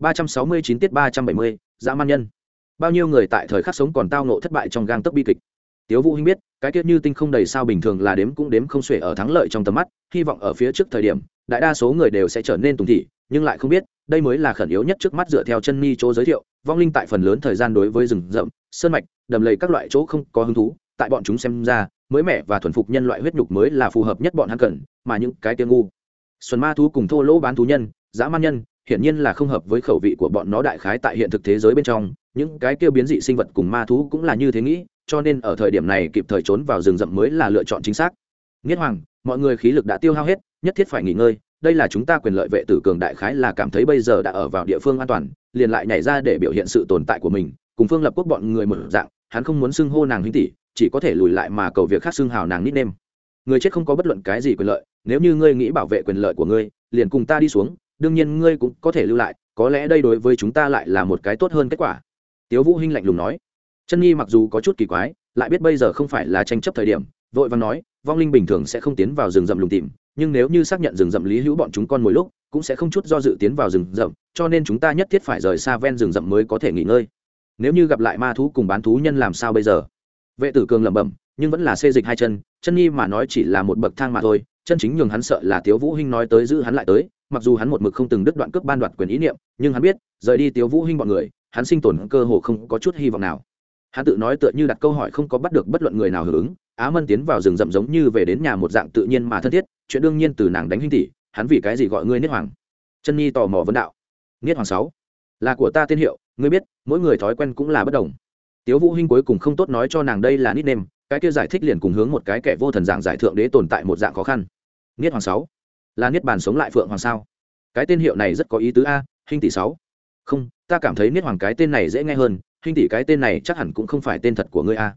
ba trăm sáu mươi chín tiết ba trăm bảy mươi, dã man nhân. Bao nhiêu người tại thời khắc sống còn tao ngộ thất bại trong gang tấc bi kịch. Tiếu vũ hinh biết, cái tiết như tinh không đầy sao bình thường là đếm cũng đếm không xuể ở thắng lợi trong tầm mắt, hy vọng ở phía trước thời điểm, đại đa số người đều sẽ trở nên tùng thị, nhưng lại không biết, đây mới là khẩn yếu nhất trước mắt dựa theo chân ni chỗ giới thiệu, vong linh tại phần lớn thời gian đối với rừng rậm, sơn mạch, đầm lầy các loại chỗ không có hứng thú, tại bọn chúng xem ra, mới mẻ và thuần phục nhân loại huyết nhục mới là phù hợp nhất bọn hắn cần, mà những cái kia ngu. Xuân ma thú cùng thô lỗ bán thú nhân, dã man nhân hiển nhiên là không hợp với khẩu vị của bọn nó đại khái tại hiện thực thế giới bên trong, những cái kêu biến dị sinh vật cùng ma thú cũng là như thế nghĩ, cho nên ở thời điểm này kịp thời trốn vào rừng rậm mới là lựa chọn chính xác. Nghiết hoàng, mọi người khí lực đã tiêu hao hết, nhất thiết phải nghỉ ngơi, đây là chúng ta quyền lợi vệ tử cường đại khái là cảm thấy bây giờ đã ở vào địa phương an toàn, liền lại nhảy ra để biểu hiện sự tồn tại của mình, cùng phương lập quốc bọn người mở dạng, hắn không muốn xưng hô nàng huynh tỷ, chỉ có thể lùi lại mà cầu việc khác xưng hào nàng nít nêm người chết không có bất luận cái gì quyền lợi, nếu như ngươi nghĩ bảo vệ quyền lợi của ngươi, liền cùng ta đi xuống đương nhiên ngươi cũng có thể lưu lại, có lẽ đây đối với chúng ta lại là một cái tốt hơn kết quả. Tiếu vũ hinh lạnh lùng nói. Chân nhi mặc dù có chút kỳ quái, lại biết bây giờ không phải là tranh chấp thời điểm, vội vàng nói, vong linh bình thường sẽ không tiến vào rừng rậm lùng tìm, nhưng nếu như xác nhận rừng rậm lý hữu bọn chúng con mỗi lúc, cũng sẽ không chút do dự tiến vào rừng rậm, cho nên chúng ta nhất thiết phải rời xa ven rừng rậm mới có thể nghỉ ngơi. Nếu như gặp lại ma thú cùng bán thú nhân làm sao bây giờ? Vệ tử cường lẩm bẩm, nhưng vẫn là xê dịch hai chân chân nhi mà nói chỉ là một bậc thang mà thôi, chân chính nhường hắn sợ là tiếu vũ hinh nói tới giữ hắn lại tới mặc dù hắn một mực không từng đứt đoạn cướp ban đoạt quyền ý niệm, nhưng hắn biết, rời đi tiếu vũ hinh bọn người, hắn sinh tồn cơ hồ không có chút hy vọng nào. Hắn tự nói tựa như đặt câu hỏi không có bắt được bất luận người nào hưởng ứng, á mân tiến vào rừng rậm giống như về đến nhà một dạng tự nhiên mà thân thiết, chuyện đương nhiên từ nàng đánh huynh tỷ, hắn vì cái gì gọi ngươi niết hoàng? Chân nhi tò mò vấn đạo. Niết hoàng sáu, là của ta tên hiệu, ngươi biết, mỗi người thói quen cũng là bất đồng. Tiếu vũ hinh cuối cùng không tốt nói cho nàng đây là nickname, cái kia giải thích liền cùng hướng một cái kẻ vô thần dạng giải thượng đế tồn tại một dạng khó khăn. Niết hoàng sáu là niết bàn sống lại phượng hoàng sao? Cái tên hiệu này rất có ý tứ a hình tỷ sáu. Không, ta cảm thấy niết hoàng cái tên này dễ nghe hơn hình tỷ cái tên này chắc hẳn cũng không phải tên thật của ngươi a.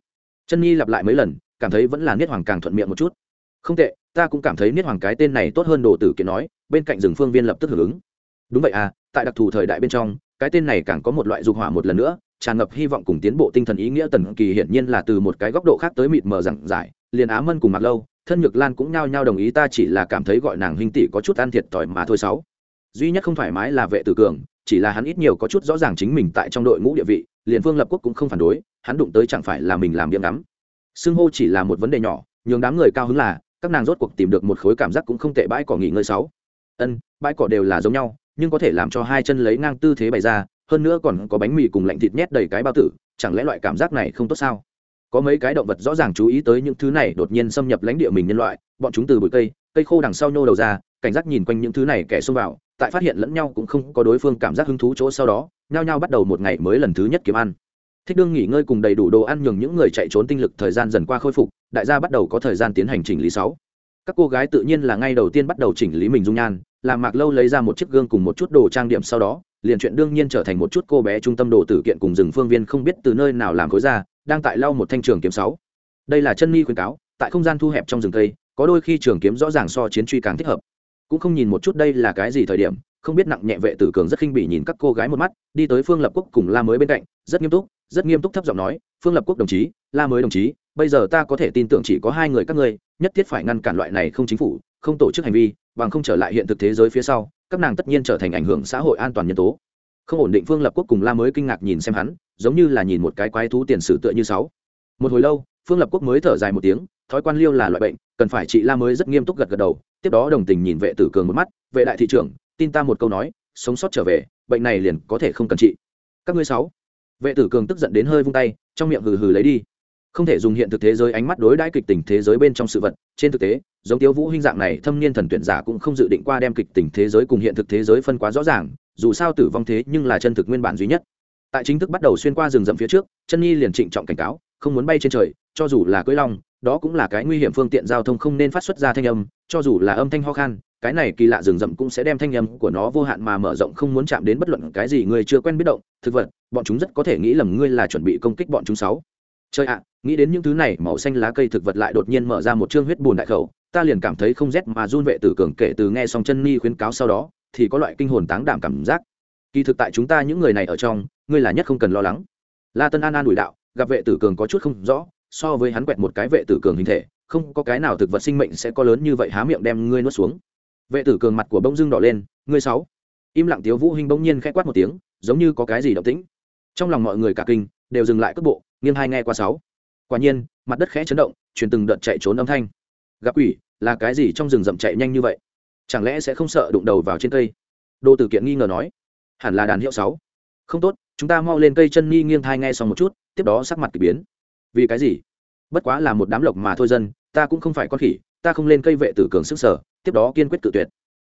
Chân nhi lặp lại mấy lần, cảm thấy vẫn là niết hoàng càng thuận miệng một chút. Không tệ, ta cũng cảm thấy niết hoàng cái tên này tốt hơn đồ tử kiện nói, bên cạnh rừng phương viên lập tức hưởng ứng. Đúng vậy à tại đặc thù thời đại bên trong, cái tên này càng có một loại dục hỏa một lần nữa, tràn ngập hy vọng cùng tiến bộ tinh thần ý nghĩa tần kỳ hiển nhiên là từ một cái góc độ khác tới mịt mờ giảng giải liền á mân cùng mặc lâu, thân nhược lan cũng nhao nhao đồng ý, ta chỉ là cảm thấy gọi nàng huynh tỷ có chút ăn thiệt thòi mà thôi sáu. Duy nhất không thoải mái là vệ tử cường, chỉ là hắn ít nhiều có chút rõ ràng chính mình tại trong đội ngũ địa vị, liền phương lập quốc cũng không phản đối, hắn đụng tới chẳng phải là mình làm điểm đắm xưng hô chỉ là một vấn đề nhỏ, nhường đám người cao hứng là, các nàng rốt cuộc tìm được một khối cảm giác cũng không tệ bãi cỏ nghỉ ngơi sáu. Ân, bãi cỏ đều là giống nhau, nhưng có thể làm cho hai chân lấy ngang tư thế bày ra, hơn nữa còn có bánh mì cùng lạnh thịt nhét đầy cái bao tử, chẳng lẽ loại cảm giác này không tốt sao? Có mấy cái động vật rõ ràng chú ý tới những thứ này đột nhiên xâm nhập lãnh địa mình nhân loại, bọn chúng từ bụi cây cây khô đằng sau nhô đầu ra, cảnh giác nhìn quanh những thứ này kẻ xông vào, tại phát hiện lẫn nhau cũng không có đối phương cảm giác hứng thú chỗ sau đó, nhao nhao bắt đầu một ngày mới lần thứ nhất kiếm ăn. Thích đương nghỉ ngơi cùng đầy đủ đồ ăn nhường những người chạy trốn tinh lực thời gian dần qua khôi phục, đại gia bắt đầu có thời gian tiến hành chỉnh lý sáu. Các cô gái tự nhiên là ngay đầu tiên bắt đầu chỉnh lý mình dung nhan, làm mạc lâu lấy ra một chiếc gương cùng một chút đồ trang điểm sau đó liền chuyện đương nhiên trở thành một chút cô bé trung tâm đồ tử kiện cùng rừng phương viên không biết từ nơi nào làm khối ra, đang tại lau một thanh trường kiếm sáu. Đây là chân mi khuyên cáo, tại không gian thu hẹp trong rừng cây, có đôi khi trường kiếm rõ ràng so chiến truy càng thích hợp. Cũng không nhìn một chút đây là cái gì thời điểm, không biết nặng nhẹ vệ tử cường rất khinh bỉ nhìn các cô gái một mắt, đi tới phương lập quốc cùng la mới bên cạnh, rất nghiêm túc, rất nghiêm túc thấp giọng nói, phương lập quốc đồng chí, la mới đồng chí, bây giờ ta có thể tin tưởng chỉ có hai người các ngươi, nhất thiết phải ngăn cản loại này không chính phủ, không tổ chức hành vi, bằng không trở lại hiện thực thế giới phía sau các nàng tất nhiên trở thành ảnh hưởng xã hội an toàn nhân tố. Không ổn định phương lập quốc cùng la mới kinh ngạc nhìn xem hắn, giống như là nhìn một cái quái thú tiền sử tựa như sáu. Một hồi lâu, phương lập quốc mới thở dài một tiếng, thói quan liêu là loại bệnh, cần phải chị la mới rất nghiêm túc gật gật đầu, tiếp đó đồng tình nhìn vệ tử cường một mắt, vệ đại thị trưởng, tin ta một câu nói, sống sót trở về, bệnh này liền có thể không cần trị các ngươi sáu. Vệ tử cường tức giận đến hơi vung tay, trong miệng hừ hừ lấy đi. Không thể dùng hiện thực thế giới ánh mắt đối đãi kịch tình thế giới bên trong sự vật, trên thực tế giống tiêu vũ hình dạng này, thâm niên thần tuyển giả cũng không dự định qua đem kịch tình thế giới cùng hiện thực thế giới phân quá rõ ràng, dù sao tử vong thế nhưng là chân thực nguyên bản duy nhất. Tại chính thức bắt đầu xuyên qua rừng rậm phía trước, chân nhi liền trịnh trọng cảnh cáo, không muốn bay trên trời, cho dù là cưỡi long, đó cũng là cái nguy hiểm phương tiện giao thông không nên phát xuất ra thanh âm, cho dù là âm thanh ho khan, cái này kỳ lạ rừng rậm cũng sẽ đem thanh âm của nó vô hạn mà mở rộng không muốn chạm đến bất luận cái gì người chưa quen biết động, thực vật, bọn chúng rất có thể nghĩ lầm ngươi là chuẩn bị công kích bọn chúng sáu. Chơi ạ, nghĩ đến những thứ này, màu xanh lá cây thực vật lại đột nhiên mở ra một chương huyết bùn đại khẩu ta liền cảm thấy không rét mà run vệ tử cường kể từ nghe xong chân ni khuyến cáo sau đó, thì có loại kinh hồn táng đảm cảm giác. Kỳ thực tại chúng ta những người này ở trong, ngươi là nhất không cần lo lắng. La tân an an ủi đạo, gặp vệ tử cường có chút không rõ, so với hắn quẹt một cái vệ tử cường hình thể, không có cái nào thực vật sinh mệnh sẽ có lớn như vậy há miệng đem ngươi nuốt xuống. Vệ tử cường mặt của bông dưng đỏ lên, ngươi sáu. Im lặng tiếu vũ hinh bỗng nhiên khẽ quát một tiếng, giống như có cái gì động tĩnh. Trong lòng mọi người cả kinh, đều dừng lại cước bộ, nghiêng hai nghe qua sáu. Quả nhiên, mặt đất khẽ chấn động, truyền từng đợt chạy trốn âm thanh gặp quỷ, là cái gì trong rừng rậm chạy nhanh như vậy? Chẳng lẽ sẽ không sợ đụng đầu vào trên cây? Đô tử kiện nghi ngờ nói. Hẳn là đàn hiệu sáu. Không tốt, chúng ta mau lên cây chân nghi nghiêng thai nghe xong một chút, tiếp đó sắc mặt k ỳ biến. Vì cái gì? Bất quá là một đám lộc mà thôi dân, ta cũng không phải con khỉ, ta không lên cây vệ tử cường sức sở, tiếp đó kiên quyết cự tuyệt.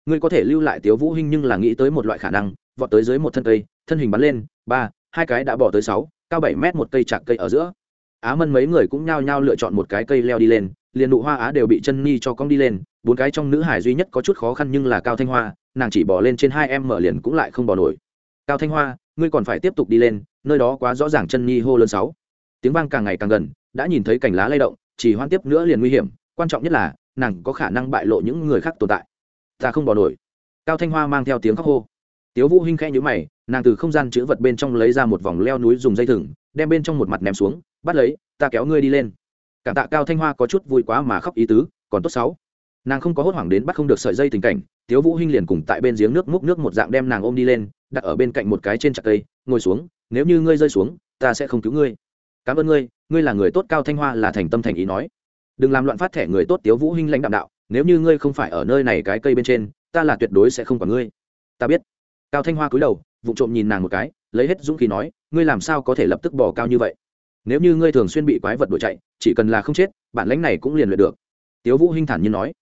Ngươi có thể lưu lại tiếu vũ hinh nhưng là nghĩ tới một loại khả năng, vọt tới dưới một thân cây, thân hình bắn lên, ba, hai cái đã bỏ tới sáu, cao bảy mét một cây chạc cây ở giữa. Á mân mấy người cũng nhao nhao lựa chọn một cái cây leo đi lên liền nụ hoa á đều bị chân ni cho cong đi lên, bốn cái trong nữ hải duy nhất có chút khó khăn nhưng là cao thanh hoa, nàng chỉ bỏ lên trên hai em mở liền cũng lại không bỏ nổi. Cao thanh hoa, ngươi còn phải tiếp tục đi lên, nơi đó quá rõ ràng chân nhi hô lớn sáu. Tiếng vang càng ngày càng gần, đã nhìn thấy cành lá lay động, chỉ hoan tiếp nữa liền nguy hiểm, quan trọng nhất là, nàng có khả năng bại lộ những người khác tồn tại. Ta không bỏ nổi. Cao thanh hoa mang theo tiếng khóc hô. Tiếu vũ hinh khẽ nhíu mày, nàng từ không gian chứa vật bên trong lấy ra một vòng leo núi dùng dây thừng, đem bên trong một mặt ném xuống, bắt lấy, ta kéo ngươi đi lên cảm tạ cao thanh hoa có chút vui quá mà khóc ý tứ, còn tốt sáu. Nàng không có hốt hoảng đến bắt không được sợi dây tình cảnh, tiếu vũ hinh liền cùng tại bên giếng nước múc nước một dạng đem nàng ôm đi lên, đặt ở bên cạnh một cái trên chặt cây, ngồi xuống, nếu như ngươi rơi xuống, ta sẽ không cứu ngươi. Cảm ơn ngươi ngươi là người tốt, cao thanh hoa là thành tâm thành ý nói. Đừng làm loạn phát thẻ người tốt, tiếu vũ hinh lãnh đạm đạo. Nếu như ngươi không phải ở nơi này cái cây bên trên, ta là tuyệt đối sẽ không quản ngươi. Ta biết. Cao thanh hoa cúi đầu, vụng trộm nhìn nàng một cái, lấy hết dũng khí nói, ngươi làm sao có thể lập tức bỏ cao như vậy? Nếu như ngươi thường xuyên bị quái vật đuổi chạy, chỉ cần là không chết, bản lãnh này cũng liền luyện được. Tiếu vũ hinh thản nhiên nói.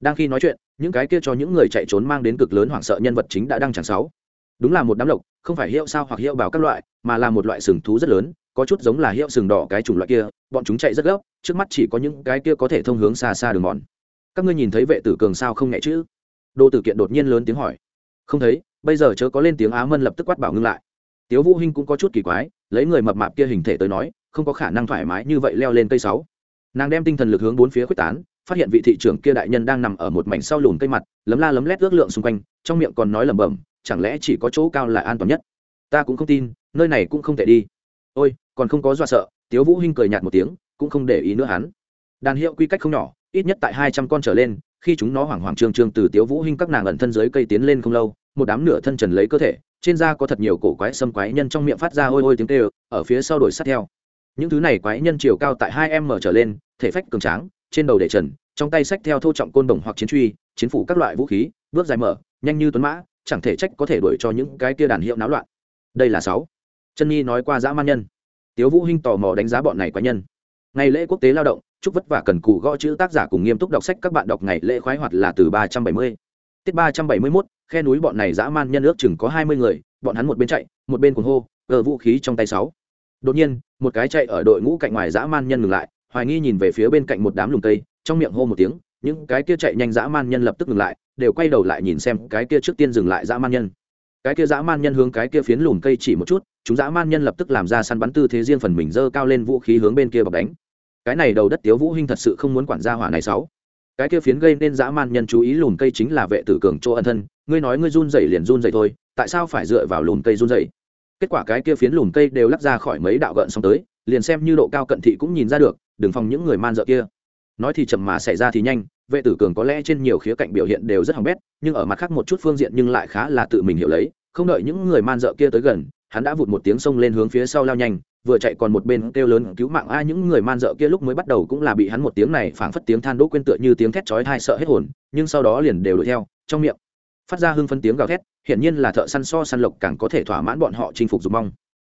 Đang khi nói chuyện, những cái kia cho những người chạy trốn mang đến cực lớn hoảng sợ nhân vật chính đã đang chẳng sáu. Đúng là một đám lộc không phải hiệu sao hoặc hiệu bảo các loại, mà là một loại sừng thú rất lớn, có chút giống là hiệu sừng đỏ cái chủng loại kia, bọn chúng chạy rất gấp, trước mắt chỉ có những cái kia có thể thông hướng xa xa đường mòn. Các ngươi nhìn thấy vệ tử cường sao không nhẹ chứ? Đô tử kiện đột nhiên lớn tiếng hỏi. Không thấy, bây giờ chớ có lên tiếng á mân lập tức quát bảo ngưng lại. Tiếu vũ hinh cũng có chút kỳ quái, lấy người mập mạp kia hình thể tới nói không có khả năng thoải mái như vậy leo lên cây sáu. Nàng đem tinh thần lực hướng bốn phía quyết tán, phát hiện vị thị trưởng kia đại nhân đang nằm ở một mảnh sau lùn cây mặt, lấm la lấm lét ước lượng xung quanh, trong miệng còn nói lẩm bẩm, chẳng lẽ chỉ có chỗ cao là an toàn nhất? Ta cũng không tin, nơi này cũng không thể đi. Ôi, còn không có dọa sợ, tiếu vũ hinh cười nhạt một tiếng, cũng không để ý nữa hắn. Đàn hiệu quy cách không nhỏ, ít nhất tại hai trăm con trở lên, khi chúng nó hoảng hoảng trương trương từ tiếu vũ hinh các nàng ẩn thân dưới cây tiến lên không lâu, một đám nửa thân trần lấy cơ thể, trên da có thật nhiều cổ quái xâm quái nhân trong miệng phát ra ôi ôi tiếng kêu, ở phía sau đuổi sát theo những thứ này quái nhân chiều cao tại hai m trở lên thể phách cường tráng trên đầu để trần trong tay sách theo thô trọng côn đồng hoặc chiến truy chiến phủ các loại vũ khí bước dài mở nhanh như tuấn mã chẳng thể trách có thể đuổi cho những cái kia đàn hiệu náo loạn. Đây là sáu. Chân nhi nói qua dã man nhân. Tiếu vũ hinh tò mò đánh giá bọn này quái nhân. Ngày lễ quốc tế lao động chúc vất vả cần cù gõ chữ tác giả cùng nghiêm túc đọc sách các bạn đọc ngày lễ khoái hoạt là từ ba trăm bảy mươi. Tiết ba trăm bảy mươi 371, khe núi bọn này dã man nhân ước chừng có hai mươi người bọn hắn một bên chạy một bên cuồng hô gờ vũ khí trong tay sáu đột nhiên, một cái chạy ở đội ngũ cạnh ngoài dã man nhân ngừng lại, hoài nghi nhìn về phía bên cạnh một đám lùng cây, trong miệng hô một tiếng, những cái kia chạy nhanh dã man nhân lập tức ngừng lại, đều quay đầu lại nhìn xem cái kia trước tiên dừng lại dã man nhân. Cái kia dã man nhân hướng cái kia phiến lùm cây chỉ một chút, chúng dã man nhân lập tức làm ra săn bắn tư thế riêng phần mình dơ cao lên vũ khí hướng bên kia bọc đánh. Cái này đầu đất tiếu vũ hinh thật sự không muốn quản gia hỏa này sáu. Cái kia phiến gây nên dã man nhân chú ý lùm cây chính là vệ tử cường chỗ ân thân, ngươi nói ngươi run rẩy liền run rẩy thôi, tại sao phải dựa vào lùm cây run rẩy? Kết quả cái kia phiến lùm cây đều lắc ra khỏi mấy đạo gợn xong tới, liền xem như độ cao cận thị cũng nhìn ra được, đừng phòng những người man dợ kia. Nói thì chậm mà xảy ra thì nhanh, vệ tử cường có lẽ trên nhiều khía cạnh biểu hiện đều rất hỏng bét, nhưng ở mặt khác một chút phương diện nhưng lại khá là tự mình hiểu lấy, không đợi những người man dợ kia tới gần, hắn đã vụt một tiếng sông lên hướng phía sau lao nhanh, vừa chạy còn một bên kêu lớn cứu mạng ai những người man dợ kia lúc mới bắt đầu cũng là bị hắn một tiếng này phảng phất tiếng than đỗ quên tựa như tiếng thét chói tai sợ hết hồn, nhưng sau đó liền đều đuổi theo, trong miệng phát ra hưng phân tiếng gào thét, hiển nhiên là thợ săn so săn lộc càng có thể thỏa mãn bọn họ chinh phục dục mong.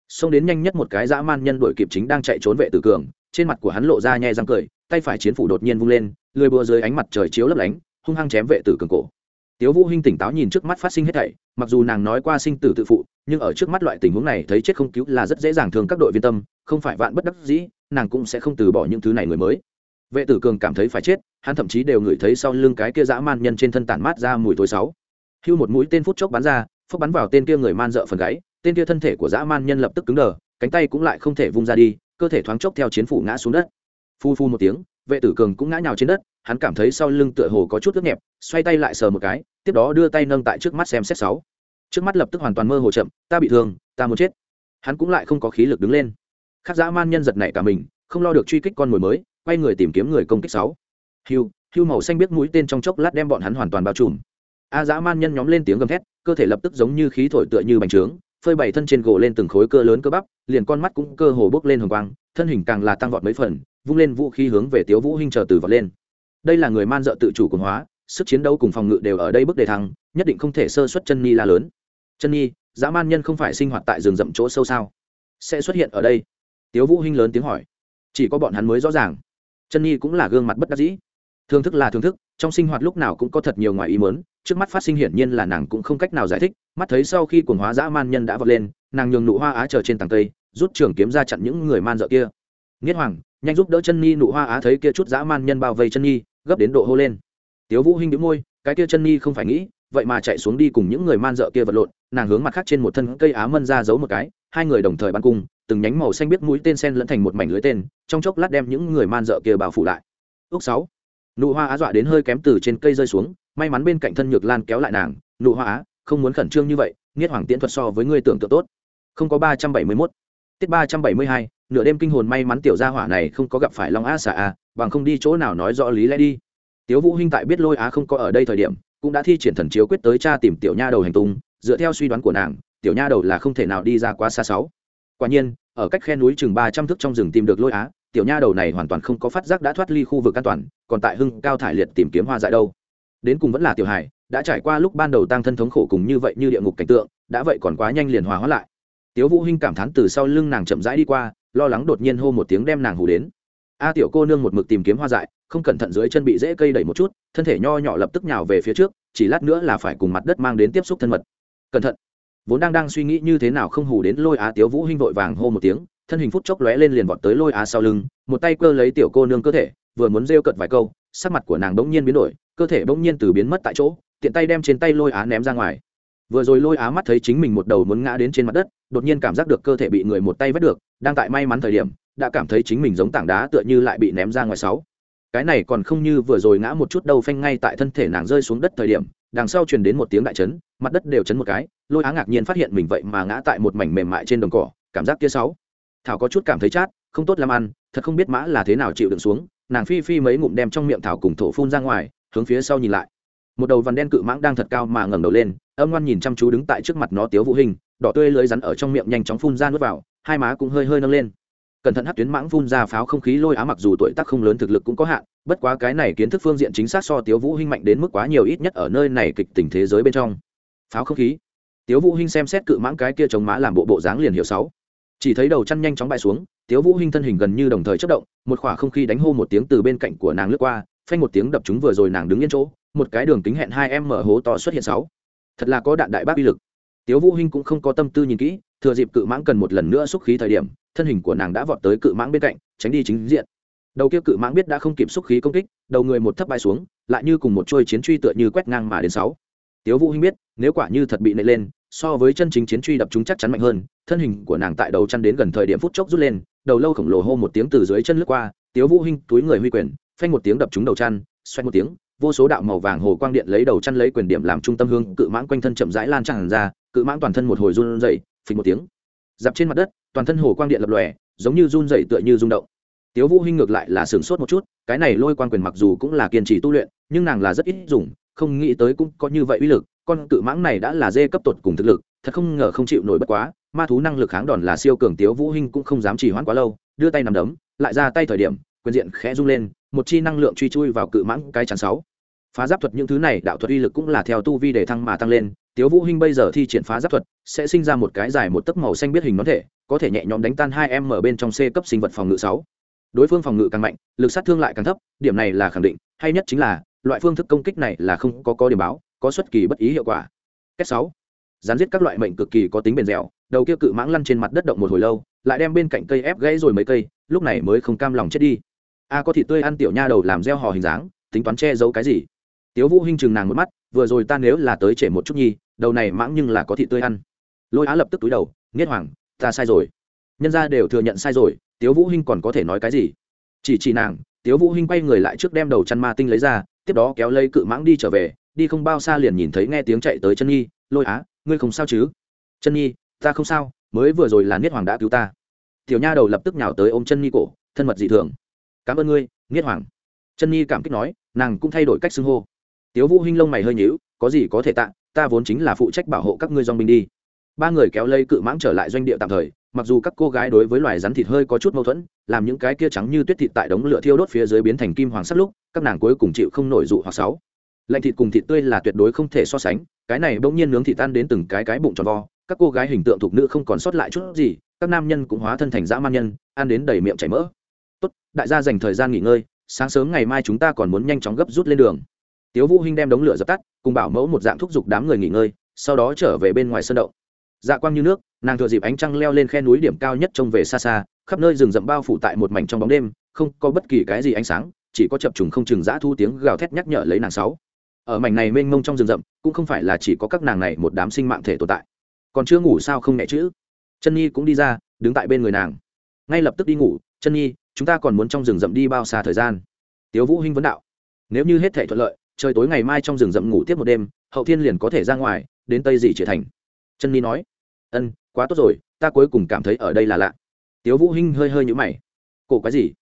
Xông đến nhanh nhất một cái dã man nhân đuổi kịp chính đang chạy trốn vệ tử cường, trên mặt của hắn lộ ra nhẹ răng cười, tay phải chiến phủ đột nhiên vung lên, lười bùa dưới ánh mặt trời chiếu lấp lánh, hung hăng chém vệ tử cường cổ. Tiếu vũ hinh tỉnh táo nhìn trước mắt phát sinh hết thảy, mặc dù nàng nói qua sinh tử tự phụ, nhưng ở trước mắt loại tình huống này thấy chết không cứu là rất dễ dàng thường các đội viên tâm, không phải vạn bất đắc dĩ, nàng cũng sẽ không từ bỏ những thứ này người mới. Vệ tử cường cảm thấy phải chết, hắn thậm chí đều ngửi thấy sau lưng cái kia dã man nhân trên thân tản mát ra mùi tối sáu hưu một mũi tên phút chốc bắn ra phốc bắn vào tên kia người man dợ phần gáy tên kia thân thể của dã man nhân lập tức cứng đờ cánh tay cũng lại không thể vung ra đi cơ thể thoáng chốc theo chiến phủ ngã xuống đất. Phu phu một tiếng vệ tử cường cũng ngã nhào trên đất hắn cảm thấy sau lưng tựa hồ có chút ướt nhẹp xoay tay lại sờ một cái tiếp đó đưa tay nâng tại trước mắt xem xét sáu. Trước mắt lập tức hoàn toàn mơ hồ chậm ta bị thương ta muốn chết. Hắn cũng lại không có khí lực đứng lên. Khắc dã man nhân giật nảy cả mình không lo được truy kích con mồi mới quay người tìm kiếm người công kích sáu. Hưu, hưu màu xanh biết mũi tên trong chốc lát đem bọn hắn hoàn toàn bao trùm a dã man nhân nhóm lên tiếng gầm thét, cơ thể lập tức giống như khí thổi tựa như bành trướng, phơi bày thân trên gỗ lên từng khối cơ lớn cơ bắp, liền con mắt cũng cơ hồ bốc lên hồng quang, thân hình càng là tăng vọt mấy phần, vung lên vũ khí hướng về tiếu vũ hinh chờ từ vọt lên. Đây là người man dợ tự chủ cường hóa, sức chiến đấu cùng phòng ngự đều ở đây bước đề thăng, nhất định không thể sơ xuất chân ni la lớn. Chân ni dã man nhân không phải sinh hoạt tại rừng rậm chỗ sâu sao? Sẽ xuất hiện ở đây? Tiếu vũ hinh lớn tiếng hỏi. Chỉ có bọn hắn mới rõ ràng. Chân ni cũng là gương mặt bất đắc dĩ. Thưởng thức là thưởng thức, trong sinh hoạt lúc nào cũng có thật nhiều ngoài ý muốn trước mắt phát sinh hiển nhiên là nàng cũng không cách nào giải thích mắt thấy sau khi cuồng hóa dã man nhân đã vọt lên nàng nhường nụ hoa á chờ trên tầng cây rút trường kiếm ra chặn những người man dợ kia. Nghiết hoàng nhanh giúp đỡ chân nhi nụ hoa á thấy kia chút dã man nhân bao vây chân nhi, gấp đến độ hô lên. Tiếu vũ hinh đĩu môi cái kia chân nhi không phải nghĩ vậy mà chạy xuống đi cùng những người man dợ kia vật lộn nàng hướng mặt khác trên một thân cây á mân ra giấu một cái hai người đồng thời bắn cung từng nhánh màu xanh biết mũi tên sen lẫn thành một mảnh lưới tên trong chốc lát đem những người man dợ kia bao phủ lại. Ước sáu nụ hoa á dọa đến hơi kém từ trên cây rơi xuống may mắn bên cạnh thân nhược lan kéo lại nàng, nụ hoa á, không muốn khẩn trương như vậy, nghiết hoàng tiễn thuật so với ngươi tưởng tượng tốt. Không có ba trăm bảy mươi mốt. Tiết ba trăm bảy mươi hai, nửa đêm kinh hồn may mắn tiểu gia hỏa này không có gặp phải long á xả a, bằng không đi chỗ nào nói rõ lý lẽ đi. Tiếu vũ hinh tại biết lôi á không có ở đây thời điểm, cũng đã thi triển thần chiếu quyết tới cha tìm tiểu nha đầu hành tung, dựa theo suy đoán của nàng, tiểu nha đầu là không thể nào đi ra quá xa sáu. Quả nhiên, ở cách khe núi chừng ba trăm thước trong rừng tìm được lôi á, tiểu nha đầu này hoàn toàn không có phát giác đã thoát ly khu vực an toàn, còn tại hưng cao thải liệt tìm kiếm hoa dại đâu đến cùng vẫn là tiểu hải đã trải qua lúc ban đầu tăng thân thống khổ cùng như vậy như địa ngục cảnh tượng, đã vậy còn quá nhanh liền hòa hóa lại. Tiếu vũ hinh cảm thán từ sau lưng nàng chậm rãi đi qua, lo lắng đột nhiên hô một tiếng đem nàng hù đến. A tiểu cô nương một mực tìm kiếm hoa dại, không cẩn thận dưới chân bị dễ cây đẩy một chút, thân thể nho nhỏ lập tức nhào về phía trước, chỉ lát nữa là phải cùng mặt đất mang đến tiếp xúc thân mật. Cẩn thận. Vốn đang đang suy nghĩ như thế nào không hù đến lôi á tiếu vũ hinh vội vàng hô một tiếng, thân hình phút chốc lóe lên liền vọt tới lôi á sau lưng, một tay cơ lấy tiểu cô nương cơ thể, vừa muốn rêu cợt vài câu, sắc mặt của nàng đống nhiên biến đổi cơ thể bỗng nhiên từ biến mất tại chỗ, tiện tay đem trên tay lôi á ném ra ngoài. Vừa rồi lôi á mắt thấy chính mình một đầu muốn ngã đến trên mặt đất, đột nhiên cảm giác được cơ thể bị người một tay vết được, đang tại may mắn thời điểm, đã cảm thấy chính mình giống tảng đá tựa như lại bị ném ra ngoài sáu. Cái này còn không như vừa rồi ngã một chút đầu phanh ngay tại thân thể nàng rơi xuống đất thời điểm, đằng sau truyền đến một tiếng đại chấn, mặt đất đều chấn một cái, lôi á ngạc nhiên phát hiện mình vậy mà ngã tại một mảnh mềm mại trên đồng cỏ, cảm giác kia sáu. Thảo có chút cảm thấy chát, không tốt làm ăn, thật không biết mã là thế nào chịu đựng xuống, nàng phi phi mấy ngụm đem trong miệng thảo cùng thổ phun ra ngoài hướng phía sau nhìn lại. Một đầu vằn đen cự mãng đang thật cao mà ngẩng đầu lên, âm ngoan nhìn chăm chú đứng tại trước mặt nó tiếu vũ hình, đỏ tươi lưới rắn ở trong miệng nhanh chóng phun ra nuốt vào, hai má cũng hơi hơi nâng lên. Cẩn thận hát tuyến mãng phun ra pháo không khí lôi á mặc dù tuổi tác không lớn thực lực cũng có hạn, bất quá cái này kiến thức phương diện chính xác so tiếu vũ hinh mạnh đến mức quá nhiều ít nhất ở nơi này kịch tình thế giới bên trong. Pháo không khí. Tiếu vũ hinh xem xét cự mãng cái kia chống mã làm bộ bộ dáng liền hiểu sáu. Chỉ thấy đầu chăn nhanh chóng bay xuống, tiếu vũ hinh thân hình gần như đồng thời chớp động, một khỏa không khí đánh hô một tiếng từ bên cạnh của nàng lướt qua phanh một tiếng đập chúng vừa rồi nàng đứng yên chỗ, một cái đường kính hẹn hai em mở hố to xuất hiện sáu. Thật là có đạn đại bác uy lực. Tiếu vũ hinh cũng không có tâm tư nhìn kỹ, thừa dịp cự mãng cần một lần nữa xúc khí thời điểm, thân hình của nàng đã vọt tới cự mãng bên cạnh, tránh đi chính diện. Đầu kia cự mãng biết đã không kịp xúc khí công kích, đầu người một thấp bay xuống, lại như cùng một trôi chiến truy tựa như quét ngang mà đến sáu. Tiếu vũ hinh biết, nếu quả như thật bị nệ lên, so với chân chính chiến truy đập chúng chắc chắn mạnh hơn, thân hình của nàng tại đầu chăn đến gần thời điểm phút chốc rút lên, đầu lâu khổng lồ hô một tiếng từ dưới chân lướt qua, tiếu vũ hinh túi người huy quyền phanh một tiếng đập trúng đầu chăn xoay một tiếng, vô số đạo màu vàng hồ quang điện lấy đầu chăn lấy quyền điểm làm trung tâm hương, cự mãng quanh thân chậm rãi lan tràn ra, cự mãng toàn thân một hồi run rẩy, phình một tiếng. Dập trên mặt đất, toàn thân hồ quang điện lập lòe, giống như run rẩy tựa như rung động. Tiếu vũ hinh ngược lại là sửng sốt một chút, cái này lôi quang quyền mặc dù cũng là kiên trì tu luyện, nhưng nàng là rất ít dùng, không nghĩ tới cũng có như vậy uy lực, con cự mãng này đã là dê cấp tột cùng thực lực, thật không ngờ không chịu nổi bất quá, ma thú năng lực kháng đòn là siêu cường tiếu vũ hinh cũng không dám trì hoãn quá lâu, đưa tay nắm đấm, lại ra tay thời điểm, quyền diện khẽ rung lên một chi năng lượng truy chui vào cự mãng cái chắn sáu. Phá giáp thuật những thứ này, đạo thuật uy lực cũng là theo tu vi để thăng mà tăng lên. Tiếu vũ hinh bây giờ thi triển phá giáp thuật, sẽ sinh ra một cái dài một tấc màu xanh biết hình nón thể, có thể nhẹ nhõm đánh tan hai em ở bên trong c cấp sinh vật phòng ngự sáu. Đối phương phòng ngự càng mạnh, lực sát thương lại càng thấp, điểm này là khẳng định. Hay nhất chính là, loại phương thức công kích này là không có có điểm báo, có xuất kỳ bất ý hiệu quả. Cách sáu. Gián giết các loại mệnh cực kỳ có tính bền dẻo, đầu kia cự mãng lăn trên mặt đất động một hồi lâu, lại đem bên cạnh cây ép gãy rồi mấy cây, lúc này mới không cam lòng chết đi a có thịt tươi ăn tiểu nha đầu làm gieo hò hình dáng, tính toán che giấu cái gì? Tiếu vũ hinh chừng nàng một mắt, vừa rồi ta nếu là tới trễ một chút nhi, đầu này mãng nhưng là có thịt tươi ăn. Lôi á lập tức túi đầu, nghiết hoàng, ta sai rồi. Nhân gia đều thừa nhận sai rồi, tiếu vũ hinh còn có thể nói cái gì? Chỉ chỉ nàng, tiếu vũ hinh quay người lại trước đem đầu chăn ma tinh lấy ra, tiếp đó kéo lấy cự mãng đi trở về, đi không bao xa liền nhìn thấy nghe tiếng chạy tới chân nhi, lôi á, ngươi không sao chứ? Chân nhi, ta không sao, mới vừa rồi là niết hoàng đã cứu ta. Tiểu nha đầu lập tức nhào tới ôm chân nhi cổ, thân mật dị thường cảm ơn ngươi, nghiết hoàng. Chân nhi cảm kích nói, nàng cũng thay đổi cách xưng hô. Tiếu vũ hinh lông mày hơi nhíu, có gì có thể tạ, ta vốn chính là phụ trách bảo hộ các ngươi dòng binh đi. Ba người kéo lây cự mãng trở lại doanh địa tạm thời, mặc dù các cô gái đối với loài rắn thịt hơi có chút mâu thuẫn, làm những cái kia trắng như tuyết thịt tại đống lửa thiêu đốt phía dưới biến thành kim hoàng sắt lúc, các nàng cuối cùng chịu không nổi dụ hoặc sáu. Lạnh thịt cùng thịt tươi là tuyệt đối không thể so sánh, cái này bỗng nhiên nướng thịt tan đến từng cái cái bụng tròn vo, các cô gái hình tượng thuộc nữ không còn sót lại chút gì, các nam nhân cũng hóa thân thành dã man nhân, ăn đến đầy miệng chảy mỡ tốt, đại gia dành thời gian nghỉ ngơi, sáng sớm ngày mai chúng ta còn muốn nhanh chóng gấp rút lên đường. Tiếu vũ hinh đem đống lửa dập tắt, cùng bảo mẫu một dạng thúc giục đám người nghỉ ngơi, sau đó trở về bên ngoài sân động. Dạ quang như nước, nàng thừa dịp ánh trăng leo lên khe núi điểm cao nhất trông về xa xa, khắp nơi rừng rậm bao phủ tại một mảnh trong bóng đêm, không có bất kỳ cái gì ánh sáng, chỉ có chập trùng không chừng dã thu tiếng gào thét nhắc nhở lấy nàng sáu. Ở mảnh này mênh mông trong rừng rậm, cũng không phải là chỉ có các nàng này một đám sinh mạng thể tồn tại. Còn chưa ngủ sao không nhẹ chữ? Chân nhi cũng đi ra, đứng tại bên người nàng. Ngay lập tức đi ngủ, chân nhi chúng ta còn muốn trong rừng rậm đi bao xa thời gian? Tiếu vũ hinh vấn đạo. Nếu như hết thể thuận lợi, trời tối ngày mai trong rừng rậm ngủ tiếp một đêm, hậu thiên liền có thể ra ngoài, đến tây dị trở thành. Chân nhi nói. Ân, quá tốt rồi, ta cuối cùng cảm thấy ở đây là lạ. Tiếu vũ hinh hơi hơi nhũ mày. Cổ quái gì?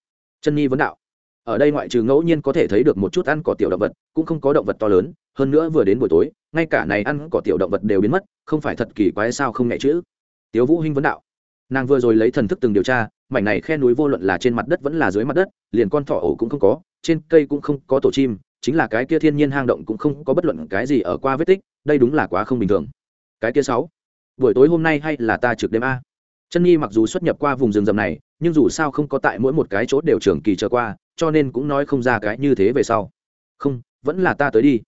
Chân nhi vấn đạo. Ở đây ngoại trừ ngẫu nhiên có thể thấy được một chút ăn cỏ tiểu động vật, cũng không có động vật to lớn, hơn nữa vừa đến buổi tối, ngay cả này ăn cỏ tiểu động vật đều biến mất, không phải thật kỳ quái sao không nhẹ chữ? Tiếu vũ hinh vấn đạo. Nàng vừa rồi lấy thần thức từng điều tra mảnh này khe núi vô luận là trên mặt đất vẫn là dưới mặt đất, liền con thỏ ổ cũng không có, trên cây cũng không có tổ chim, chính là cái kia thiên nhiên hang động cũng không có bất luận cái gì ở qua vết tích, đây đúng là quá không bình thường. Cái kia sáu, buổi tối hôm nay hay là ta trực đêm a? Chân nhi mặc dù xuất nhập qua vùng rừng rậm này, nhưng dù sao không có tại mỗi một cái chỗ đều trường kỳ trở qua, cho nên cũng nói không ra cái như thế về sau. Không, vẫn là ta tới đi.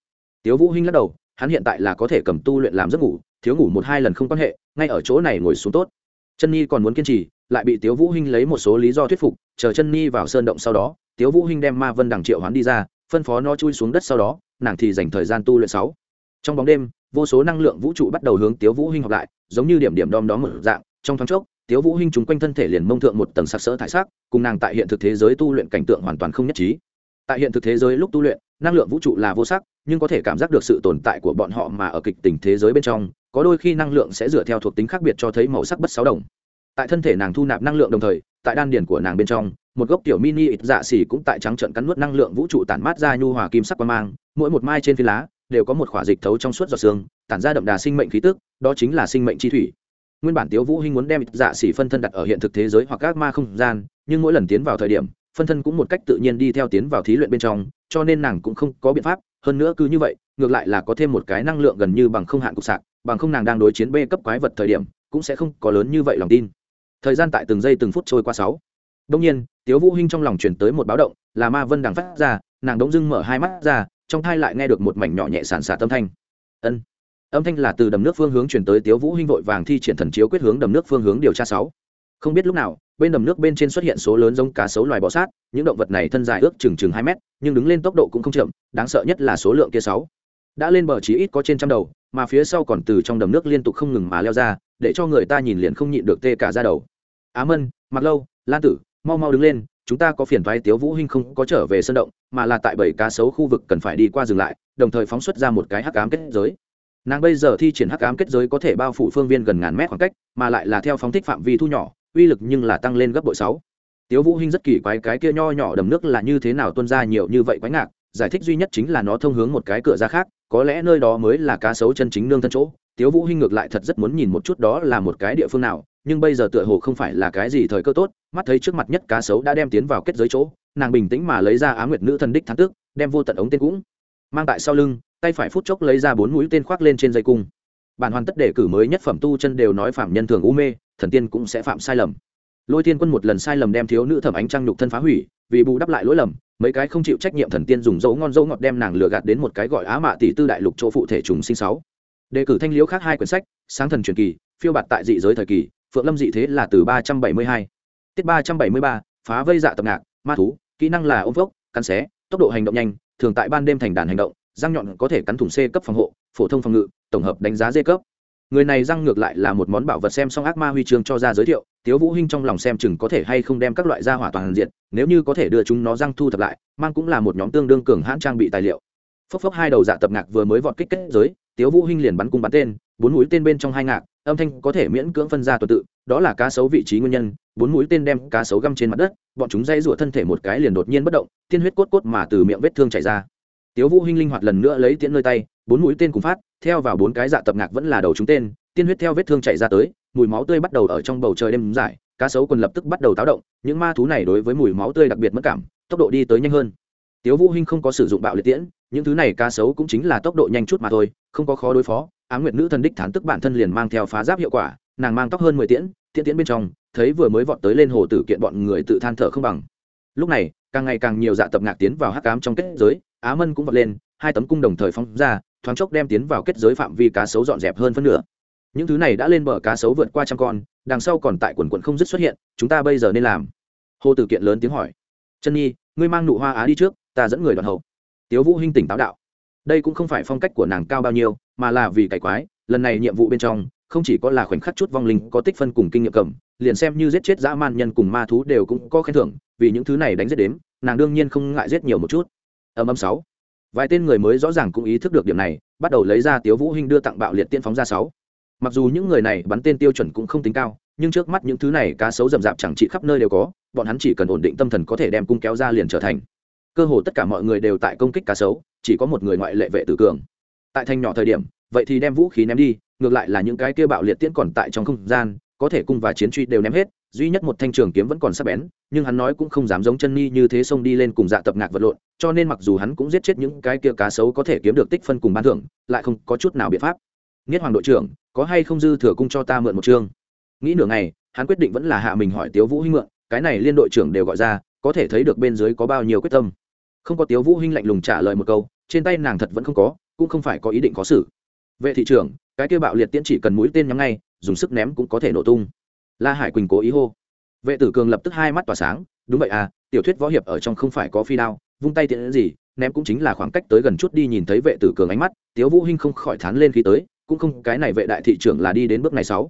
Tiếu vũ hinh lắc đầu, hắn hiện tại là có thể cầm tu luyện làm giấc ngủ, thiếu ngủ một hai lần không quan hệ, ngay ở chỗ này ngồi xuống tốt. Chân nhi còn muốn kiên trì lại bị tiếu vũ hinh lấy một số lý do thuyết phục, chờ chân nhi vào sơn động sau đó, tiếu vũ hinh đem ma vân đằng triệu hoán đi ra, phân phó nó chui xuống đất sau đó, nàng thì dành thời gian tu luyện sáu. Trong bóng đêm, vô số năng lượng vũ trụ bắt đầu hướng tiếu vũ hinh học lại, giống như điểm điểm đom đóm một dạng. Trong thoáng chốc, tiếu vũ hinh chúng quanh thân thể liền mông thượng một tầng sặc sỡ thải sắc, cùng nàng tại hiện thực thế giới tu luyện cảnh tượng hoàn toàn không nhất trí. Tại hiện thực thế giới lúc tu luyện, năng lượng vũ trụ là vô sắc, nhưng có thể cảm giác được sự tồn tại của bọn họ mà ở kịch tình thế giới bên trong, có đôi khi năng lượng sẽ dựa theo thuộc tính khác biệt cho thấy màu sắc bất xáo đồng tại thân thể nàng thu nạp năng lượng đồng thời, tại đan điền của nàng bên trong, một gốc tiểu mini ít dạ xỉ cũng tại trắng trận cắn nuốt năng lượng vũ trụ tản mát ra nhu hòa kim sắc qua mang, mỗi một mai trên phi lá đều có một khỏa dịch thấu trong suốt giọt xương tản ra đậm đà sinh mệnh khí tức, đó chính là sinh mệnh chi thủy. Nguyên bản tiếu vũ hinh muốn đem dạ xỉ phân thân đặt ở hiện thực thế giới hoặc các ma không gian, nhưng mỗi lần tiến vào thời điểm, phân thân cũng một cách tự nhiên đi theo tiến vào thí luyện bên trong, cho nên nàng cũng không có biện pháp, hơn nữa cứ như vậy, ngược lại là có thêm một cái năng lượng gần như bằng không hạn cục sạc, bằng không nàng đang đối chiến b cấp quái vật thời điểm, cũng sẽ không có lớn như vậy lòng tin thời gian tại từng giây từng phút trôi qua sáu. Đông nhiên, tiếu vũ hinh trong lòng truyền tới một báo động, là ma vân đằng phát ra, nàng đống dưng mở hai mắt ra, trong thai lại nghe được một mảnh nhỏ nhẹ sàn sạt âm thanh. Ân. Âm thanh là từ đầm nước phương hướng truyền tới tiếu vũ hinh vội vàng thi triển thần chiếu quyết hướng đầm nước phương hướng điều tra sáu. Không biết lúc nào, bên đầm nước bên trên xuất hiện số lớn giống cá sấu loài bò sát, những động vật này thân dài ước chừng chừng hai mét, nhưng đứng lên tốc độ cũng không chậm, đáng sợ nhất là số lượng kia sáu. Đã lên bờ chí ít có trên trăm đầu mà phía sau còn từ trong đầm nước liên tục không ngừng mà leo ra, để cho người ta nhìn liền không nhịn được tê cả ra đầu. Á mân mặc lâu, lan tử, mau mau đứng lên, chúng ta có phiền thoái tiếu vũ hinh không có trở về sân động, mà là tại bảy cá sấu khu vực cần phải đi qua dừng lại, đồng thời phóng xuất ra một cái hắc ám kết giới. Nàng bây giờ thi triển hắc ám kết giới có thể bao phủ phương viên gần ngàn mét khoảng cách, mà lại là theo phóng thích phạm vi thu nhỏ, uy lực nhưng là tăng lên gấp bội sáu. Tiếu vũ hinh rất kỳ quái cái kia nho nhỏ đầm nước là như thế nào tuôn ra nhiều như vậy quái ngạc, giải thích duy nhất chính là nó thông hướng một cái cửa ra khác có lẽ nơi đó mới là cá sấu chân chính nương thân chỗ. Tiếu vũ hinh ngược lại thật rất muốn nhìn một chút đó là một cái địa phương nào, nhưng bây giờ tựa hồ không phải là cái gì thời cơ tốt, mắt thấy trước mặt nhất cá sấu đã đem tiến vào kết giới chỗ, nàng bình tĩnh mà lấy ra á nguyệt nữ thần đích thắng tước, đem vô tận ống tên cũng mang tại sau lưng, tay phải phút chốc lấy ra bốn mũi tên khoác lên trên dây cung. Bản hoàn tất đề cử mới nhất phẩm tu chân đều nói phạm nhân thường u mê, thần tiên cũng sẽ phạm sai lầm. Lôi thiên quân một lần sai lầm đem thiếu nữ thẩm ánh trăng nhục thân phá hủy, vì bù đắp lại lỗi lầm mấy cái không chịu trách nhiệm thần tiên dùng dấu ngon dấu ngọt đem nàng lừa gạt đến một cái gọi á mạ tỷ tư đại lục chỗ phụ thể trùng sinh sáu. Đề cử thanh liễu khác hai quyển sách, sáng thần truyền kỳ, phiêu bạt tại dị giới thời kỳ, phượng lâm dị thế là từ ba trăm bảy mươi hai. Tiết ba trăm bảy mươi ba, phá vây dạ tập ngạc, ma thú, kỹ năng là ôm vốc cắn xé, tốc độ hành động nhanh, thường tại ban đêm thành đàn hành động, răng nhọn có thể cắn thủng c cấp phòng hộ, phổ thông phòng ngự, tổng hợp đánh giá d cấp người này răng ngược lại là một món bảo vật xem xong ác ma huy chương cho ra giới thiệu, tiếu vũ hinh trong lòng xem chừng có thể hay không đem các loại gia hỏa toàn diện, nếu như có thể đưa chúng nó răng thu thập lại, mang cũng là một nhóm tương đương cường hãn trang bị tài liệu. Phốc phốc hai đầu dạ tập ngạc vừa mới vọt kích kết giới, tiếu vũ hinh liền bắn cung bắn tên, bốn mũi tên bên trong hai ngạc, âm thanh có thể miễn cưỡng phân ra tuần tự, đó là cá sấu vị trí nguyên nhân, bốn mũi tên đem cá sấu găm trên mặt đất, bọn chúng dây rủa thân thể một cái liền đột nhiên bất động, tiên huyết cốt cốt mà từ miệng vết thương chảy ra. Tiếu vũ hinh linh hoạt lần nữa lấy tiễn nơi tay, bốn mũi tên cùng phát theo vào bốn cái dạ tập ngạc vẫn là đầu chúng tên, tiên huyết theo vết thương chảy ra tới, mùi máu tươi bắt đầu ở trong bầu trời đêm giải cá sấu quần lập tức bắt đầu táo động, những ma thú này đối với mùi máu tươi đặc biệt mất cảm, tốc độ đi tới nhanh hơn. Tiếu vũ hinh không có sử dụng bạo liệt tiễn, những thứ này cá sấu cũng chính là tốc độ nhanh chút mà thôi, không có khó đối phó, á nguyệt nữ thần đích thán tức bản thân liền mang theo phá giáp hiệu quả, nàng mang tóc hơn mười tiễn tiễn tiễn bên trong, thấy vừa mới vọt tới lên hồ tử kiện bọn người tự than thở không bằng. Lúc này, càng ngày càng nhiều dạ tập ngạc tiến vào hắc ám trong kết giới, á mân cũng vọt lên, hai tấm cung đồng thời phóng ra thoáng chốc đem tiến vào kết giới phạm vi cá sấu dọn dẹp hơn phân nửa. Những thứ này đã lên bờ cá sấu vượt qua trăm con, đằng sau còn tại quần quận không dứt xuất hiện, chúng ta bây giờ nên làm. Hồ tử kiện lớn tiếng hỏi. Chân nhi, ngươi mang nụ hoa á đi trước, ta dẫn người đoàn hậu. Tiếu vũ hinh tỉnh táo đạo. Đây cũng không phải phong cách của nàng cao bao nhiêu, mà là vì cải quái, lần này nhiệm vụ bên trong, không chỉ có là khoảnh khắc chút vong linh, có tích phân cùng kinh nghiệm cầm, liền xem như giết chết dã man nhân cùng ma thú đều cũng có khen thưởng, vì những thứ này đánh giết đếm, nàng đương nhiên không ngại giết nhiều một chút. Âm âm sáu vài tên người mới rõ ràng cũng ý thức được điểm này, bắt đầu lấy ra tiếu vũ hinh đưa tặng bạo liệt tiên phóng ra sáu. Mặc dù những người này bắn tên tiêu chuẩn cũng không tính cao, nhưng trước mắt những thứ này cá sấu rậm rạp chẳng trị khắp nơi đều có, bọn hắn chỉ cần ổn định tâm thần có thể đem cung kéo ra liền trở thành. Cơ hồ tất cả mọi người đều tại công kích cá sấu, chỉ có một người ngoại lệ vệ tử cường. Tại thanh nhỏ thời điểm, vậy thì đem vũ khí ném đi, ngược lại là những cái kia bạo liệt tiễn còn tại trong không gian, có thể cung và chiến truy đều ném hết duy nhất một thanh trường kiếm vẫn còn sắc bén, nhưng hắn nói cũng không dám giống chân ni như thế xông đi lên cùng dạ tập ngạc vật lộn, cho nên mặc dù hắn cũng giết chết những cái kia cá sấu có thể kiếm được tích phân cùng ban thưởng, lại không có chút nào biện pháp. Nghiết hoàng đội trưởng, có hay không dư thừa cung cho ta mượn một chương? Nghĩ nửa ngày, hắn quyết định vẫn là hạ mình hỏi tiếu vũ hinh mượn, cái này liên đội trưởng đều gọi ra, có thể thấy được bên dưới có bao nhiêu quyết tâm. Không có tiếu vũ hinh lạnh lùng trả lời một câu, trên tay nàng thật vẫn không có, cũng không phải có ý định có xử. Vệ thị trưởng, cái kia bạo liệt tiễn chỉ cần mũi tên nhắm ngay, dùng sức ném cũng có thể nổ tung la hải quỳnh cố ý hô. Vệ tử cường lập tức hai mắt tỏa sáng, đúng vậy à tiểu thuyết võ hiệp ở trong không phải có phi đao, vung tay tiện gì, ném cũng chính là khoảng cách tới gần chút đi nhìn thấy vệ tử cường ánh mắt, tiếu vũ hinh không khỏi thán lên khi tới, cũng không, cái này vệ đại thị trưởng là đi đến bước này sáu,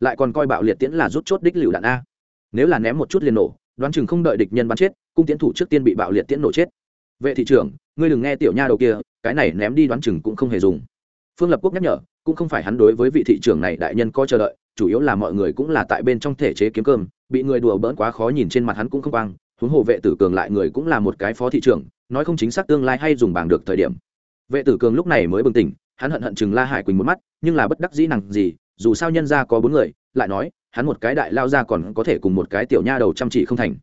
lại còn coi bạo liệt tiễn là rút chốt đích lựu đạn a. Nếu là ném một chút liền nổ, đoán chừng không đợi địch nhân bắn chết, cung tiến thủ trước tiên bị bạo liệt tiễn nổ chết. Vệ thị trưởng, ngươi đừng nghe tiểu nha đầu kia, cái này ném đi đoán chừng cũng không hề dùng. Phương lập quốc nhắc nhở cũng không phải hắn đối với vị thị trưởng này đại nhân có chờ đợi, chủ yếu là mọi người cũng là tại bên trong thể chế kiếm cơm, bị người đùa bỡn quá khó nhìn trên mặt hắn cũng không quang, huống hồ vệ tử cường lại người cũng là một cái phó thị trưởng, nói không chính xác tương lai hay dùng bảng được thời điểm. Vệ tử cường lúc này mới bừng tỉnh, hắn hận hận chừng la hải quỳnh một mắt, nhưng là bất đắc dĩ nặng gì, dù sao nhân ra có bốn người, lại nói, hắn một cái đại lao ra còn có thể cùng một cái tiểu nha đầu chăm chỉ không thành.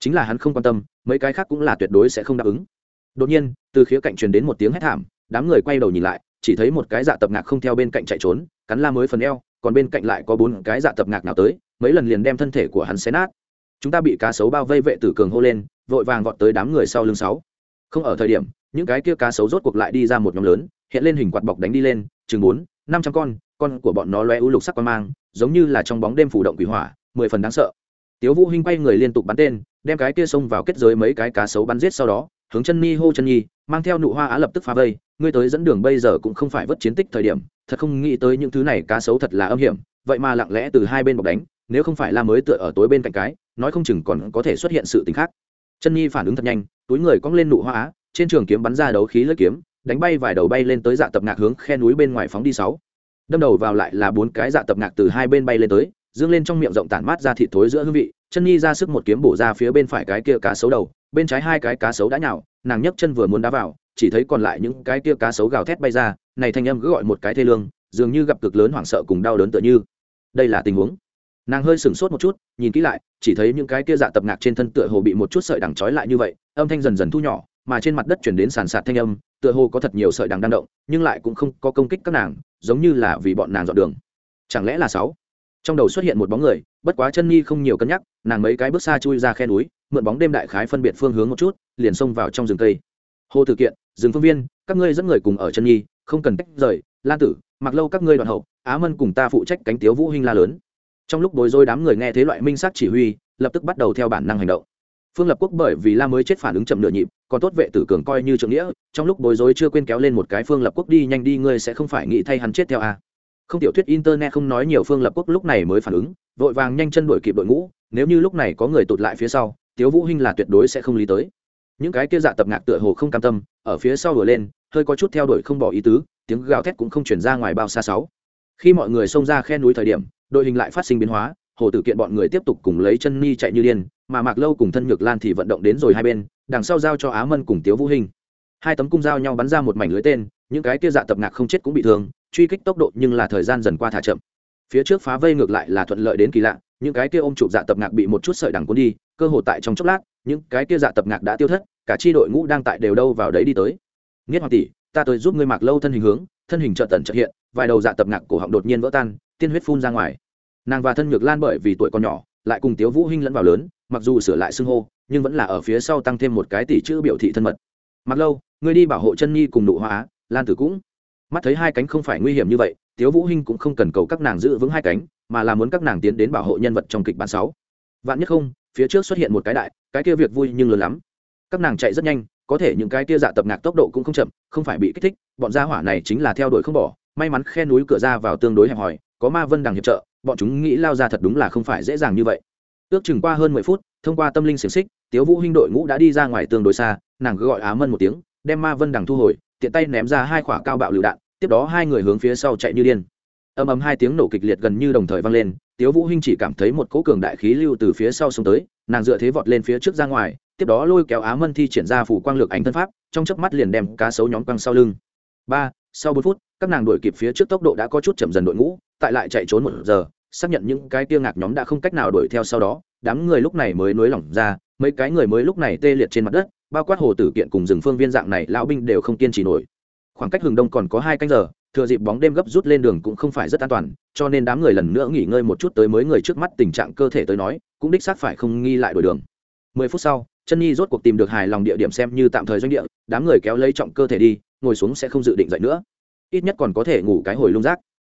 Chính là hắn không quan tâm, mấy cái khác cũng là tuyệt đối sẽ không đáp ứng. Đột nhiên, từ khía cạnh truyền đến một tiếng hét thảm, đám người quay đầu nhìn lại chỉ thấy một cái dạ tập ngạc không theo bên cạnh chạy trốn, cắn la mới phần eo, còn bên cạnh lại có bốn cái dạ tập ngạc nào tới, mấy lần liền đem thân thể của hắn xé nát. Chúng ta bị cá sấu bao vây vệ tử cường hô lên, vội vàng vọt tới đám người sau lưng sáu. Không ở thời điểm, những cái kia cá sấu rốt cuộc lại đi ra một nhóm lớn, hiện lên hình quạt bọc đánh đi lên, chừng bốn, năm trăm con con của bọn nó loe u lục sắc quan mang, giống như là trong bóng đêm phủ động quỷ hỏa, mười phần đáng sợ. Tiếu vũ hinh quay người liên tục bắn tên, đem cái kia xông vào kết giới mấy cái cá sấu bắn giết sau đó, hướng chân nhi hô chân nhi mang theo nụ hoa á lập tức phá vây, ngươi tới dẫn đường bây giờ cũng không phải vất chiến tích thời điểm, thật không nghĩ tới những thứ này cá sấu thật là âm hiểm, vậy mà lặng lẽ từ hai bên bọc đánh, nếu không phải la mới tựa ở tối bên cạnh cái, nói không chừng còn có thể xuất hiện sự tình khác. Chân nhi phản ứng thật nhanh, túi người cong lên nụ hoa á, trên trường kiếm bắn ra đấu khí lưỡi kiếm, đánh bay vài đầu bay lên tới dạ tập ngạc hướng khe núi bên ngoài phóng đi sáu. Đâm đầu vào lại là bốn cái dạ tập ngạc từ hai bên bay lên tới, dương lên trong miệng rộng tản mát ra thịt thối giữa hương vị, chân nhi ra sức một kiếm bổ ra phía bên phải cái kia cá sấu đầu, bên trái hai cái cá sấu đã nhào nàng nhấc chân vừa muốn đá vào, chỉ thấy còn lại những cái kia cá sấu gào thét bay ra, này thanh âm cứ gọi một cái thê lương, dường như gặp cực lớn hoảng sợ cùng đau đớn tựa như. Đây là tình huống. Nàng hơi sửng sốt một chút, nhìn kỹ lại, chỉ thấy những cái kia dạ tập ngạc trên thân tựa hồ bị một chút sợi đằng trói lại như vậy, âm thanh dần dần thu nhỏ, mà trên mặt đất chuyển đến sàn sạt thanh âm, tựa hồ có thật nhiều sợi đằng đang động, nhưng lại cũng không có công kích các nàng, giống như là vì bọn nàng dọn đường. Chẳng lẽ là sáu? Trong đầu xuất hiện một bóng người, bất quá chân nhi không nhiều cân nhắc, nàng mấy cái bước xa chui ra khe núi mượn bóng đêm đại khái phân biệt phương hướng một chút, liền xông vào trong rừng cây. Hồ tử kiện, rừng phương viên, các ngươi dẫn người cùng ở chân nhi, không cần tách rời, lan tử mặc lâu các ngươi đoàn hậu, á mân cùng ta phụ trách cánh tiếu vũ hinh la lớn. Trong lúc bối rối đám người nghe thế loại minh sát chỉ huy, lập tức bắt đầu theo bản năng hành động. Phương lập quốc bởi vì la mới chết phản ứng chậm nửa nhịp, còn tốt vệ tử cường coi như trượng nghĩa, trong lúc bối rối chưa quên kéo lên một cái phương lập quốc đi nhanh đi, ngươi sẽ không phải nghĩ thay hắn chết theo a không tiểu thuyết internet không nói nhiều, phương lập quốc lúc này mới phản ứng, vội vàng nhanh chân đuổi kịp đội ngũ, nếu như lúc này có người tụt lại phía sau tiếu vũ hinh là tuyệt đối sẽ không lý tới. Những cái kia dạ tập ngạc tựa hồ không cam tâm, ở phía sau đuổi lên, hơi có chút theo đuổi không bỏ ý tứ, tiếng gào thét cũng không chuyển ra ngoài bao xa sáu. Khi mọi người xông ra khe núi thời điểm, đội hình lại phát sinh biến hóa, hồ tử kiện bọn người tiếp tục cùng lấy chân ni chạy như điên, mà mạc lâu cùng thân nhược lan thì vận động đến rồi hai bên, đằng sau giao cho á mân cùng tiếu vũ hình hai tấm cung giao nhau bắn ra một mảnh lưới tên, những cái kia dạ tập ngạc không chết cũng bị thương, truy kích tốc độ nhưng là thời gian dần qua thả chậm. Phía trước phá vây ngược lại là thuận lợi đến kỳ lạ những cái kia ôm chụp dạ tập ngạc bị một chút sợi đằng cuốn đi, cơ hồ tại trong chốc lát, những cái kia dạ tập ngạc đã tiêu thất, cả chi đội ngũ đang tại đều đâu vào đấy đi tới. Nghiết hoàng tỷ, ta tới giúp ngươi mặc lâu thân hình hướng, thân hình trợ tận trợ hiện, vài đầu dạ tập ngạc cổ họng đột nhiên vỡ tan, tiên huyết phun ra ngoài. Nàng và thân nhược lan bởi vì tuổi còn nhỏ, lại cùng tiếu vũ hinh lẫn vào lớn, mặc dù sửa lại xưng hô, nhưng vẫn là ở phía sau tăng thêm một cái tỷ chữ biểu thị thân mật. Mặc lâu, ngươi đi bảo hộ chân nhi cùng nụ hóa lan tử cũng. Mắt thấy hai cánh không phải nguy hiểm như vậy tiếu vũ hinh cũng không cần cầu các nàng giữ vững hai cánh, mà là muốn các nàng tiến đến bảo hộ nhân vật trong kịch bản sáu. Vạn nhất không, phía trước xuất hiện một cái đại, cái kia việc vui nhưng lớn lắm. Các nàng chạy rất nhanh, có thể những cái kia dạ tập ngạc tốc độ cũng không chậm, không phải bị kích thích, bọn gia hỏa này chính là theo đuổi không bỏ, may mắn khe núi cửa ra vào tương đối hẹp hòi, có ma vân đằng hiệp trợ, bọn chúng nghĩ lao ra thật đúng là không phải dễ dàng như vậy. Ước chừng qua hơn mười phút, thông qua tâm linh xiềng xích, tiếu vũ hinh đội ngũ đã đi ra ngoài tương đối xa, nàng cứ gọi á mân một tiếng, đem ma vân đằng thu hồi, tiện tay ném ra hai quả cao bạo lựu đạn tiếp đó hai người hướng phía sau chạy như điên. Ầm ầm hai tiếng nổ kịch liệt gần như đồng thời vang lên, tiếu vũ hinh chỉ cảm thấy một cỗ cường đại khí lưu từ phía sau xông tới, nàng dựa thế vọt lên phía trước ra ngoài, tiếp đó lôi kéo á mân thi triển ra phủ quang lược ảnh thân pháp, trong chớp mắt liền đem cá sấu nhóm quăng sau lưng. Ba, sau bốn phút, các nàng đuổi kịp phía trước tốc độ đã có chút chậm dần đội ngũ, tại lại chạy trốn một giờ, xác nhận những cái tiêu ngạc nhóm đã không cách nào đuổi theo sau đó, đám người lúc này mới nuối lỏng ra, mấy cái người mới lúc này tê liệt trên mặt đất, bao quát hồ tử kiện cùng rừng phương viên dạng này, lão binh đều không kiên trì nổi khoảng cách hừng đông còn có hai canh giờ, thừa dịp bóng đêm gấp rút lên đường cũng không phải rất an toàn, cho nên đám người lần nữa nghỉ ngơi một chút tới mới người trước mắt tình trạng cơ thể tới nói, cũng đích xác phải không nghi lại đổi đường. Mười phút sau, chân nhi rốt cuộc tìm được hài lòng địa điểm xem như tạm thời doanh địa, đám người kéo lấy trọng cơ thể đi, ngồi xuống sẽ không dự định dậy nữa. Ít nhất còn có thể ngủ cái hồi lung rác.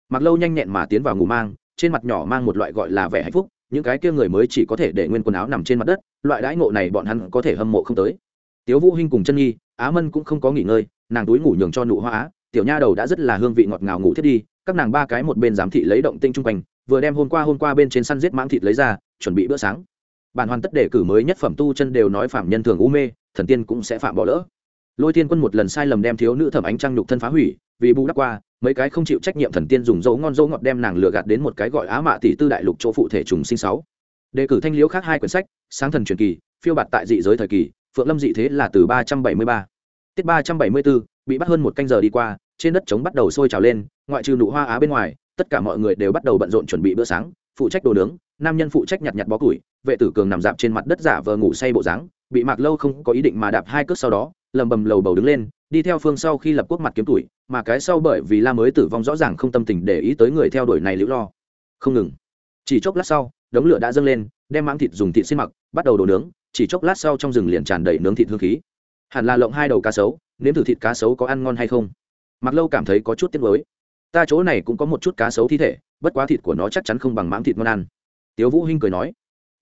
Mặc lâu nhanh nhẹn mà tiến vào ngủ mang, trên mặt nhỏ mang một loại gọi là vẻ hạnh phúc, những cái kia người mới chỉ có thể để nguyên quần áo nằm trên mặt đất, loại đãi ngộ này bọn hắn có thể hâm mộ không tới tiếu vũ hinh cùng chân nhi á mân cũng không có nghỉ ngơi, nàng túi ngủ nhường cho nụ hoa á, tiểu nha đầu đã rất là hương vị ngọt ngào ngủ thiết đi, các nàng ba cái một bên giám thị lấy động tinh trung quanh, vừa đem hôm qua hôm qua bên trên săn giết mãng thịt lấy ra, chuẩn bị bữa sáng. Bản hoàn tất đề cử mới nhất phẩm tu chân đều nói phạm nhân thường u mê, thần tiên cũng sẽ phạm bỏ lỡ. Lôi tiên quân một lần sai lầm đem thiếu nữ thẩm ánh trăng nhục thân phá hủy, vì bù đắp qua, mấy cái không chịu trách nhiệm thần tiên dùng dấu ngon dấu ngọt đem nàng lừa gạt đến một cái gọi á mạ tỷ tư đại lục chỗ phụ thể trùng sinh sáu. Đề cử thanh liễu khác hai quyển sách, sáng thần truyền kỳ, phiêu bạt tại dị giới thời kỳ phượng lâm dị thế là từ ba trăm bảy mươi ba, tiết ba trăm bảy mươi bốn bị bắt hơn một canh giờ đi qua, trên đất trống bắt đầu sôi trào lên, ngoại trừ nụ hoa á bên ngoài, tất cả mọi người đều bắt đầu bận rộn chuẩn bị bữa sáng, phụ trách đồ nướng, nam nhân phụ trách nhặt nhặt bó củi, vệ tử cường nằm dạp trên mặt đất giả vờ ngủ say bộ dáng, bị mạc lâu không có ý định mà đạp hai cước sau đó, lầm bầm lầu bầu đứng lên, đi theo phương sau khi lập quốc mặt kiếm tuổi, mà cái sau bởi vì la mới tử vong rõ ràng không tâm tình để ý tới người theo đuổi này liễu lo. Không ngừng. Chỉ chốc lát sau, đống lửa đã dâng lên, đem mãng thịt dùng thịt xin mặc, bắt đầu đồ nướng chỉ chốc lát sau trong rừng liền tràn đầy nướng thịt hương khí. Hẳn là lộng hai đầu cá sấu, nếm thử thịt cá sấu có ăn ngon hay không. Mặc lâu cảm thấy có chút tiếc lối ta chỗ này cũng có một chút cá sấu thi thể, bất quá thịt của nó chắc chắn không bằng mãng thịt ngon ăn. Tiếu vũ hinh cười nói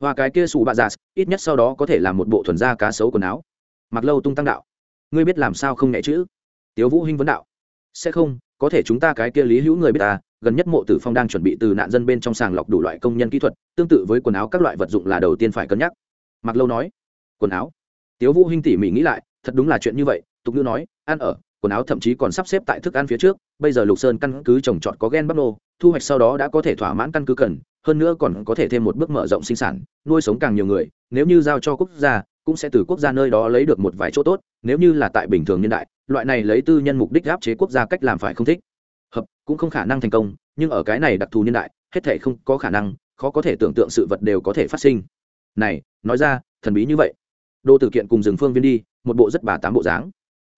và cái kia xù bạ già ít nhất sau đó có thể làm một bộ thuần da cá sấu quần áo. Mặc lâu tung tăng đạo, ngươi biết làm sao không nhẹ chữ tiếu vũ hinh vấn đạo, sẽ không, có thể chúng ta cái kia lý hữu người biết ta, gần nhất mộ tử phong đang chuẩn bị từ nạn dân bên trong sàng lọc đủ loại công nhân kỹ thuật, tương tự với quần áo các loại vật dụng là đầu tiên phải cân nhắc mặc lâu nói, quần áo. Tiếu vũ hinh tỉ mỉ nghĩ lại, thật đúng là chuyện như vậy. Tục ngữ nói, ăn ở, quần áo thậm chí còn sắp xếp tại thức ăn phía trước, bây giờ lục sơn căn cứ trồng trọt có gen bắp nô, thu hoạch sau đó đã có thể thỏa mãn căn cứ cần, hơn nữa còn có thể thêm một bước mở rộng sinh sản, nuôi sống càng nhiều người, nếu như giao cho quốc gia, cũng sẽ từ quốc gia nơi đó lấy được một vài chỗ tốt, nếu như là tại bình thường nhân đại, loại này lấy tư nhân mục đích áp chế quốc gia cách làm phải không thích. Hợp, cũng không khả năng thành công, nhưng ở cái này đặc thù nhân đại, hết thể không có khả năng, khó có thể tưởng tượng sự vật đều có thể phát sinh này, nói ra, thần bí như vậy. Đô tử kiện cùng rừng phương viên đi, một bộ rất bà tám bộ dáng.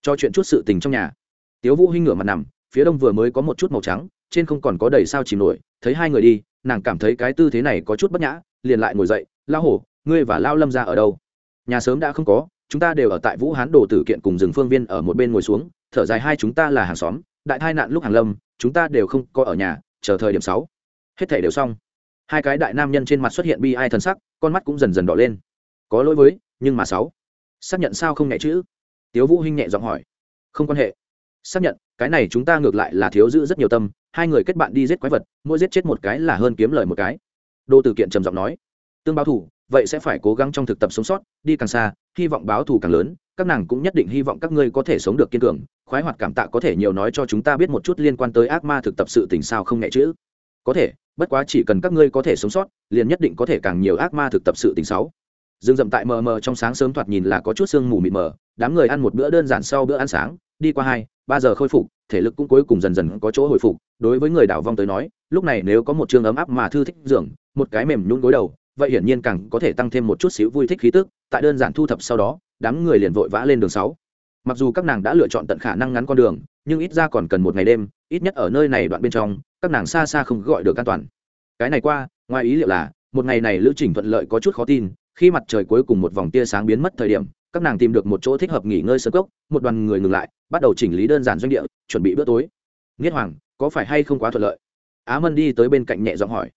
Cho chuyện chút sự tình trong nhà. Tiếu vũ hinh ngửa mặt nằm, phía đông vừa mới có một chút màu trắng, trên không còn có đầy sao chìm nổi, thấy hai người đi, nàng cảm thấy cái tư thế này có chút bất nhã, liền lại ngồi dậy lao hổ, ngươi và lao lâm ra ở đâu? Nhà sớm đã không có, chúng ta đều ở tại vũ hán đồ tử kiện cùng rừng phương viên ở một bên ngồi xuống, thở dài hai chúng ta là hàng xóm, đại tai nạn lúc hàng lâm, chúng ta đều không có ở nhà, chờ thời điểm sáu. Hết thể đều xong hai cái đại nam nhân trên mặt xuất hiện bi ai thần sắc, con mắt cũng dần dần đỏ lên. Có lỗi với, nhưng mà sáu. Xác nhận sao không nhẹ chữ? Tiếu vũ hinh nhẹ giọng hỏi. Không quan hệ. Xác nhận, cái này chúng ta ngược lại là thiếu giữ rất nhiều tâm, hai người kết bạn đi giết quái vật, mỗi giết chết một cái là hơn kiếm lời một cái. Đô tử kiện trầm giọng nói. Tương báo thủ, vậy sẽ phải cố gắng trong thực tập sống sót, đi càng xa, hy vọng báo thù càng lớn, các nàng cũng nhất định hy vọng các ngươi có thể sống được kiên cường, khoái hoạt cảm tạ có thể nhiều nói cho chúng ta biết một chút liên quan tới ác ma thực tập sự tình sao không nhẹ chữ? Có thể, bất quá chỉ cần các ngươi có thể sống sót, liền nhất định có thể càng nhiều ác ma thực tập sự tình sáu. dương dậm tại mờ mờ trong sáng sớm thoạt nhìn là có chút sương mù mịt mờ, đám người ăn một bữa đơn giản sau bữa ăn sáng, đi qua hai, ba giờ khôi phục, thể lực cũng cuối cùng dần dần có chỗ hồi phục. Đối với người đảo vong tới nói, lúc này nếu có một chương ấm áp mà thư thích giường, một cái mềm nhún gối đầu, vậy hiển nhiên càng có thể tăng thêm một chút xíu vui thích khí tức. Tại đơn giản thu thập sau đó, đám người liền vội vã lên đường sáu. Mặc dù các nàng đã lựa chọn tận khả năng ngắn con đường, nhưng ít ra còn cần một ngày đêm, ít nhất ở nơi này đoạn bên trong các nàng xa xa không gọi được an toàn. Cái này qua, ngoài ý liệu là, một ngày này lữ trình thuận lợi có chút khó tin, khi mặt trời cuối cùng một vòng tia sáng biến mất thời điểm, các nàng tìm được một chỗ thích hợp nghỉ ngơi sơ cốc, một đoàn người ngừng lại, bắt đầu chỉnh lý đơn giản doanh địa, chuẩn bị bữa tối. Nghiết hoàng, có phải hay không quá thuận lợi? Á mân đi tới bên cạnh nhẹ giọng hỏi.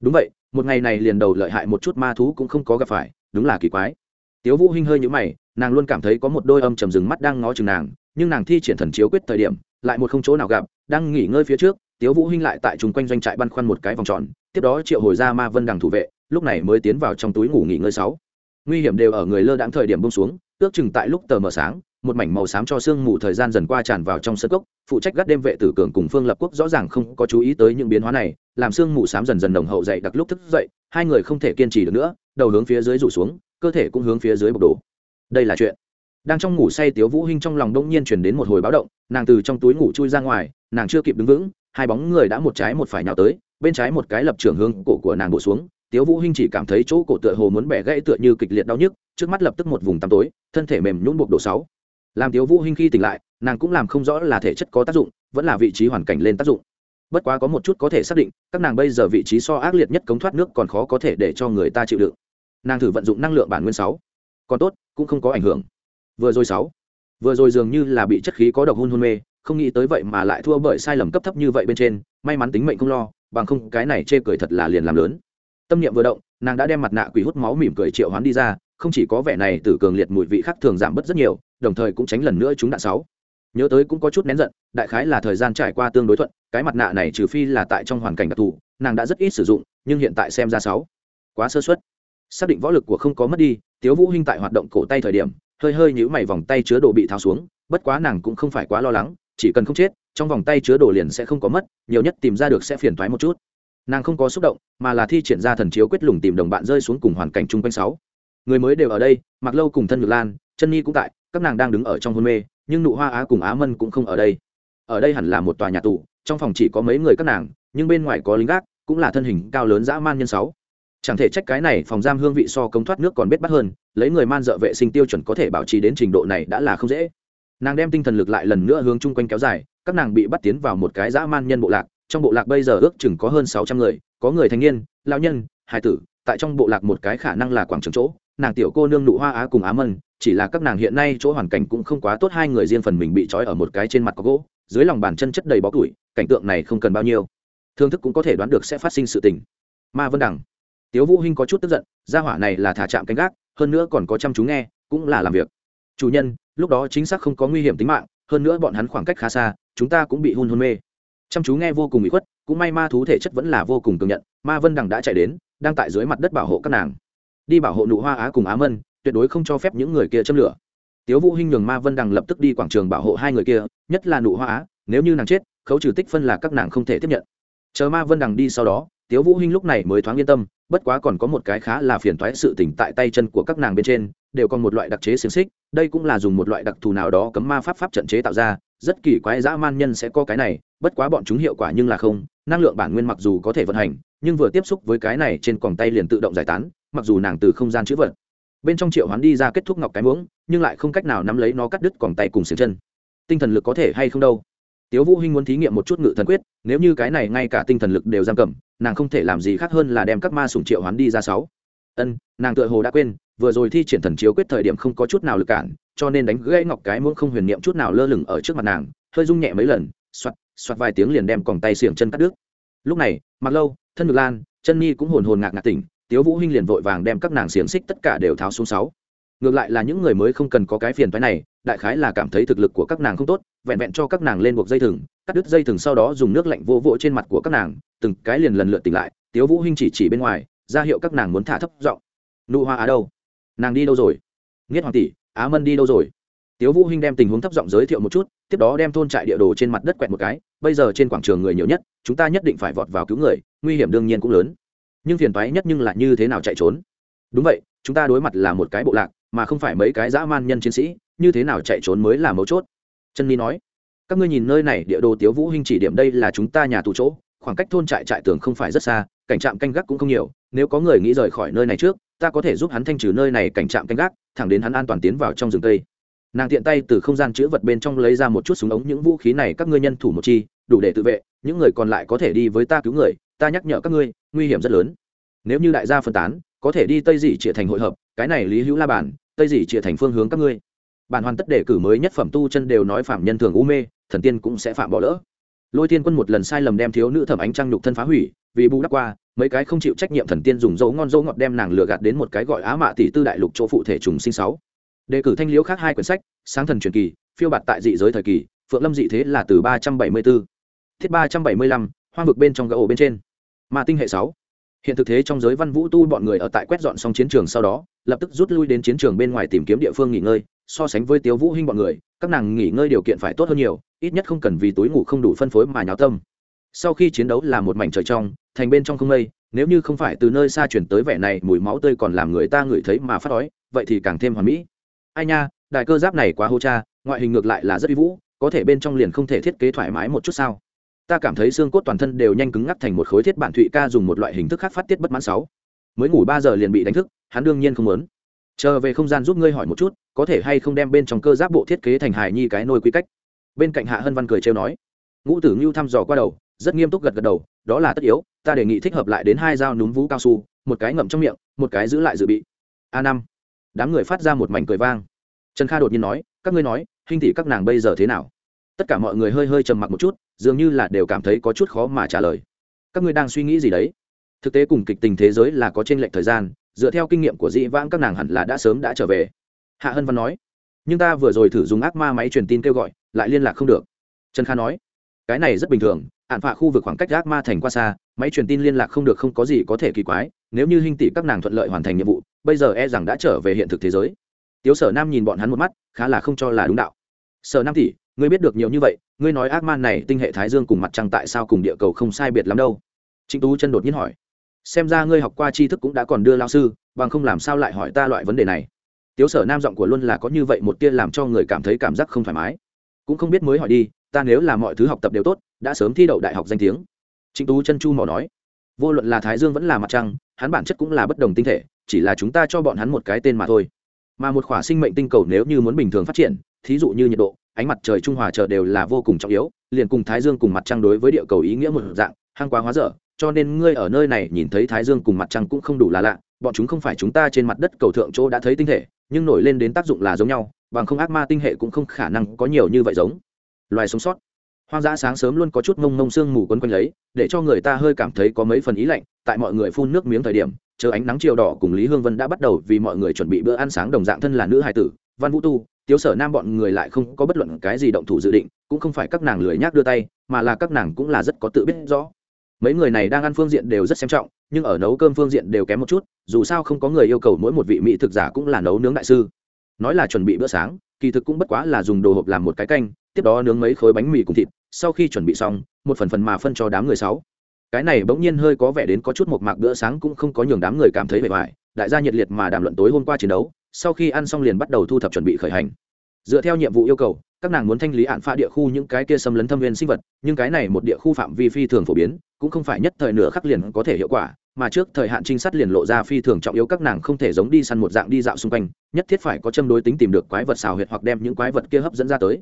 Đúng vậy, một ngày này liền đầu lợi hại một chút ma thú cũng không có gặp phải, đúng là kỳ quái. Tiếu vũ hinh hơi nhũ mày, nàng luôn cảm thấy có một đôi âm trầm rừng mắt đang ngó chừng nàng, nhưng nàng thi triển thần chiếu quyết thời điểm, lại một không chỗ nào gặp, đang nghỉ ngơi phía trước tiếu vũ hinh lại tại chung quanh doanh trại băn khoăn một cái vòng tròn, tiếp đó triệu hồi ra ma vân đằng thủ vệ, lúc này mới tiến vào trong túi ngủ nghỉ ngơi sáu. Nguy hiểm đều ở người lơ đãng thời điểm buông xuống, ước chừng tại lúc tờ mờ sáng, một mảnh màu xám cho sương mù thời gian dần qua tràn vào trong sân cốc, phụ trách gác đêm vệ tử cường cùng phương lập quốc rõ ràng không có chú ý tới những biến hóa này, làm sương mù xám dần dần nồng hậu dậy đặc lúc thức dậy, hai người không thể kiên trì được nữa, đầu hướng phía dưới rủ xuống, cơ thể cũng hướng phía dưới bộc đổ. Đây là chuyện. Đang trong ngủ say tiếu vũ hinh trong lòng đông nhiên truyền đến một hồi báo động, nàng từ trong túi ngủ chui ra ngoài, nàng chưa kịp đứng vững hai bóng người đã một trái một phải nhào tới, bên trái một cái lập trường hướng cổ của nàng bổ xuống, tiếu vũ hinh chỉ cảm thấy chỗ cổ tựa hồ muốn bẻ gãy tựa như kịch liệt đau nhức, trước mắt lập tức một vùng tăm tối, thân thể mềm nhũn buộc độ sáu. Làm tiếu vũ hinh khi tỉnh lại, nàng cũng làm không rõ là thể chất có tác dụng, vẫn là vị trí hoàn cảnh lên tác dụng. Bất quá có một chút có thể xác định, các nàng bây giờ vị trí so ác liệt nhất cống thoát nước còn khó có thể để cho người ta chịu đựng. Nàng thử vận dụng năng lượng bản nguyên sáu. Còn tốt, cũng không có ảnh hưởng. Vừa rồi sáu. Vừa rồi dường như là bị chất khí có độc hôn hôn mê không nghĩ tới vậy mà lại thua bởi sai lầm cấp thấp như vậy bên trên, may mắn tính mệnh không lo, bằng không cái này chê cười thật là liền làm lớn. Tâm niệm vừa động, nàng đã đem mặt nạ quỷ hút máu mỉm cười triệu hoán đi ra, không chỉ có vẻ này tử cường liệt mùi vị khác thường giảm bớt rất nhiều, đồng thời cũng tránh lần nữa chúng đạn sáu. Nhớ tới cũng có chút nén giận, đại khái là thời gian trải qua tương đối thuận, cái mặt nạ này trừ phi là tại trong hoàn cảnh đặc thù, nàng đã rất ít sử dụng, nhưng hiện tại xem ra sáu, quá sơ suất. Xác định võ lực của không có mất đi, tiếu vũ hinh tại hoạt động cổ tay thời điểm, hơi hơi nhíu mày vòng tay chứa đồ bị tháo xuống, bất quá nàng cũng không phải quá lo lắng chỉ cần không chết, trong vòng tay chứa đồ liền sẽ không có mất, nhiều nhất tìm ra được sẽ phiền toái một chút. Nàng không có xúc động, mà là thi triển ra thần chiếu quyết lùng tìm đồng bạn rơi xuống cùng hoàn cảnh chung quanh sáu. Người mới đều ở đây mặc lâu cùng thân ngược lan, chân nhi cũng tại, các nàng đang đứng ở trong hôn mê, nhưng nụ hoa á cùng á mân cũng không ở đây. Ở đây hẳn là một tòa nhà tù, trong phòng chỉ có mấy người các nàng, nhưng bên ngoài có lính gác, cũng là thân hình cao lớn dã man nhân sáu. Chẳng thể trách cái này phòng giam hương vị so công thoát nước còn bết bắt hơn, lấy người man dợ vệ sinh tiêu chuẩn có thể bảo trì đến trình độ này đã là không dễ nàng đem tinh thần lực lại lần nữa hướng chung quanh kéo dài, các nàng bị bắt tiến vào một cái dã man nhân bộ lạc, trong bộ lạc bây giờ ước chừng có hơn sáu trăm người, có người thanh niên lao nhân, hải tử, tại trong bộ lạc một cái khả năng là quảng trường chỗ, nàng tiểu cô nương nụ hoa á cùng á mân, chỉ là các nàng hiện nay chỗ hoàn cảnh cũng không quá tốt, hai người riêng phần mình bị trói ở một cái trên mặt có gỗ, dưới lòng bàn chân chất đầy bó củi, cảnh tượng này không cần bao nhiêu. Thương thức cũng có thể đoán được sẽ phát sinh sự tình. Ma vân đằng, tiếu vũ hinh có chút tức giận, gia hỏa này là thả chạm canh gác, hơn nữa còn có chăm chú nghe, cũng là làm việc chủ nhân, lúc đó chính xác không có nguy hiểm tính mạng, hơn nữa bọn hắn khoảng cách khá xa, chúng ta cũng bị hôn hôn mê. Chăm chú nghe vô cùng bị khuất, cũng may ma thú thể chất vẫn là vô cùng cường nhận, ma vân đằng đã chạy đến, đang tại dưới mặt đất bảo hộ các nàng. Đi bảo hộ nụ hoa á cùng á mân, tuyệt đối không cho phép những người kia châm lửa. Tiếu vũ hinh nhường ma vân đằng lập tức đi quảng trường bảo hộ hai người kia, nhất là nụ hoa á, nếu như nàng chết, khấu trừ tích phân là các nàng không thể tiếp nhận. Chờ ma vân đằng đi sau đó tiếu vũ hinh lúc này mới thoáng yên tâm, bất quá còn có một cái khá là phiền toái sự tình tại tay chân của các nàng bên trên, đều còn một loại đặc chế xiềng xích, đây cũng là dùng một loại đặc thù nào đó cấm ma pháp pháp trận chế tạo ra, rất kỳ quái dã man nhân sẽ có cái này, bất quá bọn chúng hiệu quả nhưng là không, năng lượng bản nguyên mặc dù có thể vận hành, nhưng vừa tiếp xúc với cái này trên còng tay liền tự động giải tán, mặc dù nàng từ không gian chữ vật. Bên trong triệu hoán đi ra kết thúc ngọc cái muỗng, nhưng lại không cách nào nắm lấy nó cắt đứt còng tay cùng xiềng chân. Tinh thần lực có thể hay không đâu? Tiếu vũ hinh muốn thí nghiệm một chút ngự thần quyết, nếu như cái này ngay cả tinh thần lực đều giam cầm nàng không thể làm gì khác hơn là đem các ma sủng triệu hoán đi ra sáu. Ân, nàng tựa hồ đã quên, vừa rồi thi triển thần chiếu quyết thời điểm không có chút nào lực cản, cho nên đánh gãy ngọc cái muỗng không huyền niệm chút nào lơ lửng ở trước mặt nàng, hơi rung nhẹ mấy lần xoát xoát vài tiếng liền đem còng tay xiềng chân cắt đứt. Lúc này, mặc lâu, thân ngực lan, chân nhi cũng hồn hồn ngạc ngạc tỉnh, tiếu vũ hinh liền vội vàng đem các nàng xiềng xích tất cả đều tháo xuống sáu. Ngược lại là những người mới không cần có cái phiền toái này, đại khái là cảm thấy thực lực của các nàng không tốt, vẹn vẹn cho các nàng lên buộc dây thừng cắt đứt dây thừng sau đó dùng nước lạnh vô vỗ trên mặt của các nàng, từng cái liền lần lượt tỉnh lại, tiếu vũ hinh chỉ chỉ bên ngoài, ra hiệu các nàng muốn thả thấp giọng. Nụ hoa á đâu? Nàng đi đâu rồi? Nghiết hoàng tỷ, á mân đi đâu rồi? Tiếu vũ hinh đem tình huống thấp giọng giới thiệu một chút, tiếp đó đem thôn trại địa đồ trên mặt đất quẹt một cái, bây giờ trên quảng trường người nhiều nhất, chúng ta nhất định phải vọt vào cứu người, nguy hiểm đương nhiên cũng lớn. Nhưng phiền toái nhất nhưng là như thế nào chạy trốn? Đúng vậy, chúng ta đối mặt là một cái bộ lạc, mà không phải mấy cái dã man nhân chiến sĩ, như thế nào chạy trốn mới là mấu chốt. Chân ni nói các ngươi nhìn nơi này, địa đồ tiếu vũ hinh chỉ điểm đây là chúng ta nhà tù chỗ, khoảng cách thôn trại trại tường không phải rất xa, cảnh trạm canh gác cũng không nhiều, nếu có người nghĩ rời khỏi nơi này trước, ta có thể giúp hắn thanh trừ nơi này cảnh trạm canh gác, thẳng đến hắn an toàn tiến vào trong rừng tây nàng tiện tay từ không gian chữ vật bên trong lấy ra một chút súng ống, những vũ khí này các ngươi nhân thủ một chi, đủ để tự vệ, những người còn lại có thể đi với ta cứu người, ta nhắc nhở các ngươi, nguy hiểm rất lớn. Nếu như đại gia phân tán, có thể đi tây dị trịa thành hội hợp, cái này lý hữu la bản tây dị trịa thành phương hướng các ngươi bản hoàn tất đề cử mới nhất phẩm tu chân đều nói phạm nhân thường u mê, thần tiên cũng sẽ phạm bỏ lỡ. Lôi thiên quân một lần sai lầm đem thiếu nữ thẩm ánh trăng nhục thân phá hủy, vì bù đắp qua, mấy cái không chịu trách nhiệm thần tiên dùng dấu ngon dấu ngọt đem nàng lừa gạt đến một cái gọi á mạ tỷ tư đại lục chỗ phụ thể trùng sinh sáu. Đề cử thanh liễu khác hai quyển sách, sáng thần truyền kỳ, phiêu bạt tại dị giới thời kỳ, phượng lâm dị thế là từ ba trăm bảy mươi 374. thiết ba trăm bảy mươi lăm, hoang vực bên trong gã ổ bên trên. Mà tinh hệ sáu. Hiện thực thế trong giới văn vũ tu bọn người ở tại quét dọn xong chiến trường sau đó, lập tức rút lui đến chiến trường bên ngoài tìm kiếm địa phương nghỉ ngơi so sánh với tiếu vũ hinh bọn người, các nàng nghỉ ngơi điều kiện phải tốt hơn nhiều, ít nhất không cần vì túi ngủ không đủ phân phối mà nháo tâm. Sau khi chiến đấu là một mảnh trời trong, thành bên trong không mây, nếu như không phải từ nơi xa chuyển tới vẻ này, mùi máu tươi còn làm người ta ngửi thấy mà phát đói vậy thì càng thêm hoàn mỹ. Ai nha đại cơ giáp này quá hô cha, ngoại hình ngược lại là rất uy vũ, có thể bên trong liền không thể thiết kế thoải mái một chút sao? Ta cảm thấy xương cốt toàn thân đều nhanh cứng ngắc thành một khối thiết bản thụy ca dùng một loại hình thức khác phát tiết bất mãn sáu. Mới ngủ ba giờ liền bị đánh thức, hắn đương nhiên không muốn chờ về không gian giúp ngươi hỏi một chút, có thể hay không đem bên trong cơ giáp bộ thiết kế thành hài nhi cái nôi quy cách? Bên cạnh hạ hân văn cười trêu nói. Ngũ tử ngưu thăm dò qua đầu, rất nghiêm túc gật gật đầu, đó là tất yếu, ta đề nghị thích hợp lại đến hai dao núm vũ cao su, một cái ngậm trong miệng, một cái giữ lại dự bị. A năm. Đám người phát ra một mảnh cười vang. Trần kha đột nhiên nói, các ngươi nói hình thị các nàng bây giờ thế nào? Tất cả mọi người hơi hơi trầm mặc một chút, dường như là đều cảm thấy có chút khó mà trả lời. Các ngươi đang suy nghĩ gì đấy? Thực tế cùng kịch tình thế giới là có trên lệnh thời gian dựa theo kinh nghiệm của dĩ vãng các nàng hẳn là đã sớm đã trở về. Hạ hân văn nói, nhưng ta vừa rồi thử dùng ác ma máy truyền tin kêu gọi, lại liên lạc không được. Trần kha nói, cái này rất bình thường, hạn phạ khu vực khoảng cách ác ma thành qua xa, máy truyền tin liên lạc không được không có gì có thể kỳ quái, nếu như hình tỷ các nàng thuận lợi hoàn thành nhiệm vụ, bây giờ e rằng đã trở về hiện thực thế giới. Tiếu sở nam nhìn bọn hắn một mắt, khá là không cho là đúng đạo. Sở nam tỷ, ngươi biết được nhiều như vậy, ngươi nói ác ma này tinh hệ thái dương cùng mặt trăng tại sao cùng địa cầu không sai biệt lắm đâu? Trịnh tú chân đột nhiên hỏi xem ra ngươi học qua tri thức cũng đã còn đưa lao sư, bằng không làm sao lại hỏi ta loại vấn đề này. Tiếu sở nam giọng của luân là có như vậy một tia làm cho người cảm thấy cảm giác không thoải mái. Cũng không biết mới hỏi đi, ta nếu là mọi thứ học tập đều tốt, đã sớm thi đậu đại học danh tiếng. Trịnh tú chân chu mỏ nói, vô luận là thái dương vẫn là mặt trăng, hắn bản chất cũng là bất đồng tinh thể, chỉ là chúng ta cho bọn hắn một cái tên mà thôi. Mà một khỏa sinh mệnh tinh cầu nếu như muốn bình thường phát triển, thí dụ như nhiệt độ, ánh mặt trời, trung hòa chờ đều là vô cùng trọng yếu, liền cùng thái dương cùng mặt trăng đối với địa cầu ý nghĩa một dạng hăng quá hóa dở cho nên ngươi ở nơi này nhìn thấy thái dương cùng mặt trăng cũng không đủ là lạ, bọn chúng không phải chúng ta trên mặt đất cầu thượng chỗ đã thấy tinh thể, nhưng nổi lên đến tác dụng là giống nhau, bằng không ác ma tinh hệ cũng không khả năng có nhiều như vậy giống. Loài sống sót. Hoang dã sáng sớm luôn có chút mông mông sương mù quấn quanh lấy, để cho người ta hơi cảm thấy có mấy phần ý lạnh, tại mọi người phun nước miếng thời điểm, chờ ánh nắng chiều đỏ cùng lý hương vân đã bắt đầu vì mọi người chuẩn bị bữa ăn sáng đồng dạng thân là nữ hài tử, văn vũ tu, tiếu sở nam bọn người lại không có bất luận cái gì động thủ dự định, cũng không phải các nàng lười nhác đưa tay, mà là các nàng cũng là rất có tự biết rõ mấy người này đang ăn phương diện đều rất xem trọng, nhưng ở nấu cơm phương diện đều kém một chút, dù sao không có người yêu cầu mỗi một vị mỹ thực giả cũng là nấu nướng đại sư. Nói là chuẩn bị bữa sáng, kỳ thực cũng bất quá là dùng đồ hộp làm một cái canh, tiếp đó nướng mấy khối bánh mì cùng thịt, sau khi chuẩn bị xong, một phần phần mà phân cho đám người sáu. Cái này bỗng nhiên hơi có vẻ đến có chút một mạc bữa sáng cũng không có nhường đám người cảm thấy vẻ vải đại gia nhiệt liệt mà đàm luận tối hôm qua chiến đấu, sau khi ăn xong liền bắt đầu thu thập chuẩn bị khởi hành. Dựa theo nhiệm vụ yêu cầu các nàng muốn thanh lý hạn pha địa khu những cái kia xâm lấn thâm viên sinh vật, nhưng cái này một địa khu phạm vi phi thường phổ biến, cũng không phải nhất thời nửa khắc liền có thể hiệu quả, mà trước thời hạn trinh sát liền lộ ra phi thường trọng yếu các nàng không thể giống đi săn một dạng đi dạo xung quanh, nhất thiết phải có châm đối tính tìm được quái vật xào huyệt hoặc đem những quái vật kia hấp dẫn ra tới.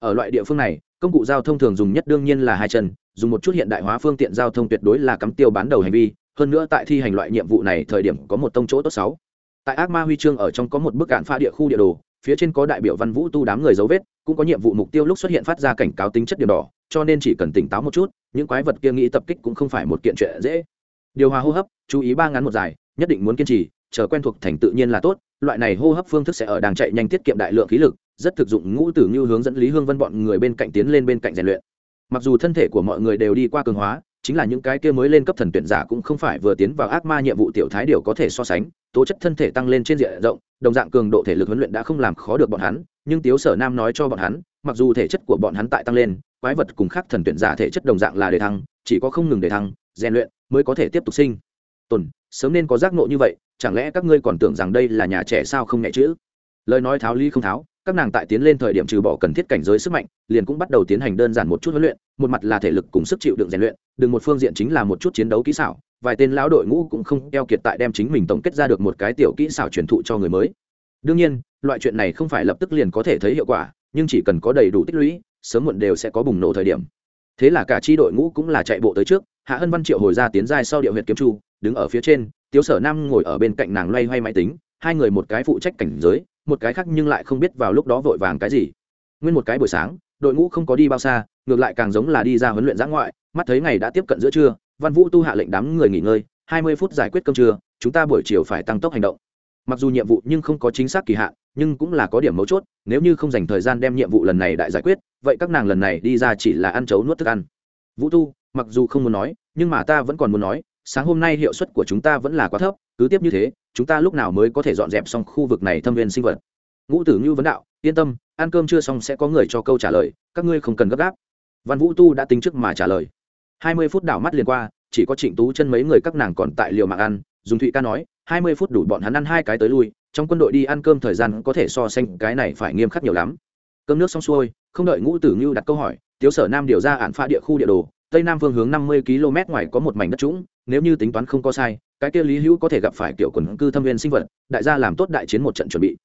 Ở loại địa phương này, công cụ giao thông thường dùng nhất đương nhiên là hai chân, dùng một chút hiện đại hóa phương tiện giao thông tuyệt đối là cắm tiêu bán đầu hành vi, hơn nữa tại thi hành loại nhiệm vụ này thời điểm có một tông chỗ tốt sáu. Tại ác ma huy chương ở trong có một bức cạn pha địa khu địa đồ phía trên có đại biểu văn vũ tu đám người dấu vết, cũng có nhiệm vụ mục tiêu lúc xuất hiện phát ra cảnh cáo tính chất điểm đỏ, cho nên chỉ cần tỉnh táo một chút, những quái vật kia nghĩ tập kích cũng không phải một kiện chuyện dễ. Điều hòa hô hấp, chú ý ba ngắn một dài, nhất định muốn kiên trì, chờ quen thuộc thành tự nhiên là tốt, loại này hô hấp phương thức sẽ ở đang chạy nhanh tiết kiệm đại lượng khí lực, rất thực dụng, ngũ tử như hướng dẫn lý hương vân bọn người bên cạnh tiến lên bên cạnh rèn luyện. Mặc dù thân thể của mọi người đều đi qua cường hóa, chính là những cái kia mới lên cấp thần tuyển giả cũng không phải vừa tiến vào ác ma nhiệm vụ tiểu thái điều có thể so sánh tố chất thân thể tăng lên trên diện rộng, đồng dạng cường độ thể lực huấn luyện đã không làm khó được bọn hắn, nhưng tiếu sở nam nói cho bọn hắn, mặc dù thể chất của bọn hắn tại tăng lên, quái vật cùng khác thần tuyển giả thể chất đồng dạng là để thăng, chỉ có không ngừng để thăng, rèn luyện mới có thể tiếp tục sinh. Tồn, sớm nên có giác nộ như vậy, chẳng lẽ các ngươi còn tưởng rằng đây là nhà trẻ sao không nhẹ chữ lời nói tháo ly không tháo các nàng tại tiến lên thời điểm trừ bỏ cần thiết cảnh giới sức mạnh, liền cũng bắt đầu tiến hành đơn giản một chút huấn luyện, một mặt là thể lực cùng sức chịu đựng rèn luyện, đừng một phương diện chính là một chút chiến đấu kỹ xảo, vài tên lão đội ngũ cũng không keo kiệt tại đem chính mình tổng kết ra được một cái tiểu kỹ xảo truyền thụ cho người mới. Đương nhiên, loại chuyện này không phải lập tức liền có thể thấy hiệu quả, nhưng chỉ cần có đầy đủ tích lũy, sớm muộn đều sẽ có bùng nổ thời điểm. Thế là cả chi đội ngũ cũng là chạy bộ tới trước, hạ hân văn triệu hồi ra tiến giai sau địa huyện kiếm chu, đứng ở phía trên, tiếu sở nam ngồi ở bên cạnh nàng loay hoay máy tính, hai người một cái phụ trách cảnh giới một cái khác nhưng lại không biết vào lúc đó vội vàng cái gì. Nguyên một cái buổi sáng, đội ngũ không có đi bao xa, ngược lại càng giống là đi ra huấn luyện giã ngoại, mắt thấy ngày đã tiếp cận giữa trưa, văn vũ tu hạ lệnh đám người nghỉ ngơi, hai mươi phút giải quyết cơm trưa, chúng ta buổi chiều phải tăng tốc hành động. Mặc dù nhiệm vụ nhưng không có chính xác kỳ hạn, nhưng cũng là có điểm mấu chốt, nếu như không dành thời gian đem nhiệm vụ lần này đại giải quyết, vậy các nàng lần này đi ra chỉ là ăn chấu nuốt thức ăn. Vũ tu, mặc dù không muốn nói, nhưng mà ta vẫn còn muốn nói, sáng hôm nay hiệu suất của chúng ta vẫn là quá thấp, cứ tiếp như thế chúng ta lúc nào mới có thể dọn dẹp xong khu vực này thâm viên sinh vật? Ngũ tử ngưu vấn đạo, yên tâm, ăn cơm chưa xong sẽ có người cho câu trả lời, các ngươi không cần gấp gáp. Văn vũ tu đã tính trước mà trả lời. Hai mươi phút đảo mắt liền qua, chỉ có trịnh tú chân mấy người các nàng còn tại liều mạng ăn dùng thụy ca nói, hai mươi phút đủ bọn hắn ăn hai cái tới lui, trong quân đội đi ăn cơm thời gian có thể so sánh cái này phải nghiêm khắc nhiều lắm. Cơm nước xong xuôi, không đợi ngũ tử ngưu đặt câu hỏi, tiếu sở nam điều ra ạn pha địa khu địa đồ, tây nam phương hướng năm mươi km ngoài có một mảnh đất trũng, nếu như tính toán không có sai cái kia lý hữu có thể gặp phải kiểu quần cư thâm viên sinh vật đại gia làm tốt đại chiến một trận chuẩn bị.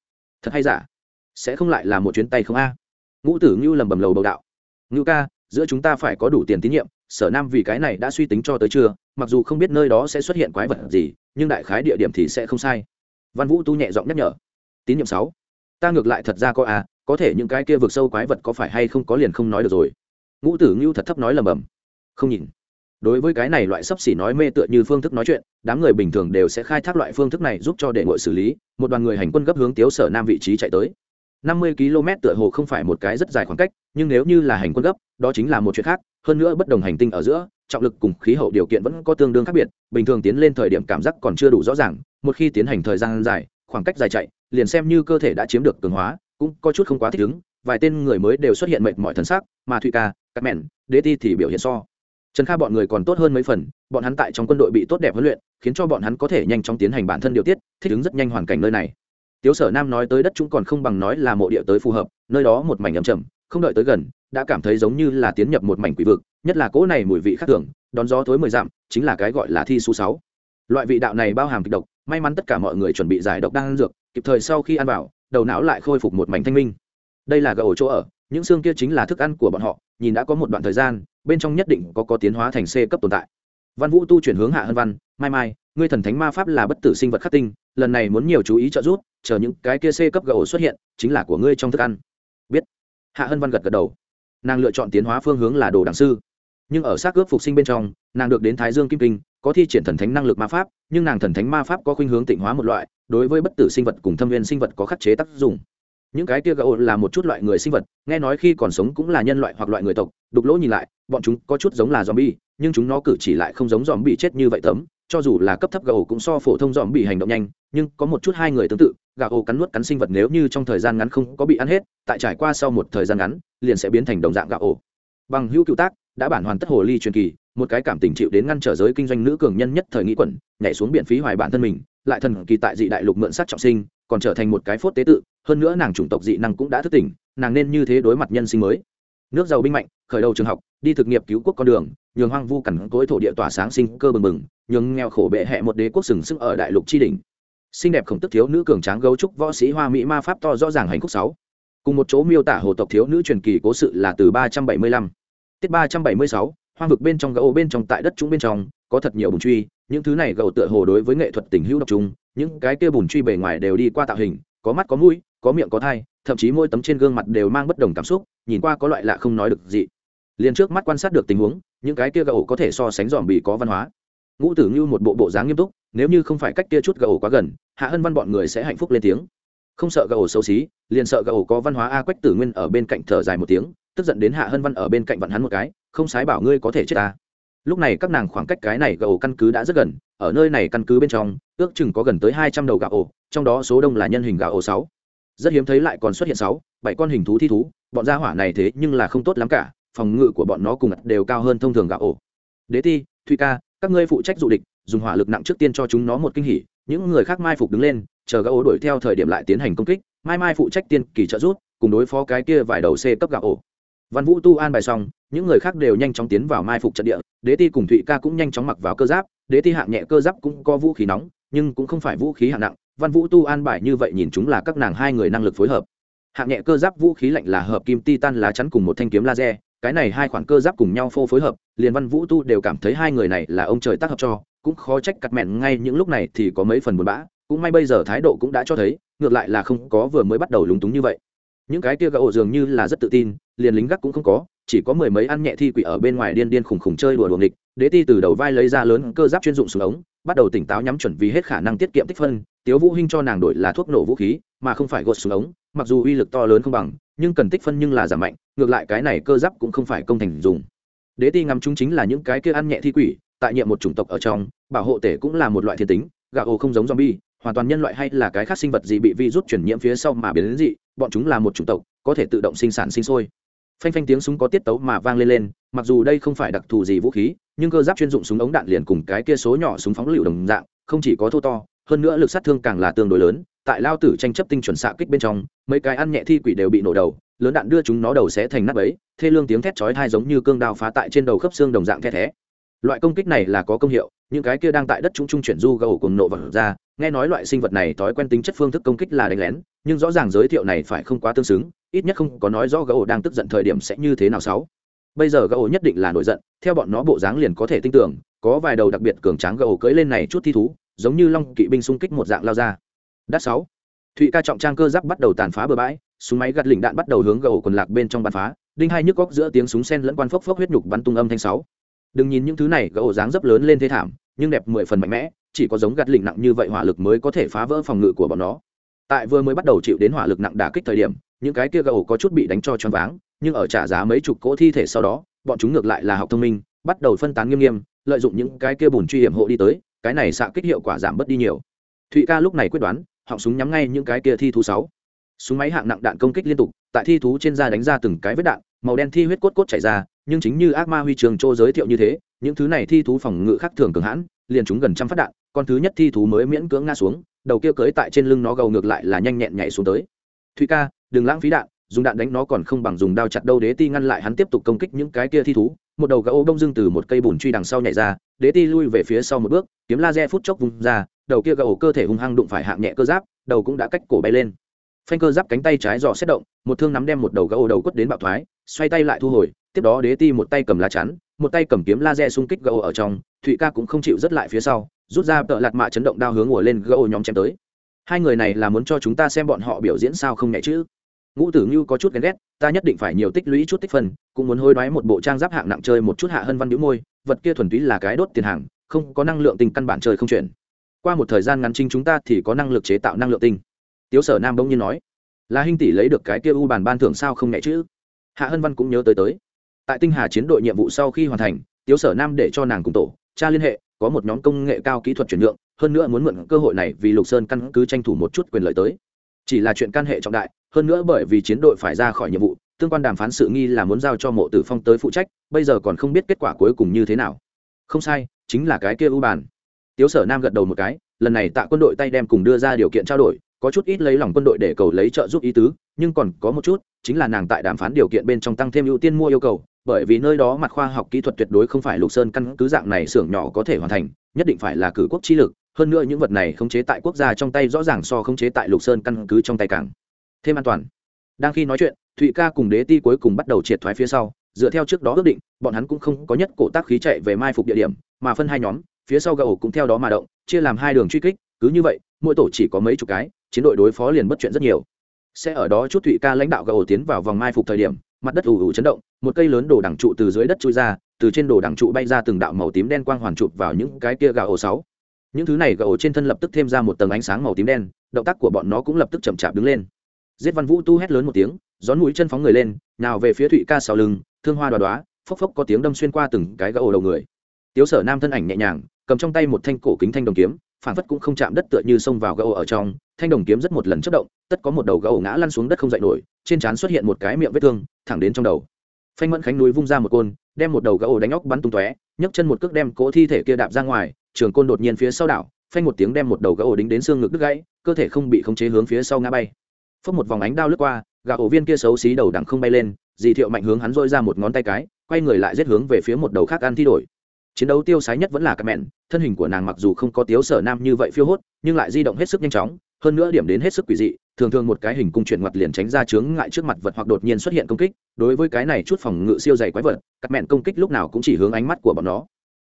Thật hay giả? Sẽ không lại là một chuyến tay không a? Ngũ tử ngưu lầm bầm lầu bầu đạo. Ngưu ca giữa chúng ta phải có đủ tiền tín nhiệm sở nam vì cái này đã suy tính cho tới chưa mặc dù không biết nơi đó sẽ xuất hiện quái vật gì nhưng đại khái địa điểm thì sẽ không sai. Văn vũ tu nhẹ giọng nhắc nhở. Tín nhiệm sáu. Ta ngược lại thật ra có a, có thể những cái kia vượt sâu quái vật có phải hay không có liền không nói được rồi. Ngũ tử ngưu thật thấp nói lầm bầm. Không nhìn đối với cái này loại sấp xỉ nói mê tựa như phương thức nói chuyện, đám người bình thường đều sẽ khai thác loại phương thức này giúp cho đệ ngội xử lý, một đoàn người hành quân gấp hướng tiếu sở nam vị trí chạy tới. Năm mươi km tựa hồ không phải một cái rất dài khoảng cách, nhưng nếu như là hành quân gấp, đó chính là một chuyện khác, hơn nữa bất đồng hành tinh ở giữa, trọng lực cùng khí hậu điều kiện vẫn có tương đương khác biệt, bình thường tiến lên thời điểm cảm giác còn chưa đủ rõ ràng, một khi tiến hành thời gian dài, khoảng cách dài chạy, liền xem như cơ thể đã chiếm được cường hóa, cũng có chút không quá thích ứng, vài tên người mới đều xuất hiện mệt mỏi thân xác, mà thụy ca các mẹn, đế ti thì biểu hiện so trần kha bọn người còn tốt hơn mấy phần, bọn hắn tại trong quân đội bị tốt đẹp huấn luyện, khiến cho bọn hắn có thể nhanh chóng tiến hành bản thân điều tiết, thích ứng rất nhanh hoàn cảnh nơi này. Tiếu sở nam nói tới đất chúng còn không bằng nói là mộ địa tới phù hợp, nơi đó một mảnh ấm chầm không đợi tới gần, đã cảm thấy giống như là tiến nhập một mảnh quỷ vực, nhất là cỗ này mùi vị khác thường, đón gió thối mười dặm, chính là cái gọi là thi số sáu. Loại vị đạo này bao hàm kịch độc, may mắn tất cả mọi người chuẩn bị giải độc đang ăn dược, kịp thời sau khi ăn vào, đầu não lại khôi phục một mảnh thanh minh. Đây là gà ổ chỗ ở, những xương kia chính là thức ăn của bọn họ nhìn đã có một đoạn thời gian, bên trong nhất định có có tiến hóa thành c cấp tồn tại. Văn vũ tu chuyển hướng hạ hân văn, mai mai, ngươi thần thánh ma pháp là bất tử sinh vật khắc tinh, lần này muốn nhiều chú ý trợ giúp, chờ những cái kia c cấp gậu xuất hiện, chính là của ngươi trong thức ăn. Biết. Hạ hân văn gật gật đầu. Nàng lựa chọn tiến hóa phương hướng là đồ đảng sư. Nhưng ở xác ướp phục sinh bên trong, nàng được đến thái dương kim kinh, có thi triển thần thánh năng lực ma pháp, nhưng nàng thần thánh ma pháp có khuynh hướng tịnh hóa một loại, đối với bất tử sinh vật cùng thâm viên sinh vật có khắc chế tác dụng những cái kia gỗ là một chút loại người sinh vật, nghe nói khi còn sống cũng là nhân loại hoặc loại người tộc, đục lỗ nhìn lại, bọn chúng có chút giống là zombie, nhưng chúng nó cử chỉ lại không giống zombie chết như vậy tấm, cho dù là cấp thấp gỗ cũng so phổ thông zombie hành động nhanh, nhưng có một chút hai người tương tự gà ổ cắn nuốt cắn sinh vật nếu như trong thời gian ngắn không có bị ăn hết, tại trải qua sau một thời gian ngắn, liền sẽ biến thành đồng dạng gà ổ bằng hữu cựu tác, đã bản hoàn tất hồ ly truyền kỳ, một cái cảm tình chịu đến ngăn trở giới kinh doanh nữ cường nhân nhất thời nghĩ quẩn, nhảy xuống biển phí hoài bản thân mình lại thần kỳ tại dị đại lục mượn sát trọng sinh, còn trở thành một cái phốt tế tự, hơn nữa nàng chủng tộc dị năng cũng đã thức tỉnh, nàng nên như thế đối mặt nhân sinh mới. Nước giàu binh mạnh, khởi đầu trường học, đi thực nghiệp cứu quốc con đường, nhường hoang vu cằn cối thổ địa tỏa sáng sinh cơ bừng bừng, nhường nghèo khổ bệ hẹ một đế quốc sừng sức ở đại lục tri đình xinh đẹp khổng tức thiếu nữ cường tráng gấu trúc võ sĩ hoa mỹ ma pháp to rõ ràng hành khúc sáu. Cùng một chỗ miêu tả hồ tộc thiếu nữ truyền kỳ cố sự là từ ba trăm bảy mươi lăm. Tiết ba trăm bảy mươi sáu, hoang vực bên trong gấu bên trong tại đất trũng bên trong, có thật nhiều bùn truy những thứ này gầu tựa hồ đối với nghệ thuật tình hữu độc trung những cái kia bùn truy bề ngoài đều đi qua tạo hình, có mắt có mũi, có miệng có thai, thậm chí môi tấm trên gương mặt đều mang bất đồng cảm xúc, nhìn qua có loại lạ không nói được gì. Liền trước mắt quan sát được tình huống, những cái kia gầu có thể so sánh dòm bị có văn hóa. Ngũ tử như một bộ bộ dáng nghiêm túc, nếu như không phải cách kia chút gầu quá gần, hạ hân văn bọn người sẽ hạnh phúc lên tiếng. Không sợ gầu xấu xí, liền sợ gầu có văn hóa a quách tử nguyên ở bên cạnh thở dài một tiếng, tức giận đến hạ hân văn ở bên cạnh vặn hắn một cái, không sái bảo ngươi có thể chết ta lúc này các nàng khoảng cách cái này gà ổ căn cứ đã rất gần, ở nơi này căn cứ bên trong, ước chừng có gần tới hai trăm đầu gà ổ trong đó số đông là nhân hình gà ổ sáu. Rất hiếm thấy lại còn xuất hiện sáu, bảy con hình thú thi thú, bọn gia hỏa này thế nhưng là không tốt lắm cả, phòng ngự của bọn nó cùng đều cao hơn thông thường gà ổ đế ti, thụy ca, các ngươi phụ trách dụ địch, dùng hỏa lực nặng trước tiên cho chúng nó một kinh hỉ, những người khác mai phục đứng lên, chờ gà ổ đuổi theo thời điểm lại tiến hành công kích, mai mai phụ trách tiên kỳ trợ rút cùng đối phó cái kia vài đầu c cấp gà ổ văn vũ tu an bài xong những người khác đều nhanh chóng tiến vào mai phục trận địa, đế ti cùng thụy ca cũng nhanh chóng mặc vào cơ giáp, đế ti hạng nhẹ cơ giáp cũng có vũ khí nóng, nhưng cũng không phải vũ khí hạng nặng, văn vũ tu an bài như vậy nhìn chúng là các nàng hai người năng lực phối hợp. Hạng nhẹ cơ giáp vũ khí lạnh là hợp kim titan lá chắn cùng một thanh kiếm laser, cái này hai khoản cơ giáp cùng nhau phô phối hợp, liền văn vũ tu đều cảm thấy hai người này là ông trời tác hợp cho, cũng khó trách cắt mẹn ngay những lúc này thì có mấy phần buồn bã, cũng may bây giờ thái độ cũng đã cho thấy, ngược lại là không có vừa mới bắt đầu lúng túng như vậy. Những cái kia gạo dường như là rất tự tin, liền lính gác cũng không có chỉ có mười mấy ăn nhẹ thi quỷ ở bên ngoài điên điên khùng khùng chơi đùa đùa nghịch, đế ti từ đầu vai lấy ra lớn cơ giáp chuyên dụng xuống ống, bắt đầu tỉnh táo nhắm chuẩn vì hết khả năng tiết kiệm tích phân. Tiếu vũ hinh cho nàng đổi là thuốc nổ vũ khí, mà không phải gột xuống ống, mặc dù uy lực to lớn không bằng, nhưng cần tích phân nhưng là giảm mạnh, ngược lại cái này cơ giáp cũng không phải công thành dùng. Đế ti ngắm chúng chính là những cái kia ăn nhẹ thi quỷ, tại nhiệm một chủng tộc ở trong, bảo hộ tể cũng là một loại thiên tính, gạo ồ không giống zombie, hoàn toàn nhân loại hay là cái khác sinh vật gì bị virus chuyển nhiễm phía sau mà biến đến dị, bọn chúng là một chủng tộc, có thể tự động sinh sản sinh sôi phanh phanh tiếng súng có tiết tấu mà vang lên lên, mặc dù đây không phải đặc thù gì vũ khí, nhưng cơ giáp chuyên dụng súng ống đạn liền cùng cái kia số nhỏ súng phóng lựu đồng dạng, không chỉ có thô to, hơn nữa lực sát thương càng là tương đối lớn, tại lao tử tranh chấp tinh chuẩn xạ kích bên trong, mấy cái ăn nhẹ thi quỷ đều bị nổ đầu, lớn đạn đưa chúng nó đầu sẽ thành nắp ấy, thê lương tiếng thét chói tai giống như cương đao phá tại trên đầu khớp xương đồng dạng the thé. Loại công kích này là có công hiệu, những cái kia đang tại đất trung trung chuyển du gầu cùng nộ vật ra nghe nói loại sinh vật này thói quen tính chất phương thức công kích là đánh lén, nhưng rõ ràng giới thiệu này phải không quá tương xứng, ít nhất không có nói rõ gấu đang tức giận thời điểm sẽ như thế nào sáu. Bây giờ gấu nhất định là nổi giận, theo bọn nó bộ dáng liền có thể tin tưởng, có vài đầu đặc biệt cường tráng gấu cưỡi lên này chút thi thú, giống như long kỵ binh xung kích một dạng lao ra. Đắt sáu. Thụy ca trọng trang cơ giáp bắt đầu tàn phá bờ bãi, súng máy gạt lỉnh đạn bắt đầu hướng gấu quần lạc bên trong bắn phá, đinh hai nhức góc giữa tiếng súng sen lẫn quan phốc phốc huyết nhục bắn tung âm thanh sáu. Đừng nhìn những thứ này, gấu dáng dấp lớn lên thế thảm, nhưng đẹp mười phần mạnh mẽ chỉ có giống gạt lỉnh nặng như vậy hỏa lực mới có thể phá vỡ phòng ngự của bọn nó. Tại vừa mới bắt đầu chịu đến hỏa lực nặng đả kích thời điểm, những cái kia gầu có chút bị đánh cho choáng váng, nhưng ở trả giá mấy chục cỗ thi thể sau đó, bọn chúng ngược lại là học thông minh, bắt đầu phân tán nghiêm nghiêm, lợi dụng những cái kia bùn truy hiểm hộ đi tới, cái này xạ kích hiệu quả giảm bớt đi nhiều. Thụy ca lúc này quyết đoán, họng súng nhắm ngay những cái kia thi thú sáu. Súng máy hạng nặng đạn công kích liên tục, tại thi thú trên da đánh ra từng cái vết đạn, màu đen thi huyết cốt cốt chảy ra, nhưng chính như ác ma huy trường châu giới thiệu như thế, những thứ này thi thú phòng ngự khác thường cường hãn, liền chúng gần trăm phát đạn con thứ nhất thi thú mới miễn cưỡng ngã xuống, đầu kia cưới tại trên lưng nó gầu ngược lại là nhanh nhẹn nhảy xuống tới. Thụy ca, đừng lãng phí đạn, dùng đạn đánh nó còn không bằng dùng đao chặt đâu, đế ti ngăn lại hắn tiếp tục công kích những cái kia thi thú. Một đầu gấu đông dưng từ một cây bùn truy đằng sau nhảy ra, đế ti lui về phía sau một bước, kiếm laser phút chốc vùng ra, đầu kia gấu cơ thể hung hăng đụng phải hạng nhẹ cơ giáp, đầu cũng đã cách cổ bay lên. Phanh cơ giáp cánh tay trái dò xét động, một thương nắm đem một đầu gấu đầu quất đến bạo thoái, xoay tay lại thu hồi, tiếp đó đế ti một tay cầm lá chắn, một tay cầm kiếm laser xung kích gấu ở trong, thụy ca cũng không chịu rất lại phía sau rút ra tợ lạt mạ chấn động đao hướng ngồi lên gỗ nhóm chém tới. Hai người này là muốn cho chúng ta xem bọn họ biểu diễn sao không nhẹ chứ? Ngũ tử ngưu có chút ghen ghét, ta nhất định phải nhiều tích lũy chút tích phần cũng muốn hối đoái một bộ trang giáp hạng nặng chơi một chút hạ hân văn đĩu môi, vật kia thuần túy là cái đốt tiền hàng, không có năng lượng tinh căn bản trời không chuyển. Qua một thời gian ngắn trinh chúng ta thì có năng lực chế tạo năng lượng tinh. Tiếu sở nam bỗng nhiên nói, là hinh tỷ lấy được cái kia u bàn ban thưởng sao không nhẹ chứ? Hạ hân văn cũng nhớ tới tới. Tại tinh hà chiến đội nhiệm vụ sau khi hoàn thành, tiếu sở nam để cho nàng cùng tổ cha liên hệ có một nhóm công nghệ cao kỹ thuật chuyển nhượng, hơn nữa muốn mượn cơ hội này vì lục sơn căn cứ tranh thủ một chút quyền lợi tới. Chỉ là chuyện can hệ trọng đại, hơn nữa bởi vì chiến đội phải ra khỏi nhiệm vụ, tương quan đàm phán sự nghi là muốn giao cho mộ tử phong tới phụ trách, bây giờ còn không biết kết quả cuối cùng như thế nào. Không sai, chính là cái kia ưu bàn. Tiếu sở nam gật đầu một cái, lần này tạ quân đội tay đem cùng đưa ra điều kiện trao đổi, có chút ít lấy lòng quân đội để cầu lấy trợ giúp ý tứ, nhưng còn có một chút, chính là nàng tại đàm phán điều kiện bên trong tăng thêm ưu tiên mua yêu cầu bởi vì nơi đó mặt khoa học kỹ thuật tuyệt đối không phải lục sơn căn cứ dạng này xưởng nhỏ có thể hoàn thành, nhất định phải là cử quốc chi lực, hơn nữa những vật này khống chế tại quốc gia trong tay rõ ràng so khống chế tại lục sơn căn cứ trong tay càng thêm an toàn. Đang khi nói chuyện, thụy ca cùng đế ti cuối cùng bắt đầu triệt thoái phía sau, dựa theo trước đó ước định, bọn hắn cũng không có nhất cổ tác khí chạy về mai phục địa điểm, mà phân hai nhóm, phía sau gậu cũng theo đó mà động, chia làm hai đường truy kích, cứ như vậy, mỗi tổ chỉ có mấy chục cái, chiến đội đối phó liền bất chuyện rất nhiều. Sẽ ở đó chút thụy ca lãnh đạo gậu tiến vào vòng mai phục thời điểm mặt đất ù ù chấn động, một cây lớn đồ đẳng trụ từ dưới đất chui ra, từ trên đồ đẳng trụ bay ra từng đạo màu tím đen quang hoàn chụp vào những cái kia gà ổ sáu. Những thứ này gà trên thân lập tức thêm ra một tầng ánh sáng màu tím đen, động tác của bọn nó cũng lập tức chậm chạp đứng lên. Giết văn vũ tu hét lớn một tiếng, gión mũi chân phóng người lên, nào về phía thụy ca sau lưng, thương hoa đoá đoá phốc phốc có tiếng đâm xuyên qua từng cái gà đầu người. Tiếu sở nam thân ảnh nhẹ nhàng, cầm trong tay một thanh cổ kính thanh đồng kiếm phản phất cũng không chạm đất tựa như xông vào gà ở trong, thanh đồng kiếm rất một lần chất động, tất có một đầu gà ngã lăn xuống đất không dậy nổi, trên trán xuất hiện một cái miệng vết thương, thẳng đến trong đầu. Phanh mẫn khánh núi vung ra một côn, đem một đầu gà đánh óc bắn tung tóe, nhấc chân một cước đem cỗ thi thể kia đạp ra ngoài, trường côn đột nhiên phía sau đảo, phanh một tiếng đem một đầu gà đính đến xương ngực đứt gãy, cơ thể không bị khống chế hướng phía sau ngã bay. Phốc một vòng ánh đao lướt qua gà ổ viên kia xấu xí đầu đằng không bay lên, dì thiệu mạnh hướng hắn dôi ra một ngón tay cái, quay người lại giết hướng về phía một đầu khác ăn thi đổi chiến đấu tiêu sái nhất vẫn là các mẹn, thân hình của nàng mặc dù không có tiếu sở nam như vậy phiêu hốt, nhưng lại di động hết sức nhanh chóng, hơn nữa điểm đến hết sức quỷ dị, thường thường một cái hình cung chuyển ngoặt liền tránh ra chướng ngại trước mặt vật hoặc đột nhiên xuất hiện công kích, đối với cái này chút phòng ngự siêu dày quái vật các mẹn công kích lúc nào cũng chỉ hướng ánh mắt của bọn nó.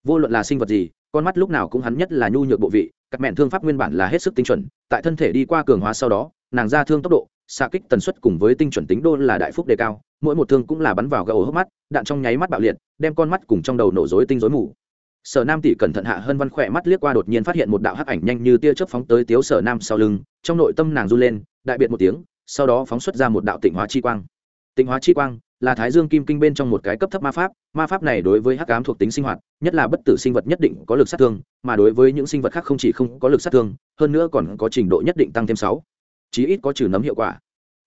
Vô luận là sinh vật gì, con mắt lúc nào cũng hắn nhất là nhu nhược bộ vị các mẹn thương pháp nguyên bản là hết sức tinh chuẩn, tại thân thể đi qua cường hóa sau đó, nàng ra thương tốc độ, xạ kích tần suất cùng với tinh chuẩn tính đô là đại phúc đề cao mỗi một thương cũng là bắn vào gấu hốc mắt, đạn trong nháy mắt bạo liệt, đem con mắt cùng trong đầu nổ rối tinh rối mù. Sở nam tỷ cẩn thận hạ hơn văn khỏe mắt liếc qua đột nhiên phát hiện một đạo hắc ảnh nhanh như tia chớp phóng tới tiếu sở nam sau lưng, trong nội tâm nàng run lên, đại biệt một tiếng, sau đó phóng xuất ra một đạo tịnh hóa chi quang. Tịnh hóa chi quang là thái dương kim kinh bên trong một cái cấp thấp ma pháp ma pháp này đối với hắc ám thuộc tính sinh hoạt, nhất là bất tử sinh vật nhất định có lực sát thương, mà đối với những sinh vật khác không chỉ không có lực sát thương, hơn nữa còn có trình độ nhất định tăng thêm sáu, chí ít có trừ nấm hiệu quả.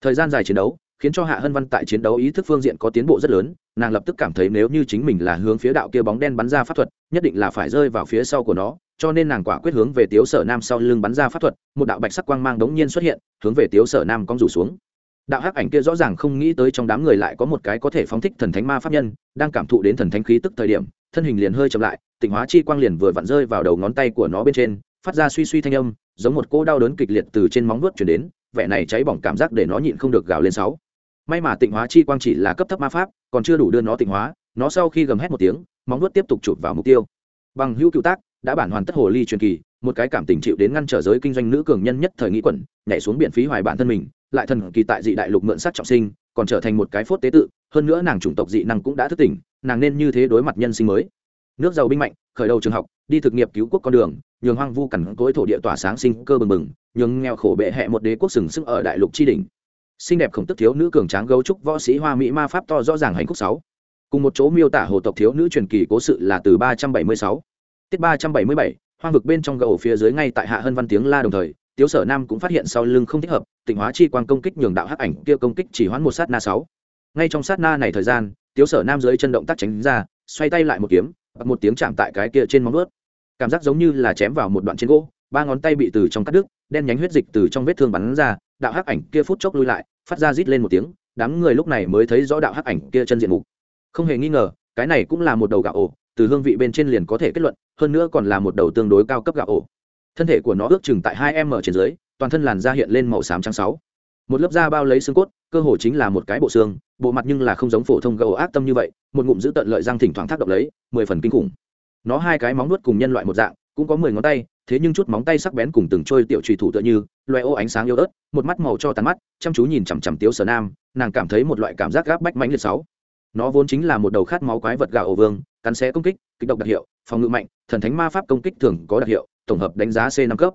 Thời gian dài chiến đấu khiến cho hạ hân văn tại chiến đấu ý thức phương diện có tiến bộ rất lớn, nàng lập tức cảm thấy nếu như chính mình là hướng phía đạo kia bóng đen bắn ra pháp thuật, nhất định là phải rơi vào phía sau của nó, cho nên nàng quả quyết hướng về tiếu sở nam sau lưng bắn ra pháp thuật, một đạo bạch sắc quang mang đống nhiên xuất hiện, hướng về tiếu sở nam cong rủ xuống. Đạo hắc ảnh kia rõ ràng không nghĩ tới trong đám người lại có một cái có thể phóng thích thần thánh ma pháp nhân, đang cảm thụ đến thần thánh khí tức thời điểm, thân hình liền hơi chậm lại, tịnh hóa chi quang liền vừa vặn rơi vào đầu ngón tay của nó bên trên, phát ra suy suy thanh âm, giống một cô đau đớn kịch liệt từ trên móng vuốt chuyển đến vẻ này cháy bỏng cảm giác để nó nhịn không được gào lên sáu. May mà tịnh hóa chi quang chỉ là cấp thấp ma pháp, còn chưa đủ đưa nó tịnh hóa, nó sau khi gầm hét một tiếng, móng vuốt tiếp tục chụp vào mục tiêu. Bằng hữu cựu tác, đã bản hoàn tất hồ ly truyền kỳ, một cái cảm tình chịu đến ngăn trở giới kinh doanh nữ cường nhân nhất thời nghĩ quẩn, nhảy xuống biển phí hoài bản thân mình, lại thần kỳ tại dị đại lục mượn sát trọng sinh, còn trở thành một cái phốt tế tự, hơn nữa nàng chủng tộc dị năng cũng đã thức tỉnh, nàng nên như thế đối mặt nhân sinh mới nước giàu binh mạnh, khởi đầu trường học, đi thực nghiệp cứu quốc con đường, nhường hoang vu cằn cỗi thổ địa tỏa sáng sinh cơ bừng bừng, nhường nghèo khổ bệ hẹ một đế quốc sừng sững ở đại lục tri đình xinh đẹp khổng tức thiếu nữ cường tráng gấu trúc võ sĩ hoa mỹ ma pháp to rõ ràng hành phúc sáu. Cùng một chỗ miêu tả hồ tộc thiếu nữ truyền kỳ cố sự là từ ba trăm bảy mươi sáu. Tiết ba trăm bảy mươi bảy, hoang vực bên trong gầu phía dưới ngay tại hạ hơn văn tiếng la đồng thời, tiếu sở nam cũng phát hiện sau lưng không thích hợp tỉnh hóa chi quang công kích nhường đạo hắc ảnh kia công kích chỉ hoãn một sát na sáu. Ngay trong sát na này thời gian, tiếu sở nam dưới chân động tác tránh ra, xoay tay lại một kiếm bật một tiếng chạm tại cái kia trên móng ướt cảm giác giống như là chém vào một đoạn trên gỗ, ba ngón tay bị từ trong cắt đứt, đen nhánh huyết dịch từ trong vết thương bắn ra, đạo hắc ảnh kia phút chốc lui lại, phát ra rít lên một tiếng, đám người lúc này mới thấy rõ đạo hắc ảnh kia chân diện mục. Không hề nghi ngờ, cái này cũng là một đầu gạo ổ, từ hương vị bên trên liền có thể kết luận, hơn nữa còn là một đầu tương đối cao cấp gạo ổ. Thân thể của nó ước chừng tại hai m trên dưới, toàn thân làn da hiện lên màu xám trắng sáu một lớp da bao lấy xương cốt, cơ hồ chính là một cái bộ xương, bộ mặt nhưng là không giống phổ thông gấu ác tâm như vậy, một ngụm giữ tận lợi răng thỉnh thoảng thác động lấy, mười phần kinh khủng. Nó hai cái móng nuốt cùng nhân loại một dạng, cũng có mười ngón tay, thế nhưng chút móng tay sắc bén cùng từng trôi tiểu trùy thủ tựa như loe ô ánh sáng yếu ớt, một mắt màu cho tàn mắt, chăm chú nhìn chằm chằm tiếu sở nam, nàng cảm thấy một loại cảm giác gáp bách mãnh liệt sáu. Nó vốn chính là một đầu khát máu quái vật gạo ổ vương, cắn xé công kích kịch độc đặc hiệu, phòng ngự mạnh, thần thánh ma pháp công kích thường có đặc hiệu, tổng hợp đánh giá c năm cấp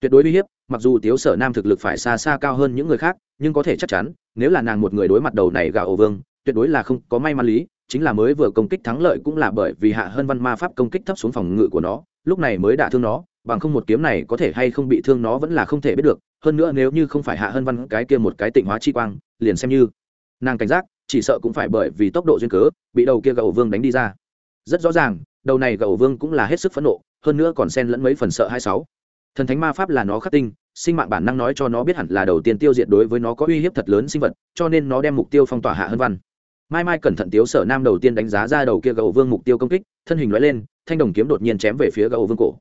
tuyệt đối uy hiếp, mặc dù tiếu sở nam thực lực phải xa xa cao hơn những người khác, nhưng có thể chắc chắn, nếu là nàng một người đối mặt đầu này gà ổ vương, tuyệt đối là không có may mắn lý, chính là mới vừa công kích thắng lợi cũng là bởi vì hạ hơn văn ma pháp công kích thấp xuống phòng ngự của nó, lúc này mới đả thương nó, bằng không một kiếm này có thể hay không bị thương nó vẫn là không thể biết được, hơn nữa nếu như không phải hạ hơn văn cái kia một cái tịnh hóa chi quang, liền xem như nàng cảnh giác, chỉ sợ cũng phải bởi vì tốc độ duyên cớ, bị đầu kia gậu vương đánh đi ra. Rất rõ ràng, đầu này gậu vương cũng là hết sức phẫn nộ, hơn nữa còn xen lẫn mấy phần sợ hai sáu thần thánh ma pháp là nó khắc tinh, sinh mạng bản năng nói cho nó biết hẳn là đầu tiên tiêu diệt đối với nó có uy hiếp thật lớn sinh vật, cho nên nó đem mục tiêu phong tỏa hạ hơn văn. Mai mai cẩn thận tiếu sở nam đầu tiên đánh giá ra đầu kia gậu vương mục tiêu công kích, thân hình loại lên, thanh đồng kiếm đột nhiên chém về phía gậu vương cổ.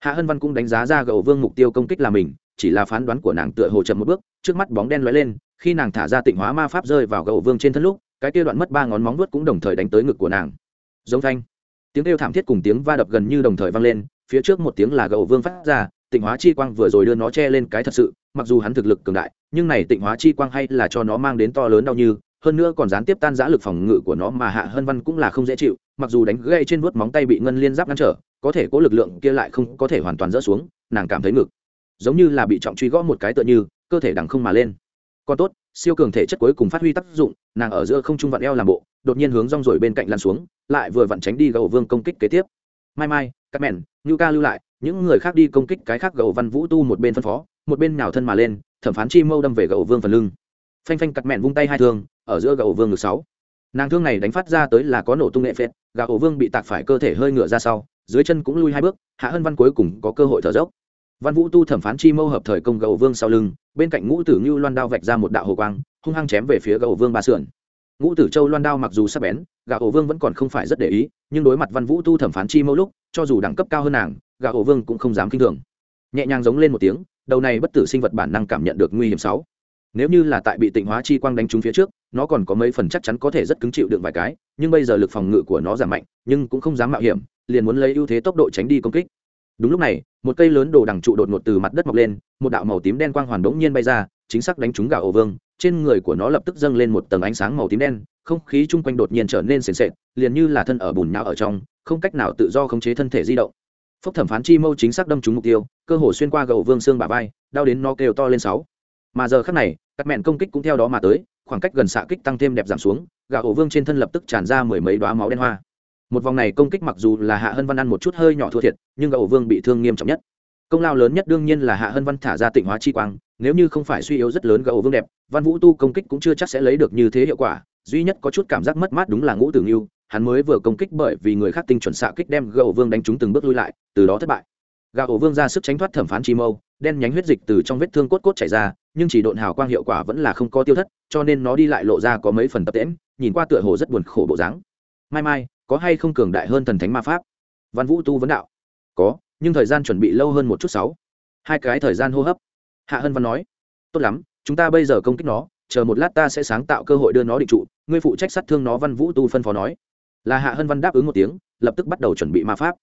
Hạ hân văn cũng đánh giá ra gậu vương mục tiêu công kích là mình, chỉ là phán đoán của nàng tựa hồ chậm một bước, trước mắt bóng đen lóe lên, khi nàng thả ra tịnh hóa ma pháp rơi vào gậu vương trên thân lúc, cái kia đoạn mất ba ngón móng vuốt cũng đồng thời đánh tới ngực của nàng. Giống thanh. Tiếng kêu thảm thiết cùng tiếng va đập gần như đồng thời vang lên, phía trước một tiếng là gậu vương phát ra tịnh hóa chi quang vừa rồi đưa nó che lên cái thật sự, mặc dù hắn thực lực cường đại, nhưng này tịnh hóa chi quang hay là cho nó mang đến to lớn đau như, hơn nữa còn gián tiếp tan giã lực phòng ngự của nó mà hạ hân văn cũng là không dễ chịu, mặc dù đánh gây trên vuốt móng tay bị ngân liên giáp ngăn trở, có thể cố lực lượng kia lại không có thể hoàn toàn rỡ xuống, nàng cảm thấy ngực, giống như là bị trọng truy gõ một cái tựa như, cơ thể đằng không mà lên. Còn tốt, siêu cường thể chất cuối cùng phát huy tác dụng, nàng ở giữa không trung vặn eo làm bộ, đột nhiên hướng rong rồi bên cạnh lăn xuống, lại vừa vặn tránh đi gầu vương công kích kế tiếp. Mai mai, các mẹn nhu ca lưu lại những người khác đi công kích cái khác gậu văn vũ tu một bên phân phó, một bên nào thân mà lên, thẩm phán chi mâu đâm về gậu vương phần lưng. Phanh phanh cặt mẹn vung tay hai thương, ở giữa gậu vương ngực sáu. Nàng thương này đánh phát ra tới là có nổ tung nghệ phết gậu vương bị tạc phải cơ thể hơi ngựa ra sau, dưới chân cũng lui hai bước, hạ hơn văn cuối cùng có cơ hội thở dốc. Văn vũ tu thẩm phán chi mâu hợp thời công gậu vương sau lưng, bên cạnh ngũ tử như loan đao vạch ra một đạo hồ quang, hung hăng chém về phía gậu vương ba sườn. Ngũ tử châu loan đao mặc dù sắp bén, gà ổ vương vẫn còn không phải rất để ý, nhưng đối mặt văn vũ tu thẩm phán chi mẫu lúc, cho dù đẳng cấp cao hơn nàng gà ổ vương cũng không dám k i n h thường. Nhẹ nhàng giống lên một tiếng, đầu này bất tử sinh vật bản năng cảm nhận được nguy hiểm sáu. Nếu như là tại bị tịnh hóa chi quang đánh trúng phía trước, nó còn có mấy phần chắc chắn có thể rất cứng chịu đựng vài cái, nhưng bây giờ lực phòng ngự của nó giảm mạnh, nhưng cũng không dám mạo hiểm, liền muốn lấy ưu thế tốc độ tránh đi công kích. Đúng lúc này, một cây lớn đồ đằng trụ đột ngột từ mặt đất mọc lên, một đạo màu tím đen quang hoàn đống nhiên bay ra, chính xác đánh trúng gà ổ vương, trên người của nó lập tức dâng lên một tầng ánh sáng màu tím đen, không khí chung quanh đột nhiên trở nên sền sệt, liền như là thân ở bùn nhão ở trong, không cách nào tự do khống chế thân thể di động phốc thẩm phán chi mâu chính xác đâm trúng mục tiêu, cơ hồ xuyên qua gầu vương xương bả vai, đau đến nó kêu to lên sáu. Mà giờ khắc này, các mẹn công kích cũng theo đó mà tới, khoảng cách gần xạ kích tăng thêm đẹp giảm xuống, gà ổ vương trên thân lập tức tràn ra mười mấy đoá máu đen hoa. Một vòng này công kích mặc dù là hạ hân văn ăn một chút hơi nhỏ thua thiệt, nhưng gà ổ vương bị thương nghiêm trọng nhất. Công lao lớn nhất đương nhiên là hạ hân văn thả ra tịnh hóa chi quang, nếu như không phải suy yếu rất lớn gà ổ vương đẹp, văn vũ tu công kích cũng chưa chắc sẽ lấy được như thế hiệu quả, duy nhất có chút cảm giác mất mát đúng là ngũ tử nghiêu hắn mới vừa công kích bởi vì người khác tinh chuẩn xạ kích đem gạo vương đánh trúng từng bước lui lại, từ đó thất bại. Gạo vương ra sức tránh thoát thẩm phán chi mâu, đen nhánh huyết dịch từ trong vết thương cốt cốt chảy ra, nhưng chỉ độn hào quang hiệu quả vẫn là không có tiêu thất, cho nên nó đi lại lộ ra có mấy phần tập tễm nhìn qua tựa hồ rất buồn khổ bộ dáng. Mai mai, có hay không cường đại hơn thần thánh ma pháp? Văn vũ tu vấn đạo. Có, nhưng thời gian chuẩn bị lâu hơn một chút sáu. Hai cái thời gian hô hấp. Hạ hân văn nói. Tốt lắm, chúng ta bây giờ công kích nó, chờ một lát ta sẽ sáng tạo cơ hội đưa nó định trụ, ngươi phụ trách sát thương nó, văn vũ tu phân phó nói là hạ hân văn đáp ứng một tiếng lập tức bắt đầu chuẩn bị ma pháp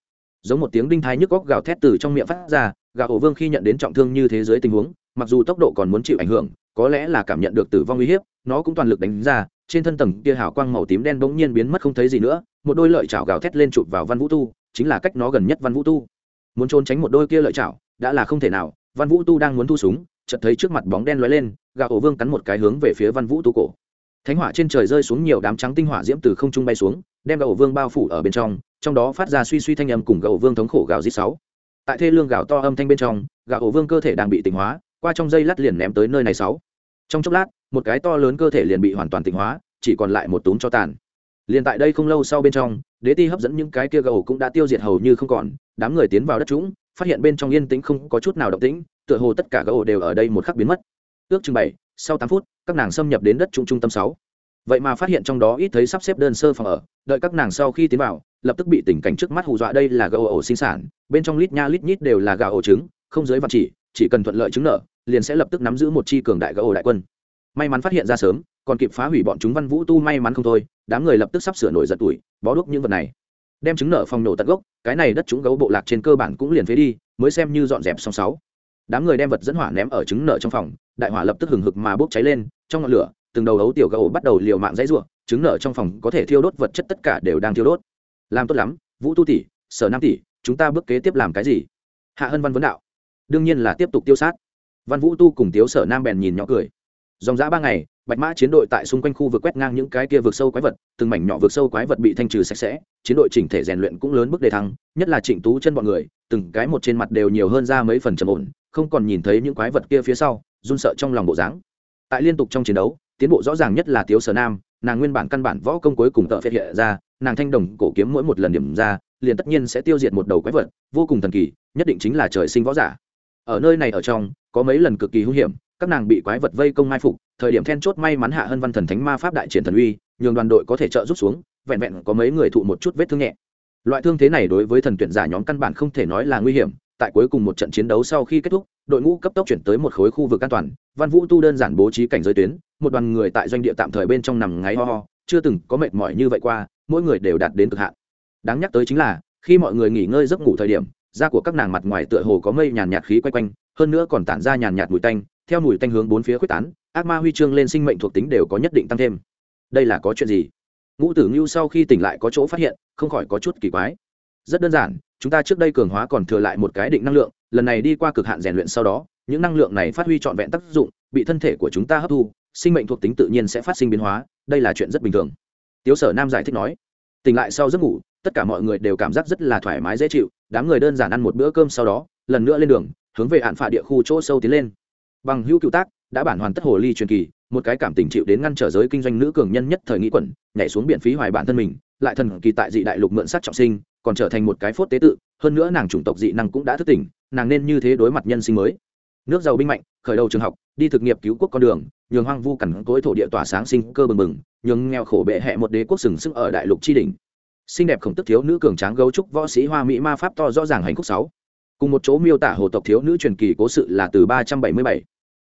giống một tiếng đinh thái nhức góc gào thét từ trong miệng phát ra gà ổ vương khi nhận đến trọng thương như thế giới tình huống mặc dù tốc độ còn muốn chịu ảnh hưởng có lẽ là cảm nhận được tử vong uy hiếp nó cũng toàn lực đánh ra trên thân tầng kia hào quang màu tím đen bỗng nhiên biến mất không thấy gì nữa một đôi lợi chảo gào thét lên chụp vào văn vũ tu chính là cách nó gần nhất văn vũ tu muốn trốn tránh một đôi kia lợi chảo đã là không thể nào văn vũ tu đang muốn thu súng chợt thấy trước mặt bóng đen lóe lên gà ổ vương cắn một cái hướng về phía văn vũ tu cổ thánh hỏa trên trời rơi xuống nhiều đám trắng tinh hỏa diễm từ không trung bay xuống, đem gậu vương bao phủ ở bên trong trong đó phát ra suy suy thanh âm cùng gậu vương thống khổ gạo dít sáu. Tại thê lương gạo to âm thanh bên trong, gạo vương cơ thể đang bị tỉnh hóa, qua trong dây lát liền ném tới nơi này sáu. Trong chốc lát, một cái to lớn cơ thể liền bị hoàn toàn tỉnh hóa, chỉ còn lại một túm cho tàn. Liền tại đây không lâu sau bên trong, đế ti hấp dẫn những cái kia gầu cũng đã tiêu diệt hầu như không còn, đám người tiến vào đất trũng, phát hiện bên trong yên tĩnh không có chút nào động tĩnh, tựa hồ tất cả gầu đều ở đây một khắc biến mất. Ước chừng bảy sau tám phút, các nàng xâm nhập đến đất trung trung tâm sáu. Vậy mà phát hiện trong đó ít thấy sắp xếp đơn sơ phòng ở, đợi các nàng sau khi tiến vào, lập tức bị tình cảnh trước mắt hù dọa đây là gà ổ sinh sản, bên trong lít nha lít nhít đều là gà ổ trứng, không dưới vạn chỉ chỉ cần thuận lợi trứng nợ, liền sẽ lập tức nắm giữ một chi cường đại gà ổ đại quân. May mắn phát hiện ra sớm, còn kịp phá hủy bọn chúng văn vũ tu may mắn không thôi, đám người lập tức sắp sửa nổi giận tuổi bó đuốc những vật này. Đem trứng nợ phòng nổ tận gốc, cái này đất chúng gấu bộ lạc trên cơ bản cũng liền phế đi, mới xem như dọn dẹp xong sáu. Đám người đem vật dẫn hỏa ném ở trứng nợ trong phòng đại hỏa lập tức hừng hực mà bốc cháy lên, trong ngọn lửa, từng đầu ấu tiểu gấu bắt đầu liều mạng dãy ruộng trứng nở trong phòng có thể thiêu đốt vật chất tất cả đều đang thiêu đốt. Làm tốt lắm, vũ tu tỷ, sở nam tỷ, chúng ta bước kế tiếp làm cái gì? Hạ hân văn vấn đạo. Đương nhiên là tiếp tục tiêu sát. Văn vũ tu cùng tiếu sở nam bèn nhìn nhỏ cười. Dòng dã ba ngày bạch mã chiến đội tại xung quanh khu vực quét ngang những cái kia vực sâu quái vật, từng mảnh nhỏ vực sâu quái vật bị thanh trừ sạch sẽ, chiến đội chỉnh thể rèn luyện cũng lớn bước đề thăng, nhất là trịnh tú chân bọn người, từng cái một trên mặt đều nhiều hơn ra mấy phần trầm ổn, không còn nhìn thấy những quái vật kia phía sau, run sợ trong lòng bộ dáng. Tại liên tục trong chiến đấu, tiến bộ rõ ràng nhất là tiếu sở nam, nàng nguyên bản căn bản võ công cuối cùng tợ phết hiện ra, nàng thanh đồng cổ kiếm mỗi một lần điểm ra, liền tất nhiên sẽ tiêu diệt một đầu quái vật, vô cùng thần kỳ, nhất định chính là trời sinh võ giả. Ở nơi này ở trong, có mấy lần cực kỳ hung hiểm các nàng bị quái vật vây công mai phục, thời điểm then chốt may mắn hạ hơn văn thần thánh ma pháp đại triển thần uy, nhường đoàn đội có thể trợ giúp xuống, vẹn vẹn có mấy người thụ một chút vết thương nhẹ. Loại thương thế này đối với thần tuyển giả nhóm căn bản không thể nói là nguy hiểm, tại cuối cùng một trận chiến đấu sau khi kết thúc, đội ngũ cấp tốc chuyển tới một khối khu vực an toàn, văn vũ tu đơn giản bố trí cảnh giới tuyến, một đoàn người tại doanh địa tạm thời bên trong nằm ngáy ho ho, chưa từng có mệt mỏi như vậy qua, mỗi người đều đạt đến cực hạn. Đáng nhắc tới chính là, khi mọi người nghỉ ngơi giấc ngủ thời điểm, da của các nàng mặt ngoài tựa hồ có mây nhàn nhạt khí quay quanh, hơn nữa còn tản ra nhàn nhạt mùi tanh theo mùi tanh hướng bốn phía quyết tán, ác ma huy chương lên sinh mệnh thuộc tính đều có nhất định tăng thêm. Đây là có chuyện gì? Ngũ tử ngưu sau khi tỉnh lại có chỗ phát hiện, không khỏi có chút kỳ quái. Rất đơn giản, chúng ta trước đây cường hóa còn thừa lại một cái định năng lượng, lần này đi qua cực hạn rèn luyện sau đó, những năng lượng này phát huy trọn vẹn tác dụng, bị thân thể của chúng ta hấp thu, sinh mệnh thuộc tính tự nhiên sẽ phát sinh biến hóa, đây là chuyện rất bình thường. Tiếu sở nam giải thích nói, tỉnh lại sau giấc ngủ, tất cả mọi người đều cảm giác rất là thoải mái, dễ chịu, đám người đơn giản ăn một bữa cơm sau đó, lần nữa lên đường, hướng về hạn phạ địa khu chỗ sâu tiến lên bằng hữu cựu tác, đã bản hoàn tất hồ ly truyền kỳ, một cái cảm tình chịu đến ngăn trở giới kinh doanh nữ cường nhân nhất thời nghĩ quẩn, nhảy xuống biển phí hoài bản thân mình, lại thần kỳ tại dị đại lục mượn sát trọng sinh, còn trở thành một cái phốt tế tự, hơn nữa nàng chủng tộc dị năng cũng đã thức tỉnh, nàng nên như thế đối mặt nhân sinh mới. Nước giàu binh mạnh, khởi đầu trường học, đi thực nghiệp cứu quốc con đường, nhường hoang vu cằn cối thổ địa tỏa sáng sinh cơ bừng bừng, nhường nghèo khổ bệ hẹ một đế quốc sừng sững ở đại lục tri đình xinh đẹp khổng tức thiếu nữ cường tráng gấu trúc võ sĩ hoa mỹ ma pháp to rõ ràng hành khúc sáu cùng một chỗ miêu tả hồ tộc thiếu nữ truyền kỳ cố sự là từ ba trăm bảy mươi bảy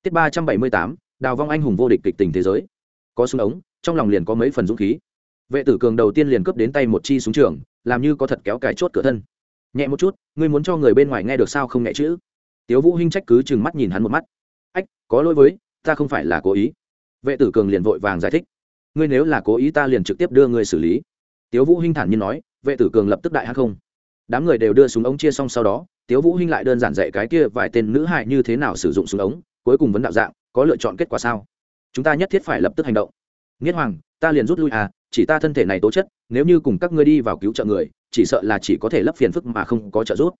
tiết ba trăm bảy mươi tám, đào vong anh hùng vô địch kịch tình thế giới. Có súng ống, trong lòng liền có mấy phần dũng khí. Vệ tử cường đầu tiên liền cướp đến tay một chi súng trường, làm như có thật kéo cái chốt cửa thân. Nhẹ một chút, ngươi muốn cho người bên ngoài nghe được sao không nhẹ chữ? Tiếu vũ hinh trách cứ chừng mắt nhìn hắn một mắt. Ách, có lỗi với, ta không phải là cố ý. Vệ tử cường liền vội vàng giải thích. Ngươi nếu là cố ý ta liền trực tiếp đưa ngươi xử lý. Tiếu vũ hinh thản nhiên nói, vệ tử cường lập tức đại hắc không. Đám người đều đưa súng ống chia xong sau đó tiếu vũ hinh lại đơn giản dạy cái kia vài tên nữ hại như thế nào sử dụng súng ống, cuối cùng vấn đạo dạng, có lựa chọn kết quả sao? Chúng ta nhất thiết phải lập tức hành động. Nghiết hoàng, ta liền rút lui à chỉ ta thân thể này tố chất, nếu như cùng các ngươi đi vào cứu trợ người, chỉ sợ là chỉ có thể lấp phiền phức mà không có trợ giúp.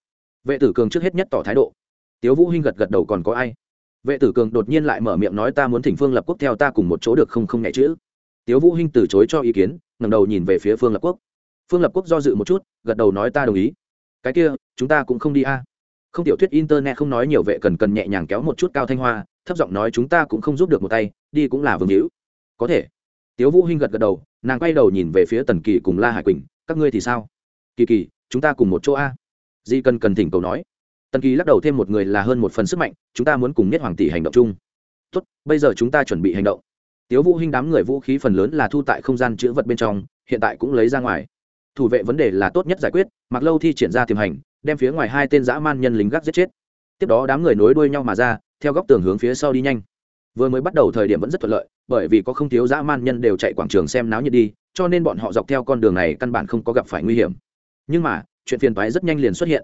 Vệ tử cường trước hết nhất tỏ thái độ. Tiếu vũ hinh gật gật đầu còn có ai? Vệ tử cường đột nhiên lại mở miệng nói ta muốn thỉnh phương lập quốc theo ta cùng một chỗ được không không nhẹ chữ. Tiếu vũ hinh từ chối cho ý kiến, ngẩng đầu nhìn về phía phương lập quốc. Phương lập quốc do dự một chút, gật đầu nói ta đồng ý cái kia, chúng ta cũng không đi a. Không tiểu thuyết internet không nói nhiều vệ cần cần nhẹ nhàng kéo một chút cao thanh hoa, thấp giọng nói chúng ta cũng không giúp được một tay, đi cũng là vương hữu. Có thể. Tiếu vũ hinh gật gật đầu, nàng quay đầu nhìn về phía tần kỳ cùng la hải quỳnh, các ngươi thì sao? Kỳ kỳ, chúng ta cùng một chỗ a. Di cần cần thỉnh cầu nói. Tần kỳ lắc đầu thêm một người là hơn một phần sức mạnh, chúng ta muốn cùng nhất hoàng tỷ hành động chung. Tốt, bây giờ chúng ta chuẩn bị hành động. Tiếu vũ hinh đám người vũ khí phần lớn là thu tại không gian chứa vật bên trong, hiện tại cũng lấy ra ngoài thủ vệ vấn đề là tốt nhất giải quyết mặc lâu thi triển ra tiềm hành, đem phía ngoài hai tên dã man nhân lính gác giết chết. Tiếp đó đám người nối đuôi nhau mà ra, theo góc tường hướng phía sau đi nhanh. Vừa mới bắt đầu thời điểm vẫn rất thuận lợi, bởi vì có không thiếu dã man nhân đều chạy quảng trường xem náo nhiệt đi, cho nên bọn họ dọc theo con đường này căn bản không có gặp phải nguy hiểm. Nhưng mà, chuyện phiền toái rất nhanh liền xuất hiện.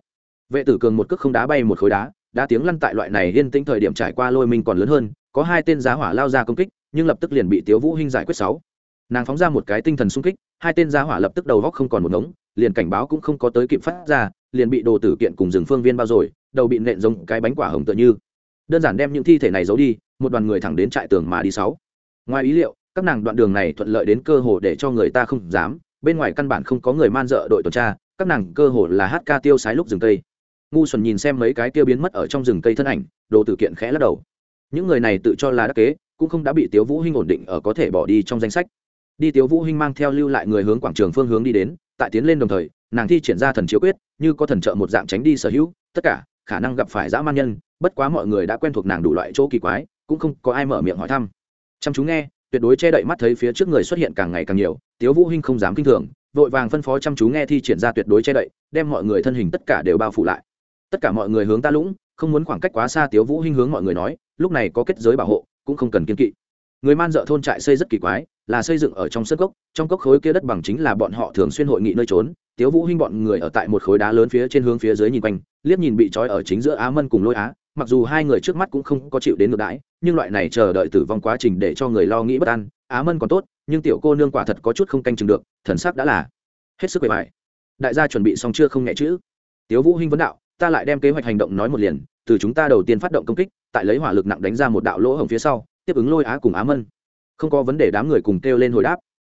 Vệ tử cường một cước không đá bay một khối đá đá tiếng lăn tại loại này yên tĩnh thời điểm trải qua lôi mình còn lớn hơn, có hai tên giá hỏa lao ra công kích, nhưng lập tức liền bị tiếu vũ hinh giải quyết sáu nàng phóng ra một cái tinh thần sung kích, hai tên giá hỏa lập tức đầu góc không còn một ngống, liền cảnh báo cũng không có tới kịp phát ra, liền bị đồ tử kiện cùng rừng phương viên bao rồi, đầu bị nện giống cái bánh quả hồng tựa như. Đơn giản đem những thi thể này giấu đi, một đoàn người thẳng đến trại tường mà đi sáu. Ngoài ý liệu, các nàng đoạn đường này thuận lợi đến cơ hồ để cho người ta không dám, bên ngoài căn bản không có người man dợ đội tuần tra, các nàng cơ hồ là hát ca tiêu sái lúc rừng cây. Ngu xuẩn nhìn xem mấy cái tiêu biến mất ở trong rừng cây thân ảnh, đồ tử kiện khẽ lắc đầu. Những người này tự cho là đắc kế, cũng không đã bị tiếu vũ hinh ổn định ở có thể bỏ đi trong danh sách đi tiếu vũ hinh mang theo lưu lại người hướng quảng trường phương hướng đi đến, tại tiến lên đồng thời, nàng thi triển ra thần chiếu quyết, như có thần trợ một dạng tránh đi sở hữu, tất cả, khả năng gặp phải dã man nhân, bất quá mọi người đã quen thuộc nàng đủ loại chỗ kỳ quái, cũng không có ai mở miệng hỏi thăm. Chăm chú nghe, tuyệt đối che đậy mắt thấy phía trước người xuất hiện càng ngày càng nhiều, tiếu vũ hinh không dám kinh thường, vội vàng phân phó chăm chú nghe thi triển ra tuyệt đối che đậy, đem mọi người thân hình tất cả đều bao phủ lại. Tất cả mọi người hướng ta lũng, không muốn khoảng cách quá xa tiếu vũ hinh hướng mọi người nói, lúc này có kết giới bảo hộ, cũng không cần kiên kỵ. Người man dợ thôn trại xây rất kỳ quái là xây dựng ở trong sân cốc, trong cốc khối kia đất bằng chính là bọn họ thường xuyên hội nghị nơi trốn, tiếu vũ hinh bọn người ở tại một khối đá lớn phía trên hướng phía dưới nhìn quanh, liếc nhìn bị trói ở chính giữa á mân cùng lôi á, mặc dù hai người trước mắt cũng không có chịu đến ngược đãi, nhưng loại này chờ đợi tử vong quá trình để cho người lo nghĩ bất an, á mân còn tốt, nhưng tiểu cô nương quả thật có chút không canh chừng được, thần sắc đã là hết sức bề bài đại gia chuẩn bị xong chưa không nhẹ chữ? Tiếu vũ hinh vấn đạo, ta lại đem kế hoạch hành động nói một liền, từ chúng ta đầu tiên phát động công kích, tại lấy hỏa lực nặng đánh ra một đạo lỗ hổng phía sau, tiếp ứng lôi á cùng á mân không có vấn đề, đám người cùng kêu lên hồi đáp.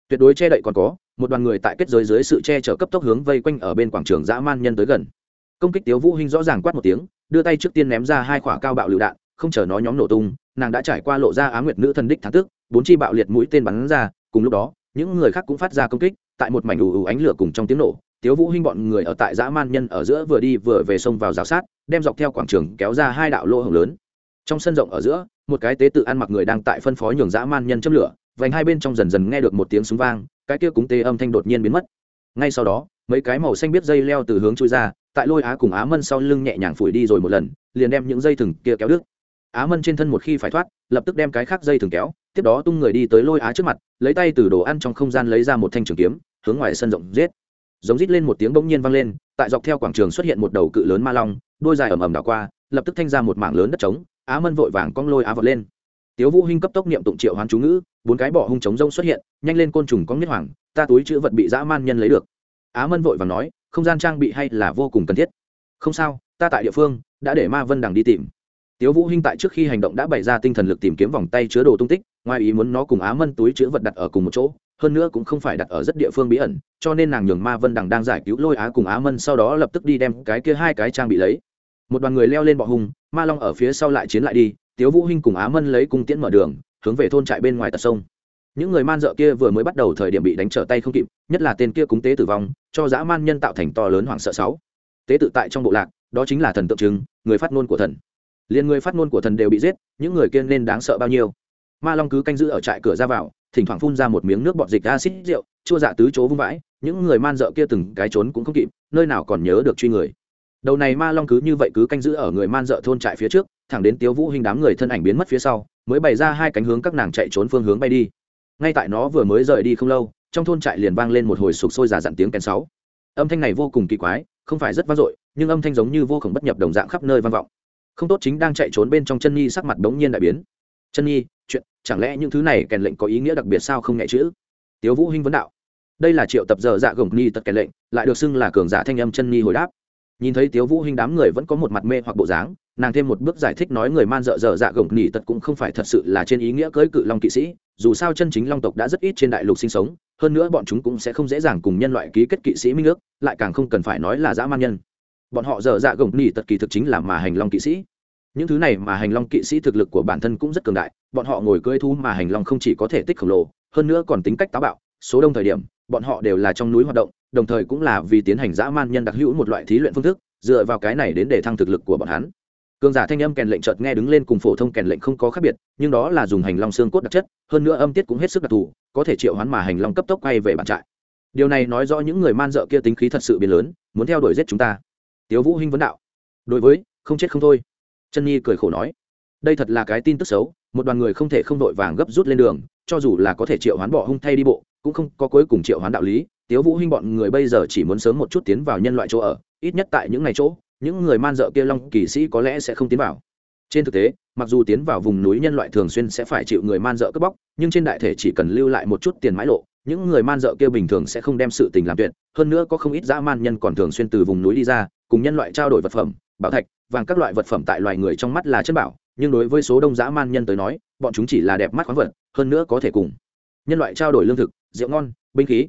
Tuyệt đối che đậy còn có, một đoàn người tại kết giới dưới sự che chở cấp tốc hướng vây quanh ở bên quảng trường dã man nhân tới gần. Công kích tiếu vũ hinh rõ ràng quát một tiếng, đưa tay trước tiên ném ra hai quả cao bạo lựu đạn, không chờ nó nhóm nổ tung, nàng đã trải qua lộ ra á nguyệt nữ thần đích thắng tức, bốn chi bạo liệt mũi tên bắn ra, cùng lúc đó, những người khác cũng phát ra công kích, tại một mảnh ù ù ánh lửa cùng trong tiếng nổ, tiếu vũ hinh bọn người ở tại dã man nhân ở giữa vừa đi vừa về sông vào giáo sát, đem dọc theo quảng trường kéo ra hai đạo lỗ hổng lớn. Trong sân rộng ở giữa một cái tế tự ăn mặc người đang tại phân phó nhường dã man nhân châm lửa, vành hai bên trong dần dần nghe được một tiếng súng vang, cái kia cúng tê âm thanh đột nhiên biến mất. Ngay sau đó, mấy cái màu xanh biết dây leo từ hướng chui ra, tại lôi á cùng á mân sau lưng nhẹ nhàng phủi đi rồi một lần, liền đem những dây thừng kia kéo đứt. Á mân trên thân một khi phải thoát, lập tức đem cái khác dây thừng kéo, tiếp đó tung người đi tới lôi á trước mặt, lấy tay từ đồ ăn trong không gian lấy ra một thanh trường kiếm, hướng ngoài sân rộng giết. Giống rít lên một tiếng bỗng nhiên vang lên, tại dọc theo quảng trường xuất hiện một đầu cự lớn ma long, đôi dài ầm ầm đảo qua, lập tức thanh ra một mảng lớn đất trống á mân vội vàng cong lôi á vọt lên. Tiếu vũ hinh cấp tốc niệm tụng triệu hoán chú ngữ, bốn cái bỏ hung chống rông xuất hiện, nhanh lên côn trùng cong nhất hoàng, ta túi chữ vật bị dã man nhân lấy được. Á mân vội vàng nói, không gian trang bị hay là vô cùng cần thiết. Không sao, ta tại địa phương, đã để ma vân đằng đi tìm. Tiếu vũ hinh tại trước khi hành động đã bày ra tinh thần lực tìm kiếm vòng tay chứa đồ tung tích, ngoài ý muốn nó cùng á mân túi chứa vật đặt ở cùng một chỗ, hơn nữa cũng không phải đặt ở rất địa phương bí ẩn, cho nên nàng nhường ma vân đằng đang giải cứu lôi á cùng á mân sau đó lập tức đi đem cái kia hai cái trang bị lấy một đoàn người leo lên bọ hùng ma long ở phía sau lại chiến lại đi, tiếu vũ hinh cùng á mân lấy cung tiễn mở đường, hướng về thôn trại bên ngoài tạt sông. Những người man dợ kia vừa mới bắt đầu thời điểm bị đánh trở tay không kịp, nhất là tên kia cúng tế tử vong, cho dã man nhân tạo thành to lớn hoảng sợ sáu. Tế tự tại trong bộ lạc, đó chính là thần tượng trưng, người phát ngôn của thần. Liền người phát ngôn của thần đều bị giết, những người kia nên đáng sợ bao nhiêu? Ma long cứ canh giữ ở trại cửa ra vào, thỉnh thoảng phun ra một miếng nước bọt dịch acid rượu, chua dạ tứ chỗ vung vãi, những người man dợ kia từng cái trốn cũng không kịp, nơi nào còn nhớ được truy người đầu này ma long cứ như vậy cứ canh giữ ở người man dợ thôn trại phía trước, thẳng đến tiếu vũ hình đám người thân ảnh biến mất phía sau, mới bày ra hai cánh hướng các nàng chạy trốn phương hướng bay đi. Ngay tại nó vừa mới rời đi không lâu, trong thôn trại liền vang lên một hồi sục sôi giả dặn tiếng kèn sáu. Âm thanh này vô cùng kỳ quái, không phải rất vang dội, nhưng âm thanh giống như vô cùng bất nhập đồng dạng khắp nơi vang vọng. Không tốt chính đang chạy trốn bên trong chân nhi sắc mặt đống nhiên đại biến. Chân nhi chuyện, chẳng lẽ những thứ này kèn lệnh có ý nghĩa đặc biệt sao không nghe chữ? Tiếu vũ hinh vấn đạo. Đây là triệu tập giờ dạ gồng nhi tật kèn lệnh, lại được xưng là cường giả thanh âm chân nhi hồi đáp nhìn thấy tiếu vũ hinh đám người vẫn có một mặt mê hoặc bộ dáng, nàng thêm một bước giải thích nói người man dợ dở dạ gồng nỉ tật cũng không phải thật sự là trên ý nghĩa cưới cự long kỵ sĩ, dù sao chân chính long tộc đã rất ít trên đại lục sinh sống, hơn nữa bọn chúng cũng sẽ không dễ dàng cùng nhân loại ký kết kỵ sĩ minh ước, lại càng không cần phải nói là dã man nhân. Bọn họ dở dạ gồng nỉ tật kỳ thực chính là mà hành long kỵ sĩ. Những thứ này mà hành long kỵ sĩ thực lực của bản thân cũng rất cường đại, bọn họ ngồi cưỡi thú mà hành long không chỉ có thể tích khổng lồ, hơn nữa còn tính cách táo bạo, số đông thời điểm, bọn họ đều là trong núi hoạt động đồng thời cũng là vì tiến hành dã man nhân đặc hữu một loại thí luyện phương thức, dựa vào cái này đến để thăng thực lực của bọn hắn. Cường giả thanh âm kèn lệnh chợt nghe đứng lên cùng phổ thông kèn lệnh không có khác biệt, nhưng đó là dùng hành long xương cốt đặc chất, hơn nữa âm tiết cũng hết sức đặc thù, có thể triệu hoán mà hành long cấp tốc quay về bản trại. Điều này nói rõ những người man dợ kia tính khí thật sự biến lớn, muốn theo đuổi giết chúng ta. Tiếu vũ hinh vấn đạo. Đối với, không chết không thôi. Chân nhi cười khổ nói. Đây thật là cái tin tức xấu, một đoàn người không thể không đội vàng gấp rút lên đường, cho dù là có thể triệu hoán bỏ hung thay đi bộ, cũng không có cuối cùng triệu hoán đạo lý tiếu vũ hinh bọn người bây giờ chỉ muốn sớm một chút tiến vào nhân loại chỗ ở, ít nhất tại những ngày chỗ, những người man dợ kia long kỳ sĩ có lẽ sẽ không tiến vào. Trên thực tế, mặc dù tiến vào vùng núi nhân loại thường xuyên sẽ phải chịu người man dợ cướp bóc, nhưng trên đại thể chỉ cần lưu lại một chút tiền mãi lộ, những người man dợ kia bình thường sẽ không đem sự tình làm tuyệt. Hơn nữa có không ít dã man nhân còn thường xuyên từ vùng núi đi ra, cùng nhân loại trao đổi vật phẩm, bảo thạch, vàng các loại vật phẩm tại loài người trong mắt là chất bảo, nhưng đối với số đông dã man nhân tới nói, bọn chúng chỉ là đẹp mắt khoáng vật, hơn nữa có thể cùng. Nhân loại trao đổi lương thực, rượu ngon, binh khí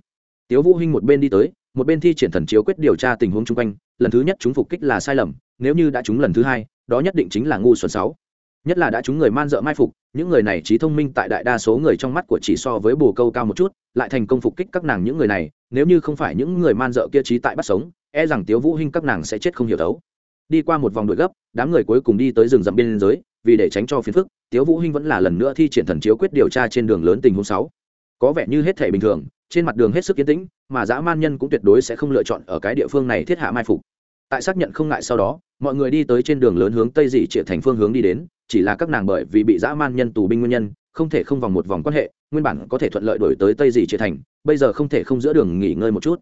tiếu vũ hinh một bên đi tới, một bên thi triển thần chiếu quyết điều tra tình huống chung quanh, lần thứ nhất chúng phục kích là sai lầm, nếu như đã chúng lần thứ hai, đó nhất định chính là ngu xuẩn sáu. Nhất là đã chúng người man dợ mai phục, những người này trí thông minh tại đại đa số người trong mắt của chỉ so với bồ câu cao một chút, lại thành công phục kích các nàng những người này, nếu như không phải những người man dợ kia trí tại bắt sống e rằng tiếu vũ hinh các nàng sẽ chết không hiểu đấu. Đi qua một vòng đuổi gấp, đám người cuối cùng đi tới rừng rậm biên giới, vì để tránh cho phiền phức, tiếu vũ hinh vẫn là lần nữa thi triển thần chiếu quyết điều tra trên đường lớn tình huống sáu. Có vẻ như hết thể bình thường trên mặt đường hết sức yên tĩnh, mà dã man nhân cũng tuyệt đối sẽ không lựa chọn ở cái địa phương này thiết hạ mai phục. Tại xác nhận không ngại sau đó, mọi người đi tới trên đường lớn hướng tây dị trịa thành phương hướng đi đến, chỉ là các nàng bởi vì bị dã man nhân tù binh nguyên nhân, không thể không vòng một vòng quan hệ, nguyên bản có thể thuận lợi đổi tới tây dị trịa thành, bây giờ không thể không giữa đường nghỉ ngơi một chút.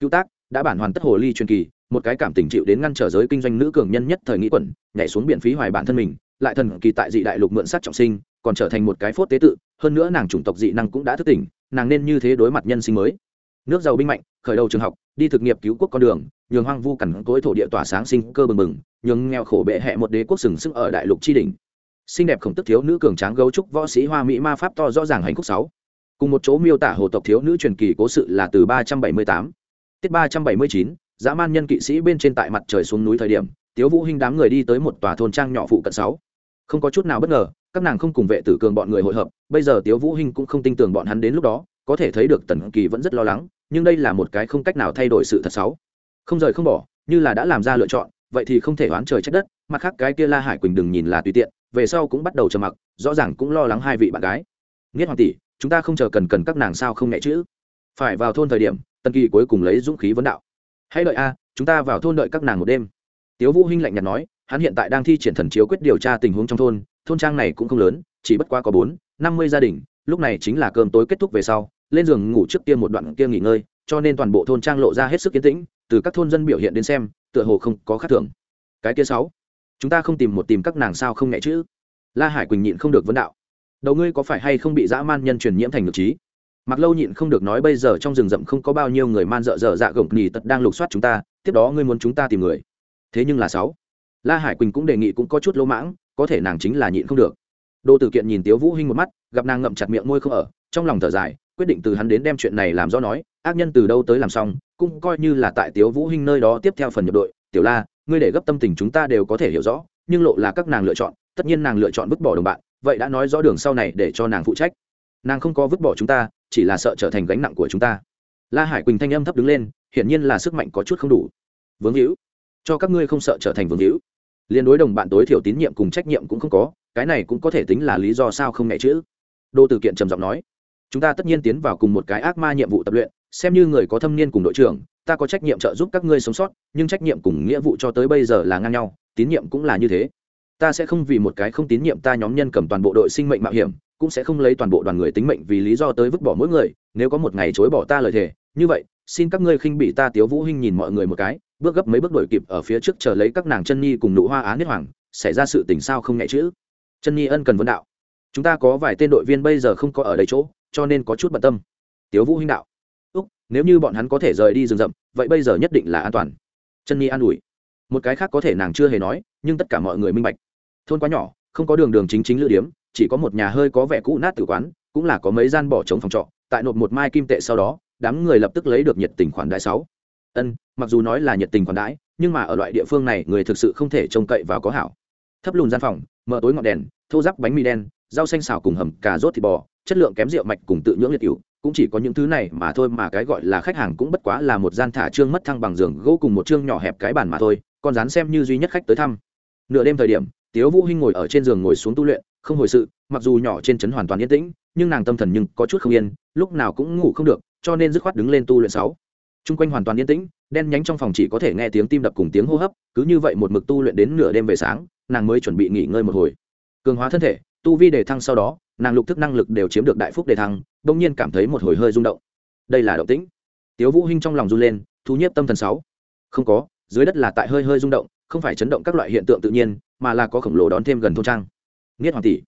Cứu tác, đã bản hoàn tất hồ ly truyền kỳ, một cái cảm tình chịu đến ngăn trở giới kinh doanh nữ cường nhân nhất thời nghĩ quẩn, nhảy xuống biển phí hoài bản thân mình, lại thần kỳ tại dị đại lục mượn sát trọng sinh, còn trở thành một cái phốt tế tự, hơn nữa nàng chủng tộc dị năng cũng đã thức tỉnh nàng nên như thế đối mặt nhân sinh mới. Nước giàu binh mạnh, khởi đầu trường học, đi thực nghiệp cứu quốc con đường, nhường hoang vu cằn cỗi thổ địa tỏa sáng sinh cơ bừng bừng, nhường nghèo khổ bệ hẹ một đế quốc sừng sức ở đại lục tri đình xinh đẹp khổng tức thiếu nữ cường tráng gấu trúc võ sĩ hoa mỹ ma pháp to rõ ràng hành khúc sáu. Cùng một chỗ miêu tả hồ tộc thiếu nữ truyền kỳ cố sự là từ ba trăm bảy mươi tám. Tiết ba trăm bảy mươi chín, dã man nhân kỵ sĩ bên trên tại mặt trời xuống núi thời điểm, tiếu vũ hinh đám người đi tới một tòa thôn trang nhỏ phụ cận sáu. Không có chút nào bất ngờ các nàng không cùng vệ tử cường bọn người hội hợp, bây giờ tiếu vũ hinh cũng không tin tưởng bọn hắn đến lúc đó, có thể thấy được tần kỳ vẫn rất lo lắng, nhưng đây là một cái không cách nào thay đổi sự thật xấu. Không rời không bỏ, như là đã làm ra lựa chọn, vậy thì không thể oán trời trách đất, mặt khác cái kia la hải quỳnh đừng nhìn là tùy tiện, về sau cũng bắt đầu trầm mặc, rõ ràng cũng lo lắng hai vị bạn gái. Nghiết hoàng tỷ, chúng ta không chờ cần cần các nàng sao không nhẹ chữ? Phải vào thôn thời điểm, tần kỳ cuối cùng lấy dũng khí vấn đạo. Hãy đợi a, chúng ta vào thôn đợi các nàng một đêm. Tiếu vũ hinh lạnh nhạt nói, hắn hiện tại đang thi triển thần chiếu quyết điều tra tình huống trong thôn thôn trang này cũng không lớn, chỉ bất quá có bốn, năm mươi gia đình, lúc này chính là cơm tối kết thúc về sau, lên giường ngủ trước kia một đoạn kia nghỉ ngơi, cho nên toàn bộ thôn trang lộ ra hết sức kiến tĩnh, từ các thôn dân biểu hiện đến xem, tựa hồ không có khác thường. Cái kia sáu, chúng ta không tìm một tìm các nàng sao không nhẹ chứ la hải quỳnh nhịn không được vấn đạo. Đầu ngươi có phải hay không bị dã man nhân truyền nhiễm thành ngược trí? Mặc lâu nhịn không được nói bây giờ trong rừng rậm không có bao nhiêu người man dợ dở dạ gồng nhì tật đang lục soát chúng ta, tiếp đó ngươi muốn chúng ta tìm người. Thế nhưng là sáu, la hải quỳnh cũng đề nghị cũng có chút lỗ mãng có thể nàng chính là nhịn không được. Đô tử kiện nhìn tiếu vũ hinh một mắt, gặp nàng ngậm chặt miệng môi không ở, trong lòng thở dài, quyết định từ hắn đến đem chuyện này làm rõ nói, ác nhân từ đâu tới làm xong, cũng coi như là tại tiếu vũ hinh nơi đó tiếp theo phần nhập đội. Tiểu la, ngươi để gấp tâm tình chúng ta đều có thể hiểu rõ, nhưng lộ là các nàng lựa chọn, tất nhiên nàng lựa chọn vứt bỏ đồng bạn, vậy đã nói rõ đường sau này để cho nàng phụ trách. Nàng không có vứt bỏ chúng ta, chỉ là sợ trở thành gánh nặng của chúng ta. La hải quỳnh thanh âm thấp đứng lên, hiển nhiên là sức mạnh có chút không đủ. Vướng hữu, cho các ngươi không sợ trở thành vướng hữu liên đối đồng bạn tối thiểu tín nhiệm cùng trách nhiệm cũng không có, cái này cũng có thể tính là lý do sao không nghe chữ. Đô tử kiện trầm giọng nói, chúng ta tất nhiên tiến vào cùng một cái ác ma nhiệm vụ tập luyện, xem như người có thâm niên cùng đội trưởng, ta có trách nhiệm trợ giúp các ngươi sống sót, nhưng trách nhiệm cùng nghĩa vụ cho tới bây giờ là ngang nhau, tín nhiệm cũng là như thế. Ta sẽ không vì một cái không tín nhiệm ta nhóm nhân cầm toàn bộ đội sinh mệnh mạo hiểm, cũng sẽ không lấy toàn bộ đoàn người tính mệnh vì lý do tới vứt bỏ mỗi người, nếu có một ngày chối bỏ ta lời thề, như vậy xin các ngươi khinh bị ta tiếu vũ hinh nhìn mọi người một cái, bước gấp mấy bước đổi kịp ở phía trước chờ lấy các nàng chân nhi cùng nụ hoa á niết hoàng, xảy ra sự tình sao không nhẹ chữ chân nhi ân cần vấn đạo. Chúng ta có vài tên đội viên bây giờ không có ở đây chỗ, cho nên có chút bận tâm. Tiếu vũ hinh đạo. Úc, nếu như bọn hắn có thể rời đi rừng rậm, vậy bây giờ nhất định là an toàn. Chân nhi an ủi. Một cái khác có thể nàng chưa hề nói, nhưng tất cả mọi người minh bạch. Thôn quá nhỏ, không có đường đường chính chính lữ điếm, chỉ có một nhà hơi có vẻ cũ nát tử quán, cũng là có mấy gian bỏ trống phòng trọ, tại nộp một mai kim tệ sau đó đám người lập tức lấy được nhiệt tình khoản đại sáu. Ân, mặc dù nói là nhiệt tình khoản đãi, nhưng mà ở loại địa phương này, người thực sự không thể trông cậy vào có hảo. Thấp lùn gian phòng, mở tối ngọn đèn, thô giáp bánh mì đen, rau xanh xào cùng hầm cà rốt thịt bò, chất lượng kém rượu mạch cùng tự nhưỡng liệt cựu cũng chỉ có những thứ này mà thôi mà cái gọi là khách hàng cũng bất quá là một gian thả trương mất thăng bằng giường gỗ cùng một trương nhỏ hẹp cái bàn mà thôi còn dán xem như duy nhất khách tới thăm. Nửa đêm thời điểm, tiếu vũ hinh ngồi ở trên giường ngồi xuống tu luyện, không hồi sự, mặc dù nhỏ trên trấn hoàn toàn yên tĩnh, nhưng nàng tâm thần nhưng có chút không yên, lúc nào cũng ngủ không được cho nên dứt khoát đứng lên tu luyện sáu. Chung quanh hoàn toàn yên tĩnh, đen nhánh trong phòng chỉ có thể nghe tiếng tim đập cùng tiếng hô hấp, cứ như vậy một mực tu luyện đến nửa đêm về sáng, nàng mới chuẩn bị nghỉ ngơi một hồi. Cường hóa thân thể, tu vi đề thăng sau đó, nàng lục thức năng lực đều chiếm được đại phúc đề thăng, bỗng nhiên cảm thấy một hồi hơi rung động. Đây là động tĩnh. Tiếu vũ hinh trong lòng run lên, thu nhiếp tâm thần sáu. Không có, dưới đất là tại hơi hơi rung động, không phải chấn động các loại hiện tượng tự nhiên, mà là có khổng lồ đón thêm gần thôn trang. Nghiết hoàng tỷ.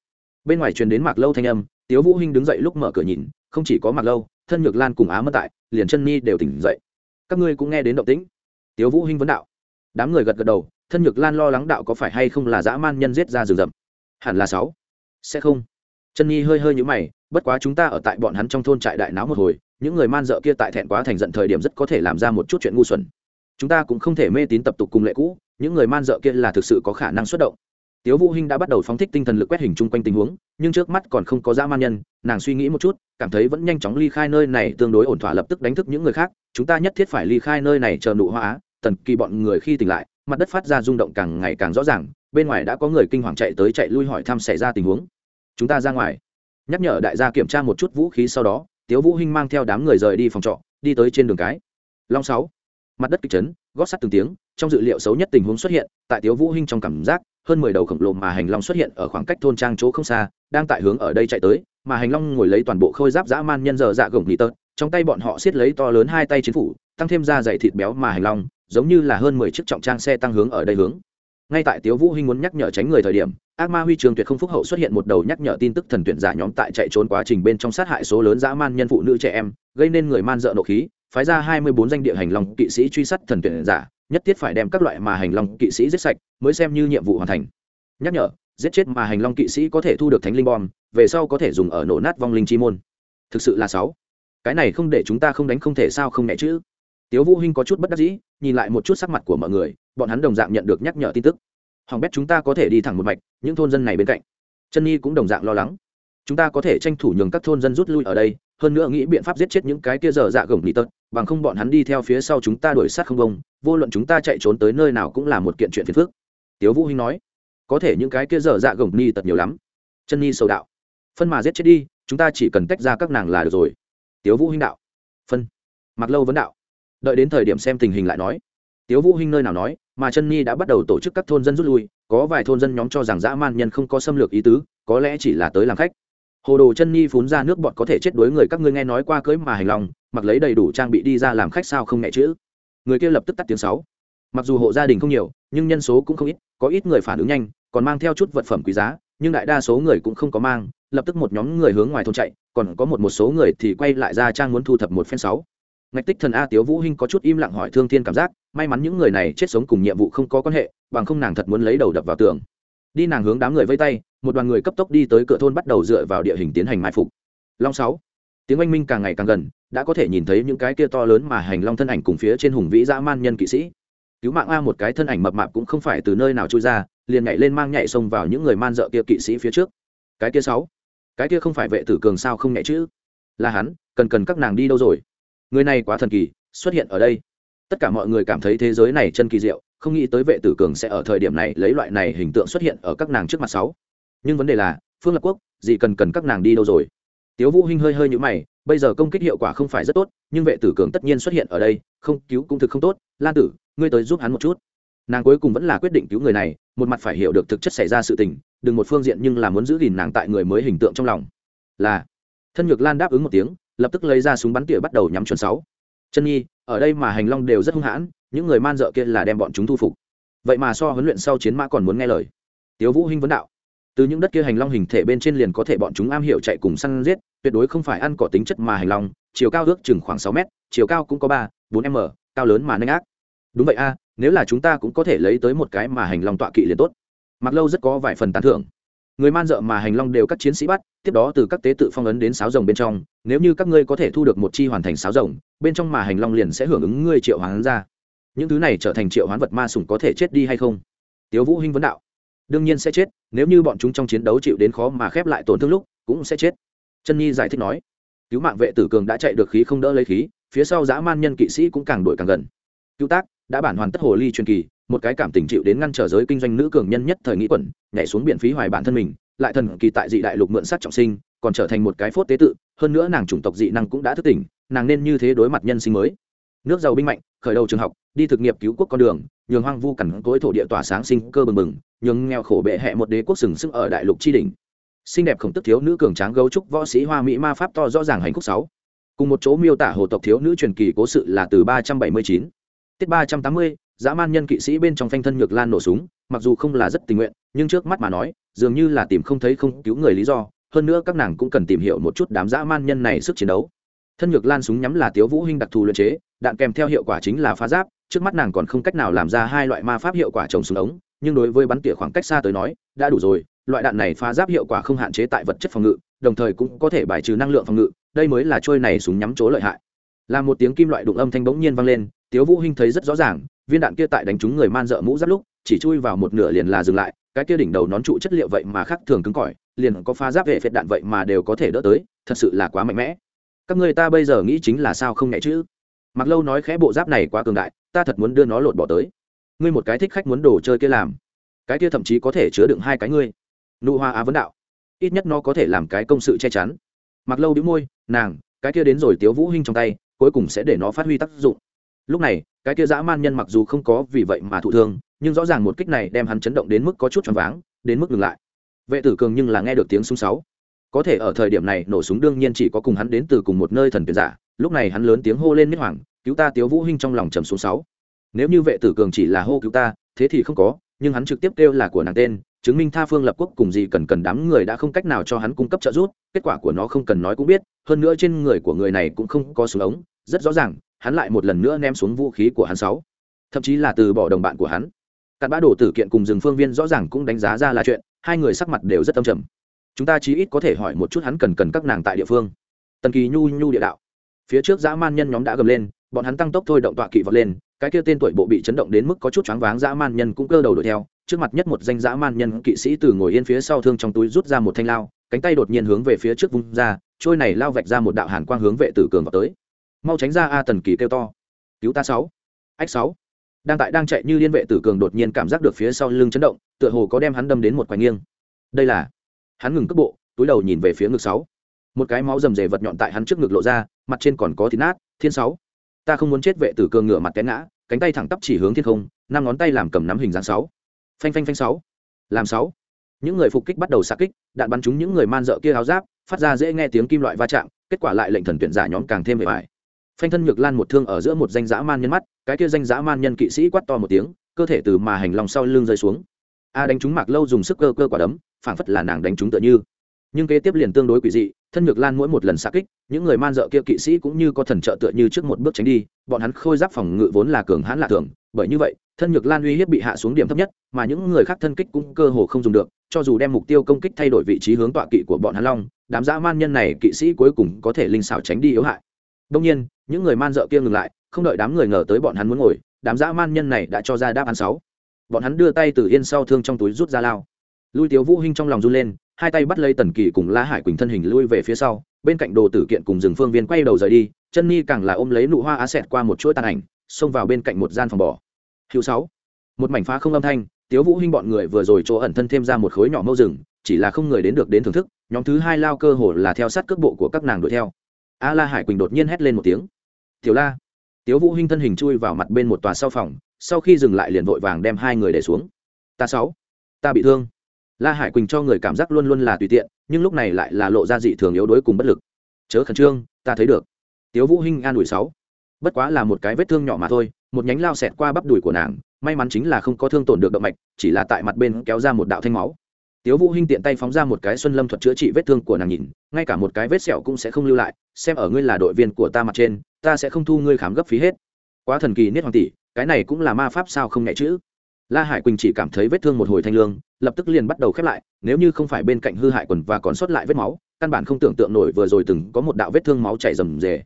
Bên ngoài truyền đến mạc lâu thanh âm, tiếu vũ hinh đứng dậy lúc mở cửa nhìn không chỉ có mặt lâu, thân nhược lan cùng á mất tại, liền chân ni đều tỉnh dậy. Các ngươi cũng nghe đến động tĩnh. Tiếu vũ hinh vấn đạo. Đám người gật gật đầu, thân nhược lan lo lắng đạo có phải hay không là dã man nhân giết ra rừng rậm. Hẳn là sáu. Sẽ không. Chân nhi hơi hơi nhíu mày, bất quá chúng ta ở tại bọn hắn trong thôn trại đại náo một hồi, những người man dợ kia tại thẹn quá thành giận thời điểm rất có thể làm ra một chút chuyện ngu xuẩn. Chúng ta cũng không thể mê tín tập tục cùng lệ cũ, những người man dợ kia là thực sự có khả năng xuất động tiếu vũ hinh đã bắt đầu phóng thích tinh thần lực quét hình chung quanh tình huống, nhưng trước mắt còn không có dã man nhân, nàng suy nghĩ một chút, cảm thấy vẫn nhanh chóng ly khai nơi này tương đối ổn thỏa lập tức đánh thức những người khác, chúng ta nhất thiết phải ly khai nơi này chờ nụ hoa tần kỳ bọn người khi tỉnh lại, mặt đất phát ra rung động càng ngày càng rõ ràng, bên ngoài đã có người kinh hoàng chạy tới chạy lui hỏi thăm xảy ra tình huống. Chúng ta ra ngoài. Nhắc nhở đại gia kiểm tra một chút vũ khí sau đó, tiếu vũ hinh mang theo đám người rời đi phòng trọ, đi tới trên đường cái. Long sáu. Mặt đất kịch chấn, gót sắt từng tiếng, trong dự liệu xấu nhất tình huống xuất hiện, tại tiếu vũ hinh trong cảm giác hơn mười đầu khổng lồ mà hành long xuất hiện ở khoảng cách thôn trang chỗ không xa, đang tại hướng ở đây chạy tới, mà hành long ngồi lấy toàn bộ khôi giáp dã man nhân giờ dạ gồng nhị tớt trong tay bọn họ siết lấy to lớn hai tay chiến phủ, tăng thêm da dày thịt béo mà hành long, giống như là hơn mười chiếc trọng trang xe tăng hướng ở đây hướng. Ngay tại tiếu vũ hinh muốn nhắc nhở tránh người thời điểm, ác ma huy trường tuyệt không phúc hậu xuất hiện một đầu nhắc nhở tin tức thần tuyển giả nhóm tại chạy trốn quá trình bên trong sát hại số lớn dã man nhân phụ nữ trẻ em, gây nên người man dợ nộ khí, phái ra hai mươi bốn danh địa hành long kỵ sĩ truy sát thần tuyển giả nhất thiết phải đem các loại mà hành long kỵ sĩ giết sạch, mới xem như nhiệm vụ hoàn thành. Nhắc nhở, giết chết mà hành long kỵ sĩ có thể thu được thánh linh bom, về sau có thể dùng ở nổ nát vong linh chi môn. Thực sự là sáu cái này không để chúng ta không đánh không thể sao không nhẹ chứ? Tiếu vũ hinh có chút bất đắc dĩ, nhìn lại một chút sắc mặt của mọi người, bọn hắn đồng dạng nhận được nhắc nhở tin tức. Hoàng bét chúng ta có thể đi thẳng một mạch, những thôn dân này bên cạnh. Chân nhi cũng đồng dạng lo lắng chúng ta có thể tranh thủ nhường các thôn dân rút lui ở đây, hơn nữa nghĩ biện pháp giết chết những cái kia dở dạ gồng nỉ tật, bằng không bọn hắn đi theo phía sau chúng ta đuổi sát không bông, vô luận chúng ta chạy trốn tới nơi nào cũng là một kiện chuyện phiền phức. Tiếu vũ hinh nói. Có thể những cái kia dở dạ gồng nỉ tật nhiều lắm. Chân nhi sầu đạo. Phân mà giết chết đi, chúng ta chỉ cần tách ra các nàng là được rồi. Tiếu vũ hinh đạo. Phân. Mặc lâu vấn đạo. Đợi đến thời điểm xem tình hình lại nói. Tiếu vũ hinh nơi nào nói, mà chân nhi đã bắt đầu tổ chức các thôn dân rút lui, có vài thôn dân nhóm cho rằng dã man nhân không có xâm lược ý tứ, có lẽ chỉ là tới làm khách hồ đồ chân nhi phun ra nước bọt có thể chết đuối người các ngươi nghe nói qua cưới mà hành lòng, mặc lấy đầy đủ trang bị đi ra làm khách sao không nhẹ chữ. Người kia lập tức tắt tiếng sáu. Mặc dù hộ gia đình không nhiều, nhưng nhân số cũng không ít, có ít người phản ứng nhanh, còn mang theo chút vật phẩm quý giá, nhưng đại đa số người cũng không có mang, lập tức một nhóm người hướng ngoài thôn chạy, còn có một một số người thì quay lại ra trang muốn thu thập một phen sáu. Ngạch tích thần a tiếu vũ hinh có chút im lặng hỏi thương thiên cảm giác, may mắn những người này chết sống cùng nhiệm vụ không có quan hệ, bằng không nàng thật muốn lấy đầu đập vào tường đi nàng hướng đám người vây tay, một đoàn người cấp tốc đi tới cửa thôn bắt đầu dựa vào địa hình tiến hành mai phục. Long sáu, tiếng oanh minh càng ngày càng gần, đã có thể nhìn thấy những cái kia to lớn mà hành long thân ảnh cùng phía trên hùng vĩ dã man nhân kỵ sĩ. Cứu mạng a một cái thân ảnh mập mạp cũng không phải từ nơi nào trôi ra, liền nhảy lên mang nhảy xông vào những người man dợ kia kỵ sĩ phía trước. Cái kia sáu, cái kia không phải vệ tử cường sao không nhảy chứ? Là hắn, cần cần các nàng đi đâu rồi? Người này quá thần kỳ, xuất hiện ở đây. Tất cả mọi người cảm thấy thế giới này chân kỳ diệu không nghĩ tới vệ tử cường sẽ ở thời điểm này lấy loại này hình tượng xuất hiện ở các nàng trước mặt sáu. Nhưng vấn đề là, phương lập quốc, gì cần cần các nàng đi đâu rồi? Tiếu vũ hinh hơi hơi như mày, bây giờ công kích hiệu quả không phải rất tốt, nhưng vệ tử cường tất nhiên xuất hiện ở đây, không, cứu cũng thực không tốt. Lan tử, ngươi tới giúp hắn một chút. Nàng cuối cùng vẫn là quyết định cứu người này, một mặt phải hiểu được thực chất xảy ra sự tình, đừng một phương diện nhưng là muốn giữ gìn nàng tại người mới hình tượng trong lòng. Là. Thân nhược lan đáp ứng một tiếng, lập tức lấy ra súng bắn tỉa bắt đầu nhắm chuẩn sáu. Chân nhi, ở đây mà hành long đều rất hung hãn những người man dợ kia là đem bọn chúng thu phục. Vậy mà so huấn luyện sau chiến mã còn muốn nghe lời. Tiếu vũ hinh vấn đạo, từ những đất kia hành long hình thể bên trên liền có thể bọn chúng am hiểu chạy cùng săn giết, tuyệt đối không phải ăn cỏ tính chất mà hành long, chiều cao ước chừng khoảng sáu mét, chiều cao cũng có ba, bốn m, cao lớn mà nhanh ác. Đúng vậy a, nếu là chúng ta cũng có thể lấy tới một cái mà hành long tọa kỵ liền tốt. Mặc lâu rất có vài phần tán thưởng. Người man dợ mà hành long đều các chiến sĩ bắt, tiếp đó từ các tế tự phong ấn đến sáo rồng bên trong, nếu như các ngươi có thể thu được một chi hoàn thành sáo rồng, bên trong mà hành long liền sẽ hưởng ứng ngươi triệu hoán ra những thứ này trở thành triệu hoán vật ma sủng có thể chết đi hay không? Tiếu vũ hinh vấn đạo. Đương nhiên sẽ chết, nếu như bọn chúng trong chiến đấu chịu đến khó mà khép lại tổn thương lúc, cũng sẽ chết. Chân nhi giải thích nói. Cứu mạng vệ tử cường đã chạy được khí không đỡ lấy khí, phía sau dã man nhân kỵ sĩ cũng càng đuổi càng gần. Cứu tác, đã bản hoàn tất hồ ly truyền kỳ, một cái cảm tình chịu đến ngăn trở giới kinh doanh nữ cường nhân nhất thời nghĩ quẩn, nhảy xuống biển phí hoài bản thân mình, lại thần kỳ tại dị đại lục mượn sát trọng sinh, còn trở thành một cái phốt tế tự, hơn nữa nàng chủng tộc dị năng cũng đã thức tỉnh, nàng nên như thế đối mặt nhân sinh mới. Nước giàu binh mạnh, khởi đầu trường học đi thực nghiệp cứu quốc con đường, nhường hoang vu cằn cối thổ địa tỏa sáng sinh cơ bừng bừng, nhường nghèo khổ bệ hẹ một đế quốc sừng sững ở đại lục tri đình xinh đẹp khổng tức thiếu nữ cường tráng gấu trúc võ sĩ hoa mỹ ma pháp to rõ ràng hành khúc sáu. Cùng một chỗ miêu tả hồ tộc thiếu nữ truyền kỳ cố sự là từ ba trăm bảy mươi chín. Tiết ba trăm tám mươi, dã man nhân kỵ sĩ bên trong phanh thân nhược lan nổ súng, mặc dù không là rất tình nguyện, nhưng trước mắt mà nói, dường như là tìm không thấy không cứu người lý do, hơn nữa các nàng cũng cần tìm hiểu một chút đám dã man nhân này sức chiến đấu. Thân nhược lan súng nhắm là tiếu vũ hinh đặc thù luyện chế, đạn kèm theo hiệu quả chính là phá giáp trước mắt nàng còn không cách nào làm ra hai loại ma pháp hiệu quả trồng súng ống, nhưng đối với bắn tỉa khoảng cách xa tới nói, đã đủ rồi, loại đạn này phá giáp hiệu quả không hạn chế tại vật chất phòng ngự, đồng thời cũng có thể bài trừ năng lượng phòng ngự, đây mới là trôi này súng nhắm chỗ lợi hại. Là một tiếng kim loại đụng âm thanh bỗng nhiên vang lên, tiếu vũ hinh thấy rất rõ ràng, viên đạn kia tại đánh trúng người man dợ mũ giáp lúc, chỉ chui vào một nửa liền là dừng lại, cái kia đỉnh đầu nón trụ chất liệu vậy mà khác thường cứng cỏi, liền có pha giáp vệ phệt đạn vậy mà đều có thể đỡ tới, thật sự là quá mạnh mẽ. Các người ta bây giờ nghĩ chính là sao không nhẹ chứ? Mặc lâu nói khẽ bộ giáp này quá cường đại ta thật muốn đưa nó lột bỏ tới. Ngươi một cái thích khách muốn đồ chơi kia làm, cái kia thậm chí có thể chứa đựng hai cái ngươi. Nụ hoa á vấn đạo, ít nhất nó có thể làm cái công sự che chắn. Mặc lâu đĩu môi, nàng, cái kia đến rồi tiếu vũ hinh trong tay, cuối cùng sẽ để nó phát huy tác dụng. Lúc này, cái kia dã man nhân mặc dù không có vì vậy mà thụ thương, nhưng rõ ràng một kích này đem hắn chấn động đến mức có chút choáng váng, đến mức ngừng lại. Vệ tử cường nhưng là nghe được tiếng súng sáu. Có thể ở thời điểm này nổ súng đương nhiên chỉ có cùng hắn đến từ cùng một nơi thần tuyển giả. Lúc này hắn lớn tiếng hô lên niết hoàng cứu ta tiếu vũ hinh trong lòng trầm xuống sáu. Nếu như vệ tử cường chỉ là hô cứu ta, thế thì không có, nhưng hắn trực tiếp kêu là của nàng tên, chứng minh tha phương lập quốc cùng gì cần cần đám người đã không cách nào cho hắn cung cấp trợ giúp, kết quả của nó không cần nói cũng biết, hơn nữa trên người của người này cũng không có súng ống, rất rõ ràng, hắn lại một lần nữa ném xuống vũ khí của hắn sáu. Thậm chí là từ bỏ đồng bạn của hắn. Cặn bã đổ tử kiện cùng rừng phương viên rõ ràng cũng đánh giá ra là chuyện, hai người sắc mặt đều rất tâm trầm. Chúng ta chí ít có thể hỏi một chút hắn cần cần các nàng tại địa phương. Tần kỳ nhu nhu địa đạo. Phía trước dã man nhân nhóm đã gầm lên bọn hắn tăng tốc thôi động tọa kỵ vọt lên, cái kia tên tuổi bộ bị chấn động đến mức có chút choáng váng dã man nhân cũng cơ đầu đuổi theo, trước mặt nhất một danh dã man nhân kỵ sĩ từ ngồi yên phía sau thương trong túi rút ra một thanh lao, cánh tay đột nhiên hướng về phía trước vung ra, trôi này lao vạch ra một đạo hàn quang hướng vệ tử cường vào tới. Mau tránh ra a tần kỳ kêu to. Cứu ta sáu. Ách sáu. Đang tại đang chạy như liên vệ tử cường đột nhiên cảm giác được phía sau lưng chấn động, tựa hồ có đem hắn đâm đến một quanh nghiêng. Đây là hắn ngừng cước bộ, túi đầu nhìn về phía ngực sáu. Một cái máu rầm rề vật nhọn tại hắn trước ngực lộ ra, mặt trên còn có thịt nát, thiên sáu ta không muốn chết vệ tử cường ngửa mặt té ngã, cánh tay thẳng tắp chỉ hướng thiên không, năm ngón tay làm cầm nắm hình dáng sáu. Phanh phanh phanh sáu. Làm sáu. Những người phục kích bắt đầu xạ kích, đạn bắn trúng những người man dợ kia áo giáp, phát ra dễ nghe tiếng kim loại va chạm, kết quả lại lệnh thần tuyển giả nhóm càng thêm bề bài phanh thân nhược lan một thương ở giữa một danh dã man nhân mắt, cái kia danh dã man nhân kỵ sĩ quát to một tiếng, cơ thể từ mà hành lòng sau lưng rơi xuống. A đánh trúng mạc lâu dùng sức cơ cơ quả đấm, phảng phất là nàng đánh trúng tựa như. Nhưng kế tiếp liền tương đối quỷ dị thân nhược lan mỗi một lần xa kích, những người man dợ kia kỵ sĩ cũng như có thần trợ tựa như trước một bước tránh đi, bọn hắn khôi giáp phòng ngự vốn là cường hãn lạ thường, bởi như vậy, thân nhược lan uy hiếp bị hạ xuống điểm thấp nhất, mà những người khác thân kích cũng cơ hồ không dùng được, cho dù đem mục tiêu công kích thay đổi vị trí hướng tọa kỵ của bọn hắn long, đám dã man nhân này kỵ sĩ cuối cùng có thể linh xảo tránh đi yếu hại. Đông nhiên, những người man dợ kia ngừng lại, không đợi đám người ngờ tới bọn hắn muốn ngồi, đám dã man nhân này đã cho ra đáp án sáu. Bọn hắn đưa tay từ yên sau thương trong túi rút ra lao. Lui tiếu vũ hinh trong lòng run lên hai tay bắt lấy tần kỳ cùng la hải quỳnh thân hình lui về phía sau, bên cạnh đồ tử kiện cùng rừng phương viên quay đầu rời đi, chân ni càng là ôm lấy nụ hoa á xẹt qua một chuỗi tàn ảnh, xông vào bên cạnh một gian phòng bỏ hữu sáu, một mảnh phá không âm thanh, tiếu vũ hinh bọn người vừa rồi chỗ ẩn thân thêm ra một khối nhỏ mâu rừng, chỉ là không người đến được đến thưởng thức, nhóm thứ hai lao cơ hồ là theo sát cước bộ của các nàng đuổi theo. A la hải quỳnh đột nhiên hét lên một tiếng. Tiểu la. Tiếu vũ hinh thân hình chui vào mặt bên một tòa sau phòng, sau khi dừng lại liền vội vàng đem hai người để xuống. Ta sáu, ta bị thương la hải quỳnh cho người cảm giác luôn luôn là tùy tiện, nhưng lúc này lại là lộ ra dị thường yếu đuối cùng bất lực. Chớ khẩn trương, ta thấy được. Tiếu vũ hinh an ủi sáu. Bất quá là một cái vết thương nhỏ mà thôi, một nhánh lao xẹt qua bắp đùi của nàng, may mắn chính là không có thương tổn được động mạch, chỉ là tại mặt bên kéo ra một đạo thanh máu. Tiếu vũ hinh tiện tay phóng ra một cái xuân lâm thuật chữa trị vết thương của nàng nhìn, ngay cả một cái vết sẹo cũng sẽ không lưu lại, xem ở ngươi là đội viên của ta mặt trên, ta sẽ không thu ngươi khám gấp phí hết. Quá thần kỳ niết hoàng tỷ, cái này cũng là ma pháp sao không nhẹ chữ la hải quỳnh chỉ cảm thấy vết thương một hồi thanh lương, lập tức liền bắt đầu khép lại, nếu như không phải bên cạnh hư hại quần và còn sót lại vết máu, căn bản không tưởng tượng nổi vừa rồi từng có một đạo vết thương máu chảy rầm rề.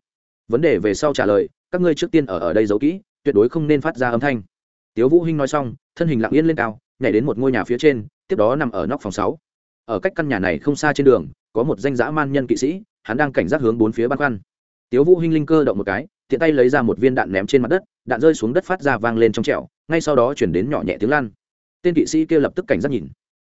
Vấn đề về sau trả lời, các ngươi trước tiên ở ở đây giấu kỹ, tuyệt đối không nên phát ra âm thanh. Tiếu vũ hinh nói xong, thân hình lặng yên lên cao, nhảy đến một ngôi nhà phía trên, tiếp đó nằm ở nóc phòng sáu. Ở cách căn nhà này không xa trên đường, có một danh dã man nhân kỵ sĩ, hắn đang cảnh giác hướng bốn phía ban quan. tiếu vũ hinh linh cơ động một cái, tiện tay lấy ra một viên đạn ném trên mặt đất, đạn rơi xuống đất phát ra vang lên trong trẻo ngay sau đó chuyển đến nhỏ nhẹ tiếng lan. Tên kỵ sĩ kia lập tức cảnh giác nhìn.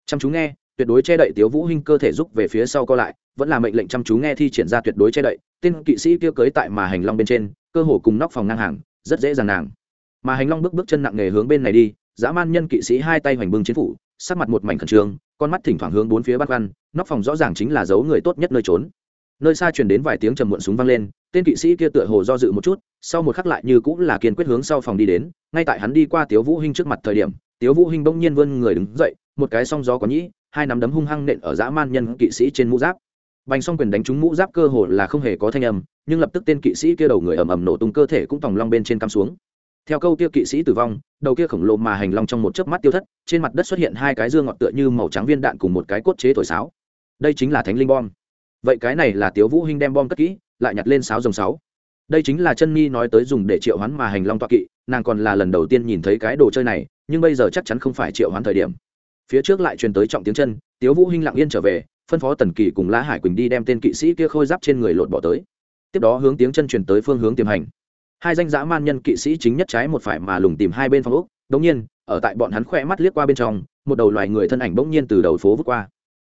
Chăm chú nghe, tuyệt đối che đậy tiếu vũ hinh cơ thể rút về phía sau co lại, vẫn là mệnh lệnh chăm chú nghe thi triển ra tuyệt đối che đậy. Tên kỵ sĩ kia cưới tại mà hành long bên trên, cơ hồ cùng nóc phòng ngang hàng, rất dễ dàng nàng. Mà hành long bước bước chân nặng nề hướng bên này đi, dã man nhân kỵ sĩ hai tay hoành bưng chiến phủ, sắc mặt một mảnh khẩn trương, con mắt thỉnh thoảng hướng bốn phía bắt văn nóc phòng rõ ràng chính là giấu người tốt nhất nơi trốn nơi xa truyền đến vài tiếng trầm muộn súng vang lên, tên kỵ sĩ kia tựa hồ do dự một chút, sau một khắc lại như cũng là kiên quyết hướng sau phòng đi đến, ngay tại hắn đi qua tiếu vũ hinh trước mặt thời điểm, tiếu vũ hinh bỗng nhiên vươn người đứng dậy, một cái song gió có nhĩ, hai nắm đấm hung hăng nện ở dã man nhân kỵ sĩ trên mũ giáp. Bành song quyền đánh trúng mũ giáp cơ hồ là không hề có thanh âm, nhưng lập tức tên kỵ sĩ kia đầu người ầm ầm nổ tung cơ thể cũng tòng long bên trên cắm xuống. Theo câu kia kỵ sĩ tử vong, đầu kia khổng lồ mà hành long trong một chớp mắt tiêu thất, trên mặt đất xuất hiện hai cái dương ngọt tựa như màu trắng viên đạn cùng một cái cốt chế thổi sáo. Đây chính là thánh linh bom vậy cái này là tiếu vũ hinh đem bom cất kỹ, lại nhặt lên sáo rồng sáu. Đây chính là chân mi nói tới dùng để triệu hoán mà hành long toa kỵ, nàng còn là lần đầu tiên nhìn thấy cái đồ chơi này, nhưng bây giờ chắc chắn không phải triệu hoán thời điểm. Phía trước lại truyền tới trọng tiếng chân, tiếu vũ hinh lặng yên trở về, phân phó tần kỳ cùng la hải quỳnh đi đem tên kỵ sĩ kia khôi giáp trên người lột bỏ tới. Tiếp đó hướng tiếng chân truyền tới phương hướng tiềm hành. Hai danh dã man nhân kỵ sĩ chính nhất trái một phải mà lùng tìm hai bên phòng ốc, đống nhiên, ở tại bọn hắn khoe mắt liếc qua bên trong, một đầu loài người thân ảnh bỗng nhiên từ đầu phố vút qua.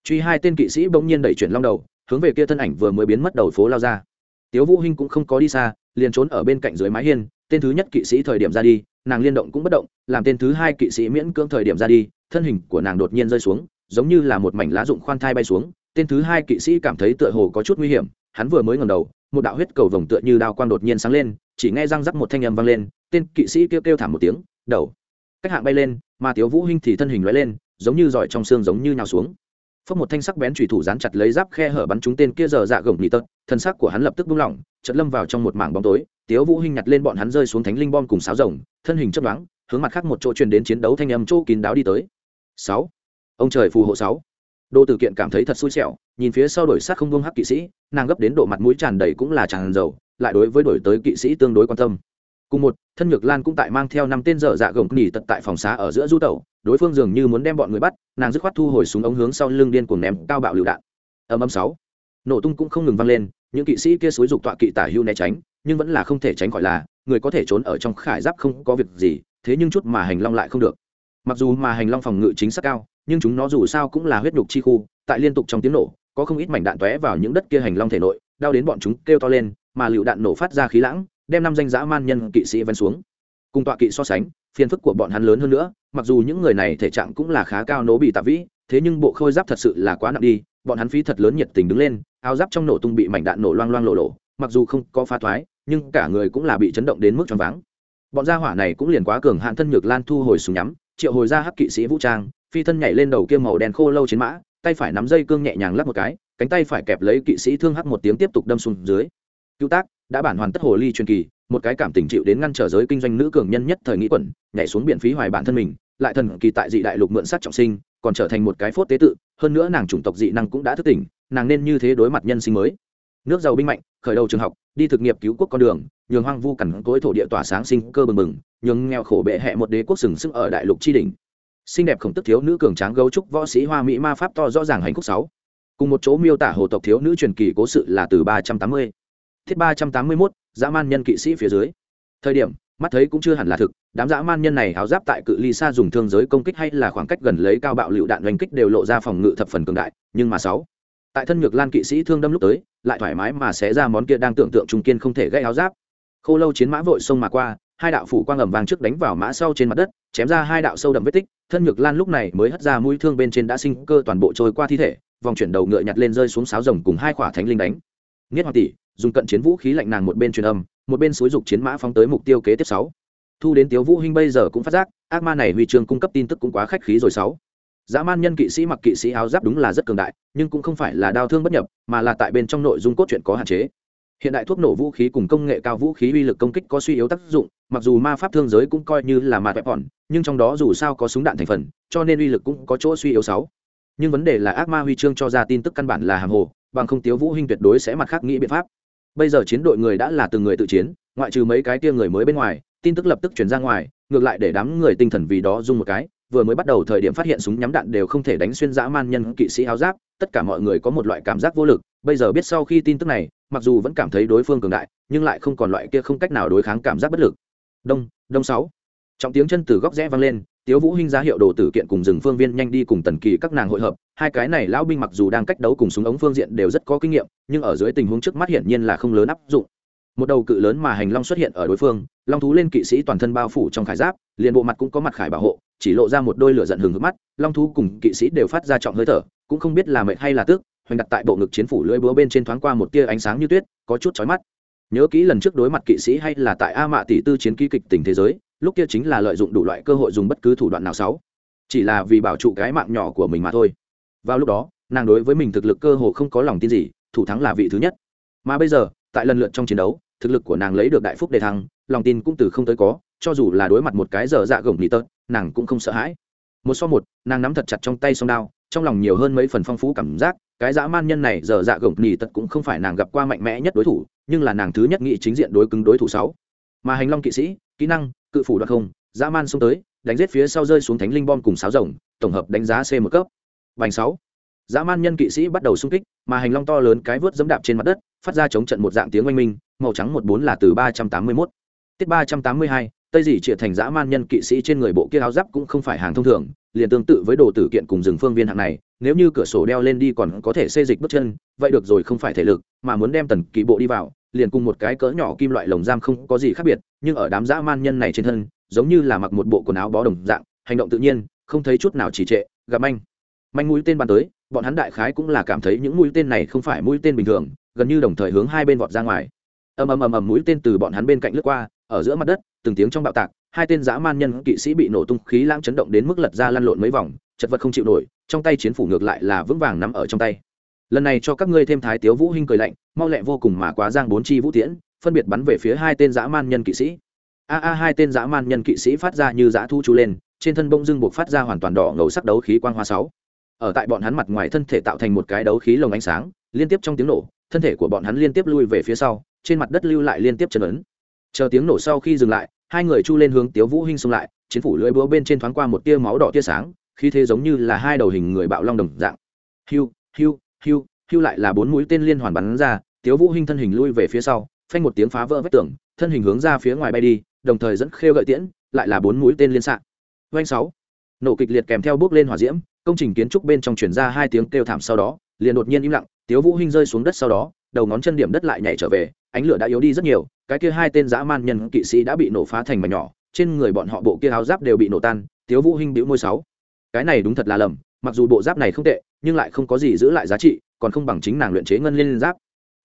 Truy hai tên kỵ sĩ bỗng nhiên đẩy chuyển long đầu hướng về kia thân ảnh vừa mới biến mất đầu phố lao ra. Tiếu vũ hinh cũng không có đi xa, liền trốn ở bên cạnh dưới mái hiên, tên thứ nhất kỵ sĩ thời điểm ra đi, nàng liên động cũng bất động, làm tên thứ hai kỵ sĩ miễn cưỡng thời điểm ra đi, thân hình của nàng đột nhiên rơi xuống, giống như là một mảnh lá rụng khoan thai bay xuống, tên thứ hai kỵ sĩ cảm thấy tựa hồ có chút nguy hiểm, hắn vừa mới ngẩng đầu, một đạo huyết cầu vồng tựa như đao quang đột nhiên sáng lên, chỉ nghe răng rắc một thanh âm vang lên, tên kỵ sĩ kêu kêu thảm một tiếng, đầu! Cách hạng bay lên, mà tiếu vũ hinh thì thân hình lóe lên, giống như giỏi trong xương giống như nhào xuống phất một thanh sắc bén chủy thủ dán chặt lấy giáp khe hở bắn trúng tên kia giờ dạ gồng nhị tật, thân xác của hắn lập tức buông lỏng trận lâm vào trong một mảng bóng tối, tiếu vũ hinh nhặt lên bọn hắn rơi xuống thánh linh bom cùng sáo rồng, thân hình chớp nhoáng, hướng mặt khác một chỗ truyền đến chiến đấu thanh âm chỗ kín đáo đi tới. Sáu. Ông trời phù hộ sáu. Đô tử kiện cảm thấy thật xui xẻo, nhìn phía sau đổi sát không buông hắc kỵ sĩ, nàng gấp đến độ mặt mũi tràn đầy cũng là tràn dầu, lại đối với đổi tới kỵ sĩ tương đối quan tâm cùng một, thân nhược lan cũng tại mang theo năm tên dở dạ gồng nỉ tật tại phòng xá ở giữa du tẩu, đối phương dường như muốn đem bọn người bắt, nàng dứt khoát thu hồi súng ống hướng sau lưng điên cuồng ném cao bạo lựu đạn. Âm âm sáu. Nổ tung cũng không ngừng vang lên, những kỵ sĩ kia xúi dục tọa kỵ tả hưu né tránh, nhưng vẫn là không thể tránh khỏi là, người có thể trốn ở trong khải giáp không có việc gì, thế nhưng chút mà hành long lại không được. Mặc dù mà hành long phòng ngự chính xác cao, nhưng chúng nó dù sao cũng là huyết nhục chi khu, tại liên tục trong tiếng nổ, có không ít mảnh đạn tóe vào những đất kia hành long thể nội, đau đến bọn chúng kêu to lên, mà lựu đạn nổ phát ra khí lãng đem năm danh dã man nhân kỵ sĩ ven xuống. Cùng tọa kỵ so sánh, phiền phức của bọn hắn lớn hơn nữa, mặc dù những người này thể trạng cũng là khá cao nố bị tạ vĩ, thế nhưng bộ khôi giáp thật sự là quá nặng đi, bọn hắn phí thật lớn nhiệt tình đứng lên, áo giáp trong nổ tung bị mảnh đạn nổ loang loang lộ lộ, mặc dù không có phá thoái, nhưng cả người cũng là bị chấn động đến mức choáng váng. Bọn gia hỏa này cũng liền quá cường hạn thân nhược lan thu hồi súng nhắm, triệu hồi ra hắc kỵ sĩ vũ trang, phi thân nhảy lên đầu kia màu đen khô lâu chiến mã, tay phải nắm dây cương nhẹ nhàng lắp một cái, cánh tay phải kẹp lấy kỵ sĩ thương hắc một tiếng tiếp tục đâm xuống dưới. Cứu tác đã bản hoàn tất hồ ly truyền kỳ, một cái cảm tình chịu đến ngăn trở giới kinh doanh nữ cường nhân nhất thời nghĩ quẩn, nhảy xuống biển phí hoài bản thân mình, lại thần kỳ tại dị đại lục mượn sát trọng sinh, còn trở thành một cái phốt tế tự, hơn nữa nàng chủng tộc dị năng cũng đã thức tỉnh, nàng nên như thế đối mặt nhân sinh mới. Nước giàu binh mạnh, khởi đầu trường học, đi thực nghiệp cứu quốc con đường, nhường hoang vu cằn cối thổ địa tỏa sáng sinh cơ bừng bừng, nhường nghèo khổ bệ hẹ một đế quốc sừng sững ở đại lục tri đình xinh đẹp khổng tức thiếu nữ cường tráng gấu trúc võ sĩ hoa mỹ ma pháp to rõ ràng hành khúc sáu. Cùng một chỗ miêu tả hồ tộc thiếu nữ truyền kỳ cố sự là từ ba trăm tám mươi thiết ba trăm tám mươi mốt, dã man nhân kỵ sĩ phía dưới. Thời điểm, mắt thấy cũng chưa hẳn là thực, đám dã man nhân này háo giáp tại cự ly xa dùng thương giới công kích hay là khoảng cách gần lấy cao bạo lựu đạn oanh kích đều lộ ra phòng ngự thập phần cường đại, nhưng mà sáu. Tại thân ngược lan kỵ sĩ thương đâm lúc tới, lại thoải mái mà sẽ ra món kia đang tưởng tượng trung kiên không thể gây áo giáp. Khô lâu chiến mã vội xông mà qua, hai đạo phủ quang ẩm vàng trước đánh vào mã sau trên mặt đất, chém ra hai đạo sâu đậm vết tích, thân ngược lan lúc này mới hất ra mũi thương bên trên đã sinh cơ toàn bộ trôi qua thi thể, vòng chuyển đầu ngựa nhặt lên rơi xuống sáo rồng cùng hai khỏa thánh linh đánh nghiết hoàng tỷ, dùng cận chiến vũ khí lạnh nàng một bên truyền âm, một bên xúi dục chiến mã phóng tới mục tiêu kế tiếp sáu. Thu đến tiếu vũ hinh bây giờ cũng phát giác, ác ma này huy chương cung cấp tin tức cũng quá khách khí rồi sáu. Dã man nhân kỵ sĩ mặc kỵ sĩ áo giáp đúng là rất cường đại, nhưng cũng không phải là đau thương bất nhập, mà là tại bên trong nội dung cốt truyện có hạn chế. Hiện đại thuốc nổ vũ khí cùng công nghệ cao vũ khí uy lực công kích có suy yếu tác dụng, mặc dù ma pháp thương giới cũng coi như là mạt vẹp bọn nhưng trong đó dù sao có súng đạn thành phần, cho nên uy lực cũng có chỗ suy yếu sáu. Nhưng vấn đề là ác ma huy chương cho ra tin tức căn bản là hàng hồ bằng không tiếu vũ hinh tuyệt đối sẽ mặt khác nghĩ biện pháp. Bây giờ chiến đội người đã là từng người tự chiến, ngoại trừ mấy cái kia người mới bên ngoài, tin tức lập tức truyền ra ngoài, ngược lại để đám người tinh thần vì đó dung một cái, vừa mới bắt đầu thời điểm phát hiện súng nhắm đạn đều không thể đánh xuyên dã man nhân kỵ sĩ áo giáp, tất cả mọi người có một loại cảm giác vô lực, bây giờ biết sau khi tin tức này, mặc dù vẫn cảm thấy đối phương cường đại, nhưng lại không còn loại kia không cách nào đối kháng cảm giác bất lực. Đông đông sáu. Trọng tiếng chân từ góc rẽ vang lên tiếu vũ hinh ra hiệu đồ tử kiện cùng rừng phương viên nhanh đi cùng tần kỳ các nàng hội hợp, hai cái này lão binh mặc dù đang cách đấu cùng súng ống phương diện đều rất có kinh nghiệm, nhưng ở dưới tình huống trước mắt hiển nhiên là không lớn áp dụng. Một đầu cự lớn mà hành long xuất hiện ở đối phương, long thú lên kỵ sĩ toàn thân bao phủ trong khải giáp, liền bộ mặt cũng có mặt khải bảo hộ, chỉ lộ ra một đôi lửa giận hừng hực mắt, long thú cùng kỵ sĩ đều phát ra trọng hơi thở, cũng không biết là mệt hay là tức, hoành đặt tại bộ ngực chiến phủ lưỡi búa bên trên thoáng qua một tia ánh sáng như tuyết, có chút chói mắt. Nhớ kỹ lần trước đối mặt kỵ sĩ hay là tại a mạ tỷ tư chiến ký kịch tình thế giới lúc kia chính là lợi dụng đủ loại cơ hội dùng bất cứ thủ đoạn nào xấu. Chỉ là vì bảo trụ cái mạng nhỏ của mình mà thôi. Vào lúc đó, nàng đối với mình thực lực cơ hồ không có lòng tin gì, thủ thắng là vị thứ nhất. Mà bây giờ, tại lần lượt trong chiến đấu, thực lực của nàng lấy được đại phúc đề thăng, lòng tin cũng từ không tới có, cho dù là đối mặt một cái giờ dạ gồng nỉ tớt, nàng cũng không sợ hãi. Một so một, nàng nắm thật chặt trong tay song đao, trong lòng nhiều hơn mấy phần phong phú cảm giác, cái dã man nhân này giờ dạ gồng nỉ tật cũng không phải nàng gặp qua mạnh mẽ nhất đối thủ, nhưng là nàng thứ nhất nghị chính diện đối cứng đối thủ sáu. Mà hành long kỵ sĩ, kỹ năng cự phủ đoạt không, dã man xông tới, đánh giết phía sau rơi xuống thánh linh bom cùng sáo rồng, tổng hợp đánh giá c một cấp. Vành sáu. Dã man nhân kỵ sĩ bắt đầu xung kích, mà hành long to lớn cái vớt dẫm đạp trên mặt đất, phát ra chống trận một dạng tiếng oanh minh, màu trắng một bốn là từ ba trăm tám mươi mốt. Tiết ba trăm tám mươi hai, tây dỉ triệt thành dã man nhân kỵ sĩ trên người bộ kia áo giáp cũng không phải hàng thông thường, liền tương tự với đồ tử kiện cùng rừng phương viên hạng này, nếu như cửa sổ đeo lên đi còn có thể xê dịch bước chân, vậy được rồi không phải thể lực, mà muốn đem tần kỳ bộ đi vào, liền cùng một cái cỡ nhỏ kim loại lồng giam không có gì khác biệt nhưng ở đám dã man nhân này trên thân, giống như là mặc một bộ quần áo bó đồng dạng, hành động tự nhiên, không thấy chút nào trì trệ, gặp anh manh mũi tên bắn tới, bọn hắn đại khái cũng là cảm thấy những mũi tên này không phải mũi tên bình thường, gần như đồng thời hướng hai bên vọt ra ngoài. Ầm ầm ầm ầm, mũi tên từ bọn hắn bên cạnh lướt qua, ở giữa mặt đất, từng tiếng trong bạo tạc, hai tên dã man nhân kỵ sĩ bị nổ tung khí lãng chấn động đến mức lật ra lăn lộn mấy vòng, chật vật không chịu nổi, trong tay chiến phủ ngược lại là vững vàng nắm ở trong tay. Lần này cho các ngươi thêm thái tiếu vũ hinh cười lạnh, mau lẹ vô cùng mà quá giang bốn chi vũ tiễn phân biệt bắn về phía hai tên dã man nhân kỵ sĩ. A a, hai tên dã man nhân kỵ sĩ phát ra như dã thu chú lên, trên thân bông dưng buộc phát ra hoàn toàn đỏ ngầu sắc đấu khí quang hoa sáu. Ở tại bọn hắn mặt ngoài thân thể tạo thành một cái đấu khí lồng ánh sáng, liên tiếp trong tiếng nổ, thân thể của bọn hắn liên tiếp lui về phía sau, trên mặt đất lưu lại liên tiếp chân ấn. Chờ tiếng nổ sau khi dừng lại, hai người chu lên hướng tiếu vũ hinh xông lại, chiến phủ lưỡi búa bên trên thoáng qua một tia máu đỏ tia sáng, khí thế giống như là hai đầu hình người bạo long đồng dạng. Hiu hiu hiu hiu lại là bốn mũi tên liên hoàn bắn ra, tiếu vũ hinh thân hình lui về phía sau phanh một tiếng phá vỡ vách tường, thân hình hướng ra phía ngoài bay đi, đồng thời dẫn khêu gợi tiễn, lại là bốn mũi tên liên xạ. Vanh sáu. Nổ kịch liệt kèm theo bước lên hỏa diễm, công trình kiến trúc bên trong truyền ra hai tiếng kêu thảm sau đó, liền đột nhiên im lặng, tiếu vũ hinh rơi xuống đất sau đó, đầu ngón chân điểm đất lại nhảy trở về, ánh lửa đã yếu đi rất nhiều, cái kia hai tên dã man nhân kỵ sĩ đã bị nổ phá thành mảnh nhỏ, trên người bọn họ bộ kia áo giáp đều bị nổ tan, tiếu vũ hinh bĩu môi sáu. Cái này đúng thật là lầm, mặc dù bộ giáp này không tệ, nhưng lại không có gì giữ lại giá trị, còn không bằng chính nàng luyện chế ngân liên giáp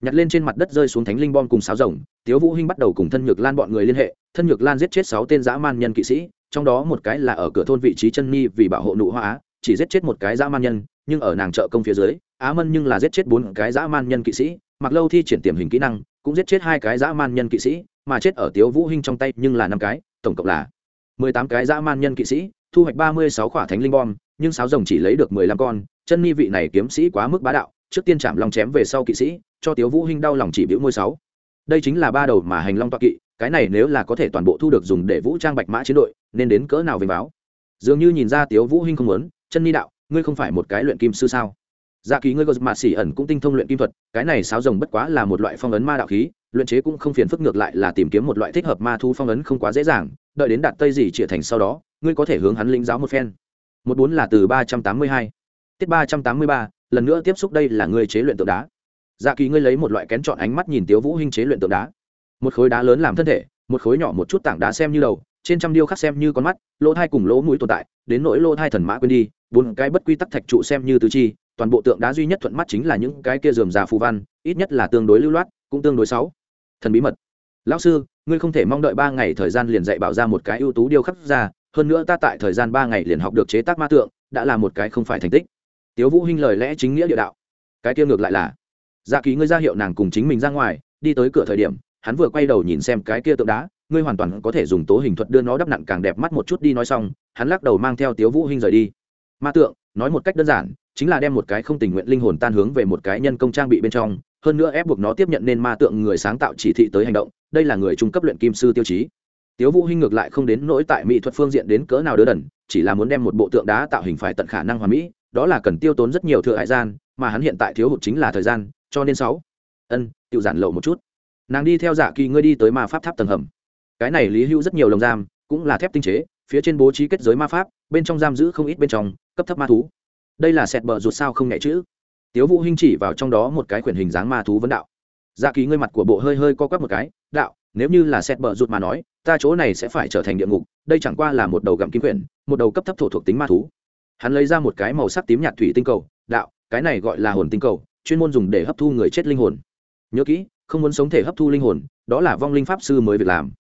nhặt lên trên mặt đất rơi xuống thánh linh bom cùng sáo rồng, tiếu vũ hinh bắt đầu cùng thân nhược lan bọn người liên hệ, thân nhược lan giết chết sáu tên dã man nhân kỵ sĩ, trong đó một cái là ở cửa thôn vị trí chân ni vì bảo hộ nụ hoa á, chỉ giết chết một cái dã man nhân, nhưng ở nàng trợ công phía dưới, á mân nhưng là giết chết bốn cái dã man nhân kỵ sĩ, mặc lâu thi triển tiềm hình kỹ năng, cũng giết chết hai cái dã man nhân kỵ sĩ, mà chết ở tiếu vũ hinh trong tay nhưng là năm cái, tổng cộng là mười tám cái dã man nhân kỵ sĩ, thu hoạch ba mươi sáu khỏa thánh linh bom, nhưng sáo rồng chỉ lấy được mười lăm con, chân ni vị này kiếm sĩ quá mức bá đạo trước tiên chạm long chém về sau kỵ sĩ, cho tiếu vũ hinh đau lòng chỉ biểu môi sáu. Đây chính là ba đầu mà hành long toa kỵ, cái này nếu là có thể toàn bộ thu được dùng để vũ trang bạch mã chiến đội, nên đến cỡ nào vinh báo. Dường như nhìn ra tiếu vũ hinh không muốn, chân ni đạo, ngươi không phải một cái luyện kim sư sao? Dạ kỳ ngươi gờ mạt xỉ ẩn cũng tinh thông luyện kim thuật, cái này sáo rồng bất quá là một loại phong ấn ma đạo khí, luyện chế cũng không phiền phức ngược lại là tìm kiếm một loại thích hợp ma thu phong ấn không quá dễ dàng, đợi đến đạt tây gì trịa thành sau đó, ngươi có thể hướng hắn lĩnh giáo một phen. Một bốn là từ ba trăm tám mươi hai. Tiết ba trăm tám mươi ba lần nữa tiếp xúc đây là ngươi chế luyện tượng đá. Dạ kỳ ngươi lấy một loại kén chọn ánh mắt nhìn tiếu vũ hinh chế luyện tượng đá. Một khối đá lớn làm thân thể, một khối nhỏ một chút tảng đá xem như đầu, trên trăm điêu khắc xem như con mắt, lỗ thai cùng lỗ mũi tồn tại, đến nỗi lỗ thai thần mã quên đi, bốn cái bất quy tắc thạch trụ xem như tứ chi, toàn bộ tượng đá duy nhất thuận mắt chính là những cái kia dườm già phù văn, ít nhất là tương đối lưu loát, cũng tương đối sáu thần bí mật. Lão sư, ngươi không thể mong đợi ba ngày thời gian liền dạy bảo ra một cái ưu tú điêu khắc ra, hơn nữa ta tại thời gian ba ngày liền học được chế tác ma tượng, đã là một cái không phải thành tích tiếu vũ hinh lời lẽ chính nghĩa địa đạo. Cái kia ngược lại là dạ ký ngươi ra hiệu nàng cùng chính mình ra ngoài, đi tới cửa thời điểm, hắn vừa quay đầu nhìn xem cái kia tượng đá, ngươi hoàn toàn có thể dùng tố hình thuật đưa nó đắp nặn càng đẹp mắt một chút đi nói xong, hắn lắc đầu mang theo tiếu vũ hinh rời đi. Ma tượng, nói một cách đơn giản, chính là đem một cái không tình nguyện linh hồn tan hướng về một cái nhân công trang bị bên trong, hơn nữa ép buộc nó tiếp nhận nên ma tượng người sáng tạo chỉ thị tới hành động, đây là người trung cấp luyện kim sư tiêu chí. Tiếu vũ hinh ngược lại không đến nỗi tại mỹ thuật phương diện đến cỡ nào đứa đần, chỉ là muốn đem một bộ tượng đá tạo hình phải tận khả năng hoàn mỹ đó là cần tiêu tốn rất nhiều thừa hải gian, mà hắn hiện tại thiếu hụt chính là thời gian, cho nên sáu. Ân tự giản lộ một chút. Nàng đi theo giả kỳ ngươi đi tới ma pháp tháp tầng hầm. Cái này lý hữu rất nhiều lồng giam, cũng là thép tinh chế, phía trên bố trí kết giới ma pháp, bên trong giam giữ không ít bên trong, cấp thấp ma thú. Đây là sẹt bờ ruột sao không nhẹ chữ. Tiếu vũ hinh chỉ vào trong đó một cái quyển hình dáng ma thú vấn đạo. Dạ kỳ ngươi mặt của bộ hơi hơi co quắp một cái, đạo, nếu như là sẹt bờ ruột mà nói, ta chỗ này sẽ phải trở thành địa ngục, đây chẳng qua là một đầu gặm kim quyển, một đầu cấp thấp thổ thuộc tính ma thú hắn lấy ra một cái màu sắc tím nhạt thủy tinh cầu, đạo, cái này gọi là hồn tinh cầu, chuyên môn dùng để hấp thu người chết linh hồn. Nhớ kỹ, không muốn sống thể hấp thu linh hồn, đó là vong linh pháp sư mới việc làm.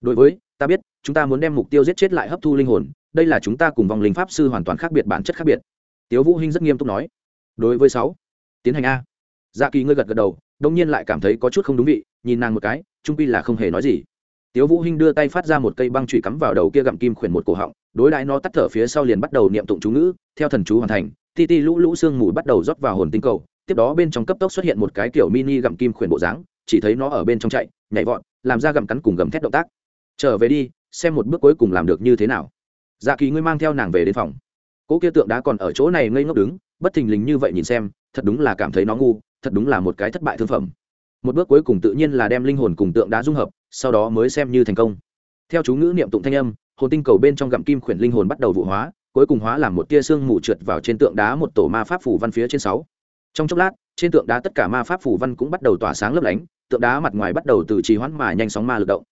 Đối với, ta biết, chúng ta muốn đem mục tiêu giết chết lại hấp thu linh hồn, đây là chúng ta cùng vong linh pháp sư hoàn toàn khác biệt, bản chất khác biệt. Tiếu vũ hinh rất nghiêm túc nói. Đối với sáu, tiến hành a. Dạ kỳ ngươi gật gật đầu, đông nhiên lại cảm thấy có chút không đúng vị, nhìn nàng một cái, trung quy là không hề nói gì tiếu vũ hinh đưa tay phát ra một cây băng chùy cắm vào đầu kia gặm kim khuyển một cổ họng, đối đãi nó tắt thở phía sau liền bắt đầu niệm tụng chú ngữ, theo thần chú hoàn thành, ti ti lũ lũ xương mù bắt đầu rót vào hồn tinh cầu, tiếp đó bên trong cấp tốc xuất hiện một cái kiểu mini gặm kim khuyển bộ dáng, chỉ thấy nó ở bên trong chạy, nhảy vọt, làm ra gặm cắn cùng gầm thét động tác. Trở về đi, xem một bước cuối cùng làm được như thế nào. Dạ kỳ ngươi mang theo nàng về đến phòng. Cỗ kia tượng đá còn ở chỗ này ngây ngốc đứng, bất thình lình như vậy nhìn xem, thật đúng là cảm thấy nó ngu, thật đúng là một cái thất bại thương phẩm. Một bước cuối cùng tự nhiên là đem linh hồn cùng tượng đá dung hợp sau đó mới xem như thành công. Theo chú ngữ niệm tụng thanh âm, hồn tinh cầu bên trong gặm kim khuyển linh hồn bắt đầu vụ hóa, cuối cùng hóa làm một tia xương mù trượt vào trên tượng đá một tổ ma pháp phủ văn phía trên sáu. Trong chốc lát, trên tượng đá tất cả ma pháp phủ văn cũng bắt đầu tỏa sáng lấp lánh, tượng đá mặt ngoài bắt đầu từ trì hoãn mà nhanh sóng ma lực động.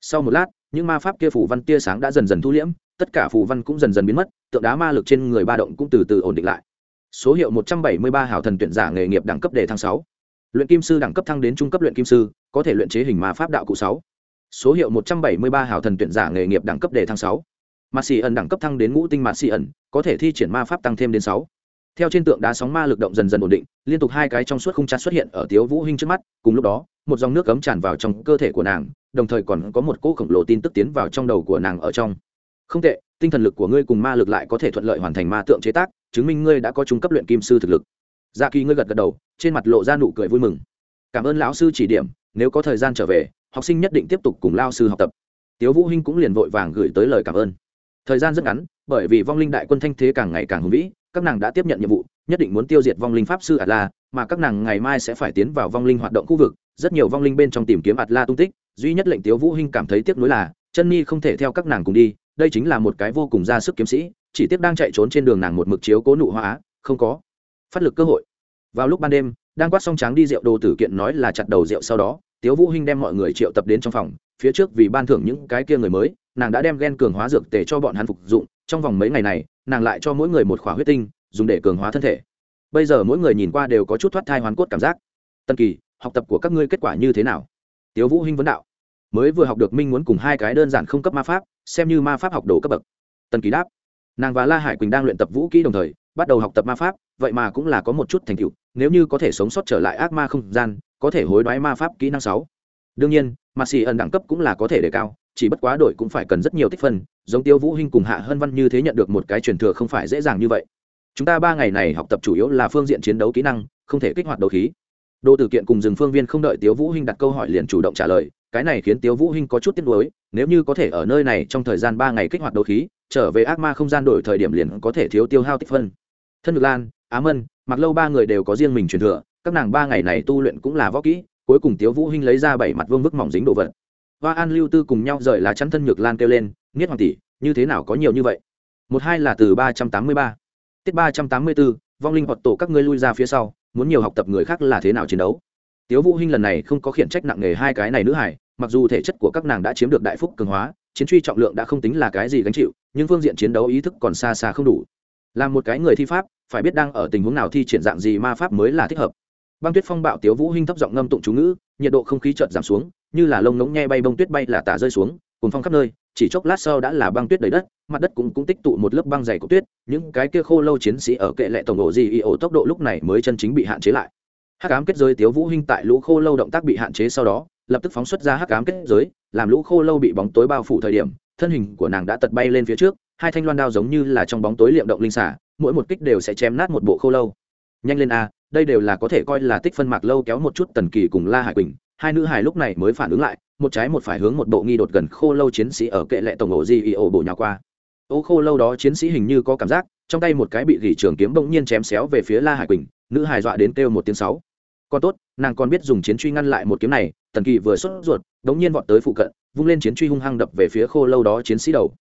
Sau một lát, những ma pháp kia phủ văn tia sáng đã dần dần thu liễm, tất cả phủ văn cũng dần dần biến mất, tượng đá ma lực trên người ba động cũng từ từ ổn định lại. Số hiệu một trăm bảy mươi ba hảo thần tuyển giả nghề nghiệp đẳng cấp đề thăng sáu. Luyện kim sư đẳng cấp thăng đến trung cấp luyện kim sư, có thể luyện chế hình ma pháp đạo cụ sáu số hiệu một trăm bảy mươi ba hảo thần tuyển giả nghề nghiệp đẳng cấp đề thăng sáu. Ma xì ẩn đẳng cấp thăng đến ngũ tinh ma xì ẩn, có thể thi triển ma pháp tăng thêm đến sáu. Theo trên tượng đá sóng ma lực động dần dần ổn định, liên tục hai cái trong suốt không chặt xuất hiện ở tiếu vũ hinh trước mắt, cùng lúc đó, một dòng nước cấm tràn vào trong cơ thể của nàng, đồng thời còn có một cỗ khổng lồ tin tức tiến vào trong đầu của nàng ở trong. Không tệ, tinh thần lực của ngươi cùng ma lực lại có thể thuận lợi hoàn thành ma tượng chế tác, chứng minh ngươi đã có trung cấp luyện kim sư thực lực. Dạ kỳ ngươi gật gật đầu, trên mặt lộ ra nụ cười vui mừng. Cảm ơn lão sư chỉ điểm, nếu có thời gian trở về học sinh nhất định tiếp tục cùng lao sư học tập. Tiếu vũ hinh cũng liền vội vàng gửi tới lời cảm ơn. Thời gian rất ngắn, bởi vì vong linh đại quân thanh thế càng ngày càng hùng vĩ, các nàng đã tiếp nhận nhiệm vụ, nhất định muốn tiêu diệt vong linh pháp sư atla, mà các nàng ngày mai sẽ phải tiến vào vong linh hoạt động khu vực, rất nhiều vong linh bên trong tìm kiếm atla tung tích, duy nhất lệnh tiếu vũ hinh cảm thấy tiếc nuối là, chân nhi không thể theo các nàng cùng đi, đây chính là một cái vô cùng ra sức kiếm sĩ, chỉ tiếc đang chạy trốn trên đường nàng một mực chiếu cố nụ hóa không có phát lực cơ hội. Vào lúc ban đêm, đang quát xong tráng đi rượu đồ tử kiện nói là chặt đầu rượu sau đó tiếu vũ hinh đem mọi người triệu tập đến trong phòng, phía trước vì ban thưởng những cái kia người mới, nàng đã đem gen cường hóa dược tề cho bọn hắn phục dụng, trong vòng mấy ngày này, nàng lại cho mỗi người một khỏa huyết tinh, dùng để cường hóa thân thể. Bây giờ mỗi người nhìn qua đều có chút thoát thai hoàn cốt cảm giác. Tân kỳ, học tập của các ngươi kết quả như thế nào? Tiếu vũ hinh vấn đạo. Mới vừa học được minh muốn cùng hai cái đơn giản không cấp ma pháp, xem như ma pháp học đồ cấp bậc. Tân kỳ đáp. Nàng và la hải quỳnh đang luyện tập vũ kỹ đồng thời, bắt đầu học tập ma pháp, vậy mà cũng là có một chút thành tựu, nếu như có thể sống sót trở lại ác ma không gian có thể hối đoái ma pháp kỹ năng sáu. Đương nhiên mặt xì ẩn đẳng cấp cũng là có thể đề cao, chỉ bất quá đội cũng phải cần rất nhiều tích phân, giống tiêu vũ hinh cùng hạ hân văn như thế nhận được một cái truyền thừa không phải dễ dàng như vậy. Chúng ta ba ngày này học tập chủ yếu là phương diện chiến đấu kỹ năng, không thể kích hoạt đấu khí. Đô tử kiện cùng dừng phương viên không đợi Tiêu vũ hinh đặt câu hỏi liền chủ động trả lời, cái này khiến Tiêu vũ hinh có chút tiếc nuối, nếu như có thể ở nơi này trong thời gian ba ngày kích hoạt đấu khí, trở về ác ma không gian đổi thời điểm liền có thể thiếu tiêu hao tích phân. Thân ngược lan, á mân mặc lâu ba người đều có riêng mình truyền thừa các nàng ba ngày này tu luyện cũng là võ kỹ, cuối cùng tiếu vũ hinh lấy ra bảy mặt vương vức mỏng dính đồ vật. Hoa an lưu tư cùng nhau rời lá chắn thân nhược lan kêu lên nghiết hoàng tỷ, như thế nào có nhiều như vậy? Một hai là từ ba trăm tám mươi ba. Tiết ba trăm tám mươi bốn vong linh hoặc tổ các ngươi lui ra phía sau, muốn nhiều học tập người khác là thế nào chiến đấu? Tiếu vũ hinh lần này không có khiển trách nặng nề hai cái này nữ hải, mặc dù thể chất của các nàng đã chiếm được đại phúc cường hóa, chiến truy trọng lượng đã không tính là cái gì gánh chịu, nhưng phương diện chiến đấu ý thức còn xa xa không đủ. Làm một cái người thi pháp, phải biết đang ở tình huống nào thi triển dạng gì ma pháp mới là thích hợp băng tuyết phong bạo tiếu vũ hinh thấp giọng ngâm tụng chú ngữ, nhiệt độ không khí chợt giảm xuống, như là lông ngỗng nhe bay bông tuyết bay là tả rơi xuống cùng phong khắp nơi, chỉ chốc lát sau đã là băng tuyết đầy đất, mặt đất cũng cũng tích tụ một lớp băng dày của tuyết, những cái kia khô lâu chiến sĩ ở kệ lệ tổng ổ gì y ổ tốc độ lúc này mới chân chính bị hạn chế lại. Hắc ám kết giới tiếu vũ hinh tại lũ khô lâu động tác bị hạn chế sau đó, lập tức phóng xuất ra hắc ám kết giới, làm lũ khô lâu bị bóng tối bao phủ thời điểm, thân hình của nàng đã tật bay lên phía trước, hai thanh loan đao giống như là trong bóng tối liệm động linh xả, mỗi một kích đều sẽ chém nát một bộ khô lâu nhanh lên a, đây đều là có thể coi là tích phân mạc lâu kéo một chút tần kỳ cùng la hải quỳnh. Hai nữ hải lúc này mới phản ứng lại, một trái một phải hướng một bộ nghi đột gần khô lâu chiến sĩ ở kệ lệ tổng ổ di y ổ bộ nhà qua. Ô khô lâu đó chiến sĩ hình như có cảm giác, trong tay một cái bị gỉ trường kiếm bỗng nhiên chém xéo về phía la hải quỳnh, nữ hải dọa đến kêu một tiếng sáu. Còn tốt, nàng còn biết dùng chiến truy ngăn lại một kiếm này. Tần kỳ vừa xuất ruột, bỗng nhiên vọt tới phụ cận, vung lên chiến truy hung hăng đập về phía khô lâu đó chiến sĩ đầu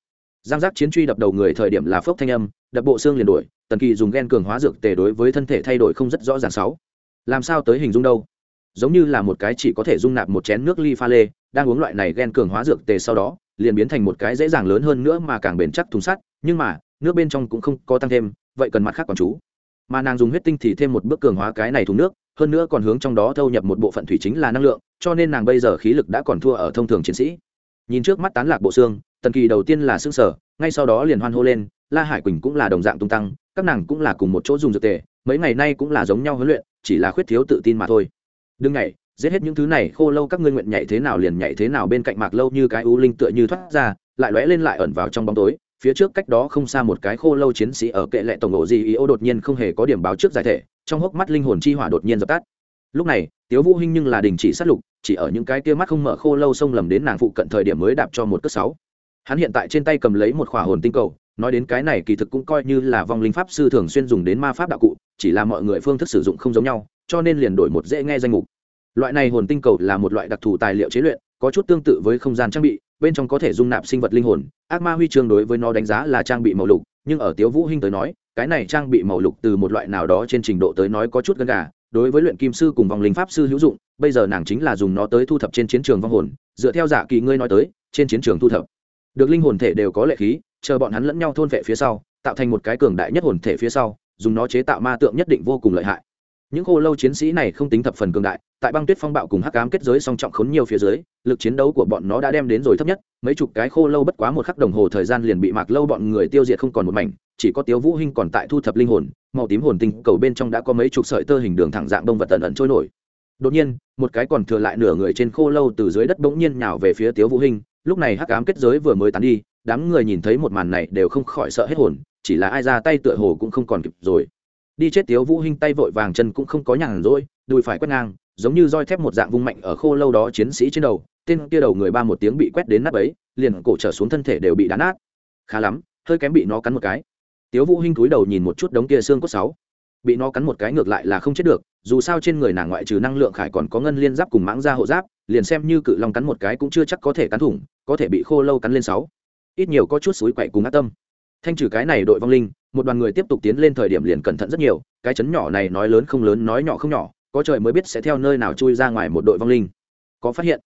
giang giác chiến truy đập đầu người thời điểm là phốc thanh âm, đập bộ xương liền đổi, tần kỳ dùng ghen cường hóa dược tề đối với thân thể thay đổi không rất rõ ràng sáu. Làm sao tới hình dung đâu? Giống như là một cái chỉ có thể dung nạp một chén nước ly pha lê, đang uống loại này ghen cường hóa dược tề sau đó, liền biến thành một cái dễ dàng lớn hơn nữa mà càng bền chắc thùng sắt, nhưng mà, nước bên trong cũng không có tăng thêm, vậy cần mặt khác còn chú. Mà nàng dùng huyết tinh thì thêm một bước cường hóa cái này thùng nước, hơn nữa còn hướng trong đó thâu nhập một bộ phận thủy chính là năng lượng, cho nên nàng bây giờ khí lực đã còn thua ở thông thường chiến sĩ. Nhìn trước mắt tán lạc bộ xương tần kỳ đầu tiên là xương sở ngay sau đó liền hoan hô lên, la hải quỳnh cũng là đồng dạng tung tăng, các nàng cũng là cùng một chỗ dùng dược tề, mấy ngày nay cũng là giống nhau huấn luyện, chỉ là khuyết thiếu tự tin mà thôi. Đừng nhảy, giết hết những thứ này, khô lâu các ngươi nguyện nhảy thế nào liền nhảy thế nào, bên cạnh mạc lâu như cái u linh tựa như thoát ra, lại lóe lên lại ẩn vào trong bóng tối, phía trước cách đó không xa một cái khô lâu chiến sĩ ở kệ lệ tổng ổ gì ý ô đột nhiên không hề có điểm báo trước giải thể, trong hốc mắt linh hồn chi hỏa đột nhiên dập tắt. Lúc này, tiếu vũ hinh nhưng là đình chỉ sát lục, chỉ ở những cái kia mắt không mở khô lâu xông lầm đến nàng phụ cận thời điểm mới đạp cho một cất sáu hắn hiện tại trên tay cầm lấy một khỏa hồn tinh cầu, nói đến cái này kỳ thực cũng coi như là vong linh pháp sư thường xuyên dùng đến ma pháp đạo cụ, chỉ là mọi người phương thức sử dụng không giống nhau, cho nên liền đổi một dễ nghe danh mục. Loại này hồn tinh cầu là một loại đặc thù tài liệu chế luyện, có chút tương tự với không gian trang bị, bên trong có thể dung nạp sinh vật linh hồn, ác ma huy chương đối với nó đánh giá là trang bị màu lục, nhưng ở tiếu vũ hinh tới nói, cái này trang bị màu lục từ một loại nào đó trên trình độ tới nói có chút gần gà, đối với luyện kim sư cùng vòng linh pháp sư hữu dụng, bây giờ nàng chính là dùng nó tới thu thập trên chiến trường vong hồn, dựa theo giả kỳ ngươi nói tới, trên chiến trường thu thập được linh hồn thể đều có lệ khí, chờ bọn hắn lẫn nhau thôn vệ phía sau, tạo thành một cái cường đại nhất hồn thể phía sau, dùng nó chế tạo ma tượng nhất định vô cùng lợi hại. Những khô lâu chiến sĩ này không tính thập phần cường đại, tại băng tuyết phong bạo cùng hắc ám kết giới song trọng khốn nhiều phía dưới, lực chiến đấu của bọn nó đã đem đến rồi thấp nhất, mấy chục cái khô lâu bất quá một khắc đồng hồ thời gian liền bị mạc lâu bọn người tiêu diệt không còn một mảnh, chỉ có tiếu vũ hinh còn tại thu thập linh hồn, màu tím hồn tinh cầu bên trong đã có mấy chục sợi tơ hình đường thẳng dạng đông vật tần ẩn trôi nổi. Đột nhiên, một cái còn thừa lại nửa người trên khô lâu từ dưới đất bỗng nhiên nhào về phía tiếu vũ hinh lúc này hắc ám kết giới vừa mới tán đi, đám người nhìn thấy một màn này đều không khỏi sợ hết hồn, chỉ là ai ra tay tựa hồ cũng không còn kịp rồi. Đi chết tiếu vũ hinh tay vội vàng chân cũng không có nhàn rỗi, đùi phải quét ngang, giống như roi thép một dạng vung mạnh ở khô lâu đó chiến sĩ trên đầu, tên kia đầu người ba một tiếng bị quét đến nát ấy liền cổ trở xuống thân thể đều bị đá nát. Khá lắm, hơi kém bị nó cắn một cái. Tiếu vũ hinh cúi đầu nhìn một chút đống kia xương cốt sáu. Bị nó cắn một cái ngược lại là không chết được dù sao trên người nàng ngoại trừ năng lượng khải còn có ngân liên giáp cùng mãng ra hộ giáp, liền xem như cự long cắn một cái cũng chưa chắc có thể cắn thủng, có thể bị khô lâu cắn lên sáu. Ít nhiều có chút suối quậy cùng ác tâm. Thanh trừ cái này đội vong linh, một đoàn người tiếp tục tiến lên thời điểm liền cẩn thận rất nhiều, cái chấn nhỏ này nói lớn không lớn, nói nhỏ không nhỏ, có trời mới biết sẽ theo nơi nào chui ra ngoài một đội vong linh. Có phát hiện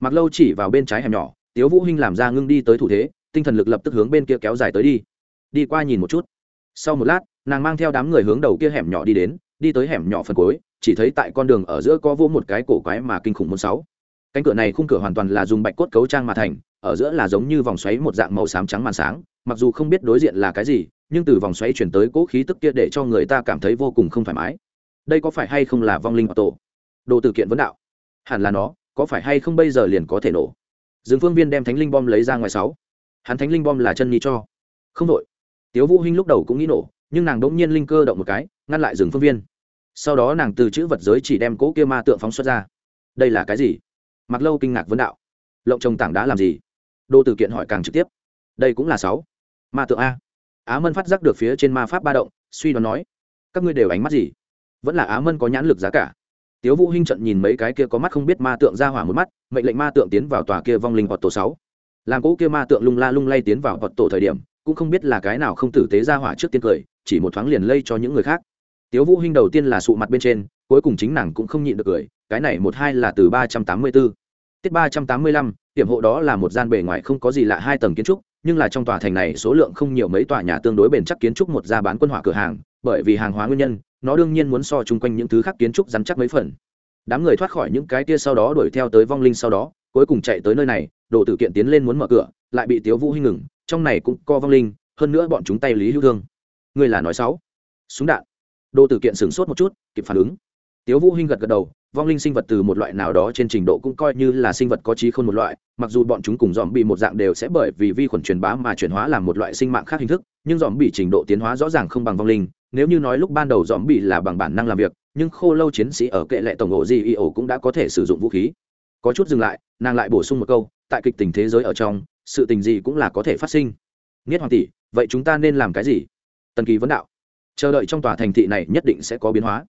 mặc lâu chỉ vào bên trái hẻm nhỏ, tiếu vũ hinh làm ra ngưng đi tới thủ thế, tinh thần lực lập tức hướng bên kia kéo dài tới đi. Đi qua nhìn một chút. Sau một lát, nàng mang theo đám người hướng đầu kia hẻm nhỏ đi đến đi tới hẻm nhỏ phần cuối, chỉ thấy tại con đường ở giữa có vô một cái cổ quái mà kinh khủng môn sáu. Cánh cửa này khung cửa hoàn toàn là dùng bạch cốt cấu trang mà thành, ở giữa là giống như vòng xoáy một dạng màu xám trắng màn sáng, mặc dù không biết đối diện là cái gì, nhưng từ vòng xoáy chuyển tới cỗ khí tức kia để cho người ta cảm thấy vô cùng không thoải mái. Đây có phải hay không là vong linh tổ? Đồ từ kiện vấn đạo. Hẳn là nó, có phải hay không bây giờ liền có thể nổ? Dương phương viên đem thánh linh bom lấy ra ngoài sáu. Hắn thánh linh bom là chân ni cho. Không đội tiếu vũ hinh lúc đầu cũng nghĩ nổ, nhưng nàng đỗng nhiên linh cơ động một cái, ngăn lại dương phương viên sau đó nàng từ chữ vật giới chỉ đem cỗ kia ma tượng phóng xuất ra. Đây là cái gì? Mặc lâu kinh ngạc vấn đạo. Lộng trồng tảng đá làm gì? Đô tử kiện hỏi càng trực tiếp. Đây cũng là sáu. Ma tượng a. Á mân phát giác được phía trên ma pháp ba động, suy đoán nói, các ngươi đều ánh mắt gì? Vẫn là á mân có nhãn lực giá cả. Tiếu vũ hinh trận nhìn mấy cái kia có mắt không biết ma tượng ra hỏa một mắt, mệnh lệnh ma tượng tiến vào tòa kia vong linh hoặc tổ sáu. Làm cỗ kia ma tượng lung la lung lay tiến vào hoặc tổ thời điểm, cũng không biết là cái nào không tử tế ra hỏa trước tiên cười, chỉ một thoáng liền lây cho những người khác tiếu vũ hinh đầu tiên là sụ mặt bên trên, cuối cùng chính nàng cũng không nhịn được cười, cái này một hai là từ ba trăm tám mươi 384. tiết ba trăm tám mươi lăm tiệm hộ đó là một gian bề ngoài không có gì lạ hai tầng kiến trúc, nhưng là trong tòa thành này số lượng không nhiều mấy tòa nhà tương đối bền chắc kiến trúc một gia bán quân hỏa cửa hàng, bởi vì hàng hóa nguyên nhân, nó đương nhiên muốn so chung quanh những thứ khác kiến trúc rắn chắc mấy phần. Đám người thoát khỏi những cái kia sau đó đuổi theo tới vong linh sau đó, cuối cùng chạy tới nơi này, đồ tử kiện tiến lên muốn mở cửa, lại bị tiếu vũ hinh ngừng, trong này cũng co vong linh, hơn nữa bọn chúng tay lý hữu thương. Người là nói sáu súng đạn. Đô tử kiện sửng sốt một chút, kịp phản ứng. Tiếu vũ hinh gật gật đầu, vong linh sinh vật từ một loại nào đó trên trình độ cũng coi như là sinh vật có trí khôn một loại, mặc dù bọn chúng cùng dòm bị một dạng đều sẽ bởi vì vi khuẩn truyền bá mà chuyển hóa làm một loại sinh mạng khác hình thức, nhưng dòm bị trình độ tiến hóa rõ ràng không bằng vong linh, nếu như nói lúc ban đầu dòm bị là bằng bản năng làm việc, nhưng khô lâu chiến sĩ ở kệ lệ tổng ổ di ổ cũng đã có thể sử dụng vũ khí. Có chút dừng lại, nàng lại bổ sung một câu, tại kịch tình thế giới ở trong, sự tình gì cũng là có thể phát sinh. Nghiết hoàng tỷ, vậy chúng ta nên làm cái gì? Tần kỳ vấn đạo chờ đợi trong tòa thành thị này nhất định sẽ có biến hóa.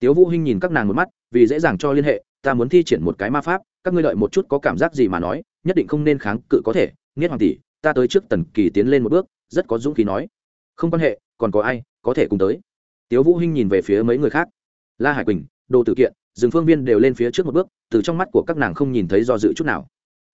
Tiếu vũ hinh nhìn các nàng một mắt, vì dễ dàng cho liên hệ, ta muốn thi triển một cái ma pháp, các ngươi đợi một chút có cảm giác gì mà nói, nhất định không nên kháng cự có thể. Nghiết hoàng tỷ, ta tới trước tần kỳ tiến lên một bước, rất có dũng khí nói. Không quan hệ, còn có ai, có thể cùng tới. Tiếu vũ hinh nhìn về phía mấy người khác. La hải quỳnh, đồ tử kiện dừng phương viên đều lên phía trước một bước, từ trong mắt của các nàng không nhìn thấy do dự chút nào.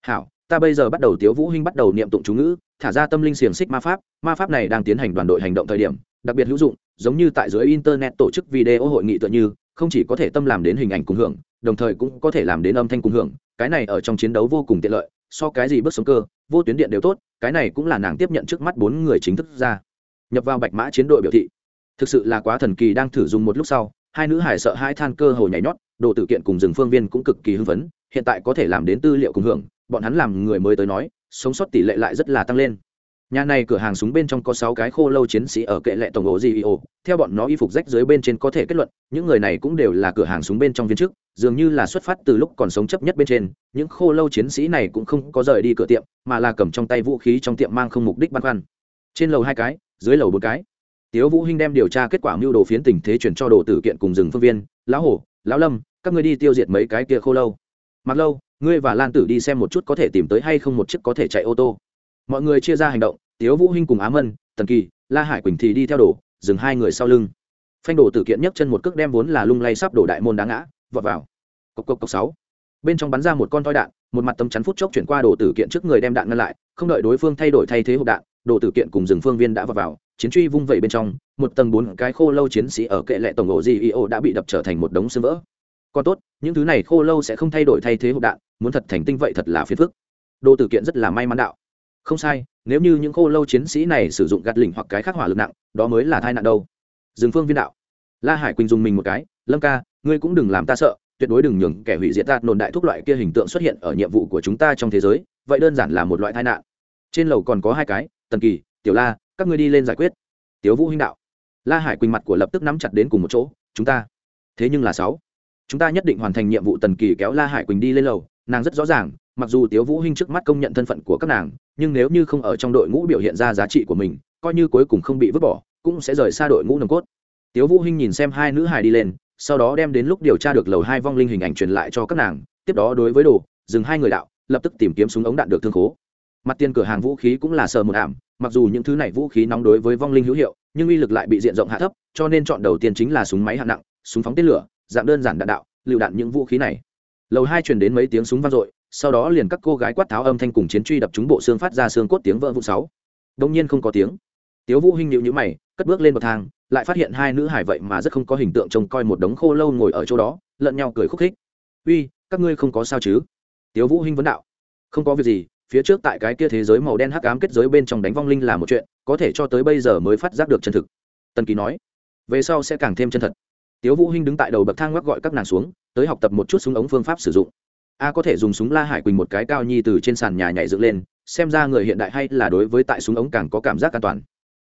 Hảo, ta bây giờ bắt đầu tiếu vũ hinh bắt đầu niệm tụng chú ngữ, thả ra tâm linh xiềng xích ma pháp ma pháp này đang tiến hành đoàn đội hành động thời điểm đặc biệt hữu dụng, giống như tại dưới internet tổ chức video hội nghị tựa như, không chỉ có thể tâm làm đến hình ảnh cùng hưởng, đồng thời cũng có thể làm đến âm thanh cùng hưởng. Cái này ở trong chiến đấu vô cùng tiện lợi, so cái gì bước sống cơ, vô tuyến điện đều tốt, cái này cũng là nàng tiếp nhận trước mắt bốn người chính thức ra. Nhập vào bạch mã chiến đội biểu thị. Thực sự là quá thần kỳ đang thử dùng một lúc sau, hai nữ hải sợ hai than cơ hồ nhảy nhót, đồ tự kiện cùng rừng phương viên cũng cực kỳ hưng phấn, hiện tại có thể làm đến tư liệu cùng hưởng, bọn hắn làm người mới tới nói, sống sót tỷ lệ lại rất là tăng lên nhà này cửa hàng súng bên trong có sáu cái khô lâu chiến sĩ ở kệ lệ tổng ổ gio theo bọn nó y phục rách dưới bên trên có thể kết luận, những người này cũng đều là cửa hàng súng bên trong viên chức, dường như là xuất phát từ lúc còn sống chấp nhất bên trên. Những khô lâu chiến sĩ này cũng không có rời đi cửa tiệm, mà là cầm trong tay vũ khí trong tiệm mang không mục đích băn khoăn. Trên lầu hai cái, dưới lầu bốn cái. Tiếu vũ hinh đem điều tra kết quả mưu đồ phiến tình thế chuyển cho đồ tử kiện cùng rừng phương viên. Lão hổ, lão lâm, các ngươi đi tiêu diệt mấy cái kia khô lâu. Mặc lâu, ngươi và lan tử đi xem một chút có thể tìm tới hay không một chiếc có thể chạy ô tô mọi người chia ra hành động, tiếu vũ hinh cùng á mân, tần kỳ, la hải quỳnh thì đi theo đổ, dừng hai người sau lưng. Phanh đổ tử kiện nhấc chân một cước đem vốn là lung lay sắp đổ đại môn đá ngã, vọt vào. Cộc cộc cộc sáu. Bên trong bắn ra một con toi đạn, một mặt tấm chắn phút chốc chuyển qua đổ tử kiện trước người đem đạn ngăn lại, không đợi đối phương thay đổi thay thế hộp đạn, đổ tử kiện cùng rừng phương viên đã vọt vào, chiến truy vung vẩy bên trong, một tầng bốn cái khô lâu chiến sĩ ở kệ lệ tổng ổ gio đã bị đập trở thành một đống xương vỡ. Còn tốt, những thứ này khô lâu sẽ không thay đổi thay thế hộp đạn, muốn thật thành tinh vậy thật là phiền phức. Đồ tử kiện rất là may mắn đạo không sai, nếu như những khô lâu chiến sĩ này sử dụng gạt lỉnh hoặc cái khác hỏa lực nặng, đó mới là thai nạn đâu. Dừng phương viên đạo. La hải quỳnh dùng mình một cái, lâm ca, ngươi cũng đừng làm ta sợ, tuyệt đối đừng nhường kẻ hủy diệt ra nồn đại thuốc loại kia hình tượng xuất hiện ở nhiệm vụ của chúng ta trong thế giới, vậy đơn giản là một loại tai nạn. Trên lầu còn có hai cái, tần kỳ, tiểu la, các ngươi đi lên giải quyết. Tiếu vũ hinh đạo. La hải quỳnh mặt của lập tức nắm chặt đến cùng một chỗ, chúng ta. Thế nhưng là sáu, chúng ta nhất định hoàn thành nhiệm vụ tần kỳ kéo la hải quỳnh đi lên lầu nàng rất rõ ràng, mặc dù tiếu vũ hinh trước mắt công nhận thân phận của các nàng, nhưng nếu như không ở trong đội ngũ biểu hiện ra giá trị của mình, coi như cuối cùng không bị vứt bỏ, cũng sẽ rời xa đội ngũ nồng cốt. Tiếu vũ hinh nhìn xem hai nữ hài đi lên, sau đó đem đến lúc điều tra được lầu hai vong linh hình ảnh truyền lại cho các nàng, tiếp đó đối với đồ, dừng hai người đạo, lập tức tìm kiếm súng ống đạn được thương khố. Mặt tiền cửa hàng vũ khí cũng là sờ một ảm, mặc dù những thứ này vũ khí nóng đối với vong linh hữu hiệu, nhưng uy lực lại bị diện rộng hạ thấp, cho nên chọn đầu tiên chính là súng máy hạng nặng, súng phóng tên lửa, dạng đơn giản đạn đạo, lựu đạn những vũ khí này lầu hai truyền đến mấy tiếng súng vang dội, sau đó liền các cô gái quát tháo âm thanh cùng chiến truy đập trúng bộ xương phát ra xương cốt tiếng vỡ vụ sáu. Đông nhiên không có tiếng. Tiếu vũ hinh nhịu nhữ mày, cất bước lên bậc thang, lại phát hiện hai nữ hải vậy mà rất không có hình tượng trông coi một đống khô lâu ngồi ở chỗ đó, lẫn nhau cười khúc khích. Uy, các ngươi không có sao chứ? Tiếu vũ hinh vấn đạo. Không có việc gì, phía trước tại cái kia thế giới màu đen hắc ám kết giới bên trong đánh vong linh là một chuyện, có thể cho tới bây giờ mới phát giác được chân thực. Tần kỳ nói. Về sau sẽ càng thêm chân thật tiếu vũ hinh đứng tại đầu bậc thang ngoắc gọi các nàng xuống, tới học tập một chút súng ống phương pháp sử dụng. A có thể dùng súng la hải quỳnh một cái cao nhi từ trên sàn nhà nhảy dựng lên, xem ra người hiện đại hay là đối với tại súng ống càng có cảm giác an toàn.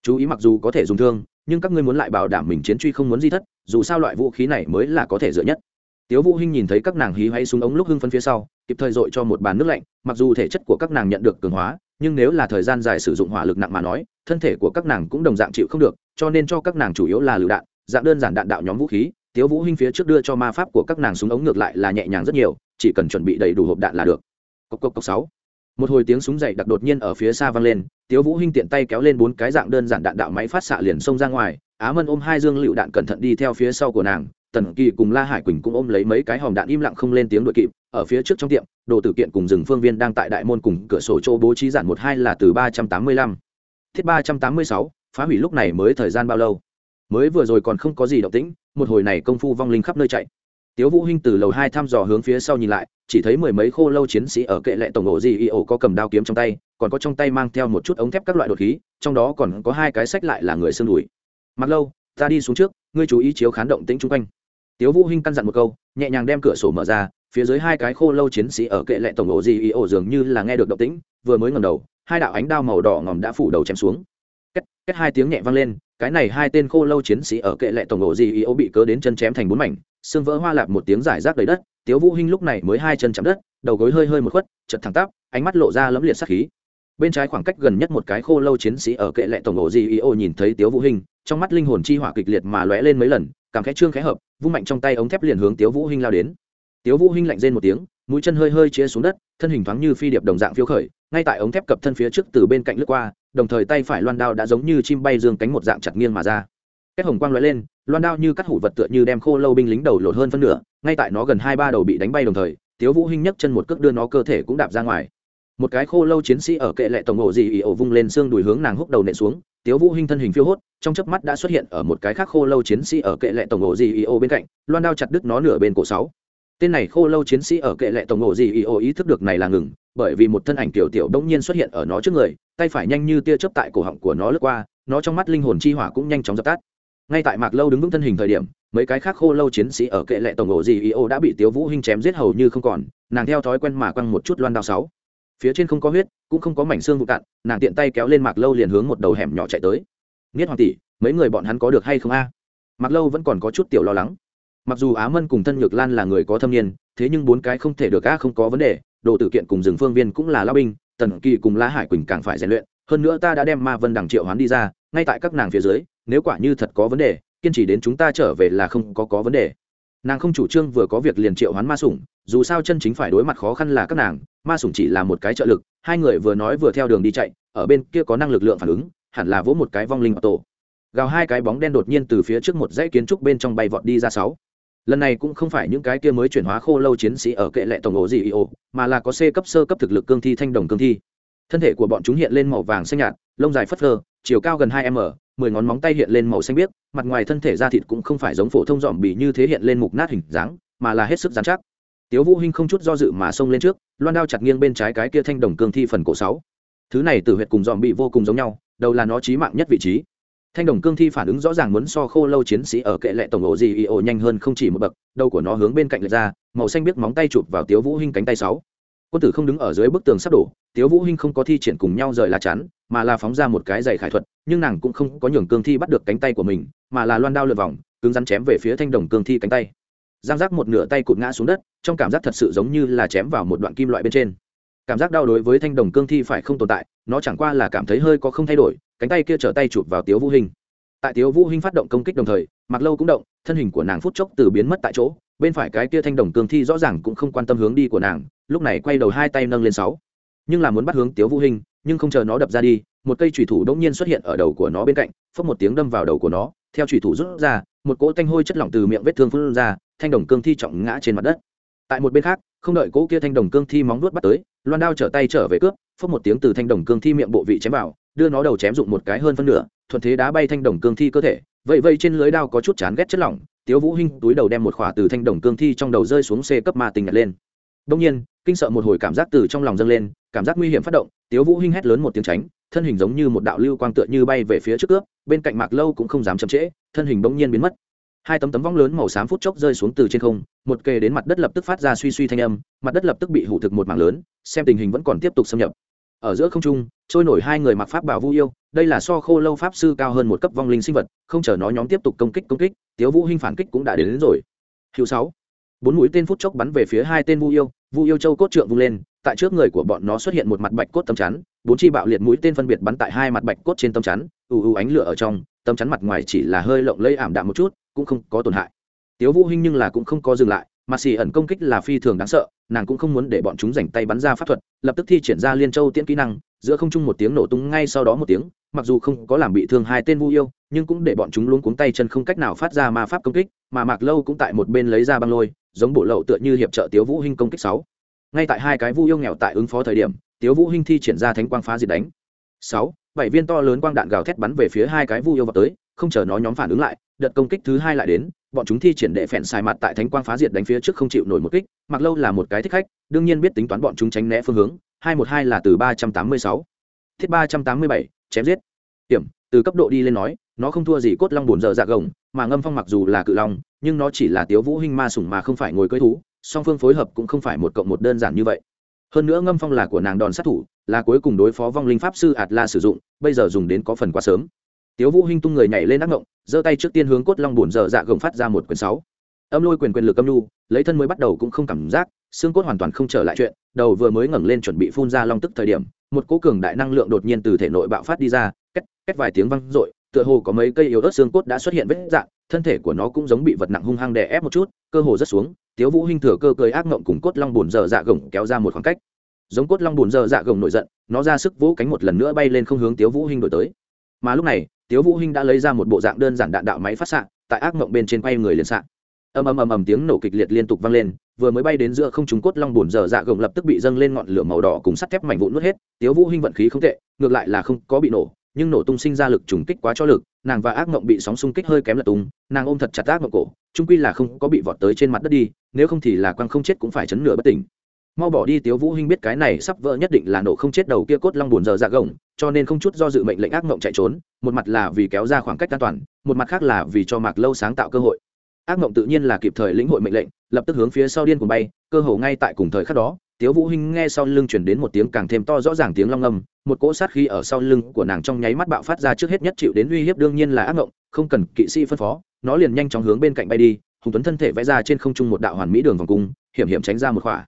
Chú ý mặc dù có thể dùng thương, nhưng các ngươi muốn lại bảo đảm mình chiến truy không muốn di thất, dù sao loại vũ khí này mới là có thể dựa nhất. Tiếu vũ hinh nhìn thấy các nàng hí hay súng ống lúc hưng phấn phía sau, kịp thời dội cho một bàn nước lạnh, mặc dù thể chất của các nàng nhận được cường hóa, nhưng nếu là thời gian dài sử dụng hỏa lực nặng mà nói, thân thể của các nàng cũng đồng dạng chịu không được, cho nên cho các nàng chủ yếu là lựu đạn dạng đơn giản đạn đạo nhóm vũ khí, tiếu vũ hinh phía trước đưa cho ma pháp của các nàng súng ống ngược lại là nhẹ nhàng rất nhiều, chỉ cần chuẩn bị đầy đủ hộp đạn là được. Cốc cốc cốc sáu. Một hồi tiếng súng dậy đặc đột nhiên ở phía xa vang lên, tiếu vũ hinh tiện tay kéo lên bốn cái dạng đơn giản đạn đạo máy phát xạ liền xông ra ngoài, á mân ôm hai dương lựu đạn cẩn thận đi theo phía sau của nàng, tần kỳ cùng la hải quỳnh cũng ôm lấy mấy cái hòm đạn im lặng không lên tiếng đội kịp, ở phía trước trong tiệm, đồ tử kiện cùng rừng phương viên đang tại đại môn cùng cửa sổ chỗ bố trí giản một hai là từ ba trăm tám mươi lăm. Thiết ba trăm tám mươi sáu, phá hủy lúc này mới thời gian bao lâu? Mới vừa rồi còn không có gì động tĩnh, một hồi này công phu vong linh khắp nơi chạy. Tiếu vũ hinh từ lầu hai thăm dò hướng phía sau nhìn lại, chỉ thấy mười mấy khô lâu chiến sĩ ở kệ lệ tổng ổ gì y ổ có cầm đao kiếm trong tay, còn có trong tay mang theo một chút ống thép các loại đột khí, trong đó còn có hai cái sách lại là người xương đùi. Mặc lâu, ta đi xuống trước, ngươi chú ý chiếu khán động tĩnh chung quanh. Tiếu vũ hinh căn dặn một câu, nhẹ nhàng đem cửa sổ mở ra, phía dưới hai cái khô lâu chiến sĩ ở kệ lệ tổng ổ gì y ổ dường như là nghe được động tĩnh, vừa mới ngẩng đầu, hai đạo ánh đao màu đỏ ngòm đã phủ đầu chém xuống. Kết kết hai tiếng nhẹ vang lên cái này hai tên khô lâu chiến sĩ ở kệ lệ tổng ổ gì ý ô bị cớ đến chân chém thành bốn mảnh, xương vỡ hoa lạp một tiếng giải rác đầy đất, tiếu vũ hinh lúc này mới hai chân chạm đất, đầu gối hơi hơi một khuất chật thẳng tắp, ánh mắt lộ ra lẫm liệt sát khí. Bên trái khoảng cách gần nhất một cái khô lâu chiến sĩ ở kệ lệ tổng ổ gì ý ô nhìn thấy tiếu vũ hinh, trong mắt linh hồn chi hỏa kịch liệt mà lóe lên mấy lần, cảm khẽ trương khẽ hợp, vung mạnh trong tay ống thép liền hướng tiếu vũ hinh lao đến. Tiếu vũ hinh lạnh rên một tiếng, mũi chân hơi hơi chia xuống đất, thân hình thoáng như phi điệp đồng dạng phiêu khởi, ngay tại ống thép cập thân phía trước từ bên cạnh lướt qua đồng thời tay phải loan đao đã giống như chim bay dương cánh một dạng chặt nghiêng mà ra. Cái hồng quang lóe lên, loan đao như cắt hủ vật tựa như đem khô lâu binh lính đầu lột hơn phân nửa, ngay tại nó gần hai ba đầu bị đánh bay đồng thời, tiếu vũ hinh nhấc chân một cước đưa nó cơ thể cũng đạp ra ngoài. Một cái khô lâu chiến sĩ ở kệ lệ tổng ổ gì ỉ ổ vung lên xương đùi hướng nàng húc đầu nện xuống, tiếu vũ hinh thân hình phiêu hốt, trong chớp mắt đã xuất hiện ở một cái khác khô lâu chiến sĩ ở kệ lệ tổng ổ gì ỉ ổ bên cạnh, loan đao chặt đứt nó nửa bên cổ sáu tên này khô lâu chiến sĩ ở kệ lệ tổng ổ gì ý ổ ý thức được này là ngừng, bởi vì một thân ảnh tiểu tiểu đông nhiên xuất hiện ở nó trước người, tay phải nhanh như tia chớp tại cổ họng của nó lướt qua, nó trong mắt linh hồn chi hỏa cũng nhanh chóng dập tắt. Ngay tại mạc lâu đứng vững thân hình thời điểm, mấy cái khác khô lâu chiến sĩ ở kệ lệ tổng ổ gì ý ô đã bị tiếu vũ hinh chém giết hầu như không còn, nàng theo thói quen mà quăng một chút loan đao sáu. Phía trên không có huyết, cũng không có mảnh xương vụ cạn, nàng tiện tay kéo lên mạc lâu liền hướng một đầu hẻm nhỏ chạy tới. Nghiết hoàng tỷ, mấy người bọn hắn có được hay không a? Mạc lâu vẫn còn có chút tiểu lo lắng mặc dù á mân cùng thân nhược lan là người có thâm niên, thế nhưng bốn cái không thể được a không có vấn đề, đồ tử kiện cùng rừng phương viên cũng là lao binh, tần kỳ cùng la hải quỳnh càng phải rèn luyện, hơn nữa ta đã đem ma vân đằng triệu hoán đi ra, ngay tại các nàng phía dưới, nếu quả như thật có vấn đề, kiên trì đến chúng ta trở về là không có có vấn đề. Nàng không chủ trương vừa có việc liền triệu hoán ma sủng, dù sao chân chính phải đối mặt khó khăn là các nàng, ma sủng chỉ là một cái trợ lực, hai người vừa nói vừa theo đường đi chạy, ở bên kia có năng lực lượng phản ứng, hẳn là vỗ một cái vong linh tổ. Gào hai cái bóng đen đột nhiên từ phía trước một dãy kiến trúc bên trong bay vọt đi ra sáu lần này cũng không phải những cái kia mới chuyển hóa khô lâu chiến sĩ ở kệ lệ tổng ổ gì ý mà là có c cấp sơ cấp thực lực cương thi thanh đồng cương thi. Thân thể của bọn chúng hiện lên màu vàng xanh nhạt, lông dài phất phơ, chiều cao gần hai m, mười ngón móng tay hiện lên màu xanh biếc, mặt ngoài thân thể da thịt cũng không phải giống phổ thông dòm bị như thế hiện lên mục nát hình dáng, mà là hết sức dán chắc. Tiếu vũ hinh không chút do dự mà xông lên trước, loan đao chặt nghiêng bên trái cái kia thanh đồng cương thi phần cổ sáu. Thứ này từ huyệt cùng dòm bị vô cùng giống nhau, đầu là nó chí mạng nhất vị trí thanh đồng cương thi phản ứng rõ ràng muốn so khô lâu chiến sĩ ở kệ lệ tổng ổ gì y ổ nhanh hơn không chỉ một bậc, đầu của nó hướng bên cạnh lệch ra, màu xanh biết móng tay chụp vào tiếu vũ hinh cánh tay sáu. Quân tử không đứng ở dưới bức tường sắp đổ, tiếu vũ hinh không có thi triển cùng nhau rời lá chắn, mà là phóng ra một cái giày khải thuật, nhưng nàng cũng không có nhường cương thi bắt được cánh tay của mình, mà là loan đao lượn vòng, cứng rắn chém về phía thanh đồng cương thi cánh tay. Giang giác một nửa tay cụt ngã xuống đất, trong cảm giác thật sự giống như là chém vào một đoạn kim loại bên trên. Cảm giác đau đối với thanh đồng cương thi phải không tồn tại, nó chẳng qua là cảm thấy hơi có không thay đổi cánh tay kia trở tay chụp vào tiếu vũ hình, tại tiếu vũ hinh phát động công kích đồng thời mặc lâu cũng động thân hình của nàng phút chốc từ biến mất tại chỗ bên phải cái kia thanh đồng cương thi rõ ràng cũng không quan tâm hướng đi của nàng lúc này quay đầu hai tay nâng lên sáu. Nhưng là muốn bắt hướng tiếu vũ hình nhưng không chờ nó đập ra đi một cây thủy thủ đ nhiên xuất hiện ở đầu của nó bên cạnh phốc một tiếng đâm vào đầu của nó theo thủy thủ rút ra một cỗ thanh hôi chất lỏng từ miệng vết thương phun ra thanh đồng cương thi trọng ngã trên mặt đất. Tại một bên khác không đợi cỗ kia thanh đồng cương thi móng nuốt bắt tới loan đao trở tay trở về cướp phốc một tiếng từ thanh đồng cương thi miệng bộ vị chém vào đưa nó đầu chém dụng một cái hơn phân nửa, thuận thế đá bay thanh đồng cương thi cơ thể. Vậy vây trên lưới đao có chút chán ghét chất lỏng, tiếu vũ hinh túi đầu đem một khỏa từ thanh đồng cương thi trong đầu rơi xuống c cấp ma tình nhặt lên. Đông nhiên, kinh sợ một hồi cảm giác từ trong lòng dâng lên, cảm giác nguy hiểm phát động, tiếu vũ hinh hét lớn một tiếng tránh, thân hình giống như một đạo lưu quang tựa như bay về phía trước cướp bên cạnh mạc lâu cũng không dám chậm trễ, thân hình bỗng nhiên biến mất. Hai tấm tấm vong lớn màu xám phút chốc rơi xuống từ trên không, một kề đến mặt đất lập tức phát ra suy suy thanh âm, mặt đất lập tức bị hủ thực một mảng lớn, xem tình hình vẫn còn tiếp tục xâm nhập ở giữa không trung trôi nổi hai người mặc pháp bảo vu yêu đây là so khô lâu pháp sư cao hơn một cấp vong linh sinh vật không chờ nó nhóm tiếp tục công kích công kích tiếu vũ hinh phản kích cũng đã đến, đến rồi. Hiệu sáu. Bốn mũi tên phút chốc bắn về phía hai tên vu yêu vu yêu châu cốt trượng vung lên tại trước người của bọn nó xuất hiện một mặt bạch cốt tấm chắn bốn chi bạo liệt mũi tên phân biệt bắn tại hai mặt bạch cốt trên tấm chắn ù ù ánh lửa ở trong tấm chắn mặt ngoài chỉ là hơi lộng lây ảm đạm một chút cũng không có tổn hại. Tiếu vũ hinh nhưng là cũng không có dừng lại mà xì ẩn công kích là phi thường đáng sợ, nàng cũng không muốn để bọn chúng dành tay bắn ra pháp thuật, lập tức thi triển ra liên châu tiễn kỹ năng, giữa không trung một tiếng nổ tung ngay sau đó một tiếng, mặc dù không có làm bị thương hai tên vu yêu, nhưng cũng để bọn chúng luôn cuống tay chân không cách nào phát ra ma pháp công kích, mà mạc lâu cũng tại một bên lấy ra băng lôi, giống bộ lậu tựa như hiệp trợ tiếu vũ hinh công kích sáu. Ngay tại hai cái vu yêu nghèo tại ứng phó thời điểm, tiếu vũ hinh thi triển ra thánh quang phá diệt đánh. Sáu, bảy viên to lớn quang đạn gào thét bắn về phía hai cái vu yêu vào tới, không chờ nó nhóm phản ứng lại, đợt công kích thứ hai lại đến bọn chúng thi triển đệ phèn xài mặt tại thánh quang phá diệt đánh phía trước không chịu nổi một kích, mặc lâu là một cái thích khách, đương nhiên biết tính toán bọn chúng tránh né phương hướng, hai một hai là từ ba trăm tám mươi sáu. Thiết ba trăm tám mươi bảy, chém giết. Điểm từ cấp độ đi lên nói, nó không thua gì cốt long bồn dở dạ gồng, mà ngâm phong mặc dù là cự long, nhưng nó chỉ là tiếu vũ hinh ma sủng mà không phải ngồi cưỡi thú, song phương phối hợp cũng không phải một cộng một đơn giản như vậy. Hơn nữa ngâm phong là của nàng đòn sát thủ, là cuối cùng đối phó vong linh pháp sư ạt la sử dụng, bây giờ dùng đến có phần quá sớm tiếu vũ hinh tung người nhảy lên đắc ngộng, giơ tay trước tiên hướng cốt long Bùn dở dạ gồng phát ra một quyền sáu. Âm lôi quyền quyền lực âm lưu lấy thân mới bắt đầu cũng không cảm giác, xương cốt hoàn toàn không trở lại chuyện, đầu vừa mới ngẩng lên chuẩn bị phun ra long tức thời điểm, một cỗ cường đại năng lượng đột nhiên từ thể nội bạo phát đi ra, két két vài tiếng vang rội tựa hồ có mấy cây yếu ớt xương cốt đã xuất hiện vết dạng, thân thể của nó cũng giống bị vật nặng hung hăng đè ép một chút, cơ hồ rất xuống, tiếu vũ hinh thừa cơ cười ác ngộng cùng cốt long bùn dở dạ gồng kéo ra một khoảng cách. Giống cốt long bùn dở dạ gồng nổi giận, nó ra sức vỗ cánh một lần nữa bay lên không hướng tiếu vũ hinh đổi tới. Mà lúc này tiếu vũ hinh đã lấy ra một bộ dạng đơn giản đạn đạo máy phát xạ, tại ác mộng bên trên quay người liền xạ. Ầm ầm ầm ầm tiếng nổ kịch liệt liên tục vang lên, vừa mới bay đến giữa không trung cốt long bùn dở dạ gồng lập tức bị dâng lên ngọn lửa màu đỏ cùng sắt thép mảnh vụn nuốt hết, tiếu vũ hinh vận khí không tệ, ngược lại là không có bị nổ, nhưng nổ tung sinh ra lực trùng kích quá cho lực, nàng và ác mộng bị sóng xung kích hơi kém lật tung, nàng ôm thật chặt ác mộng cổ trung quy là không có bị vọt tới trên mặt đất đi, nếu không thì là quang không chết cũng phải chấn nửa bất tỉnh mau bỏ đi tiếu vũ hinh biết cái này sắp vỡ nhất định là nổ không chết đầu kia cốt long buồn giờ dạ gồng, cho nên không chút do dự mệnh lệnh ác mộng chạy trốn, một mặt là vì kéo ra khoảng cách an toàn, một mặt khác là vì cho mạc lâu sáng tạo cơ hội. Ác mộng tự nhiên là kịp thời lĩnh hội mệnh lệnh, lập tức hướng phía sau điên cuồng bay, cơ hồ ngay tại cùng thời khắc đó, tiếu vũ hinh nghe sau lưng truyền đến một tiếng càng thêm to rõ ràng tiếng long ngâm một cỗ sát khí ở sau lưng của nàng trong nháy mắt bạo phát ra trước hết nhất chịu đến uy hiếp đương nhiên là ác mộng, không cần kỵ sĩ phân phó, nó liền nhanh chóng hướng bên cạnh bay đi, hùng tuấn thân thể vẽ ra trên không trung một đạo hoàn mỹ đường vòng cung, hiểm hiểm tránh ra một khỏa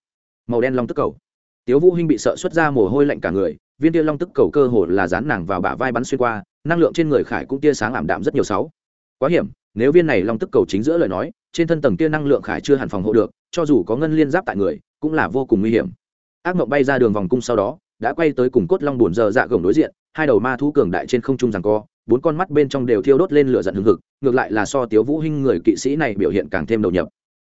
màu đen long tức cầu. Tiếu vũ hinh bị sợ xuất ra mồ hôi lạnh cả người, viên tia long tức cầu cơ hồ là dán nàng vào bả vai bắn xuyên qua, năng lượng trên người khải cũng tia sáng ảm đạm rất nhiều sáu. Quá hiểm, nếu viên này long tức cầu chính giữa lời nói, trên thân tầng tia năng lượng khải chưa hẳn phòng hộ được, cho dù có ngân liên giáp tại người, cũng là vô cùng nguy hiểm. Ác mộng bay ra đường vòng cung sau đó, đã quay tới cùng cốt long buồn giờ dạ gồng đối diện, hai đầu ma thú cường đại trên không trung rằng co, bốn con mắt bên trong đều thiêu đốt lên lửa giận hừng hực, ngược lại là so tiếu vũ hinh người kỵ sĩ này biểu hiện càng thêm đầu nhập.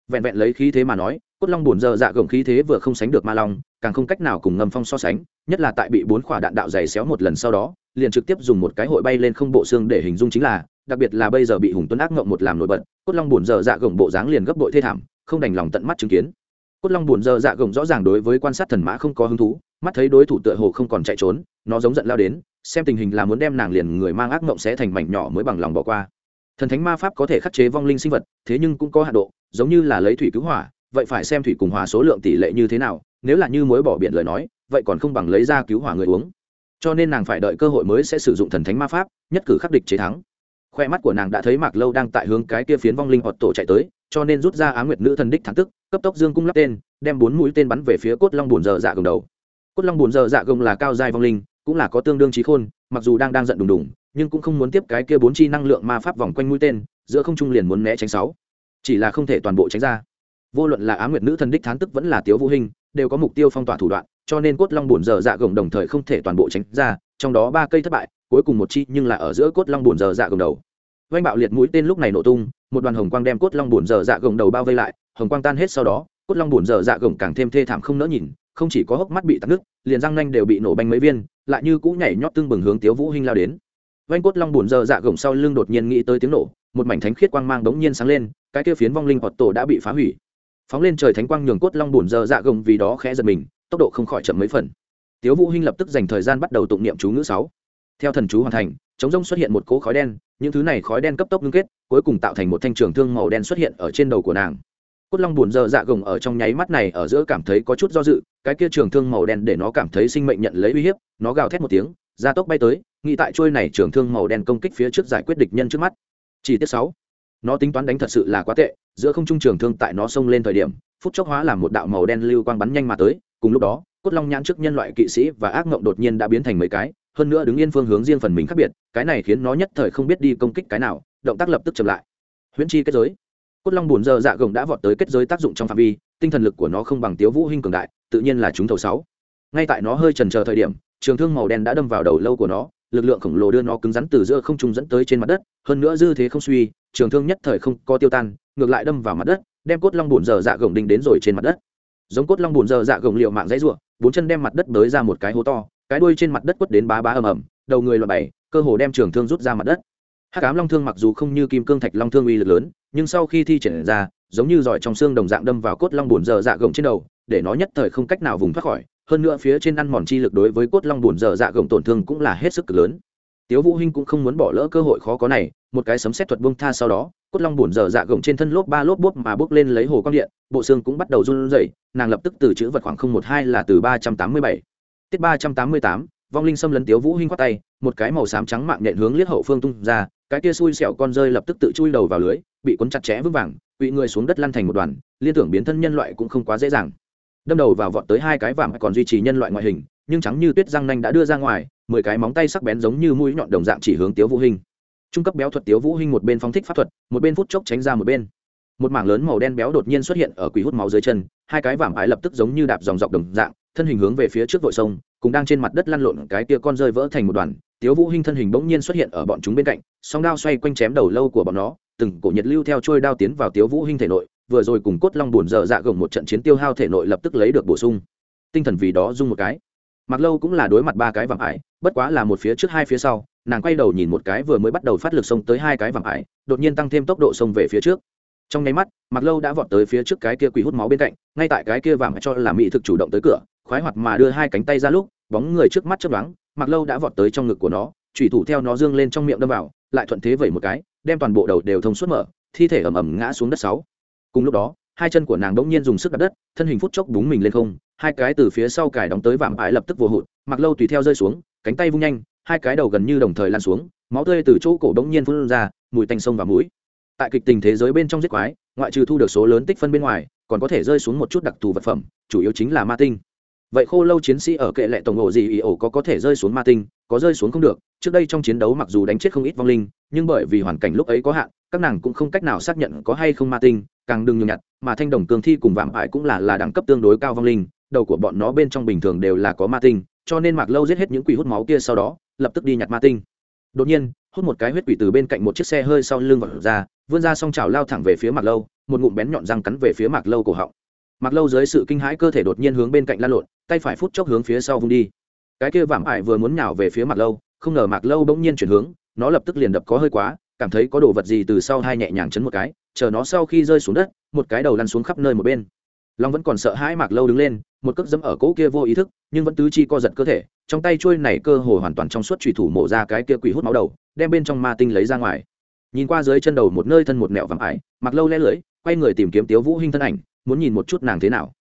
Vẹn vẹn lấy khí thế mà nói cốt long buồn giờ dạ gồng khí thế vừa không sánh được ma long, càng không cách nào cùng Ngâm phong so sánh, nhất là tại bị bốn quả đạn đạo dày xéo một lần sau đó, liền trực tiếp dùng một cái hội bay lên không bộ xương để hình dung chính là, đặc biệt là bây giờ bị hùng tuấn ác ngộng một làm nổi bật, cốt long buồn giờ dạ gồng bộ dáng liền gấp bội thê thảm, không đành lòng tận mắt chứng kiến. Cốt long buồn giờ dạ gồng rõ ràng đối với quan sát thần mã không có hứng thú, mắt thấy đối thủ tựa hồ không còn chạy trốn, nó giống giận lao đến, xem tình hình là muốn đem nàng liền người mang ác ngộng sẽ thành mảnh nhỏ mới bằng lòng bỏ qua. Thần thánh ma pháp có thể khắc chế vong linh sinh vật, thế nhưng cũng có hạ độ, giống như là lấy thủy cứu hỏa vậy phải xem thủy cùng hỏa số lượng tỷ lệ như thế nào, nếu là như mối bỏ biển lời nói, vậy còn không bằng lấy ra cứu hỏa người uống. Cho nên nàng phải đợi cơ hội mới sẽ sử dụng thần thánh ma pháp, nhất cử khắc địch chế thắng. Khoe mắt của nàng đã thấy mạc lâu đang tại hướng cái kia phiến vong linh hoặc tổ chạy tới, cho nên rút ra á nguyệt nữ thần đích thắng tức, cấp tốc dương cung lắp tên, đem bốn mũi tên bắn về phía cốt long bùn dơ dạ gồng đầu. Cốt long bùn dơ dạ gồng là cao giai vong linh, cũng là có tương đương trí khôn, mặc dù đang đang giận đùng đùng, nhưng cũng không muốn tiếp cái kia bốn chi năng lượng ma pháp vòng quanh mũi tên, giữa không trung liền muốn né tránh sáu. Chỉ là không thể toàn bộ tránh ra vô luận là á nguyệt nữ thần đích thán tức vẫn là tiếu vũ hình đều có mục tiêu phong tỏa thủ đoạn, cho nên cốt long bùn dở dạ gồng đồng thời không thể toàn bộ tránh ra, trong đó ba cây thất bại, cuối cùng một chi nhưng là ở giữa cốt long bùn dở dạ gồng đầu. Vanh bạo liệt mũi tên lúc này nổ tung, một đoàn hồng quang đem cốt long bùn dở dạ gồng đầu bao vây lại, hồng quang tan hết sau đó, cốt long bùn dở dạ gồng càng thêm thê thảm không nỡ nhìn, không chỉ có hốc mắt bị tắc nước liền răng nanh đều bị nổ banh mấy viên, lại như cũ nhảy nhót tương bừng hướng tiếu vũ hinh lao đến. Vanh cốt long bùn dở dạ gồng sau lưng đột nhiên nghĩ tới tiếng nổ, một mảnh thánh khiết quang mang đống nhiên sáng lên, cái kia phiến vong linh hoạt tổ đã bị phá hủy phóng lên trời thánh quang nhường cốt long bùn dơ dạ gồng vì đó khẽ giật mình, tốc độ không khỏi chậm mấy phần. Tiếu vũ hinh lập tức dành thời gian bắt đầu tụng niệm chú ngữ sáu. Theo thần chú hoàn thành chống rông xuất hiện một cỗ khói đen, những thứ này khói đen cấp tốc ngưng kết, cuối cùng tạo thành một thanh trường thương màu đen xuất hiện ở trên đầu của nàng. Cốt long buồn dơ dạ gồng ở trong nháy mắt này ở giữa cảm thấy có chút do dự, cái kia trường thương màu đen để nó cảm thấy sinh mệnh nhận lấy uy hiếp, nó gào thét một tiếng gia tốc bay tới, nghĩ tại trôi này trường thương màu đen công kích phía trước giải quyết địch nhân trước mắt. Chỉ tiết sáu nó tính toán đánh thật sự là quá tệ, giữa không trung trường thương tại nó xông lên thời điểm, phút chốc hóa làm một đạo màu đen lưu quang bắn nhanh mà tới, cùng lúc đó, cốt long nhãn trước nhân loại kỵ sĩ và ác mộng đột nhiên đã biến thành mấy cái, hơn nữa đứng yên phương hướng riêng phần mình khác biệt, cái này khiến nó nhất thời không biết đi công kích cái nào, động tác lập tức chậm lại. Huyễn chi kết giới. Cốt long bùn giờ dạ gồng đã vọt tới kết giới tác dụng trong phạm vi, tinh thần lực của nó không bằng tiếu vũ hinh cường đại, tự nhiên là chúng thầu sáu. Ngay tại nó hơi chần chờ thời điểm, trường thương màu đen đã đâm vào đầu lâu của nó lực lượng khổng lồ đưa nó cứng rắn từ giữa không trung dẫn tới trên mặt đất, hơn nữa dư thế không suy, trường thương nhất thời không có tiêu tan, ngược lại đâm vào mặt đất, đem cốt long bùn giờ dạ gồng đinh đến rồi trên mặt đất. Giống cốt long bùn giờ dạ gồng liệu mạng dãy ruộng, bốn chân đem mặt đất bới ra một cái hố to, cái đuôi trên mặt đất quất đến bá bá ầm ầm, đầu người loạn bảy cơ hồ đem trường thương rút ra mặt đất. Hắc ám long thương mặc dù không như kim cương thạch long thương uy lực lớn, nhưng sau khi thi triển ra, giống như giỏi trong xương đồng dạng đâm vào cốt long bùn giờ dạ gồng trên đầu, để nó nhất thời không cách nào vùng thoát khỏi hơn nữa phía trên ăn mòn chi lực đối với cốt long bùn giờ dạ gồng tổn thương cũng là hết sức cực lớn. Tiếu vũ hinh cũng không muốn bỏ lỡ cơ hội khó có này, một cái sấm sét thuật bung tha sau đó, cốt long bùn giờ dạ gồng trên thân lốp ba lốp bốp mà bước lên lấy hồ quang điện, bộ xương cũng bắt đầu run rẩy, nàng lập tức từ chữ vật khoảng không một hai là từ ba trăm tám mươi bảy. Tiết ba trăm tám mươi tám, vong linh xâm lấn tiếu vũ hinh quát tay, một cái màu xám trắng mạng nhện hướng liếc hậu phương tung ra, cái kia xui xẻo con rơi lập tức tự chui đầu vào lưới, bị cuốn chặt chẽ vững vàng, bị người xuống đất lăn thành một đoàn, liên tưởng biến thân nhân loại cũng không quá dễ dàng đâm đầu vào vọt tới hai cái vàng còn duy trì nhân loại ngoại hình, nhưng trắng như tuyết răng nanh đã đưa ra ngoài, mười cái móng tay sắc bén giống như mũi nhọn đồng dạng chỉ hướng tiếu vũ hinh. Trung cấp béo thuật tiếu vũ hinh một bên phóng thích pháp thuật, một bên phút chốc tránh ra một bên. Một mảng lớn màu đen béo đột nhiên xuất hiện ở quỷ hút máu dưới chân, hai cái vảm ái lập tức giống như đạp dòng dọc đồng dạng, thân hình hướng về phía trước vội sông, cùng đang trên mặt đất lăn lộn cái tia con rơi vỡ thành một đoàn. Tiếu vũ hinh thân hình bỗng nhiên xuất hiện ở bọn chúng bên cạnh, song đao xoay quanh chém đầu lâu của bọn nó, từng cổ nhiệt lưu theo trôi đao tiến vào tiếu vũ hinh thể nội vừa rồi cùng cốt long buồn dở dạ gồng một trận chiến tiêu hao thể nội lập tức lấy được bổ sung. Tinh thần vì đó dung một cái. Mặc lâu cũng là đối mặt ba cái vàng ải, bất quá là một phía trước hai phía sau, nàng quay đầu nhìn một cái vừa mới bắt đầu phát lực xông tới hai cái vàng ải, đột nhiên tăng thêm tốc độ xông về phía trước. Trong nháy mắt mặc lâu đã vọt tới phía trước cái kia quỷ hút máu bên cạnh, ngay tại cái kia vàng cho là mỹ thực chủ động tới cửa, khoái hoạt mà đưa hai cánh tay ra lúc, bóng người trước mắt chấp đoán mặc lâu đã vọt tới trong ngực của nó, chủy thủ theo nó dương lên trong miệng đâm vào, lại thuận thế vẩy một cái, đem toàn bộ đầu đều thông suốt mở, thi thể ầm ầm ngã xuống đất sáu cùng lúc đó, hai chân của nàng đ ỗ n g nhiên dùng sức đặt đất, thân hình phút chốc búng mình lên không, hai cái từ phía sau cài đóng tới vạm ải lập tức vô hụt, mặc lâu tùy theo rơi xuống, cánh tay vung nhanh, hai cái đầu gần như đồng thời lan xuống, máu tươi từ chỗ cổ đ ỗ n g nhiên phun ra, mùi tanh sông và mũi. Tại kịch tình thế giới bên trong giết quái, ngoại trừ thu được số lớn tích phân bên ngoài, còn có thể rơi xuống một chút đặc thù vật phẩm, chủ yếu chính là ma tinh. Vậy khô lâu chiến sĩ ở kệ lệ tổng ổ gì ý ổ có có thể rơi xuống ma tinh, có rơi xuống không được, trước đây trong chiến đấu mặc dù đánh chết không ít vong linh, nhưng bởi vì hoàn cảnh lúc ấy có hạn các nàng cũng không cách nào xác nhận có hay không ma tinh, càng đừng nhường nhặt, mà thanh đồng cương thi cùng vạm ải cũng là là đẳng cấp tương đối cao vong linh, đầu của bọn nó bên trong bình thường đều là có ma tinh, cho nên mạc lâu giết hết những quỷ hút máu kia sau đó, lập tức đi nhặt ma tinh. Đột nhiên, hút một cái huyết quỷ từ bên cạnh một chiếc xe hơi sau lưng vật ra, vươn ra xong chảo lao thẳng về phía mạc lâu, một ngụm bén nhọn răng cắn về phía mạc lâu cổ họng. Mạc lâu dưới sự kinh hãi cơ thể đột nhiên hướng bên cạnh lan lộn, tay phải phút chốc hướng phía sau vung đi. Cái kia vạm ải vừa muốn nhào về phía mạc lâu, không ngờ mạc lâu bỗng nhiên chuyển hướng, nó lập tức liền đập có hơi quá cảm thấy có đồ vật gì từ sau hai nhẹ nhàng chấn một cái, chờ nó sau khi rơi xuống đất, một cái đầu lăn xuống khắp nơi một bên. Long vẫn còn sợ hãi mạc lâu đứng lên, một cước dẫm ở cỗ kia vô ý thức, nhưng vẫn tứ chi co giật cơ thể, trong tay trôi này cơ hồ hoàn toàn trong suốt trùy thủ mổ ra cái kia quỷ hút máu đầu, đem bên trong ma tinh lấy ra ngoài. Nhìn qua dưới chân đầu một nơi thân một mẹo vàng ải mặc lâu le lưỡi, quay người tìm kiếm tiếu vũ hinh thân ảnh, muốn nhìn một chút nàng thế nào.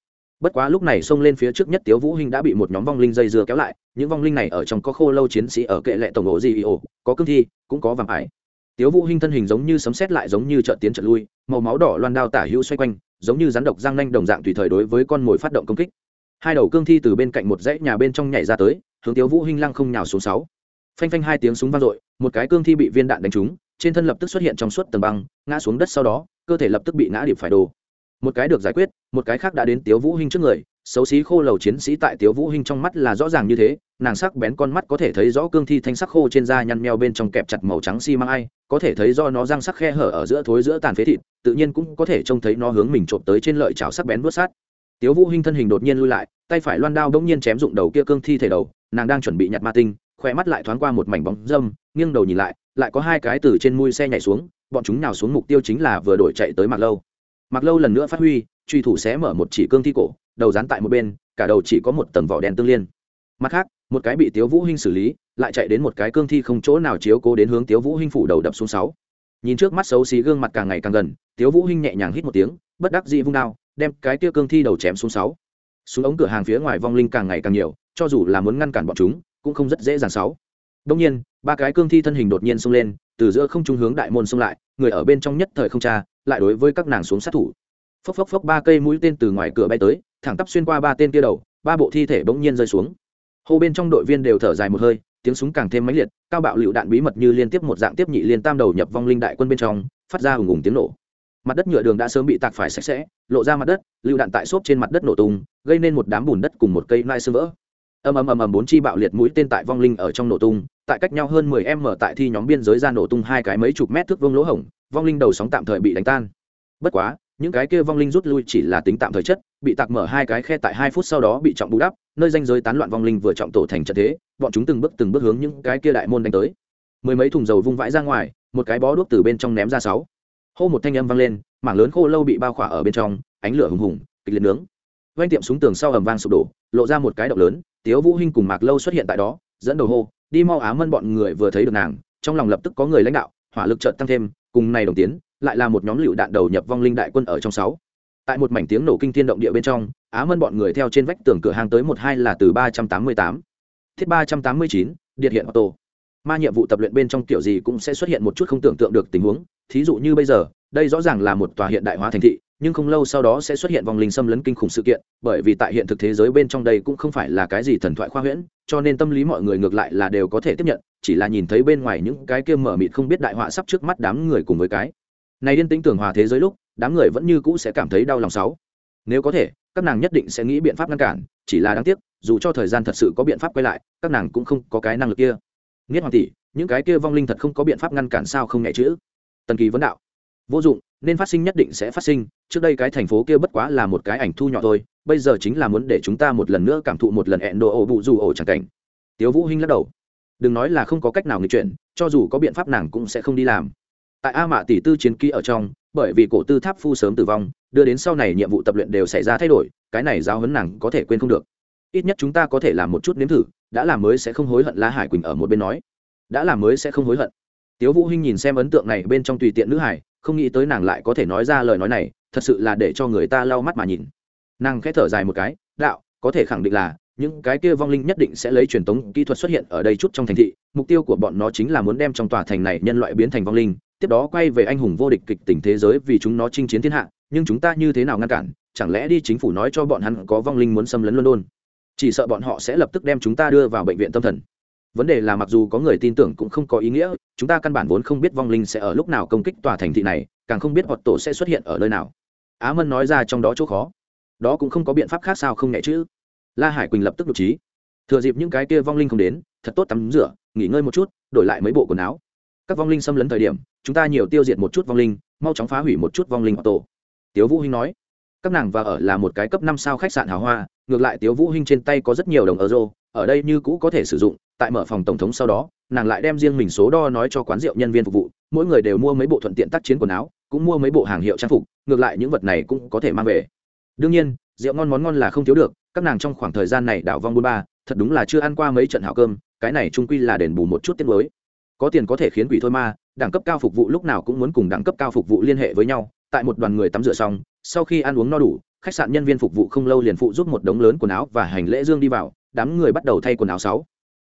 Bất quá lúc này xông lên phía trước nhất tiếu vũ hinh đã bị một nhóm vong linh dây dưa kéo lại, những vong linh này ở trong có khô lâu chiến sĩ ở kệ lệ tổng ổ gì ổ, có cương thi, cũng có vàng ải tiếu vũ hinh thân hình giống như sấm sét lại giống như chợt tiến chợt lui, màu máu đỏ loan đao tả hữu xoay quanh, giống như rắn độc răng nanh đồng dạng tùy thời đối với con mồi phát động công kích. Hai đầu cương thi từ bên cạnh một dãy nhà bên trong nhảy ra tới, hướng tiếu vũ hinh lăng không nhào xuống sáu. Phanh phanh hai tiếng súng vang dội, một cái cương thi bị viên đạn đánh trúng, trên thân lập tức xuất hiện trong suốt tầng băng, ngã xuống đất sau đó, cơ thể lập tức bị ngã điệp phải đồ một cái được giải quyết, một cái khác đã đến tiếu vũ hinh trước người xấu xí khô lầu chiến sĩ tại tiếu vũ hinh trong mắt là rõ ràng như thế, nàng sắc bén con mắt có thể thấy rõ cương thi thanh sắc khô trên da nhăn meo bên trong kẹp chặt màu trắng xi măng ai, có thể thấy do nó răng sắc khe hở ở giữa thối giữa tàn phế thịt, tự nhiên cũng có thể trông thấy nó hướng mình trộm tới trên lợi chảo sắc bén vớt sát. Tiếu vũ hinh thân hình đột nhiên lui lại, tay phải loan đao đống nhiên chém dụng đầu kia cương thi thể đầu, nàng đang chuẩn bị nhặt ma tinh khoe mắt lại thoáng qua một mảnh bóng dâm, nghiêng đầu nhìn lại lại có hai cái từ trên mui xe nhảy xuống, bọn chúng nào xuống mục tiêu chính là vừa đổi chạy tới mặc lâu. Mặc lâu lần nữa phát huy, truy thủ xé mở một chỉ cương thi cổ đầu dán tại một bên, cả đầu chỉ có một tầng vỏ đen tương liên. Mặt khác, một cái bị tiếu vũ hinh xử lý, lại chạy đến một cái cương thi không chỗ nào chiếu cố đến hướng tiếu vũ hinh phủ đầu đập xuống sáu. Nhìn trước mắt xấu xí gương mặt càng ngày càng gần, tiếu vũ hinh nhẹ nhàng hít một tiếng, bất đắc dĩ vung đao, đem cái tia cương thi đầu chém xuống sáu. Xuống ống cửa hàng phía ngoài vong linh càng ngày càng nhiều, cho dù là muốn ngăn cản bọn chúng, cũng không rất dễ dàng sáu. Đông nhiên, ba cái cương thi thân hình đột nhiên xông lên, từ giữa không trung hướng đại môn xông lại, người ở bên trong nhất thời không tra, lại đối với các nàng xuống sát thủ. Phốc phốc phốc ba cây mũi tên từ ngoài cửa bay tới thẳng tắp xuyên qua ba tên kia đầu, ba bộ thi thể bỗng nhiên rơi xuống. Hô bên trong đội viên đều thở dài một hơi, tiếng súng càng thêm mãnh liệt, cao bạo lựu đạn bí mật như liên tiếp một dạng tiếp nhị liên tam đầu nhập vong linh đại quân bên trong, phát ra hùng hùng tiếng nổ. Mặt đất nhựa đường đã sớm bị tạc phải sạch sẽ, lộ ra mặt đất, lựu đạn tại xốp trên mặt đất nổ tung, gây nên một đám bùn đất cùng một cây nai sơ vỡ. Ầm ầm ầm ầm bốn chi bạo liệt mũi tên tại vong linh ở trong nổ tung, tại cách nhau hơn mười m tại thi nhóm biên giới ra nổ tung hai cái mấy chục mét thước vương lỗ hổng, vong linh đầu sóng tạm thời bị đánh tan. Bất quá những cái kia vong linh rút lui chỉ là tính tạm thời chất, bị tạc mở hai cái khe tại hai phút sau đó bị trọng bù đắp, nơi danh giới tán loạn vong linh vừa trọng tổ thành trận thế, bọn chúng từng bước từng bước hướng những cái kia đại môn đánh tới. Mười mấy thùng dầu vung vãi ra ngoài, một cái bó đuốc từ bên trong ném ra sáu. Hô một thanh âm vang lên, mảng lớn khô lâu bị bao khỏa ở bên trong, ánh lửa hùng hùng, kịch liệt nướng. Vanh tiệm súng tường sau ầm vang sụp đổ, lộ ra một cái động lớn, tiếu vũ hinh cùng mạc lâu xuất hiện tại đó, dẫn đầu hô, đi mau á mân, bọn người vừa thấy được nàng. Trong lòng lập tức có người lãnh đạo, hỏa lực chợt tăng thêm, cùng này đồng tiến lại là một nhóm lựu đạn đầu nhập vong linh đại quân ở trong sáu. Tại một mảnh tiếng nổ kinh thiên động địa bên trong, á mân bọn người theo trên vách tường cửa hàng tới một hai là từ ba trăm tám mươi tám. Thiết ba trăm tám mươi chín điện hiện ô tô ma nhiệm vụ tập luyện bên trong kiểu gì cũng sẽ xuất hiện một chút không tưởng tượng được tình huống. Thí dụ như bây giờ, đây rõ ràng là một tòa hiện đại hóa thành thị, nhưng không lâu sau đó sẽ xuất hiện vòng linh xâm lấn kinh khủng sự kiện, bởi vì tại hiện thực thế giới bên trong đây cũng không phải là cái gì thần thoại khoa huyễn, cho nên tâm lý mọi người ngược lại là đều có thể tiếp nhận, chỉ là nhìn thấy bên ngoài những cái kia mở mịt không biết đại họa sắp trước mắt đám người cùng với cái này điên tĩnh tưởng hòa thế giới lúc, đám người vẫn như cũ sẽ cảm thấy đau lòng sáu. Nếu có thể, các nàng nhất định sẽ nghĩ biện pháp ngăn cản, chỉ là đáng tiếc, dù cho thời gian thật sự có biện pháp quay lại, các nàng cũng không có cái năng lực kia. Nghiết hoàng tỷ, những cái kia vong linh thật không có biện pháp ngăn cản sao không nhẹ chữ? Tần kỳ vấn đạo. Vô dụng, nên phát sinh nhất định sẽ phát sinh, trước đây cái thành phố kia bất quá là một cái ảnh thu nhỏ thôi, bây giờ chính là muốn để chúng ta một lần nữa cảm thụ một lần ẹn đồ ổ bụ dù ổ chẳng cảnh. Tiếu vũ hinh lắc đầu. Đừng nói là không có cách nào nghịch chuyển, cho dù có biện pháp nàng cũng sẽ không đi làm tại a mạ tỷ tư chiến kỹ ở trong, bởi vì cổ tư tháp phu sớm tử vong, đưa đến sau này nhiệm vụ tập luyện đều xảy ra thay đổi, cái này giáo huấn nàng có thể quên không được. Ít nhất chúng ta có thể làm một chút nếm thử, đã làm mới sẽ không hối hận la hải quỳnh ở một bên nói. Đã làm mới sẽ không hối hận. Tiếu vũ hinh nhìn xem ấn tượng này bên trong tùy tiện nữ hải, không nghĩ tới nàng lại có thể nói ra lời nói này, thật sự là để cho người ta lau mắt mà nhìn. Nàng khẽ thở dài một cái, đạo, có thể khẳng định là, những cái kia vong linh nhất định sẽ lấy truyền thống kỹ thuật xuất hiện ở đây chút trong thành thị, mục tiêu của bọn nó chính là muốn đem trong tòa thành này nhân loại biến thành vong linh tiếp đó quay về anh hùng vô địch kịch tình thế giới vì chúng nó chinh chiến thiên hạ, nhưng chúng ta như thế nào ngăn cản? Chẳng lẽ đi chính phủ nói cho bọn hắn có vong linh muốn xâm lấn london? Chỉ sợ bọn họ sẽ lập tức đem chúng ta đưa vào bệnh viện tâm thần. Vấn đề là mặc dù có người tin tưởng cũng không có ý nghĩa, chúng ta căn bản vốn không biết vong linh sẽ ở lúc nào công kích tòa thành thị này, càng không biết hoặc tổ sẽ xuất hiện ở nơi nào. Á mân nói ra trong đó chỗ khó. Đó cũng không có biện pháp khác sao không nhẹ chứ? La hải quỳnh lập tức đột trí thừa dịp những cái kia vong linh không đến, thật tốt tắm rửa, nghỉ ngơi một chút, đổi lại mấy bộ quần áo. Các vong linh xâm lấn thời điểm chúng ta nhiều tiêu diệt một chút vong linh, mau chóng phá hủy một chút vong linh hoặc tổ. Tiếu vũ hinh nói. Các nàng và ở là một cái cấp năm sao khách sạn hào hoa, ngược lại tiếu vũ hinh trên tay có rất nhiều đồng euro, ở đây như cũ có thể sử dụng, tại mở phòng tổng thống sau đó, nàng lại đem riêng mình số đo nói cho quán rượu nhân viên phục vụ, mỗi người đều mua mấy bộ thuận tiện tác chiến quần áo, cũng mua mấy bộ hàng hiệu trang phục, ngược lại những vật này cũng có thể mang về. Đương nhiên, rượu ngon món ngon là không thiếu được, các nàng trong khoảng thời gian này đảo vong buôn ba, thật đúng là chưa ăn qua mấy trận hảo cơm, cái này trung quy là đền bù một chút tiết mới. Có tiền có thể khiến quỷ thôi ma đẳng cấp cao phục vụ lúc nào cũng muốn cùng đẳng cấp cao phục vụ liên hệ với nhau. Tại một đoàn người tắm rửa xong, sau khi ăn uống no đủ, khách sạn nhân viên phục vụ không lâu liền phụ giúp một đống lớn quần áo và hành lễ dương đi vào. Đám người bắt đầu thay quần áo sáu.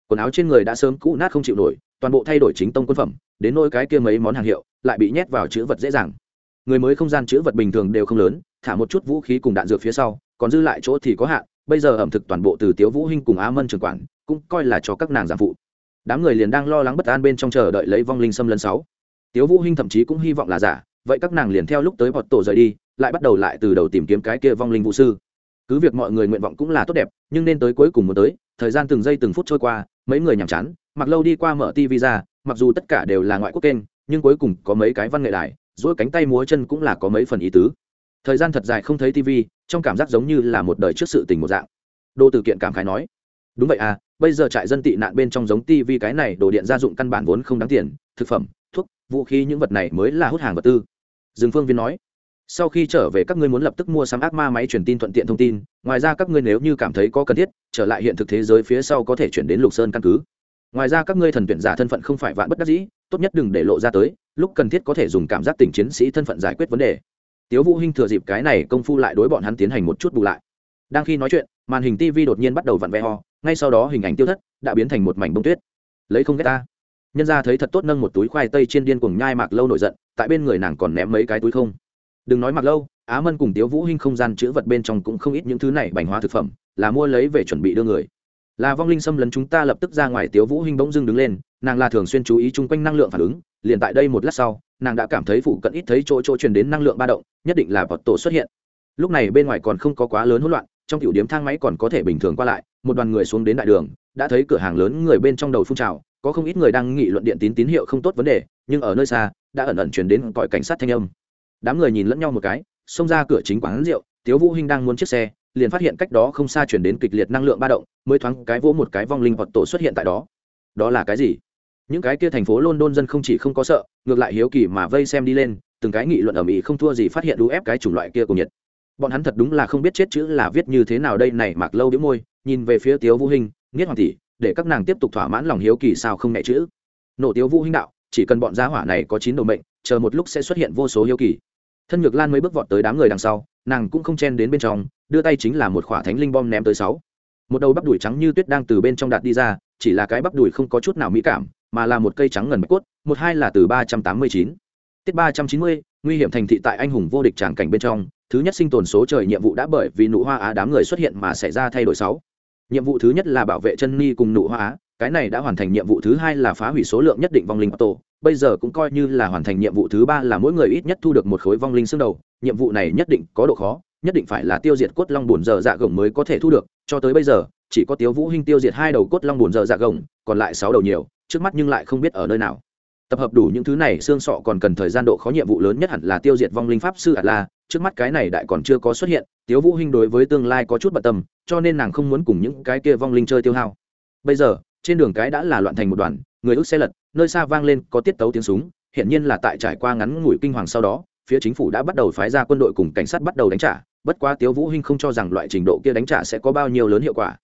Quần áo trên người đã sớm cũ nát không chịu nổi, toàn bộ thay đổi chính tông quân phẩm, đến nỗi cái kia mấy món hàng hiệu, lại bị nhét vào chữ vật dễ dàng. Người mới không gian chữ vật bình thường đều không lớn, thả một chút vũ khí cùng đạn dược phía sau, còn dư lại chỗ thì có hạn. Bây giờ ẩm thực toàn bộ từ tiếu vũ hinh cùng á mân trường quản, cũng coi là cho các nàng giảm phụ đám người liền đang lo lắng bất an bên trong chờ đợi lấy vong linh xâm lần sáu. Tiếu vũ hinh thậm chí cũng hy vọng là giả, vậy các nàng liền theo lúc tới bọt tổ rời đi, lại bắt đầu lại từ đầu tìm kiếm cái kia vong linh vũ sư. Cứ việc mọi người nguyện vọng cũng là tốt đẹp, nhưng nên tới cuối cùng muốn tới, thời gian từng giây từng phút trôi qua, mấy người nhàm chán, mặc lâu đi qua mở tv ra, mặc dù tất cả đều là ngoại quốc kênh, nhưng cuối cùng có mấy cái văn nghệ đài dỗi cánh tay múa chân cũng là có mấy phần ý tứ. Thời gian thật dài không thấy tv trong cảm giác giống như là một đời trước sự tình một dạng. Đô từ kiện cảm khái nói, đúng vậy à bây giờ trại dân tị nạn bên trong giống tv cái này đồ điện gia dụng căn bản vốn không đáng tiền, thực phẩm, thuốc, vũ khí những vật này mới là hút hàng vật tư. Dương phương viên nói, sau khi trở về các ngươi muốn lập tức mua sắm ác ma máy truyền tin thuận tiện thông tin, ngoài ra các ngươi nếu như cảm thấy có cần thiết, trở lại hiện thực thế giới phía sau có thể chuyển đến lục sơn căn cứ. Ngoài ra các ngươi thần tuyển giả thân phận không phải vạn bất đắc dĩ, tốt nhất đừng để lộ ra tới, lúc cần thiết có thể dùng cảm giác tình chiến sĩ thân phận giải quyết vấn đề. Tiếu vũ hinh thừa dịp cái này công phu lại đối bọn hắn tiến hành một chút bù lại. Đang khi nói chuyện màn hình tv đột nhiên bắt đầu vặn vẹ ho, ngay sau đó hình ảnh tiêu thất đã biến thành một mảnh bông tuyết. Lấy không ghét ta. Nhân ra thấy thật tốt nâng một túi khoai tây trên điên cuồng nhai mạc lâu nổi giận, tại bên người nàng còn ném mấy cái túi không. Đừng nói mạc lâu, á mân cùng tiếu vũ hinh không gian chữ vật bên trong cũng không ít những thứ này bành hóa thực phẩm, là mua lấy về chuẩn bị đưa người. Là vong linh xâm lấn chúng ta lập tức ra ngoài, tiếu vũ hinh bỗng dưng đứng lên, nàng là thường xuyên chú ý chung quanh năng lượng phản ứng, liền tại đây một lát sau, nàng đã cảm thấy phụ cận ít thấy chỗ chỗ truyền đến năng lượng ba động, nhất định là vật tổ xuất hiện. Lúc này bên ngoài còn không có quá lớn hỗn loạn trong tiểu điểm thang máy còn có thể bình thường qua lại, một đoàn người xuống đến đại đường, đã thấy cửa hàng lớn người bên trong đầu phun trào, có không ít người đang nghị luận điện tín tín hiệu không tốt vấn đề, nhưng ở nơi xa, đã ẩn ẩn chuyển đến còi cảnh sát thanh âm. Đám người nhìn lẫn nhau một cái, xông ra cửa chính quán rượu, tiếu vũ hinh đang muốn chiếc xe, liền phát hiện cách đó không xa chuyển đến kịch liệt năng lượng ba động, mới thoáng cái vỗ một cái vong linh hoặc tổ xuất hiện tại đó. Đó là cái gì? Những cái kia thành phố london dân không chỉ không có sợ, ngược lại hiếu kỳ mà vây xem đi lên, từng cái nghị luận ở mỹ không thua gì phát hiện đu ép cái chủng loại kia của nhiệt bọn hắn thật đúng là không biết chết chữ là viết như thế nào đây này mạc lâu đĩu môi, nhìn về phía tiếu vũ hình nghiết hoàng tỷ, để các nàng tiếp tục thỏa mãn lòng hiếu kỳ sao không mẹ chữ? Nổ tiếu vũ hình đạo, chỉ cần bọn gia hỏa này có chín đầu mệnh, chờ một lúc sẽ xuất hiện vô số hiếu kỳ. Thân nhược lan mới bước vọt tới đám người đằng sau, nàng cũng không chen đến bên trong, đưa tay chính là một khỏa thánh linh bom ném tới sáu. Một đầu bắp đùi trắng như tuyết đang từ bên trong đạt đi ra, chỉ là cái bắp đùi không có chút nào mỹ cảm, mà là một cây trắng ngần bạch cốt, một hai là từ ba trăm tám mươi chín. Tiết ba trăm chín mươi, nguy hiểm thành thị tại anh hùng vô địch tràng cảnh bên trong thứ nhất sinh tồn số trời nhiệm vụ đã bởi vì nụ hoa á đám người xuất hiện mà xảy ra thay đổi sáu. Nhiệm vụ thứ nhất là bảo vệ chân ni cùng nụ hoa á, cái này đã hoàn thành nhiệm vụ thứ hai là phá hủy số lượng nhất định vong linh tổ bây giờ cũng coi như là hoàn thành nhiệm vụ thứ ba là mỗi người ít nhất thu được một khối vong linh xương đầu, nhiệm vụ này nhất định có độ khó, nhất định phải là tiêu diệt cốt long bùn giờ dạ gồng mới có thể thu được, cho tới bây giờ, chỉ có tiếu vũ hinh tiêu diệt hai đầu cốt long bùn giờ dạ gồng, còn lại sáu đầu nhiều, trước mắt nhưng lại không biết ở nơi nào. Tập hợp đủ những thứ này, xương sọ còn cần thời gian độ khó nhiệm vụ lớn nhất hẳn là tiêu diệt vong linh pháp sư atla trước mắt cái này đại còn chưa có xuất hiện, tiếu vũ hinh đối với tương lai có chút bận tâm, cho nên nàng không muốn cùng những cái kia vong linh chơi tiêu hao. Bây giờ, trên đường cái đã là loạn thành một đoàn, người ước xe lật, nơi xa vang lên có tiết tấu tiếng súng hiện nhiên là tại trải qua ngắn ngủi kinh hoàng sau đó, phía chính phủ đã bắt đầu phái ra quân đội cùng cảnh sát bắt đầu đánh trả, bất quá tiếu vũ hinh không cho rằng loại trình độ kia đánh trả sẽ có bao nhiêu lớn hiệu quả.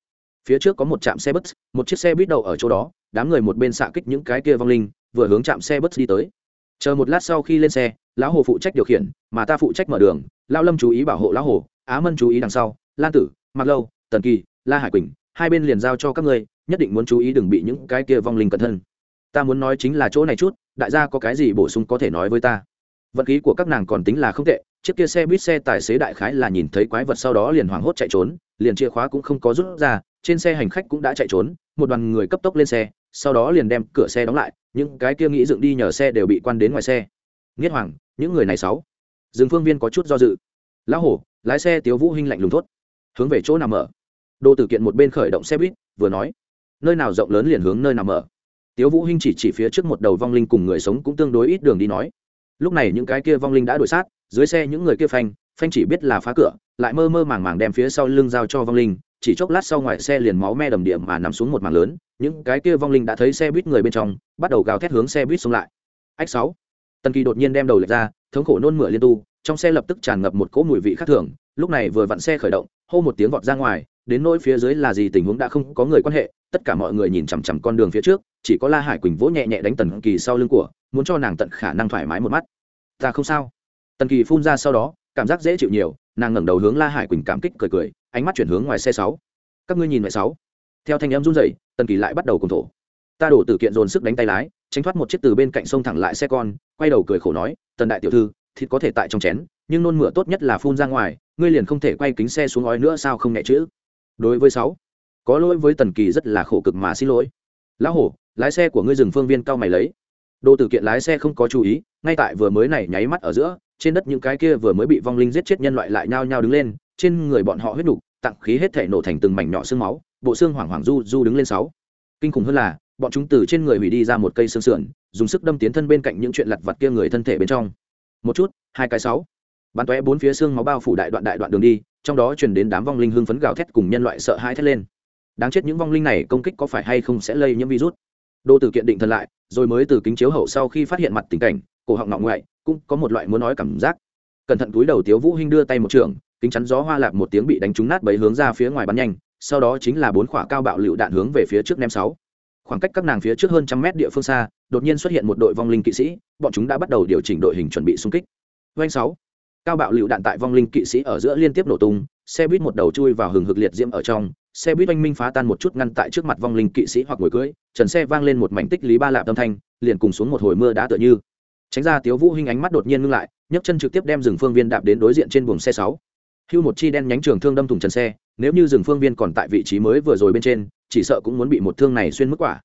Phía trước có một trạm xe bus, một chiếc xe buýt đầu ở chỗ đó, đám người một bên xạ kích những cái kia vong linh, vừa hướng trạm xe bus đi tới chờ một lát sau khi lên xe, lão hồ phụ trách điều khiển, mà ta phụ trách mở đường, lão lâm chú ý bảo hộ lão hồ, á mân chú ý đằng sau, lan tử mặc lâu, tần kỳ, la hải quỳnh, hai bên liền giao cho các ngươi, nhất định muốn chú ý đừng bị những cái kia vong linh cẩn thân. Ta muốn nói chính là chỗ này chút, đại gia có cái gì bổ sung có thể nói với ta. Vận khí của các nàng còn tính là không tệ, chiếc kia xe buýt xe tài xế đại khái là nhìn thấy quái vật sau đó liền hoảng hốt chạy trốn, liền chìa khóa cũng không có rút ra, trên xe hành khách cũng đã chạy trốn, một đoàn người cấp tốc lên xe, sau đó liền đem cửa xe đóng lại những cái kia nghĩ dựng đi nhờ xe đều bị quan đến ngoài xe. Nghiết hoàng, những người này sáu. Dương phương viên có chút do dự. Lão hổ, lái xe tiếu vũ hinh lạnh lùng thốt. Hướng về chỗ nào mở? Đô tử kiện một bên khởi động xe buýt, vừa nói. Nơi nào rộng lớn liền hướng nơi nào mở. Tiếu vũ hinh chỉ chỉ phía trước một đầu vong linh cùng người sống cũng tương đối ít đường đi nói. Lúc này những cái kia vong linh đã đuổi sát, dưới xe những người kia phanh phanh chỉ biết là phá cửa, lại mơ mơ màng màng đem phía sau lưng giao cho vong linh chỉ chốc lát sau ngoài xe liền máu me đầm điểm mà nằm xuống một mảng lớn, những cái kia vong linh đã thấy xe buýt người bên trong, bắt đầu gào thét hướng xe buýt xuống lại. Ách sáu, tần kỳ đột nhiên đem đầu lệch ra, thống khổ nôn mửa liên tu, trong xe lập tức tràn ngập một cỗ mùi vị khác thường, lúc này vừa vặn xe khởi động, hô một tiếng vọt ra ngoài, đến nỗi phía dưới là gì tình huống đã không có người quan hệ, tất cả mọi người nhìn chằm chằm con đường phía trước, chỉ có la hải quỳnh vỗ nhẹ nhẹ đánh tần kỳ sau lưng của, muốn cho nàng tận khả năng thoải mái một mắt. Ta không sao. Tần kỳ phun ra sau đó, cảm giác dễ chịu nhiều nàng ngẩng đầu hướng la hải quỳnh cảm kích cười cười, ánh mắt chuyển hướng ngoài xe sáu. Các ngươi nhìn ngoài sáu. Theo thanh em run rẩy, tần kỳ lại bắt đầu cùng thổ. Ta đổ từ kiện dồn sức đánh tay lái, tránh thoát một chiếc từ bên cạnh sông thẳng lại xe con, quay đầu cười khổ nói, tần đại tiểu thư, thịt có thể tại trong chén, nhưng nôn mửa tốt nhất là phun ra ngoài, ngươi liền không thể quay kính xe xuống ói nữa sao không nhẹ chữ? Đối với sáu, có lỗi với tần kỳ rất là khổ cực mà xin lỗi. Lão hổ, lái xe của ngươi dừng phương viên cao mày lấy Đô tử kiện lái xe không có chú ý, ngay tại vừa mới này nháy mắt ở giữa, trên đất những cái kia vừa mới bị vong linh giết chết nhân loại lại nhao nhao đứng lên, trên người bọn họ huyết đục tặng khí hết thể nổ thành từng mảnh nhỏ xương máu, bộ xương hoảng hoảng du du đứng lên sáu. Kinh khủng hơn là, bọn chúng từ trên người hủy đi ra một cây xương sườn, dùng sức đâm tiến thân bên cạnh những chuyện lặt vặt kia người thân thể bên trong. Một chút, hai cái sáu. Bắn tóe bốn phía xương máu bao phủ đại đoạn đại đoạn đường đi, trong đó truyền đến đám vong linh hưng phấn gào thét cùng nhân loại sợ hãi thét lên. Đáng chết những vong linh này công kích có phải hay không sẽ lây nhiễm virus? Đô tử kiện định thần lại rồi mới từ kính chiếu hậu sau khi phát hiện mặt tình cảnh, cổ họng ngọng ngoại, cũng có một loại muốn nói cảm giác. Cẩn thận túi đầu tiếu vũ hinh đưa tay một trường, kính chắn gió hoa lạp một tiếng bị đánh trúng nát bấy hướng ra phía ngoài bắn nhanh, sau đó chính là bốn quả cao bạo lựu đạn hướng về phía trước ném sáu. Khoảng cách các nàng phía trước hơn trăm mét địa phương xa, đột nhiên xuất hiện một đội vong linh kỵ sĩ, bọn chúng đã bắt đầu điều chỉnh đội hình chuẩn bị xung kích. Doanh sáu. Cao bạo lựu đạn tại vong linh kỵ sĩ ở giữa liên tiếp nổ tung, xe buýt một đầu chui vào hừng hực liệt diễm ở trong xe buýt oanh minh phá tan một chút ngăn tại trước mặt vong linh kỵ sĩ hoặc ngồi cưới trần xe vang lên một mảnh tích lý ba lạp âm thanh, liền cùng xuống một hồi mưa đã tựa như. Tránh ra tiếu vũ hinh ánh mắt đột nhiên ngưng lại, nhấc chân trực tiếp đem rừng phương viên đạp đến đối diện trên buồng xe sáu. Hưu một chi đen nhánh trường thương đâm thủng trần xe, nếu như rừng phương viên còn tại vị trí mới vừa rồi bên trên, chỉ sợ cũng muốn bị một thương này xuyên mức quả.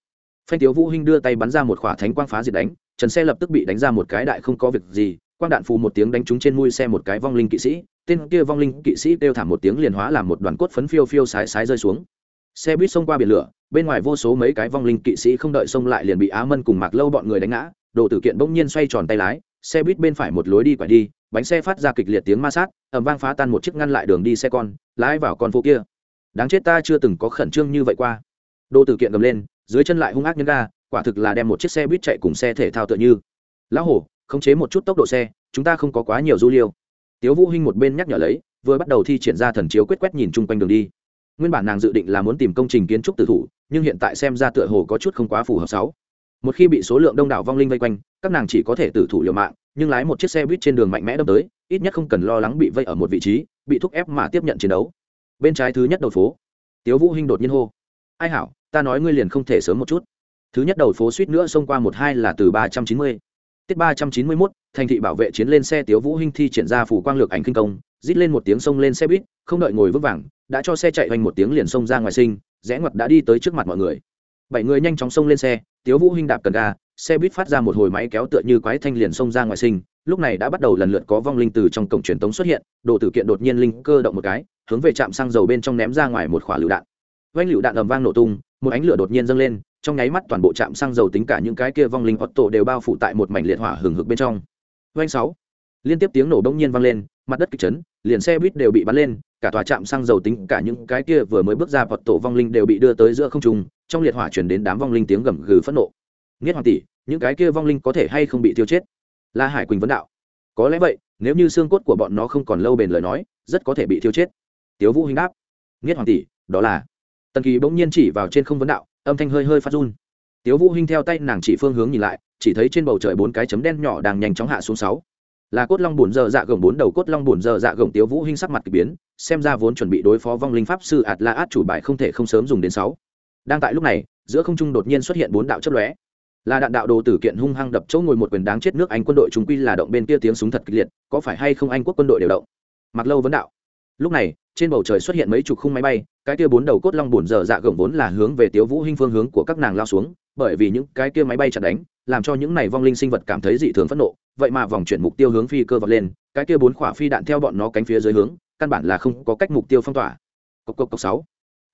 Phanh tiếu vũ hinh đưa tay bắn ra một khỏa thánh quang phá diệt đánh, trần xe lập tức bị đánh ra một cái đại không có việc gì quang đạn phù một tiếng đánh trúng trên mui xe một cái vong linh kỵ sĩ, tên kia vong linh kỵ sĩ kêu thảm một tiếng liền hóa làm một đoàn cốt phấn phiêu phiêu sái sái rơi xuống. Xe buýt xông qua biển lửa, bên ngoài vô số mấy cái vong linh kỵ sĩ không đợi xông lại liền bị á mân cùng mạc lâu bọn người đánh ngã, đồ tử kiện bỗng nhiên xoay tròn tay lái, xe buýt bên phải một lối đi quải đi, bánh xe phát ra kịch liệt tiếng ma sát ẩm vang phá tan một chiếc ngăn lại đường đi xe con, lái vào con phố kia. Đáng chết ta chưa từng có khẩn trương như vậy qua. Đồ tử kiện gầm lên, dưới chân lại hung ác nhân ga, quả thực là đem một chiếc xe buýt chạy cùng xe thể thao tựa như. Lão hổ khống chế một chút tốc độ xe, chúng ta không có quá nhiều du liêu. Tiếu vũ hinh một bên nhắc nhở lấy, vừa bắt đầu thi triển ra thần chiếu quét quét nhìn chung quanh đường đi. Nguyên bản nàng dự định là muốn tìm công trình kiến trúc tử thủ, nhưng hiện tại xem ra tựa hồ có chút không quá phù hợp sáu. Một khi bị số lượng đông đảo vong linh vây quanh, các nàng chỉ có thể tử thủ liều mạng, nhưng lái một chiếc xe buýt trên đường mạnh mẽ đâm tới, ít nhất không cần lo lắng bị vây ở một vị trí, bị thúc ép mà tiếp nhận chiến đấu. Bên trái thứ nhất đầu phố, tiếu vũ hinh đột nhiên hô, ai hảo, ta nói ngươi liền không thể sớm một chút. Thứ nhất đầu phố suýt nữa xông qua một hai là từ ba trăm chín mươi tiết ba trăm chín mươi mốt, thành thị bảo vệ chiến lên xe tiếu vũ hinh thi triển ra phủ quang lược ảnh kinh công, rít lên một tiếng xông lên xe buýt, không đợi ngồi vững vàng, đã cho xe chạy hoành một tiếng liền xông ra ngoài sinh, rẽ ngoặt đã đi tới trước mặt mọi người. Bảy người nhanh chóng xông lên xe, tiếu vũ hinh đạp cần ga, xe buýt phát ra một hồi máy kéo tựa như quái thanh liền xông ra ngoài sinh, lúc này đã bắt đầu lần lượt có vong linh từ trong cổng truyền tống xuất hiện, đồ tử kiện đột nhiên linh cơ động một cái, hướng về trạm xăng dầu bên trong ném ra ngoài một quả lựu đạn. Vành lựu đạn ầm vang nổ tung, một ánh lửa đột nhiên dâng lên trong nháy mắt toàn bộ trạm xăng dầu tính cả những cái kia vong linh otto đều bao phủ tại một mảnh liệt hỏa hừng hực bên trong. Vanh sáu. Liên tiếp tiếng nổ bỗng nhiên vang lên, mặt đất kịch chấn, liền xe buýt đều bị bắn lên, cả tòa trạm xăng dầu tính cả những cái kia vừa mới bước ra vật tổ vong linh đều bị đưa tới giữa không trung, trong liệt hỏa chuyển đến đám vong linh tiếng gầm gừ phẫn nộ. Nghiết hoàng tỷ, những cái kia vong linh có thể hay không bị tiêu chết? La hải quỳnh vấn đạo. Có lẽ vậy, nếu như xương cốt của bọn nó không còn lâu bền lời nói, rất có thể bị tiêu chết. Tiếu vũ hình đáp. Nghiết hoàng tỷ, đó là. Tần kỳ bỗng nhiên chỉ vào trên không vấn đạo âm thanh hơi hơi phát run. Tiếu vũ hinh theo tay nàng chỉ phương hướng nhìn lại, chỉ thấy trên bầu trời bốn cái chấm đen nhỏ đang nhanh chóng hạ xuống sáu. Là cốt long bùn giờ dạ gồng bốn đầu cốt long bùn giờ dạ gồng tiếu vũ hinh sắc mặt kỳ biến, xem ra vốn chuẩn bị đối phó vong linh pháp sư ạt la át chủ bài không thể không sớm dùng đến sáu. Đang tại lúc này, giữa không trung đột nhiên xuất hiện bốn đạo chớp lóe. Là đạn đạo đồ tử kiện hung hăng đập chỗ ngồi một quyền đáng chết nước anh quân đội chúng quy là động bên kia tiếng súng thật kịch liệt, có phải hay không anh quốc quân đội đều động? Mặc lâu vấn đạo. Lúc này trên bầu trời xuất hiện mấy chục khung máy bay, cái kia bốn đầu cốt long bùn dở dạ gồng vốn là hướng về tiếu vũ hinh phương hướng của các nàng lao xuống, bởi vì những cái kia máy bay chặn đánh, làm cho những này vong linh sinh vật cảm thấy dị thường phẫn nộ. Vậy mà vòng chuyển mục tiêu hướng phi cơ vọt lên, cái kia bốn quả phi đạn theo bọn nó cánh phía dưới hướng, căn bản là không có cách mục tiêu phong tỏa. Cốc cốc cốc sáu.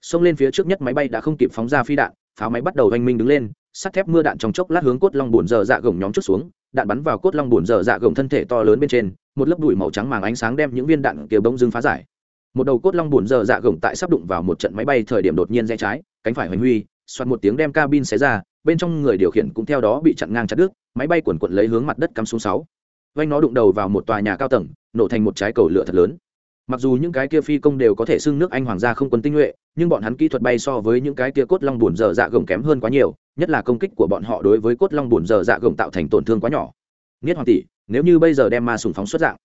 Xông lên phía trước nhất máy bay đã không kịp phóng ra phi đạn, pháo máy bắt đầu oanh minh đứng lên, sắt thép mưa đạn trong chốc lát hướng cốt long bùn dở dạ gồng nhóm chút xuống, đạn bắn vào cốt long bùn dở dạ gồng thân thể to lớn bên trên, một lớp bụi màu trắng màng ánh sáng đem những viên đạn kia bỗng dưng phá giải một đầu cốt long bùn dơ dạ gồng tại sắp đụng vào một trận máy bay thời điểm đột nhiên rẽ trái, cánh phải hoành huy, xoạt một tiếng đem cabin xé ra, bên trong người điều khiển cũng theo đó bị chặn ngang chặt đứt, máy bay quần quận lấy hướng mặt đất cắm xuống sáu. Vanh nó đụng đầu vào một tòa nhà cao tầng, nổ thành một trái cầu lửa thật lớn. Mặc dù những cái kia phi công đều có thể xưng nước anh hoàng gia không quân tinh nhuệ, nhưng bọn hắn kỹ thuật bay so với những cái kia cốt long bùn dở dạ gồng kém hơn quá nhiều, nhất là công kích của bọn họ đối với cốt long bùn dở dạ gồng tạo thành tổn thương quá nhỏ. Nghiết hoàng tỷ, nếu như bây giờ đem ma sùng phóng xuất dạng?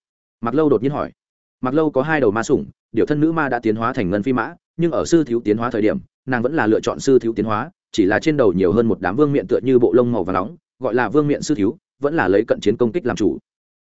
Mặc lâu đột nhiên hỏi mặc lâu có hai đầu ma sủng, điều thân nữ ma đã tiến hóa thành ngân phi mã, nhưng ở sư thiếu tiến hóa thời điểm, nàng vẫn là lựa chọn sư thiếu tiến hóa, chỉ là trên đầu nhiều hơn một đám vương miện tựa như bộ lông màu và nóng, gọi là vương miện sư thiếu, vẫn là lấy cận chiến công kích làm chủ.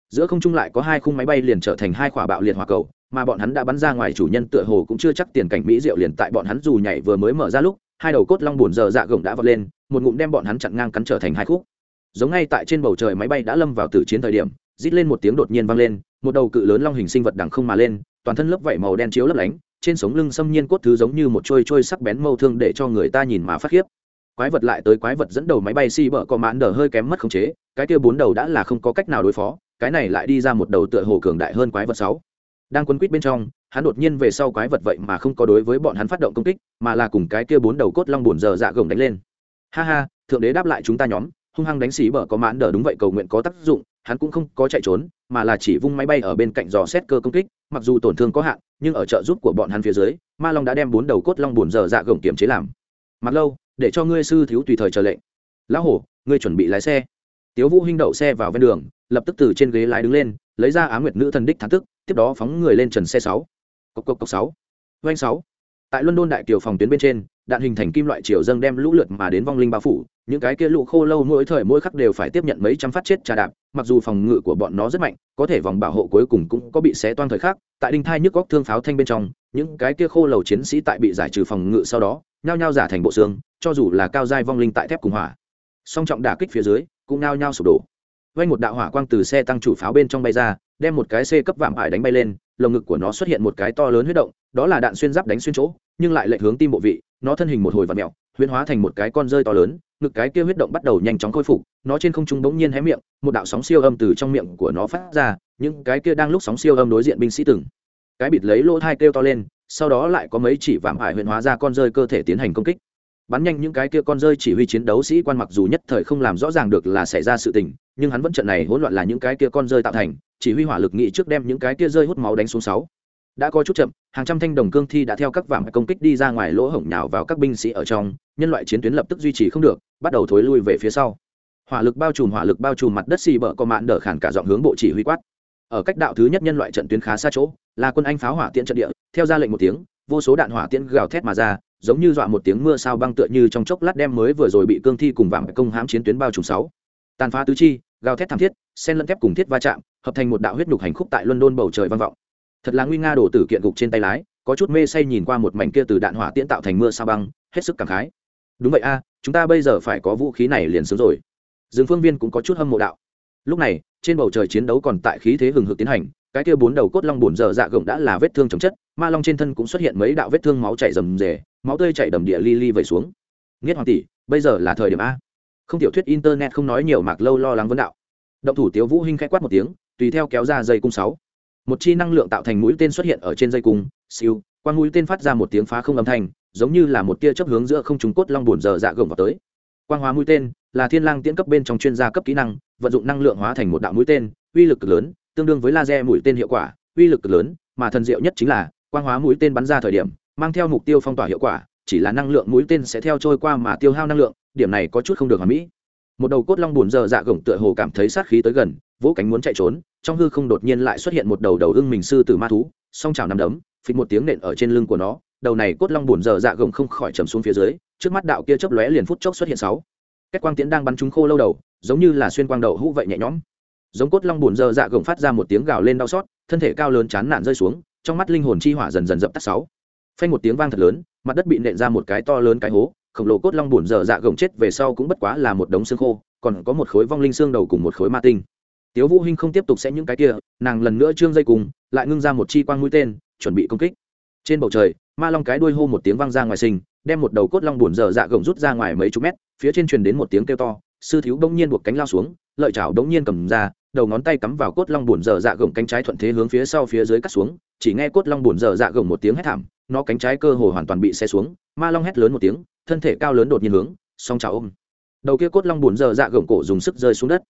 Giữa không trung lại có hai khung máy bay liền trở thành hai quả bạo liệt hỏa cầu, mà bọn hắn đã bắn ra ngoài chủ nhân tựa hồ cũng chưa chắc tiền cảnh mỹ diệu liền tại bọn hắn dù nhảy vừa mới mở ra lúc, hai đầu cốt long bùn giờ dạ gồng đã vọt lên, một ngụm đem bọn hắn chặn ngang cắn trở thành hai khúc. Giống ngay tại trên bầu trời máy bay đã lâm vào tử chiến thời điểm rít lên một tiếng đột nhiên vang lên, một đầu cự lớn long hình sinh vật đằng không mà lên, toàn thân lớp vảy màu đen chiếu lấp lánh, trên sống lưng xâm nhiên cốt thứ giống như một trôi trôi sắc bén mâu thương để cho người ta nhìn mà phát khiếp. Quái vật lại tới quái vật dẫn đầu máy bay si bở có mãn đờ hơi kém mất khống chế, cái kia bốn đầu đã là không có cách nào đối phó, cái này lại đi ra một đầu tựa hồ cường đại hơn quái vật sáu. Đang quấn quýt bên trong, hắn đột nhiên về sau quái vật vậy mà không có đối với bọn hắn phát động công kích, mà là cùng cái kia bốn đầu cốt long buồn giờ dạ gồng đánh lên. Ha ha, thượng đế đáp lại chúng ta nhóm, hung hăng đánh xí bở có mãn đờ đúng vậy cầu nguyện có tác dụng hắn cũng không có chạy trốn, mà là chỉ vung máy bay ở bên cạnh dò xét cơ công kích, mặc dù tổn thương có hạn, nhưng ở trợ giúp của bọn hắn phía dưới, ma long đã đem bốn đầu cốt long bùn dở dạ gồng kiểm chế làm. Mặc lâu, để cho ngươi sư thiếu tùy thời chờ lệnh. Lão hổ, ngươi chuẩn bị lái xe. Tiếu vũ hinh đậu xe vào ven đường, lập tức từ trên ghế lái đứng lên, lấy ra á nguyệt nữ thần đích thắng tức, tiếp đó phóng người lên trần xe sáu. Cộc cộc cộc sáu. Doanh sáu. Tại london đại kiều phòng tuyến bên trên, đạn hình thành kim loại chiều dâng đem lũ lượt mà đến vong linh bao phủ, những cái kia lũ khô lâu mỗi thời mỗi khắc đều phải tiếp nhận mấy trăm phát chết trà đạp mặc dù phòng ngự của bọn nó rất mạnh, có thể vòng bảo hộ cuối cùng cũng có bị xé toan thời khắc, tại đinh thai nhức góc thương pháo thanh bên trong, những cái kia khô lầu chiến sĩ tại bị giải trừ phòng ngự sau đó, nhao nhao giả thành bộ xương, cho dù là cao giai vong linh tại thép cùng hỏa. Song trọng đả kích phía dưới, cũng nao nhao sụp đổ. Vây một đạo hỏa quang từ xe tăng chủ pháo bên trong bay ra, đem một cái xe cấp vạm ải đánh bay lên, lồng ngực của nó xuất hiện một cái to lớn huyết động, đó là đạn xuyên giáp đánh xuyên chỗ, nhưng lại lệch hướng tim bộ vị, nó thân hình một hồi và mẹo, huyễn hóa thành một cái con rơi to lớn ngực cái kia huyết động bắt đầu nhanh chóng khôi phục, nó trên không trung bỗng nhiên hé miệng, một đạo sóng siêu âm từ trong miệng của nó phát ra, những cái kia đang lúc sóng siêu âm đối diện binh sĩ từng. Cái bịt lấy lỗ thai kêu to lên, sau đó lại có mấy chỉ vạm ải huyện hóa ra con rơi cơ thể tiến hành công kích. Bắn nhanh những cái kia con rơi chỉ huy chiến đấu sĩ quan mặc dù nhất thời không làm rõ ràng được là xảy ra sự tình, nhưng hắn vẫn trận này hỗn loạn là những cái kia con rơi tạo thành, chỉ huy hỏa lực nghị trước đem những cái kia rơi hút máu đánh xuống sáu đã có chút chậm, hàng trăm thanh đồng cương thi đã theo các vạm công kích đi ra ngoài lỗ hổng nhào vào các binh sĩ ở trong, nhân loại chiến tuyến lập tức duy trì không được, bắt đầu thối lui về phía sau. Hỏa lực bao trùm, hỏa lực bao trùm mặt đất xì bờ có mạn đỡ khản cả dọn hướng bộ chỉ huy quát. Ở cách đạo thứ nhất nhân loại trận tuyến khá xa chỗ, là quân anh pháo hỏa tiễn trận địa, theo ra lệnh một tiếng, vô số đạn hỏa tiễn gào thét mà ra, giống như dọa một tiếng mưa sao băng tựa như trong chốc lát đem mới vừa rồi bị cương thi cùng vàng công hãm chiến tuyến bao trùm sáu. Tàn phá tứ chi, gào thét thảm thiết sen lẫn thép cùng thiết va chạm, hợp thành một đạo huyết nhục hành khúc tại london bầu trời vang vọng thật là nguy nga đổ tử kiện gục trên tay lái, có chút mê say nhìn qua một mảnh kia từ đạn hỏa tiễn tạo thành mưa sa băng, hết sức cảm khái. Đúng vậy a, chúng ta bây giờ phải có vũ khí này liền sớm rồi. Dương phương viên cũng có chút hâm mộ đạo. Lúc này, trên bầu trời chiến đấu còn tại khí thế hừng hực tiến hành, cái kia bốn đầu cốt long bổn giờ dạ gồng đã là vết thương chồng chất, ma long trên thân cũng xuất hiện mấy đạo vết thương máu chảy rầm rề, máu tươi chảy đầm địa li li vẩy xuống. Nghiết hoàng tỷ, bây giờ là thời điểm a. Không tiểu thuyết internet không nói nhiều, mạc lâu lo lắng vấn đạo. Động thủ tiếu vũ hinh khẽ quát một tiếng, tùy theo kéo ra dây cung sáu một chi năng lượng tạo thành mũi tên xuất hiện ở trên dây cung, siêu, quang mũi tên phát ra một tiếng phá không âm thanh, giống như là một tia chớp hướng giữa không trúng cốt long bổn giờ dạ gồng vào tới. Quang hóa mũi tên là thiên lang tiễn cấp bên trong chuyên gia cấp kỹ năng, vận dụng năng lượng hóa thành một đạo mũi tên, uy lực cực lớn, tương đương với laser mũi tên hiệu quả, uy lực cực lớn, mà thần diệu nhất chính là, quang hóa mũi tên bắn ra thời điểm, mang theo mục tiêu phong tỏa hiệu quả, chỉ là năng lượng mũi tên sẽ theo trôi qua mà tiêu hao năng lượng, điểm này có chút không được hoàn mỹ. Một đầu cốt long bùn giờ dạ gồng tựa hồ cảm thấy sát khí tới gần vỗ cánh muốn chạy trốn, trong hư không đột nhiên lại xuất hiện một đầu đầu ưng mình sư tử ma thú, song chảo nằm đấm, phịch một tiếng nện ở trên lưng của nó, đầu này cốt long bùn dở dạ gồng không khỏi trầm xuống phía dưới, trước mắt đạo kia chớp lóe liền phút chốc xuất hiện sáu. Kết quang tiễn đang bắn trúng khô lâu đầu, giống như là xuyên quang đầu hũ vậy nhẹ nhõm. Giống cốt long bùn giờ dạ gồng phát ra một tiếng gào lên đau xót, thân thể cao lớn chán nản rơi xuống, trong mắt linh hồn chi hỏa dần dần dập tắt sáu. Phanh một tiếng vang thật lớn, mặt đất bị nện ra một cái to lớn cái hố, khổng lồ cốt long bùn giờ dạ gồng chết về sau cũng bất quá là một đống xương khô, còn có một khối vong linh xương đầu cùng một khối ma tinh tiếu vũ hinh không tiếp tục sẽ những cái kia, nàng lần nữa trương dây cùng, lại ngưng ra một chi quang mũi tên, chuẩn bị công kích. Trên bầu trời, ma long cái đuôi hô một tiếng vang ra ngoài sinh đem một đầu cốt long buồn dở dạ gồng rút ra ngoài mấy chục mét, phía trên truyền đến một tiếng kêu to, sư thiếu đống nhiên buộc cánh lao xuống, lợi chảo đống nhiên cầm ra, đầu ngón tay cắm vào cốt long buồn dở dạ gồng cánh trái thuận thế hướng phía sau phía dưới cắt xuống, chỉ nghe cốt long buồn dở dạ gồng một tiếng hét thảm, nó cánh trái cơ hồ hoàn toàn bị xe xuống, ma long hét lớn một tiếng, thân thể cao lớn đột nhiên hướng, song chảo ôm. Đầu kia cốt long buồn dở dạ gồng cổ dùng sức rơi xuống đất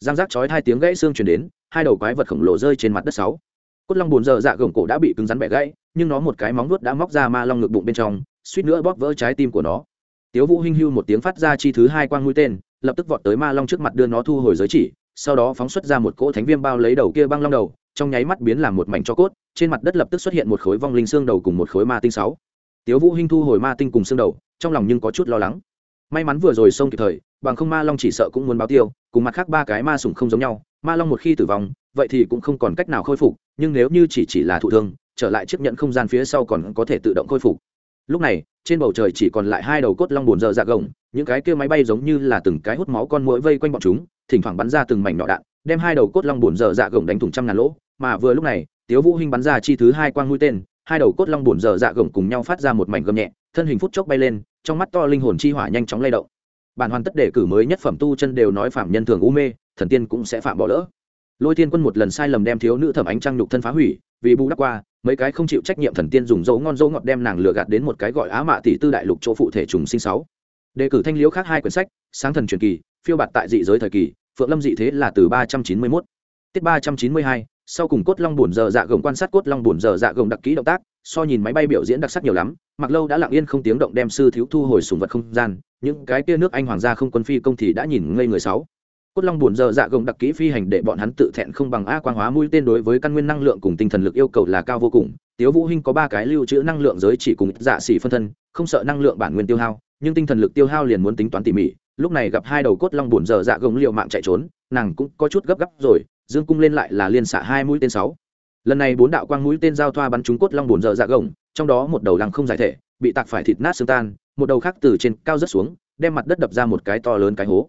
giang giác chói hai tiếng gãy xương chuyển đến, hai đầu quái vật khổng lồ rơi trên mặt đất sáu. Cốt long bùn dở dạ gồng cổ đã bị cứng rắn bẻ gãy, nhưng nó một cái móng vuốt đã móc ra ma long ngực bụng bên trong, suýt nữa bóp vỡ trái tim của nó. Tiếu vũ hinh hưu một tiếng phát ra chi thứ hai quang mũi tên, lập tức vọt tới ma long trước mặt đưa nó thu hồi giới chỉ, sau đó phóng xuất ra một cỗ thánh viêm bao lấy đầu kia băng long đầu, trong nháy mắt biến làm một mảnh cho cốt, trên mặt đất lập tức xuất hiện một khối vong linh xương đầu cùng một khối ma tinh sáu. Tiếu vũ hinh thu hồi ma tinh cùng xương đầu, trong lòng nhưng có chút lo lắng may mắn vừa rồi xông kịp thời, bằng không ma long chỉ sợ cũng muốn báo tiêu, cùng mặt khác ba cái ma sủng không giống nhau, ma long một khi tử vong, vậy thì cũng không còn cách nào khôi phục, nhưng nếu như chỉ chỉ là thụ thương, trở lại chiếc nhận không gian phía sau còn có thể tự động khôi phục. Lúc này, trên bầu trời chỉ còn lại hai đầu cốt long bồn dơ dạ gồng, những cái kia máy bay giống như là từng cái hút máu con mũi vây quanh bọn chúng, thỉnh thoảng bắn ra từng mảnh nọ đạn, đem hai đầu cốt long bồn dơ dạ gồng đánh thủng trăm ngàn lỗ, mà vừa lúc này, tiếu vũ hinh bắn ra chi thứ hai quang mũi tên, hai đầu cốt long bồn dơ dạ gồng cùng nhau phát ra một mảnh gầm nhẹ thân hình phút chốc bay lên, trong mắt to linh hồn chi hỏa nhanh chóng lay động. Bản hoàn tất đề cử mới nhất phẩm tu chân đều nói phạm nhân thường u mê, thần tiên cũng sẽ phạm bỏ lỡ. Lôi thiên quân một lần sai lầm đem thiếu nữ thẩm ánh trăng nhục thân phá hủy, vì bù đắp qua, mấy cái không chịu trách nhiệm thần tiên dùng dấu ngon dấu ngọt đem nàng lừa gạt đến một cái gọi á mạ tỷ tư đại lục chỗ phụ thể trùng sinh sáu. Đề cử thanh liễu khác hai quyển sách, sáng thần truyền kỳ, phiêu bạt tại dị giới thời kỳ, phượng lâm dị thế là từ ba trăm chín mươi 391 tiết ba trăm chín mươi hai sau cùng cốt long bùn giờ dạ gồng quan sát cốt long bùn giờ dạ gồng đặc kỹ động tác, so nhìn máy bay biểu diễn đặc sắc nhiều lắm, mặc lâu đã lặng yên không tiếng động đem sư thiếu thu hồi sùng vật không gian, những cái kia nước anh hoàng gia không quân phi công thì đã nhìn ngây người sáu. Cốt long buồn giờ dạ gồng đặc kỹ phi hành để bọn hắn tự thẹn không bằng a quang hóa mũi tên đối với căn nguyên năng lượng cùng tinh thần lực yêu cầu là cao vô cùng. Tiếu vũ hinh có ba cái lưu trữ năng lượng giới chỉ cùng dạ xỉ phân thân, không sợ năng lượng bản nguyên tiêu hao, nhưng tinh thần lực tiêu hao liền muốn tính toán tỉ mỉ. Lúc này gặp hai đầu cốt long buồn giờ dạ gồng liều mạng chạy trốn, nàng cũng có chút gấp gáp rồi dương cung lên lại là liên xạ hai mũi tên sáu. Lần này bốn đạo quang mũi tên giao thoa bắn trúng cốt long bồn giờ dạ gồng, trong đó một đầu lăng không giải thể, bị tạc phải thịt nát xương tan, một đầu khác từ trên cao rớt xuống, đem mặt đất đập ra một cái to lớn cái hố.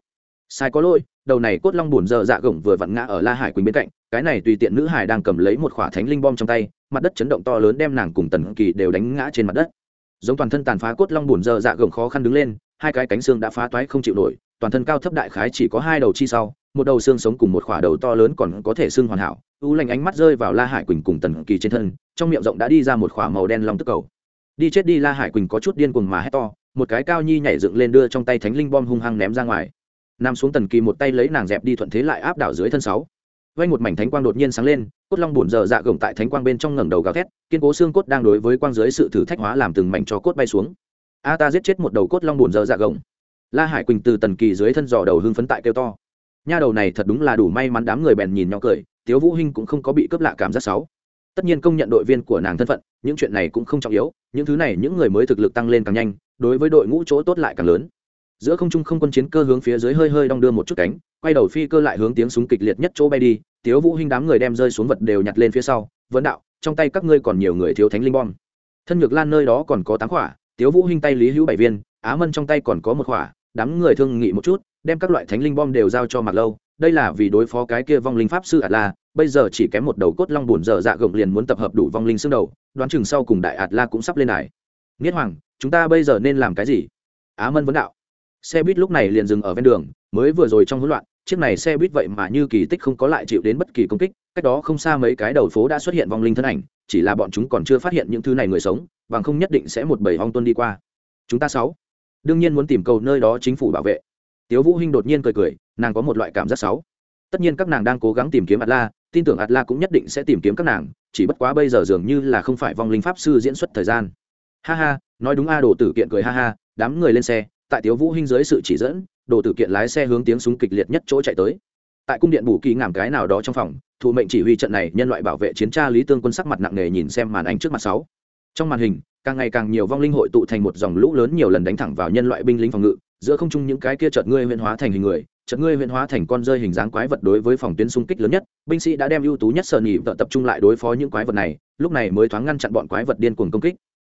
Sai có lỗi, đầu này cốt long bùn dơ dạ gồng vừa vặn ngã ở la hải quỳnh bên cạnh, cái này tùy tiện nữ hải đang cầm lấy một khỏa thánh linh bom trong tay, mặt đất chấn động to lớn đem nàng cùng tần kỳ đều đánh ngã trên mặt đất. Giống toàn thân tàn phá cốt long bùn dơ dạ gồng khó khăn đứng lên, hai cái cánh xương đã phá toái không chịu nổi, toàn thân cao thấp đại khái chỉ có hai đầu chi sau một đầu xương sống cùng một khỏa đầu to lớn còn có thể xương hoàn hảo. U lành ánh mắt rơi vào la hải quỳnh cùng tần kỳ trên thân, trong miệng rộng đã đi ra một khỏa màu đen long tức cầu. Đi chết đi la hải quỳnh có chút điên cuồng mà hét to, một cái cao nhi nhảy dựng lên đưa trong tay thánh linh bom hung hăng ném ra ngoài. Nằm xuống tần kỳ một tay lấy nàng dẹp đi thuận thế lại áp đảo dưới thân sáu. Vay một mảnh thánh quang đột nhiên sáng lên, cốt long bổn dở dạ gồng tại thánh quang bên trong ngẩng đầu gào thét, kiên cố xương cốt đang đối với quang dưới sự thử thách hóa làm từng mảnh cho cốt bay xuống. A ta giết chết một đầu cốt long bổn dở dạ gồng. La hải quỳnh từ tần kỳ dưới thân dò đầu hưng phấn tại kêu to nha đầu này thật đúng là đủ may mắn đám người bèn nhìn nhau cười, tiếu vũ hinh cũng không có bị cướp lạ cảm giác xấu. Tất nhiên công nhận đội viên của nàng thân phận, những chuyện này cũng không trọng yếu, những thứ này những người mới thực lực tăng lên càng nhanh, đối với đội ngũ chỗ tốt lại càng lớn. Giữa không trung không quân chiến cơ hướng phía dưới hơi hơi đong đưa một chút cánh, quay đầu phi cơ lại hướng tiếng súng kịch liệt nhất chỗ bay đi, tiếu vũ hinh đám người đem rơi xuống vật đều nhặt lên phía sau, vấn đạo, trong tay các ngươi còn nhiều người thiếu thánh linh bom. Thân ngược lan nơi đó còn có tám quả, tiếu vũ hinh tay lý hữu bảy viên, á mân trong tay còn có một quả đám người thương nghị một chút, đem các loại thánh linh bom đều giao cho mặc lâu. Đây là vì đối phó cái kia vong linh pháp sư ạt la bây giờ chỉ kém một đầu cốt long bùn dở dạ gồng liền muốn tập hợp đủ vong linh xương đầu, đoán chừng sau cùng đại ạt la cũng sắp lên này. Nghiết hoàng, chúng ta bây giờ nên làm cái gì? Á mân vấn đạo. Xe buýt lúc này liền dừng ở ven đường, mới vừa rồi trong hỗn loạn, chiếc này xe buýt vậy mà như kỳ tích không có lại chịu đến bất kỳ công kích, cách đó không xa mấy cái đầu phố đã xuất hiện vong linh thân ảnh, chỉ là bọn chúng còn chưa phát hiện những thứ này người sống, bằng không nhất định sẽ một bầy hong tuân đi qua. Chúng ta sáu đương nhiên muốn tìm cầu nơi đó chính phủ bảo vệ. Tiếu vũ hinh đột nhiên cười cười, nàng có một loại cảm giác xấu. Tất nhiên các nàng đang cố gắng tìm kiếm atla, tin tưởng atla cũng nhất định sẽ tìm kiếm các nàng, chỉ bất quá bây giờ dường như là không phải vong linh pháp sư diễn xuất thời gian. Ha ha, nói đúng a, đồ tử kiện cười ha ha, đám người lên xe, tại tiếu vũ hinh dưới sự chỉ dẫn, đồ tử kiện lái xe hướng tiếng súng kịch liệt nhất chỗ chạy tới. Tại cung điện bù kỳ ngảm cái nào đó trong phòng, thủ mệnh chỉ huy trận này nhân loại bảo vệ chiến tra lý tương quân sắc mặt nặng nề nhìn xem màn ảnh trước mặt sáu trong màn hình, càng ngày càng nhiều vong linh hội tụ thành một dòng lũ lớn nhiều lần đánh thẳng vào nhân loại binh lính phòng ngự, giữa không trung những cái kia chợt ngươi huyễn hóa thành hình người, chợt ngươi huyễn hóa thành con rơi hình dáng quái vật đối với phòng tuyến xung kích lớn nhất. Binh sĩ đã đem ưu tú nhất sở nỉ vợ tập trung lại đối phó những quái vật này, lúc này mới thoáng ngăn chặn bọn quái vật điên cuồng công kích.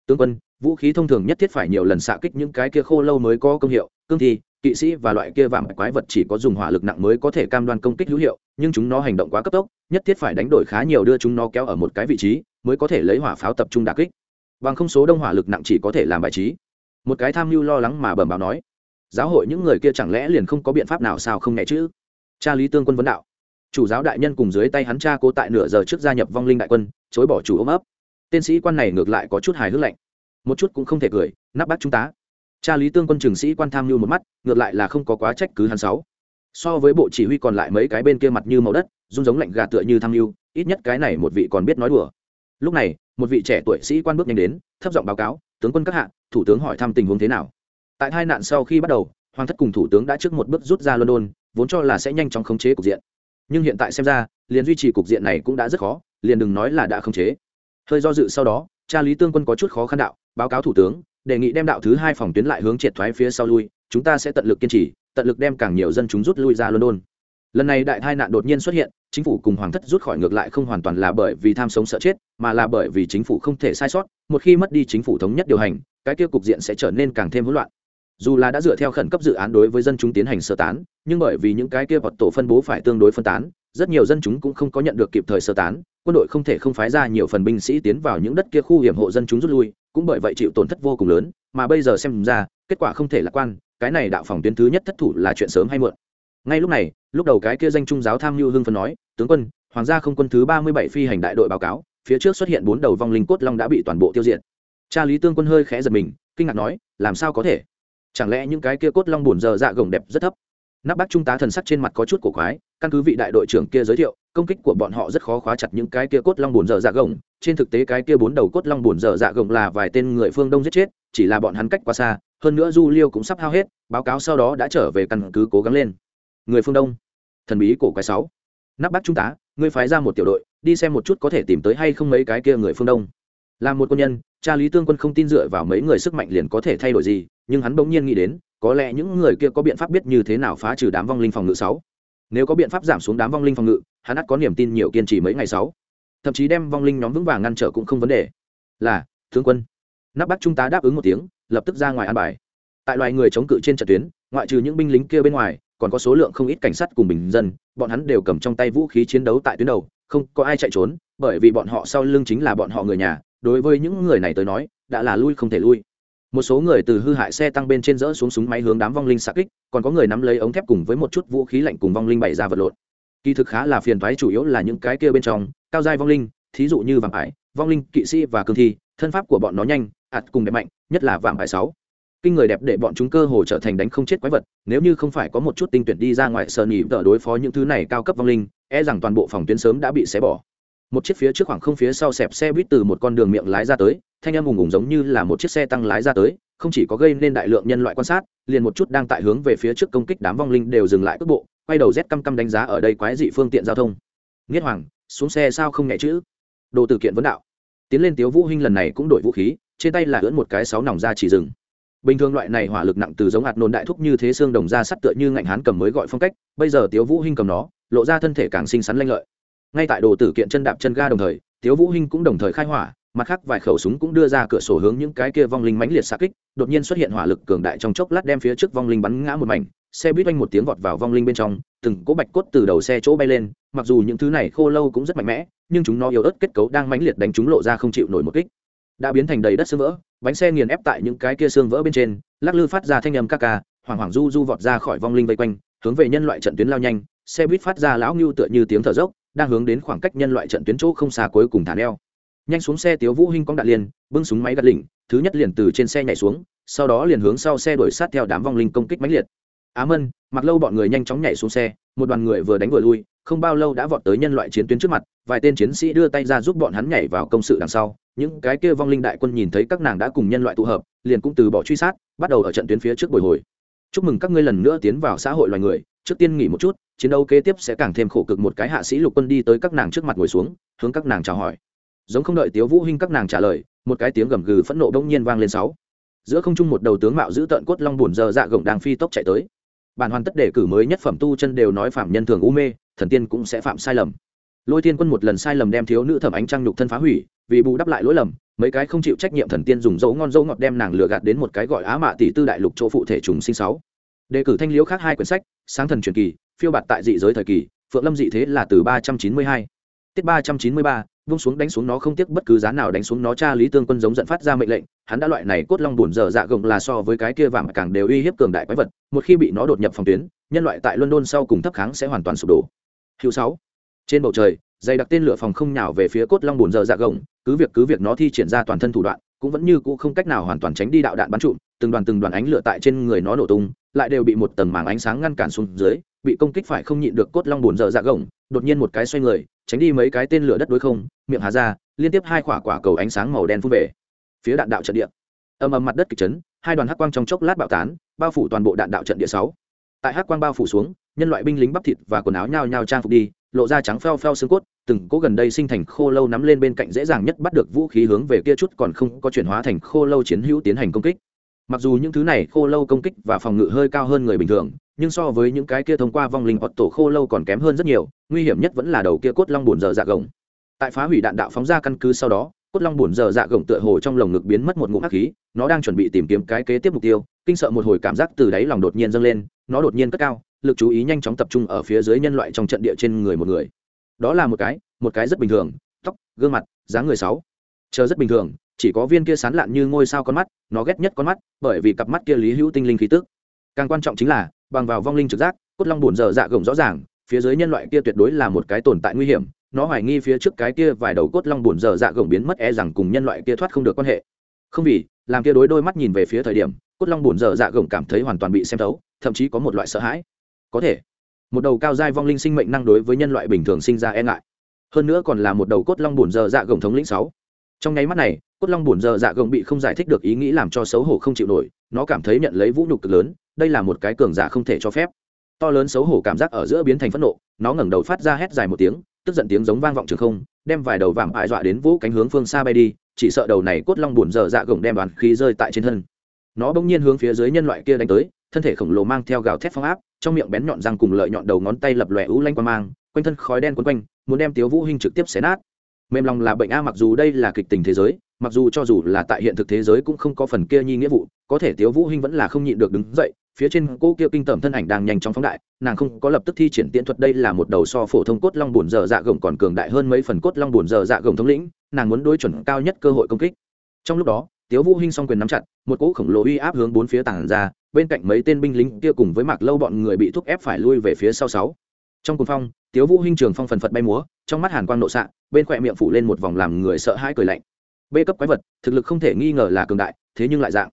Tướng quân, vũ khí thông thường nhất thiết phải nhiều lần xạ kích những cái kia khô lâu mới có công hiệu, cương thi, kỵ sĩ và loại kia vạm quái vật chỉ có dùng hỏa lực nặng mới có thể cam đoan công kích hữu hiệu, nhưng chúng nó hành động quá cấp tốc, nhất thiết phải đánh đổi khá nhiều đưa chúng nó kéo ở một cái vị trí, mới có thể lấy hỏa pháo tập trung đà kích bằng không số đông hỏa lực nặng chỉ có thể làm bài trí. Một cái tham mưu lo lắng mà bẩm báo nói, giáo hội những người kia chẳng lẽ liền không có biện pháp nào sao không nhẹ chứ? Cha lý tương quân vấn đạo. Chủ giáo đại nhân cùng dưới tay hắn cha cố tại nửa giờ trước gia nhập vong linh đại quân, chối bỏ chủ ôm ấp. Tên sĩ quan này ngược lại có chút hài hước lạnh. Một chút cũng không thể cười, nắp bắt chúng ta. Cha lý tương quân trường sĩ quan tham mưu một mắt, ngược lại là không có quá trách cứ hắn sáu. So với bộ chỉ huy còn lại mấy cái bên kia mặt như màu đất rung giống lạnh gà tựa như tham mưu, ít nhất cái này một vị còn biết nói đùa. Lúc này một vị trẻ tuổi sĩ quan bước nhanh đến, thấp giọng báo cáo, tướng quân các hạ, thủ tướng hỏi thăm tình huống thế nào? Tại hai nạn sau khi bắt đầu, hoàng thất cùng thủ tướng đã trước một bước rút ra london, vốn cho là sẽ nhanh chóng khống chế cục diện. Nhưng hiện tại xem ra, liền duy trì cục diện này cũng đã rất khó, liền đừng nói là đã khống chế. Hơi do dự sau đó, cha lý tương quân có chút khó khăn đạo, báo cáo thủ tướng, đề nghị đem đạo thứ hai phòng tuyến lại hướng triệt thoái phía sau lui, chúng ta sẽ tận lực kiên trì, tận lực đem càng nhiều dân chúng rút lui ra london lần này đại tai nạn đột nhiên xuất hiện, chính phủ cùng hoàng thất rút khỏi ngược lại không hoàn toàn là bởi vì tham sống sợ chết, mà là bởi vì chính phủ không thể sai sót, một khi mất đi chính phủ thống nhất điều hành, cái kia cục diện sẽ trở nên càng thêm hỗn loạn. Dù là đã dựa theo khẩn cấp dự án đối với dân chúng tiến hành sơ tán, nhưng bởi vì những cái kia vật tổ phân bố phải tương đối phân tán, rất nhiều dân chúng cũng không có nhận được kịp thời sơ tán, quân đội không thể không phái ra nhiều phần binh sĩ tiến vào những đất kia khu hiểm hộ dân chúng rút lui, cũng bởi vậy chịu tổn thất vô cùng lớn, mà bây giờ xem ra, kết quả không thể lạc quan, cái này đạo phòng tuyến thứ nhất thất thủ là chuyện sớm hay muộn. Ngay lúc này lúc đầu cái kia danh trung giáo tham mưu hưng phân nói, tướng quân, hoàng gia không quân thứ ba mươi bảy phi hành đại đội báo cáo, phía trước xuất hiện bốn đầu vong linh cốt long đã bị toàn bộ tiêu diệt. Cha lý tương quân hơi khẽ giật mình, kinh ngạc nói, làm sao có thể? Chẳng lẽ những cái kia cốt long bùn giờ dạ gồng đẹp rất thấp? Nắp bác trung tá thần sắc trên mặt có chút cổ quái, căn cứ vị đại đội trưởng kia giới thiệu, công kích của bọn họ rất khó khóa chặt những cái kia cốt long bùn dở dạ gồng. Trên thực tế cái kia bốn đầu cốt long bùn dở dạ gồng là vài tên người phương đông giết chết, chỉ là bọn hắn cách quá xa, hơn nữa du liêu cũng sắp hao hết, báo cáo sau đó đã trở về căn cứ cố gắng lên người phương đông. Thần bí cổ quái sáu. Nắp bác trung tá, ngươi phái ra một tiểu đội, đi xem một chút có thể tìm tới hay không mấy cái kia người phương đông. Là một quân nhân, cha lý tương quân không tin dựa vào mấy người sức mạnh liền có thể thay đổi gì, nhưng hắn bỗng nhiên nghĩ đến, có lẽ những người kia có biện pháp biết như thế nào phá trừ đám vong linh phòng ngự sáu. Nếu có biện pháp giảm xuống đám vong linh phòng ngự, hắn ắt có niềm tin nhiều kiên trì mấy ngày sáu. Thậm chí đem vong linh nhóm vững vàng ngăn trở cũng không vấn đề. Là tướng quân. Nắp bắt trung tá đáp ứng một tiếng, lập tức ra ngoài an bài. Tại loài người chống cự trên trận tuyến, ngoại trừ những binh lính kia bên ngoài còn có số lượng không ít cảnh sát cùng bình dân, bọn hắn đều cầm trong tay vũ khí chiến đấu tại tuyến đầu, không có ai chạy trốn, bởi vì bọn họ sau lưng chính là bọn họ người nhà, đối với những người này tới nói, đã là lui không thể lui. Một số người từ hư hại xe tăng bên trên rỡ xuống súng máy hướng đám vong linh xạ kích, còn có người nắm lấy ống thép cùng với một chút vũ khí lạnh cùng vong linh bày ra vật lộn. Kỳ thực khá là phiền thoái chủ yếu là những cái kia bên trong, cao giai vong linh, thí dụ như vàng ải, vong linh kỵ sĩ và cương thi, thân pháp của bọn nó nhanh, ạt cùng đẹp mạnh, nhất là vàng ải sáu kinh người đẹp để bọn chúng cơ hồ trở thành đánh không chết quái vật, nếu như không phải có một chút tinh tuyển đi ra ngoài sờ nhị tờ đối phó những thứ này cao cấp vong linh e rằng toàn bộ phòng tuyến sớm đã bị xé bỏ. Một chiếc phía trước khoảng không phía sau xẹp xe buýt từ một con đường miệng lái ra tới, thanh âm ùng ùng giống như là một chiếc xe tăng lái ra tới, không chỉ có gây nên đại lượng nhân loại quan sát, liền một chút đang tại hướng về phía trước công kích đám vong linh đều dừng lại cước bộ, quay đầu rét căm căm đánh giá ở đây quái dị phương tiện giao thông. Nghiết hoàng, xuống xe sao không nhẹ chữ đồ từ kiện vấn đạo. Tiến lên tiếu vũ hinh lần này cũng đổi vũ khí, trên tay là ưỡn một cái sáu nòng ra chỉ dừng bình thường loại này hỏa lực nặng từ giống hạt nôn đại thúc như thế xương đồng ra sắt tựa như ngạnh hán cầm mới gọi phong cách, bây giờ tiếu vũ hinh cầm nó, lộ ra thân thể càng xinh xắn lanh lợi. Ngay tại đồ tử kiện chân đạp chân ga đồng thời, tiếu vũ hinh cũng đồng thời khai hỏa, mặt khác vài khẩu súng cũng đưa ra cửa sổ hướng những cái kia vong linh mãnh liệt xạ kích, đột nhiên xuất hiện hỏa lực cường đại trong chốc lát đem phía trước vong linh bắn ngã một mảnh, xe buýt oanh một tiếng vọt vào vong linh bên trong, từng cỗ bạch cốt từ đầu xe chỗ bay lên, mặc dù những thứ này khô lâu cũng rất mạnh mẽ, nhưng chúng nó yếu ớt kết cấu đang mãnh liệt đánh chúng lộ ra không chịu nổi một kích đã biến thành đầy đất xương vỡ, bánh xe nghiền ép tại những cái kia xương vỡ bên trên, lắc lư phát ra thanh âm ca ca, hoảng hoảng du du vọt ra khỏi vong linh vây quanh, hướng về nhân loại trận tuyến lao nhanh, xe buýt phát ra lão ngưu tựa như tiếng thở dốc, đang hướng đến khoảng cách nhân loại trận tuyến chỗ không xa cuối cùng thả neo. Nhanh xuống xe tiếu vũ hinh cong đạn liền, bưng súng máy gạt lỉnh, thứ nhất liền từ trên xe nhảy xuống, sau đó liền hướng sau xe đuổi sát theo đám vong linh công kích mãnh liệt. Á mân mặc lâu bọn người nhanh chóng nhảy xuống xe, một đoàn người vừa đánh vừa lui, không bao lâu đã vọt tới nhân loại chiến tuyến trước mặt, vài tên chiến sĩ đưa tay ra giúp bọn hắn nhảy vào công sự đằng sau những cái kia vong linh đại quân nhìn thấy các nàng đã cùng nhân loại tụ hợp, liền cũng từ bỏ truy sát, bắt đầu ở trận tuyến phía trước bồi hồi. Chúc mừng các ngươi lần nữa tiến vào xã hội loài người, trước tiên nghỉ một chút, chiến đấu kế tiếp sẽ càng thêm khổ cực một cái hạ sĩ lục quân đi tới các nàng trước mặt ngồi xuống, hướng các nàng chào hỏi. Giống không đợi tiếu vũ hinh các nàng trả lời, một cái tiếng gầm gừ phẫn nộ bỗng nhiên vang lên sáu. Giữa không trung một đầu tướng mạo giữ tợn cốt long buồn giờ dạ gồng đang phi tốc chạy tới. Bản hoàn tất đề cử mới nhất phẩm tu chân đều nói phạm nhân thường u mê, thần tiên cũng sẽ phạm sai lầm lôi thiên quân một lần sai lầm đem thiếu nữ thẩm ánh trăng nhục thân phá hủy, vì bù đắp lại lỗi lầm, mấy cái không chịu trách nhiệm thần tiên dùng dấu ngon dấu ngọt đem nàng lừa gạt đến một cái gọi á mạ tỷ tư đại lục chỗ phụ thể trùng sinh sáu. Đề cử thanh liễu khác hai quyển sách, sáng thần truyền kỳ, phiêu bạt tại dị giới thời kỳ, phượng lâm dị thế là từ ba trăm chín mươi hai. Tiết ba trăm chín mươi ba, vung xuống đánh xuống nó không tiếc bất cứ giá nào đánh xuống nó cha lý tương quân giống dẫn phát ra mệnh lệnh, hắn đã loại này cốt long buồn dở dạ gồng là so với cái kia vàng càng đều uy hiếp cường đại quái vật, một khi bị nó đột nhập phòng tuyến, nhân loại tại london sau cùng thấp kháng sẽ hoàn toàn sụp đổ. Hiệu sáu trên bầu trời, dày đặc tên lửa phòng không nhào về phía cốt long buồn dơ dạ gồng, cứ việc cứ việc nó thi triển ra toàn thân thủ đoạn, cũng vẫn như cũ không cách nào hoàn toàn tránh đi đạo đạn bắn trụm, từng đoàn từng đoàn ánh lửa tại trên người nó nổ tung, lại đều bị một tầng màng ánh sáng ngăn cản xuống dưới, bị công kích phải không nhịn được cốt long buồn dơ dạ gồng, đột nhiên một cái xoay người, tránh đi mấy cái tên lửa đất đối không, miệng hà ra, liên tiếp hai quả quả cầu ánh sáng màu đen phun về. Phía đạn đạo trận địa. Âm âm mặt đất kịch chấn, hai đoàn hắc quang trong chốc lát bạo tán, bao phủ toàn bộ đạn đạo trận địa sáu. Tại hắc quang bao phủ xuống, nhân loại binh lính bắp thịt và quần áo nhao nhao trang phục đi lộ ra trắng pheo pheo xương cốt, từng cố gần đây sinh thành khô lâu nắm lên bên cạnh dễ dàng nhất bắt được vũ khí hướng về kia chút còn không có chuyển hóa thành khô lâu chiến hữu tiến hành công kích. Mặc dù những thứ này khô lâu công kích và phòng ngự hơi cao hơn người bình thường, nhưng so với những cái kia thông qua vong linh hoặc tổ khô lâu còn kém hơn rất nhiều, nguy hiểm nhất vẫn là đầu kia cốt long bùn dở dạ gồng. Tại phá hủy đạn đạo phóng ra căn cứ sau đó, cốt long bùn dở dạ gồng tựa hồ trong lồng ngực biến mất một ngụm hắc khí, nó đang chuẩn bị tìm kiếm cái kế tiếp mục tiêu, kinh sợ một hồi cảm giác từ đáy lòng đột nhiên dâng lên, nó đột nhiên cất cao lực chú ý nhanh chóng tập trung ở phía dưới nhân loại trong trận địa trên người một người. Đó là một cái một cái rất bình thường, tóc, gương mặt, dáng người sáu. Chờ rất bình thường, chỉ có viên kia sán lạn như ngôi sao con mắt, nó ghét nhất con mắt, bởi vì cặp mắt kia lý hữu tinh linh khí tức. Càng quan trọng chính là, bằng vào vong linh trực giác, cốt long bùn dở dạ gồng rõ ràng, phía dưới nhân loại kia tuyệt đối là một cái tồn tại nguy hiểm, nó hoài nghi phía trước cái kia vài đầu cốt long bùn dở dạ gồng biến mất e rằng cùng nhân loại kia thoát không được quan hệ. Không vì, làm kia đối đôi mắt nhìn về phía thời điểm, cốt long bùn dở dạ gồng cảm thấy hoàn toàn bị xem thấu, thậm chí có một loại sợ hãi có thể. Một đầu cao giai vong linh sinh mệnh năng đối với nhân loại bình thường sinh ra e ngại. Hơn nữa còn là một đầu cốt long bùn dơ dạ gồng thống lĩnh sáu. Trong nháy mắt này, cốt long bùn dơ dạ gồng bị không giải thích được ý nghĩ làm cho xấu hổ không chịu nổi, nó cảm thấy nhận lấy vũ nhục cực lớn, đây là một cái cường giả không thể cho phép. To lớn xấu hổ cảm giác ở giữa biến thành phẫn nộ, nó ngẩng đầu phát ra hét dài một tiếng, tức giận tiếng giống vang vọng trường không, đem vài đầu vàng ại dọa đến vũ cánh hướng phương xa bay đi, chỉ sợ đầu này cốt long bùn dở dạ gồng đem đoàn khí rơi tại trên thân. Nó bỗng nhiên hướng phía dưới nhân loại kia đánh tới, thân thể khổng lồ mang theo gào thét phong áp trong miệng bén nhọn răng cùng lợi nhọn đầu ngón tay lập lòe u lanh qua mang, quanh thân khói đen quấn quanh, muốn đem tiếu vũ hinh trực tiếp xé nát. Mềm lòng là bệnh a, mặc dù đây là kịch tình thế giới, mặc dù cho dù là tại hiện thực thế giới cũng không có phần kia nhi nghĩa vụ, có thể tiếu vũ hinh vẫn là không nhịn được đứng dậy, phía trên cô kia kinh tởm thân ảnh đang nhanh chóng phóng đại, nàng không có lập tức thi triển tiễn thuật, đây là một đầu so phổ thông cốt long bùn giờ dạ gồng còn cường đại hơn mấy phần cốt long bùn giờ dạ gồng thống lĩnh, nàng muốn đối chuẩn cao nhất cơ hội công kích. Trong lúc đó tiếu vũ hinh song quyền nắm chặt, một cỗ khổng lồ uy áp hướng bốn phía tàng ra, bên cạnh mấy tên binh lính kia cùng với mạc lâu bọn người bị thúc ép phải lui về phía sau sáu. Trong cuồng phong, tiếu vũ hinh trường phong phần phật bay múa, trong mắt hàn quang nộ xạ, bên khoẹt miệng phủ lên một vòng làm người sợ hãi cười lạnh. Bê cấp quái vật, thực lực không thể nghi ngờ là cường đại, thế nhưng lại dạng.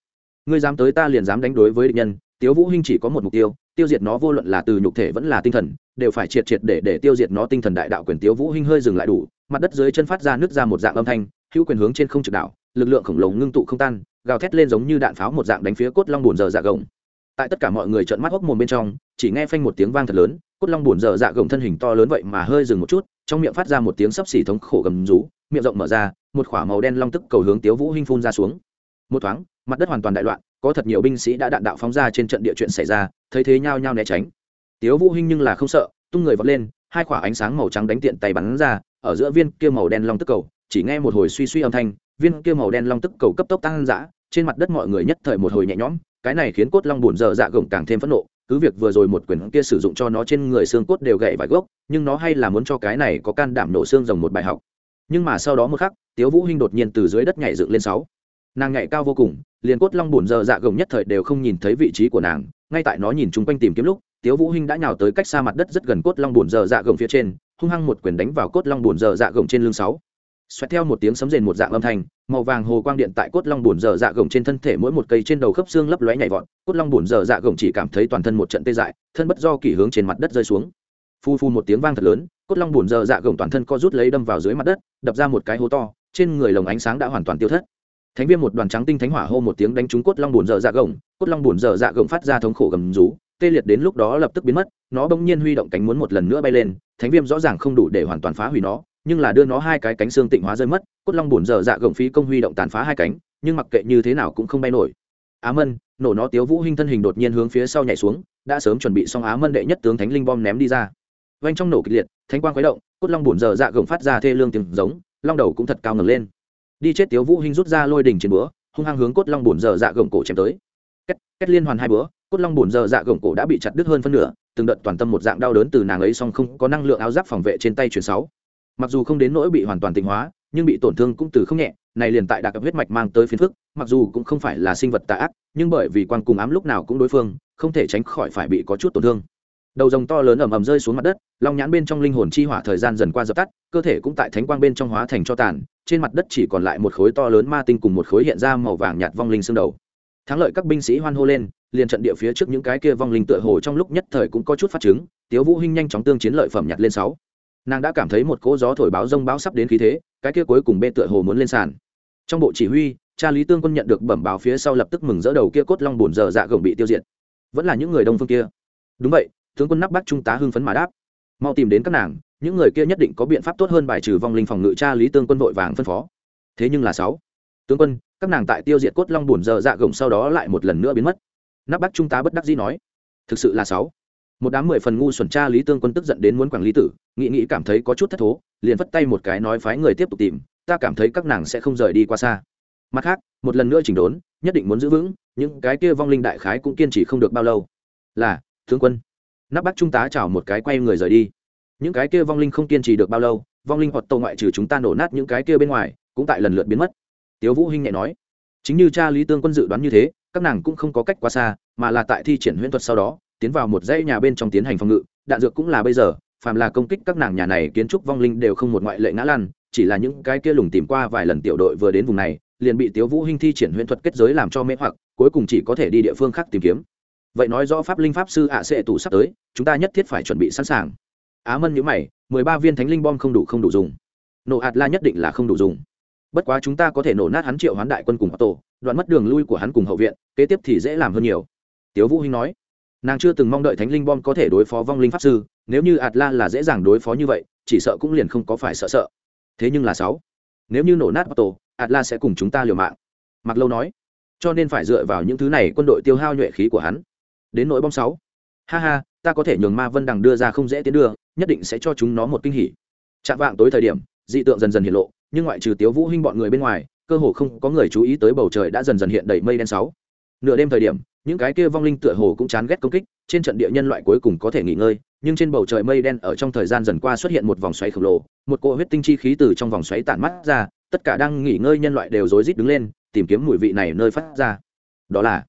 Ngươi dám tới ta liền dám đánh đối với địch nhân, tiếu vũ hinh chỉ có một mục tiêu tiêu diệt nó vô luận là từ nhục thể vẫn là tinh thần, đều phải triệt triệt để để tiêu diệt nó tinh thần đại đạo quyền tiếu vũ hinh hơi dừng lại đủ, mặt đất dưới chân phát ra nước ra một dạng âm thanh, hữu quyền hướng trên không trực đảo lực lượng khổng lồ ngưng tụ không tan, gào thét lên giống như đạn pháo một dạng đánh phía cốt long buồn giờ dạ gồng. Tại tất cả mọi người trợn mắt hốc mồm bên trong, chỉ nghe phanh một tiếng vang thật lớn, cốt long buồn giờ dạ gồng thân hình to lớn vậy mà hơi dừng một chút, trong miệng phát ra một tiếng sấp xỉ thống khổ gầm rú, miệng rộng mở ra, một khỏa màu đen long tức cầu hướng tiếu vũ hinh phun ra xuống. Một thoáng, mặt đất hoàn toàn đại loạn, có thật nhiều binh sĩ đã đạn đạo phóng ra trên trận địa chuyện xảy ra, thấy thế nhao nhao né tránh. Tiếu vũ hinh nhưng là không sợ, tung người vọt lên, hai quả ánh sáng màu trắng đánh tiện tay bắn ra, ở giữa viên kia màu đen long tức cầu, chỉ nghe một hồi suy suy âm thanh viên kia màu đen long tức cầu cấp tốc tăng dã, trên mặt đất mọi người nhất thời một hồi nhẹ nhõm, cái này khiến cốt long buồn dở dạ gồng càng thêm phẫn nộ, cứ việc vừa rồi một quyền kia sử dụng cho nó trên người xương cốt đều gãy vài gốc, nhưng nó hay là muốn cho cái này có can đảm nổ xương rồng một bài học. Nhưng mà sau đó một khắc, tiếu vũ hinh đột nhiên từ dưới đất nhảy dựng lên sáu. Nàng nhảy cao vô cùng, liền cốt long bùn dở dạ gồng nhất thời đều không nhìn thấy vị trí của nàng, ngay tại nó nhìn chung quanh tìm kiếm lúc, tiếu vũ hinh đã nhào tới cách xa mặt đất rất gần cốt long bùn dở dạ gồng phía trên, hung hăng một quyền đánh vào cốt long bùn dở dạ gồng trên lưng sáu xoẹt theo một tiếng sấm rền một dạng âm thanh, màu vàng hồ quang điện tại cốt long bùn dở dạ gồng trên thân thể mỗi một cây trên đầu khớp xương lấp lóe nhảy vọt, cốt long bùn dở dạ gồng chỉ cảm thấy toàn thân một trận tê dại, thân bất do kỳ hướng trên mặt đất rơi xuống. Phu phu một tiếng vang thật lớn, cốt long bùn dở dạ gồng toàn thân co rút lấy đâm vào dưới mặt đất, đập ra một cái hố to, trên người lồng ánh sáng đã hoàn toàn tiêu thất. Thánh viêm một đoàn trắng tinh thánh hỏa hô một tiếng đánh trúng cốt long bùn dở dạ gồng, cốt long bùn dở dạ gồng phát ra thống khổ gầm rú, tê liệt đến lúc đó lập tức biến mất, nó bỗng nhiên huy động cánh muốn một lần nữa bay lên, thánh viêm rõ ràng không đủ để hoàn toàn phá hủy nó nhưng là đưa nó hai cái cánh xương tịnh hóa rơi mất cốt long bùn dở dạ gồng phí công huy động tàn phá hai cánh nhưng mặc kệ như thế nào cũng không bay nổi. Á mân nổ nó tiếu vũ hinh thân hình đột nhiên hướng phía sau nhảy xuống đã sớm chuẩn bị xong á mân đệ nhất tướng thánh linh bom ném đi ra. Vang trong nổ kịch liệt thánh quang khuấy động cốt long bùn dở dạ gồng phát ra thê lương tiếng giống long đầu cũng thật cao ngẩng lên. Đi chết tiếu vũ hinh rút ra lôi đỉnh trên búa hung hăng hướng cốt long bùn giờ dạ gồng cổ chém tới. Kết, kết liên hoàn hai búa cốt long bùn giờ dạ gồng cổ đã bị chặt đứt hơn phân nửa từng đợt toàn tâm một dạng đau đớn từ nàng ấy song không có năng lượng áo giáp phòng vệ trên tay chuyển sáu mặc dù không đến nỗi bị hoàn toàn tịnh hóa, nhưng bị tổn thương cũng từ không nhẹ, này liền tại đặc huyết mạch mang tới phiền phức, mặc dù cũng không phải là sinh vật tà ác, nhưng bởi vì quan cùng ám lúc nào cũng đối phương, không thể tránh khỏi phải bị có chút tổn thương. Đầu rồng to lớn ầm ầm rơi xuống mặt đất, long nhãn bên trong linh hồn chi hỏa thời gian dần qua dập tắt, cơ thể cũng tại thánh quang bên trong hóa thành cho tàn, trên mặt đất chỉ còn lại một khối to lớn ma tinh cùng một khối hiện ra màu vàng nhạt vong linh xương đầu. Thắng lợi các binh sĩ hoan hô lên, liền trận địa phía trước những cái kia vong linh tựa hồ trong lúc nhất thời cũng có chút phát chứng, tiếu vũ hinh nhanh chóng tương chiến lợi phẩm nhặt lên sáu nàng đã cảm thấy một cỗ gió thổi báo rông báo sắp đến khí thế, cái kia cuối cùng bê tựa hồ muốn lên sàn. Trong bộ chỉ huy, cha lý tương quân nhận được bẩm báo phía sau lập tức mừng rỡ đầu kia cốt long bổn giờ dạ gồng bị tiêu diệt. Vẫn là những người đông phương kia. Đúng vậy, tướng quân nắp bắc trung tá hưng phấn mà đáp. Mau tìm đến các nàng, những người kia nhất định có biện pháp tốt hơn bài trừ vong linh phòng ngự cha lý tương quân vội vàng phân phó. Thế nhưng là sáu. Tướng quân, các nàng tại tiêu diệt cốt long bùn giờ dạ gồng sau đó lại một lần nữa biến mất. Nắp bắc trung tá bất đắc dĩ nói. Thực sự là sáu một đám mười phần ngu xuẩn cha lý tương quân tức giận đến muốn quản lý tử nghĩ nghĩ cảm thấy có chút thất thố, liền vất tay một cái nói phái người tiếp tục tìm, ta cảm thấy các nàng sẽ không rời đi qua xa. Mặt khác, một lần nữa chỉnh đốn, nhất định muốn giữ vững, những cái kia vong linh đại khái cũng kiên trì không được bao lâu. Là, tướng quân. Nắp bắt trung tá chào một cái quay người rời đi. Những cái kia vong linh không kiên trì được bao lâu, vong linh hoặc tàu ngoại trừ chúng ta nổ nát những cái kia bên ngoài, cũng tại lần lượt biến mất. Tiếu vũ hinh nhẹ nói, chính như cha lý tương quân dự đoán như thế, các nàng cũng không có cách quá xa, mà là tại thi triển huyễn thuật sau đó tiến vào một dãy nhà bên trong tiến hành phòng ngự, đạn dược cũng là bây giờ, phàm là công kích các nàng nhà này kiến trúc vong linh đều không một ngoại lệ ngã lăn, chỉ là những cái kia lùng tìm qua vài lần tiểu đội vừa đến vùng này, liền bị tiếu vũ hinh thi triển huyễn thuật kết giới làm cho mê hoặc, cuối cùng chỉ có thể đi địa phương khác tìm kiếm. Vậy nói rõ pháp linh pháp sư ạ sẽ tủ sắp tới, chúng ta nhất thiết phải chuẩn bị sẵn sàng. Á mân nhíu mày, mười ba viên thánh linh bom không đủ không đủ dùng. Nổ hạt la nhất định là không đủ dùng. Bất quá chúng ta có thể nổ nát hắn triệu hoán đại quân cùng tổ, đoạn mất đường lui của hắn cùng hậu viện, kế tiếp thì dễ làm hơn nhiều. Tiếu vũ hinh nói nàng chưa từng mong đợi thánh linh bom có thể đối phó vong linh pháp sư, nếu như atla là dễ dàng đối phó như vậy, chỉ sợ cũng liền không có phải sợ sợ. Thế nhưng là sáu, nếu như nổ nát tổ, atla sẽ cùng chúng ta liều mạng. Mặc lâu nói. Cho nên phải dựa vào những thứ này quân đội tiêu hao nhuệ khí của hắn. Đến nỗi bom sáu. Ha ha, ta có thể nhường ma vân đằng đưa ra không dễ tiến đưa, nhất định sẽ cho chúng nó một kinh hỉ. Chạm vạng tối thời điểm, dị tượng dần dần hiện lộ, nhưng ngoại trừ tiếu vũ hinh bọn người bên ngoài, cơ hồ không có người chú ý tới bầu trời đã dần dần hiện đầy mây đen sáu. Nửa đêm thời điểm những cái kia vong linh tựa hồ cũng chán ghét công kích, trên trận địa nhân loại cuối cùng có thể nghỉ ngơi, nhưng trên bầu trời mây đen ở trong thời gian dần qua xuất hiện một vòng xoáy khổng lồ, một cỗ huyết tinh chi khí từ trong vòng xoáy tản mắt ra, tất cả đang nghỉ ngơi nhân loại đều rối rít đứng lên, tìm kiếm mùi vị này nơi phát ra. Đó là,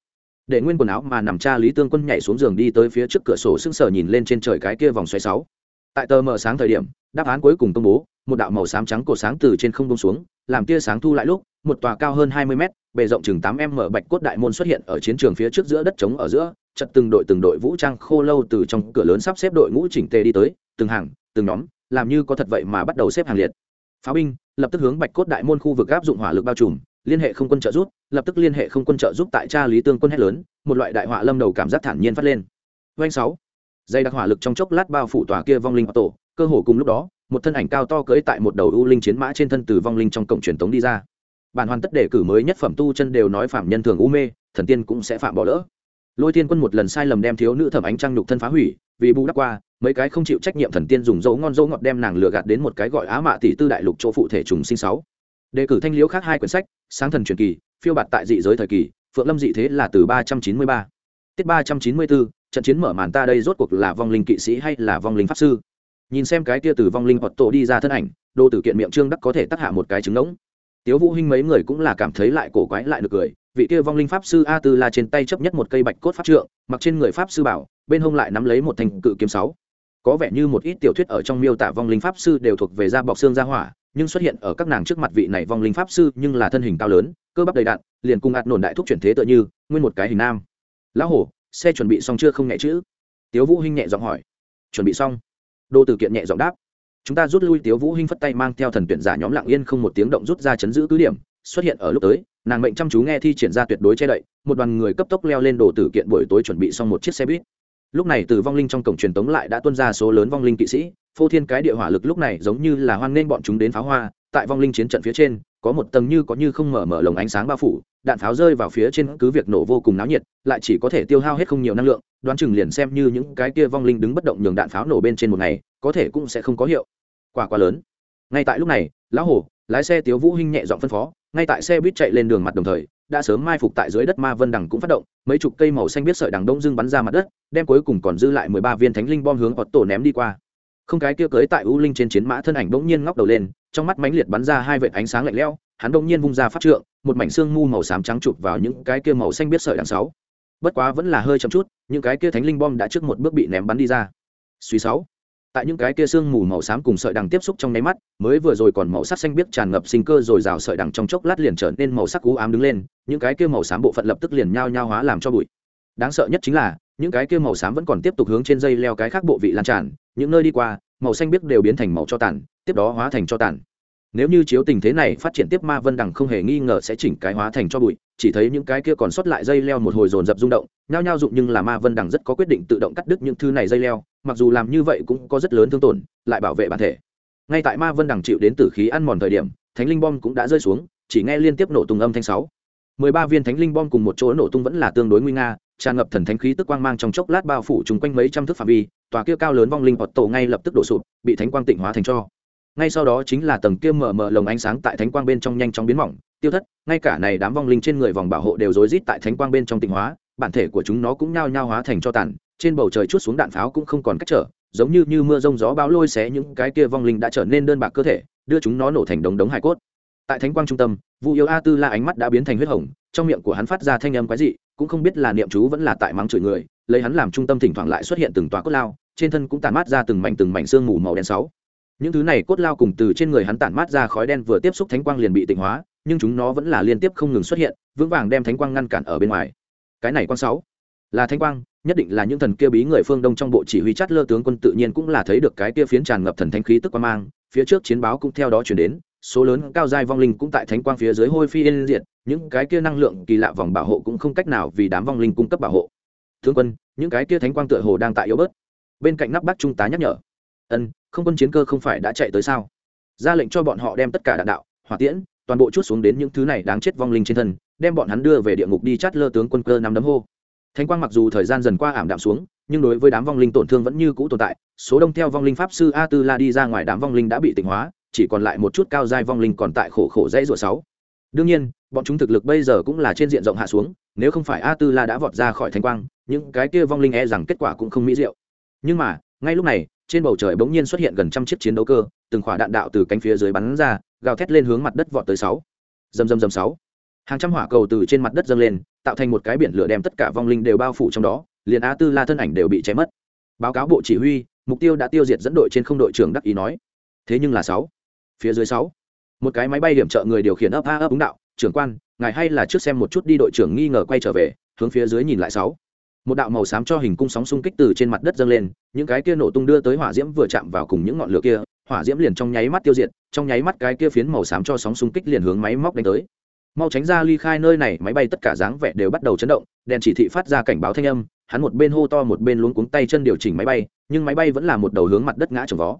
để nguyên quần áo mà nằm tra lý tương quân nhảy xuống giường đi tới phía trước cửa sổ sững sờ nhìn lên trên trời cái kia vòng xoáy sáu. Tại tờ mờ sáng thời điểm, đáp án cuối cùng công bố, một đạo màu xám trắng cổ sáng từ trên không bông xuống làm tia sáng thu lại lúc, một tòa cao hơn hai mươi mét, bề rộng chừng tám m bạch cốt đại môn xuất hiện ở chiến trường phía trước giữa đất trống ở giữa, chật từng đội từng đội vũ trang khô lâu từ trong cửa lớn sắp xếp đội ngũ chỉnh tề đi tới, từng hàng, từng nhóm, làm như có thật vậy mà bắt đầu xếp hàng liệt. Pháo binh, lập tức hướng bạch cốt đại môn khu vực áp dụng hỏa lực bao trùm, liên hệ không quân trợ giúp, lập tức liên hệ không quân trợ giúp tại cha lý tương quân hét lớn, một loại đại họa lâm đầu cảm giác thản nhiên phát lên. Doanh sáu, dây đặc hỏa lực trong chốc lát bao phủ tòa kia vong linh tổ cơ hồ cùng lúc đó, một thân ảnh cao to cưỡi tại một đầu u linh chiến mã trên thân từ vong linh trong cổng truyền tống đi ra. Bản hoàn tất đề cử mới nhất phẩm tu chân đều nói phạm nhân thường u mê, thần tiên cũng sẽ phạm bỏ lỡ. Lôi thiên quân một lần sai lầm đem thiếu nữ thẩm ánh trăng nhục thân phá hủy, vì bù đắp qua, mấy cái không chịu trách nhiệm thần tiên dùng dấu ngon dấu ngọt đem nàng lừa gạt đến một cái gọi á mạ tỷ tư đại lục chỗ phụ thể trùng sinh sáu. Đề cử thanh liễu khác hai quyển sách, sáng thần truyền kỳ, phiêu bạt tại dị giới thời kỳ, phượng lâm dị thế là từ ba trăm chín mươi ba. Tiết ba trăm chín mươi bốn trận chiến mở màn ta đây rốt cuộc là vong linh kỵ sĩ hay là vong linh pháp sư? Nhìn xem cái kia từ vong linh hoạt tổ đi ra thân ảnh, đô tử kiện miệng trương đắc có thể tắc hạ một cái trứng ngỗng. Tiếu vũ hinh mấy người cũng là cảm thấy lại cổ quái lại được cười, vị kia vong linh pháp sư a tư la trên tay chấp nhất một cây bạch cốt pháp trượng, mặc trên người pháp sư bảo, bên hông lại nắm lấy một thanh cự kiếm sáu. Có vẻ như một ít tiểu thuyết ở trong miêu tả vong linh pháp sư đều thuộc về da bọc xương da hỏa, nhưng xuất hiện ở các nàng trước mặt vị này vong linh pháp sư nhưng là thân hình cao lớn, cơ bắp đầy đạn liền cùng ạt nổn đại thúc chuyển thế tựa như, nguyên một cái hình nam. Lão hổ, xe chuẩn bị xong chưa không nhẹ chữ? Tiếu vũ hinh nhẹ giọng hỏi. Chuẩn bị xong đô tử kiện nhẹ giọng đáp. Chúng ta rút lui tiếu vũ hinh phất tay mang theo thần tuyển giả nhóm lặng yên không một tiếng động rút ra chấn giữ cứ điểm, xuất hiện ở lúc tới, nàng mệnh chăm chú nghe thi triển ra tuyệt đối che đậy, một đoàn người cấp tốc leo lên đồ tử kiện buổi tối chuẩn bị xong một chiếc xe buýt. Lúc này từ vong linh trong cổng truyền tống lại đã tuân ra số lớn vong linh kỵ sĩ, phô thiên cái địa hỏa lực lúc này giống như là hoan nghênh bọn chúng đến pháo hoa tại vong linh chiến trận phía trên, có một tầng như có như không mở mở lồng ánh sáng bao phủ, đạn pháo rơi vào phía trên cứ việc nổ vô cùng náo nhiệt, lại chỉ có thể tiêu hao hết không nhiều năng lượng, đoán chừng liền xem như những cái kia vong linh đứng bất động nhường đạn pháo nổ bên trên một ngày, có thể cũng sẽ không có hiệu quả quá lớn. Ngay tại lúc này, lão hồ, lái xe tiếu vũ hinh nhẹ dọn phân phó, ngay tại xe buýt chạy lên đường mặt đồng thời, đã sớm mai phục tại dưới đất ma vân đằng cũng phát động, mấy chục cây màu xanh biết sợi đằng đông dương bắn ra mặt đất, đem cuối cùng còn dư lại mười ba viên thánh linh bom hướng ọt tổ ném đi qua không cái kia cưới tại u linh trên chiến mã thân ảnh bỗng nhiên ngóc đầu lên, trong mắt mãnh liệt bắn ra hai vệt ánh sáng lạnh lẽo, hắn bỗng nhiên vung ra phát trượng, một mảnh xương mu màu xám trắng chụp vào những cái kia màu xanh biết sợi đằng sáu bất quá vẫn là hơi chậm chút, những cái kia thánh linh bom đã trước một bước bị ném bắn đi ra. Suy sáu. Tại những cái kia xương mù màu xám cùng sợi đằng tiếp xúc trong nháy mắt, mới vừa rồi còn màu sắc xanh biếc tràn ngập sinh cơ rồi rào sợi đằng trong chốc lát liền trở nên màu sắc cú ám đứng lên, những cái kia màu xám bộ phận lập tức liền nhao nhao hóa làm cho bụi. Đáng sợ nhất chính là những cái kia màu xám vẫn còn tiếp tục hướng trên dây leo cái khác bộ vị lan tràn, những nơi đi qua, màu xanh biếc đều biến thành màu cho tàn, tiếp đó hóa thành cho tàn. Nếu như chiếu tình thế này phát triển tiếp ma vân đằng không hề nghi ngờ sẽ chỉnh cái hóa thành cho bụi, chỉ thấy những cái kia còn sót lại dây leo một hồi dồn dập rung động, nhao nhao dụng nhưng là ma vân đằng rất có quyết định tự động cắt đứt những thứ này dây leo, mặc dù làm như vậy cũng có rất lớn thương tổn, lại bảo vệ bản thể. Ngay tại ma vân đằng chịu đến tử khí ăn mòn thời điểm, thánh linh bom cũng đã rơi xuống, chỉ nghe liên tiếp nổ tung âm thanh sáu. Mười ba viên thánh linh bom cùng một chỗ nổ tung vẫn là tương đối nguy nga tràn ngập thần thánh khí tức quang mang trong chốc lát bao phủ chung quanh mấy trăm thước phạm vi, tòa kia cao lớn vong linh hoạt tổ ngay lập tức đổ sụp, bị thánh quang tịnh hóa thành cho. Ngay sau đó chính là tầng kia mở mở lồng ánh sáng tại thánh quang bên trong nhanh chóng biến mỏng, tiêu thất, ngay cả này đám vong linh trên người vòng bảo hộ đều rối rít tại thánh quang bên trong tịnh hóa, bản thể của chúng nó cũng nhao nhao hóa thành cho tàn, trên bầu trời chút xuống đạn pháo cũng không còn cách trở, giống như như mưa rông gió bão lôi xé những cái kia vong linh đã trở nên đơn bạc cơ thể, đưa chúng nó nổ thành đống đống hải cốt. Tại thánh quang trung tâm, vu yêu a tư la ánh mắt đã biến thành huyết hồng, trong miệng của hắn phát ra thanh âm quái dị cũng không biết là niệm chú vẫn là tại mắng chửi người, lấy hắn làm trung tâm thỉnh thoảng lại xuất hiện từng tòa cốt lao, trên thân cũng tàn mát ra từng mảnh từng mảnh xương mù màu đen sáu. Những thứ này cốt lao cùng từ trên người hắn tản mát ra khói đen vừa tiếp xúc thánh quang liền bị tịnh hóa, nhưng chúng nó vẫn là liên tiếp không ngừng xuất hiện, vững vàng đem thánh quang ngăn cản ở bên ngoài. Cái này quang sáu, là thánh quang, nhất định là những thần kia bí người phương đông trong bộ chỉ huy chát lơ tướng quân tự nhiên cũng là thấy được cái kia phiến tràn ngập thần thánh khí tức quang mang, phía trước chiến báo cũng theo đó chuyển đến số lớn cao giai vong linh cũng tại thánh quang phía dưới hôi phi yên diệt, những cái kia năng lượng kỳ lạ vòng bảo hộ cũng không cách nào vì đám vong linh cung cấp bảo hộ. Thượng quân, những cái kia thánh quang tựa hồ đang tại yếu bớt. Bên cạnh nắp bác trung tá nhắc nhở, ân, không quân chiến cơ không phải đã chạy tới sao? Ra lệnh cho bọn họ đem tất cả đạn đạo, hỏa tiễn, toàn bộ chút xuống đến những thứ này đáng chết vong linh trên thân, đem bọn hắn đưa về địa ngục đi chát lơ tướng quân cơ nắm đấm hô. Thánh quang mặc dù thời gian dần qua ảm đạm xuống, nhưng đối với đám vong linh tổn thương vẫn như cũ tồn tại. Số đông theo vong linh pháp sư a tư la đi ra ngoài đám vong linh đã bị tỉnh hóa chỉ còn lại một chút cao giai vong linh còn tại khổ khổ dãy rủa sáu. Đương nhiên, bọn chúng thực lực bây giờ cũng là trên diện rộng hạ xuống, nếu không phải a tư la đã vọt ra khỏi thanh quang, những cái kia vong linh e rằng kết quả cũng không mỹ diệu. Nhưng mà, ngay lúc này, trên bầu trời bỗng nhiên xuất hiện gần trăm chiếc chiến đấu cơ, từng khỏa đạn đạo từ cánh phía dưới bắn ra, gào thét lên hướng mặt đất vọt tới sáu. Dầm dầm dầm sáu. Hàng trăm hỏa cầu từ trên mặt đất dâng lên, tạo thành một cái biển lửa đem tất cả vong linh đều bao phủ trong đó, liền a tư la thân ảnh đều bị cháy mất. Báo cáo bộ chỉ huy, mục tiêu đã tiêu diệt dẫn đội trên không đội trưởng đắc ý nói. Thế nhưng là sáu phía dưới sáu. Một cái máy bay điểm trợ người điều khiển ấp a ấp ứng đạo, trưởng quan, ngài hay là trước xem một chút đi đội trưởng nghi ngờ quay trở về, hướng phía dưới nhìn lại sáu. Một đạo màu xám cho hình cung sóng xung kích từ trên mặt đất dâng lên, những cái kia nổ tung đưa tới hỏa diễm vừa chạm vào cùng những ngọn lửa kia, hỏa diễm liền trong nháy mắt tiêu diệt, trong nháy mắt cái kia phiến màu xám cho sóng xung kích liền hướng máy móc đánh tới. Mau tránh ra ly khai nơi này, máy bay tất cả dáng vẻ đều bắt đầu chấn động, đèn chỉ thị phát ra cảnh báo thanh âm, hắn một bên hô to một bên luống cuống tay chân điều chỉnh máy bay, nhưng máy bay vẫn là một đầu hướng mặt đất ngã trồng vó.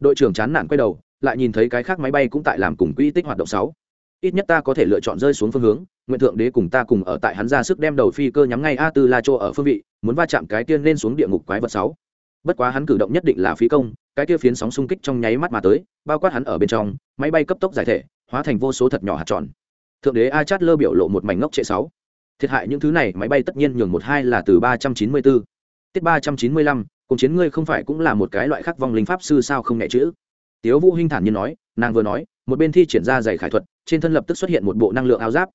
Đội trưởng chán nản quay đầu lại nhìn thấy cái khác máy bay cũng tại làm cùng quỹ tích hoạt động sáu. Ít nhất ta có thể lựa chọn rơi xuống phương hướng, nguyện thượng đế cùng ta cùng ở tại hắn ra sức đem đầu phi cơ nhắm ngay a tư la châu ở phương vị, muốn va chạm cái tiên lên xuống địa ngục quái vật sáu. Bất quá hắn cử động nhất định là phí công, cái kia phiến sóng xung kích trong nháy mắt mà tới, bao quát hắn ở bên trong, máy bay cấp tốc giải thể, hóa thành vô số thật nhỏ hạt tròn. Thượng đế a chát lơ biểu lộ một mảnh ngốc trệ sáu. Thiệt hại những thứ này, máy bay tất nhiên nhường một hai là từ ba trăm chín mươi bốn tiết ba trăm chín mươi lăm cùng chiến ngươi không phải cũng là một cái loại khác vong linh pháp sư sao không nhẹ chữ? Tiếu vũ hinh thản nhiên nói, nàng vừa nói, một bên thi triển ra giày khải thuật, trên thân lập tức xuất hiện một bộ năng lượng áo giáp.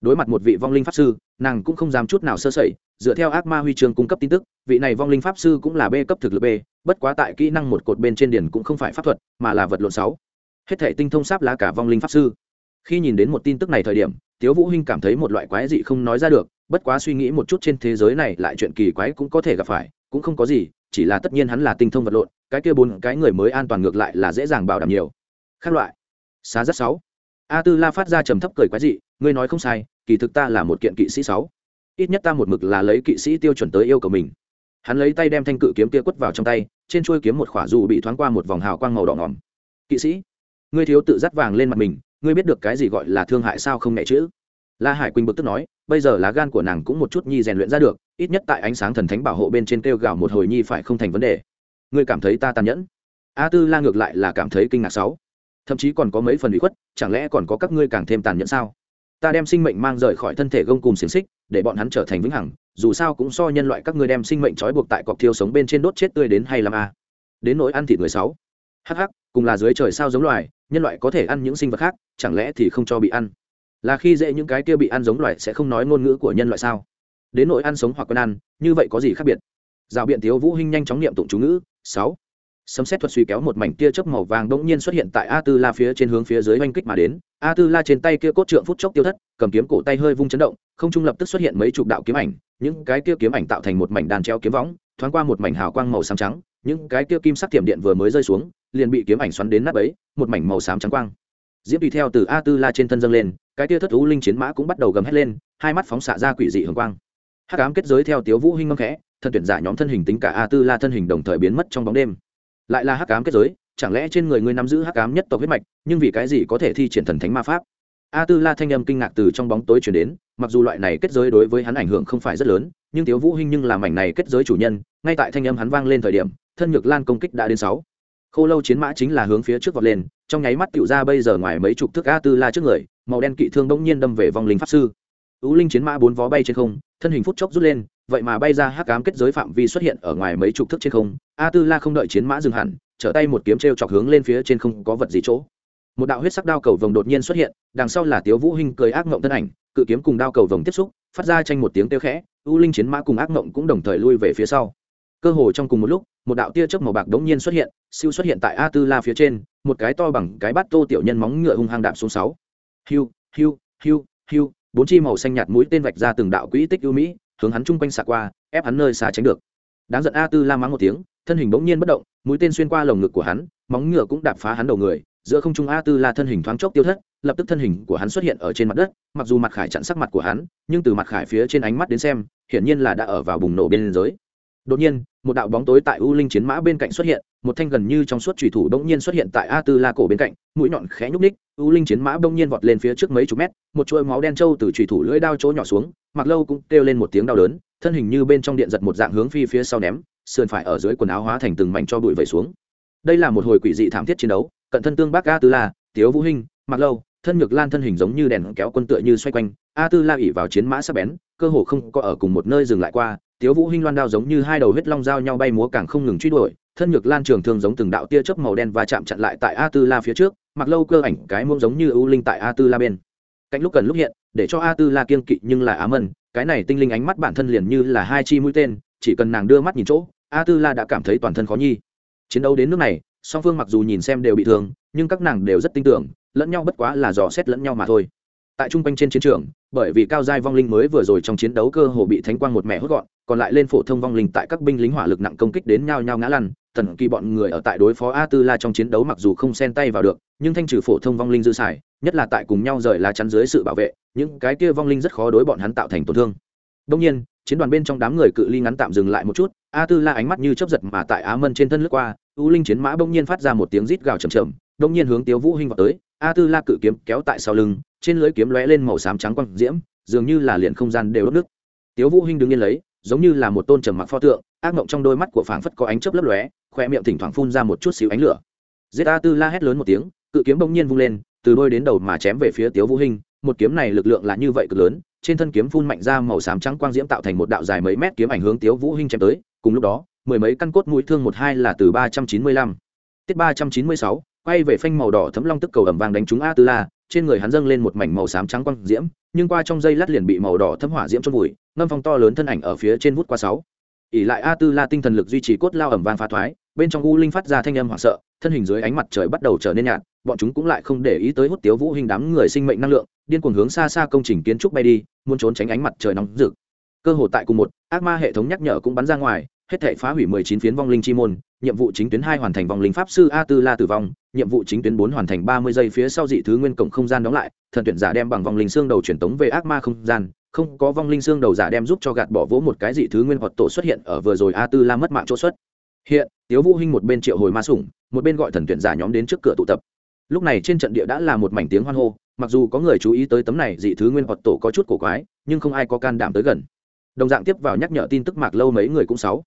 Đối mặt một vị vong linh pháp sư, nàng cũng không dám chút nào sơ sẩy, dựa theo ác ma huy trường cung cấp tin tức, vị này vong linh pháp sư cũng là b cấp thực lực b, bất quá tại kỹ năng một cột bên trên điển cũng không phải pháp thuật, mà là vật lộn sáu. Hết thể tinh thông sáp lá cả vong linh pháp sư. Khi nhìn đến một tin tức này thời điểm, tiếu vũ hinh cảm thấy một loại quái dị không nói ra được, bất quá suy nghĩ một chút trên thế giới này lại chuyện kỳ quái cũng có thể gặp phải, cũng không có gì chỉ là tất nhiên hắn là tinh thông vật lộn, cái kia bốn cái người mới an toàn ngược lại là dễ dàng bảo đảm nhiều. Khác loại. Xá rất sáu. A tư la phát ra trầm thấp cười quái dị, ngươi nói không sai, kỳ thực ta là một kiện kỵ sĩ sáu. Ít nhất ta một mực là lấy kỵ sĩ tiêu chuẩn tới yêu cầu mình. Hắn lấy tay đem thanh cự kiếm kia quất vào trong tay, trên chuôi kiếm một khỏa dù bị thoáng qua một vòng hào quang màu đỏ ngỏm. Kỵ sĩ, ngươi thiếu tự dắt vàng lên mặt mình, ngươi biết được cái gì gọi là thương hại sao không mẹ chữ? La hải quỳnh bực tức nói, bây giờ lá gan của nàng cũng một chút nhi rèn luyện ra được, ít nhất tại ánh sáng thần thánh bảo hộ bên trên kêu gào một hồi nhi phải không thành vấn đề. Ngươi cảm thấy ta tàn nhẫn? A tư la ngược lại là cảm thấy kinh ngạc sáu. Thậm chí còn có mấy phần bị khuất, chẳng lẽ còn có các ngươi càng thêm tàn nhẫn sao? Ta đem sinh mệnh mang rời khỏi thân thể gông cùng xiềng xích, để bọn hắn trở thành vĩnh hằng, dù sao cũng so nhân loại các ngươi đem sinh mệnh trói buộc tại cọc thiêu sống bên trên đốt chết tươi đến hay làm a. Đến nỗi ăn thịt người sáu. Hắc hắc, cùng là dưới trời sao giống loài, nhân loại có thể ăn những sinh vật khác, chẳng lẽ thì không cho bị ăn? Là khi dễ những cái kia bị ăn giống loài sẽ không nói ngôn ngữ của nhân loại sao? Đến nỗi ăn sống hoặc quen ăn, như vậy có gì khác biệt? Rào biện thiếu vũ hinh nhanh chóng niệm tụng chú ngữ, sáu. Sấm xét thuật suy kéo một mảnh tia chớp màu vàng đ ỗ n g nhiên xuất hiện tại a tư la phía trên hướng phía dưới oanh kích mà đến. A tư la trên tay kia cốt trượng phút chốc tiêu thất, cầm kiếm cổ tay hơi vung chấn động, không trung lập tức xuất hiện mấy chục đạo kiếm ảnh. Những cái kia kiếm ảnh tạo thành một mảnh đàn treo kiếm võng, thoáng qua một mảnh hào quang màu xám trắng. Những cái kia kim sắc thiểm điện vừa mới rơi xuống, liền bị kiếm ảnh xoắn đến nắp ấy một mảnh màu xám trắng quang diễm tùy theo từ a tư la trên thân dâng lên, cái tia thất thú linh chiến mã cũng bắt đầu gầm hét lên, hai mắt phóng xạ ra quỷ dị hồng quang. Hát cám kết giới theo tiếu vũ hinh ngâm khẽ, thân tuyển giả nhóm thân hình tính cả a tư la thân hình đồng thời biến mất trong bóng đêm. Lại là hắc ám kết giới, chẳng lẽ trên người ngươi nắm giữ hắc ám nhất tộc huyết mạch, nhưng vì cái gì có thể thi triển thần thánh ma pháp? A tư la thanh âm kinh ngạc từ trong bóng tối chuyển đến, mặc dù loại này kết giới đối với hắn ảnh hưởng không phải rất lớn, nhưng tiếu vũ hinh nhưng làm mảnh này kết giới chủ nhân, ngay tại thanh âm hắn vang lên thời điểm, thân nhược lan công kích đã đến sáu khô lâu chiến mã chính là hướng phía trước vọt lên, trong nháy mắt tựu ra bây giờ ngoài mấy chục thước a tư la trước người, màu đen kỵ thương bỗng nhiên đâm về vong linh pháp sư. U linh chiến mã bốn vó bay trên không, thân hình phút chốc rút lên, vậy mà bay ra hắc ám kết giới phạm vi xuất hiện ở ngoài mấy chục thước trên không, a tư la không đợi chiến mã dừng hẳn, trở tay một kiếm t chọc hướng lên phía trên không có vật gì chỗ. Một đạo huyết sắc đao cầu vồng đột nhiên xuất hiện, đằng sau là tiếu vũ hinh cười ác ngọng thân ảnh, cự kiếm cùng đao cầu vồng tiếp xúc, phát ra tranh một tiếng tiêu khẽ u linh chiến mã cùng ác ngọng cũng đồng thời lui về phía sau cơ hồ trong cùng một lúc, một đạo tia chớp màu bạc đống nhiên xuất hiện, siêu xuất hiện tại a tư la phía trên, một cái to bằng cái bát tô tiểu nhân móng ngựa hung hăng đạp xuống sáu. Hiu hiu hiu hiu, bốn chi màu xanh nhạt mũi tên vạch ra từng đạo quỹ tích ưu mỹ, hướng hắn chung quanh xạ qua, ép hắn nơi xa tránh được. Đáng giận a tư la mắng một tiếng, thân hình bỗng nhiên bất động, mũi tên xuyên qua lồng ngực của hắn, móng ngựa cũng đạp phá hắn đầu người, giữa không trung a tư la thân hình thoáng chốc tiêu thất, lập tức thân hình của hắn xuất hiện ở trên mặt đất, mặc dù mặt khải chặn sắc mặt của hắn, nhưng từ mặt khải phía trên ánh mắt đến xem, hiển nhiên là đã ở vào bùng nổ bên giới đột nhiên, một đạo bóng tối tại u linh chiến mã bên cạnh xuất hiện, một thanh gần như trong suốt trùy thủ bỗng nhiên xuất hiện tại a tư la cổ bên cạnh, mũi nhọn khẽ nhúc ních u linh chiến mã bỗng nhiên vọt lên phía trước mấy chục mét, một chuỗi máu đen trâu từ trùy thủ lưỡi đao chỗ nhỏ xuống mặc lâu cũng kêu lên một tiếng đau đớn, thân hình như bên trong điện giật một dạng hướng phi phía sau ném, sườn phải ở dưới quần áo hóa thành từng mảnh cho bụi vẩy xuống. Đây là một hồi quỷ dị thảm thiết chiến đấu, cận thân tương bắc a tư la, tiếu vũ hinh mặc lâu, thân nhược lan thân hình giống như đèn kéo quân tựa như xoay quanh, a tư la ỉ vào chiến mã sắp bén, cơ hồ không có ở cùng một nơi dừng lại qua tiếu vũ hinh loan đao giống như hai đầu huyết long giao nhau bay múa càng không ngừng truy đuổi, thân nhược lan trường Thương giống từng đạo tia chớp màu đen và chạm chặn lại tại a tư la phía trước, mặc lâu cơ ảnh cái muông giống như ưu linh tại a tư la bên. Cạnh lúc cần lúc hiện, để cho a tư la kiên kỵ nhưng lại ám ẩn cái này tinh linh ánh mắt bản thân liền như là hai chi mũi tên, chỉ cần nàng đưa mắt nhìn chỗ, a tư la đã cảm thấy toàn thân khó nhi. Chiến đấu đến nước này, song phương mặc dù nhìn xem đều bị thương, nhưng các nàng đều rất tin tưởng, lẫn nhau bất quá là dò xét lẫn nhau mà thôi. Tại trung quanh trên chiến trường, bởi vì cao giai vong linh mới vừa rồi trong chiến đấu cơ hồ bị thánh quang một mẹ hốt gọn còn lại lên phổ thông vong linh tại các binh lính hỏa lực nặng công kích đến nhau nhau ngã lăn tần kỳ bọn người ở tại đối phó a tư la trong chiến đấu mặc dù không xen tay vào được, nhưng thanh trừ phổ thông vong linh dư xài, nhất là tại cùng nhau rời lá chắn dưới sự bảo vệ, những cái kia vong linh rất khó đối bọn hắn tạo thành tổn thương. Đông nhiên, chiến đoàn bên trong đám người cự ly ngắn tạm dừng lại một chút, a tư la ánh mắt như chấp giật mà tại á mân trên thân lướt qua, u linh chiến mã bỗng nhiên phát ra một tiếng rít gào chầm chầm đông nhiên hướng tiếu vũ hinh vào tới, a tư la cự kiếm kéo tại sau lưng, trên lưỡi kiếm lóe lên màu xám trắng quang diễm, dường như là liền không gian đều đốt nước. Tiếu vũ hinh đứng yên lấy giống như là một tôn trầm mặc pho tượng, ác mộng trong đôi mắt của phảng phất có ánh chớp lấp lóe, khoe miệng thỉnh thoảng phun ra một chút xíu ánh lửa. Giết a tư la hét lớn một tiếng, cự kiếm bỗng nhiên vung lên, từ đôi đến đầu mà chém về phía tiếu vũ hinh, một kiếm này lực lượng là như vậy cực lớn, trên thân kiếm phun mạnh ra màu xám trắng quang diễm tạo thành một đạo dài mấy mét kiếm ảnh hướng tiếu vũ hinh chém tới, cùng lúc đó, mười mấy căn cốt mũi thương một hai là từ ba trăm chín mươi lăm. Tiết ba trăm chín mươi sáu, quay về phanh màu đỏ thấm long tức cầu ẩm vàng đánh trúng a tư la, trên người hắn dâng lên một mảnh màu xám trắng quang diễm nhưng qua trong dây lát liền bị màu đỏ thấm hỏa diễm trong bụi ngâm phong to lớn thân ảnh ở phía trên vút qua sáu. Ỉ lại a tư la tinh thần lực duy trì cốt lao ẩm vang phá thoái, bên trong u linh phát ra thanh âm hoảng sợ, thân hình dưới ánh mặt trời bắt đầu trở nên nhạt, bọn chúng cũng lại không để ý tới hút tiếu vũ hình đám người sinh mệnh năng lượng, điên cuồng hướng xa xa công trình kiến trúc bay đi, muốn trốn tránh ánh mặt trời nóng rực. Cơ hội tại cùng một, ác ma hệ thống nhắc nhở cũng bắn ra ngoài hết thể phá hủy mười chín phiến vong linh chi môn, nhiệm vụ chính tuyến hai hoàn thành vong linh pháp sư a tư la tử vong, nhiệm vụ chính tuyến bốn hoàn thành ba mươi giây phía sau dị thứ nguyên cộng không gian đóng lại, thần tuyển giả đem bằng vong linh xương đầu truyền tống về ác ma không gian, không có vong linh xương đầu giả đem giúp cho gạt bỏ vỗ một cái dị thứ nguyên hoạt tổ xuất hiện ở vừa rồi a tư la mất mạng chỗ xuất. Hiện, tiếu vũ hinh một bên triệu hồi ma sủng, một bên gọi thần tuyển giả nhóm đến trước cửa tụ tập. Lúc này trên trận địa đã là một mảnh tiếng hoan hô, mặc dù có người chú ý tới tấm này dị thứ nguyên hoạt tổ có chút cổ quái, nhưng không ai có can đảm tới gần. Đồng dạng tiếp vào nhắc nhở tin tức mạc lâu mấy người cũng sáu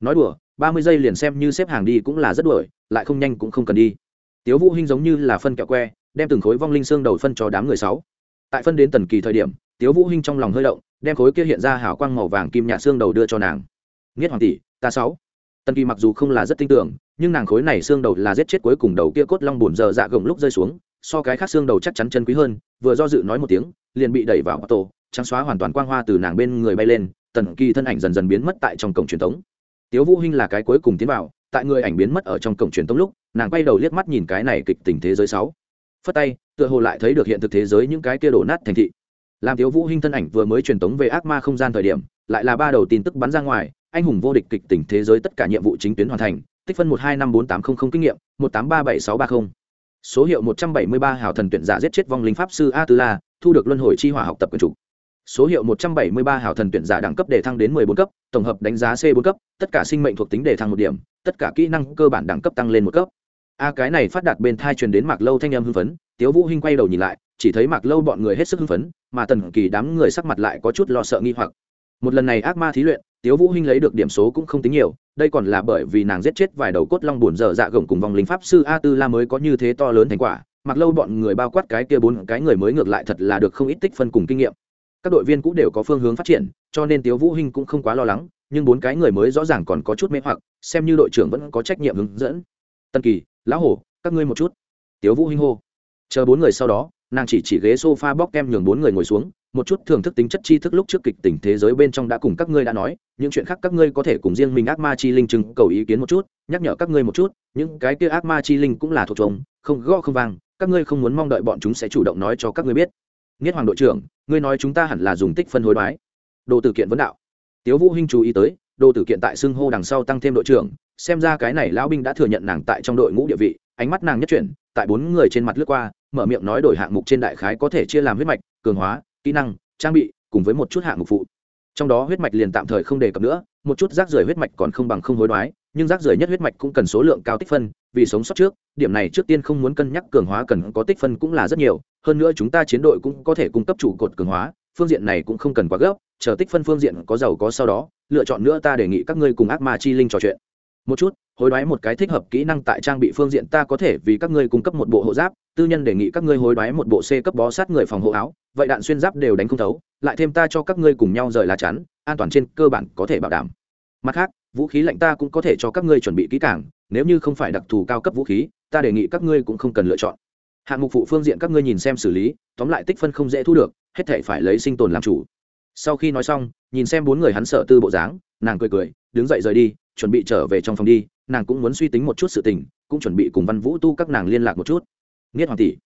nói đùa, ba mươi giây liền xem như xếp hàng đi cũng là rất đuổi, lại không nhanh cũng không cần đi. Tiếu vũ hinh giống như là phân kẹo que, đem từng khối vong linh xương đầu phân cho đám người sáu. Tại phân đến tần kỳ thời điểm, tiếu vũ hinh trong lòng hơi động, đem khối kia hiện ra hào quang màu vàng kim nhạt xương đầu đưa cho nàng. Nghiết hoàng tỷ, ta sáu. Tần kỳ mặc dù không là rất tin tưởng, nhưng nàng khối này xương đầu là giết chết cuối cùng đầu kia cốt long buồn giờ dạ gồng lúc rơi xuống, so cái khác xương đầu chắc chắn chân quý hơn, vừa do dự nói một tiếng, liền bị đẩy vào tổ trắng xóa hoàn toàn quang hoa từ nàng bên người bay lên, tần kỳ thân ảnh dần dần biến mất tại trong cổng truyền thống tiếu vũ hinh là cái cuối cùng tiến vào, tại người ảnh biến mất ở trong cổng truyền tống lúc, nàng quay đầu liếc mắt nhìn cái này kịch tình thế giới sáu. Phất tay, tựa hồ lại thấy được hiện thực thế giới những cái kia đổ nát thành thị. Làm tiếu vũ hinh thân ảnh vừa mới truyền tống về ác ma không gian thời điểm, lại là ba đầu tin tức bắn ra ngoài, anh hùng vô địch kịch tình thế giới tất cả nhiệm vụ chính tuyến hoàn thành, tích phân một hai năm bốn tám không không kinh nghiệm, một tám ba bảy sáu ba không. Số hiệu một trăm bảy mươi ba hảo thần tuyển giả giết chết vong linh pháp sư a tư la thu được luân hồi chi hỏa học tập quyền chủ số hiệu một trăm bảy mươi ba hảo thần tuyển giả đẳng cấp đề thăng đến mười bốn cấp, tổng hợp đánh giá c bốn cấp, tất cả sinh mệnh thuộc tính đề thăng một điểm, tất cả kỹ năng cơ bản đẳng cấp tăng lên một cấp. A, cái này phát đạt bên thai truyền đến mạc lâu thanh âm hưng phấn, tiếu vũ hinh quay đầu nhìn lại, chỉ thấy mạc lâu bọn người hết sức hưng phấn, mà tần kỳ đám người sắc mặt lại có chút lo sợ nghi hoặc. Một lần này ác ma thí luyện, tiếu vũ hinh lấy được điểm số cũng không tính nhiều, đây còn là bởi vì nàng giết chết vài đầu cốt long buồn dở dạ gồng cùng vòng linh pháp sư a tư la mới có như thế to lớn thành quả mặc lâu bọn người bao quát cái kia bốn cái người mới ngược lại thật là được không ít tích phân cùng kinh nghiệm các đội viên cũng đều có phương hướng phát triển, cho nên tiếu vũ hinh cũng không quá lo lắng, nhưng bốn cái người mới rõ ràng còn có chút mê hoặc, xem như đội trưởng vẫn có trách nhiệm hướng dẫn. Tân kỳ, lão hổ, các ngươi một chút. Tiếu vũ hinh hô. Chờ bốn người sau đó, nàng chỉ chỉ ghế sofa bóc kem nhường bốn người ngồi xuống, một chút thưởng thức tính chất tri thức lúc trước kịch tình thế giới bên trong đã cùng các ngươi đã nói, những chuyện khác các ngươi có thể cùng riêng mình ác ma chi linh chứng cầu ý kiến một chút, nhắc nhở các ngươi một chút, những cái kia ác ma chi linh cũng là thuộc chồng không gõ không vang, các ngươi không muốn mong đợi bọn chúng sẽ chủ động nói cho các ngươi biết nghiết hoàng đội trưởng, ngươi nói chúng ta hẳn là dùng tích phân hối đoái. Đồ tử kiện vấn đạo. Tiếu vũ hinh chú ý tới, đồ tử kiện tại xưng hô đằng sau tăng thêm đội trưởng, xem ra cái này lão binh đã thừa nhận nàng tại trong đội ngũ địa vị, ánh mắt nàng nhất chuyển, tại bốn người trên mặt lướt qua, mở miệng nói đổi hạng mục trên đại khái có thể chia làm huyết mạch, cường hóa, kỹ năng, trang bị, cùng với một chút hạng mục phụ trong đó huyết mạch liền tạm thời không đề cập nữa, một chút rác rưởi huyết mạch còn không bằng không hối đoái, nhưng rác rưởi nhất huyết mạch cũng cần số lượng cao tích phân, vì sống sót trước, điểm này trước tiên không muốn cân nhắc cường hóa cần có tích phân cũng là rất nhiều, hơn nữa chúng ta chiến đội cũng có thể cung cấp chủ cột cường hóa, phương diện này cũng không cần quá gấp, chờ tích phân phương diện có giàu có sau đó, lựa chọn nữa ta đề nghị các ngươi cùng ác ma chi linh trò chuyện. Một chút hối đoái một cái thích hợp kỹ năng tại trang bị phương diện ta có thể vì các ngươi cung cấp một bộ hộ giáp, tư nhân đề nghị các ngươi hối đoái một bộ c cấp bó sát người phòng hộ áo, vậy đạn xuyên giáp đều đánh không thấu, lại thêm ta cho các ngươi cùng nhau rời lá chắn, an toàn trên cơ bản có thể bảo đảm. Mặt khác, vũ khí lạnh ta cũng có thể cho các ngươi chuẩn bị kỹ càng, nếu như không phải đặc thù cao cấp vũ khí, ta đề nghị các ngươi cũng không cần lựa chọn. Hạng mục phụ phương diện các ngươi nhìn xem xử lý, tóm lại tích phân không dễ thu được, hết thể phải lấy sinh tồn làm chủ. Sau khi nói xong, nhìn xem bốn người hắn sợ tư bộ dáng nàng cười cười, đứng dậy rời đi, chuẩn bị trở về trong phòng đi, nàng cũng muốn suy tính một chút sự tình, cũng chuẩn bị cùng văn vũ tu các nàng liên lạc một chút. Nghiết hoàng tỷ,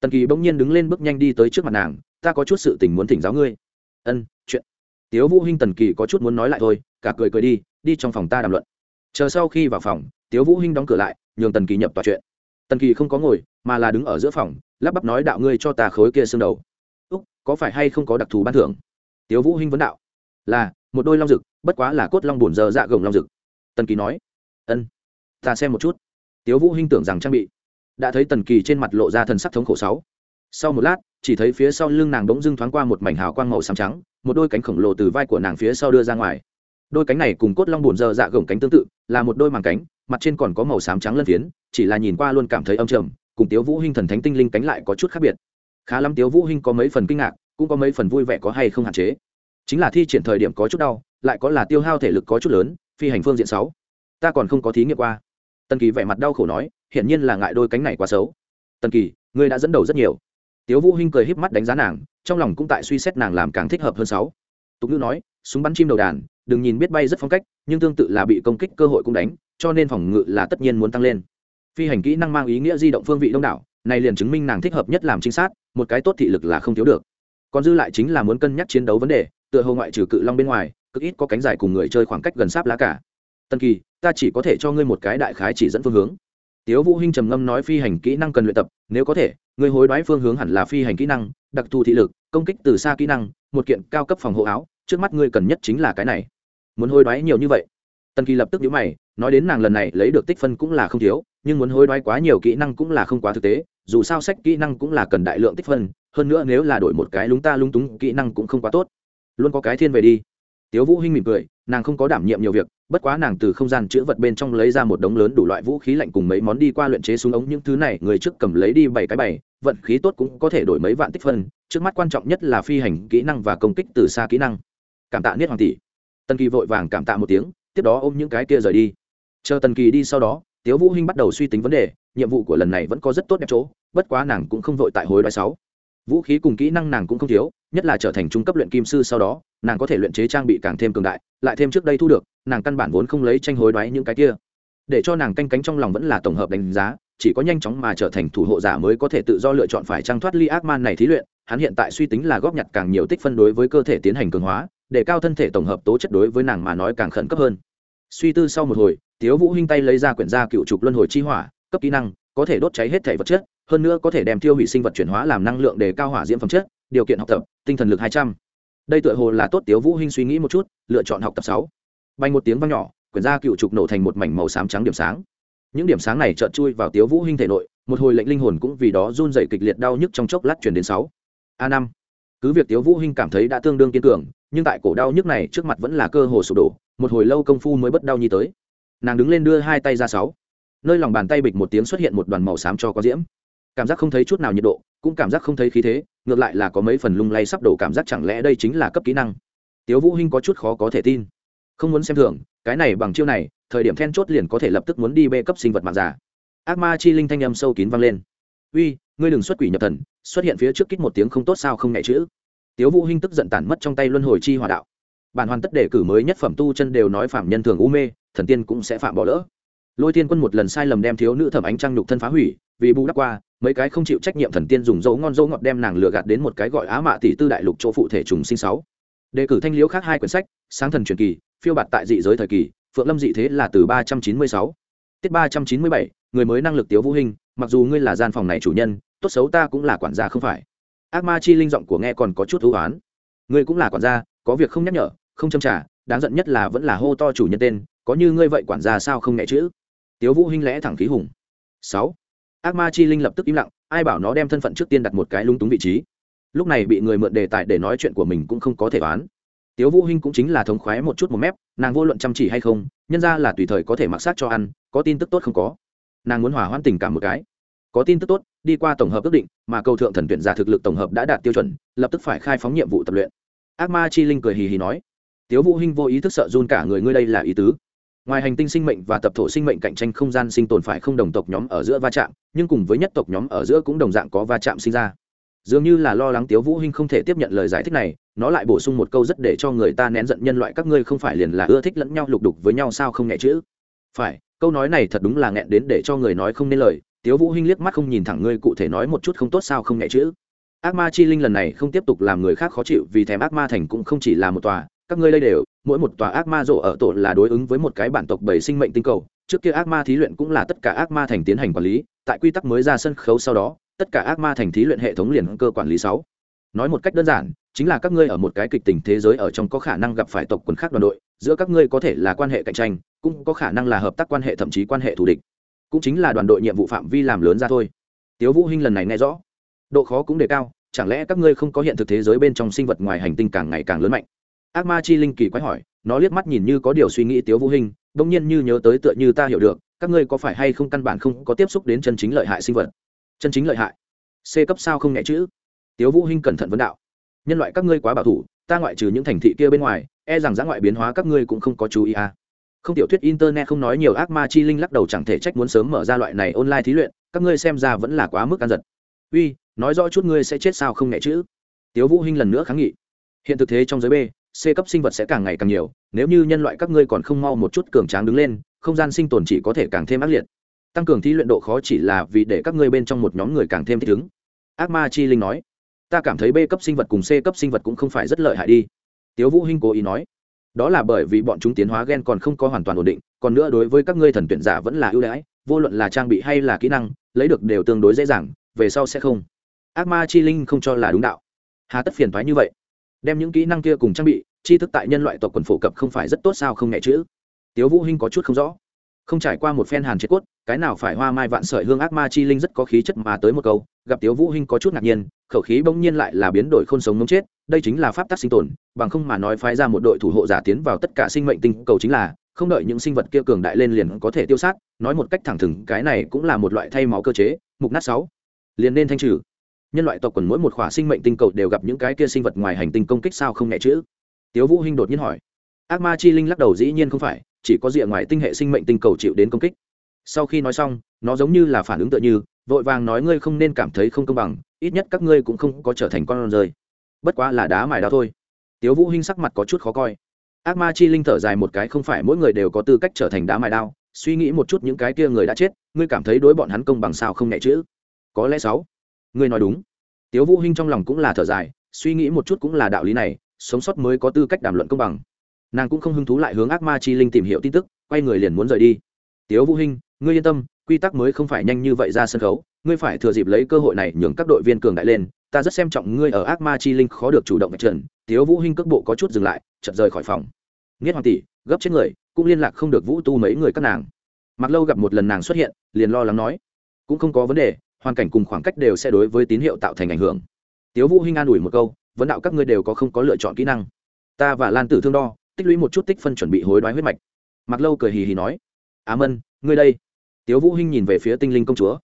tần kỳ bỗng nhiên đứng lên bước nhanh đi tới trước mặt nàng, ta có chút sự tình muốn thỉnh giáo ngươi. Ân, chuyện. Tiếu vũ hinh tần kỳ có chút muốn nói lại thôi, cả cười cười đi đi trong phòng ta đàm luận. Chờ sau khi vào phòng, tiếu vũ hinh đóng cửa lại, nhường tần kỳ nhập tòa chuyện. Tần kỳ không có ngồi, mà là đứng ở giữa phòng, lắp bắp nói đạo ngươi cho ta khối kia xương đầu. Úc, có phải hay không có đặc thù ban thưởng? Tiếu vũ hinh vấn đạo. Là một đôi long rực, bất quá là cốt long bùn giờ dạ gồng long rực. Tần kỳ nói, ân, ta xem một chút. Tiếu vũ hinh tưởng rằng trang bị đã thấy tần kỳ trên mặt lộ ra thần sắc thống khổ sáu. Sau một lát, chỉ thấy phía sau lưng nàng đống dưng thoáng qua một mảnh hào quang màu xám trắng, một đôi cánh khổng lồ từ vai của nàng phía sau đưa ra ngoài. Đôi cánh này cùng cốt long bùn giờ dạ gồng cánh tương tự, là một đôi màng cánh, mặt trên còn có màu xám trắng lân phiến, chỉ là nhìn qua luôn cảm thấy âm trầm, cùng tiếu vũ hinh thần thánh tinh linh cánh lại có chút khác biệt. Khá lắm tiếu vũ hinh có mấy phần kinh ngạc, cũng có mấy phần vui vẻ có hay không hạn chế chính là thi triển thời điểm có chút đau, lại có là tiêu hao thể lực có chút lớn, phi hành phương diện sáu. Ta còn không có thí nghiệm qua. Tần kỳ vẻ mặt đau khổ nói, hiển nhiên là ngại đôi cánh này quá xấu. Tần kỳ, ngươi đã dẫn đầu rất nhiều. Tiếu vũ hinh cười híp mắt đánh giá nàng, trong lòng cũng tại suy xét nàng làm càng thích hợp hơn sáu. Tục ngữ nói, súng bắn chim đầu đàn, đừng nhìn biết bay rất phong cách, nhưng tương tự là bị công kích cơ hội cũng đánh, cho nên phòng ngự là tất nhiên muốn tăng lên. Phi hành kỹ năng mang ý nghĩa di động phương vị đông đảo, này liền chứng minh nàng thích hợp nhất làm trinh sát, một cái tốt thị lực là không thiếu được. Còn dư lại chính là muốn cân nhắc chiến đấu vấn đề tựa hồ ngoại trừ cự long bên ngoài, cực ít có cánh dài cùng người chơi khoảng cách gần sáp lá cả. Tân kỳ, ta chỉ có thể cho ngươi một cái đại khái chỉ dẫn phương hướng. Tiếu vũ hinh trầm ngâm nói phi hành kỹ năng cần luyện tập, nếu có thể, ngươi hối đoái phương hướng hẳn là phi hành kỹ năng, đặc thù thị lực, công kích từ xa kỹ năng, một kiện cao cấp phòng hộ áo, trước mắt ngươi cần nhất chính là cái này. Muốn hối đoái nhiều như vậy? Tần kỳ lập tức nhíu mày, nói đến nàng lần này lấy được tích phân cũng là không thiếu, nhưng muốn hối đoái quá nhiều kỹ năng cũng là không quá thực tế, dù sao sách kỹ năng cũng là cần đại lượng tích phân, hơn nữa nếu là đổi một cái lúng ta lúng túng, kỹ năng cũng không quá tốt luôn có cái thiên về đi. Tiếu vũ hinh mỉm cười, nàng không có đảm nhiệm nhiều việc, bất quá nàng từ không gian chứa vật bên trong lấy ra một đống lớn đủ loại vũ khí lạnh cùng mấy món đi qua luyện chế súng ống, những thứ này người trước cầm lấy đi bảy cái bảy, vận khí tốt cũng có thể đổi mấy vạn tích phân, trước mắt quan trọng nhất là phi hành kỹ năng và công kích từ xa kỹ năng. Cảm tạ niết hoàng tỷ. Tần kỳ vội vàng cảm tạ một tiếng, tiếp đó ôm những cái kia rời đi. Chờ tần kỳ đi sau đó, tiếu vũ hinh bắt đầu suy tính vấn đề, nhiệm vụ của lần này vẫn có rất tốt đẹp chỗ, bất quá nàng cũng không vội tại hồi đoái sáu. Vũ khí cùng kỹ năng nàng cũng không thiếu nhất là trở thành trung cấp luyện kim sư sau đó, nàng có thể luyện chế trang bị càng thêm cường đại, lại thêm trước đây thu được, nàng căn bản vốn không lấy tranh hối đoái những cái kia. Để cho nàng canh cánh trong lòng vẫn là tổng hợp đánh giá, chỉ có nhanh chóng mà trở thành thủ hộ giả mới có thể tự do lựa chọn phải trang thoát ly ác man này thí luyện, hắn hiện tại suy tính là góp nhặt càng nhiều tích phân đối với cơ thể tiến hành cường hóa, để cao thân thể tổng hợp tố chất đối với nàng mà nói càng khẩn cấp hơn. Suy tư sau một hồi, tiếu vũ hinh tay lấy ra quyển gia cựu trục luân hồi chi hỏa, cấp kỹ năng, có thể đốt cháy hết thể vật chất, hơn nữa có thể đem tiêu hủy sinh vật chuyển hóa làm năng lượng để cao hỏa diễm phẩm chất điều kiện học tập, tinh thần lực hai trăm. Đây tựa hồ là tốt tiếu vũ hinh suy nghĩ một chút, lựa chọn học tập sáu. Bay một tiếng vang nhỏ, quyển gia cựu trục nổ thành một mảnh màu xám trắng điểm sáng. Những điểm sáng này chợt chui vào tiếu vũ hinh thể nội, một hồi lệnh linh hồn cũng vì đó run rẩy kịch liệt đau nhức trong chốc lát truyền đến sáu. A năm. Cứ việc tiếu vũ hinh cảm thấy đã tương đương kiên cường, nhưng tại cổ đau nhức này trước mặt vẫn là cơ hồ sụp đổ, một hồi lâu công phu mới bất đau như tới. Nàng đứng lên đưa hai tay ra sáu. Nơi lòng bàn tay bịch một tiếng xuất hiện một đoàn màu xám cho có diễm cảm giác không thấy chút nào nhiệt độ, cũng cảm giác không thấy khí thế, ngược lại là có mấy phần lung lay sắp đổ cảm giác chẳng lẽ đây chính là cấp kỹ năng? Tiếu vũ hinh có chút khó có thể tin. Không muốn xem thường, cái này bằng chiêu này, thời điểm then chốt liền có thể lập tức muốn đi bê cấp sinh vật mạng giả. Ác ma chi linh thanh âm sâu kín vang lên. Uy, ngươi đừng xuất quỷ nhập thần, xuất hiện phía trước kích một tiếng không tốt sao không nhẹ chữ? Tiếu vũ hinh tức giận tản mất trong tay luân hồi chi hỏa đạo. Bản hoàn tất đề cử mới nhất phẩm tu chân đều nói phạm nhân thường u mê, thần tiên cũng sẽ phạm bỏ lỡ lôi tiên quân một lần sai lầm đem thiếu nữ thẩm ánh trang nhục thân phá hủy, vì bù đắp qua, mấy cái không chịu trách nhiệm thần tiên dùng dấu ngon dấu ngọt đem nàng lừa gạt đến một cái gọi á mạ tỷ tư đại lục chỗ phụ thể trùng sinh sáu. Đề cử thanh liễu khác hai quyển sách, sáng thần truyền kỳ, phiêu bạt tại dị giới thời kỳ, phượng lâm dị thế là từ ba trăm chín mươi sáu. Tiết ba trăm chín mươi bảy, người mới năng lực tiếu vũ hình mặc dù ngươi là gian phòng này chủ nhân, tốt xấu ta cũng là quản gia không phải. Ác ma chi linh giọng của nghe còn có chút thú oán. Ngươi cũng là quản gia, có việc không nhắc nhở, không châm trả đáng giận nhất là vẫn là hô to chủ nhân tên, có như ngươi vậy quản gia sao không nghe chữ? Tiếu vũ hinh lẽ thẳng khí hùng. Sáu. Ác ma chi linh lập tức im lặng, ai bảo nó đem thân phận trước tiên đặt một cái lung túng vị trí. Lúc này bị người mượn đề tài để nói chuyện của mình cũng không có thể đoán tiếu vũ hinh cũng chính là thống khoái một chút một mép, nàng vô luận chăm chỉ hay không, nhân ra là tùy thời có thể mặc sát cho ăn, có tin tức tốt không có. Nàng muốn hòa hoãn tình cảm một cái. Có tin tức tốt, đi qua tổng hợp ước định, mà cầu thượng thần tuyển giả thực lực tổng hợp đã đạt tiêu chuẩn, lập tức phải khai phóng nhiệm vụ tập luyện. Ác ma chi linh cười hì hì nói. Tiếu vũ hinh vô ý thức sợ run cả người, ngươi đây là ý tứ? Ngoài hành tinh sinh mệnh và tập thổ sinh mệnh cạnh tranh không gian sinh tồn phải không đồng tộc nhóm ở giữa va chạm, nhưng cùng với nhất tộc nhóm ở giữa cũng đồng dạng có va chạm sinh ra. Dường như là lo lắng tiếu vũ hinh không thể tiếp nhận lời giải thích này, nó lại bổ sung một câu rất để cho người ta nén giận nhân loại các ngươi không phải liền là ưa thích lẫn nhau lục đục với nhau sao không nhẹ chữ? Phải, câu nói này thật đúng là nghẹn đến để cho người nói không nên lời, tiếu vũ hinh liếc mắt không nhìn thẳng ngươi cụ thể nói một chút không tốt sao không nhẹ chữ. Ác ma chi linh lần này không tiếp tục làm người khác khó chịu vì thèm ác ma thành cũng không chỉ là một tòa các ngươi đây đều, mỗi một tòa ác ma rộ ở tổ là đối ứng với một cái bản tộc bảy sinh mệnh tinh cầu. Trước kia ác ma thí luyện cũng là tất cả ác ma thành tiến hành quản lý, tại quy tắc mới ra sân khấu sau đó, tất cả ác ma thành thí luyện hệ thống liền cơ quản lý sáu. Nói một cách đơn giản, chính là các ngươi ở một cái kịch tình thế giới ở trong có khả năng gặp phải tộc quần khác đoàn đội, giữa các ngươi có thể là quan hệ cạnh tranh, cũng có khả năng là hợp tác quan hệ thậm chí quan hệ thù địch. Cũng chính là đoàn đội nhiệm vụ phạm vi làm lớn ra thôi. Tiếu vũ hinh lần này nghe rõ. Độ khó cũng đề cao, chẳng lẽ các ngươi không có hiện thực thế giới bên trong sinh vật ngoài hành tinh càng ngày càng lớn mạnh? Ác ma chi linh kỳ quái hỏi, nó liếc mắt nhìn như có điều suy nghĩ tiếu vũ hinh đông nhiên như nhớ tới tựa như ta hiểu được, các ngươi có phải hay không căn bản không có tiếp xúc đến chân chính lợi hại sinh vật? Chân chính lợi hại? C cấp sao không nhẹ chữ? Tiếu vũ hinh cẩn thận vấn đạo. Nhân loại các ngươi quá bảo thủ, ta ngoại trừ những thành thị kia bên ngoài e rằng giã ngoại biến hóa các ngươi cũng không có chú ý à. Không tiểu thuyết internet không nói nhiều, ác ma chi linh lắc đầu chẳng thể trách muốn sớm mở ra loại này online thí luyện, các ngươi xem ra vẫn là quá mức can giật. Uy, nói rõ chút ngươi sẽ chết sao không nhẹ chữ? Tiếu vũ hinh lần nữa kháng nghị. Hiện thực thế trong giới b c cấp sinh vật sẽ càng ngày càng nhiều, nếu như nhân loại các ngươi còn không mau một chút cường tráng đứng lên, không gian sinh tồn chỉ có thể càng thêm ác liệt. Tăng cường thí luyện độ khó chỉ là vì để các ngươi bên trong một nhóm người càng thêm thích ứng. Ác ma chi linh nói. Ta cảm thấy b cấp sinh vật cùng c cấp sinh vật cũng không phải rất lợi hại đi. Tiếu vũ hinh cố ý nói. Đó là bởi vì bọn chúng tiến hóa gen còn không có hoàn toàn ổn định, còn nữa đối với các ngươi thần tuyển giả vẫn là ưu đãi, vô luận là trang bị hay là kỹ năng, lấy được đều tương đối dễ dàng, về sau sẽ không. Ác ma chi linh không cho là đúng đạo. Hà tất phiền toái như vậy đem những kỹ năng kia cùng trang bị, tri thức tại nhân loại tộc quần phổ cập không phải rất tốt sao không nghe chữ? Tiếu vũ hinh có chút không rõ. Không trải qua một phen hàn chết cốt, cái nào phải hoa mai vạn sợi hương ác ma chi linh rất có khí chất mà tới một câu, gặp tiếu vũ hinh có chút ngạc nhiên, khẩu khí bỗng nhiên lại là biến đổi khôn sống ngống chết, đây chính là pháp tắc sinh tồn, bằng không mà nói phái ra một đội thủ hộ giả tiến vào tất cả sinh mệnh tinh cầu chính là, không đợi những sinh vật kia cường đại lên liền có thể tiêu sát, nói một cách thẳng thừng, cái này cũng là một loại thay máu cơ chế, mục nát sáu. Liền nên thanh trừ nhân loại tộc quần mỗi một khỏa sinh mệnh tinh cầu đều gặp những cái kia sinh vật ngoài hành tinh công kích sao không nhẹ chữ tiếu vũ hinh đột nhiên hỏi. Ác ma chi linh lắc đầu dĩ nhiên không phải, chỉ có rìa ngoài tinh hệ sinh mệnh tinh cầu chịu đến công kích. Sau khi nói xong, nó giống như là phản ứng tự như, vội vàng nói ngươi không nên cảm thấy không công bằng, ít nhất các ngươi cũng không có trở thành con rơi. Bất quá là đá mài đao thôi. Tiếu vũ hinh sắc mặt có chút khó coi. Ác ma chi linh thở dài một cái, không phải mỗi người đều có tư cách trở thành đá mài đao. Suy nghĩ một chút những cái kia người đã chết, ngươi cảm thấy đối bọn hắn công bằng sao không nhẹ chữ có lẽ sáu ngươi nói đúng. Tiếu vũ hinh trong lòng cũng là thở dài, suy nghĩ một chút cũng là đạo lý này, sống sót mới có tư cách đàm luận công bằng. Nàng cũng không hứng thú lại hướng ác ma chi linh tìm hiểu tin tức, quay người liền muốn rời đi. Tiếu vũ hinh, ngươi yên tâm, quy tắc mới không phải nhanh như vậy ra sân khấu, ngươi phải thừa dịp lấy cơ hội này nhường các đội viên cường đại lên, ta rất xem trọng ngươi ở ác ma chi linh khó được chủ động trần. Tiếu vũ hinh cước bộ có chút dừng lại, chợt rời khỏi phòng. Nghiết hoàng tỷ, gấp chết người, cũng liên lạc không được vũ tu mấy người các nàng. Mặc lâu gặp một lần nàng xuất hiện, liền lo lắng nói, cũng không có vấn đề hoàn cảnh cùng khoảng cách đều sẽ đối với tín hiệu tạo thành ảnh hưởng. Tiếu vũ hinh an ủi một câu, vấn đạo các ngươi đều có không có lựa chọn kỹ năng. Ta và lan tử thương đo, tích lũy một chút tích phân chuẩn bị hối đoái huyết mạch. Mặc lâu cười hì hì nói á mân ngươi đây. Tiếu vũ hinh nhìn về phía tinh linh công chúa,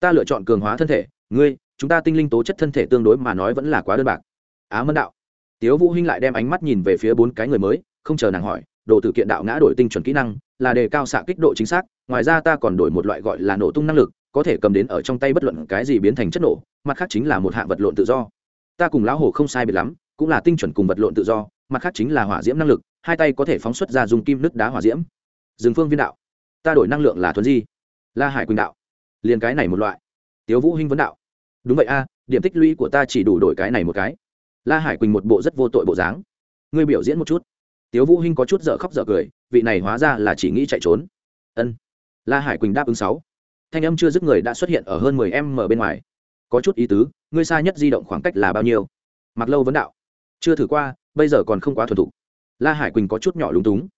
ta lựa chọn cường hóa thân thể, ngươi, chúng ta tinh linh tố chất thân thể tương đối mà nói vẫn là quá đơn bạc. Á mân đạo. Tiếu vũ hinh lại đem ánh mắt nhìn về phía bốn cái người mới, không chờ nàng hỏi, đồ tử kiện đạo ngã đổi tinh chuẩn kỹ năng, là đề cao xạ kích độ chính xác, ngoài ra ta còn đổi một loại gọi là nổ tung năng lực có thể cầm đến ở trong tay bất luận cái gì biến thành chất nổ, mặt khác chính là một hạ vật lộn tự do. Ta cùng lão hồ không sai biệt lắm, cũng là tinh chuẩn cùng vật lộn tự do, mặt khác chính là hỏa diễm năng lực, hai tay có thể phóng xuất ra dùng kim nứt đá hỏa diễm. Rừng phương viên đạo. Ta đổi năng lượng là thuần di. La hải quỳnh đạo. Liền cái này một loại. Tiếu vũ hinh vấn đạo. Đúng vậy a, điểm tích lũy của ta chỉ đủ đổi cái này một cái. La hải quỳnh một bộ rất vô tội bộ dáng. Ngươi biểu diễn một chút. Tiếu vũ hinh có chút dở khóc dở cười, vị này hóa ra là chỉ nghĩ chạy trốn. Ân. La hải quỳnh đáp ứng sáu thanh âm chưa dứt người đã xuất hiện ở hơn mười em ở bên ngoài. Có chút ý tứ, ngươi xa nhất di động khoảng cách là bao nhiêu? Mặc lâu vấn đạo. Chưa thử qua, bây giờ còn không quá thuần thục. La hải quỳnh có chút nhỏ lúng túng.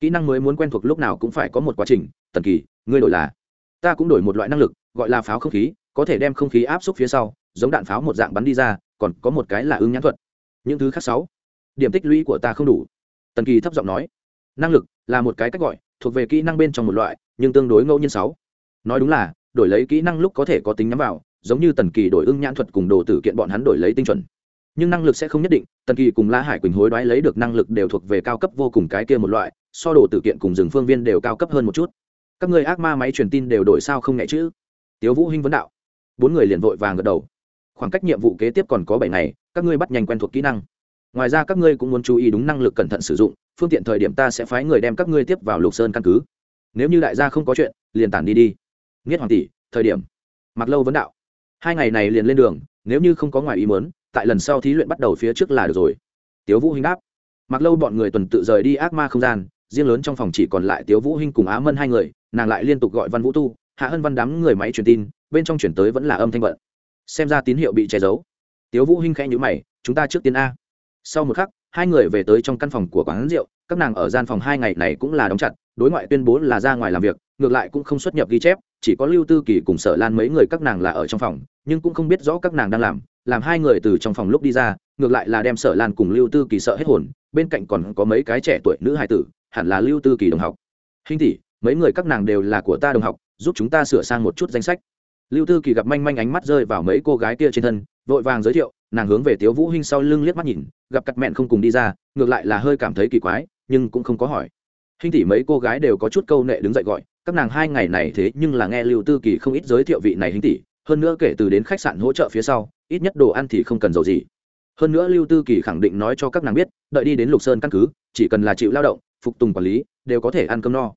Kỹ năng mới muốn quen thuộc lúc nào cũng phải có một quá trình. Tần kỳ, ngươi đổi là? Ta cũng đổi một loại năng lực, gọi là pháo không khí, có thể đem không khí áp xúc phía sau, giống đạn pháo một dạng bắn đi ra, còn có một cái là ứng nhãn thuật. Những thứ khác sáu, điểm tích lũy của ta không đủ. Tần kỳ thấp giọng nói. Năng lực là một cái cách gọi, thuộc về kỹ năng bên trong một loại, nhưng tương đối ngẫu nhiên sáu nói đúng là, đổi lấy kỹ năng lúc có thể có tính nhắm vào, giống như tần kỳ đổi ưng nhãn thuật cùng đồ tử kiện bọn hắn đổi lấy tinh chuẩn. Nhưng năng lực sẽ không nhất định, tần kỳ cùng la hải quỳnh hối đoái lấy được năng lực đều thuộc về cao cấp vô cùng cái kia một loại, so đồ tử kiện cùng rừng phương viên đều cao cấp hơn một chút. Các người ác ma máy truyền tin đều đổi sao không nhẹ chứ? Tiếu vũ hinh vấn đạo. Bốn người liền vội vàng gật đầu. Khoảng cách nhiệm vụ kế tiếp còn có bảy ngày, các ngươi bắt nhanh quen thuộc kỹ năng. Ngoài ra các ngươi cũng muốn chú ý đúng năng lực cẩn thận sử dụng, phương tiện thời điểm ta sẽ phái người đem các ngươi tiếp vào lục sơn căn cứ. Nếu như đại gia không có chuyện, liền tản đi đi nghiết hoàng tỷ, thời điểm. Mặc lâu vấn đạo. Hai ngày này liền lên đường, nếu như không có ngoài ý muốn, tại lần sau thí luyện bắt đầu phía trước là được rồi. Tiếu vũ hinh đáp. Mặc lâu bọn người tuần tự rời đi ác ma không gian, riêng lớn trong phòng chỉ còn lại tiếu vũ hinh cùng á mân hai người, nàng lại liên tục gọi văn vũ tu, hạ hân văn đám người máy truyền tin, bên trong chuyển tới vẫn là âm thanh vận. Xem ra tín hiệu bị che giấu. Tiếu vũ hinh khẽ nhíu mày, chúng ta trước tiên a. Sau một khắc, hai người về tới trong căn phòng của quán rượu, các nàng ở gian phòng hai ngày này cũng là đóng chặt, đối ngoại tuyên bố là ra ngoài làm việc ngược lại cũng không xuất nhập ghi chép, chỉ có lưu tư kỳ cùng sở lan mấy người các nàng là ở trong phòng, nhưng cũng không biết rõ các nàng đang làm làm hai người từ trong phòng lúc đi ra, ngược lại là đem sở lan cùng lưu tư kỳ sợ hết hồn, bên cạnh còn có mấy cái trẻ tuổi nữ hài tử, hẳn là lưu tư kỳ đồng học. Hình tỷ, mấy người các nàng đều là của ta đồng học, giúp chúng ta sửa sang một chút danh sách. Lưu tư kỳ gặp manh manh ánh mắt rơi vào mấy cô gái kia trên thân, vội vàng giới thiệu, nàng hướng về tiếu vũ hinh sau lưng liếc mắt nhìn, gặp cặp mẹn không cùng đi ra, ngược lại là hơi cảm thấy kỳ quái, nhưng cũng không có hỏi hình tỷ mấy cô gái đều có chút câu nệ đứng dậy gọi, các nàng hai ngày này thế nhưng là nghe lưu tư kỳ không ít giới thiệu vị này hình tỷ, hơn nữa kể từ đến khách sạn hỗ trợ phía sau, ít nhất đồ ăn thì không cần dầu gì. Hơn nữa lưu tư kỳ khẳng định nói cho các nàng biết, đợi đi đến lục sơn căn cứ, chỉ cần là chịu lao động, phục tùng quản lý, đều có thể ăn cơm no.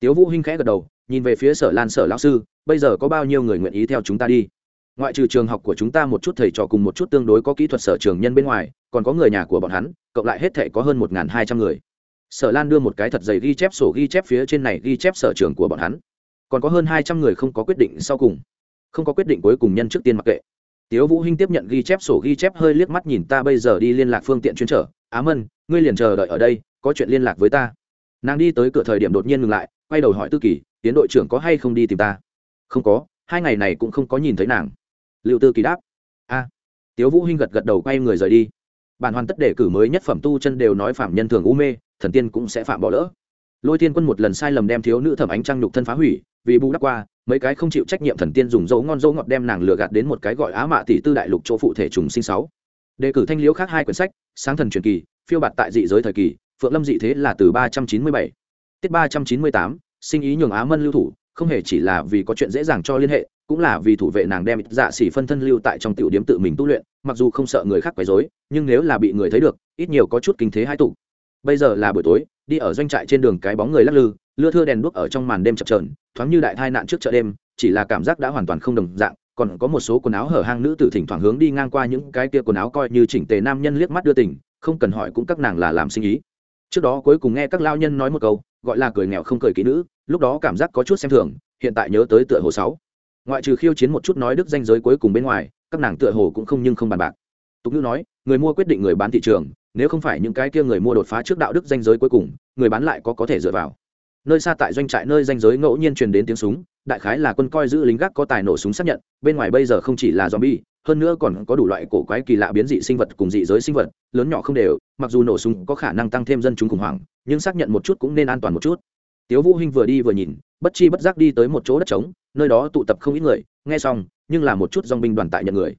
Tiếu vũ hinh khẽ gật đầu, nhìn về phía sở lan sở lão sư, bây giờ có bao nhiêu người nguyện ý theo chúng ta đi? Ngoại trừ trường học của chúng ta một chút thầy trò cùng một chút tương đối có kỹ thuật sở trường nhân bên ngoài, còn có người nhà của bọn hắn, cộng lại hết thể có hơn một hai trăm người sở lan đưa một cái thật dày ghi chép sổ ghi chép phía trên này ghi chép sở trường của bọn hắn. Còn có hơn hai trăm người không có quyết định sau cùng. Không có quyết định cuối cùng nhân trước tiên mặc kệ. Tiếu vũ hinh tiếp nhận ghi chép sổ ghi chép hơi liếc mắt nhìn ta bây giờ đi liên lạc phương tiện chuyên trở. Á mân, ngươi liền chờ đợi ở đây, có chuyện liên lạc với ta. Nàng đi tới cửa thời điểm đột nhiên ngừng lại, quay đầu hỏi tư kỳ, tiến đội trưởng có hay không đi tìm ta? Không có, hai ngày này cũng không có nhìn thấy nàng. Liệu tư kỳ đáp, a. Tiếu vũ hinh gật gật đầu quay người rời đi bản hoàn tất đề cử mới nhất phẩm tu chân đều nói phạm nhân thường u mê, thần tiên cũng sẽ phạm bỏ lỡ. Lôi thiên quân một lần sai lầm đem thiếu nữ thẩm ánh trăng nhục thân phá hủy, vì bù đắp qua, mấy cái không chịu trách nhiệm thần tiên dùng dấu ngon dấu ngọt đem nàng lừa gạt đến một cái gọi á mạ tỷ tư đại lục chỗ phụ thể trùng sinh sáu. Đề cử thanh liễu khác hai quyển sách, sáng thần truyền kỳ, phiêu bạt tại dị giới thời kỳ, phượng lâm dị thế là từ ba trăm chín mươi bảy. Tiết ba trăm chín mươi tám, sinh ý nhường á mân lưu thủ, không hề chỉ là vì có chuyện dễ dàng cho liên hệ, cũng là vì thủ vệ nàng đem dạ xỉ phân thân lưu tại trong tiểu điếm tự mình tu luyện mặc dù không sợ người khác quấy rối, nhưng nếu là bị người thấy được, ít nhiều có chút kinh thế hai tụ. Bây giờ là buổi tối, đi ở doanh trại trên đường cái bóng người lắc lư, lưa thưa đèn đuốc ở trong màn đêm chập trờn thoáng như đại tai nạn trước chợ đêm, chỉ là cảm giác đã hoàn toàn không đồng dạng, còn có một số quần áo hở hang nữ tử thỉnh thoảng hướng đi ngang qua những cái kia quần áo coi như chỉnh tề nam nhân liếc mắt đưa tình, không cần hỏi cũng các nàng là làm sinh ý. Trước đó cuối cùng nghe các lao nhân nói một câu, gọi là cười nghèo không cười kỹ nữ, lúc đó cảm giác có chút xem thường, hiện tại nhớ tới tựa hồ sáu. Ngoại trừ khiêu chiến một chút nói đức danh giới cuối cùng bên ngoài các nàng tựa hồ cũng không nhưng không bàn bạc. Tục ngữ nói, người mua quyết định người bán thị trường, nếu không phải những cái kia người mua đột phá trước đạo đức danh giới cuối cùng, người bán lại có có thể dựa vào. Nơi xa tại doanh trại nơi danh giới ngẫu nhiên truyền đến tiếng súng, đại khái là quân coi giữ lính gác có tài nổ súng xác nhận, bên ngoài bây giờ không chỉ là zombie, hơn nữa còn có đủ loại cổ quái kỳ lạ biến dị sinh vật cùng dị giới sinh vật, lớn nhỏ không đều, mặc dù nổ súng có khả năng tăng thêm dân chúng khủng hoảng, nhưng xác nhận một chút cũng nên an toàn một chút. Tiếu vũ hinh vừa đi vừa nhìn, bất chi bất giác đi tới một chỗ đất trống, nơi đó tụ tập không ít người, nghe xong nhưng là một chút dòng binh đoàn tại nhận người.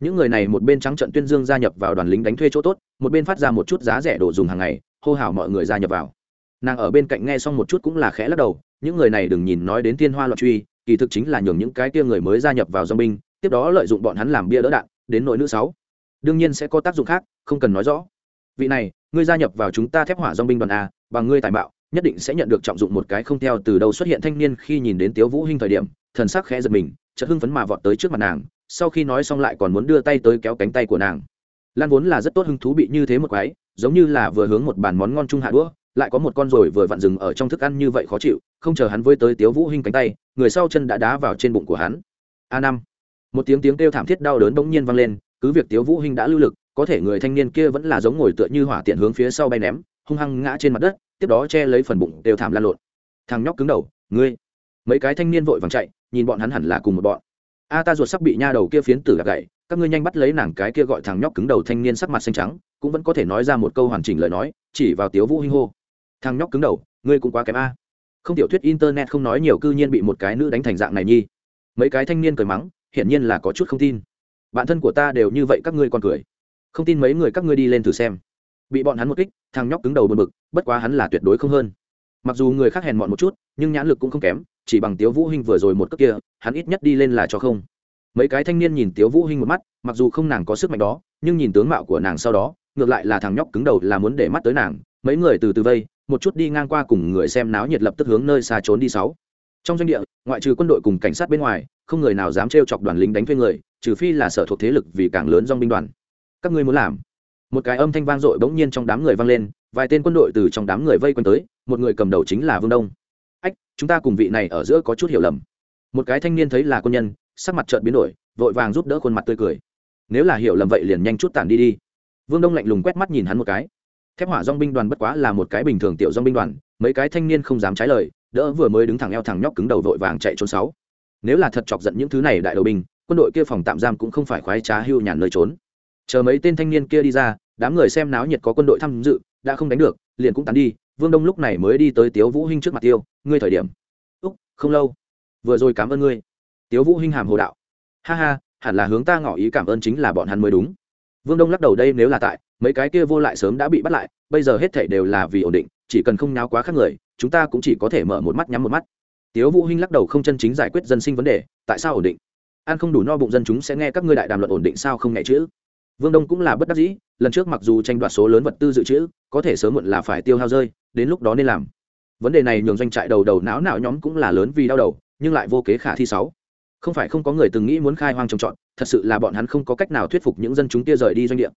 Những người này một bên trắng trận tuyên dương gia nhập vào đoàn lính đánh thuê chỗ tốt, một bên phát ra một chút giá rẻ đồ dùng hàng ngày, hô hào mọi người gia nhập vào. Nàng ở bên cạnh nghe xong một chút cũng là khẽ lắc đầu, những người này đừng nhìn nói đến thiên hoa loạn truy, kỳ thực chính là nhường những cái kia người mới gia nhập vào dòng binh, tiếp đó lợi dụng bọn hắn làm bia đỡ đạn, đến nội nữ sáu. Đương nhiên sẽ có tác dụng khác, không cần nói rõ. Vị này, ngươi gia nhập vào chúng ta thép hỏa dòng binh đoàn a, bằng ngươi tài mạo, nhất định sẽ nhận được trọng dụng một cái không theo từ đâu xuất hiện thanh niên khi nhìn đến tiếu vũ hinh thời điểm thần sắc khẽ giật mình, chợt hưng phấn mà vọt tới trước mặt nàng, sau khi nói xong lại còn muốn đưa tay tới kéo cánh tay của nàng. Lan vốn là rất tốt hứng thú bị như thế một quái, giống như là vừa hướng một bàn món ngon chung hạ đũa, lại có một con rồi vừa vặn rừng ở trong thức ăn như vậy khó chịu, không chờ hắn với tới tiếu vũ hinh cánh tay, người sau chân đã đá vào trên bụng của hắn. A năm. Một tiếng tiếng kêu thảm thiết đau đớn bỗng nhiên vang lên, cứ việc tiếu vũ hinh đã lưu lực, có thể người thanh niên kia vẫn là giống ngồi tựa như hỏa tiện hướng phía sau bay ném, hung hăng ngã trên mặt đất, tiếp đó che lấy phần bụng đều thảm lan lộn. Thằng nhóc cứng đầu, ngươi. Mấy cái thanh niên vội vàng chạy nhìn bọn hắn hẳn là cùng một bọn. A ta ruột sắp bị nha đầu kia phiến tử gạt gậy, các ngươi nhanh bắt lấy nàng cái kia gọi thằng nhóc cứng đầu thanh niên sắc mặt xanh trắng, cũng vẫn có thể nói ra một câu hoàn chỉnh lời nói, chỉ vào tiếu vũ hinh hô. Thằng nhóc cứng đầu, ngươi cũng quá kém a. Không tiểu thuyết internet không nói nhiều, cư nhiên bị một cái nữ đánh thành dạng này nhi. Mấy cái thanh niên cười mắng, hiển nhiên là có chút không tin. Bạn thân của ta đều như vậy, các ngươi còn cười. Không tin mấy người các ngươi đi lên thử xem. Bị bọn hắn một kích, thằng nhóc cứng đầu bực bực, bất quá hắn là tuyệt đối không hơn. Mặc dù người khác hèn mọn một chút, nhưng nhãn lực cũng không kém chỉ bằng tiếu vũ hinh vừa rồi một cước kia, hắn ít nhất đi lên là cho không. Mấy cái thanh niên nhìn tiếu vũ hinh một mắt, mặc dù không nàng có sức mạnh đó, nhưng nhìn tướng mạo của nàng sau đó, ngược lại là thằng nhóc cứng đầu là muốn để mắt tới nàng. Mấy người từ từ vây, một chút đi ngang qua cùng người xem náo nhiệt lập tức hướng nơi xa trốn đi sáu. Trong doanh địa, ngoại trừ quân đội cùng cảnh sát bên ngoài, không người nào dám trêu chọc đoàn lính đánh thuê người, trừ phi là sở thuộc thế lực vì càng lớn dòng binh đoàn. Các ngươi muốn làm? Một cái âm thanh vang dội bỗng nhiên trong đám người vang lên, vài tên quân đội từ trong đám người vây quanh tới, một người cầm đầu chính là vương đông chúng ta cùng vị này ở giữa có chút hiểu lầm. Một cái thanh niên thấy là quân nhân, sắc mặt trợn biến đổi, vội vàng giúp đỡ khuôn mặt tươi cười. Nếu là hiểu lầm vậy liền nhanh chút tản đi đi. Vương đông lạnh lùng quét mắt nhìn hắn một cái. Thép hỏa dong binh đoàn bất quá là một cái bình thường tiểu dong binh đoàn, mấy cái thanh niên không dám trái lời, đỡ vừa mới đứng thẳng eo thẳng nhóc cứng đầu vội vàng chạy trốn sáu. Nếu là thật chọc giận những thứ này đại đầu binh, quân đội kia phòng tạm giam cũng không phải khoái trá hưu nhàn nơi trốn. Chờ mấy tên thanh niên kia đi ra, đám người xem náo nhiệt có quân đội tham dự, đã không đánh được, liền cũng tán đi vương đông lúc này mới đi tới tiếu vũ hinh trước mặt tiêu, ngươi thời điểm. Úc, không lâu. Vừa rồi cảm ơn ngươi. Tiếu vũ hinh hàm hồ đạo. Ha ha, hẳn là hướng ta ngỏ ý cảm ơn chính là bọn hắn mới đúng. Vương đông lắc đầu, đây nếu là tại, mấy cái kia vô lại sớm đã bị bắt lại, bây giờ hết thảy đều là vì ổn định, chỉ cần không náo quá khác người, chúng ta cũng chỉ có thể mở một mắt nhắm một mắt. Tiếu vũ hinh lắc đầu không chân chính giải quyết dân sinh vấn đề, tại sao ổn định? Ăn không đủ no bụng dân chúng sẽ nghe các ngươi đại đàm luận ổn định sao không nghe chữ? Vương đông cũng là bất đắc dĩ, lần trước mặc dù tranh đoạt số lớn vật tư dự trữ, có thể sớm muộn là phải tiêu hao rơi đến lúc đó nên làm. Vấn đề này nhường doanh trại đầu đầu não não nhóm cũng là lớn vì đau đầu, nhưng lại vô kế khả thi sáu. Không phải không có người từng nghĩ muốn khai hoang trồng trọt, thật sự là bọn hắn không có cách nào thuyết phục những dân chúng kia rời đi doanh địa.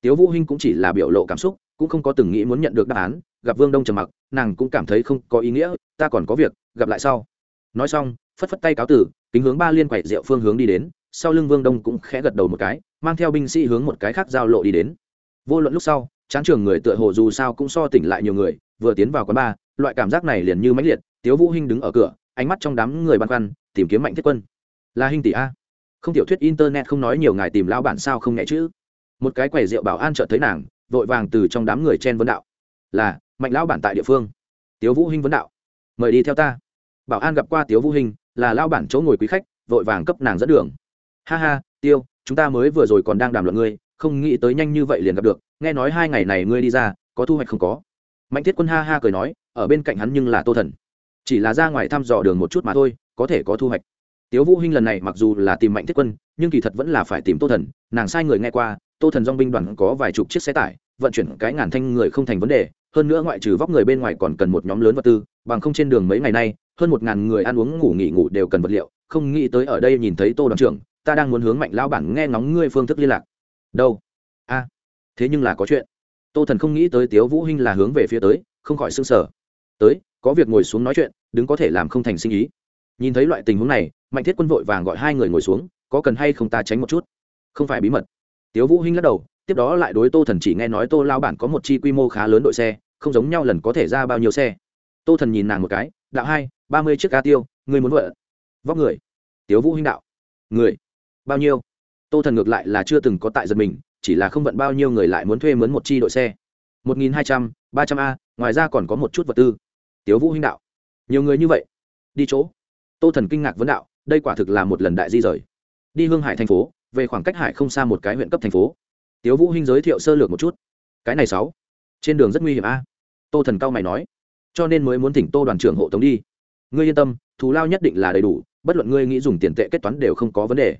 Tiếu vũ hinh cũng chỉ là biểu lộ cảm xúc, cũng không có từng nghĩ muốn nhận được đáp án, gặp vương đông trầm mặc, nàng cũng cảm thấy không có ý nghĩa, ta còn có việc, gặp lại sau. Nói xong, phất phất tay cáo tử, kính hướng ba liên quậy rượu phương hướng đi đến, sau lưng vương đông cũng khẽ gật đầu một cái, mang theo binh sĩ hướng một cái khác giao lộ đi đến. Vô luận lúc sau chán trường người tựa hồ dù sao cũng so tỉnh lại nhiều người, vừa tiến vào quán bar, loại cảm giác này liền như mãnh liệt, tiếu vũ hinh đứng ở cửa, ánh mắt trong đám người băn khoăn, tìm kiếm mạnh thiết quân. Là hình tỷ a? Không tiểu thuyết internet không nói nhiều ngài tìm lao bản sao không nhẹ chứ? Một cái quầy rượu bảo an chợt thấy nàng, vội vàng từ trong đám người chen vấn đạo. Là, mạnh lão bản tại địa phương. Tiếu vũ hinh vấn đạo. Mời đi theo ta. Bảo an gặp qua tiếu vũ hinh, là lao bản chỗ ngồi quý khách, vội vàng cấp nàng dẫn đường. Ha ha, tiêu, chúng ta mới vừa rồi còn đang đàm luận ngươi không nghĩ tới nhanh như vậy liền gặp được, nghe nói hai ngày này ngươi đi ra, có thu hoạch không có. Mạnh thiết quân ha ha cười nói, ở bên cạnh hắn nhưng là tô thần. Chỉ là ra ngoài thăm dò đường một chút mà thôi, có thể có thu hoạch. Tiếu vũ hinh lần này mặc dù là tìm mạnh thiết quân, nhưng kỳ thật vẫn là phải tìm tô thần, nàng sai người nghe qua, tô thần dong binh đoàn có vài chục chiếc xe tải, vận chuyển cái ngàn thanh người không thành vấn đề, hơn nữa ngoại trừ vóc người bên ngoài còn cần một nhóm lớn vật tư, bằng không trên đường mấy ngày nay, hơn một ngàn người ăn uống, ngủ nghỉ ngủ đều cần vật liệu, không nghĩ tới ở đây nhìn thấy tô đoàn trưởng, ta đang muốn hướng mạnh lão bản nghe ngóng ngươi phương thức liên lạc đâu? A, thế nhưng là có chuyện. Tô thần không nghĩ tới tiếu vũ hinh là hướng về phía tới, không khỏi sưng sở tới, có việc ngồi xuống nói chuyện, đứng có thể làm không thành sinh ý. Nhìn thấy loại tình huống này, mạnh thiết quân vội vàng gọi hai người ngồi xuống, có cần hay không ta tránh một chút? Không phải bí mật. Tiếu vũ hinh lắc đầu, tiếp đó lại đối tô thần chỉ nghe nói tô lao bản có một chi quy mô khá lớn đội xe, không giống nhau lần có thể ra bao nhiêu xe. Tô thần nhìn nàng một cái, đạo hai, ba mươi chiếc ca tiêu, người muốn vợ. Vóc người. Tiếu vũ hinh đạo. Người. Bao nhiêu? Tô thần ngược lại là chưa từng có tại giật mình, chỉ là không vận bao nhiêu người lại muốn thuê mướn một chi đội xe. Một nghìn hai trăm, ba trăm a, ngoài ra còn có một chút vật tư. Tiếu vũ hinh đạo. Nhiều người như vậy. Đi chỗ. Tô thần kinh ngạc vấn đạo, đây quả thực là một lần đại di rời. Đi hương hải thành phố, về khoảng cách hải không xa một cái huyện cấp thành phố. Tiếu vũ hinh giới thiệu sơ lược một chút. Cái này sáu. Trên đường rất nguy hiểm a. Tô thần cao mày nói. Cho nên mới muốn thỉnh tô đoàn trưởng hộ tống đi. Ngươi yên tâm, thù lao nhất định là đầy đủ, bất luận ngươi nghĩ dùng tiền tệ kết toán đều không có vấn đề.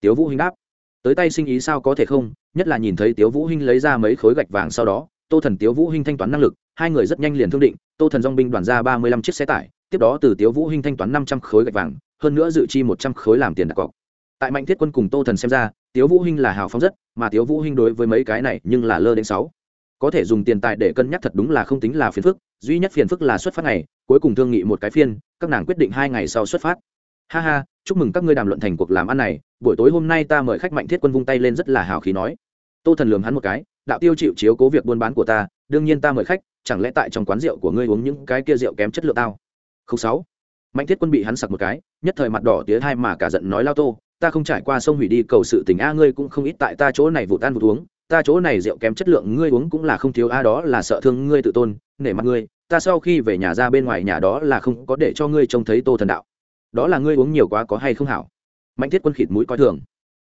Tiếu vũ hinh đáp tới tay sinh ý sao có thể không, nhất là nhìn thấy tiếu vũ hinh lấy ra mấy khối gạch vàng sau đó, tô thần tiếu vũ hinh thanh toán năng lực, hai người rất nhanh liền thương định, tô thần dong binh đoàn ra ba mươi lăm chiếc xe tải, tiếp đó từ tiếu vũ hinh thanh toán năm trăm khối gạch vàng, hơn nữa dự chi một trăm khối làm tiền đặt cọc. Tại mạnh thiết quân cùng tô thần xem ra, tiếu vũ hinh là hào phóng rất, mà tiếu vũ hinh đối với mấy cái này nhưng là lơ đến sáu. Có thể dùng tiền tài để cân nhắc thật đúng là không tính là phiền phức, duy nhất phiền phức là xuất phát ngày, cuối cùng thương nghị một cái phiên, các nàng quyết định hai ngày sau xuất phát ha ha, chúc mừng các ngươi đàm luận thành cuộc làm ăn này, buổi tối hôm nay ta mời khách mạnh thiết quân vung tay lên rất là hào khí nói. Tô thần lường hắn một cái, đạo tiêu chịu chiếu cố việc buôn bán của ta, đương nhiên ta mời khách, chẳng lẽ tại trong quán rượu của ngươi uống những cái kia rượu kém chất lượng tao? Không sáu. Mạnh thiết quân bị hắn sặc một cái, nhất thời mặt đỏ tía hai mà cả giận nói lao tô, ta không trải qua sông hủy đi cầu sự tình a, ngươi cũng không ít tại ta chỗ này vụ tan vụ uống, ta chỗ này rượu kém chất lượng ngươi uống cũng là không thiếu a, đó là sợ thương ngươi tự tôn, nể mặt ngươi, ta sau khi về nhà ra bên ngoài nhà đó là không có để cho ngươi trông thấy tô thần đạo đó là ngươi uống nhiều quá có hay không hảo? Mạnh thiết quân khịt mũi coi thường.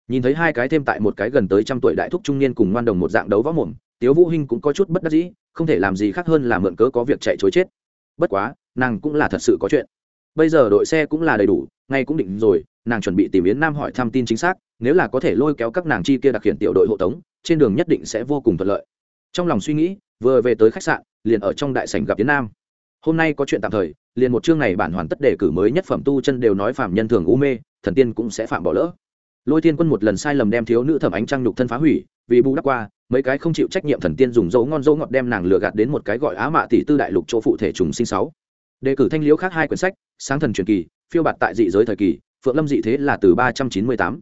Nhìn thấy hai cái thêm tại một cái gần tới trăm tuổi đại thúc trung niên cùng ngoan đồng một dạng đấu võ mồm, tiếu vũ hinh cũng có chút bất đắc dĩ, không thể làm gì khác hơn là mượn cớ có việc chạy chối chết. Bất quá, nàng cũng là thật sự có chuyện. Bây giờ đội xe cũng là đầy đủ, ngay cũng định rồi, nàng chuẩn bị tìm yến nam hỏi thăm tin chính xác, nếu là có thể lôi kéo các nàng chi kia đặc hiện tiểu đội hộ tống, trên đường nhất định sẽ vô cùng thuận lợi. Trong lòng suy nghĩ, vừa về tới khách sạn, liền ở trong đại sảnh gặp yến nam. Hôm nay có chuyện tạm thời liền một chương này bản hoàn tất đề cử mới nhất phẩm tu chân đều nói phạm nhân thường u mê, thần tiên cũng sẽ phạm bỏ lỡ. Lôi thiên quân một lần sai lầm đem thiếu nữ thẩm ánh trăng nhục thân phá hủy, vì bù đắp qua, mấy cái không chịu trách nhiệm thần tiên dùng dấu ngon dấu ngọt đem nàng lừa gạt đến một cái gọi á mạ tỷ tư đại lục chỗ phụ thể trùng sinh sáu. Đề cử thanh liễu khác hai quyển sách, sáng thần truyền kỳ, phiêu bạt tại dị giới thời kỳ, phượng lâm dị thế là từ ba trăm chín mươi tám.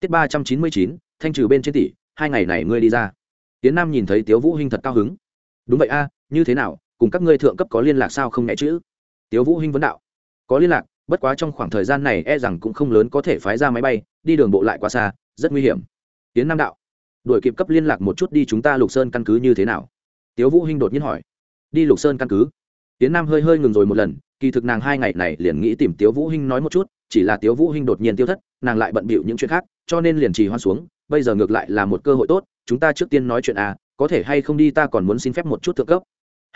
Tiết ba trăm chín mươi chín, thanh trừ bên trên tỷ, hai ngày này ngươi đi ra. Tiến nam nhìn thấy tiếu vũ hinh thật cao hứng. Đúng vậy a, như thế nào, cùng các ngươi thượng cấp có liên lạc sao không nhẹ chữ? Tiếu vũ hinh vấn đạo. Có liên lạc, bất quá trong khoảng thời gian này e rằng cũng không lớn có thể phái ra máy bay, đi đường bộ lại quá xa, rất nguy hiểm. Tiến nam đạo. Đuổi kịp cấp liên lạc một chút đi chúng ta lục sơn căn cứ như thế nào? Tiếu vũ hinh đột nhiên hỏi. Đi lục sơn căn cứ. Tiến nam hơi hơi ngừng rồi một lần, kỳ thực nàng hai ngày này liền nghĩ tìm tiếu vũ hinh nói một chút, chỉ là tiếu vũ hinh đột nhiên tiêu thất, nàng lại bận bịu những chuyện khác, cho nên liền trì hoãn xuống, bây giờ ngược lại là một cơ hội tốt, chúng ta trước tiên nói chuyện à có thể hay không đi ta còn muốn xin phép một chút thượng cấp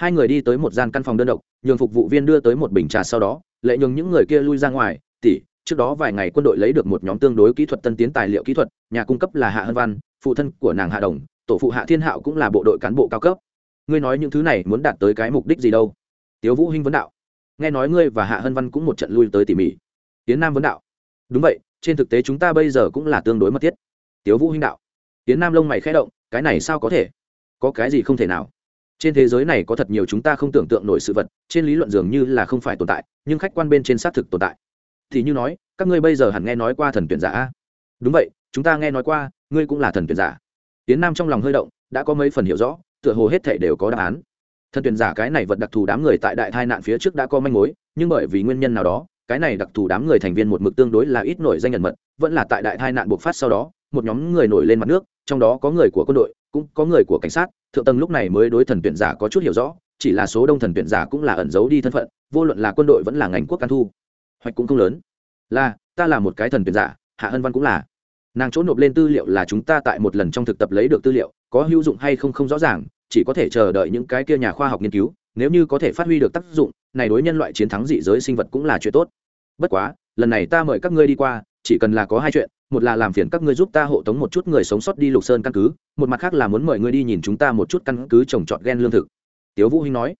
hai người đi tới một gian căn phòng đơn độc, nhường phục vụ viên đưa tới một bình trà sau đó, lệ nhường những người kia lui ra ngoài tỉ trước đó vài ngày quân đội lấy được một nhóm tương đối kỹ thuật tân tiến tài liệu kỹ thuật, nhà cung cấp là hạ hân văn, phụ thân của nàng hạ đồng, tổ phụ hạ thiên hạo cũng là bộ đội cán bộ cao cấp. Ngươi nói những thứ này muốn đạt tới cái mục đích gì đâu? Tiếu vũ hinh vấn đạo. Nghe nói ngươi và hạ hân văn cũng một trận lui tới tỉ mỉ. Tiến nam vấn đạo. Đúng vậy, trên thực tế chúng ta bây giờ cũng là tương đối mất thiết. Tiếu vũ hinh đạo. Tiến nam lông mày khẽ động, cái này sao có thể? Có cái gì không thể nào? Trên thế giới này có thật nhiều chúng ta không tưởng tượng nổi sự vật, trên lý luận dường như là không phải tồn tại, nhưng khách quan bên trên xác thực tồn tại. Thì như nói, các ngươi bây giờ hẳn nghe nói qua thần tuyển giả đúng vậy, chúng ta nghe nói qua, ngươi cũng là thần tuyển giả. Tiến nam trong lòng hơi động, đã có mấy phần hiểu rõ, tựa hồ hết thể đều có đáp án. Thần tuyển giả cái này vật đặc thù đám người tại đại tai nạn phía trước đã có manh mối, nhưng bởi vì nguyên nhân nào đó, cái này đặc thù đám người thành viên một mực tương đối là ít nổi danh nhận mật, vẫn là tại đại tai nạn buộc phát sau đó, một nhóm người nổi lên mặt nước, trong đó có người của quân đội cũng có người của cảnh sát, thượng tầng lúc này mới đối thần tuyển giả có chút hiểu rõ, chỉ là số đông thần tuyển giả cũng là ẩn giấu đi thân phận, vô luận là quân đội vẫn là ngành quốc can thu. Hoạch cũng không lớn. Là, ta là một cái thần tuyển giả, hạ hân văn cũng là. Nàng chỗ nộp lên tư liệu là chúng ta tại một lần trong thực tập lấy được tư liệu, có hữu dụng hay không không rõ ràng, chỉ có thể chờ đợi những cái kia nhà khoa học nghiên cứu, nếu như có thể phát huy được tác dụng, này đối nhân loại chiến thắng dị giới sinh vật cũng là chuyện tốt. Bất quá, lần này ta mời các ngươi đi qua, chỉ cần là có hai chuyện một là làm phiền các ngươi giúp ta hộ tống một chút người sống sót đi lục sơn căn cứ, một mặt khác là muốn mời ngươi đi nhìn chúng ta một chút căn cứ trồng trọt gen lương thực. Tiếu vũ hinh nói.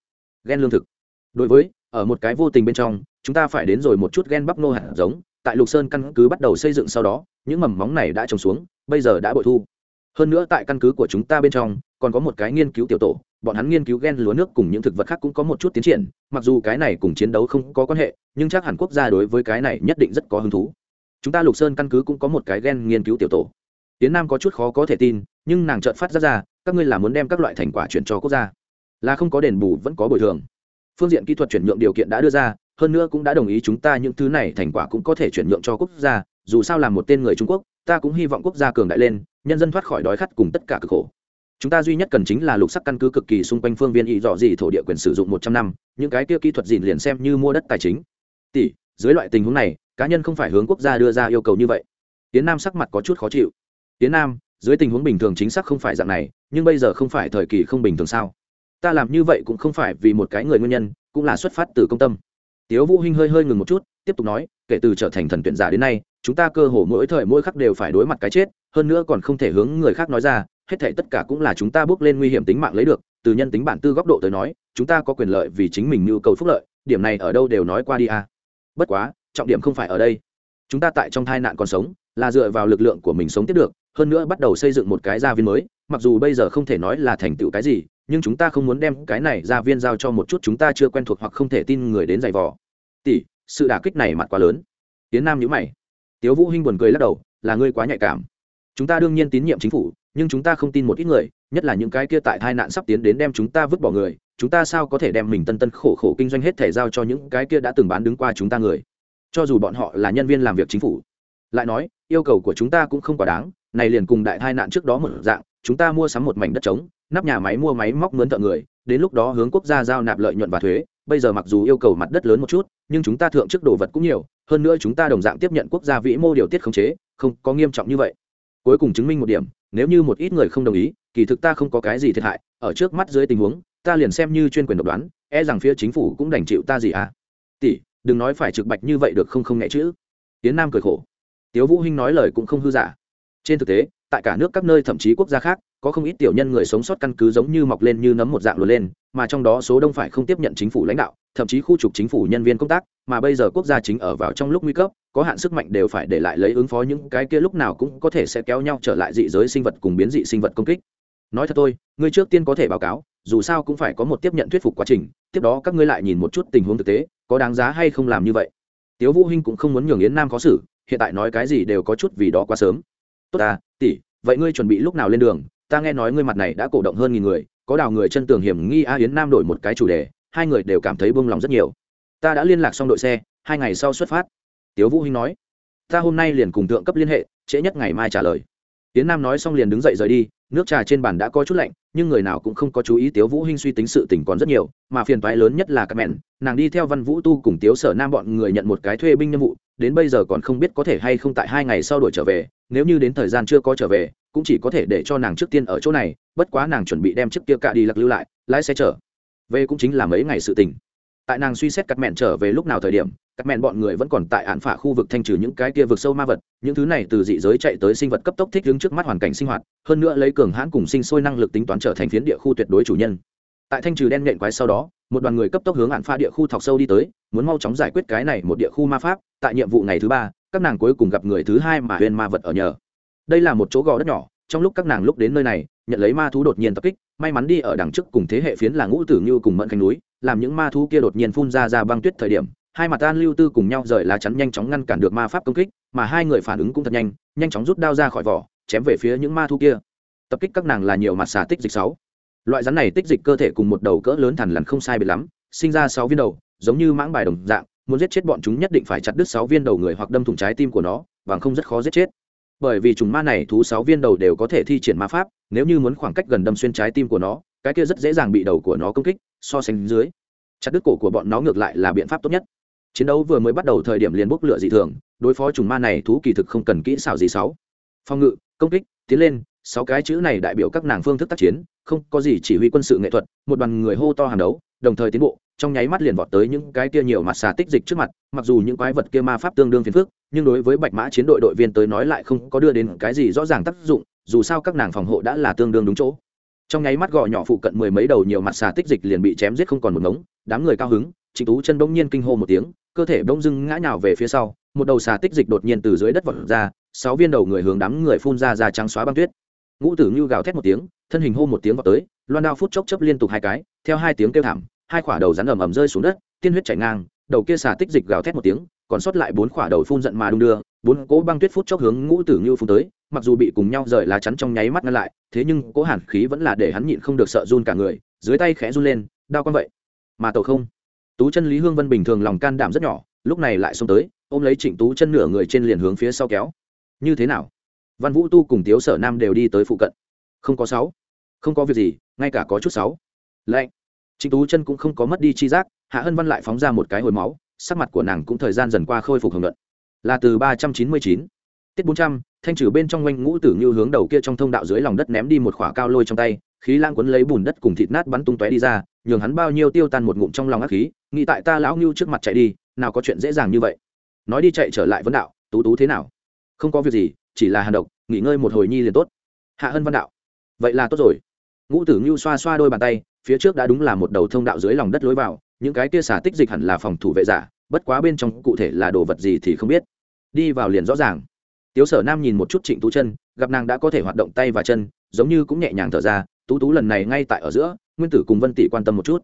Gen lương thực? Đối với, ở một cái vô tình bên trong, chúng ta phải đến rồi một chút gen bắp nô hạt giống, tại lục sơn căn cứ bắt đầu xây dựng sau đó, những mầm móng này đã trồng xuống, bây giờ đã bội thu. Hơn nữa tại căn cứ của chúng ta bên trong, còn có một cái nghiên cứu tiểu tổ, bọn hắn nghiên cứu gen lúa nước cùng những thực vật khác cũng có một chút tiến triển, mặc dù cái này cùng chiến đấu không có quan hệ, nhưng chắc hẳn quốc gia đối với cái này nhất định rất có hứng thú chúng ta lục sơn căn cứ cũng có một cái gen nghiên cứu tiểu tổ. Tiến nam có chút khó có thể tin, nhưng nàng trợn phát ra ra, các ngươi là muốn đem các loại thành quả chuyển cho quốc gia. Là không có đền bù vẫn có bồi thường. Phương diện kỹ thuật chuyển nhượng điều kiện đã đưa ra, hơn nữa cũng đã đồng ý chúng ta những thứ này thành quả cũng có thể chuyển nhượng cho quốc gia, dù sao là một tên người trung quốc, ta cũng hy vọng quốc gia cường đại lên, nhân dân thoát khỏi đói khát cùng tất cả cực khổ. Chúng ta duy nhất cần chính là lục sắc căn cứ cực kỳ xung quanh phương viên ý dọ gì thổ địa quyền sử dụng một trăm năm, những cái kia kỹ thuật dìn liền xem như mua đất tài chính. Tỷ, dưới loại tình huống này cá nhân không phải hướng quốc gia đưa ra yêu cầu như vậy. Tiến nam sắc mặt có chút khó chịu. Tiến nam, dưới tình huống bình thường chính xác không phải dạng này, nhưng bây giờ không phải thời kỳ không bình thường sao? Ta làm như vậy cũng không phải vì một cái người nguyên nhân, cũng là xuất phát từ công tâm. Tiếu vũ hinh hơi hơi ngừng một chút, tiếp tục nói, kể từ trở thành thần tuyển giả đến nay, chúng ta cơ hồ mỗi thời mỗi khắc đều phải đối mặt cái chết, hơn nữa còn không thể hướng người khác nói ra, hết thảy tất cả cũng là chúng ta bước lên nguy hiểm tính mạng lấy được, từ nhân tính bản tư góc độ tới nói, chúng ta có quyền lợi vì chính mình nhu cầu phúc lợi, điểm này ở đâu đều nói qua đi à. Bất quá trọng điểm không phải ở đây. Chúng ta tại trong tai nạn còn sống, là dựa vào lực lượng của mình sống tiếp được, hơn nữa bắt đầu xây dựng một cái gia viên mới, mặc dù bây giờ không thể nói là thành tựu cái gì, nhưng chúng ta không muốn đem cái này gia viên giao cho một chút chúng ta chưa quen thuộc hoặc không thể tin người đến giày vò. Tỷ, sự đả kích này mặt quá lớn. Tiến nam nhữ mày. Tiếu vũ hinh buồn cười lắc đầu, là ngươi quá nhạy cảm. Chúng ta đương nhiên tín nhiệm chính phủ, nhưng chúng ta không tin một ít người, nhất là những cái kia tại tai nạn sắp tiến đến đem chúng ta vứt bỏ người, chúng ta sao có thể đem mình tân tân khổ khổ kinh doanh hết thể giao cho những cái kia đã từng bán đứng qua chúng ta người? Cho dù bọn họ là nhân viên làm việc chính phủ, lại nói, yêu cầu của chúng ta cũng không quá đáng, này liền cùng đại tai nạn trước đó một dạng, chúng ta mua sắm một mảnh đất trống, nắp nhà máy mua máy móc mướn thợ người, đến lúc đó hướng quốc gia giao nạp lợi nhuận và thuế, bây giờ mặc dù yêu cầu mặt đất lớn một chút, nhưng chúng ta thượng chức đồ vật cũng nhiều, hơn nữa chúng ta đồng dạng tiếp nhận quốc gia vĩ mô điều tiết khống chế, không có nghiêm trọng như vậy. Cuối cùng chứng minh một điểm, nếu như một ít người không đồng ý, kỳ thực ta không có cái gì thiệt hại, ở trước mắt dưới tình huống, ta liền xem như chuyên quyền độc đoán e rằng phía chính phủ cũng đành chịu ta gì à? Tỷ đừng nói phải trực bạch như vậy được không không nhẹ chữ. Tiến nam cười khổ. Tiếu vũ hinh nói lời cũng không hư giả. Trên thực tế, tại cả nước các nơi thậm chí quốc gia khác, có không ít tiểu nhân người sống sót căn cứ giống như mọc lên như nấm một dạng lùa lên, mà trong đó số đông phải không tiếp nhận chính phủ lãnh đạo, thậm chí khu trục chính phủ nhân viên công tác, mà bây giờ quốc gia chính ở vào trong lúc nguy cấp, có hạn sức mạnh đều phải để lại lấy ứng phó những cái kia lúc nào cũng có thể sẽ kéo nhau trở lại dị giới sinh vật cùng biến dị sinh vật công kích. Nói thật tôi ngươi trước tiên có thể báo cáo, dù sao cũng phải có một tiếp nhận thuyết phục quá trình, tiếp đó các ngươi lại nhìn một chút tình huống thực tế có đáng giá hay không làm như vậy? Tiếu vũ hinh cũng không muốn nhường yến nam khó xử, hiện tại nói cái gì đều có chút vì đó quá sớm. Tốt ta, tỷ, vậy ngươi chuẩn bị lúc nào lên đường? Ta nghe nói ngươi mặt này đã cổ động hơn nghìn người, có đào người chân tường hiểm nghi a, yến nam đổi một cái chủ đề, hai người đều cảm thấy buông lòng rất nhiều. Ta đã liên lạc xong đội xe, hai ngày sau xuất phát. Tiếu vũ hinh nói, ta hôm nay liền cùng tượng cấp liên hệ, trễ nhất ngày mai trả lời. Tiến Nam nói xong liền đứng dậy rời đi, nước trà trên bàn đã có chút lạnh, nhưng người nào cũng không có chú ý Tiếu Vũ Hinh suy tính sự tình còn rất nhiều, mà phiền toái lớn nhất là các mẹn, nàng đi theo Văn Vũ Tu cùng Tiếu Sở Nam bọn người nhận một cái thuê binh nhiệm vụ, đến bây giờ còn không biết có thể hay không tại hai ngày sau đuổi trở về, nếu như đến thời gian chưa có trở về, cũng chỉ có thể để cho nàng trước tiên ở chỗ này, bất quá nàng chuẩn bị đem chiếc kia cạ đi lặc lưu lại, lái xe trở về cũng chính là mấy ngày sự tình. Tại nàng suy xét cắt mẹn trở về lúc nào thời điểm, các mẹn bọn người vẫn còn tại án phả khu vực thanh trừ những cái kia vực sâu ma vật, những thứ này từ dị giới chạy tới sinh vật cấp tốc thích đứng trước mắt hoàn cảnh sinh hoạt, hơn nữa lấy cường hãn cùng sinh sôi năng lực tính toán trở thành phiến địa khu tuyệt đối chủ nhân. Tại thanh trừ đen nện quái sau đó, một đoàn người cấp tốc hướng án pha địa khu thọc sâu đi tới, muốn mau chóng giải quyết cái này một địa khu ma pháp, tại nhiệm vụ ngày thứ ba, các nàng cuối cùng gặp người thứ hai mà huyền ma vật ở nhờ. Đây là một chỗ gò đất nhỏ, trong lúc các nàng lúc đến nơi này, nhận lấy ma thú đột nhiên tập kích, may mắn đi ở đằng trước cùng thế hệ phiến là ngũ tử như cùng mận cánh núi, làm những ma thú kia đột nhiên phun ra ra băng tuyết thời điểm hai mặt an lưu tư cùng nhau rời lá chắn nhanh chóng ngăn cản được ma pháp công kích, mà hai người phản ứng cũng thật nhanh nhanh chóng rút đao ra khỏi vỏ, chém về phía những ma thu kia. Tập kích các nàng là nhiều mặt xà tích dịch sáu. Loại rắn này tích dịch cơ thể cùng một đầu cỡ lớn thằn lằn không sai biệt lắm, sinh ra sáu viên đầu, giống như mãng bài đồng dạng, muốn giết chết bọn chúng nhất định phải chặt đứt sáu viên đầu người hoặc đâm thủng trái tim của nó, và không rất khó giết chết. Bởi vì trùng ma này thú sáu viên đầu đều có thể thi triển ma pháp, nếu như muốn khoảng cách gần đâm xuyên trái tim của nó, cái kia rất dễ dàng bị đầu của nó công kích, so sánh dưới. Chặt đứt cổ của bọn nó ngược lại là biện pháp tốt nhất chiến đấu vừa mới bắt đầu thời điểm liền bốc lửa dị thường, đối phó trùng ma này thú kỳ thực không cần kỹ xảo gì sáu phòng ngự, công kích, tiến lên, sáu cái chữ này đại biểu các nàng phương thức tác chiến, không có gì chỉ huy quân sự nghệ thuật, một đoàn người hô to hàng đấu, đồng thời tiến bộ, trong nháy mắt liền vọt tới những cái kia nhiều mặt xà tích dịch trước mặt, mặc dù những quái vật kia ma pháp tương đương phiền phức, nhưng đối với bạch mã chiến đội đội viên tới nói lại không có đưa đến cái gì rõ ràng tác dụng, dù sao các nàng phòng hộ đã là tương đương đúng chỗ. Trong nháy mắt gò nhỏ phụ cận mười mấy đầu nhiều mặt xà tích dịch liền bị chém giết không còn một ngống, đám người cao hứng trịnh tú chân bỗng nhiên kinh hô một tiếng, cơ thể bỗng dưng ngã nhào về phía sau, một đầu xà tích dịch đột nhiên từ dưới đất vọt ra, sáu viên đầu người hướng đám người phun ra ra trắng xóa băng tuyết. Ngũ tử ngưu gào thét một tiếng, thân hình hô một tiếng vào tới, loan đao phút chốc chấp liên tục hai cái, theo hai tiếng kêu thảm, hai quả đầu rắn ầm ầm rơi xuống đất, tiên huyết chảy ngang, đầu kia xà tích dịch gào thét một tiếng, còn sót lại bốn quả đầu phun giận mà đung đưa, bốn cỗ băng tuyết phút chốc hướng ngũ tử ngưu phun tới, mặc dù bị cùng nhau rời lá chắn trong nháy mắt ngăn lại, thế nhưng cỗ hàn khí vẫn là để hắn nhịn không được sợ run cả người, dưới tay khẽ run lên, đao con vậy. Mà tàu không tú chân lý hương vân bình thường lòng can đảm rất nhỏ, lúc này lại xông tới, ôm lấy trịnh tú chân nửa người trên liền hướng phía sau kéo. Như thế nào? Văn vũ tu cùng tiếu sở nam đều đi tới phụ cận. Không có sáu. Không có việc gì, ngay cả có chút sáu. Lạnh. Trịnh tú chân cũng không có mất đi chi giác, hạ hân văn lại phóng ra một cái hồi máu, sắc mặt của nàng cũng thời gian dần qua khôi phục hưởng luận. Là từ ba trăm chín mươi chín tiết bốn trăm, thanh trừ bên trong quanh ngũ tử như hướng đầu kia trong thông đạo dưới lòng đất ném đi một khỏa cao lôi trong tay, khí lang quấn lấy bùn đất cùng thịt nát bắn tung tóe đi ra, nhường hắn bao nhiêu tiêu tan một ngụm trong lòng ác khí, nghĩ tại ta lão ngưu trước mặt chạy đi, nào có chuyện dễ dàng như vậy. Nói đi chạy trở lại vấn đạo, tú tú thế nào? Không có việc gì, chỉ là hàn độc, nghỉ ngơi một hồi nhi liền tốt. Hạ hân văn đạo, vậy là tốt rồi. Ngũ tử ngưu xoa xoa đôi bàn tay, phía trước đã đúng là một đầu thông đạo dưới lòng đất lối vào, những cái kia xả tích dịch hẳn là phòng thủ vệ giả, bất quá bên trong cụ thể là đồ vật gì thì không biết. Đi vào liền rõ ràng tiếu sở nam nhìn một chút trịnh tú chân, gặp nàng đã có thể hoạt động tay và chân, giống như cũng nhẹ nhàng thở ra, tú tú lần này ngay tại ở giữa, nguyên tử cùng vân tỷ quan tâm một chút.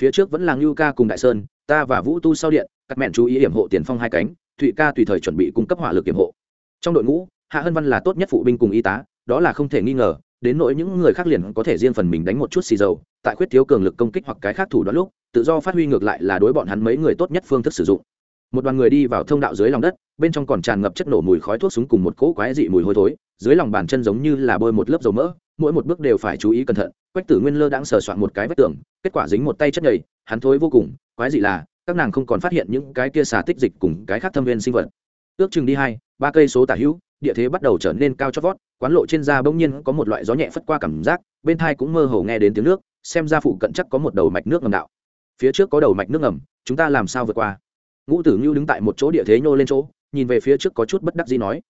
Phía trước vẫn là ngưu ca cùng đại sơn, ta và vũ tu sau điện, các mẹn chú ý hiểm hộ tiền phong hai cánh, thụy ca tùy thời chuẩn bị cung cấp hỏa lực hiểm hộ. Trong đội ngũ, hạ hân văn là tốt nhất phụ binh cùng y tá, đó là không thể nghi ngờ, đến nỗi những người khác liền có thể riêng phần mình đánh một chút xì dầu, tại khuyết thiếu cường lực công kích hoặc cái khác thủ đoạn lúc, tự do phát huy ngược lại là đối bọn hắn mấy người tốt nhất phương thức sử dụng một đoàn người đi vào thông đạo dưới lòng đất, bên trong còn tràn ngập chất nổ mùi khói thuốc súng cùng một cỗ quái dị mùi hôi thối. Dưới lòng bàn chân giống như là bôi một lớp dầu mỡ, mỗi một bước đều phải chú ý cẩn thận. Quách tử nguyên lơ đang sờ soạn một cái vách tường, kết quả dính một tay chất nhầy, hắn thối vô cùng, quái dị là, các nàng không còn phát hiện những cái kia xà tích dịch cùng cái khác thâm viên sinh vật. Ước chừng đi hai, ba cây số tả hữu, địa thế bắt đầu trở nên cao chót vót, quán lộ trên da bỗng nhiên có một loại gió nhẹ phất qua cảm giác, bên thai cũng mơ hồ nghe đến tiếng nước, xem ra phụ cận chắc có một đầu mạch nước ngầm đạo. Phía trước có đầu mạch nước ngầm, chúng ta làm sao vượt qua? Ngũ tử ngưu đứng tại một chỗ địa thế nhô lên chỗ, nhìn về phía trước có chút bất đắc gì nói,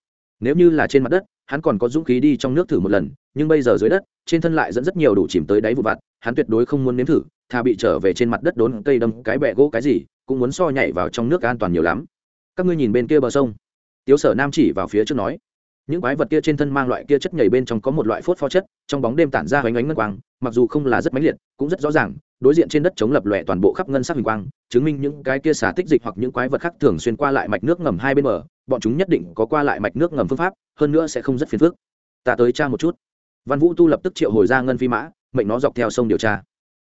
nếu như là trên mặt đất, hắn còn có dũng khí đi trong nước thử một lần, nhưng bây giờ dưới đất, trên thân lại dẫn rất nhiều đủ chìm tới đáy vụ vặt, hắn tuyệt đối không muốn nếm thử, thà bị trở về trên mặt đất đốn cây đâm cái bẹ gỗ cái gì, cũng muốn so nhảy vào trong nước an toàn nhiều lắm. Các ngươi nhìn bên kia bờ sông. Tiếu sở nam chỉ vào phía trước nói những quái vật kia trên thân mang loại kia chất nhảy bên trong có một loại phốt pho chất, trong bóng đêm tản ra hoành ánh ngân quang, mặc dù không là rất mãnh liệt, cũng rất rõ ràng, đối diện trên đất chống lập lòe toàn bộ khắp ngân sắc hình quang, chứng minh những cái kia xả tích dịch hoặc những quái vật khác thường xuyên qua lại mạch nước ngầm hai bên bờ, bọn chúng nhất định có qua lại mạch nước ngầm phương pháp, hơn nữa sẽ không rất phiền phức. Ta tới tra một chút. Văn vũ tu lập tức triệu hồi ra ngân phi mã, mệnh nó dọc theo sông điều tra.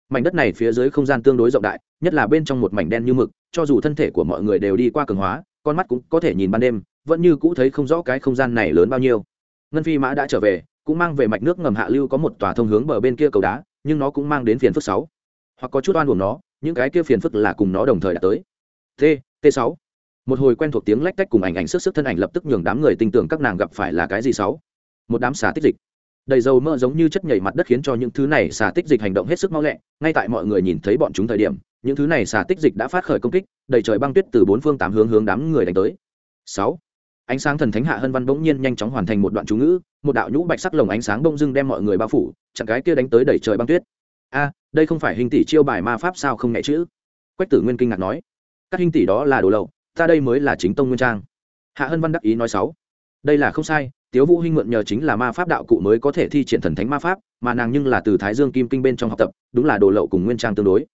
Mảnh đất này phía dưới không gian tương đối rộng đại, nhất là bên trong một mảnh đen như mực, cho dù thân thể của mọi người đều đi qua cường hóa, con mắt cũng có thể nhìn ban đêm vẫn như cũ thấy không rõ cái không gian này lớn bao nhiêu. Ngân phi mã đã trở về, cũng mang về mạch nước ngầm hạ lưu có một tòa thông hướng bờ bên kia cầu đá, nhưng nó cũng mang đến phiền phức sáu. Hoặc có chút oan buồn nó, những cái kia phiền phức là cùng nó đồng thời đã tới. T t sáu. Một hồi quen thuộc tiếng lách tách cùng ảnh ảnh sức sức thân ảnh lập tức nhường đám người tin tưởng các nàng gặp phải là cái gì sáu. Một đám xà tích dịch. Đầy dầu mỡ giống như chất nhảy mặt đất khiến cho những thứ này xà tích dịch hành động hết sức mau lẹ, ngay tại mọi người nhìn thấy bọn chúng thời điểm, những thứ này xà tích dịch đã phát khởi công kích, đầy trời băng tuyết từ bốn phương tám hướng hướng đám người đánh tới. Sáu ánh sáng thần thánh hạ hân văn bỗng nhiên nhanh chóng hoàn thành một đoạn chú ngữ, một đạo nhũ bạch sắc lồng ánh sáng bông dưng đem mọi người bao phủ, chặn cái kia đánh tới đẩy trời băng tuyết. A, đây không phải hình tỷ chiêu bài ma pháp sao không nhẹ chữ? Quách tử nguyên kinh ngạc nói. Các hình tỷ đó là đồ lậu, ta đây mới là chính tông nguyên trang. Hạ hân văn đắc ý nói sáu. Đây là không sai, tiếu vũ hinh mượn nhờ chính là ma pháp đạo cụ mới có thể thi triển thần thánh ma pháp, mà nàng nhưng là từ thái dương kim kinh bên trong học tập, đúng là đồ lậu cùng nguyên trang tương đối.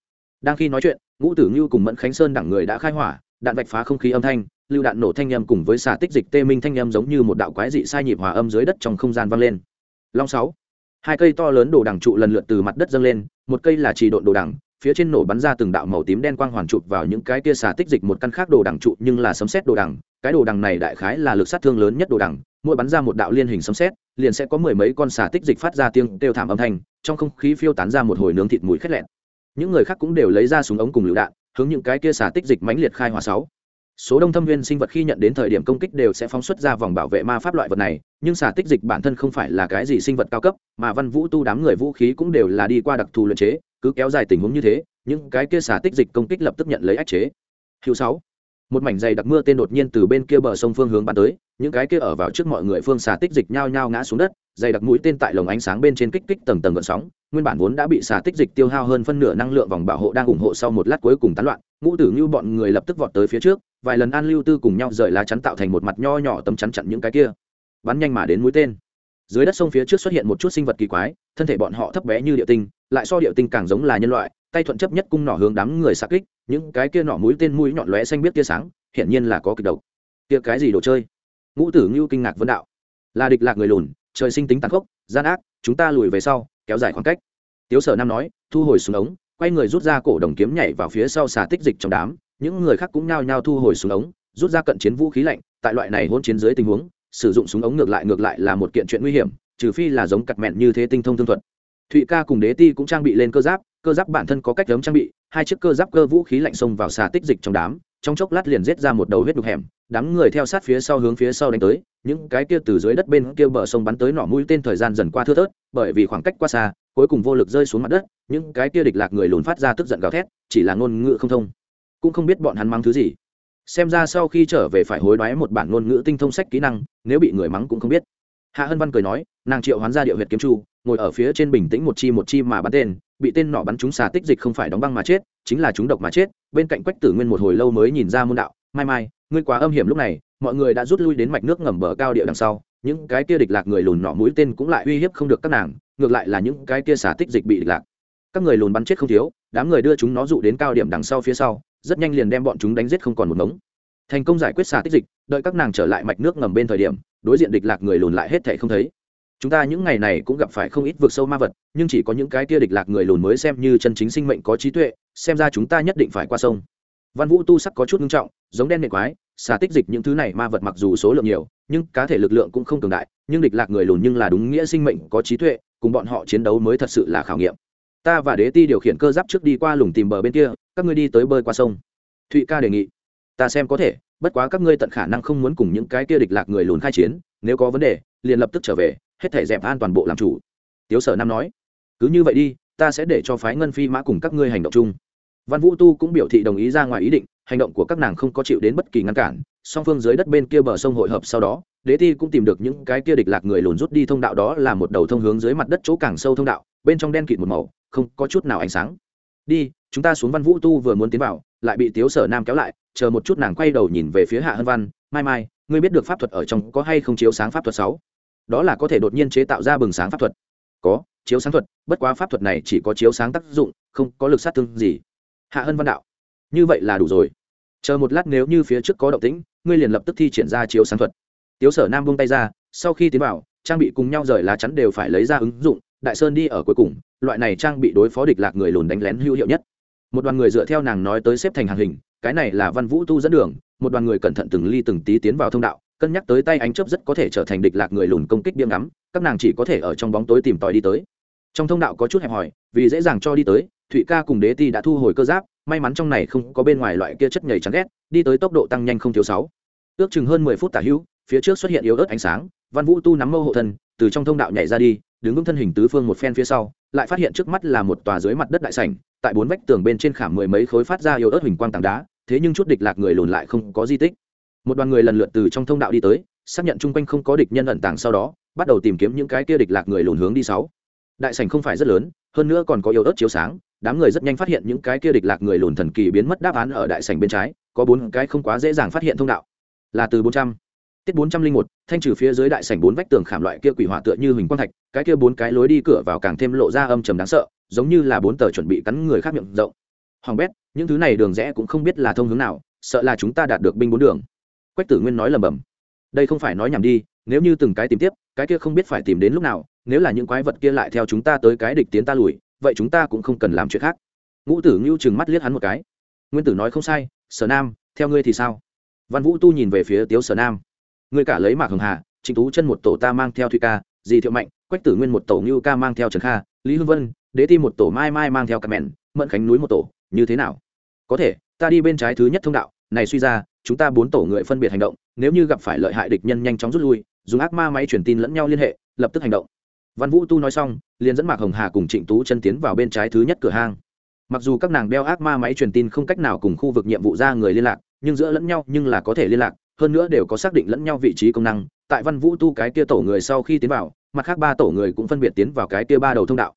Đang khi nói chuyện, ngũ tử ngưu cùng mẫn khánh sơn đẳng người đã khai hỏa, đạn vạch phá không khí âm thanh lưu đạn nổ thanh âm cùng với xà tích dịch tê minh thanh âm giống như một đạo quái dị sai nhịp hòa âm dưới đất trong không gian vang lên. Long sáu. Hai cây to lớn đồ đằng trụ lần lượt từ mặt đất dâng lên, một cây là trì độn đồ đằng, phía trên nổ bắn ra từng đạo màu tím đen quang hoàn chụp vào những cái kia xà tích dịch một căn khác đồ đằng trụ, nhưng là sấm xét đồ đằng, cái đồ đằng này đại khái là lực sát thương lớn nhất đồ đằng, mỗi bắn ra một đạo liên hình sấm xét liền sẽ có mười mấy con xà tích dịch phát ra tiếng kêu thảm âm thanh, trong không khí phiêu tán ra một hồi nướng thịt mùi khét lẹn những người khác cũng đều lấy ra súng ống cùng lựu đạn, hướng những cái kia xà tích dịch mãnh liệt khai hỏa sáu số đông thâm viên sinh vật khi nhận đến thời điểm công kích đều sẽ phóng xuất ra vòng bảo vệ ma pháp loại vật này, nhưng xà tích dịch bản thân không phải là cái gì sinh vật cao cấp, mà văn vũ tu đám người vũ khí cũng đều là đi qua đặc thù luyện chế, cứ kéo dài tình huống như thế, những cái kia xà tích dịch công kích lập tức nhận lấy ách chế. Hữu sáu. Một mảnh dày đặc mưa tên đột nhiên từ bên kia bờ sông phương hướng bắn tới, những cái kia ở vào trước mọi người phương xà tích dịch nhao nhao ngã xuống đất, dày đặc mũi tên tại lồng ánh sáng bên trên kích kích tầng tầng gợn sóng, nguyên bản vốn đã bị xà tích dịch tiêu hao hơn phân nửa năng lượng vòng bảo hộ đang ủng hộ sau một lát cuối cùng tán loạn, ngũ tử như bọn người lập tức vọt tới phía trước vài lần an lưu tư cùng nhau rời lá chắn tạo thành một mặt nho nhỏ tấm chắn chặn những cái kia. Bắn nhanh mà đến mũi tên. Dưới đất sông phía trước xuất hiện một chút sinh vật kỳ quái, thân thể bọn họ thấp bé như địa tinh, lại so địa tinh càng giống là nhân loại, tay thuận chấp nhất cung nỏ hướng đám người xa kích, những cái kia nỏ mũi tên mũi nhọn lóe xanh biết tia sáng, hiển nhiên là có kịch độc. Tia cái gì đồ chơi? Ngũ tử ngưu kinh ngạc vấn đạo. Là địch lạc người lùn, trời sinh tính tàn khốc, gian ác, chúng ta lùi về sau, kéo dài khoảng cách. Tiếu sở nam nói, thu hồi xuống ống, quay người rút ra cổ đồng kiếm nhảy vào phía sau xà tích dịch trong đám những người khác cũng nhao nhao thu hồi súng ống, rút ra cận chiến vũ khí lạnh, tại loại này hôn chiến dưới tình huống, sử dụng súng ống ngược lại ngược lại là một kiện chuyện nguy hiểm, trừ phi là giống cặt mẹn như thế tinh thông thương thuật. Thụy ca cùng đế ti cũng trang bị lên cơ giáp cơ giáp bản thân có cách giống trang bị, hai chiếc cơ giáp cơ vũ khí lạnh xông vào xà tích dịch trong đám, trong chốc lát liền giết ra một đầu huyết đục hẻm, đám người theo sát phía sau hướng phía sau đánh tới, những cái kia từ dưới đất bên kia bờ sông bắn tới nỏ mũi tên thời gian dần qua thưa thớt, bởi vì khoảng cách quá xa, cuối cùng vô lực rơi xuống mặt đất, những cái kia địch lạc người lùn phát ra tức giận gào thét, chỉ là ngôn ngữ không thông cũng không biết bọn hắn mắng thứ gì. Xem ra sau khi trở về phải hối đoái một bản ngôn ngữ tinh thông sách kỹ năng, nếu bị người mắng cũng không biết. Hạ hân văn cười nói, nàng triệu hoán ra điệu huyệt kiếm chu, ngồi ở phía trên bình tĩnh một chi một chi mà bắn tên, bị tên nọ bắn trúng xà tích dịch không phải đóng băng mà chết, chính là chúng độc mà chết, bên cạnh quách tử nguyên một hồi lâu mới nhìn ra môn đạo, mai mai, ngươi quá âm hiểm lúc này, mọi người đã rút lui đến mạch nước ngầm bờ cao địa đằng sau, những cái kia địch lạc người lùn nọ mũi tên cũng lại uy hiếp không được các nàng, ngược lại là những cái kia xà tích dịch bị địch lạc. Các người lùn bắn chết không thiếu, đám người đưa chúng nó dụ đến cao điểm đằng sau phía sau rất nhanh liền đem bọn chúng đánh giết không còn một ngống. Thành công giải quyết xà tích dịch, đợi các nàng trở lại mạch nước ngầm bên thời điểm, đối diện địch lạc người lùn lại hết thể không thấy. Chúng ta những ngày này cũng gặp phải không ít vượt sâu ma vật, nhưng chỉ có những cái kia địch lạc người lùn mới xem như chân chính sinh mệnh có trí tuệ, xem ra chúng ta nhất định phải qua sông. Văn vũ tu sắc có chút nghiêm trọng, giống đen nệ quái, xà tích dịch những thứ này ma vật mặc dù số lượng nhiều, nhưng cá thể lực lượng cũng không cường đại, nhưng địch lạc người lùn nhưng là đúng nghĩa sinh mệnh có trí tuệ, cùng bọn họ chiến đấu mới thật sự là khảo nghiệm. Ta và đế ti điều khiển cơ giáp trước đi qua lùng tìm bờ bên kia các ngươi đi tới bơi qua sông. Thụy ca đề nghị, ta xem có thể, bất quá các ngươi tận khả năng không muốn cùng những cái kia địch lạc người lùn khai chiến, nếu có vấn đề, liền lập tức trở về, hết thể dẹp an toàn bộ làm chủ. Tiếu sở nam nói, cứ như vậy đi, ta sẽ để cho phái ngân phi mã cùng các ngươi hành động chung. Văn vũ tu cũng biểu thị đồng ý ra ngoài ý định, hành động của các nàng không có chịu đến bất kỳ ngăn cản, song phương dưới đất bên kia bờ sông hội hợp sau đó, đế ti cũng tìm được những cái kia địch lạc người lùn rút đi thông đạo đó là một đầu thông hướng dưới mặt đất chỗ càng sâu thông đạo, bên trong đen kịt một màu, không có chút nào ánh sáng. Đi chúng ta xuống văn vũ tu vừa muốn tiến vào, lại bị tiếu sở nam kéo lại, chờ một chút nàng quay đầu nhìn về phía hạ hân văn, mai mai, ngươi biết được pháp thuật ở trong có hay không chiếu sáng pháp thuật sáu? Đó là có thể đột nhiên chế tạo ra bừng sáng pháp thuật. Có, chiếu sáng thuật, bất quá pháp thuật này chỉ có chiếu sáng tác dụng, không có lực sát thương gì. Hạ hân văn đạo. Như vậy là đủ rồi. Chờ một lát nếu như phía trước có động tĩnh, ngươi liền lập tức thi triển ra chiếu sáng thuật. Tiếu sở nam buông tay ra, sau khi tiến vào, trang bị cùng nhau rời lá chắn đều phải lấy ra ứng dụng, đại sơn đi ở cuối cùng, loại này trang bị đối phó địch lạc người lùn đánh lén hữu hiệu nhất một đoàn người dựa theo nàng nói tới xếp thành hàng hình, cái này là văn vũ tu dẫn đường, một đoàn người cẩn thận từng ly từng tí tiến vào thông đạo, cân nhắc tới tay ánh chớp rất có thể trở thành địch lạc người lùn công kích biếm ngắm, các nàng chỉ có thể ở trong bóng tối tìm tòi đi tới. Trong thông đạo có chút hẹp hòi, vì dễ dàng cho đi tới, thụy ca cùng đế ti đã thu hồi cơ giáp, may mắn trong này không có bên ngoài loại kia chất nhầy trắng ghét, đi tới tốc độ tăng nhanh không thiếu sáu. Ước chừng hơn mười phút tả hữu, phía trước xuất hiện yếu ớt ánh sáng, văn vũ tu nắm mâu hộ thân, từ trong thông đạo nhảy ra đi đứng vững thân hình tứ phương một phen phía sau, lại phát hiện trước mắt là một tòa dưới mặt đất đại sảnh, tại bốn vách tường bên trên khảm mười mấy khối phát ra yếu ớt hình quang tảng đá, thế nhưng chút địch lạc người lùn lại không có di tích. Một đoàn người lần lượt từ trong thông đạo đi tới, xác nhận chung quanh không có địch nhân ẩn tàng sau đó, bắt đầu tìm kiếm những cái kia địch lạc người lùn hướng đi sáu. Đại sảnh không phải rất lớn, hơn nữa còn có yếu ớt chiếu sáng, đám người rất nhanh phát hiện những cái kia địch lạc người lùn thần kỳ biến mất đáp án ở đại sảnh bên trái, có bốn cái không quá dễ dàng phát hiện thông đạo. Là từ bốn trăm tiết bốn trăm linh một, thanh trừ phía dưới đại sảnh bốn vách tường khảm loại kia quỷ hỏa tựa như hình quang thạch, cái kia bốn cái lối đi cửa vào càng thêm lộ ra âm trầm đáng sợ, giống như là bốn tờ chuẩn bị cắn người khác miệng rộng. Hoàng bét, những thứ này đường rẽ cũng không biết là thông hướng nào, sợ là chúng ta đạt được binh bốn đường. Quách tử nguyên nói lầm bầm đây không phải nói nhảm đi, nếu như từng cái tìm tiếp, cái kia không biết phải tìm đến lúc nào, nếu là những quái vật kia lại theo chúng ta tới cái địch tiến ta lùi, vậy chúng ta cũng không cần làm chuyện khác. Ngũ tử ngưu chừng mắt liếc hắn một cái. Nguyên tử nói không sai, sở nam, theo ngươi thì sao? Văn vũ tu nhìn về phía tiếu sở nam ngươi cả lấy mạc Hồng hà, trịnh tú chân một tổ ta mang theo thụy ca, dì thiệu mạnh, quách tử nguyên một tổ, ngưu ca mang theo trần kha, lý hương vân, đế ti một tổ, mai mai mang theo cà mẹn Mận khánh núi một tổ. Như thế nào? Có thể, ta đi bên trái thứ nhất thông đạo. Này suy ra, chúng ta bốn tổ người phân biệt hành động. Nếu như gặp phải lợi hại địch nhân nhanh chóng rút lui, dùng ác ma máy truyền tin lẫn nhau liên hệ, lập tức hành động. Văn vũ tu nói xong, liền dẫn mạc hồng hà cùng trịnh tú chân tiến vào bên trái thứ nhất cửa hang. Mặc dù các nàng đeo ác ma máy truyền tin không cách nào cùng khu vực nhiệm vụ ra người liên lạc, nhưng giữa lẫn nhau nhưng là có thể liên lạc hơn nữa đều có xác định lẫn nhau vị trí công năng, tại văn vũ tu cái kia tổ người sau khi tiến vào, mặt khác ba tổ người cũng phân biệt tiến vào cái kia ba đầu thông đạo.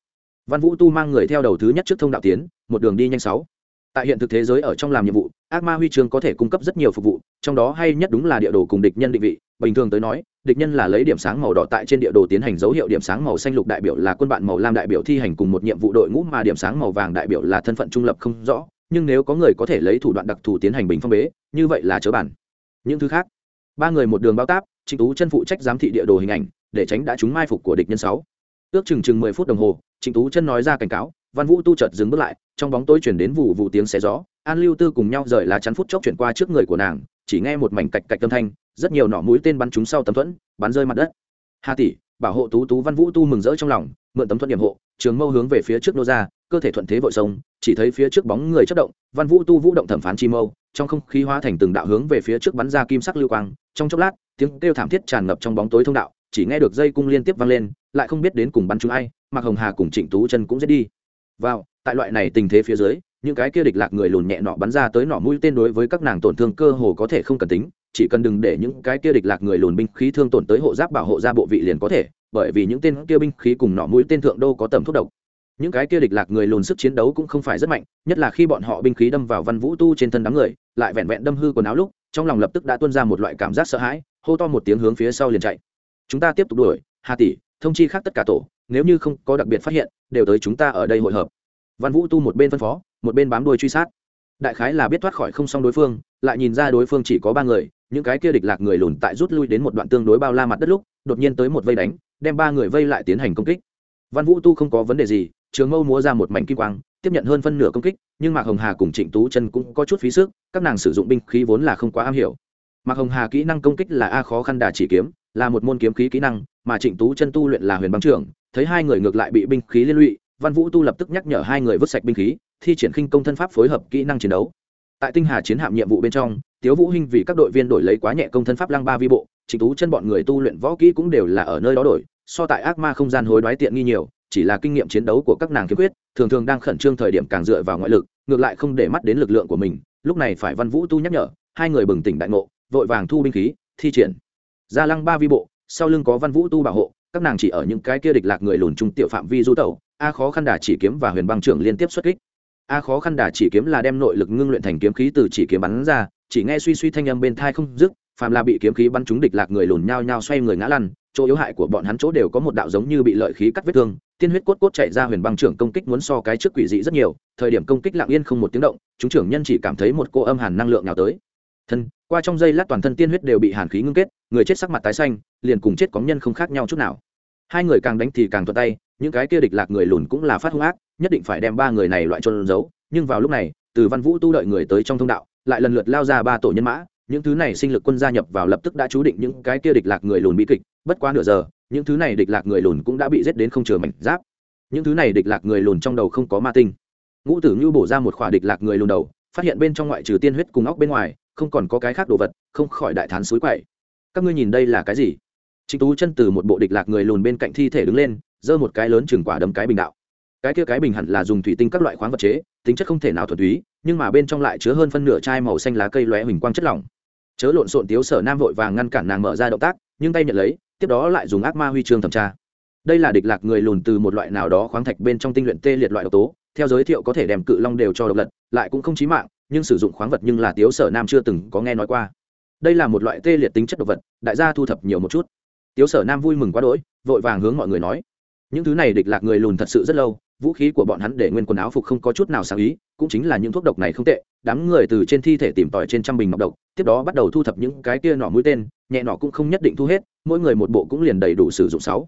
Văn vũ tu mang người theo đầu thứ nhất trước thông đạo tiến, một đường đi nhanh sáu. Tại hiện thực thế giới ở trong làm nhiệm vụ, ác ma huy chương có thể cung cấp rất nhiều phục vụ, trong đó hay nhất đúng là địa đồ cùng địch nhân định vị. Bình thường tới nói, địch nhân là lấy điểm sáng màu đỏ tại trên địa đồ tiến hành dấu hiệu điểm sáng màu xanh lục đại biểu là quân bạn màu lam đại biểu thi hành cùng một nhiệm vụ đội ngũ mà điểm sáng màu vàng đại biểu là thân phận trung lập không rõ, nhưng nếu có người có thể lấy thủ đoạn đặc thù tiến hành bình phong bế, như vậy là chớ bản những thứ khác. Ba người một đường bao táp, trịnh tú chân phụ trách giám thị địa đồ hình ảnh, để tránh đã trúng mai phục của địch nhân sáu. Ước chừng chừng mười phút đồng hồ, trịnh tú chân nói ra cảnh cáo, văn vũ tu chợt dừng bước lại, trong bóng tối chuyển đến vụ vụ tiếng xé gió. An lưu tư cùng nhau rời lá chắn phút chốc chuyển qua trước người của nàng, chỉ nghe một mảnh cạch cạch âm thanh, rất nhiều nỏ mũi tên bắn trúng sau tấm thuẫn, bắn rơi mặt đất. Hà tỷ, bảo hộ tú tú, văn vũ tu mừng rỡ trong lòng, mượn tấm thuẫn điểm hộ, trường mâu hướng về phía trước nô ra, cơ thể thuận thế vội sông chỉ thấy phía trước bóng người chất động, văn vũ tu vũ động thẩm phán chi mâu, trong không khí hóa thành từng đạo hướng về phía trước bắn ra kim sắc lưu quang, trong chốc lát, tiếng kêu thảm thiết tràn ngập trong bóng tối thông đạo, chỉ nghe được dây cung liên tiếp vang lên, lại không biết đến cùng bắn chúng ai, mạc hồng hà cùng trịnh tú chân cũng giết đi. Vào, tại loại này tình thế phía dưới, những cái kia địch lạc người lùn nhẹ nọ bắn ra tới nọ mũi tên đối với các nàng tổn thương cơ hồ có thể không cần tính, chỉ cần đừng để những cái kia địch lạc người lùn binh khí thương tổn tới hộ giáp bảo hộ ra bộ vị liền có thể, bởi vì những tên kia binh khí cùng nọ mũi tên thượng đô có tầm thuốc độc những cái kia địch lạc người lùn sức chiến đấu cũng không phải rất mạnh, nhất là khi bọn họ binh khí đâm vào văn vũ tu trên thân đám người, lại vẹn vẹn đâm hư quần áo lúc, trong lòng lập tức đã tuôn ra một loại cảm giác sợ hãi, hô to một tiếng hướng phía sau liền chạy. Chúng ta tiếp tục đuổi, hà tỷ, thông chi khác tất cả tổ, nếu như không có đặc biệt phát hiện, đều tới chúng ta ở đây hội hợp. Văn vũ tu một bên phân phó, một bên bám đuôi truy sát. Đại khái là biết thoát khỏi không xong đối phương, lại nhìn ra đối phương chỉ có ba người, những cái kia địch lạc người lùn tại rút lui đến một đoạn tương đối bao la mặt đất lúc, đột nhiên tới một vây đánh, đem ba người vây lại tiến hành công kích. Văn vũ tu không có vấn đề gì trường mâu múa ra một mảnh kim quang, tiếp nhận hơn phân nửa công kích, nhưng mạc hồng hà cùng trịnh tú chân cũng có chút phí sức, các nàng sử dụng binh khí vốn là không quá am hiểu. Mạc hồng hà kỹ năng công kích là a khó khăn đà chỉ kiếm, là một môn kiếm khí kỹ năng, mà trịnh tú chân tu luyện là huyền băng trưởng, thấy hai người ngược lại bị binh khí liên lụy, văn vũ tu lập tức nhắc nhở hai người vứt sạch binh khí, thi triển khinh công thân pháp phối hợp kỹ năng chiến đấu. Tại tinh hà chiến hạm nhiệm vụ bên trong, tiếu vũ hinh vì các đội viên đổi lấy quá nhẹ công thân pháp lăng ba vi bộ, trịnh tú chân bọn người tu luyện võ kỹ cũng đều là ở nơi đó đổi, so tại ác ma không gian hối đoái tiện nghi nhiều chỉ là kinh nghiệm chiến đấu của các nàng kiếm quyết thường thường đang khẩn trương thời điểm càng dựa vào ngoại lực, ngược lại không để mắt đến lực lượng của mình. Lúc này phải văn vũ tu nhắc nhở, hai người bừng tỉnh đại ngộ, vội vàng thu binh khí, thi triển. Gia lăng ba vi bộ, sau lưng có văn vũ tu bảo hộ, các nàng chỉ ở những cái kia địch lạc người lùn trung tiểu phạm vi du tẩu, a khó khăn đà chỉ kiếm và huyền băng trưởng liên tiếp xuất kích. A khó khăn đà chỉ kiếm là đem nội lực ngưng luyện thành kiếm khí từ chỉ kiếm bắn ra, chỉ nghe suy suy thanh âm bên thai không dứt, phàm là bị kiếm khí bắn trúng địch lạc người lùn nhao nhao xoay người ngã lăn, chỗ yếu hại của bọn hắn chỗ đều có một đạo giống như bị lợi khí cắt vết thương tiên huyết cốt cốt chạy ra huyền băng trưởng công kích muốn so cái trước quỷ dị rất nhiều, thời điểm công kích lặng yên không một tiếng động, chúng trưởng nhân chỉ cảm thấy một cô âm hàn năng lượng nào tới. Thân, qua trong giây lát toàn thân tiên huyết đều bị hàn khí ngưng kết, người chết sắc mặt tái xanh, liền cùng chết có nhân không khác nhau chút nào. Hai người càng đánh thì càng thuận tay, những cái kia địch lạc người lùn cũng là phát hung ác, nhất định phải đem ba người này loại trôn giấu, nhưng vào lúc này, từ văn vũ tu đợi người tới trong thông đạo, lại lần lượt lao ra ba tổ nhân mã, những thứ này sinh lực quân gia nhập vào lập tức đã chú định những cái kia địch lạc người lùn bị kịch, bất quá nửa giờ những thứ này địch lạc người lùn cũng đã bị giết đến không chừa mảnh giáp. Những thứ này địch lạc người lùn trong đầu không có ma tinh. Ngũ tử ngưu bổ ra một khỏa địch lạc người lùn đầu, phát hiện bên trong ngoại trừ tiên huyết cùng óc bên ngoài, không còn có cái khác đồ vật, không khỏi đại thán suối quậy. Các ngươi nhìn đây là cái gì? Trịnh tú chân từ một bộ địch lạc người lùn bên cạnh thi thể đứng lên, giơ một cái lớn chừng quả đấm cái bình đạo. Cái kia cái bình hẳn là dùng thủy tinh các loại khoáng vật chế, tính chất không thể nào thuần túy, nhưng mà bên trong lại chứa hơn phân nửa chai màu xanh lá cây lóe huỳnh quang chất lỏng. Chớ lộn xộn tiếu sở nam vội vàng ngăn cản nàng mở ra động tác nhưng tay nhận lấy, tiếp đó lại dùng ác ma huy chương thẩm tra. Đây là địch lạc người lùn từ một loại nào đó khoáng thạch bên trong tinh luyện tê liệt loại độc tố, theo giới thiệu có thể đem cự long đều cho độc lật, lại cũng không chí mạng, nhưng sử dụng khoáng vật nhưng là tiếu sở nam chưa từng có nghe nói qua. Đây là một loại tê liệt tính chất độc vật, đại gia thu thập nhiều một chút. Tiếu sở nam vui mừng quá đỗi, vội vàng hướng mọi người nói, những thứ này địch lạc người lùn thật sự rất lâu vũ khí của bọn hắn để nguyên quần áo phục không có chút nào sáng ý, cũng chính là những thuốc độc này không tệ. Đám người từ trên thi thể tìm tòi trên trăm bình ngọc độc, tiếp đó bắt đầu thu thập những cái kia nỏ mũi tên, nhẹ nỏ cũng không nhất định thu hết, mỗi người một bộ cũng liền đầy đủ sử dụng sáu.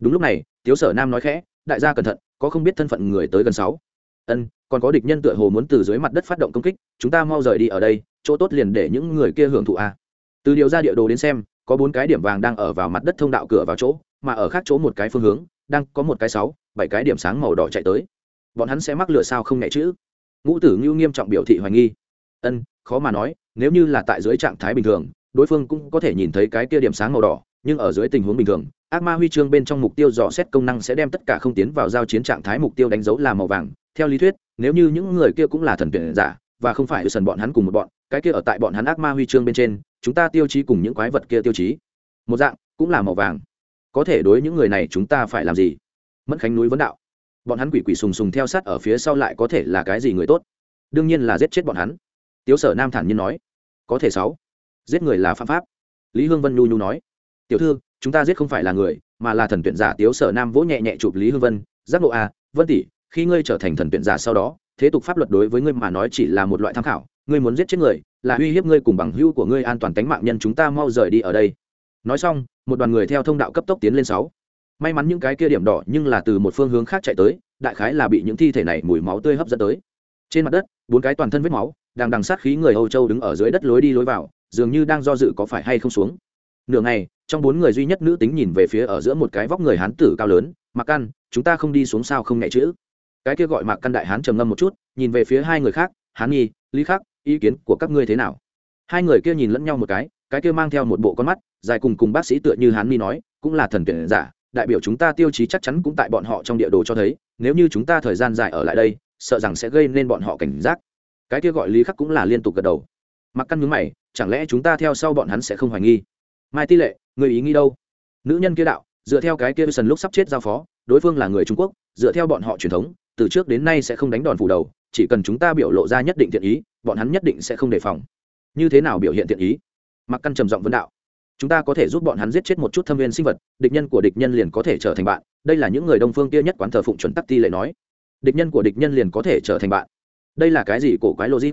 Đúng lúc này, tiếu sở nam nói khẽ, đại gia cẩn thận, có không biết thân phận người tới gần sáu. Ân, còn có địch nhân tựa hồ muốn từ dưới mặt đất phát động công kích, chúng ta mau rời đi ở đây, chỗ tốt liền để những người kia hưởng thụ a. Từ điều ra địa đồ đến xem, có bốn cái điểm vàng đang ở vào mặt đất thông đạo cửa vào chỗ, mà ở khác chỗ một cái phương hướng, đang có một cái sáu bảy cái điểm sáng màu đỏ chạy tới. Bọn hắn sẽ mắc lửa sao không nhẹ chữ ngũ tử ngưu nghiêm trọng biểu thị hoài nghi. Ân, khó mà nói, nếu như là tại dưới trạng thái bình thường, đối phương cũng có thể nhìn thấy cái kia điểm sáng màu đỏ, nhưng ở dưới tình huống bình thường, ác ma huy chương bên trong mục tiêu dò xét công năng sẽ đem tất cả không tiến vào giao chiến trạng thái mục tiêu đánh dấu là màu vàng. Theo lý thuyết, nếu như những người kia cũng là thần tuyển giả, và không phải sần bọn hắn cùng một bọn, cái kia ở tại bọn hắn ác ma huy chương bên trên, chúng ta tiêu chí cùng những quái vật kia tiêu chí. Một dạng, cũng là màu vàng. Có thể đối những người này chúng ta phải làm gì? Mẫn khánh núi vấn đạo. Bọn hắn quỷ quỷ sùng sùng theo sát ở phía sau lại có thể là cái gì người tốt? Đương nhiên là giết chết bọn hắn. Tiếu sở nam thản nhiên nói có thể sáu. Giết người là phạm pháp. Lý hương vân nhu nhu nói tiểu thư chúng ta giết không phải là người mà là thần tuyển giả tiếu sở nam vỗ nhẹ nhẹ chụp lý hương vân giác ngộ a à, vân tỷ khi ngươi trở thành thần tuyển giả sau đó thế tục pháp luật đối với ngươi mà nói chỉ là một loại tham khảo ngươi muốn giết chết người là uy hiếp ngươi cùng bằng hữu của ngươi an toàn tính mạng nhân chúng ta mau rời đi ở đây. Nói xong một đoàn người theo thông đạo cấp tốc tiến lên sáu may mắn những cái kia điểm đỏ nhưng là từ một phương hướng khác chạy tới, đại khái là bị những thi thể này mùi máu tươi hấp dẫn tới. Trên mặt đất, bốn cái toàn thân vết máu, đang đằng sát khí người âu châu đứng ở dưới đất lối đi lối vào, dường như đang do dự có phải hay không xuống. Nửa ngày, trong bốn người duy nhất nữ tính nhìn về phía ở giữa một cái vóc người hán tử cao lớn mặc căn, chúng ta không đi xuống sao không nhẹ chữ? Cái kia gọi mặc căn đại hán trầm ngâm một chút, nhìn về phía hai người khác, hán nhi, lý khắc, ý kiến của các ngươi thế nào? Hai người kia nhìn lẫn nhau một cái cái kia mang theo một bộ con mắt, dài cùng cùng bác sĩ tựa như hán nhi nói, cũng là thần tuyển giả đại biểu chúng ta tiêu chí chắc chắn cũng tại bọn họ trong địa đồ cho thấy, nếu như chúng ta thời gian dài ở lại đây, sợ rằng sẽ gây nên bọn họ cảnh giác. Cái kia gọi lý khắc cũng là liên tục gật đầu. Mặc căn ngứng mày, chẳng lẽ chúng ta theo sau bọn hắn sẽ không hoài nghi? Mai ti lệ, người ý nghĩ đâu? Nữ nhân kia đạo, dựa theo cái kia sần lúc sắp chết giao phó, đối phương là người trung quốc, dựa theo bọn họ truyền thống, từ trước đến nay sẽ không đánh đòn phủ đầu, chỉ cần chúng ta biểu lộ ra nhất định thiện ý, bọn hắn nhất định sẽ không đề phòng. Như thế nào biểu hiện thiện ý? Mặc căn trầm giọng vấn đạo chúng ta có thể giúp bọn hắn giết chết một chút thâm viên sinh vật, địch nhân của địch nhân liền có thể trở thành bạn. Đây là những người đông phương kia nhất quán thờ phụng chuẩn tắc ti lệ nói. Địch nhân của địch nhân liền có thể trở thành bạn. Đây là cái gì cổ quái logic?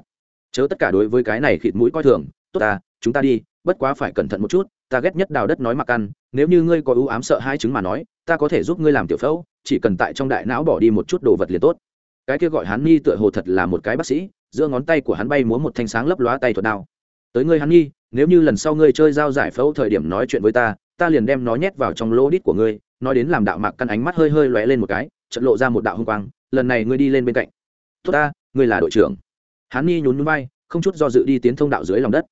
Chớ tất cả đối với cái này khịt mũi coi thường. Tốt ta, chúng ta đi, bất quá phải cẩn thận một chút, ta ghét nhất đào đất nói mặc ăn, nếu như ngươi có ưu ám sợ hai chứng mà nói, ta có thể giúp ngươi làm tiểu phẫu, chỉ cần tại trong đại não bỏ đi một chút đồ vật liền tốt. Cái kia gọi hắn ni tựa hồ thật là một cái bác sĩ, giữa ngón tay của hắn bay múa một thanh sáng lấp lóa tay thuật đao tới ngươi hắn nghi, nếu như lần sau ngươi chơi giao giải phẫu thời điểm nói chuyện với ta ta liền đem nó nhét vào trong lỗ đít của ngươi, nói đến làm đạo mạc căn ánh mắt hơi hơi lóe lên một cái trận lộ ra một đạo hung quang, lần này ngươi đi lên bên cạnh. Tốt ta, ngươi là đội trưởng. Hắn nghi nhún nhún vai, không chút do dự đi tiến thông đạo dưới lòng đất.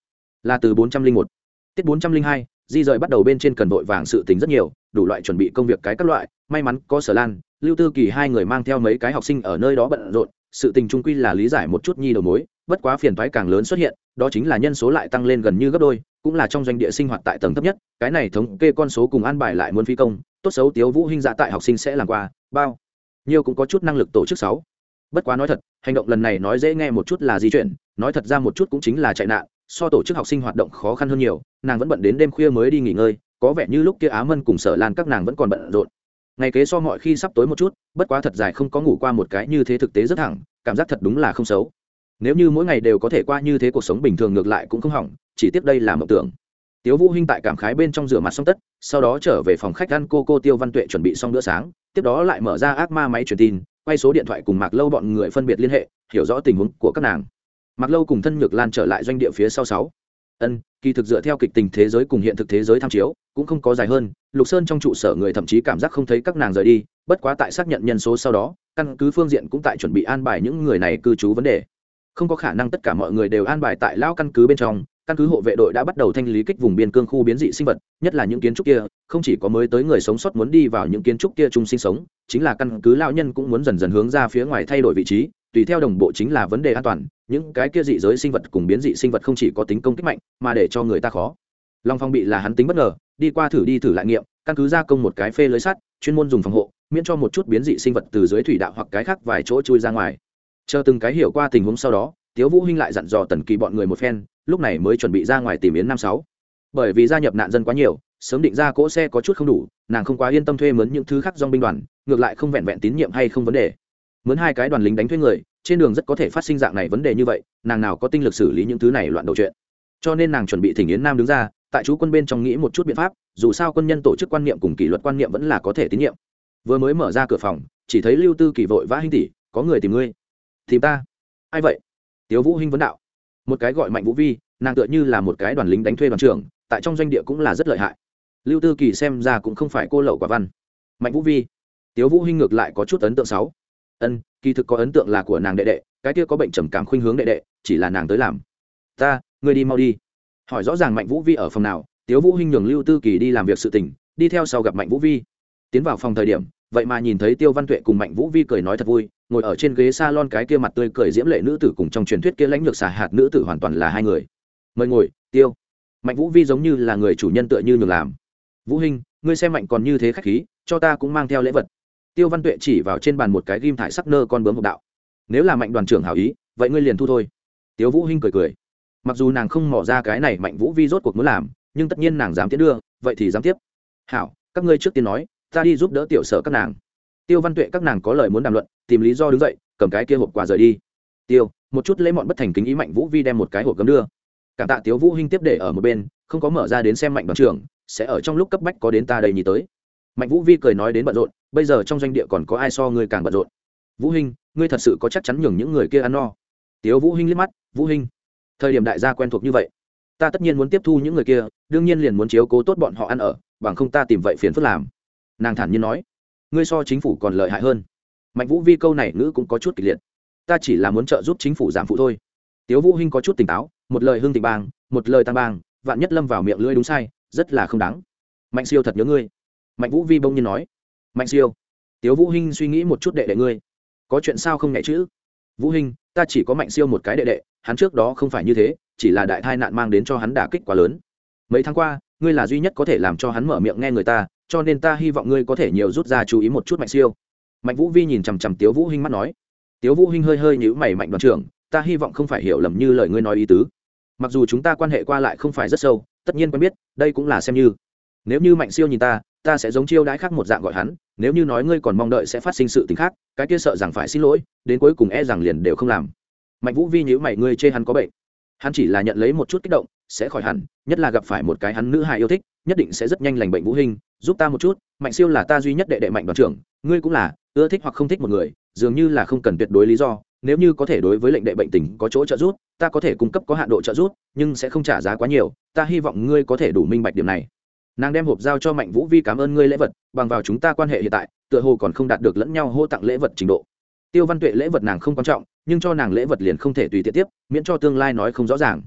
Là từ bốn trăm linh một. Tiết bốn trăm linh hai, di rời bắt đầu bên trên cần vội vàng sự tính rất nhiều, đủ loại chuẩn bị công việc cái các loại, may mắn có sở lan, lưu tư kỳ hai người mang theo mấy cái học sinh ở nơi đó bận rộn, sự tình trung quy là lý giải một chút nhi đầu mối bất quá phiền toái càng lớn xuất hiện, đó chính là nhân số lại tăng lên gần như gấp đôi, cũng là trong doanh địa sinh hoạt tại tầng thấp nhất, cái này thống kê con số cùng an bài lại muốn phi công, tốt xấu tiếu vũ hinh dạ tại học sinh sẽ làm qua bao nhiều cũng có chút năng lực tổ chức sáu. Bất quá nói thật, hành động lần này nói dễ nghe một chút là di chuyển, nói thật ra một chút cũng chính là chạy nạn, so tổ chức học sinh hoạt động khó khăn hơn nhiều, nàng vẫn bận đến đêm khuya mới đi nghỉ ngơi, có vẻ như lúc kia á mân cùng sở lan các nàng vẫn còn bận rộn. Ngày kế so mọi khi sắp tối một chút, bất quá thật dài không có ngủ qua một cái như thế thực tế rất thẳng, cảm giác thật đúng là không xấu nếu như mỗi ngày đều có thể qua như thế cuộc sống bình thường ngược lại cũng không hỏng, chỉ tiếp đây là mộng tưởng. Tiếu vũ hinh tại cảm khái bên trong rửa mặt xong tất, sau đó trở về phòng khách ăn cô cô tiêu văn tuệ chuẩn bị xong bữa sáng, tiếp đó lại mở ra ác ma máy truyền tin, quay số điện thoại cùng mạc lâu bọn người phân biệt liên hệ, hiểu rõ tình huống của các nàng. Mạc lâu cùng thân nhược lan trở lại doanh địa phía sau sáu. Ân, kỳ thực dựa theo kịch tình thế giới cùng hiện thực thế giới tham chiếu, cũng không có dài hơn, lục sơn trong trụ sở người thậm chí cảm giác không thấy các nàng rời đi, bất quá tại xác nhận nhân số sau đó, căn cứ phương diện cũng tại chuẩn bị an bài những người này cư trú vấn đề không có khả năng tất cả mọi người đều an bài tại lao căn cứ bên trong, căn cứ hộ vệ đội đã bắt đầu thanh lý kích vùng biên cương khu biến dị sinh vật, nhất là những kiến trúc kia, không chỉ có mới tới người sống sót muốn đi vào những kiến trúc kia chung sinh sống, chính là căn cứ lao nhân cũng muốn dần dần hướng ra phía ngoài thay đổi vị trí, tùy theo đồng bộ chính là vấn đề an toàn, những cái kia dị giới sinh vật cùng biến dị sinh vật không chỉ có tính công kích mạnh, mà để cho người ta khó. Long phong bị là hắn tính bất ngờ, đi qua thử đi thử lại nghiệm, căn cứ gia công một cái phê lưới sắt, chuyên môn dùng phòng hộ, miễn cho một chút biến dị sinh vật từ dưới thủy đạo hoặc cái khác vài chỗ chui ra ngoài chờ từng cái hiểu qua tình huống sau đó, tiếu vũ hinh lại dặn dò tần kỳ bọn người một phen, lúc này mới chuẩn bị ra ngoài tìm yến năm sáu. Bởi vì gia nhập nạn dân quá nhiều, sớm định ra cỗ xe có chút không đủ, nàng không quá yên tâm thuê mướn những thứ khác dòng binh đoàn, ngược lại không vẹn vẹn tín nhiệm hay không vấn đề. Mướn hai cái đoàn lính đánh thuê người, trên đường rất có thể phát sinh dạng này vấn đề như vậy, nàng nào có tinh lực xử lý những thứ này loạn đầu chuyện. Cho nên nàng chuẩn bị thỉnh yến nam đứng ra, tại chú quân bên trong nghĩ một chút biện pháp, dù sao quân nhân tổ chức quan niệm cùng kỷ luật quan niệm vẫn là có thể tín nhiệm. Vừa mới mở ra cửa phòng, chỉ thấy lưu tư kỳ vội vã hinh tỷ có người tìm ngươi tìm ta. Ai vậy? Tiếu vũ hinh vấn đạo. Một cái gọi mạnh vũ vi, nàng tựa như là một cái đoàn lính đánh thuê đoàn trưởng, tại trong doanh địa cũng là rất lợi hại. Lưu tư kỳ xem ra cũng không phải cô lậu quả văn. Mạnh vũ vi. Tiếu vũ hinh ngược lại có chút ấn tượng sáu. Ân, kỳ thực có ấn tượng là của nàng đệ đệ, cái kia có bệnh trầm cảm khuynh hướng đệ đệ, chỉ là nàng tới làm. Ta, ngươi đi mau đi. Hỏi rõ ràng mạnh vũ vi ở phòng nào, tiếu vũ hinh nhường lưu tư kỳ đi làm việc sự tình, đi theo sau gặp mạnh vũ vi. Tiến vào phòng thời điểm, vậy mà nhìn thấy tiêu văn tuệ cùng mạnh vũ vi cười nói thật vui ngồi ở trên ghế salon cái kia mặt tươi cười diễm lệ nữ tử cùng trong truyền thuyết kia lãnh lược xả hạt nữ tử hoàn toàn là hai người. Mời ngồi, tiêu. Mạnh vũ vi giống như là người chủ nhân tựa như nhường làm. Vũ hinh, ngươi xem mạnh còn như thế khách khí, cho ta cũng mang theo lễ vật. Tiêu văn tuệ chỉ vào trên bàn một cái ghim thải sắc nơ con bướm hộp đạo. Nếu là mạnh đoàn trưởng hảo ý, vậy ngươi liền thu thôi. Tiêu vũ hinh cười cười. Mặc dù nàng không mò ra cái này mạnh vũ vi rốt cuộc muốn làm, nhưng tất nhiên nàng dám tiến đưa, vậy thì dám tiếp. Hảo, các ngươi trước tiên nói, ta đi giúp đỡ tiểu sở các nàng tiêu văn tuệ các nàng có lời muốn đàm luận, tìm lý do đứng dậy, cầm cái kia hộp quà rời đi. Tiêu, một chút lấy mọn bất thành kính ý mạnh vũ vi đem một cái hộp cấm đưa. Cảm tạ tiếu vũ hinh tiếp để ở một bên, không có mở ra đến xem mạnh đoàn trưởng, sẽ ở trong lúc cấp bách có đến ta đây nhì tới. Mạnh vũ vi cười nói đến bận rộn, bây giờ trong doanh địa còn có ai so ngươi càng bận rộn? Vũ hinh, ngươi thật sự có chắc chắn nhường những người kia ăn no. Tiếu vũ hinh liếc mắt, vũ hinh, thời điểm đại gia quen thuộc như vậy, ta tất nhiên muốn tiếp thu những người kia, đương nhiên liền muốn chiếu cố tốt bọn họ ăn ở, bằng không ta tìm vậy phiền phức làm. Nàng thản nhiên nói ngươi so chính phủ còn lợi hại hơn. Mạnh vũ vi câu này ngữ cũng có chút kịch liệt. Ta chỉ là muốn trợ giúp chính phủ giảm phụ thôi. Tiếu vũ hinh có chút tỉnh táo, một lời hương tình bang, một lời tam bang, vạn nhất lâm vào miệng lưỡi đúng sai, rất là không đáng. Mạnh siêu thật nhớ ngươi. Mạnh vũ vi bông nhiên nói. Mạnh siêu, tiếu vũ hinh suy nghĩ một chút đệ đệ ngươi. Có chuyện sao không nhẹ chữ? Vũ hinh, ta chỉ có mạnh siêu một cái đệ đệ, hắn trước đó không phải như thế, chỉ là đại tai nạn mang đến cho hắn đả kích quá lớn. Mấy tháng qua, ngươi là duy nhất có thể làm cho hắn mở miệng nghe người ta cho nên ta hy vọng ngươi có thể nhiều rút ra chú ý một chút mạnh siêu. Mạnh vũ vi nhìn chằm chằm tiếu vũ hinh mắt nói. Tiếu vũ hinh hơi hơi nhíu mày mạnh đoàn trưởng, ta hy vọng không phải hiểu lầm như lời ngươi nói ý tứ. Mặc dù chúng ta quan hệ qua lại không phải rất sâu, tất nhiên quen biết, đây cũng là xem như. Nếu như mạnh siêu nhìn ta ta sẽ giống chiêu đãi khác một dạng gọi hắn, nếu như nói ngươi còn mong đợi sẽ phát sinh sự t khác, cái kia sợ rằng phải xin lỗi, đến cuối cùng e rằng liền đều không làm. Mạnh vũ vi nhữ mày, ngươi chê hắn có bệnh. Hắn chỉ là nhận lấy một chút kích động, sẽ khỏi hẳn, nhất là gặp phải một cái hắn nữ hài yêu thích nhất định sẽ rất nhanh lành bệnh vũ hình, giúp ta một chút, mạnh siêu là ta duy nhất đệ đệ mạnh đoàn trưởng, ngươi cũng là, ưa thích hoặc không thích một người, dường như là không cần tuyệt đối lý do, nếu như có thể đối với lệnh đệ bệnh tình có chỗ trợ giúp, ta có thể cung cấp có hạn độ trợ giúp, nhưng sẽ không trả giá quá nhiều, ta hy vọng ngươi có thể đủ minh bạch điểm này. Nàng đem hộp giao cho mạnh vũ vi cảm ơn ngươi lễ vật, bằng vào chúng ta quan hệ hiện tại, tựa hồ còn không đạt được lẫn nhau hô tặng lễ vật trình độ. Tiêu văn tuệ lễ vật nàng không quan trọng, nhưng cho nàng lễ vật liền không thể tùy tiện tiếp, miễn cho tương lai nói không rõ ràng.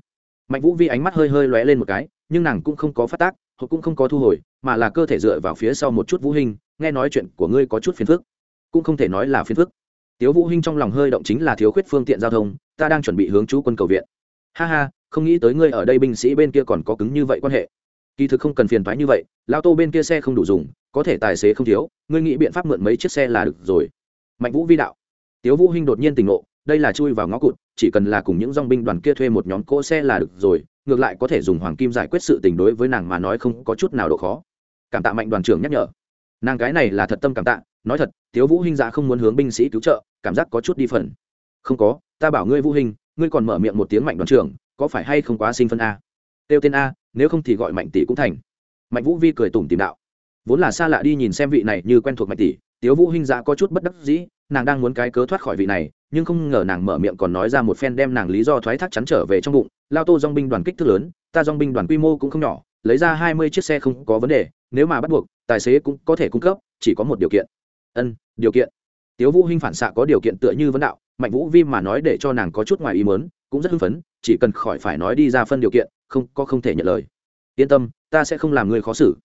Mạnh vũ vi ánh mắt hơi hơi lóe lên một cái, nhưng nàng cũng không có phát tác hộp cũng không có thu hồi, mà là cơ thể dựa vào phía sau một chút vũ hình nghe nói chuyện của ngươi có chút phiền phức. Cũng không thể nói là phiền phức. Tiếu vũ hinh trong lòng hơi động chính là thiếu khuyết phương tiện giao thông, ta đang chuẩn bị hướng chú quân cầu viện. Ha ha, không nghĩ tới ngươi ở đây binh sĩ bên kia còn có cứng như vậy quan hệ. Kỳ thực không cần phiền toái như vậy lao tô bên kia xe không đủ dùng, có thể tài xế không thiếu, ngươi nghĩ biện pháp mượn mấy chiếc xe là được rồi. Mạnh vũ vi đạo. Tiếu vũ hinh đột nhiên tỉnh ngộ, đây là chui vào ngõ cụt chỉ cần là cùng những dòng binh đoàn kia thuê một nhóm cỗ xe là được rồi, ngược lại có thể dùng hoàng kim giải quyết sự tình đối với nàng mà nói không có chút nào độ khó. Cảm tạ mạnh đoàn trưởng nhắc nhở. Nàng cái này là thật tâm cảm tạ, nói thật thiếu vũ hinh dạ không muốn hướng binh sĩ cứu trợ, cảm giác có chút đi phần. Không có, ta bảo ngươi vũ hinh, ngươi còn mở miệng một tiếng mạnh đoàn trưởng, có phải hay không quá sinh phân a? Tiêu tên a, nếu không thì gọi mạnh tỷ cũng thành. Mạnh vũ vi cười tủm tìm đạo. Vốn là xa lạ đi nhìn xem vị này như quen thuộc mạnh tỷ, tiếu vũ hinh dạ có chút bất đắc dĩ nàng đang muốn cái cớ thoát khỏi vị này, nhưng không ngờ nàng mở miệng còn nói ra một phen đem nàng lý do thoái thác chắn trở về trong bụng. Lao tô dong binh đoàn kích thước lớn, ta dong binh đoàn quy mô cũng không nhỏ, lấy ra hai mươi chiếc xe không có vấn đề, nếu mà bắt buộc, tài xế cũng có thể cung cấp, chỉ có một điều kiện. Ân, điều kiện. Tiếu vũ hinh phản xạ có điều kiện tựa như vấn đạo, mạnh vũ vi mà nói để cho nàng có chút ngoài ý muốn, cũng rất hưng phấn, chỉ cần khỏi phải nói đi ra phân điều kiện, không, có không thể nhận lời. Yên tâm, ta sẽ không làm người khó xử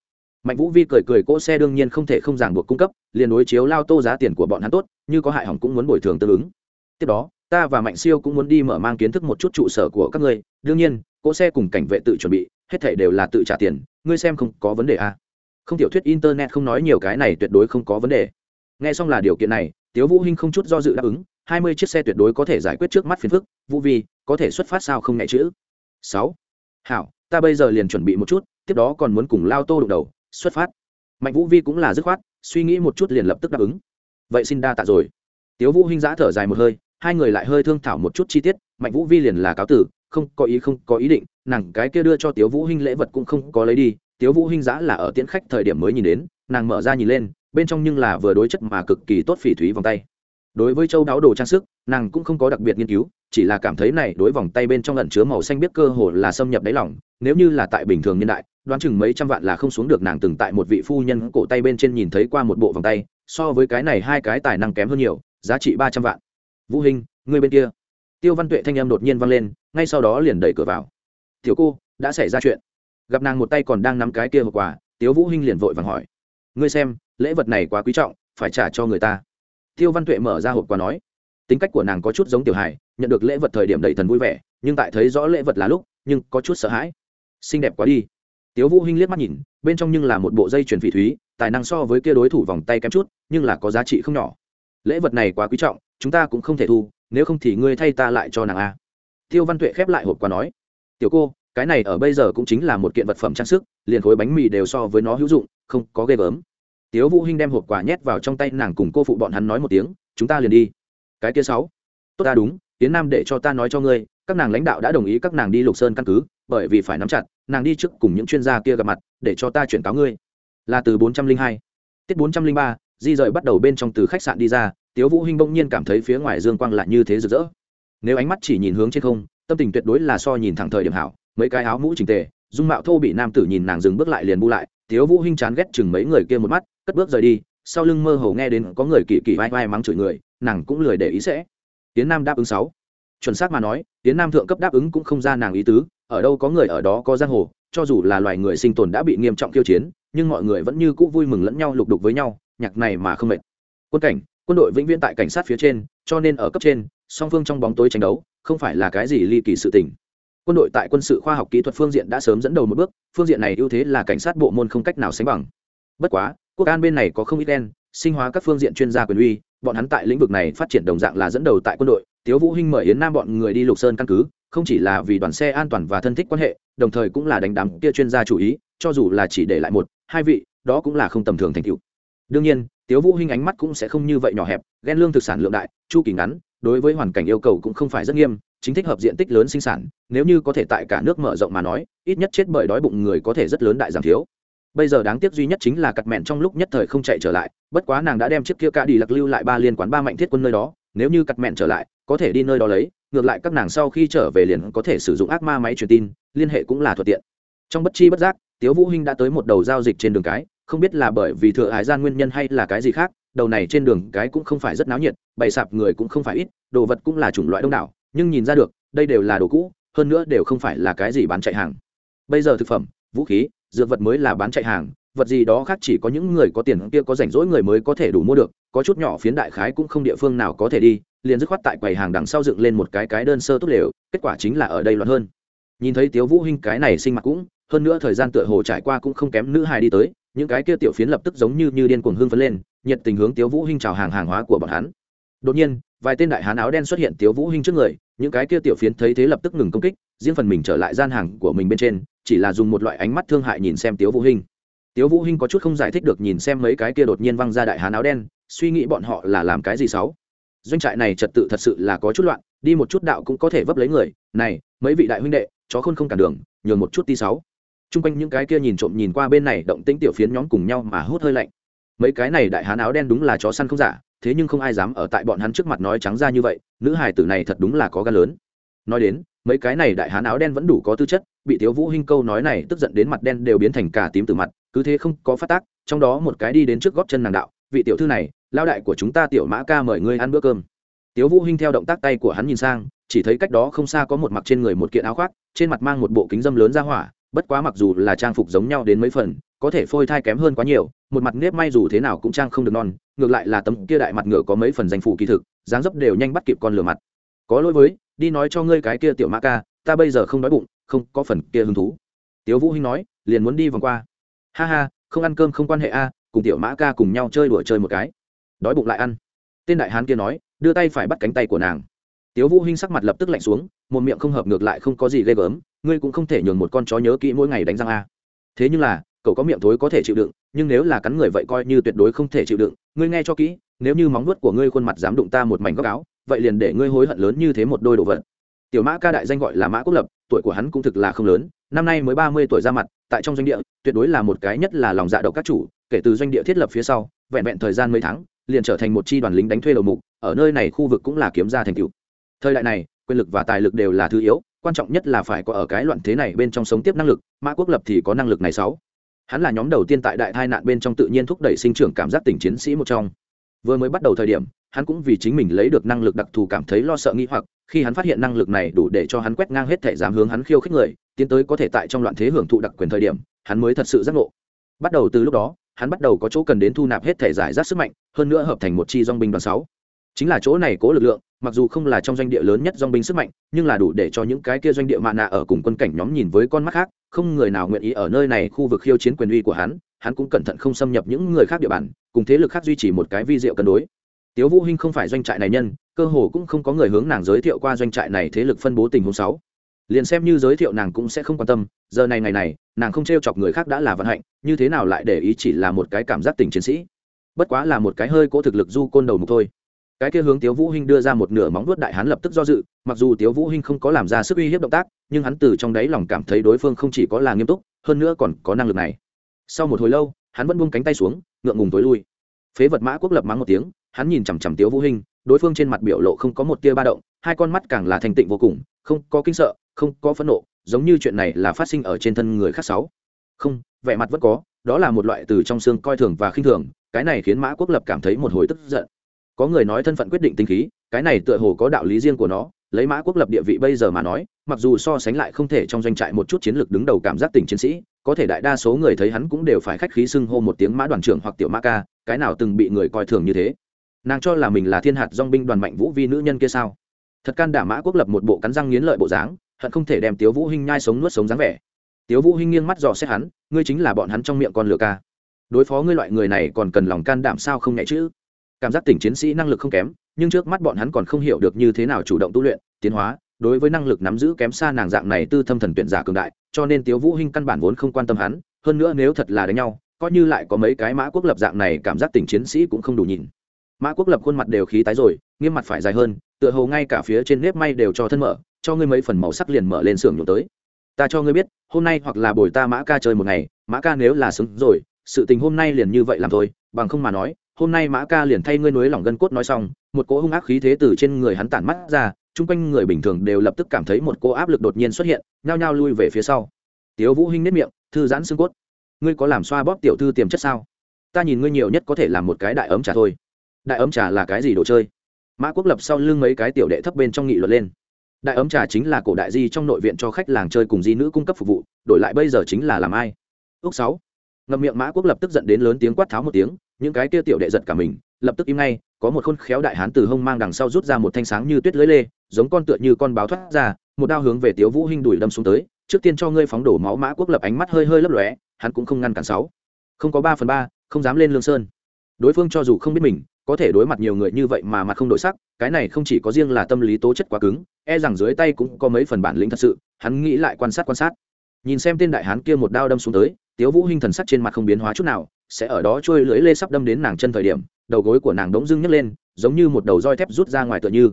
mạnh vũ vi cười cười cỗ xe đương nhiên không thể không ràng buộc cung cấp, liền đối chiếu lao tô giá tiền của bọn hắn tốt, như có hại hỏng cũng muốn bồi thường tương ứng. Tiếp đó, ta và mạnh siêu cũng muốn đi mở mang kiến thức một chút trụ sở của các ngươi. Đương nhiên, cỗ xe cùng cảnh vệ tự chuẩn bị, hết thảy đều là tự trả tiền, ngươi xem không có vấn đề à. không tiểu thuyết internet không nói nhiều cái này tuyệt đối không có vấn đề. Nghe xong là điều kiện này, tiếu vũ hinh không chút do dự đáp ứng, hai mươi chiếc xe tuyệt đối có thể giải quyết trước mắt phiền phức, vũ vi, có thể xuất phát sao không nghe chữ? Sáu. Hảo, ta bây giờ liền chuẩn bị một chút, tiếp đó còn muốn cùng lao tô đụng đầu xuất phát. Mạnh vũ vi cũng là dứt khoát, suy nghĩ một chút liền lập tức đáp ứng. Vậy xin đa tạ rồi. Tiếu vũ hinh giã thở dài một hơi, hai người lại hơi thương thảo một chút chi tiết, mạnh vũ vi liền là cáo tử, không có ý, không có ý định, nàng cái kia đưa cho tiếu vũ hinh lễ vật cũng không có lấy đi, tiếu vũ hinh giã là ở tiễn khách thời điểm mới nhìn đến, nàng mở ra nhìn lên, bên trong nhưng là vừa đối chất mà cực kỳ tốt phỉ thúy vòng tay đối với châu đáo đồ trang sức, nàng cũng không có đặc biệt nghiên cứu, chỉ là cảm thấy này đối vòng tay bên trong lẩn chứa màu xanh biết cơ hồ là xâm nhập đáy lòng, nếu như là tại bình thường niên đại, đoán chừng mấy trăm vạn là không xuống được nàng từng tại một vị phu nhân cổ tay bên trên nhìn thấy qua một bộ vòng tay, so với cái này hai cái tài năng kém hơn nhiều, giá trị ba trăm vạn. Vũ hình người bên kia. Tiêu văn tuệ thanh em đột nhiên vang lên, ngay sau đó liền đẩy cửa vào. Tiểu cô, đã xảy ra chuyện. Gặp nàng một tay còn đang nắm cái kia hộp quà, tiếu vũ hinh liền vội vàng hỏi. Ngươi xem, lễ vật này quá quý trọng, phải trả cho người ta tiêu văn tuệ mở ra hộp quà nói, tính cách của nàng có chút giống tiểu hài nhận được lễ vật thời điểm đầy thần vui vẻ, nhưng tại thấy rõ lễ vật là lúc, nhưng có chút sợ hãi. Xinh đẹp quá đi. Tiếu vũ hinh liếc mắt nhìn, bên trong nhưng là một bộ dây chuyền phỉ thúy, tài năng so với kia đối thủ vòng tay kém chút, nhưng là có giá trị không nhỏ. Lễ vật này quá quý trọng, chúng ta cũng không thể thu, nếu không thì ngươi thay ta lại cho nàng a. Tiêu văn tuệ khép lại hộp quà nói, tiểu cô, cái này ở bây giờ cũng chính là một kiện vật phẩm trang sức, liền khối bánh mì đều so với nó hữu dụng, không có ghê gớm tiếu vũ hinh đem hộp quà nhét vào trong tay nàng cùng cô phụ bọn hắn nói một tiếng, chúng ta liền đi. Cái kia sáu. Tốt ta, đúng tiến nam để cho ta nói cho ngươi, các nàng lãnh đạo đã đồng ý các nàng đi lục sơn căn cứ, bởi vì phải nắm chặt, nàng đi trước cùng những chuyên gia kia gặp mặt, để cho ta chuyển cáo ngươi. Là từ bốn trăm linh hai. Tiết bốn trăm linh ba, di rời bắt đầu bên trong từ khách sạn đi ra, tiếu vũ hinh bỗng nhiên cảm thấy phía ngoài dương quang lại như thế rực rỡ. Nếu ánh mắt chỉ nhìn hướng trên không, tâm tình tuyệt đối là so nhìn thẳng thời điểm hảo, mấy cái áo mũ chỉnh tề, dung mạo thô bị nam tử nhìn nàng dừng bước lại liền bu lại tiếu vũ hinh chán ghét chừng mấy người kia một mắt, cất bước rời đi, sau lưng mơ hồ nghe đến có người kỳ kỳ vai vai mắng chửi người, nàng cũng lười để ý sẽ. Tiến nam đáp ứng sáu. Chuẩn xác mà nói, tiến nam thượng cấp đáp ứng cũng không ra nàng ý tứ, ở đâu có người ở đó có giang hồ, cho dù là loài người sinh tồn đã bị nghiêm trọng tiêu chiến, nhưng mọi người vẫn như cũ vui mừng lẫn nhau lục đục với nhau, nhạc này mà không mệt. Quân cảnh, quân đội vĩnh viễn tại cảnh sát phía trên, cho nên ở cấp trên, song phương trong bóng tối tranh đấu, không phải là cái gì ly kỳ sự tình quân đội tại quân sự khoa học kỹ thuật phương diện đã sớm dẫn đầu một bước, phương diện này ưu thế là cảnh sát bộ môn không cách nào sánh bằng. Bất quá, quốc an bên này có không ít đen sinh hóa các phương diện chuyên gia quyền uy, bọn hắn tại lĩnh vực này phát triển đồng dạng là dẫn đầu tại quân đội. Tiếu vũ hinh mời yến nam bọn người đi lục sơn căn cứ, không chỉ là vì đoàn xe an toàn và thân thích quan hệ, đồng thời cũng là đánh đám kia chuyên gia chủ ý, cho dù là chỉ để lại một, hai vị, đó cũng là không tầm thường thành tựu. Đương nhiên, tiếu vũ hinh ánh mắt cũng sẽ không như vậy nhỏ hẹp, ghen lương thực sản lượng đại, chu kỳ ngắn, đối với hoàn cảnh yêu cầu cũng không phải rất nghiêm chính thích hợp diện tích lớn sinh sản, nếu như có thể tại cả nước mở rộng mà nói, ít nhất chết bởi đói bụng người có thể rất lớn đại giảm thiếu. Bây giờ đáng tiếc duy nhất chính là cặt mẹn trong lúc nhất thời không chạy trở lại, bất quá nàng đã đem chiếc kia ca đi lặc lưu lại ba liên quán ba mạnh thiết quân nơi đó, nếu như cặt mẹn trở lại, có thể đi nơi đó lấy, ngược lại các nàng sau khi trở về liền có thể sử dụng ác ma máy truyền tin, liên hệ cũng là thuận tiện. Trong bất chi bất giác, tiếu vũ hinh đã tới một đầu giao dịch trên đường cái, không biết là bởi vì thừa hải gian nguyên nhân hay là cái gì khác, đầu này trên đường cái cũng không phải rất náo nhiệt, bày sạp người cũng không phải ít, đồ vật cũng là chủng loại đông đảo nhưng nhìn ra được, đây đều là đồ cũ, hơn nữa đều không phải là cái gì bán chạy hàng. Bây giờ thực phẩm, vũ khí, dược vật mới là bán chạy hàng, vật gì đó khác chỉ có những người có tiền kia có rảnh rỗi người mới có thể đủ mua được, có chút nhỏ phiến đại khái cũng không địa phương nào có thể đi, liền dứt khoát tại quầy hàng đằng sau dựng lên một cái cái đơn sơ tốt lều, kết quả chính là ở đây loạn hơn. Nhìn thấy tiếu vũ hinh cái này sinh mặt cũng, hơn nữa thời gian tựa hồ trải qua cũng không kém nữ hài đi tới, những cái kia tiểu phiến lập tức giống như như điên cuồng hưng phấn lên, nhiệt tình hướng tiếu vũ hinh chào hàng hàng hóa của bọn hắn đột nhiên, vài tên đại hán áo đen xuất hiện tiếu vũ hinh trước người, những cái kia tiểu phiến thấy thế lập tức ngừng công kích, riêng phần mình trở lại gian hàng của mình bên trên, chỉ là dùng một loại ánh mắt thương hại nhìn xem tiếu vũ hinh. Tiếu vũ hinh có chút không giải thích được nhìn xem mấy cái kia đột nhiên văng ra đại hán áo đen, suy nghĩ bọn họ là làm cái gì xấu doanh trại này trật tự thật sự là có chút loạn, đi một chút đạo cũng có thể vấp lấy người, này, mấy vị đại huynh đệ, chó khôn không cản đường, nhường một chút tí sáu. Chung quanh những cái kia nhìn trộm nhìn qua bên này động tĩnh tiểu phiến nhóm cùng nhau mà hút hơi lạnh. Mấy cái này đại hán áo đen đúng là chó săn không giả thế nhưng không ai dám ở tại bọn hắn trước mặt nói trắng ra như vậy, nữ hài tử này thật đúng là có gan lớn. Nói đến, mấy cái này đại hán áo đen vẫn đủ có tư chất, bị thiếu vũ hinh câu nói này tức giận đến mặt đen đều biến thành cả tím từ mặt, cứ thế không có phát tác, trong đó một cái đi đến trước gót chân nàng đạo, vị tiểu thư này lao đại của chúng ta tiểu mã ca mời ngươi ăn bữa cơm. Tiếu vũ hinh theo động tác tay của hắn nhìn sang, chỉ thấy cách đó không xa có một mặc trên người một kiện áo khoác, trên mặt mang một bộ kính dâm lớn ra hỏa, bất quá mặc dù là trang phục giống nhau đến mấy phần có thể phôi thai kém hơn quá nhiều, một mặt nếp may dù thế nào cũng trang không được non, ngược lại là tấm kia đại mặt ngựa có mấy phần danh phủ kỳ thực, dáng dấp đều nhanh bắt kịp con lửa mặt. Có lỗi với, đi nói cho ngươi cái kia tiểu mã ca, ta bây giờ không đói bụng, không có phần kia hứng thú. Tiếu vũ hinh nói, liền muốn đi vòng qua. Ha ha, không ăn cơm không quan hệ a, cùng tiểu mã ca cùng nhau chơi đùa chơi một cái. Đói bụng lại ăn. Tên đại hán kia nói, đưa tay phải bắt cánh tay của nàng. Tiếu vũ hinh sắc mặt lập tức lạnh xuống, một miệng không hợp ngược lại không có gì ghê gớm, ngươi cũng không thể nhường một con chó nhớ kỹ mỗi ngày đánh răng a. Thế nhưng là cậu có miệng thối có thể chịu đựng, nhưng nếu là cắn người vậy coi như tuyệt đối không thể chịu đựng. Ngươi nghe cho kỹ, nếu như móng vuốt của ngươi khuôn mặt dám đụng ta một mảnh góc áo, vậy liền để ngươi hối hận lớn như thế một đôi đồ vật. Tiểu mã ca đại danh gọi là mã quốc lập, tuổi của hắn cũng thực là không lớn, năm nay mới ba mươi tuổi ra mặt, tại trong doanh địa, tuyệt đối là một cái nhất là lòng dạ độc các chủ, kể từ doanh địa thiết lập phía sau, vẹn vẹn thời gian mấy tháng, liền trở thành một chi đoàn lính đánh thuê đầu mục, ở nơi này khu vực cũng là kiếm ra thành tựu. Thời đại này, quyền lực và tài lực đều là thứ yếu, quan trọng nhất là phải có ở cái loạn thế này bên trong sống tiếp năng lực, mã quốc lập thì có năng lực này sáu hắn là nhóm đầu tiên tại đại tai nạn bên trong tự nhiên thúc đẩy sinh trưởng cảm giác tình chiến sĩ một trong. Vừa mới bắt đầu thời điểm, hắn cũng vì chính mình lấy được năng lực đặc thù cảm thấy lo sợ nghĩ hoặc, khi hắn phát hiện năng lực này đủ để cho hắn quét ngang hết thể dám hướng hắn khiêu khích người, tiến tới có thể tại trong loạn thế hưởng thụ đặc quyền thời điểm, hắn mới thật sự giác ngộ. Bắt đầu từ lúc đó, hắn bắt đầu có chỗ cần đến thu nạp hết thể giải rác sức mạnh, hơn nữa hợp thành một chi dong binh đoàn sáu. Chính là chỗ này cố lực lượng mặc dù không là trong doanh địa lớn nhất dong binh sức mạnh, nhưng là đủ để cho những cái kia doanh địa mạ nạ ở cùng quân cảnh nhóm nhìn với con mắt khác, không người nào nguyện ý ở nơi này khu vực khiêu chiến quyền uy của hắn hắn cũng cẩn thận không xâm nhập những người khác địa bàn, cùng thế lực khác duy trì một cái vi diệu cân đối. Tiếu vũ hinh không phải doanh trại này nhân, cơ hồ cũng không có người hướng nàng giới thiệu qua doanh trại này thế lực phân bố tình huống sáu. Liền xem như giới thiệu nàng cũng sẽ không quan tâm, giờ này ngày này, nàng không t chọc người khác đã là vận hạnh, như thế nào lại để ý chỉ là một cái cảm giác tình chiến sĩ? Bất quá là một cái hơi cố thực lực du côn đầu mục thôi cái kia hướng tiếu vũ hinh đưa ra một nửa móng vuốt đại hán lập tức do dự, mặc dù tiếu vũ hinh không có làm ra sức uy hiếp động tác, nhưng hắn từ trong đáy lòng cảm thấy đối phương không chỉ có là nghiêm túc, hơn nữa còn có năng lực này. Sau một hồi lâu, hắn vẫn buông cánh tay xuống, ngượng ngùng tối lui. Phế vật mã quốc lập mắng một tiếng, hắn nhìn chằm chằm tiếu vũ hinh, đối phương trên mặt biểu lộ không có một tia ba động, hai con mắt càng là thành tịnh vô cùng, không có kinh sợ, không có phẫn nộ, giống như chuyện này là phát sinh ở trên thân người khác sáu. Không, vẻ mặt vẫn có, đó là một loại từ trong xương coi thường và khinh thường, cái này khiến mã quốc lập cảm thấy một hồi tức giận có người nói thân phận quyết định tinh khí, cái này tựa hồ có đạo lý riêng của nó, lấy mã quốc lập địa vị bây giờ mà nói, mặc dù so sánh lại không thể trong doanh trại một chút chiến lược đứng đầu cảm giác tình chiến sĩ, có thể đại đa số người thấy hắn cũng đều phải khách khí xưng hô một tiếng mã đoàn trưởng hoặc tiểu mã ca, cái nào từng bị người coi thường như thế. Nàng cho là mình là thiên hạt dong binh đoàn mạnh vũ vi nữ nhân kia sao? Thật can đảm mã quốc lập một bộ cắn răng nghiến lợi bộ dáng, hận không thể đem tiếu vũ hinh nhai sống nuốt sống dáng vẻ. Tiếu vũ hinh nghiêng mắt dò xét hắn, ngươi chính là bọn hắn trong miệng con lừa ca. Đối phó ngươi loại người này còn cần lòng can đảm sao không nhẹ chứ? Cảm giác tỉnh chiến sĩ năng lực không kém, nhưng trước mắt bọn hắn còn không hiểu được như thế nào chủ động tu luyện, tiến hóa, đối với năng lực nắm giữ kém xa nàng dạng này tư thâm thần tuyển giả cường đại, cho nên tiếu vũ hinh căn bản vốn không quan tâm hắn, hơn nữa nếu thật là đánh nhau, coi như lại có mấy cái mã quốc lập dạng này cảm giác tỉnh chiến sĩ cũng không đủ nhìn. Mã quốc lập khuôn mặt đều khí tái rồi, nghiêm mặt phải dài hơn, tựa hồ ngay cả phía trên nếp may đều cho thân mở, cho ngươi mấy phần màu sắc liền mở lên sưởng nhổ tới. Ta cho ngươi biết, hôm nay hoặc là bồi ta mã ca chơi một ngày, mã ca nếu là xứng rồi, sự tình hôm nay liền như vậy làm thôi, bằng không mà nói hôm nay mã ca liền thay ngươi nối lỏng gân cốt nói xong, một cỗ hung ác khí thế từ trên người hắn tản mắt ra, chung quanh người bình thường đều lập tức cảm thấy một cỗ áp lực đột nhiên xuất hiện, nhao nhao lui về phía sau. Tiếu vũ hinh nếp miệng, thư giãn xương cốt. Ngươi có làm xoa bóp tiểu thư tiềm chất sao? Ta nhìn ngươi nhiều nhất có thể làm một cái đại ấm trà thôi. Đại ấm trà là cái gì đồ chơi? Mã quốc lập sau lưng mấy cái tiểu đệ thấp bên trong nghị luật lên. Đại ấm trà chính là cổ đại di trong nội viện cho khách làng chơi cùng di nữ cung cấp phục vụ, đổi lại bây giờ chính là làm ai? Ước sáu. Ngậm miệng mã quốc lập tức giận đến lớn tiếng quát tháo một tiếng những cái kia tiểu đệ giật cả mình, lập tức im ngay, có một khôn khéo đại hán từ hông mang đằng sau rút ra một thanh sáng như tuyết lưới lê, giống con tựa như con báo thoát ra, một đao hướng về tiếu vũ hinh đuổi đâm xuống tới, trước tiên cho ngươi phóng đổ máu mã quốc lập ánh mắt hơi hơi lấp lóe, hắn cũng không ngăn cản sáu. Không có ba phần ba, không dám lên lương sơn. Đối phương cho dù không biết mình, có thể đối mặt nhiều người như vậy mà mặt không đổi sắc, cái này không chỉ có riêng là tâm lý tố chất quá cứng e rằng dưới tay cũng có mấy phần bản lĩnh thật sự, hắn nghĩ lại quan sát quan sát. Nhìn xem tên đại hán kia một đao đâm xuống tới, tiếu vũ hinh thần sắc trên mặt không biến hóa chút nào sẽ ở đó trôi lưỡi lê sắp đâm đến nàng chân thời điểm, đầu gối của nàng đống dưng nhấc lên, giống như một đầu roi thép rút ra ngoài tựa như.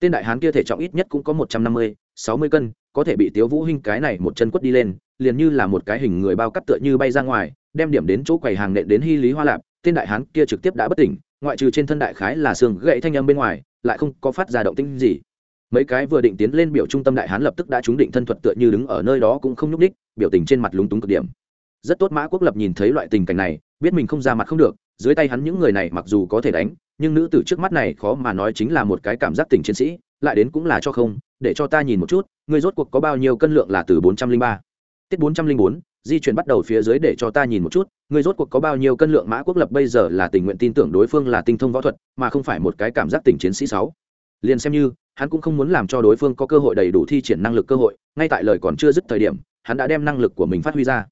Tên đại hán kia thể trọng ít nhất cũng có một trăm năm mươi, sáu mươi cân, có thể bị tiếu vũ hinh cái này một chân quất đi lên, liền như là một cái hình người bao cắt tựa như bay ra ngoài, đem điểm đến chỗ quầy hàng nện đến hy lý hoa lạp, tên đại hán kia trực tiếp đã bất tỉnh, ngoại trừ trên thân đại khái là xương gãy thanh âm bên ngoài, lại không có phát ra động tĩnh gì. Mấy cái vừa định tiến lên biểu trung tâm đại hán lập tức đã trúng định thân thuật tựa như đứng ở nơi đó cũng không nhúc đích biểu tình trên mặt lúng túng cực điểm rất tốt mã quốc lập nhìn thấy loại tình cảnh này, biết mình không ra mặt không được, dưới tay hắn những người này mặc dù có thể đánh, nhưng nữ tử trước mắt này khó mà nói chính là một cái cảm giác tình chiến sĩ, lại đến cũng là cho không, để cho ta nhìn một chút người rốt cuộc có bao nhiêu cân lượng là từ bốn trăm linh ba. Tiết bốn trăm linh bốn, di chuyển bắt đầu phía dưới để cho ta nhìn một chút người rốt cuộc có bao nhiêu cân lượng mã quốc lập bây giờ là tình nguyện tin tưởng đối phương là tinh thông võ thuật, mà không phải một cái cảm giác tình chiến sĩ sáu. Liền xem như, hắn cũng không muốn làm cho đối phương có cơ hội đầy đủ thi triển năng lực cơ hội, ngay tại lời còn chưa dứt thời điểm, hắn đã đem năng lực của mình phát huy ra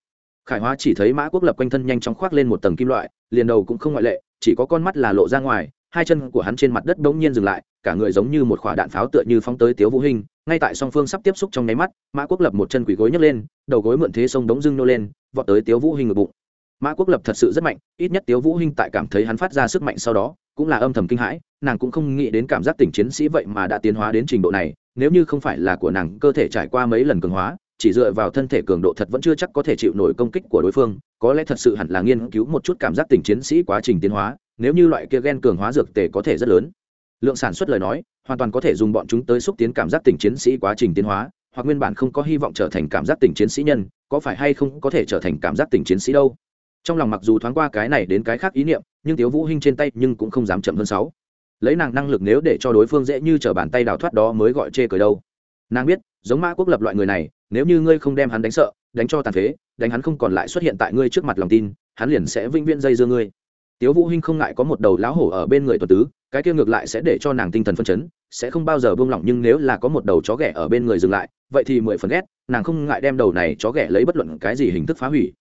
khải hóa chỉ thấy mã quốc lập quanh thân nhanh chóng khoác lên một tầng kim loại, liền đầu cũng không ngoại lệ, chỉ có con mắt là lộ ra ngoài, hai chân của hắn trên mặt đất bỗng nhiên dừng lại, cả người giống như một quả đạn pháo tựa như phóng tới tiếu vũ hình ngay tại song phương sắp tiếp xúc trong nháy mắt, mã quốc lập một chân quỷ gối nhấc lên, đầu gối mượn thế sông đống dưng nô lên, vọt tới tiếu vũ hình ngực bụng. Mã quốc lập thật sự rất mạnh, ít nhất tiếu vũ hinh tại cảm thấy hắn phát ra sức mạnh sau đó, cũng là âm thầm kinh hãi, nàng cũng không nghĩ đến cảm giác tỉnh chiến sĩ vậy mà đã tiến hóa đến trình độ này, nếu như không phải là của nàng, cơ thể trải qua mấy lần cường hóa chỉ dựa vào thân thể cường độ thật vẫn chưa chắc có thể chịu nổi công kích của đối phương, có lẽ thật sự hẳn là nghiên cứu một chút cảm giác tình chiến sĩ quá trình tiến hóa, nếu như loại kia gen cường hóa dược tề có thể rất lớn. Lượng sản xuất lời nói, hoàn toàn có thể dùng bọn chúng tới xúc tiến cảm giác tình chiến sĩ quá trình tiến hóa, hoặc nguyên bản không có hy vọng trở thành cảm giác tình chiến sĩ nhân, có phải hay không có thể trở thành cảm giác tình chiến sĩ đâu? Trong lòng mặc dù thoáng qua cái này đến cái khác ý niệm, nhưng tiếu vũ hinh trên tay nhưng cũng không dám chậm hơn sáu. Lấy nàng năng lực nếu để cho đối phương dễ như trở bàn tay đào thoát đó mới gọi chê cười đâu. Nàng biết, giống mã quốc lập loại người này nếu như ngươi không đem hắn đánh sợ, đánh cho tàn phế, đánh hắn không còn lại xuất hiện tại ngươi trước mặt lòng tin, hắn liền sẽ vĩnh viễn dây dưa ngươi. Tiếu vũ hinh không ngại có một đầu lão hổ ở bên người tuần tứ, cái kia ngược lại sẽ để cho nàng tinh thần phân chấn, sẽ không bao giờ buông lỏng nhưng nếu là có một đầu chó ghẻ ở bên người dừng lại, vậy thì mười phần ghét, nàng không ngại đem đầu này chó ghẻ lấy bất luận cái gì hình thức phá hủy.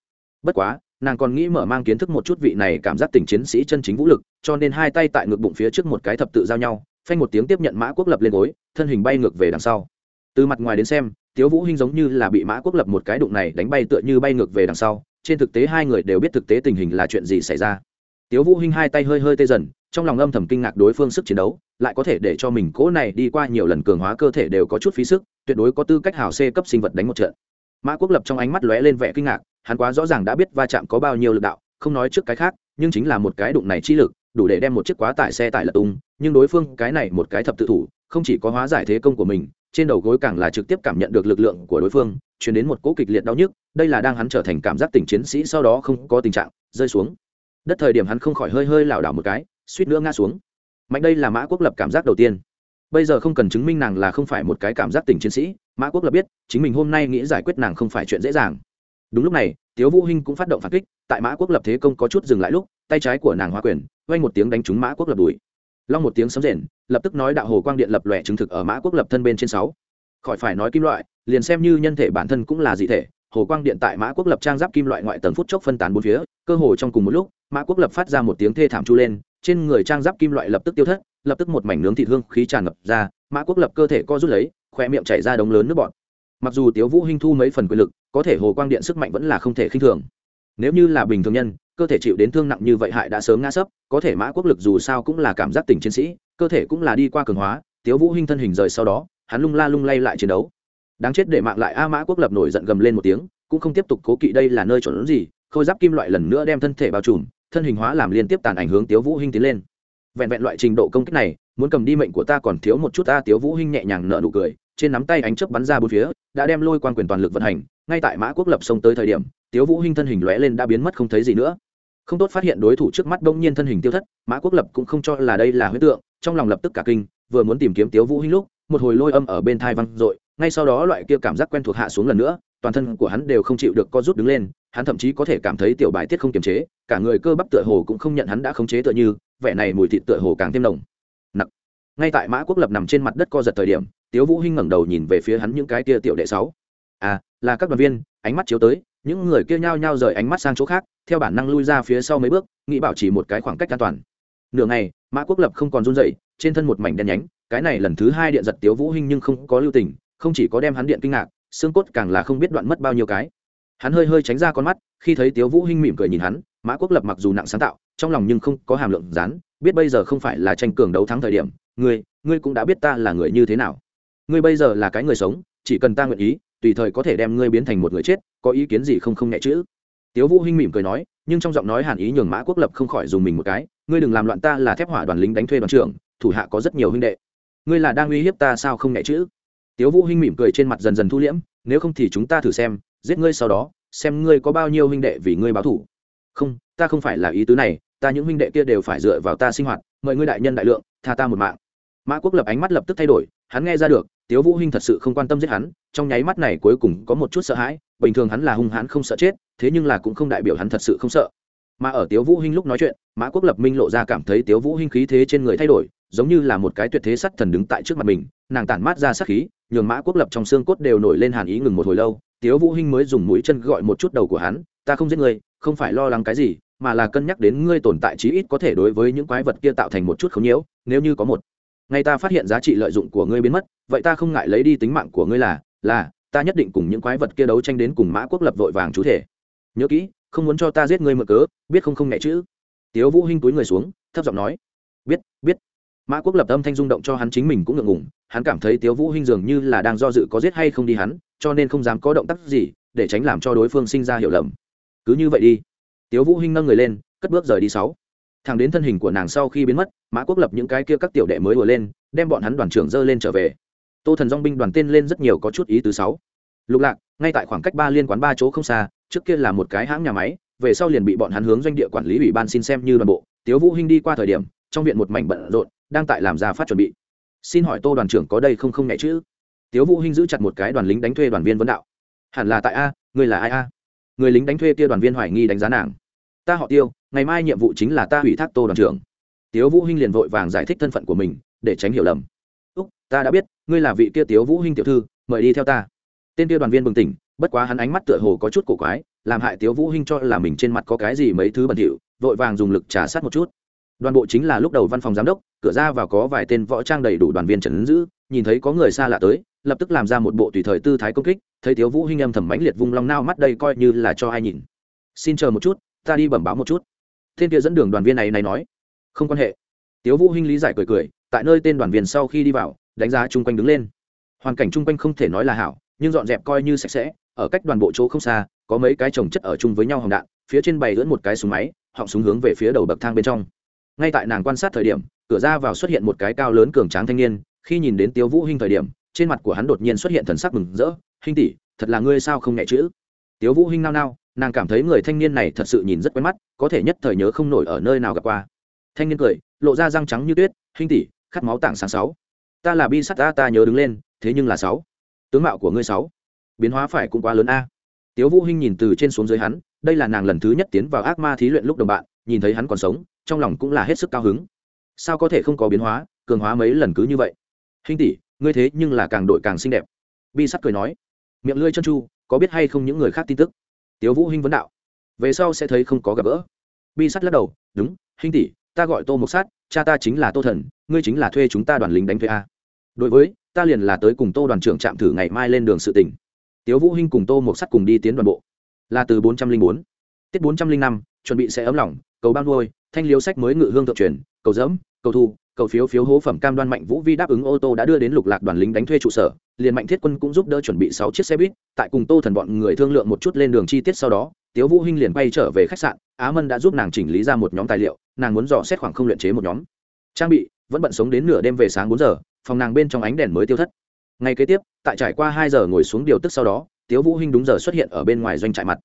Bất quá, nàng còn nghĩ mở mang kiến thức một chút vị này cảm giác tình chiến sĩ chân chính vũ lực, cho nên hai tay tại ngực bụng phía trước một cái thập tự giao nhau, phanh một tiếng tiếp nhận mã quốc lập lên gối, thân hình bay ngược về đằng sau. Từ mặt ngoài đến xem tiếu vũ hinh giống như là bị mã quốc lập một cái đụng này đánh bay tựa như bay ngược về đằng sau, trên thực tế hai người đều biết thực tế tình hình là chuyện gì xảy ra. Tiếu vũ hinh hai tay hơi hơi tê dần, trong lòng âm thầm kinh ngạc đối phương sức chiến đấu, lại có thể để cho mình cố này đi qua nhiều lần cường hóa cơ thể đều có chút phí sức, tuyệt đối có tư cách hào c cấp sinh vật đánh một trận. Mã quốc lập trong ánh mắt lóe lên vẻ kinh ngạc, hắn quá rõ ràng đã biết va chạm có bao nhiêu lực đạo, không nói trước cái khác, nhưng chính là một cái đụng này chi lực, đủ để đem một chiếc quá tải xe tải lật tung, nhưng đối phương cái này một cái thập tự thủ, không chỉ có hóa giải thế công của mình trên đầu gối càng là trực tiếp cảm nhận được lực lượng của đối phương chuyển đến một cỗ kịch liệt đau nhức, đây là đang hắn trở thành cảm giác tỉnh chiến sĩ sau đó không có tình trạng, rơi xuống. Đất thời điểm hắn không khỏi hơi hơi lảo đảo một cái, suýt nữa ngã xuống. Mạnh đây là mã quốc lập cảm giác đầu tiên. Bây giờ không cần chứng minh nàng là không phải một cái cảm giác tỉnh chiến sĩ, mã quốc lập biết, chính mình hôm nay nghĩ giải quyết nàng không phải chuyện dễ dàng. Đúng lúc này, tiếu vũ hinh cũng phát động phản kích, tại mã quốc lập thế công có chút dừng lại lúc, tay trái của nàng hóa quyền, vang một tiếng đánh trúng mã quốc lập đuổi long một tiếng sấm rền, lập tức nói đạo hồ quang điện lập lòe chứng thực ở mã quốc lập thân bên trên sáu. Khỏi phải nói kim loại, liền xem như nhân thể bản thân cũng là dị thể, hồ quang điện tại mã quốc lập trang giáp kim loại ngoại tầng phút chốc phân tán bốn phía, cơ hồ trong cùng một lúc, mã quốc lập phát ra một tiếng thê thảm chu lên, trên người trang giáp kim loại lập tức tiêu thất, lập tức một mảnh nướng thịt hương khí tràn ngập ra, mã quốc lập cơ thể co rút lấy khoe miệng chảy ra đống lớn nước bọt. Mặc dù tiếu vũ hinh thu mấy phần quyền lực, có thể hồ quang điện sức mạnh vẫn là không thể khinh thường. Nếu như là bình thường nhân cơ thể chịu đến thương nặng như vậy hại đã sớm ngã sấp, có thể mã quốc lực dù sao cũng là cảm giác tình chiến sĩ, cơ thể cũng là đi qua cường hóa, tiếu vũ hinh thân hình rời sau đó, hắn lung la lung lay lại chiến đấu. Đáng chết để mạng lại, a mã quốc lập nổi giận gầm lên một tiếng, cũng không tiếp tục cố kỵ đây là nơi chuẩn gì, khôi giáp kim loại lần nữa đem thân thể bao trùm, thân hình hóa làm liên tiếp tàn ảnh hướng tiếu vũ hinh tiến lên. Vẹn vẹn loại trình độ công kích này, muốn cầm đi mệnh của ta còn thiếu một chút ta tiếu vũ hinh nhẹ nhàng nở nụ cười, trên nắm tay ánh chớp bắn ra bốn phía, đã đem lôi quan quyền toàn lực vận hành ngay tại mã quốc lập sông tới thời điểm, tiếu vũ hinh thân hình lóe lên đã biến mất không thấy gì nữa. Không tốt phát hiện đối thủ trước mắt đông nhiên thân hình tiêu thất, mã quốc lập cũng không cho là đây là huyết tượng, trong lòng lập tức cả kinh, vừa muốn tìm kiếm tiếu vũ hinh lúc, một hồi lôi âm ở bên thai văng dội, ngay sau đó loại kia cảm giác quen thuộc hạ xuống lần nữa, toàn thân của hắn đều không chịu được co rút đứng lên, hắn thậm chí có thể cảm thấy tiểu bài tiết không kiềm chế, cả người cơ bắp tựa hồ cũng không nhận hắn đã khống chế tựa như, vẻ này mùi thịt tựa hồ càng thêm nồng. Nặng. Ngay tại mã quốc lập nằm trên mặt đất co giật thời điểm, tiếu vũ hinh ngẩng đầu nhìn về phía hắn những cái kia tiểu đệ sáu. À là các đoàn viên, ánh mắt chiếu tới, những người kia nhao nhao rời ánh mắt sang chỗ khác, theo bản năng lui ra phía sau mấy bước, nghĩ bảo trì một cái khoảng cách an toàn. Nửa ngày, mã quốc lập không còn run rẩy, trên thân một mảnh đen nhánh, cái này lần thứ hai điện giật tiếu vũ hinh nhưng không có lưu tình, không chỉ có đem hắn điện kinh ngạc, xương cốt càng là không biết đoạn mất bao nhiêu cái. Hắn hơi hơi tránh ra con mắt, khi thấy tiếu vũ hinh mỉm cười nhìn hắn, mã quốc lập mặc dù nặng sáng tạo, trong lòng nhưng không có hàm lượng rán biết bây giờ không phải là tranh cường đấu thắng thời điểm, ngươi ngươi cũng đã biết ta là người như thế nào. Ngươi bây giờ là cái người sống, chỉ cần ta nguyện ý tùy thời có thể đem ngươi biến thành một người chết, có ý kiến gì không không nhẹ chữ. Tiếu vũ hinh mỉm cười nói, nhưng trong giọng nói hàn ý nhường mã quốc lập không khỏi dùng mình một cái, ngươi đừng làm loạn ta là thép hỏa đoàn lính đánh thuê đoàn trưởng, thủ hạ có rất nhiều huynh đệ. Ngươi là đang uy hiếp ta sao không nhẹ chữ? Tiếu vũ hinh mỉm cười trên mặt dần dần thu liễm, nếu không thì chúng ta thử xem, giết ngươi sau đó, xem ngươi có bao nhiêu huynh đệ vì ngươi báo thù không, ta không phải là ý tứ này, ta những huynh đệ kia đều phải dựa vào ta sinh hoạt, mời ngươi đại nhân đại lượng, tha ta một mạng. Mã quốc lập ánh mắt lập tức thay đổi, hắn nghe ra được tiếu vũ hinh thật sự không quan tâm giết hắn, trong nháy mắt này cuối cùng có một chút sợ hãi, bình thường hắn là hung hãn không sợ chết, thế nhưng là cũng không đại biểu hắn thật sự không sợ. Mà ở tiếu vũ hinh lúc nói chuyện, mã quốc lập minh lộ ra cảm thấy tiếu vũ hinh khí thế trên người thay đổi, giống như là một cái tuyệt thế sắt thần đứng tại trước mặt mình, nàng tản mát ra sát khí, nhường mã quốc lập trong xương cốt đều nổi lên hàn ý ngừng một hồi lâu, tiếu vũ hinh mới dùng mũi chân gọi một chút đầu của hắn, ta không giết ngươi, không phải lo lắng cái gì, mà là cân nhắc đến ngươi tồn tại chí ít có thể đối với những quái vật kia tạo thành một chút không nhiễu, nếu như có một ngay ta phát hiện giá trị lợi dụng của ngươi biến mất, vậy ta không ngại lấy đi tính mạng của ngươi là là, ta nhất định cùng những quái vật kia đấu tranh đến cùng mã quốc lập vội vàng chú thể. Nhớ kỹ, không muốn cho ta giết ngươi mượn cớ, biết không không nhẹ chữ. Tiếu vũ hinh túi người xuống, thấp giọng nói. Biết biết. Mã quốc lập âm thanh rung động cho hắn chính mình cũng ngượng ngùng, hắn cảm thấy tiếu vũ hinh dường như là đang do dự có giết hay không đi hắn, cho nên không dám có động tác gì, để tránh làm cho đối phương sinh ra hiểu lầm. Cứ như vậy đi. Tiếu vũ hinh nâng người lên, cất bước rời đi sáu thằng đến thân hình của nàng sau khi biến mất, mã quốc lập những cái kia các tiểu đệ mới vừa lên, đem bọn hắn đoàn trưởng dơ lên trở về. Tô thần dong binh đoàn tên lên rất nhiều có chút ý tứ sáu. Lục lạc, ngay tại khoảng cách ba liên quán ba chỗ không xa, trước kia là một cái hãng nhà máy, về sau liền bị bọn hắn hướng doanh địa quản lý ủy ban xin xem như đoàn bộ. Tiếu vũ hinh đi qua thời điểm, trong viện một mảnh bận rộn, đang tại làm ra phát chuẩn bị. Xin hỏi tô đoàn trưởng có đây không không nhẹ chứ? Tiếu vũ hinh giữ chặt một cái đoàn lính đánh thuê đoàn viên vấn đạo. Hẳn là tại a người là ai a? Người lính đánh thuê kia đoàn viên hoài nghi đánh giá nàng. Ta họ tiêu ngày mai nhiệm vụ chính là ta ủy thác tô đoàn trưởng. Tiếu vũ hinh liền vội vàng giải thích thân phận của mình, để tránh hiểu lầm. Úc, ta đã biết, ngươi là vị kia tiếu vũ hinh tiểu thư, mời đi theo ta. Tên kia đoàn viên bừng tỉnh, bất quá hắn ánh mắt tựa hồ có chút cổ quái, làm hại tiếu vũ hinh cho là mình trên mặt có cái gì mấy thứ bẩn thỉu, vội vàng dùng lực trả sát một chút. Đoàn bộ chính là lúc đầu văn phòng giám đốc, cửa ra vào có vài tên võ trang đầy đủ đoàn viên trấn giữ, nhìn thấy có người xa lạ tới, lập tức làm ra một bộ tùy thời tư thái công kích, thấy tiếu vũ hinh âm thầm mãnh liệt vung long nao mắt đây coi như là cho ai nhìn. Xin chờ một chút, ta đi bẩm báo một chút tên kia dẫn đường đoàn viên này này nói. Không quan hệ. Tiếu vũ hinh lý giải cười cười, tại nơi tên đoàn viên sau khi đi vào, đánh giá chung quanh đứng lên. Hoàn cảnh chung quanh không thể nói là hảo, nhưng dọn dẹp coi như sạch sẽ, ở cách đoàn bộ chỗ không xa, có mấy cái trồng chất ở chung với nhau hồng đạn, phía trên bày lưỡn một cái súng máy, họng súng hướng về phía đầu bậc thang bên trong. Ngay tại nàng quan sát thời điểm, cửa ra vào xuất hiện một cái cao lớn cường tráng thanh niên, khi nhìn đến tiếu vũ hinh thời điểm, trên mặt của hắn đột nhiên xuất hiện thần sắc mừng rỡ, hinh tỷ, thật là ngươi sao không nhẹ chữ? Tiếu vũ hinh nao nao nàng cảm thấy người thanh niên này thật sự nhìn rất quen mắt có thể nhất thời nhớ không nổi ở nơi nào gặp qua. Thanh niên cười lộ ra răng trắng như tuyết hinh Tỉ, khát máu tảng sáng sáu. Ta là bi sắt ta ta nhớ đứng lên thế nhưng là sáu. Tướng mạo của ngươi sáu. Biến hóa phải cũng quá lớn a. Tiếu vũ hinh nhìn từ trên xuống dưới hắn đây là nàng lần thứ nhất tiến vào ác ma thí luyện lúc đồng bạn nhìn thấy hắn còn sống trong lòng cũng là hết sức cao hứng. Sao có thể không có biến hóa cường hóa mấy lần cứ như vậy? Hinh tỷ ngươi thế nhưng là càng đội càng xinh đẹp. Bi sắt cười nói. Miệng lưỡi chân chu có biết hay không những người khác tin tức? Tiếu vũ hinh vấn đạo. Về sau sẽ thấy không có gặp gỡ. Bi sắt lắc đầu đúng hinh tỷ ta gọi tô mục sát cha ta chính là tô thần ngươi chính là thuê chúng ta đoàn lính đánh thuê a. Đối với ta liền là tới cùng tô đoàn trưởng chạm thử ngày mai lên đường sự tỉnh tiếu vũ hinh cùng tô mục sắt cùng đi tiến đoàn bộ. Là từ bốn trăm linh bốn. Tiết bốn trăm linh năm chuẩn bị sẽ ấm lỏng, cầu ban nuôi thanh liếu sách mới ngự hương thượng truyền cầu dẫm cầu thu cầu phiếu phiếu hố phẩm cam đoan mạnh vũ vi đáp ứng ô tô đã đưa đến lục lạc đoàn lính đánh thuê trụ sở, liền mạnh thiết quân cũng giúp đỡ chuẩn bị sáu chiếc xe buýt, tại cùng tô thần bọn người thương lượng một chút lên đường chi tiết sau đó, tiếu vũ hinh liền bay trở về khách sạn, á mân đã giúp nàng chỉnh lý ra một nhóm tài liệu, nàng muốn dò xét khoảng không luyện chế một nhóm. Trang bị, vẫn bận sống đến nửa đêm về sáng bốn giờ, phòng nàng bên trong ánh đèn mới tiêu thất. Ngay kế tiếp, tại trải qua hai giờ ngồi xuống điều tức sau đó, tiếu vũ hinh đúng giờ xuất hiện ở bên ngoài doanh trại mặt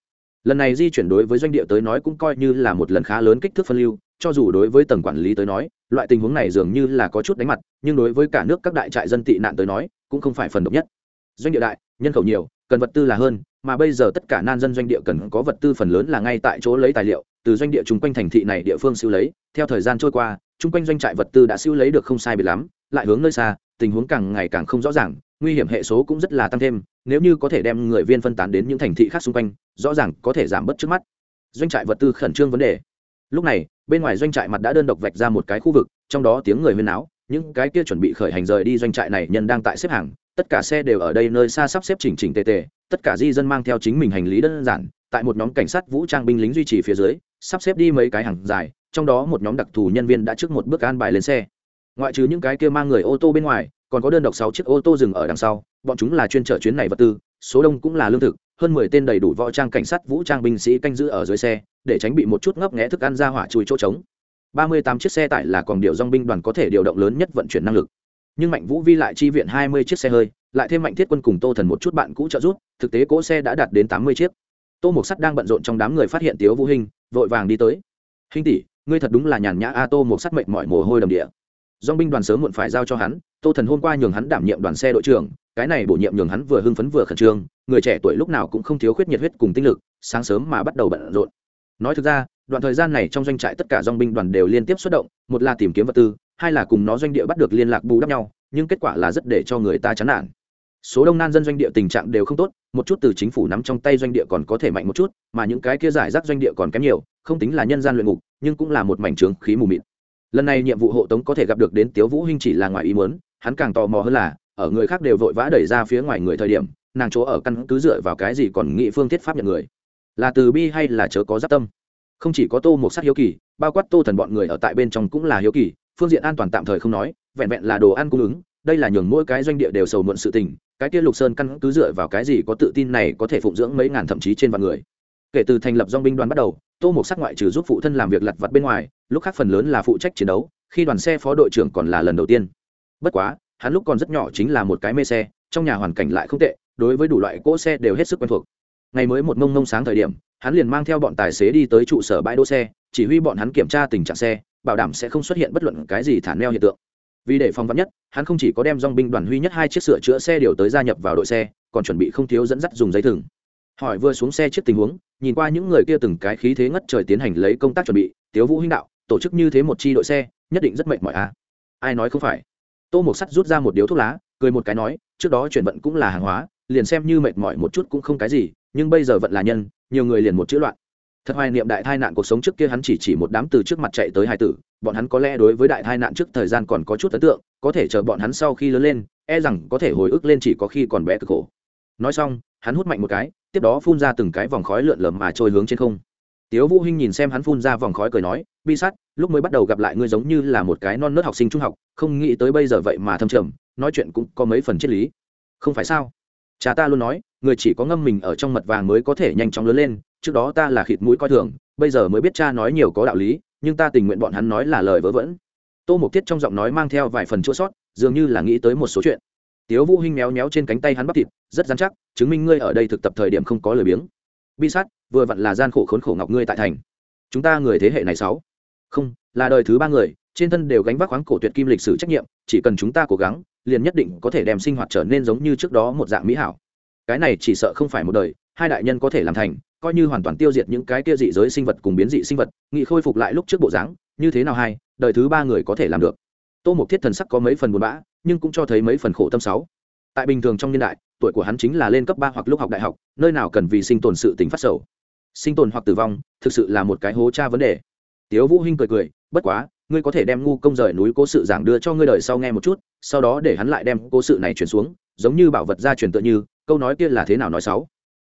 lần này di chuyển đối với doanh địa tới nói cũng coi như là một lần khá lớn kích thước phân lưu, cho dù đối với tầng quản lý tới nói, loại tình huống này dường như là có chút đánh mặt, nhưng đối với cả nước các đại trại dân tị nạn tới nói, cũng không phải phần độc nhất. Doanh địa đại, nhân khẩu nhiều, cần vật tư là hơn, mà bây giờ tất cả nan dân doanh địa cần có vật tư phần lớn là ngay tại chỗ lấy tài liệu, từ doanh địa chung quanh thành thị này địa phương siêu lấy, theo thời gian trôi qua, chung quanh doanh trại vật tư đã siêu lấy được không sai biệt lắm, lại hướng nơi xa, tình huống càng ngày càng không rõ ràng, nguy hiểm hệ số cũng rất là tăng thêm nếu như có thể đem người viên phân tán đến những thành thị khác xung quanh, rõ ràng có thể giảm bớt trước mắt. Doanh trại vật tư khẩn trương vấn đề. Lúc này, bên ngoài doanh trại mặt đã đơn độc vạch ra một cái khu vực, trong đó tiếng người huyên áo những cái kia chuẩn bị khởi hành rời đi doanh trại này nhân đang tại xếp hàng, tất cả xe đều ở đây nơi xa sắp xếp chỉnh chỉnh tề tề, tất cả di dân mang theo chính mình hành lý đơn giản, tại một nhóm cảnh sát vũ trang binh lính duy trì phía dưới, sắp xếp đi mấy cái hàng dài, trong đó một nhóm đặc thù nhân viên đã trước một bước an bài lên xe. Ngoại trừ những cái kia mang người ô tô bên ngoài còn có đơn độc sáu chiếc ô tô dừng ở đằng sau, bọn chúng là chuyên trở chuyến này vật tư, số đông cũng là lương thực, hơn mười tên đầy đủ võ trang cảnh sát vũ trang binh sĩ canh giữ ở dưới xe, để tránh bị một chút ngấp nghé thức ăn ra hỏa chui chỗ trống. Ba mươi tám chiếc xe tải là còn điều dong binh đoàn có thể điều động lớn nhất vận chuyển năng lực. Nhưng mạnh vũ vi lại chi viện hai mươi chiếc xe hơi, lại thêm mạnh thiết quân cùng tô thần một chút bạn cũ trợ giúp, thực tế cỗ xe đã đạt đến tám mươi chiếc. Tô mộc sắt đang bận rộn trong đám người phát hiện tiếu vũ hình vội vàng đi tới. Hình tỷ, ngươi thật đúng là nhàn nhã a, tô mộc sắt mệnh mọi mồ hôi đầm địa dong binh đoàn sớm muộn phải giao cho hắn, tô thần hôm qua nhường hắn đảm nhiệm đoàn xe đội trưởng, cái này bổ nhiệm nhường hắn vừa hưng phấn vừa khẩn trương, người trẻ tuổi lúc nào cũng không thiếu khuyết nhiệt huyết cùng tinh lực, sáng sớm mà bắt đầu bận rộn. Nói thực ra, đoạn thời gian này trong doanh trại tất cả dong binh đoàn đều liên tiếp xuất động, một là tìm kiếm vật tư, hai là cùng nó doanh địa bắt được liên lạc bù đắp nhau, nhưng kết quả là rất để cho người ta chán nản. Số đông nan dân doanh địa tình trạng đều không tốt, một chút từ chính phủ nắm trong tay doanh địa còn có thể mạnh một chút, mà những cái kia giải rác doanh địa còn kém nhiều, không tính là nhân gian luyện ngục, nhưng cũng là một mảnh trướng khí mù mịt lần này nhiệm vụ hộ tống có thể gặp được đến tiếu vũ hinh chỉ là ngoài ý muốn, hắn càng tò mò hơn là, ở người khác đều vội vã đẩy ra phía ngoài người thời điểm, nàng chỗ ở căn cứ dựa vào cái gì còn nghị phương thiết pháp nhận người? Là từ bi hay là chớ có giáp tâm? Không chỉ có tô một sắc hiếu kỳ, bao quát tô thần bọn người ở tại bên trong cũng là hiếu kỳ, phương diện an toàn tạm thời không nói, vẹn vẹn là đồ ăn cung ứng, đây là nhường mỗi cái doanh địa đều sầu muộn sự tình, cái kia lục sơn căn cứ dựa vào cái gì có tự tin này có thể phụng dưỡng mấy ngàn thậm chí trên vạn người? Kể từ thành lập dong binh đoàn bắt đầu, tô Mục sắc ngoại trừ giúp phụ thân làm việc lặt vặt bên ngoài, lúc khác phần lớn là phụ trách chiến đấu, khi đoàn xe phó đội trưởng còn là lần đầu tiên. Bất quá, hắn lúc còn rất nhỏ chính là một cái mê xe, trong nhà hoàn cảnh lại không tệ, đối với đủ loại cỗ xe đều hết sức quen thuộc. Ngày mới một mông mông sáng thời điểm, hắn liền mang theo bọn tài xế đi tới trụ sở bãi đỗ xe, chỉ huy bọn hắn kiểm tra tình trạng xe, bảo đảm sẽ không xuất hiện bất luận cái gì thả neo hiện tượng. Vì để phòng vắn nhất, hắn không chỉ có đem dong binh đoàn huy nhất hai chiếc sửa chữa xe điều tới gia nhập vào đội xe, còn chuẩn bị không thiếu dẫn dắt dùng dây thừng hỏi vừa xuống xe trước tình huống, nhìn qua những người kia từng cái khí thế ngất trời tiến hành lấy công tác chuẩn bị, tiếu vũ hinh đạo, tổ chức như thế một chi đội xe, nhất định rất mệt mỏi à. Ai nói không phải? Tô mục sắt rút ra một điếu thuốc lá, cười một cái nói, trước đó chuyển vận cũng là hàng hóa, liền xem như mệt mỏi một chút cũng không cái gì, nhưng bây giờ vận là nhân, nhiều người liền một chữ loạn. Thật hoài niệm đại tai nạn cuộc sống trước kia hắn chỉ chỉ một đám từ trước mặt chạy tới hai tử, bọn hắn có lẽ đối với đại tai nạn trước thời gian còn có chút ấn tượng, có thể chờ bọn hắn sau khi lớn lên e rằng có thể hồi ức lên chỉ có khi còn bé cực khổ. Nói xong, hắn hút mạnh một cái tiếp đó phun ra từng cái vòng khói lượn lờ mà trôi hướng trên không. Tiếu vũ hinh nhìn xem hắn phun ra vòng khói cười nói bi sát, lúc mới bắt đầu gặp lại ngươi giống như là một cái non nớt học sinh trung học không nghĩ tới bây giờ vậy mà thâm trầm nói chuyện cũng có mấy phần triết lý. Không phải sao? Cha ta luôn nói người chỉ có ngâm mình ở trong mật vàng mới có thể nhanh chóng lớn lên trước đó ta là khịt mũi coi thường bây giờ mới biết cha nói nhiều có đạo lý nhưng ta tình nguyện bọn hắn nói là lời vớ vẩn. Tô mục thiết trong giọng nói mang theo vài phần chua sót dường như là nghĩ tới một số chuyện tiếu vũ hinh méo méo trên cánh tay hắn bắp thịt, rất dán chắc, chứng minh ngươi ở đây thực tập thời điểm không có lời biếng. Bi sát, vừa vặn là gian khổ khốn khổ ngọc ngươi tại thành. Chúng ta người thế hệ này sáu. Không, là đời thứ ba người, trên thân đều gánh vác khoáng cổ tuyệt kim lịch sử trách nhiệm, chỉ cần chúng ta cố gắng, liền nhất định có thể đem sinh hoạt trở nên giống như trước đó một dạng mỹ hảo. Cái này chỉ sợ không phải một đời, hai đại nhân có thể làm thành, coi như hoàn toàn tiêu diệt những cái kia dị giới sinh vật cùng biến dị sinh vật, nghị khôi phục lại lúc trước bộ dáng, như thế nào hai đời thứ ba người có thể làm được. Tô mục thiết thần sắc có mấy phần buồn bã nhưng cũng cho thấy mấy phần khổ tâm sáu. Tại bình thường trong niên đại, tuổi của hắn chính là lên cấp ba hoặc lúc học đại học, nơi nào cần vì sinh tồn sự tính phát sầu. Sinh tồn hoặc tử vong, thực sự là một cái hố tra vấn đề. Tiếu vũ hinh cười cười, bất quá, ngươi có thể đem ngu công rời núi cố sự giảng đưa cho ngươi đời sau nghe một chút, sau đó để hắn lại đem cố sự này truyền xuống, giống như bảo vật gia truyền tựa như, câu nói kia là thế nào nói xấu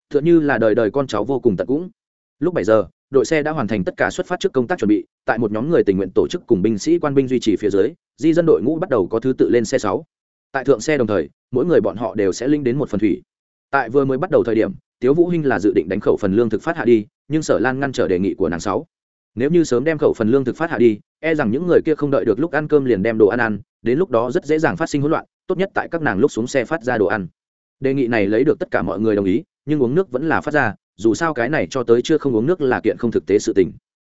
tựa như là đời đời con cháu vô cùng tận cũng. Lúc bảy giờ đội xe đã hoàn thành tất cả xuất phát trước công tác chuẩn bị, tại một nhóm người tình nguyện tổ chức cùng binh sĩ quan binh duy trì phía dưới, di dân đội ngũ bắt đầu có thứ tự lên xe sáu. Tại thượng xe đồng thời, mỗi người bọn họ đều sẽ linh đến một phần thủy. Tại vừa mới bắt đầu thời điểm, tiếu vũ hinh là dự định đánh khẩu phần lương thực phát hạ đi, nhưng sở lan ngăn trở đề nghị của nàng sáu. Nếu như sớm đem khẩu phần lương thực phát hạ đi e rằng những người kia không đợi được lúc ăn cơm liền đem đồ ăn ăn, đến lúc đó rất dễ dàng phát sinh hỗn loạn, tốt nhất tại các nàng lúc xuống xe phát ra đồ ăn. Đề nghị này lấy được tất cả mọi người đồng ý, nhưng uống nước vẫn là phát ra dù sao cái này cho tới chưa không uống nước là kiện không thực tế sự tình.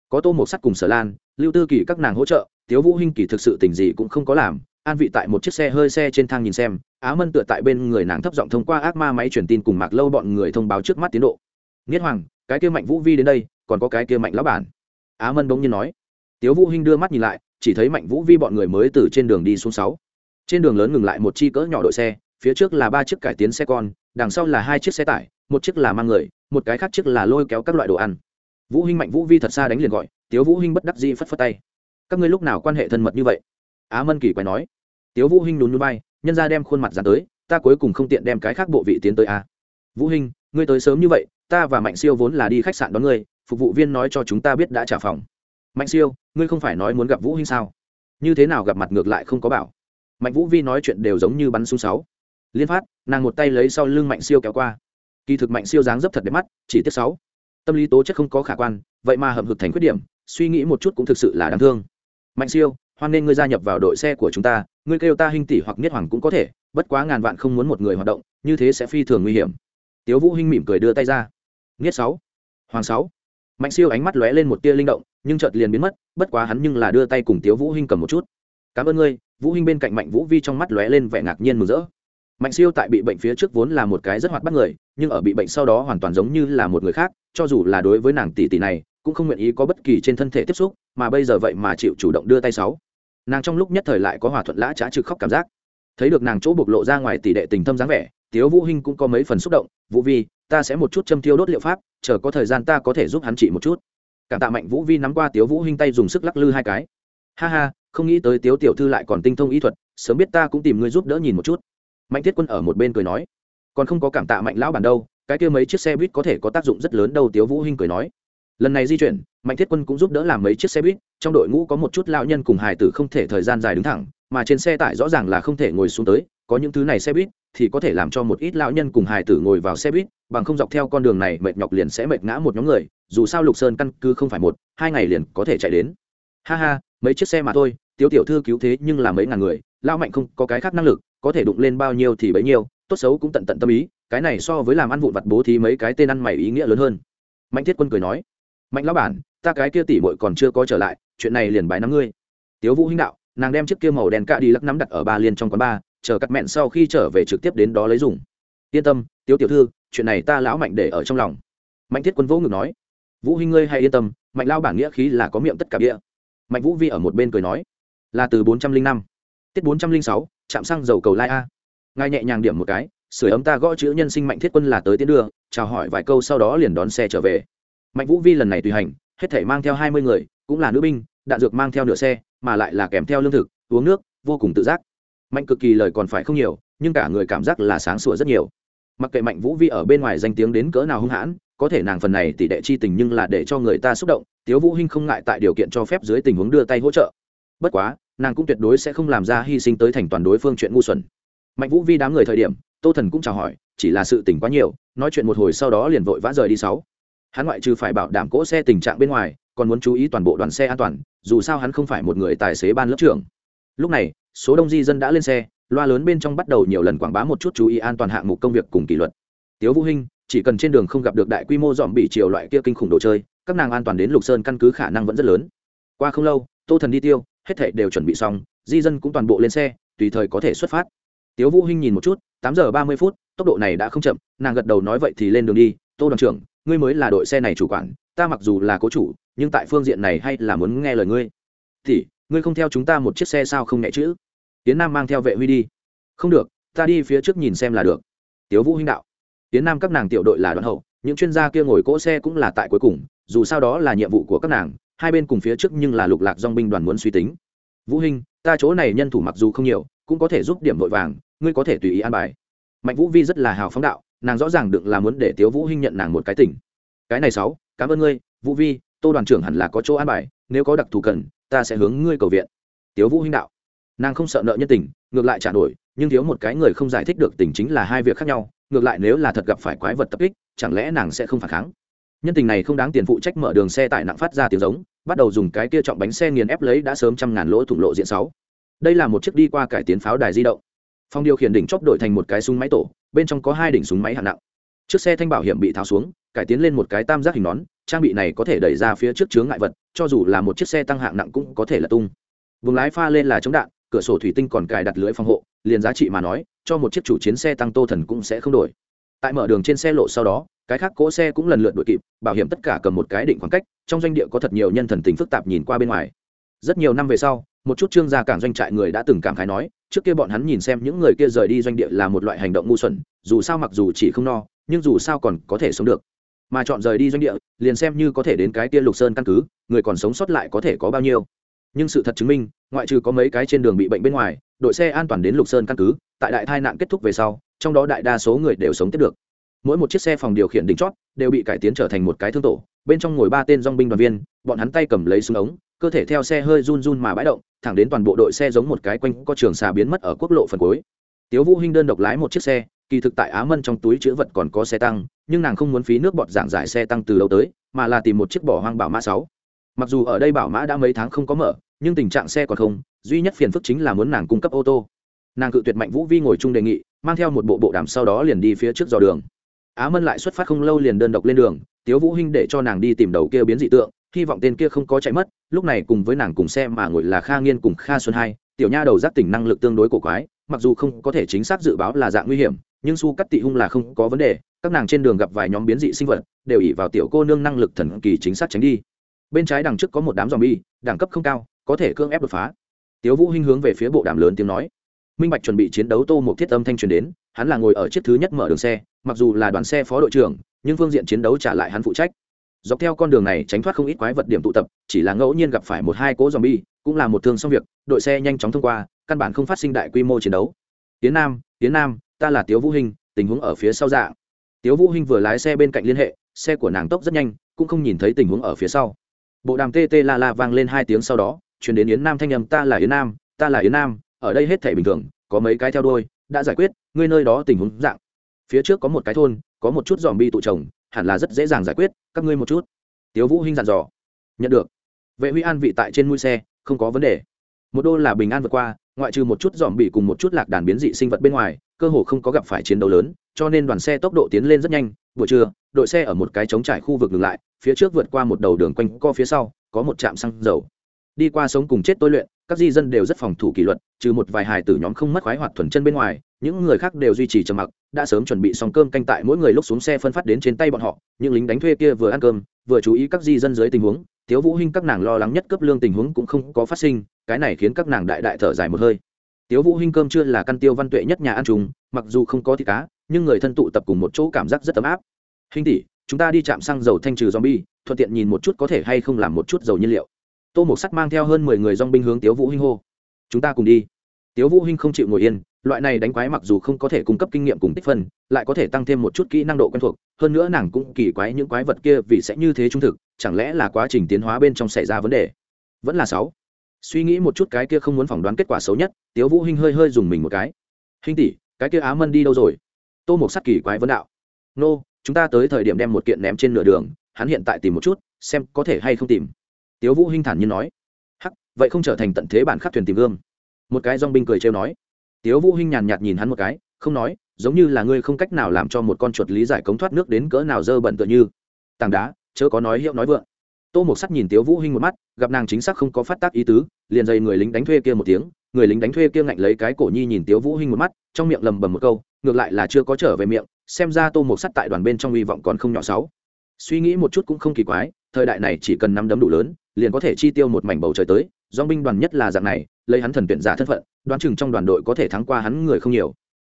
Có tô một sắt cùng sở lan, lưu tư kỳ các nàng hỗ trợ, tiếu vũ hinh kỳ thực sự tình gì cũng không có làm, an vị tại một chiếc xe hơi xe trên thang nhìn xem, á mân tựa tại bên người nàng thấp giọng thông qua ác ma máy truyền tin cùng mạc lâu bọn người thông báo trước mắt tiến độ. Nghiết hoàng, cái kia mạnh vũ vi đến đây, còn có cái kia mạnh lão bản. Á mân bỗng nhiên nói. Tiếu vũ hinh đưa mắt nhìn lại, chỉ thấy mạnh vũ vi bọn người mới từ trên đường đi xuống sáu. Trên đường lớn ngừng lại một chi cỡ nhỏ đội xe phía trước là ba chiếc cải tiến xe con, đằng sau là hai chiếc xe tải, một chiếc là mang người, một cái khác chiếc là lôi kéo các loại đồ ăn. Vũ hinh mạnh vũ vi thật xa đánh liền gọi, tiếu vũ hinh bất đắc dĩ phất phất tay. Các ngươi lúc nào quan hệ thân mật như vậy? Á mân kỳ quay nói. Tiếu vũ hinh nhún nhún vai, nhân ra đem khuôn mặt dán tới, ta cuối cùng không tiện đem cái khác bộ vị tiến tới a vũ hinh, ngươi tới sớm như vậy, ta và mạnh siêu vốn là đi khách sạn đón ngươi, phục vụ viên nói cho chúng ta biết đã trả phòng. Mạnh siêu, ngươi không phải nói muốn gặp vũ hinh sao? Như thế nào gặp mặt ngược lại không có bảo? Mạnh vũ vi nói chuyện đều giống như bắn súng sáu liên phát, nàng một tay lấy sau lưng mạnh siêu kéo qua. Kỳ thực mạnh siêu dáng dấp thật đẹp mắt, chỉ tiết sáu. Tâm lý tố chất không có khả quan, vậy mà hậm hực thành khuyết điểm, suy nghĩ một chút cũng thực sự là đáng thương. Mạnh siêu, hoan nên ngươi gia nhập vào đội xe của chúng ta, ngươi kêu ta hình tỷ hoặc niết hoàng cũng có thể, bất quá ngàn vạn không muốn một người hoạt động, như thế sẽ phi thường nguy hiểm. Tiếu vũ hinh mỉm cười đưa tay ra. Niết sáu, hoàng sáu. Mạnh siêu ánh mắt lóe lên một tia linh động, nhưng chợt liền biến mất, bất quá hắn nhưng là đưa tay cùng tiếu vũ hinh cầm một chút. Cảm ơn ngươi. Vũ hinh bên cạnh mạnh vũ vi trong mắt lóe lên vẻ ngạc nhiên mừng rỡ mạnh siêu tại bị bệnh phía trước vốn là một cái rất hoạt bắt người, nhưng ở bị bệnh sau đó hoàn toàn giống như là một người khác, cho dù là đối với nàng tỷ tỷ này, cũng không nguyện ý có bất kỳ trên thân thể tiếp xúc, mà bây giờ vậy mà chịu chủ động đưa tay sáu. Nàng trong lúc nhất thời lại có hòa thuận lã trá trực khóc cảm giác. Thấy được nàng chỗ bộc lộ ra ngoài tỷ đệ tình thâm dáng vẻ, tiếu vũ hinh cũng có mấy phần xúc động, vũ vi, ta sẽ một chút châm tiêu đốt liệu pháp, chờ có thời gian ta có thể giúp hắn trị một chút. Cảm tạ mạnh vũ vi nắm qua tiếu vũ hinh tay dùng sức lắc lư hai cái. Ha ha, không nghĩ tới tiếu tiểu thư lại còn tinh thông y thuật, sớm biết ta cũng tìm ngươi giúp đỡ nhìn một chút mạnh thiết quân ở một bên cười nói, còn không có cảm tạ mạnh lão bản đâu, cái kia mấy chiếc xe buýt có thể có tác dụng rất lớn đâu. Tiếu vũ hinh cười nói, lần này di chuyển, mạnh thiết quân cũng giúp đỡ làm mấy chiếc xe buýt, trong đội ngũ có một chút lão nhân cùng hài tử không thể thời gian dài đứng thẳng, mà trên xe tải rõ ràng là không thể ngồi xuống tới, có những thứ này xe buýt thì có thể làm cho một ít lão nhân cùng hài tử ngồi vào xe buýt, bằng không dọc theo con đường này mệt nhọc liền sẽ mệt ngã một nhóm người, dù sao lục sơn căn cứ không phải một, hai ngày liền có thể chạy đến. Ha ha, mấy chiếc xe mà thôi, tiếu tiểu thư cứu thế nhưng là mấy ngàn người lao mạnh không có cái khác năng lực có thể đụng lên bao nhiêu thì bấy nhiêu, tốt xấu cũng tận tận tâm ý, cái này so với làm ăn vụn vặt bố thí mấy cái tên ăn mày ý nghĩa lớn hơn. Mạnh thiết quân cười nói, mạnh lão bản, ta cái kia tỷ muội còn chưa có trở lại, chuyện này liền bài năm ngươi. Tiếu vũ hinh đạo, nàng đem chiếc kia màu đen cạ đi lắc nắm đặt ở ba liên trong quán ba, chờ cắt mẹn sau khi trở về trực tiếp đến đó lấy dùng. Yên tâm, tiếu tiểu thư, chuyện này ta lão mạnh để ở trong lòng. Mạnh thiết quân vỗ ngực nói, vũ hinh ngươi hay yên tâm, mạnh lao bản nghĩa khí là có miệng tất cả địa mạnh vũ vi ở một bên cười nói, là từ bốn trăm linh năm tiết bốn trăm linh sáu, chạm xăng dầu cầu lai a. Ngài nhẹ nhàng điểm một cái sửa ấm ta gõ chữ nhân sinh mạnh thiết quân là tới tiến đưa, chào hỏi vài câu sau đó liền đón xe trở về. Mạnh vũ vi lần này tùy hành, hết thể mang theo hai mươi người, cũng là nữ binh, đạn dược mang theo nửa xe, mà lại là kèm theo lương thực, uống nước, vô cùng tự giác. Mạnh cực kỳ lời còn phải không nhiều, nhưng cả người cảm giác là sáng sủa rất nhiều. Mặc kệ mạnh vũ vi ở bên ngoài danh tiếng đến cỡ nào hung hãn, có thể nàng phần này tỷ đệ chi tình nhưng là để cho người ta xúc động, tiếu vũ hinh không ngại tại điều kiện cho phép dưới tình huống đưa tay hỗ trợ. Bất quá nàng cũng tuyệt đối sẽ không làm ra hy sinh tới thành toàn đối phương chuyện ngu xuẩn. Mạnh vũ vi đám người thời điểm, tô thần cũng chào hỏi, chỉ là sự tỉnh quá nhiều, nói chuyện một hồi sau đó liền vội vã rời đi sáu. Hắn ngoại trừ phải bảo đảm cỗ xe tình trạng bên ngoài, còn muốn chú ý toàn bộ đoàn xe an toàn, dù sao hắn không phải một người tài xế ban lớp trưởng. Lúc này, số đông di dân đã lên xe, loa lớn bên trong bắt đầu nhiều lần quảng bá một chút chú ý an toàn hạng mục công việc cùng kỷ luật. Tiếu vũ hinh, chỉ cần trên đường không gặp được đại quy mô dòm bị chiều loại kia kinh khủng đồ chơi, các nàng an toàn đến lục sơn căn cứ khả năng vẫn rất lớn. Qua không lâu, tô thần đi tiêu hết thảy đều chuẩn bị xong, di dân cũng toàn bộ lên xe, tùy thời có thể xuất phát. Tiếu vũ hinh nhìn một chút, tám giờ ba mươi phút, tốc độ này đã không chậm, nàng gật đầu nói vậy thì lên đường đi. Tô đoàn trưởng, ngươi mới là đội xe này chủ quản, ta mặc dù là cố chủ, nhưng tại phương diện này hay là muốn nghe lời ngươi. Thì ngươi không theo chúng ta một chiếc xe sao không nhẹ chữ? Tiến nam mang theo vệ huy đi. Không được, ta đi phía trước nhìn xem là được. Tiếu vũ hinh đạo. Tiến nam các nàng tiểu đội là đoàn hậu, những chuyên gia kia ngồi cỗ xe cũng là tại cuối cùng, dù sao đó là nhiệm vụ của các nàng hai bên cùng phía trước nhưng là lục lạc dong binh đoàn muốn suy tính. Vũ hinh, ta chỗ này nhân thủ mặc dù không nhiều, cũng có thể giúp điểm vội vàng, ngươi có thể tùy ý an bài. Mạnh vũ vi rất là hào phóng đạo, nàng rõ ràng đựng là muốn để tiếu vũ hinh nhận nàng một cái tỉnh. Cái này sáu, cảm ơn ngươi, vũ vi, tô đoàn trưởng hẳn là có chỗ an bài, nếu có đặc thù cần, ta sẽ hướng ngươi cầu viện. Tiếu vũ hinh đạo. Nàng không sợ nợ nhân tình, ngược lại trả đổi, nhưng thiếu một cái người không giải thích được tình chính là hai việc khác nhau, ngược lại nếu là thật gặp phải quái vật tập kích, chẳng lẽ nàng sẽ không phản kháng? Nhân tình này không đáng tiền phụ trách mở đường xe tải nặng phát ra tiếng giống, bắt đầu dùng cái kia trọng bánh xe nghiền ép lấy đã sớm trăm ngàn lỗ thủng lộ diện sáu. Đây là một chiếc đi qua cải tiến pháo đài di động. Phòng điều khiển đỉnh chóp đổi thành một cái súng máy tổ, bên trong có hai đỉnh súng máy hạng nặng. Chiếc xe thanh bảo hiểm bị tháo xuống, cải tiến lên một cái tam giác hình nón, trang bị này có thể đẩy ra phía trước chướng ngại vật, cho dù là một chiếc xe tăng hạng nặng cũng có thể là tung. Vùng lái pha lên là chống đạn, cửa sổ thủy tinh còn cài đặt lưới phòng hộ, liền giá trị mà nói, cho một chiếc chủ chiến xe tăng tô thần cũng sẽ không đổi tại mở đường trên xe lộ sau đó, cái khác cỗ xe cũng lần lượt đuổi kịp, bảo hiểm tất cả cầm một cái định khoảng cách, trong doanh địa có thật nhiều nhân thần tình phức tạp nhìn qua bên ngoài. Rất nhiều năm về sau, một chút trương gia cảng doanh trại người đã từng cảm khái nói, trước kia bọn hắn nhìn xem những người kia rời đi doanh địa là một loại hành động ngu xuẩn, dù sao mặc dù chỉ không no, nhưng dù sao còn có thể sống được. Mà chọn rời đi doanh địa, liền xem như có thể đến cái kia lục sơn căn cứ, người còn sống sót lại có thể có bao nhiêu. Nhưng sự thật chứng minh, ngoại trừ có mấy cái trên đường bị bệnh bên ngoài, đội xe an toàn đến lục sơn căn cứ, tại đại tai nạn kết thúc về sau trong đó đại đa số người đều sống tiếp được. Mỗi một chiếc xe phòng điều khiển đỉnh chót đều bị cải tiến trở thành một cái thương tổ, bên trong ngồi ba tên dong binh đoàn viên, bọn hắn tay cầm lấy súng ống, cơ thể theo xe hơi run run mà bãi động, thẳng đến toàn bộ đội xe giống một cái quanh có trường xà biến mất ở quốc lộ phần cuối. Tiếu vũ hinh đơn độc lái một chiếc xe, kỳ thực tại á mân trong túi chứa vật còn có xe tăng, nhưng nàng không muốn phí nước bọt giảng giải xe tăng từ lâu tới, mà là tìm một chiếc bỏ hoang bảo mã sáu. Mặc dù ở đây bảo mã đã mấy tháng không có mở, nhưng tình trạng xe còn không, duy nhất phiền phức chính là muốn nàng cung cấp ô tô nàng cự tuyệt mạnh vũ vi ngồi chung đề nghị, mang theo một bộ bộ đàm sau đó liền đi phía trước dò đường. Á mân lại xuất phát không lâu liền đơn độc lên đường, tiếu vũ hinh để cho nàng đi tìm đầu kia biến dị tượng, hy vọng tên kia không có chạy mất, lúc này cùng với nàng cùng xe mà ngồi là kha nghiên cùng kha xuân hai, tiểu nha đầu giác tỉnh năng lực tương đối cổ quái, mặc dù không có thể chính xác dự báo là dạng nguy hiểm, nhưng su cắt tị hung là không có vấn đề, các nàng trên đường gặp vài nhóm biến dị sinh vật, đều ỉ vào tiểu cô nương năng lực thần kỳ chính xác tránh đi. Bên trái đằng trước có một đám zombie, đẳng cấp không cao, có thể cưỡng ép đột phá. Tiếu vũ hinh hướng về phía bộ đàm lớn tiếng nói minh bạch chuẩn bị chiến đấu tô một thiết âm thanh truyền đến, hắn là ngồi ở chiếc thứ nhất mở đường xe, mặc dù là đoàn xe phó đội trưởng, nhưng phương diện chiến đấu trả lại hắn phụ trách. Dọc theo con đường này tránh thoát không ít quái vật điểm tụ tập, chỉ là ngẫu nhiên gặp phải một hai cỗ zombie, cũng là một thương xong việc, đội xe nhanh chóng thông qua, căn bản không phát sinh đại quy mô chiến đấu. Tiến nam tiến nam, ta là tiếu vũ hinh, tình huống ở phía sau dạ tiếu vũ hinh vừa lái xe bên cạnh liên hệ, xe của nàng tốc rất nhanh, cũng không nhìn thấy tình huống ở phía sau. Bộ đàm tê tê la la vang lên hai tiếng sau đó chuyển đến yến nam thanh âm, ta là yến nam, ta là yến nam ở đây hết thể bình thường có mấy cái theo đuôi đã giải quyết ngươi nơi đó tình huống dạng. Phía trước có một cái thôn có một chút dòm bi tụ trồng, hẳn là rất dễ dàng giải quyết các ngươi một chút. Tiếu vũ hinh dặn dò. Nhận được. Vệ huy an vị tại trên mũi xe không có vấn đề. Một đô là bình an vượt qua ngoại trừ một chút dòm bị cùng một chút lạc đàn biến dị sinh vật bên ngoài cơ hồ không có gặp phải chiến đấu lớn cho nên đoàn xe tốc độ tiến lên rất nhanh. Buổi trưa đội xe ở một cái trống trải khu vực ngừng lại phía trước vượt qua một đầu đường quanh co phía sau có một trạm xăng dầu đi qua sống cùng chết tôi luyện, các di dân đều rất phòng thủ kỷ luật, trừ một vài hài tử nhóm không mất khoái hoạt thuần chân bên ngoài, những người khác đều duy trì trầm mặc, đã sớm chuẩn bị xong cơm canh tại mỗi người lúc xuống xe phân phát đến trên tay bọn họ, những lính đánh thuê kia vừa ăn cơm, vừa chú ý các di dân dưới tình huống thiếu vũ hinh các nàng lo lắng nhất cấp lương tình huống cũng không có phát sinh, cái này khiến các nàng đại đại thở dài một hơi. Thiếu vũ hinh cơm chưa là căn tiêu văn tuệ nhất nhà ăn trùng mặc dù không có thịt cá, nhưng người thân tụ tập cùng một chỗ cảm giác rất ấm áp. Hinh tỷ, chúng ta đi chạm xăng dầu thanh trừ zombie, thuận tiện nhìn một chút có thể hay không làm một chút dầu nhiên liệu tô mộc sắt mang theo hơn mười người dong binh hướng tiếu vũ hinh hô chúng ta cùng đi tiếu vũ hinh không chịu ngồi yên loại này đánh quái mặc dù không có thể cung cấp kinh nghiệm cùng tích phân lại có thể tăng thêm một chút kỹ năng độ quen thuộc hơn nữa nàng cũng kỳ quái những quái vật kia vì sẽ như thế trung thực chẳng lẽ là quá trình tiến hóa bên trong xảy ra vấn đề vẫn là sáu suy nghĩ một chút cái kia không muốn phỏng đoán kết quả xấu nhất tiếu vũ hinh hơi hơi dùng mình một cái hinh tỷ cái kia á mân đi đâu rồi tô mục sắt kỳ quái vấn đạo nô, chúng ta tới thời điểm đem một kiện ném trên nửa đường hắn hiện tại tìm một chút xem có thể hay không tìm tiếu vũ hinh thản nhiên nói, hắc, vậy không trở thành tận thế bản khắc thuyền tìm gương một cái dong binh cười trêu nói. Tiếu vũ hinh nhàn nhạt nhìn hắn một cái, không nói, giống như là ngươi không cách nào làm cho một con chuột lý giải cống thoát nước đến cỡ nào dơ bẩn tựa như. Tảng đá, chớ có nói hiệu nói vượng. Tô một sắt nhìn tiếu vũ hinh một mắt, gặp nàng chính xác không có phát tác ý tứ, liền dây người lính đánh thuê kia một tiếng, người lính đánh thuê kia ngạnh lấy cái cổ nhi nhìn tiếu vũ hinh một mắt, trong miệng lầm bầm một câu, ngược lại là chưa có trở về miệng, xem ra tô một sắt tại đoàn bên trong hy vọng còn không nhỏ sáu suy nghĩ một chút cũng không kỳ quái, thời đại này chỉ cần nắm đấm đủ lớn liền có thể chi tiêu một mảnh bầu trời tới do binh đoàn nhất là dạng này, lấy hắn thần tuyển giả thân phận, đoán chừng trong đoàn đội có thể thắng qua hắn người không nhiều.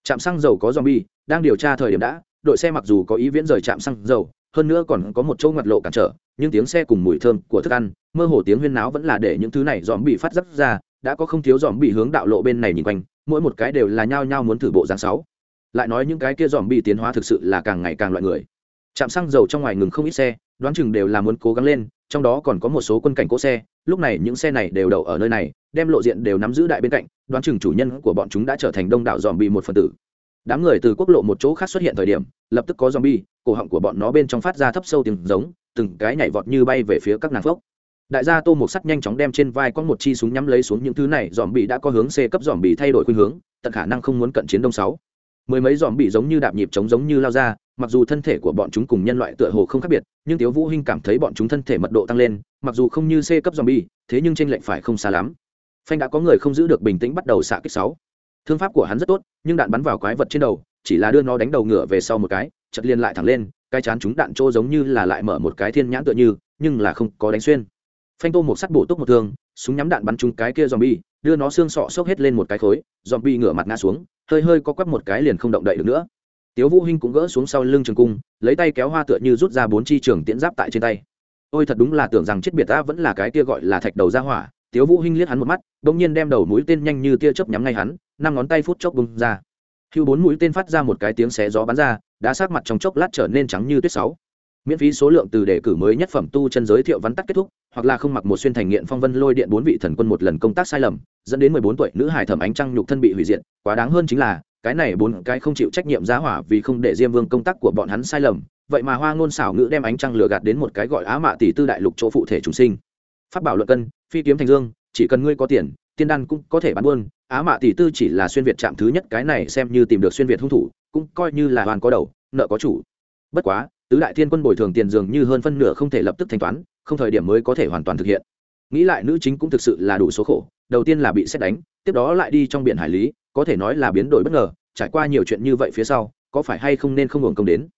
Trạm xăng dầu có zombie, đang điều tra thời điểm đã, đội xe mặc dù có ý viễn rời trạm xăng dầu, hơn nữa còn có một chỗ ngoặt lộ cản trở, nhưng tiếng xe cùng mùi thơm của thức ăn, mơ hồ tiếng huyên náo vẫn là để những thứ này dòm bị phát dấp ra, đã có không thiếu dòm bị hướng đạo lộ bên này nhìn quanh, mỗi một cái đều là nhao nhao muốn thử bộ dáng sáu. Lại nói những cái kia dòm bị tiến hóa thực sự là càng ngày càng loại người. Trạm xăng dầu trong ngoài ngừng không ít xe đoán chừng đều là muốn cố gắng lên, trong đó còn có một số quân cảnh cỗ xe, lúc này những xe này đều đậu ở nơi này, đem lộ diện đều nắm giữ đại bên cạnh, đoán chừng chủ nhân của bọn chúng đã trở thành đông đảo dòm bị một phần tử. Đám người từ quốc lộ một chỗ khác xuất hiện thời điểm, lập tức có zombie, cổ họng của bọn nó bên trong phát ra thấp sâu tiếng giống, từng cái nhảy vọt như bay về phía các nàng phốc. Đại gia tô một sắt nhanh chóng đem trên vai con một chi súng nhắm lấy xuống những thứ này dòm bị đã có hướng c cấp dòm bị thay đổi khuynh hướng, tận khả năng không muốn cận chiến đông sáu. Mười mấy dòm bị giống như đạp nhịp trống giống như lao ra mặc dù thân thể của bọn chúng cùng nhân loại tựa hồ không khác biệt nhưng tiếu vũ hinh cảm thấy bọn chúng thân thể mật độ tăng lên mặc dù không như c cấp zombie, thế nhưng trên lệnh phải không xa lắm. Phanh đã có người không giữ được bình tĩnh bắt đầu xạ kích sáu. Thương pháp của hắn rất tốt nhưng đạn bắn vào quái vật trên đầu chỉ là đưa nó đánh đầu ngựa về sau một cái chật liền lại thẳng lên cái chán chúng đạn trô giống như là lại mở một cái thiên nhãn tựa như nhưng là không có đánh xuyên. Phanh tô một sắt bổ túc một thương súng nhắm đạn bắn trúng cái kia zombie đưa nó xương sọ xốc hết lên một cái khối zombie ngửa mặt ngã xuống hơi hơi có quắp một cái liền không động đậy được nữa tiếu vũ hinh cũng gỡ xuống sau lưng trường cung, lấy tay kéo hoa tựa như rút ra bốn chi trường tiễn giáp tại trên tay. Ôi, thật đúng là tưởng rằng chết biệt ta vẫn là cái kia gọi là thạch đầu ra hỏa. Tiếu vũ hinh liếc hắn một mắt đung nhiên đem đầu mũi tên nhanh như tia chớp nhắm ngay hắn, năm ngón tay phút chốc bung ra. Hưu bốn mũi tên phát ra một cái tiếng xé gió bắn ra, đã sát mặt trong chốc lát trở nên trắng như tuyết sáu. Miễn phí số lượng từ đề cử mới nhất phẩm tu chân giới thiệu vắn tắt kết thúc, hoặc là không mặc một xuyên thành nghiện phong vân lôi điện bốn vị thần quân một lần công tác sai lầm, dẫn đến mười bốn tuổi nữ hải thẩm ánh trăng nhục thân bị hủy diệt, quá đáng hơn chính là cái này bốn cái không chịu trách nhiệm giá hỏa vì không để diêm vương công tác của bọn hắn sai lầm, vậy mà hoa ngôn xảo ngữ đem ánh trăng lừa gạt đến một cái gọi á mạ tỷ tư đại lục chỗ phụ thể chúng sinh. Phát bảo luận cân, phi kiếm thành dương, chỉ cần ngươi có tiền, tiên đan cũng có thể bán buôn, á mạ tỷ tư chỉ là xuyên việt chạm thứ nhất, cái này xem như tìm được xuyên việt hung thủ, cũng coi như là hoàn có đầu, nợ có chủ. Bất quá, tứ đại thiên quân bồi thường tiền dường như hơn phân nửa không thể lập tức thanh toán, không thời điểm mới có thể hoàn toàn thực hiện. Nghĩ lại, nữ chính cũng thực sự là đủ số khổ, đầu tiên là bị xét đánh, tiếp đó lại đi trong biển hải lý có thể nói là biến đổi bất ngờ, trải qua nhiều chuyện như vậy phía sau, có phải hay không nên không hưởng công đến?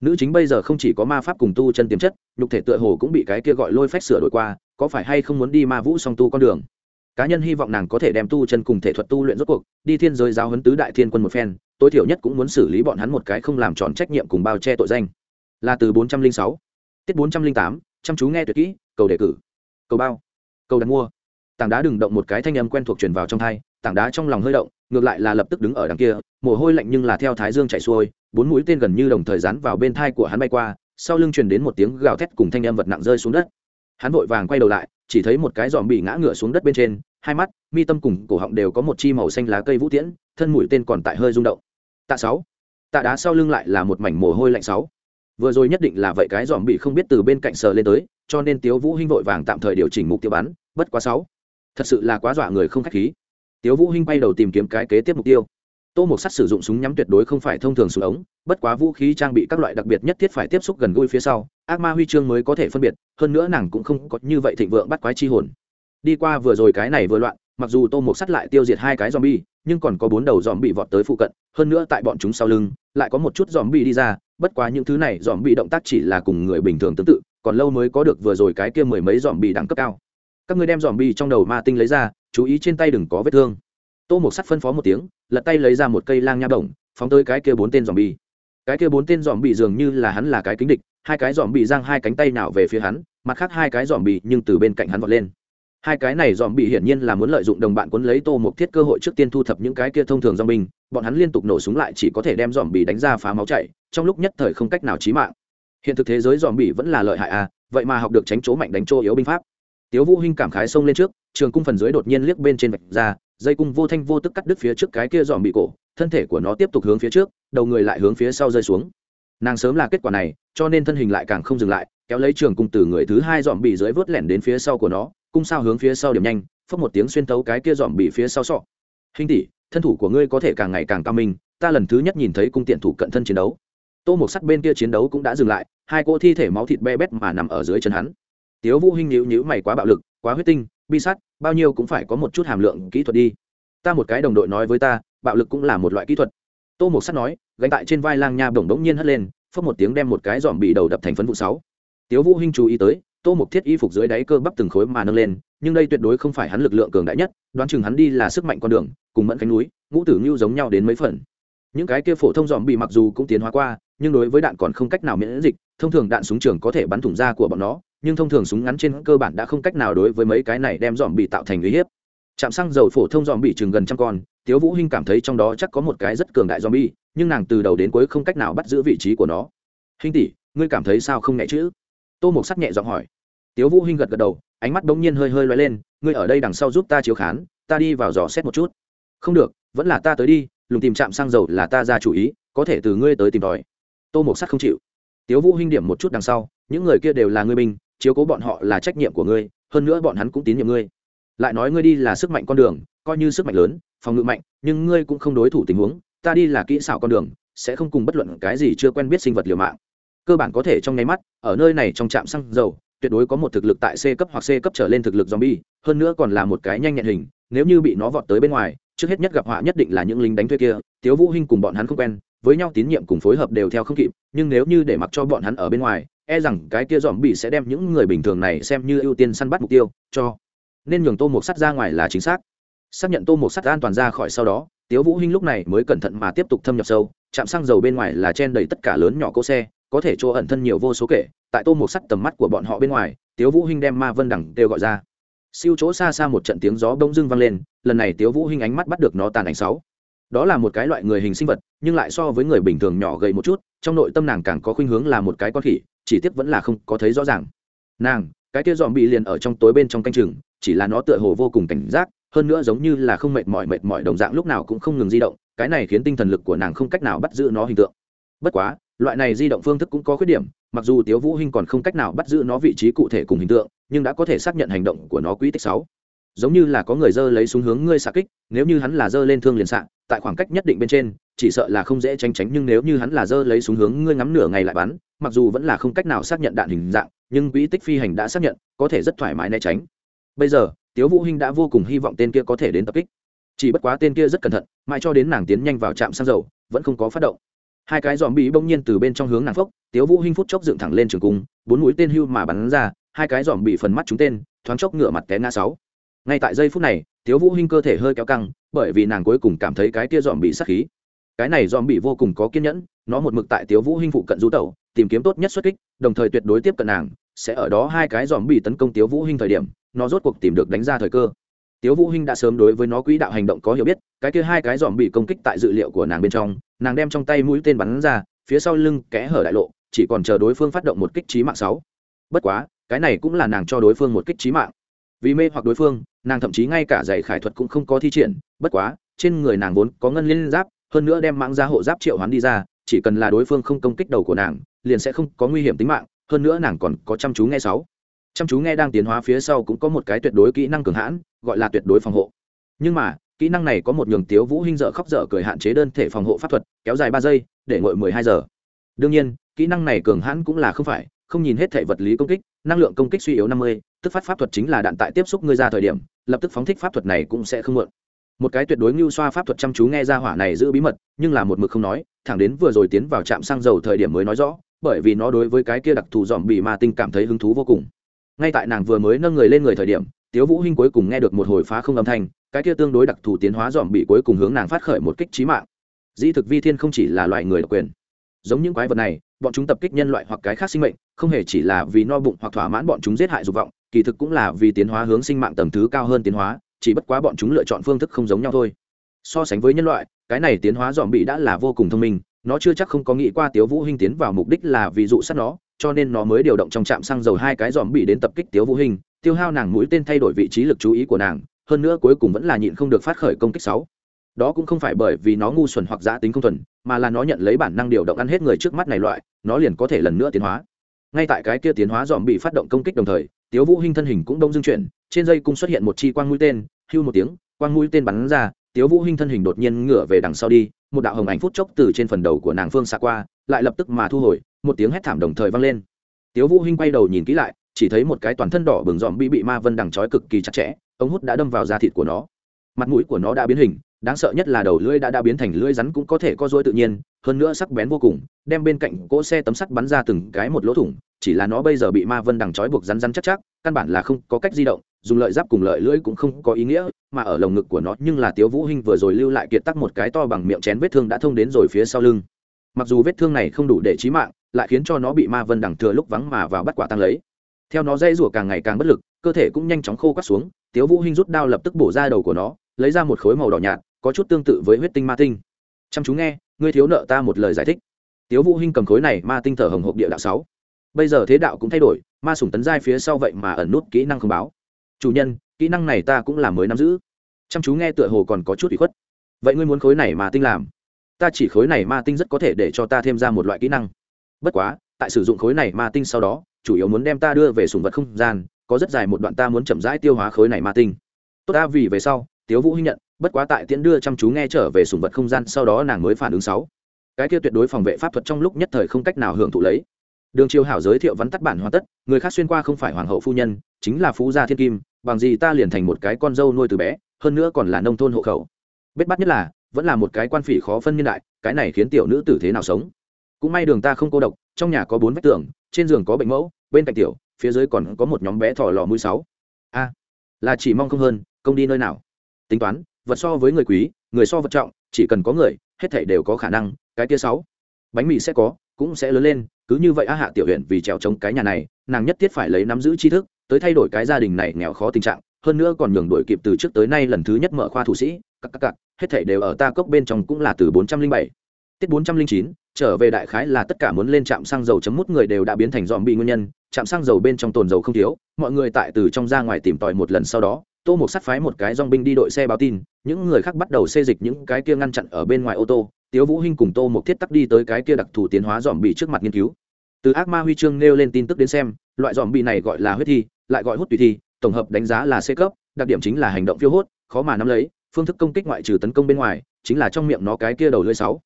Nữ chính bây giờ không chỉ có ma pháp cùng tu chân tiềm chất, nhục thể tựa hồ cũng bị cái kia gọi lôi phách sửa đổi qua, có phải hay không muốn đi ma vũ song tu con đường? Cá nhân hy vọng nàng có thể đem tu chân cùng thể thuật tu luyện rốt cuộc, đi thiên giới giáo huấn tứ đại thiên quân một phen, tối thiểu nhất cũng muốn xử lý bọn hắn một cái không làm tròn trách nhiệm cùng bao che tội danh. Là từ bốn trăm linh sáu, tiết bốn trăm linh tám, chăm chú nghe tuyệt kỹ, cầu đề cử, cầu bao, cầu đặt mua. Tảng đá đừng động một cái thanh âm quen thuộc truyền vào trong thai tảng đá trong lòng hơi động ngược lại là lập tức đứng ở đằng kia, mồ hôi lạnh nhưng là theo thái dương chạy xuôi, bốn mũi tên gần như đồng thời rán vào bên thai của hắn bay qua, sau lưng truyền đến một tiếng gào thét cùng thanh âm vật nặng rơi xuống đất. Hắn vội vàng quay đầu lại, chỉ thấy một cái giòm bị ngã ngựa xuống đất bên trên, hai mắt, mi tâm cùng cổ họng đều có một chi màu xanh lá cây vũ tiễn, thân mũi tên còn tại hơi rung động. Tạ sáu, tạ đá sau lưng lại là một mảnh mồ hôi lạnh sáu. Vừa rồi nhất định là vậy cái giòm bị không biết từ bên cạnh sờ lên tới, cho nên tiếu vũ hinh vội vàng tạm thời điều chỉnh mục tiêu bắn, bất quá sáu. Thật sự là quá dọa người không khách khí tiếu vũ hinh bay đầu tìm kiếm cái kế tiếp mục tiêu. Tô mục sắt sử dụng súng nhắm tuyệt đối không phải thông thường súng ống, bất quá vũ khí trang bị các loại đặc biệt nhất thiết phải tiếp xúc gần gũi phía sau, ác ma huy chương mới có thể phân biệt, hơn nữa nàng cũng không có như vậy thịnh vượng bắt quái chi hồn. Đi qua vừa rồi cái này vừa loạn, mặc dù tô mục sắt lại tiêu diệt hai cái zombie, nhưng còn có bốn đầu zombie vọt tới phụ cận, hơn nữa tại bọn chúng sau lưng, lại có một chút zombie đi ra, bất quá những thứ này zombie động tác chỉ là cùng người bình thường tương tự, còn lâu mới có được vừa rồi cái kia mười mấy zombie đẳng cấp cao. Các ngươi đem zombie trong đầu ma tinh lấy ra chú ý trên tay đừng có vết thương. Tô mục sắt phân phó một tiếng, lật tay lấy ra một cây lang nha bổng, phóng tới cái kia bốn tên dòm bi cái kia bốn tên dòm bị dường như là hắn là cái kính địch, hai cái dòm bị giang hai cánh tay nào về phía hắn, mặt khác hai cái dòm bị nhưng từ bên cạnh hắn vọt lên. Hai cái này dòm bị hiển nhiên là muốn lợi dụng đồng bạn cuốn lấy tô một thiết cơ hội trước tiên thu thập những cái kia thông thường dòm binh bọn hắn liên tục nổ súng lại chỉ có thể đem dòm bị đánh ra phá máu chạy, trong lúc nhất thời không cách nào chí mạng. Hiện thực thế giới dòm bị vẫn là lợi hại à vậy mà học được tránh chỗ mạnh đánh chỗ yếu binh pháp tiếu vũ hinh cảm khái xông lên trước, trường cung phần dưới đột nhiên liếc bên trên vạch ra, dây cung vô thanh vô tức cắt đứt phía trước cái kia dòm bị cổ, thân thể của nó tiếp tục hướng phía trước, đầu người lại hướng phía sau rơi xuống. Nàng sớm là kết quả này, cho nên thân hình lại càng không dừng lại, kéo lấy trường cung từ người thứ hai dòm bị dưới vớt lẻn đến phía sau của nó, cung sao hướng phía sau điểm nhanh phất một tiếng xuyên tấu cái kia dòm bị phía sau sọ. Hình tỷ, thân thủ của ngươi có thể càng ngày càng cao minh, ta lần thứ nhất nhìn thấy cung tiện thủ cận thân chiến đấu. Tô một sắt bên kia chiến đấu cũng đã dừng lại, hai cỗ thi thể máu thịt be bét mà nằm ở dưới chân hắn tiếu vũ hinh nhíu nhíu mày quá bạo lực, quá huyết tinh, bi sắt bao nhiêu cũng phải có một chút hàm lượng kỹ thuật đi. Ta một cái đồng đội nói với ta, bạo lực cũng là một loại kỹ thuật. Tô Mục sắt nói, gánh tại trên vai lang nha bổng đống nhiên hất lên phất một tiếng đem một cái giòm bị đầu đập thành phấn vụ sáu. Tiếu vũ hinh chú ý tới, tô Mục thiết y phục dưới đáy cơ bắp từng khối mà nâng lên, nhưng đây tuyệt đối không phải hắn lực lượng cường đại nhất, đoán chừng hắn đi là sức mạnh con đường, cùng mẫn cánh núi, ngũ tử ngưu giống nhau đến mấy phần. Những cái kia phổ thông dòm bị mặc dù cũng tiến hóa qua, nhưng đối với đạn còn không cách nào miễn dịch, thông thường đạn súng trường có thể bắn thủng da của bọn nó nhưng thông thường súng ngắn trên cơ bản đã không cách nào đối với mấy cái này đem dòm bị tạo thành uy hiếp. Chạm xăng dầu phổ thông dòm bị chừng gần trăm con, tiếu vũ hinh cảm thấy trong đó chắc có một cái rất cường đại dòm bi nhưng nàng từ đầu đến cuối không cách nào bắt giữ vị trí của nó. Hinh tỷ, ngươi cảm thấy sao không nhẹ chứ? tô mục sắc nhẹ giọng hỏi. Tiếu vũ hinh gật gật đầu, ánh mắt đống nhiên hơi hơi lóe lên, ngươi ở đây đằng sau giúp ta chiếu khán, ta đi vào dò xét một chút. Không được, vẫn là ta tới đi, lùng tìm trạm xăng dầu là ta ra chủ ý, có thể từ ngươi tới tìm tòi. Tô Mục Sắc không chịu. Tiếu vũ hinh điểm một chút đằng sau, những người kia đều là ngươi binh chiếu cố bọn họ là trách nhiệm của ngươi, hơn nữa bọn hắn cũng tín nhiệm ngươi. Lại nói ngươi đi là sức mạnh con đường, coi như sức mạnh lớn, phòng ngự mạnh, nhưng ngươi cũng không đối thủ tình huống, ta đi là kỹ xảo con đường, sẽ không cùng bất luận cái gì chưa quen biết sinh vật liều mạng. Cơ bản có thể trong nháy mắt, ở nơi này trong trạm xăng dầu, tuyệt đối có một thực lực tại c cấp hoặc c cấp trở lên thực lực zombie, hơn nữa còn là một cái nhanh nhẹn hình, nếu như bị nó vọt tới bên ngoài, trước hết nhất gặp họa nhất định là những lính đánh thuê kia, tiếu vũ hinh cùng bọn hắn không quen, với nhau tín nhiệm cùng phối hợp đều theo không kịp, nhưng nếu như để mặc cho bọn hắn ở bên ngoài e rằng cái kia dòm bị sẽ đem những người bình thường này xem như ưu tiên săn bắt mục tiêu, cho nên nhường tô một sắt ra ngoài là chính xác. Xác nhận tô một sắt an toàn ra khỏi sau đó, tiếu vũ hinh lúc này mới cẩn thận mà tiếp tục thâm nhập sâu, chạm xăng dầu bên ngoài là chen đầy tất cả lớn nhỏ cỗ xe, có thể chỗ ẩn thân nhiều vô số kể, tại tô một sắt tầm mắt của bọn họ bên ngoài, tiếu vũ hinh đem ma vân đẳng đều gọi ra. Siêu chỗ xa xa một trận tiếng gió bỗng dưng vang lên, lần này tiếu vũ hinh ánh mắt bắt được nó tàn ảnh sáu. Đó là một cái loại người hình sinh vật, nhưng lại so với người bình thường nhỏ gầy một chút, trong nội tâm nàng càng có khuynh hướng là một cái con khỉ chỉ tiếc vẫn là không có thấy rõ ràng. Nàng, cái kia dòm bị liền ở trong tối bên trong canh chừng, chỉ là nó tựa hồ vô cùng cảnh giác, hơn nữa giống như là không mệt mỏi mệt mỏi đồng dạng lúc nào cũng không ngừng di động, cái này khiến tinh thần lực của nàng không cách nào bắt giữ nó hình tượng. Bất quá, loại này di động phương thức cũng có khuyết điểm, mặc dù tiếu vũ hinh còn không cách nào bắt giữ nó vị trí cụ thể cùng hình tượng, nhưng đã có thể xác nhận hành động của nó quỹ tích sáu. Giống như là có người dơ lấy súng hướng ngươi xạ kích, nếu như hắn là dơ lên thương liền xạ, tại khoảng cách nhất định bên trên chỉ sợ là không dễ tránh tránh, nhưng nếu như hắn là dơ lấy súng hướng ngươi ngắm nửa ngày lại bắn, mặc dù vẫn là không cách nào xác nhận đạn hình dạng, nhưng quỹ tích phi hành đã xác nhận, có thể rất thoải mái né tránh. Bây giờ, tiếu vũ hinh đã vô cùng hy vọng tên kia có thể đến tập kích. Chỉ bất quá tên kia rất cẩn thận, mãi cho đến nàng tiến nhanh vào trạm xăng dầu, vẫn không có phát động. Hai cái dòm bị bỗng nhiên từ bên trong hướng nàng phốc, tiếu vũ hinh phút chốc dựng thẳng lên trường cung, bốn mũi tên hưu mà bắn ra, hai cái dòm bị phần mắt trúng tên, thoáng chốc ngửa mặt té ngã sáu. Ngay tại giây phút này, tiếu vũ hinh cơ thể hơi kéo căng, bởi vì nàng cuối cùng cảm thấy cái kia dòm bị sát khí cái này dòm bị vô cùng có kiên nhẫn, nó một mực tại tiếu vũ hinh phụ cận du tẩu, tìm kiếm tốt nhất xuất kích, đồng thời tuyệt đối tiếp cận nàng, sẽ ở đó hai cái dòm bị tấn công tiếu vũ hinh thời điểm, nó rốt cuộc tìm được đánh ra thời cơ. Tiếu vũ hinh đã sớm đối với nó quỹ đạo hành động có hiểu biết, cái kia hai cái dòm bị công kích tại dự liệu của nàng bên trong, nàng đem trong tay mũi tên bắn ra, phía sau lưng kẽ hở đại lộ, chỉ còn chờ đối phương phát động một kích trí mạng sáu. Bất quá, cái này cũng là nàng cho đối phương một kích trí mạng. Vì mê hoặc đối phương, nàng thậm chí ngay cả giày khải thuật cũng không có thi triển, bất quá, trên người nàng vốn có ngân liên giáp hơn nữa đem mạng gia hộ giáp triệu hoán đi ra, chỉ cần là đối phương không công kích đầu của nàng, liền sẽ không có nguy hiểm tính mạng, hơn nữa nàng còn có chăm chú nghe sáu. Chăm chú nghe đang tiến hóa phía sau cũng có một cái tuyệt đối kỹ năng cường hãn, gọi là tuyệt đối phòng hộ. Nhưng mà, kỹ năng này có một nhường tiếu vũ hinh dở khóc dở cười hạn chế đơn thể phòng hộ pháp thuật, kéo dài ba giây, để ngồi mười hai giờ. Đương nhiên, kỹ năng này cường hãn cũng là không phải, không nhìn hết thể vật lý công kích, năng lượng công kích suy yếu năm mươi, tức phát pháp thuật chính là đạn tại tiếp xúc ngươi ra thời điểm, lập tức phóng thích pháp thuật này cũng sẽ không mượn một cái tuyệt đối ngưu xoa pháp thuật chăm chú nghe ra hỏa này giữ bí mật, nhưng là một mực không nói, thẳng đến vừa rồi tiến vào trạm xăng dầu thời điểm mới nói rõ, bởi vì nó đối với cái kia đặc thù dòm bị ma tinh cảm thấy hứng thú vô cùng. Ngay tại nàng vừa mới nâng người lên người thời điểm, tiếu vũ hinh cuối cùng nghe được một hồi phá không âm thanh, cái kia tương đối đặc thù tiến hóa dòm bị cuối cùng hướng nàng phát khởi một kích trí mạng. Dĩ thực vi thiên không chỉ là loại người độc quyền. Giống những quái vật này, bọn chúng tập kích nhân loại hoặc cái khác sinh mệnh, không hề chỉ là vì no bụng hoặc thỏa mãn bọn chúng giết hại dục vọng, kỳ thực cũng là vì tiến hóa hướng sinh mạng tầm thứ cao hơn tiến hóa chỉ bất quá bọn chúng lựa chọn phương thức không giống nhau thôi. So sánh với nhân loại, cái này tiến hóa dòm bị đã là vô cùng thông minh, nó chưa chắc không có nghĩ qua tiếu vũ hinh tiến vào mục đích là ví dụ sát nó, cho nên nó mới điều động trong trạm xăng dầu hai cái dòm bị đến tập kích tiếu vũ hinh, tiêu hao nàng mũi tên thay đổi vị trí lực chú ý của nàng, hơn nữa cuối cùng vẫn là nhịn không được phát khởi công kích sáu. Đó cũng không phải bởi vì nó ngu xuẩn hoặc giã tính không thuần, mà là nó nhận lấy bản năng điều động ăn hết người trước mắt này loại, nó liền có thể lần nữa tiến hóa. Ngay tại cái kia tiến hóa dòm bị phát động công kích đồng thời, tiếu vũ hinh thân hình cũng đông dương chuyển, trên dây cung xuất hiện một chi quang mũi tên hưu một tiếng, quang mũi tên bắn ra, tiếu vũ hinh thân hình đột nhiên ngửa về đằng sau đi, một đạo hồng ảnh phút chốc từ trên phần đầu của nàng phương xa qua, lại lập tức mà thu hồi, một tiếng hét thảm đồng thời vang lên. Tiếu vũ hinh quay đầu nhìn kỹ lại, chỉ thấy một cái toàn thân đỏ bừng dòm bị bị ma vân đằng chói cực kỳ chặt chẽ, ống hút đã đâm vào da thịt của nó. Mặt mũi của nó đã biến hình, đáng sợ nhất là đầu lưỡi đã đã biến thành lưỡi rắn cũng có thể co duỗi tự nhiên, hơn nữa sắc bén vô cùng, đem bên cạnh cỗ xe tấm sắt bắn ra từng cái một lỗ thủng, chỉ là nó bây giờ bị ma vân đằng chói buộc rắn rắn chắc chắc, căn bản là không có cách di động dùng lợi giáp cùng lợi lưỡi cũng không có ý nghĩa, mà ở lồng ngực của nó nhưng là tiếu vũ hinh vừa rồi lưu lại kiệt tắc một cái to bằng miệng chén vết thương đã thông đến rồi phía sau lưng. Mặc dù vết thương này không đủ để chí mạng, lại khiến cho nó bị ma vân đằng thừa lúc vắng mà vào bắt quả tăng lấy. Theo nó dây rủa càng ngày càng bất lực, cơ thể cũng nhanh chóng khô quắt xuống, tiếu vũ hinh rút đao lập tức bổ ra đầu của nó, lấy ra một khối màu đỏ nhạt, có chút tương tự với huyết tinh ma tinh. Chăm chú nghe, ngươi thiếu nợ ta một lời giải thích. Tiếu vũ hinh cầm khối này, ma tinh thở hồng hộc địa đạo sáu. Bây giờ thế đạo cũng thay đổi, ma sủng tấn giai phía sau vậy mà ẩn nút kỹ năng không báo chủ nhân, kỹ năng này ta cũng là mới nắm giữ. Chăm chú nghe tựa hồ còn có chút ủy khuất. Vậy ngươi muốn khối này mà tinh làm? Ta chỉ khối này ma tinh rất có thể để cho ta thêm ra một loại kỹ năng. Bất quá, tại sử dụng khối này ma tinh sau đó, chủ yếu muốn đem ta đưa về sùng vật không gian, có rất dài một đoạn ta muốn chậm rãi tiêu hóa khối này ma tinh. Tốt ta, vì về sau, tiếu vũ hinh nhận, bất quá tại tiễn đưa chăm chú nghe trở về sùng vật không gian sau đó nàng mới phản ứng sáu. Cái kia tuyệt đối phòng vệ pháp thuật trong lúc nhất thời không cách nào hưởng thụ lấy. Đường triều hảo giới thiệu vắn tắt bản hoàn tất, người khác xuyên qua không phải hoàng hậu phu nhân, chính là phú gia thiên kim bằng gì ta liền thành một cái con dâu nuôi từ bé, hơn nữa còn là nông thôn hộ khẩu. Bết bắt nhất là, vẫn là một cái quan phỉ khó phân niên đại, cái này khiến tiểu nữ tử thế nào sống? Cũng may đường ta không cô độc, trong nhà có bốn vách tường, trên giường có bệnh mẫu, bên cạnh tiểu, phía dưới còn có một nhóm bé thỏ lò mũi sáu. A, là chỉ mong không hơn, công đi nơi nào? Tính toán, vật so với người quý, người so vật trọng, chỉ cần có người, hết thảy đều có khả năng, cái kia sáu. Bánh mì sẽ có, cũng sẽ lớn lên, cứ như vậy a hạ tiểu huyện vì trèo chống cái nhà này, nàng nhất thiết phải lấy nắm giữ tri thức tới thay đổi cái gia đình này nghèo khó tình trạng, hơn nữa còn nhường đổi kịp từ trước tới nay lần thứ nhất mở khoa thủ sĩ, các các các, hết thảy đều ở ta cốc bên trong cũng là từ bốn trăm linh bảy. Tiết bốn trăm linh chín, trở về đại khái là tất cả muốn lên trạm xăng dầu chấm mút người đều đã biến thành dòm bị nguyên nhân, trạm xăng dầu bên trong tồn dầu không thiếu, mọi người tại từ trong ra ngoài tìm tòi một lần sau đó, tô một sắt phái một cái dong binh đi đội xe báo tin, những người khác bắt đầu xê dịch những cái kia ngăn chặn ở bên ngoài ô tô, tiếu vũ hinh cùng tô một thiết tắc đi tới cái kia đặc thù tiến hóa dòm bị trước mặt nghiên cứu. Từ ác ma huy chương nêu lên tin tức đến xem, loại dòm bị này gọi là huyết thi lại gọi hút tùy thi, tổng hợp đánh giá là c cấp, đặc điểm chính là hành động phiêu hốt, khó mà nắm lấy, phương thức công kích ngoại trừ tấn công bên ngoài, chính là trong miệng nó cái kia đầu lưỡi sáu.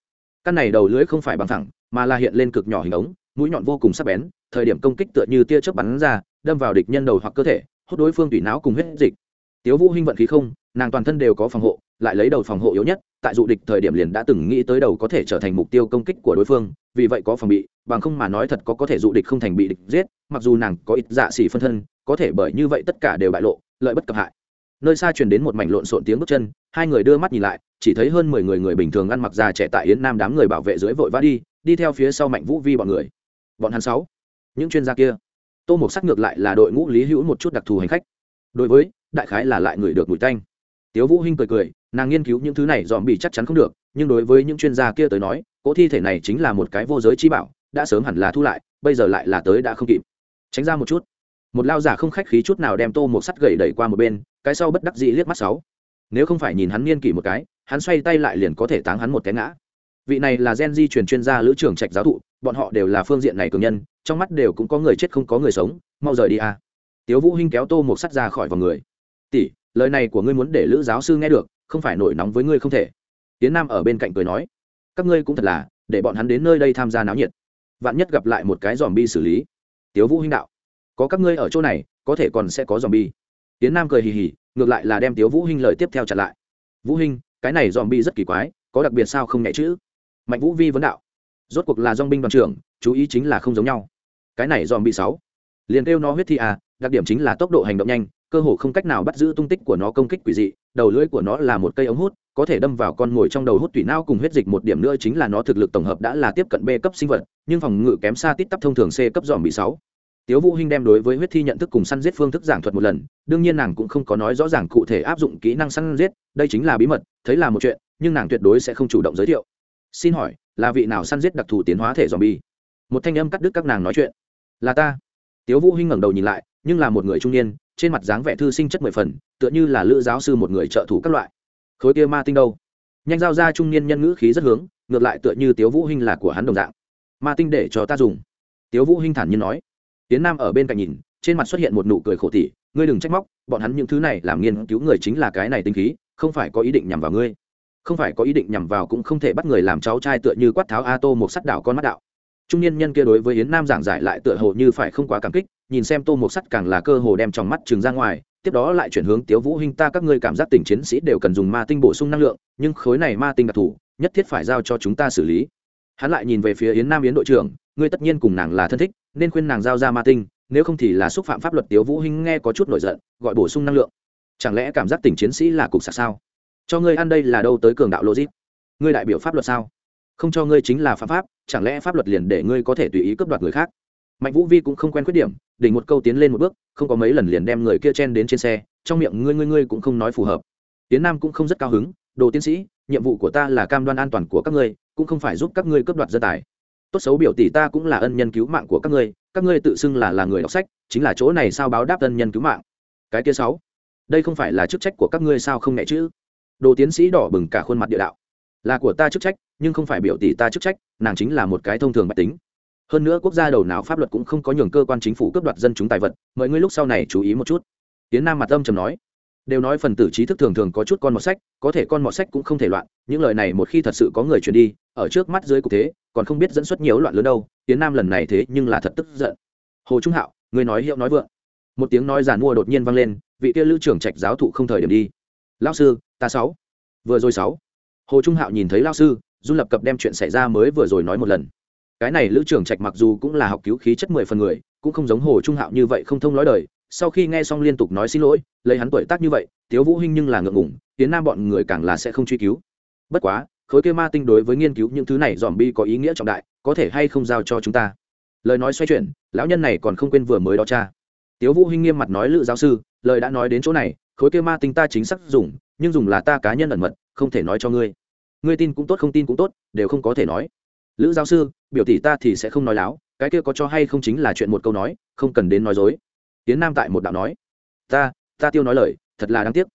Căn này đầu lưỡi không phải bằng thẳng, mà là hiện lên cực nhỏ hình ống, mũi nhọn vô cùng sắc bén, thời điểm công kích tựa như tia chớp bắn ra, đâm vào địch nhân đầu hoặc cơ thể, hút đối phương tùy não cùng huyết dịch. Tiếu vũ hinh vận khí không, nàng toàn thân đều có phòng hộ, lại lấy đầu phòng hộ yếu nhất, tại dụ địch thời điểm liền đã từng nghĩ tới đầu có thể trở thành mục tiêu công kích của đối phương, vì vậy có phòng bị, bằng không mà nói thật có có thể dụ địch không thành bị địch giết, mặc dù nàng có ít dạ xỉ phân thân có thể bởi như vậy tất cả đều bại lộ, lợi bất cập hại. Nơi xa truyền đến một mảnh lộn xộn tiếng bước chân, hai người đưa mắt nhìn lại, chỉ thấy hơn mười người người bình thường ăn mặc già trẻ tại yến nam đám người bảo vệ dưới vội vã đi đi theo phía sau mạnh vũ vi bọn người. Bọn hắn sáu, những chuyên gia kia. Tô mục sắc ngược lại là đội ngũ lý hữu một chút đặc thù hành khách. Đối với, đại khái là lại người được mùi tanh. Tiếu vũ hinh cười cười, nàng nghiên cứu những thứ này dòm bị chắc chắn không được, nhưng đối với những chuyên gia kia tới nói, cỗ thi thể này chính là một cái vô giới chi bảo, đã sớm hẳn là thu lại, bây giờ lại là tới đã không kịp. Tránh ra một chút một lao giả không khách khí chút nào đem tô một sắt gậy đẩy qua một bên, cái sau bất đắc dĩ liếc mắt sáu. Nếu không phải nhìn hắn niên kỷ một cái, hắn xoay tay lại liền có thể táng hắn một cái ngã. Vị này là gen di truyền chuyên gia lữ trưởng trạch giáo thụ, bọn họ đều là phương diện này cường nhân, trong mắt đều cũng có người chết không có người sống, mau rời đi à tiếu vũ hinh kéo tô một sắt ra khỏi vòng người. Tỷ, lời này của ngươi muốn để lữ giáo sư nghe được, không phải nổi nóng với ngươi không thể. Tiến nam ở bên cạnh cười nói. Các ngươi cũng thật là, để bọn hắn đến nơi đây tham gia náo nhiệt. Vạn nhất gặp lại một cái dòm bi xử lý. Tiếu vũ hinh đạo có các ngươi ở chỗ này, có thể còn sẽ có dòm bi tiến nam cười hì hì, ngược lại là đem tiếu vũ hinh lời tiếp theo chặn lại. Vũ hinh, cái này dòm bi rất kỳ quái, có đặc biệt sao không nhẹ chữ? Mạnh vũ vi vấn đạo. Rốt cuộc là dòng binh đoàn trưởng, chú ý chính là không giống nhau. Cái này dòm bi sáu. Liền kêu nó huyết thi à đặc điểm chính là tốc độ hành động nhanh, cơ hồ không cách nào bắt giữ tung tích của nó công kích quỷ dị, đầu lưỡi của nó là một cây ống hút, có thể đâm vào con mồi trong đầu hút tủy não cùng huyết dịch một điểm nữa chính là nó thực lực tổng hợp đã là tiếp cận b cấp sinh vật, nhưng phòng ngự kém xa tít tắp thông thường c cấp dòm bị sáu tiếu vũ hinh đem đối với huyết thi nhận thức cùng săn giết phương thức giảng thuật một lần, đương nhiên nàng cũng không có nói rõ ràng cụ thể áp dụng kỹ năng săn giết, đây chính là bí mật, thấy là một chuyện, nhưng nàng tuyệt đối sẽ không chủ động giới thiệu. Xin hỏi, là vị nào săn giết đặc thù tiến hóa thể zombie? một thanh âm cắt đứt các nàng nói chuyện. Là ta. Tiếu vũ hinh ngẩng đầu nhìn lại, nhưng là một người trung niên, trên mặt dáng vẻ thư sinh chất mười phần, tựa như là lữ giáo sư một người trợ thủ các loại. Khối kia ma tinh đâu? Nhanh giao ra trung niên nhân ngữ khí rất hướng, ngược lại tựa như tiếu vũ hinh là của hắn đồng dạng. Ma tinh để cho ta dùng. Tiếu vũ hinh thản nhiên nói tiến nam ở bên cạnh nhìn, trên mặt xuất hiện một nụ cười khổ tỉ, ngươi đừng trách móc, bọn hắn những thứ này làm nghiên cứu người chính là cái này tinh khí, không phải có ý định nhằm vào ngươi. Không phải có ý định nhằm vào cũng không thể bắt người làm cháu trai tựa như quát tháo a tô một sắt đảo con mắt đạo. Trung niên nhân kia đối với yến nam giảng giải lại tựa hồ như phải không quá cảm kích, nhìn xem tô một sắt càng là cơ hồ đem trong mắt trừng ra ngoài, tiếp đó lại chuyển hướng, tiếu vũ hinh ta các ngươi cảm giác tình chiến sĩ đều cần dùng ma tinh bổ sung năng lượng, nhưng khối này ma tinh đặc thù, nhất thiết phải giao cho chúng ta xử lý. Hắn lại nhìn về phía yến nam yến đội trưởng ngươi tất nhiên cùng nàng là thân thích, nên khuyên nàng giao ra ma tinh, nếu không thì là xúc phạm pháp luật tiếu vũ hinh nghe có chút nổi giận, gọi bổ sung năng lượng. Chẳng lẽ cảm giác tình chiến sĩ là cục sạc sao? Cho ngươi ăn đây là đâu tới cường đạo logic? Ngươi đại biểu pháp luật sao? Không cho ngươi chính là pháp pháp, chẳng lẽ pháp luật liền để ngươi có thể tùy ý cướp đoạt người khác? Mạnh vũ vi cũng không quen khuyết điểm, đỉnh một câu tiến lên một bước, không có mấy lần liền đem người kia chen đến trên xe, trong miệng ngươi ngươi ngươi cũng không nói phù hợp. Tiến nam cũng không rất cao hứng, đồ tiến sĩ, nhiệm vụ của ta là cam đoan an toàn của các ngươi, cũng không phải giúp các ngươi cướp đoạt dân tài tốt xấu biểu tỷ ta cũng là ân nhân cứu mạng của các ngươi các ngươi tự xưng là là người đọc sách, chính là chỗ này sao báo đáp ân nhân cứu mạng? Cái kia sáu, đây không phải là chức trách của các ngươi sao không nhẹ chứ? Đồ tiến sĩ đỏ bừng cả khuôn mặt địa đạo. Là của ta chức trách, nhưng không phải biểu tỷ ta chức trách, nàng chính là một cái thông thường bạch tính. Hơn nữa quốc gia đầu nào pháp luật cũng không có nhường cơ quan chính phủ cướp đoạt dân chúng tài vật mọi ngươi lúc sau này chú ý một chút. Tiến nam mặt âm trầm nói. Đều nói phần tử trí thức thường thường có chút con mọt sách, có thể con mọt sách cũng không thể loạn, những lời này một khi thật sự có người truyền đi, ở trước mắt dưới cục thế còn không biết dẫn xuất nhiều loạn lớn đâu tiến nam lần này thế nhưng là thật tức giận. Hồ trung hạo người nói hiệu nói vượng. Một tiếng nói giàn mua đột nhiên vang lên, vị kia lữ trưởng trạch giáo thụ không thời điểm đi. Lao sư, ta sáu. Vừa rồi sáu. Hồ trung hạo nhìn thấy lao sư du lập cập đem chuyện xảy ra mới vừa rồi nói một lần. Cái này lữ trưởng trạch mặc dù cũng là học cứu khí chất mười phần người, cũng không giống hồ trung hạo như vậy không thông nói đời, sau khi nghe xong liên tục nói xin lỗi, lấy hắn tuổi tác như vậy, tiếu vũ hinh nhưng là ngượng ngùng tiến nam bọn người càng là sẽ không truy cứu. Bất quá khối kia ma tinh đối với nghiên cứu những thứ này dòm bi có ý nghĩa trọng đại, có thể hay không giao cho chúng ta? Lời nói xoay chuyển, lão nhân này còn không quên vừa mới đó cha. Tiếu vũ hinh nghiêm mặt nói lữ giáo sư, lời đã nói đến chỗ này, khối kia ma tinh ta chính xác dùng, nhưng dùng là ta cá nhân ẩn mật, không thể nói cho ngươi. Ngươi tin cũng tốt, không tin cũng tốt, đều không có thể nói. Lữ giáo sư, biểu tỷ ta thì sẽ không nói láo, cái kia có cho hay không chính là chuyện một câu nói, không cần đến nói dối. Tiến nam tại một đạo nói, ta ta tiêu nói lời, thật là đáng tiếc.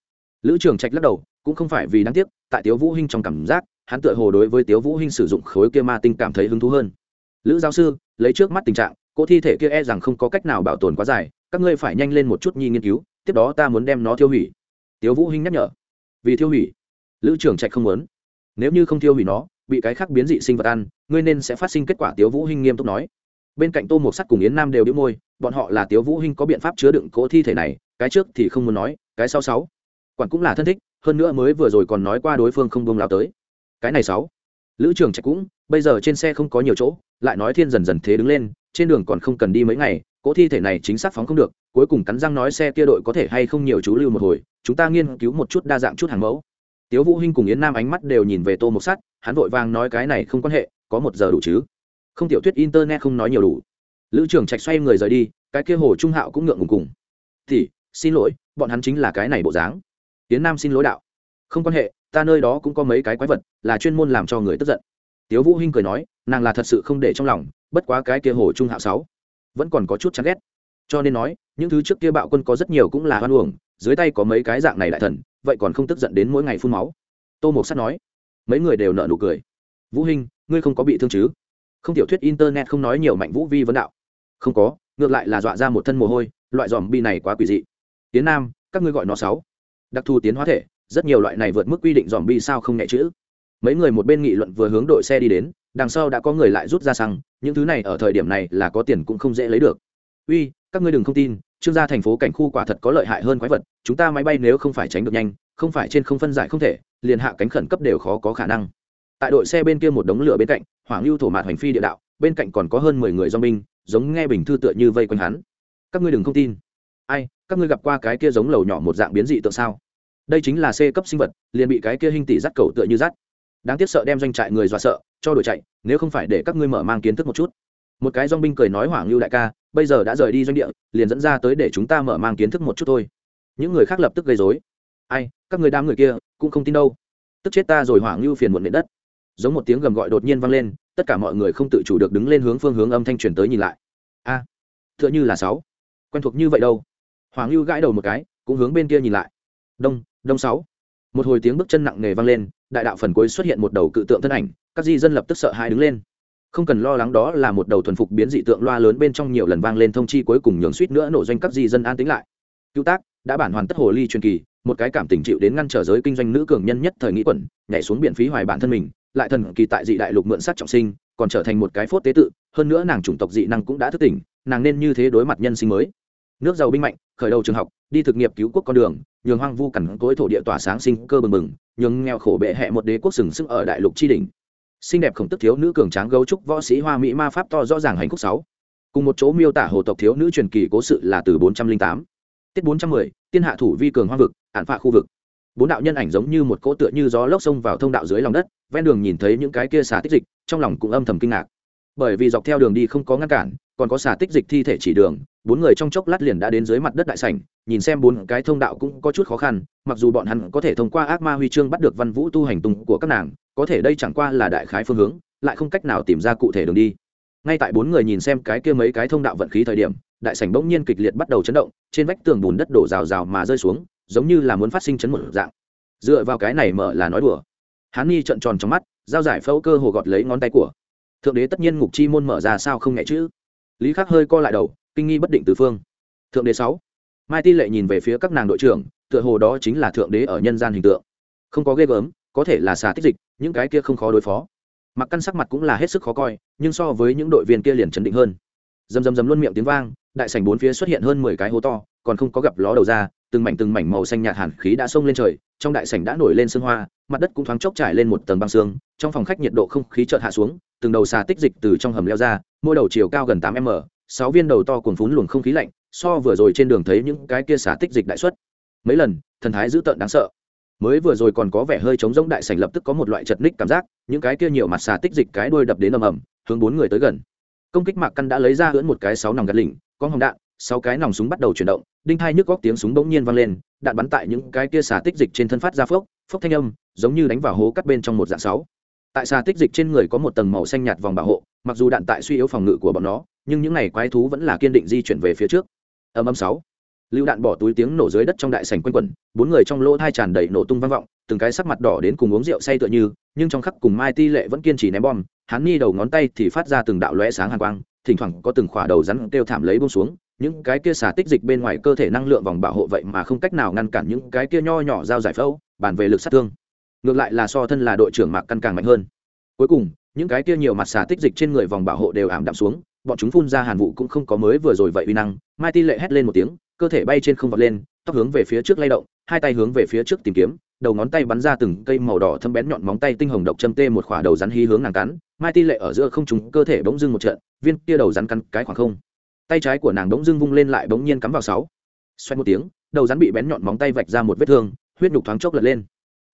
Lữ trường trạch lắc đầu, cũng không phải vì đáng tiếc, tại tiếu vũ hinh trong cảm giác hắn tựa hồ đối với tiếu vũ hinh sử dụng khối kia ma tinh cảm thấy hứng thú hơn. Lữ giáo sư, lấy trước mắt tình trạng, cô thi thể kia e rằng không có cách nào bảo tồn quá dài, các ngươi phải nhanh lên một chút nhi nghiên cứu, tiếp đó ta muốn đem nó tiêu hủy. Tiếu vũ hinh nhắc nhở. Vì tiêu hủy? Lữ trưởng trạch không muốn. Nếu như không tiêu hủy nó, bị cái khác biến dị sinh vật ăn, ngươi nên sẽ phát sinh kết quả, tiếu vũ hinh nghiêm túc nói. Bên cạnh tô Mộc sắt cùng yến nam đều đĩu môi, bọn họ là tiếu vũ hinh có biện pháp chứa đựng cỗ thi thể này, cái trước thì không muốn nói, cái sau sáu. Quản cũng là thân thích, hơn nữa mới vừa rồi còn nói qua đối phương không buông lao tới cái này sáu. Lữ trường trạch cũng, bây giờ trên xe không có nhiều chỗ, lại nói thiên dần dần thế đứng lên, trên đường còn không cần đi mấy ngày, cỗ thi thể này chính xác phóng không được, cuối cùng cắn răng nói xe kia đội có thể hay không nhiều chú lưu một hồi, chúng ta nghiên cứu một chút đa dạng chút hàng mẫu. Tiếu vũ hinh cùng yến nam ánh mắt đều nhìn về tô một sắt, hắn vội vàng nói cái này không quan hệ, có một giờ đủ chứ. Không tiểu thuyết internet không nói nhiều đủ. Lữ trưởng trạch xoay người rời đi, cái kia hồ trung hạo cũng ngượng ngùng cùng. Thì, xin lỗi, bọn hắn chính là cái này bộ dáng. Yến nam xin lỗi đạo. Không quan hệ ta nơi đó cũng có mấy cái quái vật, là chuyên môn làm cho người tức giận. Tiếu vũ hinh cười nói, nàng là thật sự không để trong lòng, bất quá cái kia hồ trung hạo sáu vẫn còn có chút chán ghét. Cho nên nói, những thứ trước kia bạo quân có rất nhiều cũng là hoan uổng, dưới tay có mấy cái dạng này đại thần, vậy còn không tức giận đến mỗi ngày phun máu. Tô mộc sắt nói, mấy người đều nợ nụ cười. Vũ hinh, ngươi không có bị thương chứ? Không tiểu thuyết internet không nói nhiều mạnh vũ vi vấn đạo. Không có, ngược lại là dọa ra một thân mồ hôi, loại dòm bi này quá quỷ dị. Tiến nam, các ngươi gọi nó sáu đặc thù tiến hóa thể rất nhiều loại này vượt mức quy định dòm bi sao không nhẹ chữ. Mấy người một bên nghị luận vừa hướng đội xe đi đến, đằng sau đã có người lại rút ra xăng, những thứ này ở thời điểm này là có tiền cũng không dễ lấy được. Uy, các ngươi đừng không tin, trương gia thành phố cảnh khu quả thật có lợi hại hơn quái vật, chúng ta máy bay nếu không phải tránh được nhanh, không phải trên không phân giải không thể, liền hạ cánh khẩn cấp đều khó có khả năng. Tại đội xe bên kia một đống lửa bên cạnh hoàng lưu thổ mạt hành phi địa đạo, bên cạnh còn có hơn mười người do binh giống nghe bình thư tựa như vây quanh hắn. Các ngươi đừng không tin. Ai, các ngươi gặp qua cái kia giống lầu nhỏ một dạng biến dị tượng sao? Đây chính là c cấp sinh vật liền bị cái kia hình tỷ dắt cầu tựa như dắt. Đáng tiếc sợ đem doanh trại người dọa sợ cho đổi chạy nếu không phải để các ngươi mở mang kiến thức một chút. Một cái dong binh cười nói hoàng lưu đại ca bây giờ đã rời đi doanh địa liền dẫn ra tới để chúng ta mở mang kiến thức một chút thôi. Những người khác lập tức gây dối ai các người đám người kia cũng không tin đâu. Tức chết ta rồi hoàng lưu phiền muộn nền đất. Giống một tiếng gầm gọi đột nhiên vang lên tất cả mọi người không tự chủ được đứng lên hướng phương hướng âm thanh truyền tới nhìn lại. A à, tựa như là sáu. Quen thuộc như vậy đâu. Hoàng lưu gãi đầu một cái cũng hướng bên kia nhìn lại. Đông đông sáu. Một hồi tiếng bước chân nặng nề vang lên, đại đạo phần cuối xuất hiện một đầu cự tượng thân ảnh, các di dân lập tức sợ hãi đứng lên. Không cần lo lắng đó là một đầu thuần phục biến dị tượng loa lớn bên trong nhiều lần vang lên thông chi cuối cùng nhường suýt nữa nổ doanh các di dân an tính lại. Cứu tác, đã bản hoàn tất hồ ly truyền kỳ, một cái cảm tình chịu đến ngăn trở giới kinh doanh nữ cường nhân nhất thời nghĩ quẩn, nhảy xuống biển phí hoài bản thân mình, lại thần kỳ tại dị đại lục mượn sát trọng sinh, còn trở thành một cái phốt tế tự, hơn nữa nàng chủng tộc dị năng cũng đã thức tỉnh, nàng nên như thế đối mặt nhân sinh mới. Nước giàu binh mạnh, khởi đầu trường học, đi thực nghiệp cứu quốc con đường nhường hoang vu cằn cỗi thổ địa tỏa sáng sinh cơ bừng bừng, nhường nghèo khổ bệ hẹ một đế quốc sừng sững ở đại lục tri đình xinh đẹp khổng tức thiếu nữ cường tráng gấu trúc võ sĩ hoa mỹ ma pháp to rõ ràng hành khúc sáu. Cùng một chỗ miêu tả hồ tộc thiếu nữ truyền kỳ cố sự là từ bốn trăm linh tám. Tiết bốn trăm mười, tiên hạ thủ vi cường hoa vực ạn phạ khu vực. Bốn đạo nhân ảnh giống như một cỗ tựa như gió lốc xông vào thông đạo dưới lòng đất, ven đường nhìn thấy những cái kia xả tích dịch, trong lòng cũng âm thầm kinh ngạc bởi vì dọc theo đường đi không có ngăn cản, còn có xả tích dịch thi thể chỉ đường, bốn người trong chốc lát liền đã đến dưới mặt đất đại sảnh, nhìn xem bốn cái thông đạo cũng có chút khó khăn, mặc dù bọn hắn có thể thông qua ác ma huy chương bắt được văn vũ tu hành tung của các nàng, có thể đây chẳng qua là đại khái phương hướng, lại không cách nào tìm ra cụ thể đường đi. Ngay tại bốn người nhìn xem cái kia mấy cái thông đạo vận khí thời điểm, đại sảnh bỗng nhiên kịch liệt bắt đầu chấn động, trên vách tường bùn đất đổ rào rào mà rơi xuống, giống như là muốn phát sinh chấn một dạng. Dựa vào cái này mở là nói đùa. Hắn nghi trận tròn trong mắt, giao giải phẫu cơ hồ gọt lấy ngón tay của thượng đế tất nhiên ngục chi môn mở ra sao không nhẹ chứ lý khắc hơi co lại đầu kinh nghi bất định từ phương thượng đế sáu mai ti lệ nhìn về phía các nàng đội trưởng tựa hồ đó chính là thượng đế ở nhân gian hình tượng không có ghê gớm có thể là xà tích dịch những cái kia không khó đối phó mặc căn sắc mặt cũng là hết sức khó coi nhưng so với những đội viên kia liền chấn định hơn dầm dầm dầm luôn miệng tiếng vang đại sảnh bốn phía xuất hiện hơn mười cái hố to còn không có gặp ló đầu ra, từng mảnh từng mảnh màu xanh nhạt hàn khí đã xông lên trời, trong đại sảnh đã nổi lên sương hoa, mặt đất cũng thoáng chốc trải lên một tầng băng xương trong phòng khách nhiệt độ không khí chợt hạ xuống, từng đầu xà tích dịch từ trong hầm leo ra, mỗi đầu chiều cao gần tám m, sáu viên đầu to cuồn phún luồng không khí lạnh, so vừa rồi trên đường thấy những cái kia xà tích dịch đại xuất mấy lần, thần thái dữ tợn đáng sợ. Mới vừa rồi còn có vẻ hơi trống rỗng đại sảnh lập tức có một loại chật ních cảm giác, những cái kia nhiều mặt xà tích dịch cái đuôi đập đến ầm ầm, hướng bốn người tới gần. Công kích mạc căn đã lấy ra hưỡn một cái sáu nòng gạt lỉnh có hồng đạn sáu cái nòng súng bắt đầu chuyển động, đinh hai nhức góc tiếng súng bỗng nhiên vang lên, đạn bắn tại những cái kia xà tích dịch trên thân phát ra phốc phốc thanh âm, giống như đánh vào hố cắt bên trong một dạng sáu. Tại xà tích dịch trên người có một tầng màu xanh nhạt vòng bảo hộ, mặc dù đạn tại suy yếu phòng ngự của bọn nó, nhưng những này quái thú vẫn là kiên định di chuyển về phía trước. Âm âm sáu. Lưu đạn bỏ túi tiếng nổ dưới đất trong đại sảnh quanh quẩn, bốn người trong lỗ thai tràn đầy nổ tung vang vọng, từng cái sắc mặt đỏ đến cùng uống rượu say tựa như, nhưng trong khắc cùng mai ti lệ vẫn kiên trì ném bom, hắn ni đầu ngón tay thì phát ra từng đạo lóe sáng hàn quang, thỉnh thoảng có từng khỏa đầu rắn kêu thảm lấy bông xuống những cái kia xả tích dịch bên ngoài cơ thể năng lượng vòng bảo hộ vậy mà không cách nào ngăn cản những cái kia nho nhỏ dao giải phẫu, bàn về lực sát thương. Ngược lại là so thân là đội trưởng mạc căn càng mạnh hơn. Cuối cùng, những cái kia nhiều mặt xả tích dịch trên người vòng bảo hộ đều ảm đạm xuống, bọn chúng phun ra hàn vụ cũng không có mới vừa rồi vậy uy năng, mai ti lệ hét lên một tiếng, cơ thể bay trên không vọt lên, tóc hướng về phía trước lay động, hai tay hướng về phía trước tìm kiếm, đầu ngón tay bắn ra từng cây màu đỏ thâm bén nhọn móng tay tinh hồng độc châm tê một khỏa đầu rắn hí hướng nàng cắn, mai ti lệ ở giữa không chúng cơ thể bỗng dưng một trận, viên kia đầu rắn cắn cái khoảng không tay trái của nàng bỗng dưng vung lên lại bỗng nhiên cắm vào sáu. Xoay một tiếng, đầu rắn bị bén nhọn móng tay vạch ra một vết thương, huyết nhục thoáng chốc lật lên.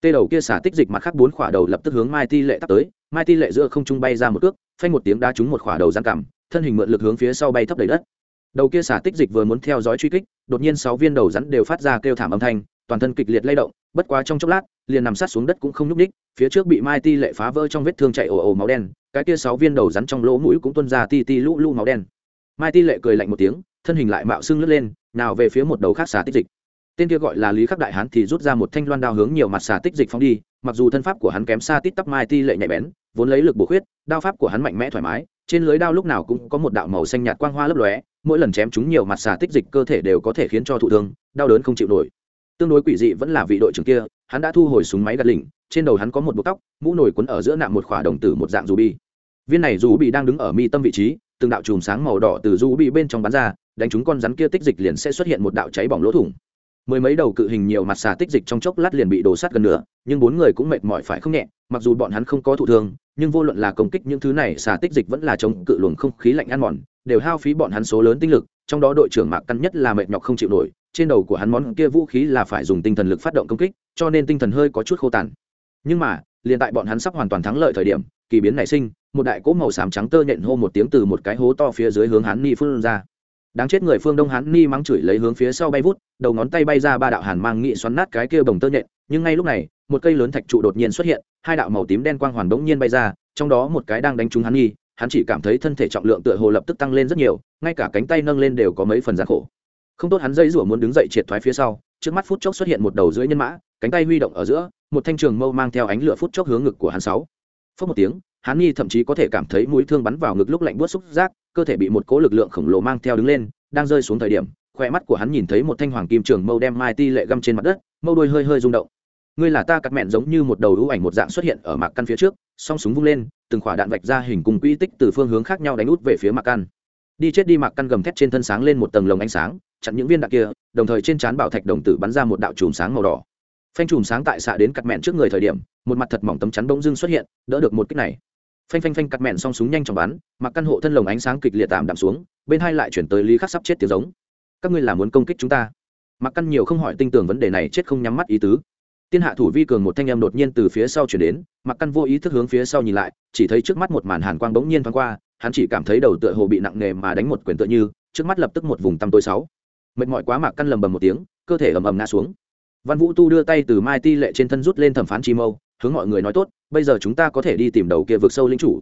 Tê đầu kia xả tích dịch mặt khác bốn khỏa đầu lập tức hướng mai ti lệ tắt tới, mai ti lệ giữa không trung bay ra một cước, phanh một tiếng đá trúng một khỏa đầu rắn cằm, thân hình mượn lực hướng phía sau bay thấp đầy đất. Đầu kia xả tích dịch vừa muốn theo dõi truy kích, đột nhiên sáu viên đầu rắn đều phát ra kêu thảm âm thanh, toàn thân kịch liệt lay động, bất quá trong chốc lát, liền nằm sát xuống đất cũng không nhúc ních phía trước bị mai ti lệ phá vỡ trong vết thương chạy ồ ồ máu đen, cái kia sáu viên đầu rắn trong lỗ mũi cũng tuôn ra ti ti lũ lũ máu đen mai ti lệ cười lạnh một tiếng, thân hình lại mạo xương lướt lên, nào về phía một đầu khác xà tích dịch. Tên kia gọi là lý khắc đại hán thì rút ra một thanh loan đao hướng nhiều mặt xà tích dịch phóng đi, mặc dù thân pháp của hắn kém xa tít tắp mai ti lệ nhạy bén, vốn lấy lực bổ khuyết, đao pháp của hắn mạnh mẽ thoải mái, trên lưới đao lúc nào cũng có một đạo màu xanh nhạt quang hoa lấp lóe, mỗi lần chém chúng nhiều mặt xà tích dịch cơ thể đều có thể khiến cho thụ thương, đau đớn không chịu nổi. Tương đối quỷ dị vẫn là vị đội trưởng kia, hắn đã thu hồi súng máy gạt lỉnh, trên đầu hắn có một bộ tóc, mũ nổi quấn ở giữa nạm một khỏa đồng tử một dạng dù bi. Viên này dù bị đang đứng ở mi tâm vị trí từng đạo chùm sáng màu đỏ từ du bị bên trong bắn ra đánh chúng con rắn kia tích dịch liền sẽ xuất hiện một đạo cháy bỏng lỗ thủng. Mười mấy đầu cự hình nhiều mặt xà tích dịch trong chốc lát liền bị đổ sát gần nửa, nhưng bốn người cũng mệt mỏi phải không nhẹ mặc dù bọn hắn không có thụ thương nhưng vô luận là công kích những thứ này xà tích dịch vẫn là chống cự luồng không khí lạnh ăn mòn đều hao phí bọn hắn số lớn tinh lực trong đó đội trưởng mạc căn nhất là mệt nhọc không chịu nổi trên đầu của hắn món kia vũ khí là phải dùng tinh thần lực phát động công kích cho nên tinh thần hơi có chút khô tàn. Nhưng mà liền tại bọn hắn sắp hoàn toàn thắng lợi thời điểm kỳ biến nảy sinh, một đại cỗ màu xám trắng tơ nhện hô một tiếng từ một cái hố to phía dưới hướng hắn ni phun ra đáng chết người phương đông hắn ni mắng chửi lấy hướng phía sau bay vút, đầu ngón tay bay ra ba đạo hàn mang nghị xoắn nát cái kia bồng tơ nhện, nhưng ngay lúc này, một cây lớn thạch trụ đột nhiên xuất hiện, hai đạo màu tím đen quang hoàn bỗng nhiên bay ra, trong đó một cái đang đánh trúng hắn ni. hắn chỉ cảm thấy thân thể trọng lượng tựa hồ lập tức tăng lên rất nhiều, ngay cả cánh tay nâng lên đều có mấy phần gian khổ không tốt hắn dây rủa muốn đứng dậy triệt thoái phía sau, trước mắt phút chốc xuất hiện một đầu dưới nhân mã, cánh tay huy động ở giữa, một thanh trường mâu mang theo ánh lửa phút chốc hướng ngực của hắn sáu phớt một tiếng, hắn nhi thậm chí có thể cảm thấy mũi thương bắn vào ngực lúc lạnh buốt xúc giác, cơ thể bị một cỗ lực lượng khổng lồ mang theo đứng lên, đang rơi xuống thời điểm khoe mắt của hắn nhìn thấy một thanh hoàng kim trường mâu đem mai ti lệ găm trên mặt đất, mâu đôi hơi hơi rung động. Ngươi là ta cắt mẹn giống như một đầu ưu ảnh một dạng xuất hiện ở mạc căn phía trước, song súng vung lên, từng khỏa đạn vạch ra hình cùng quỹ tích từ phương hướng khác nhau đánh út về phía mạc căn. Đi chết đi mạc căn gầm thét trên thân sáng lên một tầng lồng ánh sáng, chặn những viên đạn kia, đồng thời trên trán bảo thạch đồng tử bắn ra một đạo chùm sáng màu đỏ phanh chùm sáng tại xạ đến cắt mẹn trước người thời điểm, một mặt thật mỏng tấm chắn bỗng dưng xuất hiện, đỡ được một kích này. Phanh phanh phanh cắt mẹn song súng nhanh chóng bắn, mặc căn hộ thân lồng ánh sáng kịch liệt tạm đạm xuống, bên hai lại chuyển tới lý khắc sắp chết tiếng giống. Các ngươi là muốn công kích chúng ta? Mặc căn nhiều không hỏi tinh tường vấn đề này chết không nhắm mắt ý tứ. Tiên hạ thủ vi cường một thanh em đột nhiên từ phía sau chuyển đến, mặc căn vô ý thức hướng phía sau nhìn lại, chỉ thấy trước mắt một màn hàn quang bỗng nhiên thoáng qua, hắn chỉ cảm thấy đầu tựa hồ bị nặng nề mà đánh một quyền tựa như, trước mắt lập tức một vùng tăm tối sáu. Mệt mỏi quá Mặc căn lầm bầm một tiếng, cơ thể ầm ầm ngã xuống văn vũ tu đưa tay từ mai ti lệ trên thân rút lên thẩm phán chi mâu, hướng mọi người nói tốt, bây giờ chúng ta có thể đi tìm đầu kia vực sâu linh chủ.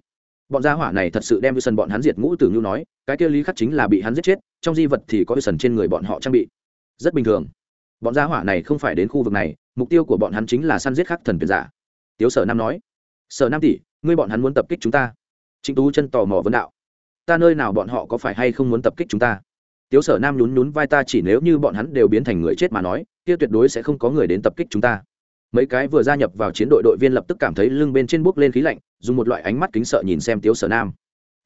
Bọn gia hỏa này thật sự đem sân bọn hắn diệt ngũ tử như nói, cái kia lý khắc chính là bị hắn giết chết, trong di vật thì có sần trên người bọn họ trang bị. Rất bình thường. Bọn gia hỏa này không phải đến khu vực này, mục tiêu của bọn hắn chính là săn giết khắc thần tuyển giả. Tiếu sở nam nói, sở nam tỷ, ngươi bọn hắn muốn tập kích chúng ta. Trịnh tú chân tò mò vấn đạo, ta nơi nào bọn họ có phải hay không muốn tập kích chúng ta? Tiếu sở nam nhún nhún vai, ta chỉ nếu như bọn hắn đều biến thành người chết mà nói kia tuyệt đối sẽ không có người đến tập kích chúng ta. Mấy cái vừa gia nhập vào chiến đội đội viên lập tức cảm thấy lưng bên trên bốc lên khí lạnh, dùng một loại ánh mắt kính sợ nhìn xem tiếu sở nam.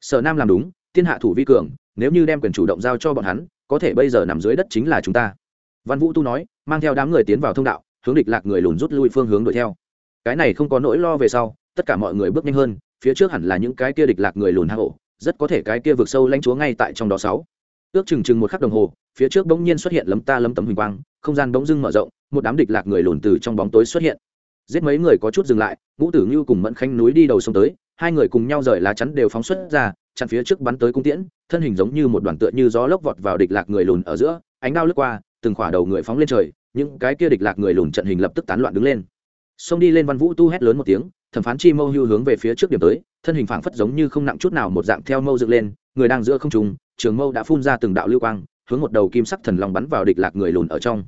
Sở nam làm đúng, thiên hạ thủ vi cường, nếu như đem quyền chủ động giao cho bọn hắn, có thể bây giờ nằm dưới đất chính là chúng ta. Văn vũ tu nói, mang theo đám người tiến vào thông đạo, hướng địch lạc người lùn rút lui phương hướng đuổi theo. Cái này không có nỗi lo về sau, tất cả mọi người bước nhanh hơn, phía trước hẳn là những cái kia địch lạc người lùn hạ hổ rất có thể cái kia vượt sâu lãnh chúa ngay tại trong đó sáu ước chừng chừng một khắc đồng hồ, phía trước bỗng nhiên xuất hiện lấm ta lấm tấm huỳnh quang, không gian bỗng dưng mở rộng, một đám địch lạc người lùn từ trong bóng tối xuất hiện. Giết mấy người có chút dừng lại, ngũ tử ngưu cùng mẫn khanh núi đi đầu sông tới, hai người cùng nhau rời lá chắn đều phóng xuất ra, chặn phía trước bắn tới cung tiễn, thân hình giống như một đoàn tựa như gió lốc vọt vào địch lạc người lùn ở giữa, ánh đao lướt qua, từng khỏa đầu người phóng lên trời, những cái kia địch lạc người lùn trận hình lập tức tán loạn đứng lên. Xông đi lên văn vũ tu hét lớn một tiếng, thẩm phán chi mâu hưu hướng về phía trước điểm tới, thân hình phảng phất giống như không nặng chút nào một dạng theo mâu dựng lên, người đang giữa không trùng trường mâu đã phun ra từng đạo lưu quang, hướng một đầu kim sắc thần long bắn vào địch lạc người lùn ở trong.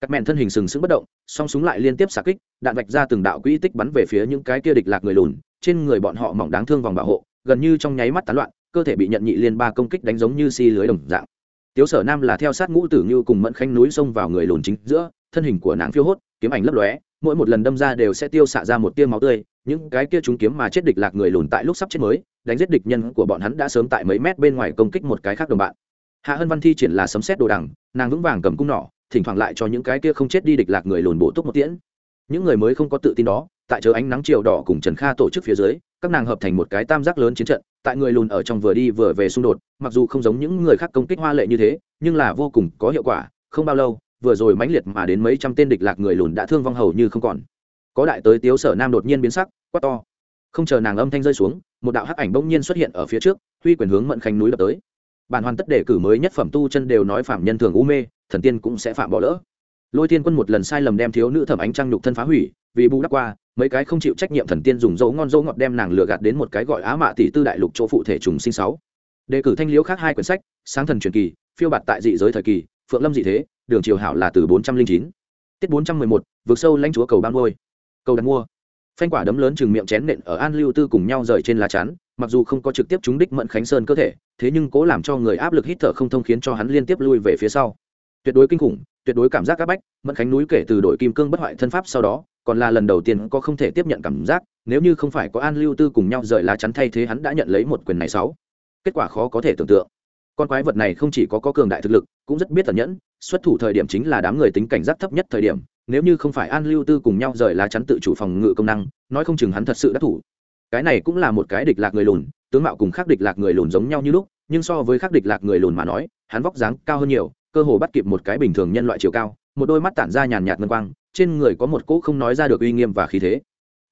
Các mẹn thân hình sừng sững bất động, song súng lại liên tiếp xạ kích, đạn vạch ra từng đạo quỹ tích bắn về phía những cái kia địch lạc người lùn, trên người bọn họ mỏng đáng thương vòng bảo hộ, gần như trong nháy mắt tán loạn, cơ thể bị nhận nhị liên ba công kích đánh giống như si lưới đồng dạng. Tiếu sở nam là theo sát ngũ tử như cùng mẫn khanh núi xông vào người lùn chính giữa, thân hình của nàng phiêu hốt, kiếm ảnh lấp lóe mỗi một lần đâm ra đều sẽ tiêu xạ ra một tia máu tươi, những cái kia chúng kiếm mà chết địch lạc người lùn tại lúc sắp chết mới, đánh giết địch nhân của bọn hắn đã sớm tại mấy mét bên ngoài công kích một cái khác đồng bạn. Hạ hân văn thi triển là sấm xét đồ đằng, nàng vững vàng cầm cung nỏ, thỉnh thoảng lại cho những cái kia không chết đi địch lạc người lùn bổ túc một tiễn. Những người mới không có tự tin đó, tại chờ ánh nắng chiều đỏ cùng trần kha tổ chức phía dưới, các nàng hợp thành một cái tam giác lớn chiến trận, tại người lùn ở trong vừa đi vừa về xung đột, mặc dù không giống những người khác công kích hoa lệ như thế, nhưng là vô cùng có hiệu quả, không bao lâu vừa rồi mãnh liệt mà đến mấy trăm tên địch lạc người lùn đã thương vong hầu như không còn. Có đại tới tiếu sở nam đột nhiên biến sắc, quát to. Không chờ nàng âm thanh rơi xuống, một đạo hắc ảnh bỗng nhiên xuất hiện ở phía trước, huy quyền hướng mận khanh núi đập tới. Bản hoàn tất đề cử mới nhất phẩm tu chân đều nói phạm nhân thường u mê, thần tiên cũng sẽ phạm bỏ lỡ. Lôi thiên quân một lần sai lầm đem thiếu nữ thẩm ánh trăng nhục thân phá hủy, vì bù đắp qua, mấy cái không chịu trách nhiệm thần tiên dùng dấu ngon dấu ngọt đem nàng lừa gạt đến một cái gọi á mạ tỷ tư đại lục chỗ phụ thể trùng sinh sáu. Đề cử thanh liễu khác hai quyển sách, sáng thần truyền kỳ, phiêu bạt tại dị giới thời kỳ, phượng lâm dị thế đường chiều hảo là từ bốn trăm linh chín. Tiết bốn trăm mười một vượt sâu lãnh chúa cầu ban ngôi cầu đặt mua. Phanh quả đấm lớn chừng miệng chén nện ở an lưu tư cùng nhau rời trên lá chắn mặc dù không có trực tiếp trúng đích mẫn khánh sơn cơ thể thế nhưng cố làm cho người áp lực hít thở không thông khiến cho hắn liên tiếp lui về phía sau. Tuyệt đối kinh khủng tuyệt đối cảm giác áp bách mẫn khánh núi kể từ đội kim cương bất hoại thân pháp sau đó còn là lần đầu tiên có không thể tiếp nhận cảm giác nếu như không phải có an lưu tư cùng nhau rời lá chắn thay thế hắn đã nhận lấy một quyền này sáu. Kết quả khó có thể tưởng tượng. Con quái vật này không chỉ có, có cường đại thực lực cũng rất biết tẩn nhẫn xuất thủ thời điểm chính là đám người tính cảnh giác thấp nhất thời điểm, nếu như không phải an lưu tư cùng nhau rời lá chắn tự chủ phòng ngự công năng, nói không chừng hắn thật sự đã thủ. Cái này cũng là một cái địch lạc người lùn, tướng mạo cùng khác địch lạc người lùn giống nhau như lúc, nhưng so với khác địch lạc người lùn mà nói, hắn vóc dáng cao hơn nhiều, cơ hồ bắt kịp một cái bình thường nhân loại chiều cao, một đôi mắt tản ra nhàn nhạt ngân quang, trên người có một cỗ không nói ra được uy nghiêm và khí thế.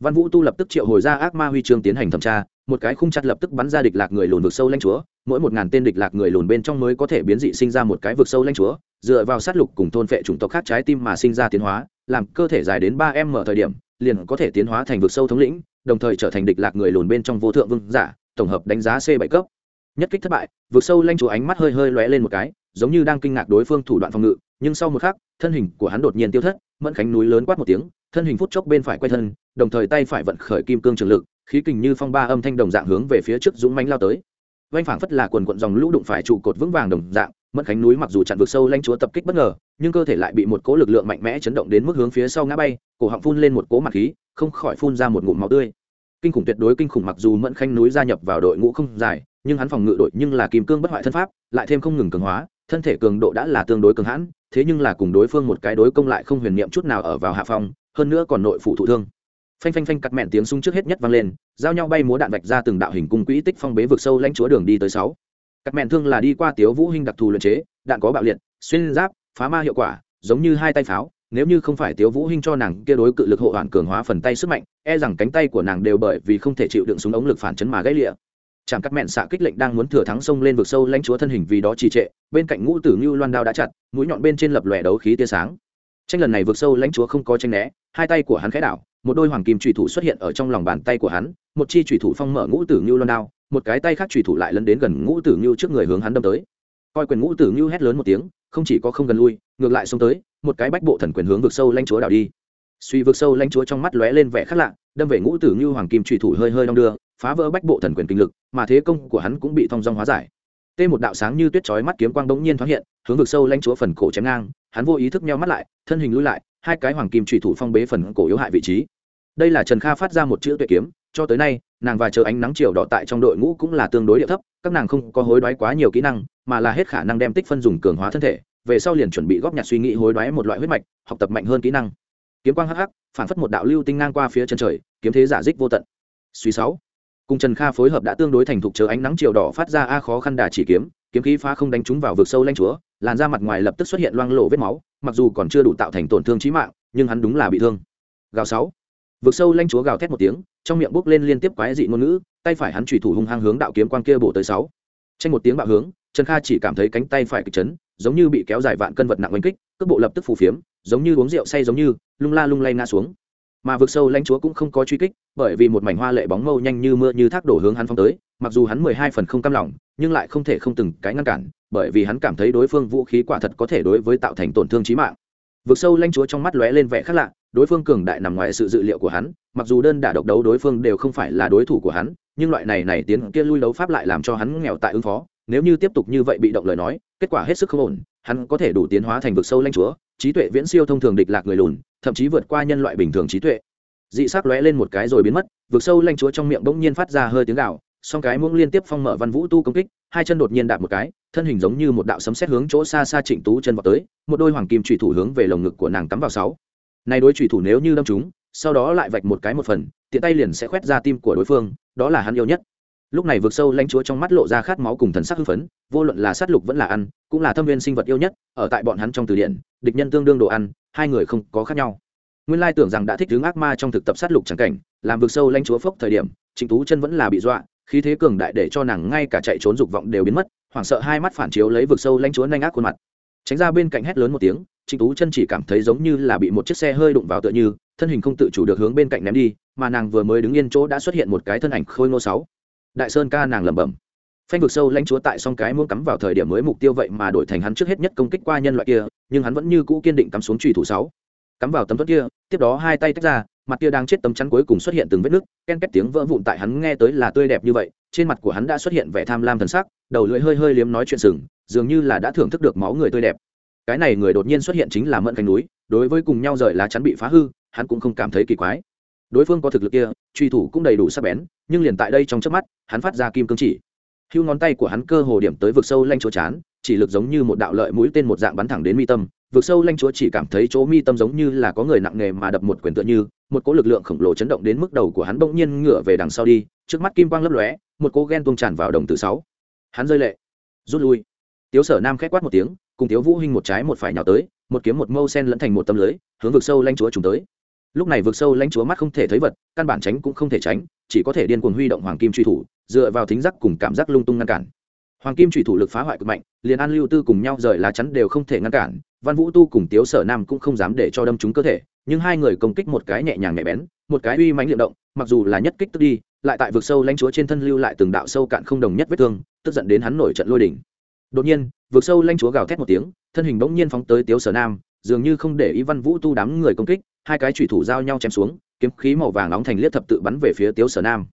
Văn vũ tu lập tức triệu hồi ra ác ma huy chương tiến hành thẩm tra, một cái khung chặt lập tức bắn ra địch lạc người lùn vực sâu lanh chúa mỗi một ngàn tên địch lạc người lùn bên trong mới có thể biến dị sinh ra một cái vực sâu lanh chúa, dựa vào sát lục cùng thôn phệ chủng tộc khác trái tim mà sinh ra tiến hóa, làm cơ thể dài đến ba m thời điểm, liền có thể tiến hóa thành vực sâu thống lĩnh, đồng thời trở thành địch lạc người lùn bên trong vô thượng vương giả, tổng hợp đánh giá c bảy cấp. Nhất kích thất bại, vực sâu lanh chúa ánh mắt hơi hơi lóe lên một cái, giống như đang kinh ngạc đối phương thủ đoạn phòng ngự, nhưng sau một khắc, thân hình của hắn đột nhiên tiêu thất, mẫn khánh núi lớn quát một tiếng, thân hình phút chốc bên phải quay thân, đồng thời tay phải vận khởi kim cương trường lực, khí kình như phong ba âm thanh đồng dạng hướng về phía trước dũng mánh lao tới vanh phảng phất là quần quận dòng lũ đụng phải trụ cột vững vàng đồng dạng, mẫn khánh núi mặc dù chặn vực sâu lanh chúa tập kích bất ngờ, nhưng cơ thể lại bị một cỗ lực lượng mạnh mẽ chấn động đến mức hướng phía sau ngã bay, cổ họng phun lên một cỗ mặt khí, không khỏi phun ra một ngụm máu tươi. Kinh khủng tuyệt đối kinh khủng mặc dù mẫn khánh núi gia nhập vào đội ngũ không dài, nhưng hắn phòng ngự đội nhưng là kim cương bất hoại thân pháp, lại thêm không ngừng cường hóa, thân thể cường độ đã là tương đối cường hãn, thế nhưng là cùng đối phương một cái đối công lại không huyền niệm chút nào ở vào hạ phòng hơn nữa còn nội phụ thụ thương. Phanh phanh phanh cắt mẹn tiếng súng trước hết nhất vang lên giao nhau bay múa đạn vạch ra từng đạo hình cung quỹ tích phong bế vực sâu lãnh chúa đường đi tới sáu. Cắt mẹn thương là đi qua tiếu vũ hình đặc thù luyện chế, đạn có bạo liệt, xuyên giáp, phá ma hiệu quả, giống như hai tay pháo, nếu như không phải tiếu vũ hinh cho nàng kia đối cự lực hộ hoàn cường hóa phần tay sức mạnh e rằng cánh tay của nàng đều bởi vì không thể chịu đựng súng ống lực phản chấn mà gãy lịa. Chàng cắt mẹn xạ kích lệnh đang muốn thừa thắng sông lên vực sâu lãnh chúa thân hình vì đó trì trệ, bên cạnh ngũ tử như loan đao đã chặt, mũi nhọn bên trên lập lòe đấu khí tia sáng. Tranh lần này vực sâu lãnh chúa không có tranh né, hai tay của hắn khẽ đảo, một đôi hoàng kim trùy thủ xuất hiện ở trong lòng bàn tay của hắn một chi chủy thủ phong mở ngũ tử như loan đao, một cái tay khác chủy thủ lại lấn đến gần ngũ tử như trước người hướng hắn đâm tới. Coi quyền ngũ tử như hét lớn một tiếng, không chỉ có không gần lui, ngược lại xông tới, một cái bách bộ thần quyền hướng vực sâu lanh chúa đảo đi. Suy vực sâu lanh chúa trong mắt lóe lên vẻ khác lạ, đâm về ngũ tử như hoàng kim chủy thủ hơi hơi đong đưa, phá vỡ bách bộ thần quyền kinh lực, mà thế công của hắn cũng bị thong dong hóa giải. Tê một đạo sáng như tuyết chói mắt kiếm quang bỗng nhiên thoáng hiện, hướng vực sâu lanh chúa phần cổ chém ngang, hắn vô ý thức nhau mắt lại, thân hình lui lại, hai cái hoàng kim trùy thủ phong bế phần cổ yếu hại vị trí. Đây là trần kha phát ra một chữ tuệ kiếm cho tới nay, nàng và chờ ánh nắng chiều đỏ tại trong đội ngũ cũng là tương đối địa thấp, các nàng không có hối đoái quá nhiều kỹ năng, mà là hết khả năng đem tích phân dùng cường hóa thân thể, về sau liền chuẩn bị góp nhặt suy nghĩ hối đoái một loại huyết mạch, học tập mạnh hơn kỹ năng. Kiếm quang hắc hắc, phản phất một đạo lưu tinh ngang qua phía chân trời, kiếm thế giả dích vô tận. Suy sáu. Cùng trần kha phối hợp đã tương đối thành thục chờ ánh nắng chiều đỏ phát ra a khó khăn đà chỉ kiếm kiếm khí phá không đánh trúng vào vực sâu lanh chúa, làn da mặt ngoài lập tức xuất hiện loang lộ vết máu, mặc dù còn chưa đủ tạo thành tổn thương trí mạng, nhưng hắn đúng là bị thương. Gào sáu vực sâu lanh chúa gào thét một tiếng, trong miệng bốc lên liên tiếp quái dị ngôn ngữ, tay phải hắn trùy thủ hung hăng hướng đạo kiếm quang kia bổ tới sáu. Tranh một tiếng bạo hướng, trần kha chỉ cảm thấy cánh tay phải kịch chấn, giống như bị kéo dài vạn cân vật nặng oanh kích, cước bộ lập tức phù phiếm, giống như uống rượu say giống như, lung la lung lay ngã xuống. Mà vực sâu lãnh chúa cũng không có truy kích, bởi vì một mảnh hoa lệ bóng mâu nhanh như mưa như thác đổ hướng hắn phong tới, mặc dù hắn mười hai phần không cam lòng, nhưng lại không thể không từng cái ngăn cản, bởi vì hắn cảm thấy đối phương vũ khí quả thật có thể đối với tạo thành tổn thương trí mạng. Vực sâu lãnh chúa trong mắt lóe lên vẻ khác lạ đối phương cường đại nằm ngoài sự dự liệu của hắn, mặc dù đơn đả độc đấu đối phương đều không phải là đối thủ của hắn, nhưng loại này này tiến kia lui đấu pháp lại làm cho hắn nghèo tại ứng phó. Nếu như tiếp tục như vậy bị động lời nói, kết quả hết sức không ổn, hắn có thể đủ tiến hóa thành vực sâu lanh chúa, trí tuệ viễn siêu thông thường địch lạc người lùn, thậm chí vượt qua nhân loại bình thường trí tuệ. Dị sắc lóe lên một cái rồi biến mất, vực sâu lanh chúa trong miệng bỗng nhiên phát ra hơi tiếng gạo song cái muỗng liên tiếp phong mở văn vũ tu công kích, hai chân đột nhiên đạp một cái, thân hình giống như một đạo sấm xét hướng chỗ xa xa trịnh tú chân vào tới, một đôi hoàng kim trụy thủ hướng về lồng ngực của nàng cắm vào sáu này đối trùy thủ nếu như đâm chúng sau đó lại vạch một cái một phần, tiện tay liền sẽ khoét ra tim của đối phương, đó là hắn yêu nhất. Lúc này vượt sâu lãnh chúa trong mắt lộ ra khát máu cùng thần sắc hưng phấn, vô luận là sát lục vẫn là ăn, cũng là thâm viên sinh vật yêu nhất, ở tại bọn hắn trong từ điển, địch nhân tương đương đồ ăn, hai người không có khác nhau. Nguyên lai tưởng rằng đã thích hướng ác ma trong thực tập sát lục trắng cảnh, làm vượt sâu lãnh chúa phốc thời điểm, trịnh tú chân vẫn là bị dọa, khí thế cường đại để cho nàng ngay cả chạy trốn dục vọng đều biến mất, hoảng sợ hai mắt phản chiếu lấy vực sâu lãnh chúa nhanh ác khuôn mặt. Tránh ra bên cạnh hét lớn một tiếng trịnh tú chân chỉ cảm thấy giống như là bị một chiếc xe hơi đụng vào tựa như, thân hình không tự chủ được hướng bên cạnh ném đi, mà nàng vừa mới đứng yên chỗ đã xuất hiện một cái thân ảnh khôi ngô sáu. Đại sơn ca nàng lẩm bẩm. Phanh vực sâu lãnh chúa tại song cái muốn cắm vào thời điểm mới mục tiêu vậy mà đổi thành hắn trước hết nhất công kích qua nhân loại kia, nhưng hắn vẫn như cũ kiên định cắm xuống trùy thủ sáu. Cắm vào tấm thuẫn kia, tiếp đó hai tay tách ra, mặt kia đang chết tấm chắn cuối cùng xuất hiện từng vết nứt, ken két tiếng vỡ vụn tại hắn nghe tới là tươi đẹp như vậy, trên mặt của hắn đã xuất hiện vẻ tham lam thần sắc, đầu lưỡi hơi hơi liếm nói chuyện sừng, dường như là đã thưởng thức được máu người tươi đẹp cái này người đột nhiên xuất hiện chính là mẫn khánh núi, đối với cùng nhau rời lá chắn bị phá hư, hắn cũng không cảm thấy kỳ quái. Đối phương có thực lực kia, truy thủ cũng đầy đủ sắc bén, nhưng liền tại đây trong trước mắt, hắn phát ra kim cương chỉ. Hưu ngón tay của hắn cơ hồ điểm tới vực sâu lanh chúa chán, chỉ lực giống như một đạo lợi mũi tên một dạng bắn thẳng đến mi tâm. Vực sâu lanh chúa chỉ cảm thấy chỗ mi tâm giống như là có người nặng nề mà đập một quyền tựa như, một cỗ lực lượng khổng lồ chấn động đến mức đầu của hắn bỗng nhiên ngửa về đằng sau đi, trước mắt kim quang lấp lóe, một cỗ ghen tuông tràn vào đồng tử sáu. Hắn rơi lệ, rút lui. Tiếu sở nam khét quát một tiếng cùng thiếu vũ hinh một trái một phải nhào tới, một kiếm một mâu sen lẫn thành một tấm lưới, hướng vực sâu lanh chúa trùng tới. Lúc này vực sâu lãnh chúa mắt không thể thấy vật, căn bản tránh cũng không thể tránh, chỉ có thể điên cuồng huy động hoàng kim truy thủ, dựa vào thính giác cùng cảm giác lung tung ngăn cản. Hoàng kim truy thủ lực phá hoại cực mạnh, liền an lưu tư cùng nhau rời lá chắn đều không thể ngăn cản, văn vũ tu cùng tiếu sở nam cũng không dám để cho đâm trúng cơ thể, nhưng hai người công kích một cái nhẹ nhàng nhẹ bén, một cái uy mãnh liệm động, mặc dù là nhất kích tức đi, lại tại vực sâu lãnh chúa trên thân lưu lại từng đạo sâu cạn không đồng nhất vết thương, tức giận đến hắn nổi trận lôi đỉnh đột nhiên, vực sâu lanh chúa gào thét một tiếng, thân hình bỗng nhiên phóng tới tiếu sở nam, dường như không để ý văn vũ tu đám người công kích, hai cái chủy thủ giao nhau chém xuống, kiếm khí màu vàng nóng thành liếc thập tự bắn về phía tiếu sở nam.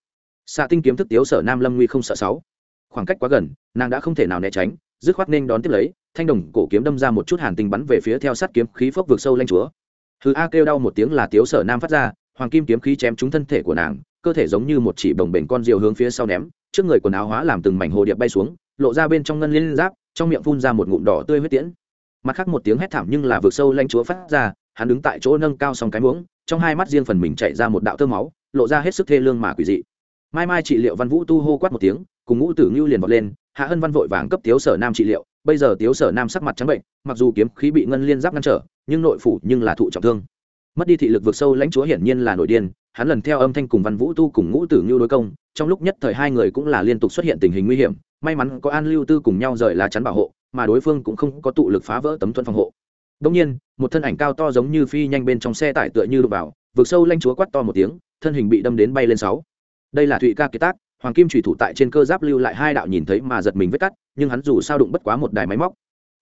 Xạ tinh kiếm thức tiếu sở nam lâm nguy không sợ sáu. Khoảng cách quá gần, nàng đã không thể nào né tránh, dứt khoát nên đón tiếp lấy, thanh đồng cổ kiếm đâm ra một chút hàn tinh bắn về phía theo sát kiếm khí phốc vượt sâu lanh chúa. Thứ a kêu đau một tiếng là tiếu sở nam phát ra, hoàng kim kiếm khí chém trúng thân thể của nàng, cơ thể giống như một chỉ bồng bềnh con diều hướng phía sau ném, trước người quần áo hóa làm từng mảnh hồ điệp bay xuống lộ ra bên trong ngân liên giáp, trong miệng phun ra một ngụm đỏ tươi huyết tiễn. Mặt khác một tiếng hét thảm nhưng là vượt sâu lanh chúa phát ra, hắn đứng tại chỗ nâng cao xong cái muỗng, trong hai mắt riêng phần mình chạy ra một đạo tơ máu, lộ ra hết sức thê lương mà quỷ dị. Mai mai trị liệu văn vũ tu hô quát một tiếng, cùng ngũ tử ngưu liền vọt lên, hạ hân văn vội vàng cấp tiếu sở nam trị liệu, bây giờ tiếu sở nam sắc mặt trắng bệnh, mặc dù kiếm khí bị ngân liên giáp ngăn trở, nhưng nội phủ nhưng là thụ trọng thương. Mất đi thị lực vượt sâu lãnh chúa hiển nhiên là nội điên hắn lần theo âm thanh cùng văn vũ tu cùng ngũ tử ngưu đối công trong lúc nhất thời hai người cũng là liên tục xuất hiện tình hình nguy hiểm may mắn có an lưu tư cùng nhau rời lá chắn bảo hộ mà đối phương cũng không có tụ lực phá vỡ tấm thuẫn phòng hộ Đông nhiên, một thân ảnh cao to giống như phi nhanh bên trong xe tải tựa như đụng vào, vượt sâu lanh chúa quát to một tiếng, thân hình bị đâm đến bay lên sáu. Đây là Thụy Ca Kiệt Tác, hoàng kim chủy thủ tại trên cơ giáp lưu lại hai đạo nhìn thấy mà giật mình vết cắt, nhưng hắn dù sao đụng bất quá một đài máy móc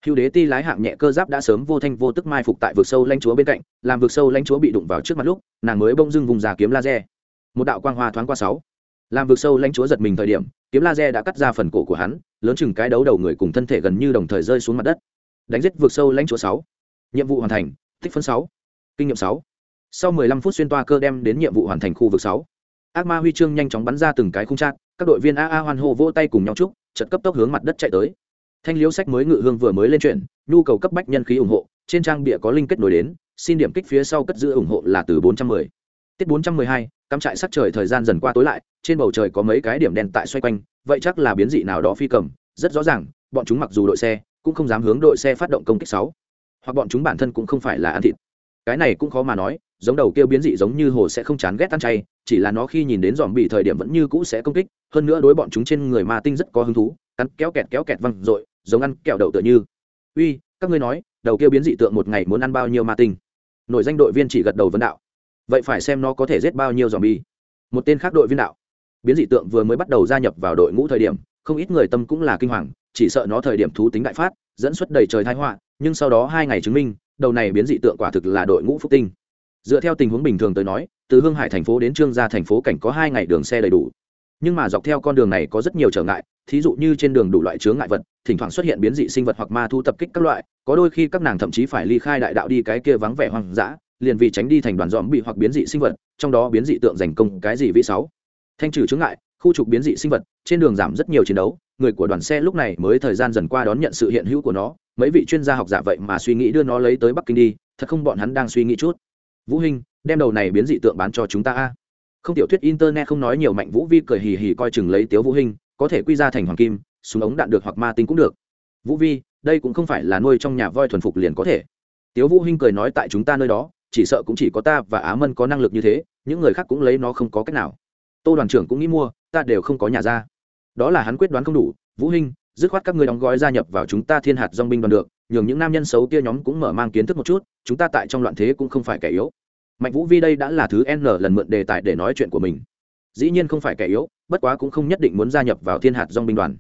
hữu đế ti lái hạng nhẹ cơ giáp đã sớm vô thanh vô tức mai phục tại vực sâu lãnh chúa bên cạnh, làm vực sâu lãnh chúa bị đụng vào trước mặt lúc, nàng mới bông dưng vùng già kiếm laser. Một đạo quang hoa thoáng qua sáu. Làm vực sâu lãnh chúa giật mình thời điểm, kiếm laser đã cắt ra phần cổ của hắn, lớn chừng cái đấu đầu người cùng thân thể gần như đồng thời rơi xuống mặt đất. Đánh giết vực sâu lãnh chúa sáu. Nhiệm vụ hoàn thành, tích phân sáu. Kinh nghiệm sáu. Sau 15 phút xuyên toa cơ đem đến nhiệm vụ hoàn thành khu vực 6. ác ma huy chương nhanh chóng bắn ra từng cái khung trát các đội viên aa hoan hô vỗ tay cùng nhau chúc chật cấp tốc hướng mặt đất chạy tới thanh liễu sách mới ngự hương vừa mới lên chuyển nhu cầu cấp bách nhân khí ủng hộ trên trang bịa có link kết nối đến xin điểm kích phía sau cất giữ ủng hộ là từ 410. tiết 412, cắm trại sắc trời thời gian dần qua tối lại trên bầu trời có mấy cái điểm đen tại xoay quanh vậy chắc là biến dị nào đó phi cầm rất rõ ràng bọn chúng mặc dù đội xe cũng không dám hướng đội xe phát động công kích sáu hoặc bọn chúng bản thân cũng không phải là ăn thịt cái này cũng khó mà nói giống đầu kêu biến dị giống như hồ sẽ không chán ghét ăn chay chỉ là nó khi nhìn đến dòm bị thời điểm vẫn như cũ sẽ công kích hơn nữa đối bọn chúng trên người ma tinh rất có hứng thú cắn kéo kẹt kéo kẹt văng r giống ăn kẹo đậu tựa như. Uy, các ngươi nói, đầu kêu biến dị tượng một ngày muốn ăn bao nhiêu ma tinh? Nội danh đội viên chỉ gật đầu vấn đạo. Vậy phải xem nó có thể giết bao nhiêu dòm bi một tên khác đội viên đạo. Biến dị tượng vừa mới bắt đầu gia nhập vào đội ngũ thời điểm, không ít người tâm cũng là kinh hoàng, chỉ sợ nó thời điểm thú tính đại phát, dẫn xuất đầy trời thái họa, nhưng sau đó hai ngày chứng minh, đầu này biến dị tượng quả thực là đội ngũ phúc tinh. Dựa theo tình huống bình thường tới nói, từ hương hải thành phố đến trương gia thành phố cảnh có hai ngày đường xe đầy đủ nhưng mà dọc theo con đường này có rất nhiều trở ngại, thí dụ như trên đường đủ loại chướng ngại vật, thỉnh thoảng xuất hiện biến dị sinh vật hoặc ma thu tập kích các loại, có đôi khi các nàng thậm chí phải ly khai đại đạo đi cái kia vắng vẻ hoang dã, liền vì tránh đi thành đoàn dòm bị hoặc biến dị sinh vật, trong đó biến dị tượng giành công cái gì vị sáu. Thanh trừ chướng ngại, khu trục biến dị sinh vật, trên đường giảm rất nhiều chiến đấu, người của đoàn xe lúc này mới thời gian dần qua đón nhận sự hiện hữu của nó, mấy vị chuyên gia học giả vậy mà suy nghĩ đưa nó lấy tới bắc kinh đi, thật không bọn hắn đang suy nghĩ chút. Vũ hình đem đầu này biến dị tượng bán cho chúng ta a không tiểu thuyết internet không nói nhiều mạnh vũ vi cười hì hì coi chừng lấy tiếu vũ hình có thể quy ra thành hoàng kim, súng ống đạn được hoặc ma tinh cũng được. Vũ vi, đây cũng không phải là nuôi trong nhà voi thuần phục liền có thể. Tiếu vũ hinh cười nói tại chúng ta nơi đó, chỉ sợ cũng chỉ có ta và á mân có năng lực như thế, những người khác cũng lấy nó không có cách nào. Tô đoàn trưởng cũng nghĩ mua, ta đều không có nhà ra. Đó là hắn quyết đoán không đủ, vũ hinh, dứt khoát các ngươi đóng gói gia nhập vào chúng ta thiên hạt dong binh đoàn được, nhường những nam nhân xấu kia nhóm cũng mở mang kiến thức một chút, chúng ta tại trong loạn thế cũng không phải kẻ yếu mạnh vũ vi đây đã là thứ n lần mượn đề tài để nói chuyện của mình. Dĩ nhiên không phải kẻ yếu, bất quá cũng không nhất định muốn gia nhập vào thiên hạt dong binh đoàn.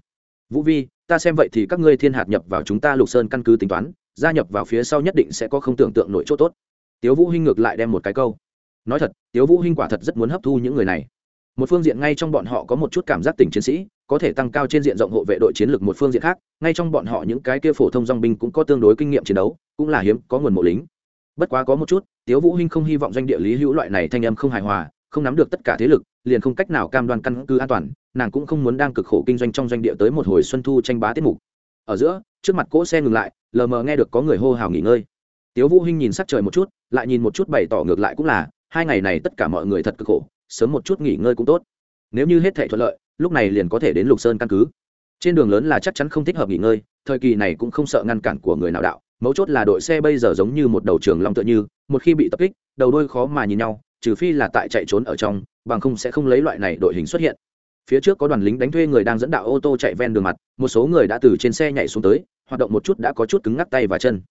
Vũ vi, ta xem vậy thì các ngươi thiên hạt nhập vào chúng ta lục sơn căn cứ tính toán, gia nhập vào phía sau nhất định sẽ có không tưởng tượng nội chỗ tốt. Tiếu vũ hinh ngược lại đem một cái câu. Nói thật, tiếu vũ hinh quả thật rất muốn hấp thu những người này. Một phương diện ngay trong bọn họ có một chút cảm giác tình chiến sĩ, có thể tăng cao trên diện rộng hộ vệ đội chiến lược một phương diện khác, ngay trong bọn họ những cái kia phổ thông dong binh cũng có tương đối kinh nghiệm chiến đấu, cũng là hiếm, có nguồn mộ lính bất quá có một chút, tiếu vũ hinh không hy vọng doanh địa lý hữu loại này thanh âm không hài hòa, không nắm được tất cả thế lực, liền không cách nào cam đoan căn cứ an toàn, nàng cũng không muốn đang cực khổ kinh doanh trong doanh địa tới một hồi xuân thu tranh bá tiết mục. Ở giữa, trước mặt cỗ xe ngừng lại, lờ mờ nghe được có người hô hào nghỉ ngơi. Tiếu vũ hinh nhìn sắc trời một chút, lại nhìn một chút bày tỏ ngược lại cũng là, hai ngày này tất cả mọi người thật cực khổ, sớm một chút nghỉ ngơi cũng tốt. Nếu như hết thể thuận lợi, lúc này liền có thể đến lục sơn căn cứ. Trên đường lớn là chắc chắn không thích hợp nghỉ ngơi, thời kỳ này cũng không sợ ngăn cản của người nào đạo mấu chốt là đội xe bây giờ giống như một đầu trường long tựa như, một khi bị tập kích, đầu đôi khó mà nhìn nhau, trừ phi là tại chạy trốn ở trong, bằng không sẽ không lấy loại này đội hình xuất hiện. Phía trước có đoàn lính đánh thuê người đang dẫn đạo ô tô chạy ven đường mặt, một số người đã từ trên xe nhảy xuống tới, hoạt động một chút đã có chút cứng ngắc tay và chân.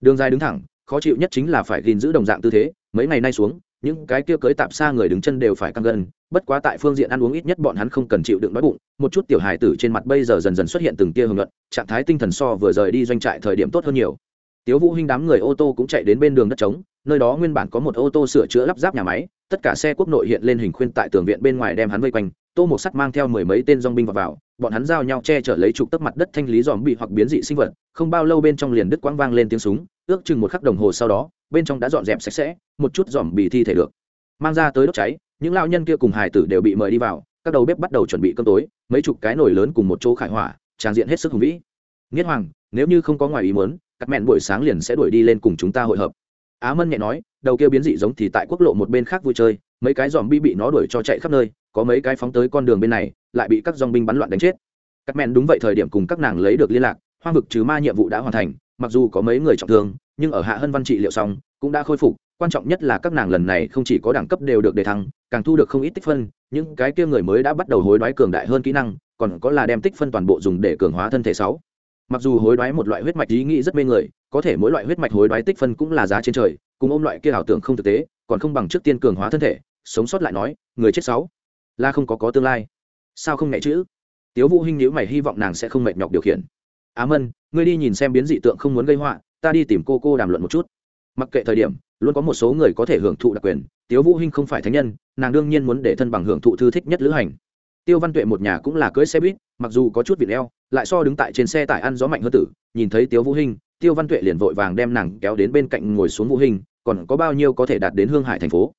Đường dài đứng thẳng, khó chịu nhất chính là phải gìn giữ đồng dạng tư thế, mấy ngày nay xuống, những cái kia cưới tạm xa người đứng chân đều phải căng gân, bất quá tại phương diện ăn uống ít nhất bọn hắn không cần chịu đựng đói bụng, một chút tiểu hài tử trên mặt bây giờ dần dần xuất hiện từng tia hưởng luận, trạng thái tinh thần so vừa rời đi doanh trại thời điểm tốt hơn nhiều tiếu vũ hinh đám người ô tô cũng chạy đến bên đường đất trống nơi đó nguyên bản có một ô tô sửa chữa lắp ráp nhà máy tất cả xe quốc nội hiện lên hình khuyên tại tường viện bên ngoài đem hắn vây quanh tô một sắt mang theo mười mấy tên dong binh vào, vào bọn hắn giao nhau che chở lấy trục tấp mặt đất thanh lý dòm bị hoặc biến dị sinh vật không bao lâu bên trong liền đứt quãng vang lên tiếng súng ước chừng một khắc đồng hồ sau đó bên trong đã dọn dẹp sạch sẽ một chút dòm bị thi thể được. Mang ra tới đốt cháy những lão nhân kia cùng hải tử đều bị mời đi vào các đầu bếp bắt đầu chuẩn bị cơm tối mấy chục cái nồi lớn cùng một chỗ khải hỏa tràn diện hết sức hùng vĩ. Nghiết hoàng nếu như không có ngoài ý muốn các mẹn buổi sáng liền sẽ đuổi đi lên cùng chúng ta hội hợp. Á mân nhẹ nói, đầu kia biến dị giống thì tại quốc lộ một bên khác vui chơi, mấy cái dòm bi bị nó đuổi cho chạy khắp nơi, có mấy cái phóng tới con đường bên này, lại bị các dòng binh bắn loạn đánh chết. Các mẹn đúng vậy thời điểm cùng các nàng lấy được liên lạc, hoang vực trừ ma nhiệm vụ đã hoàn thành, mặc dù có mấy người trọng thương, nhưng ở hạ hân văn trị liệu xong, cũng đã khôi phục, quan trọng nhất là các nàng lần này không chỉ có đẳng cấp đều được đề thăng, càng thu được không ít tích phân, những cái kia người mới đã bắt đầu hối đoái cường đại hơn kỹ năng, còn có là đem tích phân toàn bộ dùng để cường hóa thân thể sáu mặc dù hối đoái một loại huyết mạch ý nghĩ rất mê người, có thể mỗi loại huyết mạch hối đoái tích phân cũng là giá trên trời, cùng ôm loại kia ảo tưởng không thực tế, còn không bằng trước tiên cường hóa thân thể, sống sót lại nói, người chết sáu, là không có có tương lai. Sao không nhẹ chữ? Tiếu vũ hinh nhíu mày hy vọng nàng sẽ không mệt nhọc điều khiển. Á mân, ngươi đi nhìn xem biến dị tượng không muốn gây họa, ta đi tìm cô cô đàm luận một chút. Mặc kệ thời điểm, luôn có một số người có thể hưởng thụ đặc quyền, tiếu vũ hinh không phải thánh nhân, nàng đương nhiên muốn để thân bằng hưởng thụ thư thích nhất lữ hành tiêu văn tuệ một nhà cũng là cưỡi xe buýt, mặc dù có chút vịt leo lại so đứng tại trên xe tải ăn gió mạnh hơn tử, nhìn thấy tiếu vũ hinh, tiêu văn tuệ liền vội vàng đem nàng kéo đến bên cạnh ngồi xuống vũ hinh, còn có bao nhiêu có thể đạt đến hương hải thành phố.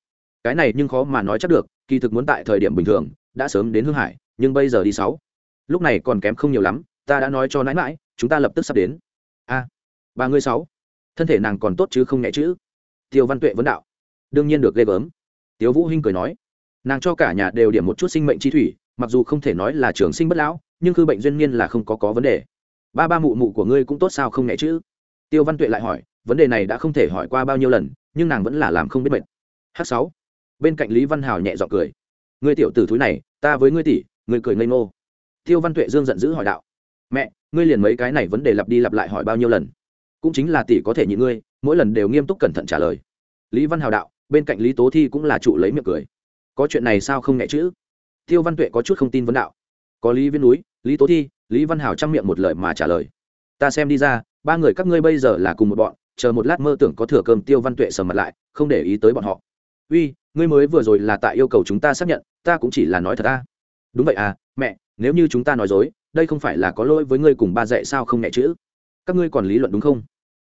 Cái này nhưng khó mà nói chắc được, kỳ thực muốn tại thời điểm bình thường, đã sớm đến hương hải, nhưng bây giờ đi sáu. Lúc này còn kém không nhiều lắm, ta đã nói cho nãi mãi chúng ta lập tức sắp đến. A, ba mươi sáu. Thân thể nàng còn tốt chứ không nhẹ chữ tiêu văn tuệ vấn đạo. Đương nhiên được ghê gớm. Tiếu vũ hinh cười nói. Nàng cho cả nhà đều điểm một chút sinh mệnh chi thủy mặc dù không thể nói là trường sinh bất lão, nhưng khư bệnh duyên niên là không có có vấn đề. Ba ba mụ mụ của ngươi cũng tốt sao không nhẹ chứ? Tiêu văn tuệ lại hỏi, vấn đề này đã không thể hỏi qua bao nhiêu lần, nhưng nàng vẫn là làm không biết mệt. H sáu. Bên cạnh lý văn hào nhẹ giọng cười. Ngươi tiểu tử thúi này, ta với ngươi tỷ, ngươi cười ngây ngô. Tiêu văn tuệ dương giận dữ hỏi đạo. Mẹ, ngươi liền mấy cái này vấn đề lặp đi lặp lại hỏi bao nhiêu lần? Cũng chính là tỷ có thể nhị ngươi, mỗi lần đều nghiêm túc cẩn thận trả lời. Lý văn hào đạo, bên cạnh lý tố thi cũng là trụ lấy miệng cười. Có chuyện này sao không nhẹ chứ? Tiêu văn tuệ có chút không tin vấn đạo. Có lý viên núi, lý tố thi, lý văn Hảo trang miệng một lời mà trả lời. Ta xem đi ra, ba người các ngươi bây giờ là cùng một bọn, chờ một lát mơ tưởng có thừa cơm tiêu văn tuệ sầm mặt lại, không để ý tới bọn họ. Uy, ngươi mới vừa rồi là tại yêu cầu chúng ta xác nhận, ta cũng chỉ là nói thật ta đúng vậy à mẹ, nếu như chúng ta nói dối, đây không phải là có lỗi với ngươi cùng ba dạy sao không nhẹ chữ? Các ngươi còn lý luận đúng không?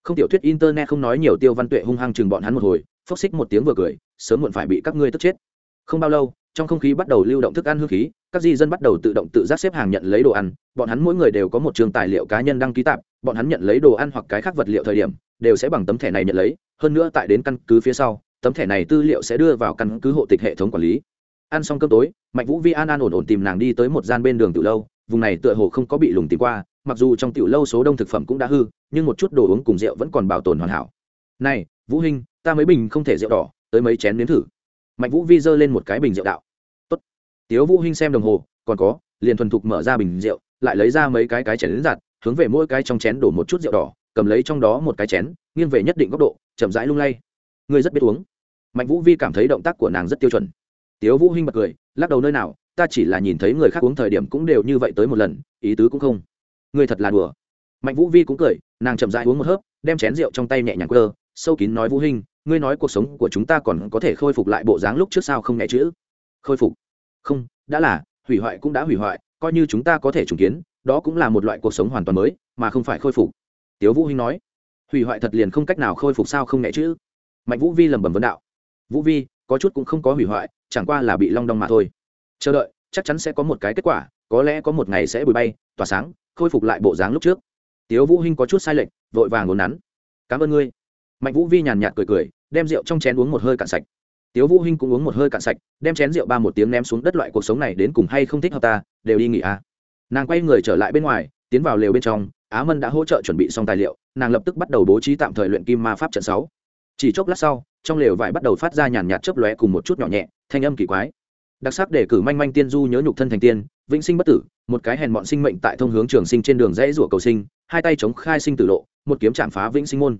Không tiểu thuyết internet không nói nhiều tiêu văn tuệ hung hăng chừng bọn hắn một hồi, phốc xích một tiếng vừa cười, sớm muộn phải bị các ngươi tức chết. Không bao lâu trong không khí bắt đầu lưu động thức ăn hương khí, các di dân bắt đầu tự động tự giác xếp hàng nhận lấy đồ ăn. Bọn hắn mỗi người đều có một trường tài liệu cá nhân đăng ký tạp bọn hắn nhận lấy đồ ăn hoặc cái khác vật liệu thời điểm, đều sẽ bằng tấm thẻ này nhận lấy. Hơn nữa tại đến căn cứ phía sau, tấm thẻ này tư liệu sẽ đưa vào căn cứ hộ tịch hệ thống quản lý. Ăn xong cơm tối, mạnh vũ vi an an ổn ổn tìm nàng đi tới một gian bên đường từ lâu. Vùng này tựa hồ không có bị lùng tìm qua, mặc dù trong tiểu lâu số đông thực phẩm cũng đã hư, nhưng một chút đồ uống cùng rượu vẫn còn bảo tồn hoàn hảo. Này, vũ hinh, ta mấy bình không thể rượu đỏ, tới mấy chén nếm thử. Mạnh vũ vi giơ lên một cái bình rượu đạo tiếu vũ hinh xem đồng hồ, còn có, liền thuần thục mở ra bình rượu, lại lấy ra mấy cái cái chén lớn giặt, hướng về mỗi cái trong chén đổ một chút rượu đỏ, cầm lấy trong đó một cái chén, nghiêng về nhất định góc độ, chậm rãi lung lay. Ngươi rất biết uống. Mạnh vũ vi cảm thấy động tác của nàng rất tiêu chuẩn. Tiếu vũ hinh bật cười, lắc đầu nơi nào, ta chỉ là nhìn thấy người khác uống thời điểm cũng đều như vậy tới một lần, ý tứ cũng không. Ngươi thật là đùa. Mạnh vũ vi cũng cười, nàng chậm rãi uống một hớp, đem chén rượu trong tay nhẹ nhàng quơ, sâu kín nói vũ hinh, ngươi nói cuộc sống của chúng ta còn có thể khôi phục lại bộ dáng lúc trước sao không nghe chữ khôi phục không, đã là, hủy hoại cũng đã hủy hoại, coi như chúng ta có thể trùng kiến, đó cũng là một loại cuộc sống hoàn toàn mới, mà không phải khôi phục. Tiếu vũ hinh nói. Hủy hoại thật liền không cách nào khôi phục sao không nhẹ chứ? Mạnh vũ vi lẩm bẩm vấn đạo. Vũ vi, có chút cũng không có hủy hoại, chẳng qua là bị long đong mà thôi. Chờ đợi, chắc chắn sẽ có một cái kết quả, có lẽ có một ngày sẽ bụi bay, tỏa sáng, khôi phục lại bộ dáng lúc trước. Tiếu vũ hinh có chút sai lệch, vội vàng ngốn nắn. Cảm ơn ngươi. Mạnh vũ vi nhàn nhạt cười cười, đem rượu trong chén uống một hơi cạn sạch tiếu vũ hinh cũng uống một hơi cạn sạch, đem chén rượu ba một tiếng ném xuống đất loại cuộc sống này đến cùng hay không thích hợp ta, đều đi nghỉ à. Nàng quay người trở lại bên ngoài, tiến vào lều bên trong, á mân đã hỗ trợ chuẩn bị xong tài liệu, nàng lập tức bắt đầu bố trí tạm thời luyện kim ma pháp trận sáu. Chỉ chốc lát sau, trong lều vải bắt đầu phát ra nhàn nhạt chớp lóe cùng một chút nhỏ nhẹ, thanh âm kỳ quái. Đặc sắc để cử manh manh tiên du nhớ nhục thân thành tiên, vĩnh sinh bất tử, một cái hèn bọn sinh mệnh tại thông hướng trường sinh trên đường rẽ rủa cầu sinh, hai tay chống khai sinh tử lộ, một kiếm chạm phá vĩnh sinh môn.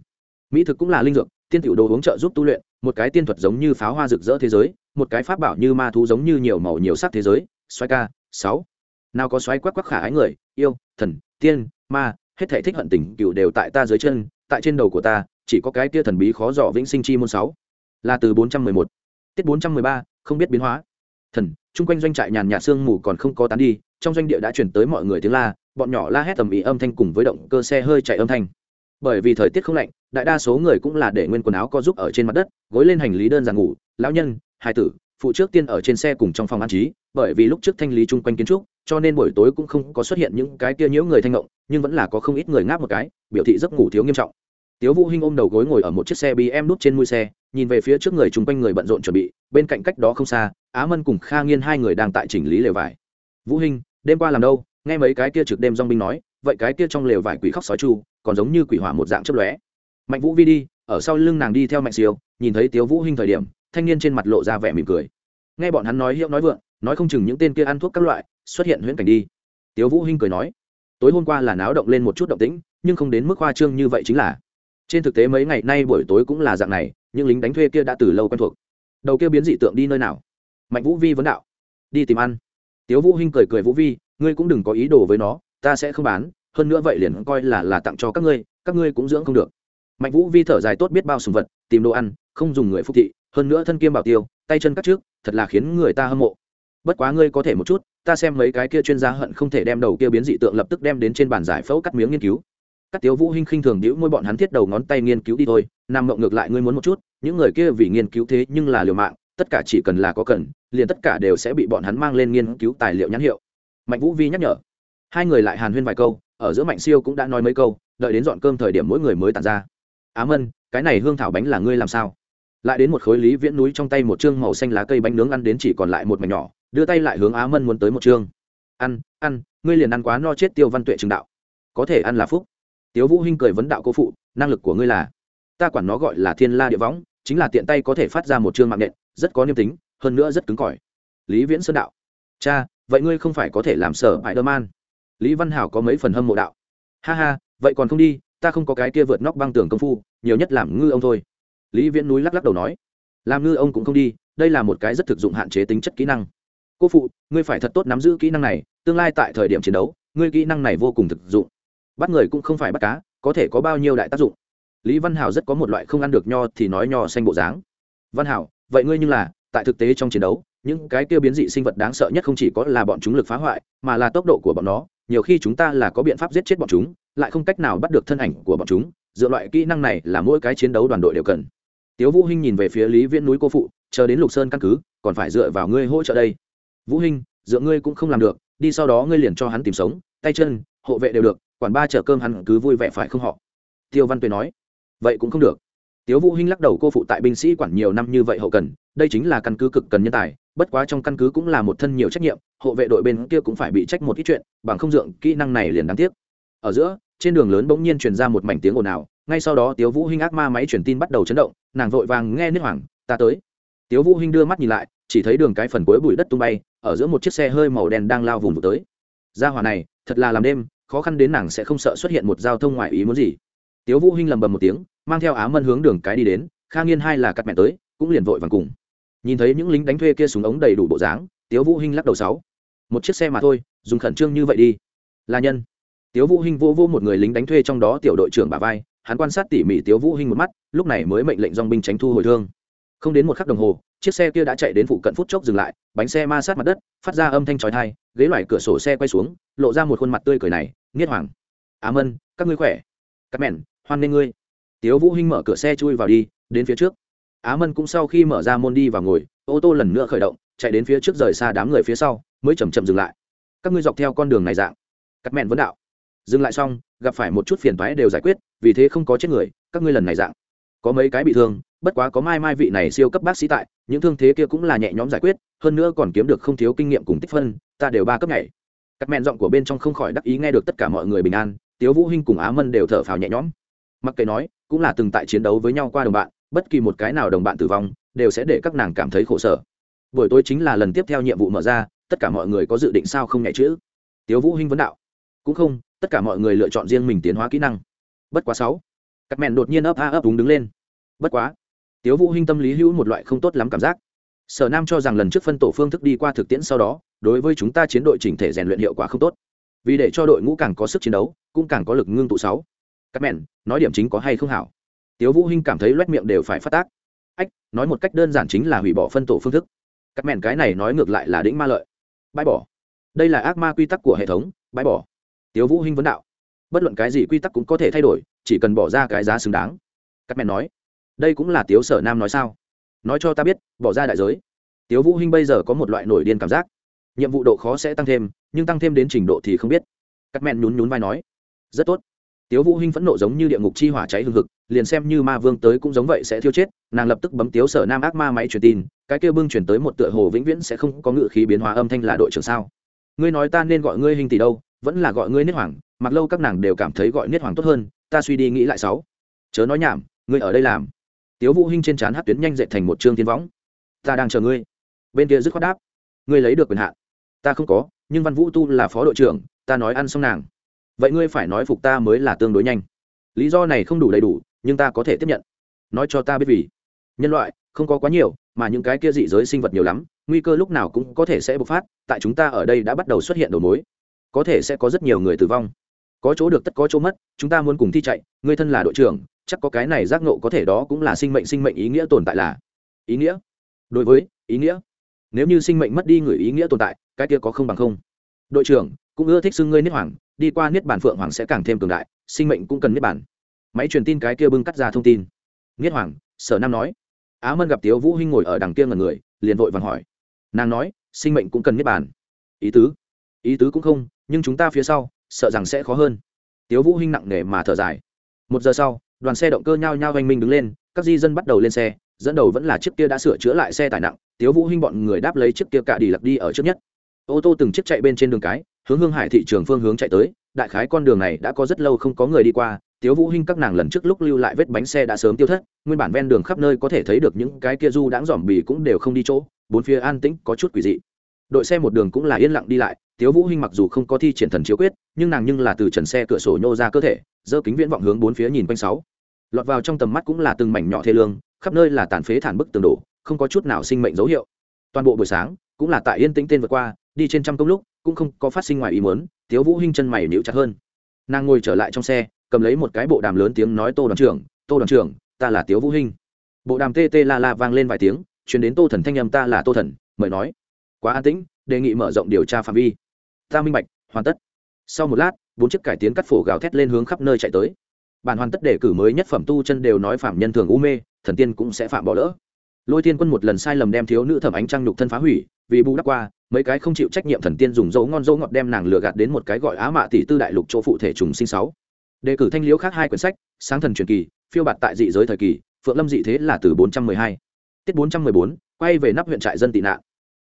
Mỹ thực cũng là linh dược, tiên tiểu đồ uống trợ giúp tu luyện một cái tiên thuật giống như pháo hoa rực rỡ thế giới, một cái pháp bảo như ma thú giống như nhiều màu nhiều sắc thế giới, xoay ca, sáu. Nào có xoáy quắc quắc khả ái người, yêu, thần, tiên, ma, hết thể thích hận tình cựu đều tại ta dưới chân, tại trên đầu của ta, chỉ có cái tia thần bí khó dò vĩnh sinh chi môn sáu. Là từ bốn trăm mười một. Tiết bốn trăm mười ba, không biết biến hóa. Thần, chung quanh doanh trại nhàn nhạt sương mù còn không có tán đi, trong doanh địa đã chuyển tới mọi người tiếng la, bọn nhỏ la hét tầm ý âm thanh cùng với động cơ xe hơi chạy âm thanh. Bởi vì thời tiết không lạnh đại đa số người cũng là để nguyên quần áo co giúp ở trên mặt đất, gối lên hành lý đơn giản ngủ. Lão nhân hai tử, phụ trước tiên ở trên xe cùng trong phòng an trí, bởi vì lúc trước thanh lý chung quanh kiến trúc, cho nên buổi tối cũng không có xuất hiện những cái kia nhiễu người thanh ngộng, nhưng vẫn là có không ít người ngáp một cái, biểu thị giấc ngủ thiếu nghiêm trọng. Tiếu vũ hinh ôm đầu gối ngồi ở một chiếc xe bm đút trên mui xe, nhìn về phía trước người chung quanh người bận rộn chuẩn bị, bên cạnh cách đó không xa, á mân cùng kha nghiên hai người đang tại chỉnh lý lều vải. Vũ hinh, đêm qua làm đâu? Nghe mấy cái kia trực đêm dong binh nói, vậy cái kia trong lều vải quỷ khóc sói chu, còn giống như quỷ hỏa một dạng chớp lóe mạnh vũ vi đi, ở sau lưng nàng đi theo mạnh siêu, nhìn thấy tiếu vũ hinh thời điểm, thanh niên trên mặt lộ ra vẻ mỉm cười. Nghe bọn hắn nói hiệu nói vượng, nói không chừng những tên kia ăn thuốc các loại, xuất hiện huyễn cảnh đi. Tiếu vũ hinh cười nói, tối hôm qua là náo động lên một chút động tĩnh, nhưng không đến mức hoa trương như vậy chính là. Trên thực tế mấy ngày nay buổi tối cũng là dạng này, những lính đánh thuê kia đã từ lâu quen thuộc. Đầu kia biến dị tượng đi nơi nào? Mạnh vũ vi vấn đạo. Đi tìm ăn. Tiếu vũ hinh cười cười, vũ vi, ngươi cũng đừng có ý đồ với nó, ta sẽ không bán, hơn nữa vậy liền coi là là tặng cho các ngươi các ngươi cũng dưỡng không được mạnh vũ vi thở dài tốt biết bao sùng vật, tìm đồ ăn, không dùng người phúc thị, hơn nữa thân kiêm bảo tiêu, tay chân cắt trước, thật là khiến người ta hâm mộ. Bất quá ngươi có thể một chút, ta xem mấy cái kia chuyên gia hận không thể đem đầu kia biến dị tượng lập tức đem đến trên bàn giải phẫu cắt miếng nghiên cứu. Các tiếu vũ hinh khinh thường đĩu môi bọn hắn thiết đầu ngón tay nghiên cứu đi thôi nằm mộng ngược lại ngươi muốn một chút, những người kia vì nghiên cứu thế nhưng là liều mạng, tất cả chỉ cần là có cần, liền tất cả đều sẽ bị bọn hắn mang lên nghiên cứu tài liệu nhãn hiệu. Mạnh vũ vi nhắc nhở. Hai người lại hàn huyên vài câu, ở giữa mạnh siêu cũng đã nói mấy câu, đợi đến dọn cơm thời điểm mỗi người mới tàn ra á mân, cái này hương thảo bánh là ngươi làm sao? Lại đến một khối lý viễn núi trong tay một chương màu xanh lá cây bánh nướng ăn đến chỉ còn lại một mảnh nhỏ, đưa tay lại hướng á mân muốn tới một chương. Ăn ăn, ngươi liền ăn quá no chết tiêu văn tuệ trường đạo. Có thể ăn là phúc. Tiếu vũ hinh cười vấn đạo cô phụ, năng lực của ngươi là? Ta quản nó gọi là thiên la địa võng, chính là tiện tay có thể phát ra một chương mạng nện rất có niềm tính, hơn nữa rất cứng cỏi. Lý viễn sơn đạo. Cha, vậy ngươi không phải có thể làm sở hại đơ man lý văn hảo có mấy phần hâm mộ đạo. Ha ha, vậy còn không đi ta không có cái kia vượt nóc băng tường công phu, nhiều nhất làm ngư ông thôi. Lý viễn núi lắc lắc đầu nói. Làm ngư ông cũng không đi, đây là một cái rất thực dụng hạn chế tính chất kỹ năng. Cô phụ, ngươi phải thật tốt nắm giữ kỹ năng này, tương lai tại thời điểm chiến đấu, ngươi kỹ năng này vô cùng thực dụng. Bắt người cũng không phải bắt cá, có thể có bao nhiêu đại tác dụng? Lý văn hảo rất có một loại không ăn được nho thì nói nho xanh bộ dáng. Văn hảo, vậy ngươi như là, tại thực tế trong chiến đấu, những cái kia biến dị sinh vật đáng sợ nhất không chỉ có là bọn chúng lực phá hoại, mà là tốc độ của bọn nó nhiều khi chúng ta là có biện pháp giết chết bọn chúng, lại không cách nào bắt được thân ảnh của bọn chúng, dựa loại kỹ năng này là mỗi cái chiến đấu đoàn đội đều cần. Tiếu vũ hinh nhìn về phía lý viễn núi cô phụ, chờ đến lục sơn căn cứ, còn phải dựa vào ngươi hỗ trợ đây. Vũ hinh, dựa ngươi cũng không làm được, đi sau đó ngươi liền cho hắn tìm sống, tay chân, hộ vệ đều được, quản ba chở cơm hắn cứ vui vẻ phải không họ? Tiêu văn tuệ nói. Vậy cũng không được. Tiếu vũ hinh lắc đầu, cô phụ tại binh sĩ quản nhiều năm như vậy hậu cần, đây chính là căn cứ cực cần nhân tài bất quá trong căn cứ cũng là một thân nhiều trách nhiệm, hộ vệ đội bên kia cũng phải bị trách một ít chuyện, bằng không dượng, kỹ năng này liền đáng tiếc. Ở giữa, trên đường lớn bỗng nhiên truyền ra một mảnh tiếng ồn ào, ngay sau đó tiếu vũ hinh ác ma máy truyền tin bắt đầu chấn động, nàng vội vàng nghe nước hoàng, ta tới. Tiếu vũ hinh đưa mắt nhìn lại, chỉ thấy đường cái phần cuối bụi đất tung bay, ở giữa một chiếc xe hơi màu đen đang lao vùng tới. Gia hỏa này, thật là làm đêm, khó khăn đến nàng sẽ không sợ xuất hiện một giao thông ngoại ý muốn gì. Tiếu vũ hinh lầm bầm một tiếng, mang theo á mân hướng đường cái đi đến, kha nghiên hai là cắt mẹ tới, cũng liền vội vàng cùng nhìn thấy những lính đánh thuê kia súng ống đầy đủ bộ dáng, tiếu vũ hinh lắc đầu sáu. Một chiếc xe mà thôi, dùng khẩn trương như vậy đi. Là nhân. Tiếu vũ hinh vô vô một người lính đánh thuê trong đó tiểu đội trưởng bà vai, hắn quan sát tỉ mỉ tiếu vũ hinh một mắt, lúc này mới mệnh lệnh dòng binh tránh thu hồi thương. Không đến một khắc đồng hồ, chiếc xe kia đã chạy đến phụ cận phút chốc dừng lại, bánh xe ma sát mặt đất, phát ra âm thanh chói tai, ghế loại cửa sổ xe quay xuống, lộ ra một khuôn mặt tươi cười này nghiệt hoàng. Á mân, các ngươi khỏe. Các mèn hoan nghênh ngươi. Tiếu vũ hinh mở cửa xe chui vào đi, đến phía trước á mân cũng sau khi mở ra môn đi và ngồi, ô tô lần nữa khởi động, chạy đến phía trước rời xa đám người phía sau, mới chậm chậm dừng lại. Các ngươi dọc theo con đường này dạng. Cắt mẹn vấn đạo. Dừng lại xong, gặp phải một chút phiền toái đều giải quyết, vì thế không có chết người, các ngươi lần này dạng. Có mấy cái bị thương, bất quá có mai mai vị này siêu cấp bác sĩ tại, những thương thế kia cũng là nhẹ nhõm giải quyết, hơn nữa còn kiếm được không thiếu kinh nghiệm cùng tích phân, ta đều ba cấp nhảy. Cắt mẹn giọng của bên trong không khỏi đắc ý nghe được tất cả mọi người bình an, tiếu vũ hinh cùng á mân đều thở phào nhẹ nhõm. Mặc kệ nói, cũng là từng tại chiến đấu với nhau qua đồng bạn bất kỳ một cái nào đồng bạn tử vong, đều sẽ để các nàng cảm thấy khổ sở. Buổi tối chính là lần tiếp theo nhiệm vụ mở ra, tất cả mọi người có dự định sao không nhảy chữ. Tiếu vũ hinh vấn đạo. Cũng không, tất cả mọi người lựa chọn riêng mình tiến hóa kỹ năng. Bất quá sáu. Các mẹn đột nhiên ấp a ấp đúng đứng lên. Bất quá. Tiếu vũ hinh tâm lý hữu một loại không tốt lắm cảm giác. Sở nam cho rằng lần trước phân tổ phương thức đi qua thực tiễn sau đó, đối với chúng ta chiến đội chỉnh thể rèn luyện hiệu quả không tốt. Vì để cho đội ngũ càng có sức chiến đấu, cũng càng có lực ngưng tụ sáu. Các mẹn, nói điểm chính có hay không hảo? Tiếu vũ hinh cảm thấy loét miệng đều phải phát tác. Ách, nói một cách đơn giản chính là hủy bỏ phân tổ phương thức. Cắt mẹn cái này nói ngược lại là đĩnh ma lợi. Bãi bỏ. Đây là ác ma quy tắc của hệ thống, bãi bỏ. Tiếu vũ hinh vấn đạo. Bất luận cái gì quy tắc cũng có thể thay đổi, chỉ cần bỏ ra cái giá xứng đáng. Cắt mẹn nói. Đây cũng là tiếu sở nam nói sao? Nói cho ta biết, bỏ ra đại giới. Tiếu vũ hinh bây giờ có một loại nổi điên cảm giác. Nhiệm vụ độ khó sẽ tăng thêm, nhưng tăng thêm đến trình độ thì không biết. Cắt mẹn nhún nhún vai nói. Rất tốt tiếu vũ hinh phẫn nộ giống như địa ngục chi hỏa cháy hừng hực, liền xem như ma vương tới cũng giống vậy sẽ thiêu chết, nàng lập tức bấm tiếu sở nam ác ma máy truyền tin, cái kia bưng chuyển tới một tựa hồ vĩnh viễn sẽ không có ngự khí biến hóa âm thanh là đội trưởng sao? Ngươi nói ta nên gọi ngươi hình tỷ đâu, vẫn là gọi ngươi niết hoàng, mặc lâu các nàng đều cảm thấy gọi niết hoàng tốt hơn, ta suy đi nghĩ lại sáu. Chớ nói nhảm, ngươi ở đây làm. Tiếu vũ hinh trên trán hát tuyến nhanh dậy thành một trương thiên võng. Ta đang chờ ngươi. Bên kia dứt khoát đáp. Ngươi lấy được quyền hạn. Ta không có, nhưng văn vũ tu là phó đội trưởng, ta nói ăn xong nàng vậy ngươi phải nói phục ta mới là tương đối nhanh. Lý do này không đủ đầy đủ, nhưng ta có thể tiếp nhận. Nói cho ta biết vì. Nhân loại, không có quá nhiều, mà những cái kia dị giới sinh vật nhiều lắm, nguy cơ lúc nào cũng có thể sẽ bộc phát, tại chúng ta ở đây đã bắt đầu xuất hiện đầu mối. Có thể sẽ có rất nhiều người tử vong. Có chỗ được tất có chỗ mất, chúng ta muốn cùng thi chạy, ngươi thân là đội trưởng, chắc có cái này giác ngộ có thể đó cũng là sinh mệnh sinh mệnh ý nghĩa tồn tại là. Ý nghĩa? Đối với, ý nghĩa. Nếu như sinh mệnh mất đi người ý nghĩa tồn tại, cái kia có không bằng không? Đội trưởng cũng ưa thích xưng ngươi niết hoàng, đi qua niết bản phượng hoàng sẽ càng thêm cường đại, sinh mệnh cũng cần niết bản máy truyền tin cái kia bưng cắt ra thông tin. Niết hoàng, sở nam nói. Á mân gặp tiếu vũ hinh ngồi ở đằng kia ngần người, liền vội vàng hỏi. Nàng nói, sinh mệnh cũng cần niết bản ý tứ? Ý tứ cũng không, nhưng chúng ta phía sau, sợ rằng sẽ khó hơn. Tiếu vũ hinh nặng nề mà thở dài. Một giờ sau, đoàn xe động cơ nhao nhao hoành minh đứng lên, các di dân bắt đầu lên xe, dẫn đầu vẫn là chiếc kia đã sửa chữa lại xe tải nặng. Tiếu vũ hinh bọn người đáp lấy chiếc kia cạ đi lật đi ở trước nhất ô tô từng chiếc chạy bên trên đường cái, hướng hương hải thị trường phương hướng chạy tới, đại khái con đường này đã có rất lâu không có người đi qua, tiếu vũ hinh các nàng lần trước lúc lưu lại vết bánh xe đã sớm tiêu thất, nguyên bản ven đường khắp nơi có thể thấy được những cái kia du đãng dòm bì cũng đều không đi chỗ, bốn phía an tĩnh, có chút quỷ dị. Đội xe một đường cũng là yên lặng đi lại, tiếu vũ hinh mặc dù không có thi triển thần chiếu quyết, nhưng nàng nhưng là từ trần xe cửa sổ nhô ra cơ thể, giơ kính viễn vọng hướng bốn phía nhìn quanh sáu. Lọt vào trong tầm mắt cũng là từng mảnh nhỏ thê lương, khắp nơi là tàn phế thản bức tường đổ, không có chút nào sinh mệnh dấu hiệu. Toàn bộ buổi sáng, cũng là tại yên tĩnh tên vượt qua đi trên trăm công lúc, cũng không có phát sinh ngoài ý muốn, tiếu vũ hinh chân mày nhíu chặt hơn. Nàng ngồi trở lại trong xe, cầm lấy một cái bộ đàm lớn tiếng nói, tô đoàn trưởng, tô đoàn trưởng, ta là tiếu vũ hinh. Bộ đàm tê tê la la vang lên vài tiếng, truyền đến tô thần thanh âm, ta là tô thần, mời nói. Quá an tĩnh, đề nghị mở rộng điều tra phạm vi. Ta minh bạch, hoàn tất. Sau một lát, bốn chiếc cải tiến cắt phổ gào thét lên hướng khắp nơi chạy tới. Bản hoàn tất đề cử mới nhất phẩm tu chân đều nói phạm nhân thường u mê, thần tiên cũng sẽ phạm bỏ lỡ. Lôi thiên quân một lần sai lầm đem thiếu nữ thẩm ánh trăng nhục thân phá hủy, vì bù đắp qua mấy cái không chịu trách nhiệm thần tiên dùng dấu ngon dấu ngọt đem nàng lừa gạt đến một cái gọi á mạ tỷ tư đại lục chỗ phụ thể trùng sinh sáu. Đề cử thanh liễu khác hai quyển sách sáng thần truyền kỳ phiêu bạt tại dị giới thời kỳ phượng lâm dị thế là từ 412. tiết 414, quay về nắp huyện trại dân tị nạn.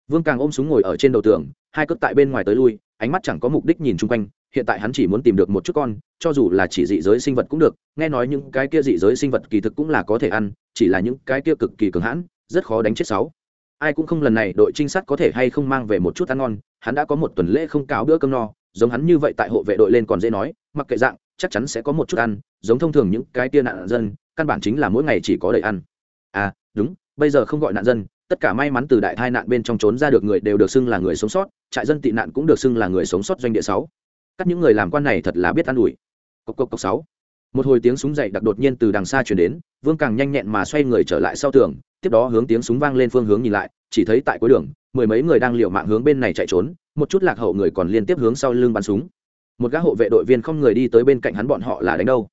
Vương càng ôm súng ngồi ở trên đầu tường hai cước tại bên ngoài tới lui ánh mắt chẳng có mục đích nhìn chung quanh hiện tại hắn chỉ muốn tìm được một chút con cho dù là chỉ dị giới sinh vật cũng được nghe nói những cái kia dị giới sinh vật kỳ thực cũng là có thể ăn chỉ là những cái kia cực kỳ cường hãn rất khó đánh chết sáu ai cũng không lần này đội trinh sát có thể hay không mang về một chút ăn ngon, hắn đã có một tuần lễ không cáo bữa cơm no, giống hắn như vậy tại hộ vệ đội lên còn dễ nói, mặc kệ dạng, chắc chắn sẽ có một chút ăn, giống thông thường những cái tia nạn dân, căn bản chính là mỗi ngày chỉ có đầy ăn. À đúng, bây giờ không gọi nạn dân, tất cả may mắn từ đại tai nạn bên trong trốn ra được người đều được xưng là người sống sót, trại dân tị nạn cũng được xưng là người sống sót doanh địa sáu. Các những người làm quan này thật là biết ăn ủi. Cốc cốc cốc sáu một hồi tiếng súng dậy đặc đột nhiên từ đằng xa chuyển đến, vương càng nhanh nhẹn mà xoay người trở lại sau tường, tiếp đó hướng tiếng súng vang lên phương hướng nhìn lại, chỉ thấy tại cuối đường, mười mấy người đang liệu mạng hướng bên này chạy trốn, một chút lạc hậu người còn liên tiếp hướng sau lưng bắn súng. Một gã hộ vệ đội viên không người đi tới bên cạnh hắn bọn họ là đánh đâu?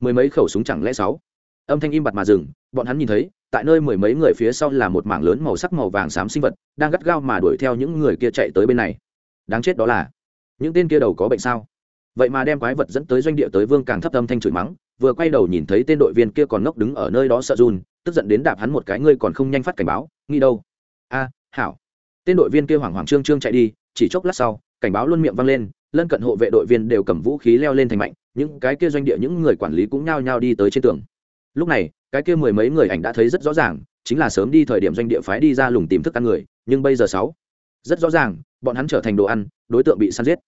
Mười mấy khẩu súng chẳng lẽ sáu? Âm thanh im bặt mà dừng, bọn hắn nhìn thấy, tại nơi mười mấy người phía sau là một mảng lớn màu sắc màu vàng xám sinh vật, đang gắt gao mà đuổi theo những người kia chạy tới bên này. Đáng chết đó là, những tên kia đầu có bệnh sao? Vậy mà đem quái vật dẫn tới doanh địa tới vương càng thấp âm thanh chửi mắng, vừa quay đầu nhìn thấy tên đội viên kia còn ngốc đứng ở nơi đó sợ run, tức giận đến đạp hắn một cái, ngươi còn không nhanh phát cảnh báo nghi đâu? A, hảo. Tên đội viên kia hoảng hoảng trương trương chạy đi, chỉ chốc lát sau, cảnh báo luôn miệng vang lên, lân cận hộ vệ đội viên đều cầm vũ khí leo lên thành mạnh, những cái kia doanh địa những người quản lý cũng nhao nhao đi tới trên tường. Lúc này, cái kia mười mấy người ảnh đã thấy rất rõ ràng, chính là sớm đi thời điểm doanh địa phái đi ra lùng tìm thức ăn người, nhưng bây giờ sáu, rất rõ ràng, bọn hắn trở thành đồ ăn, đối tượng bị săn giết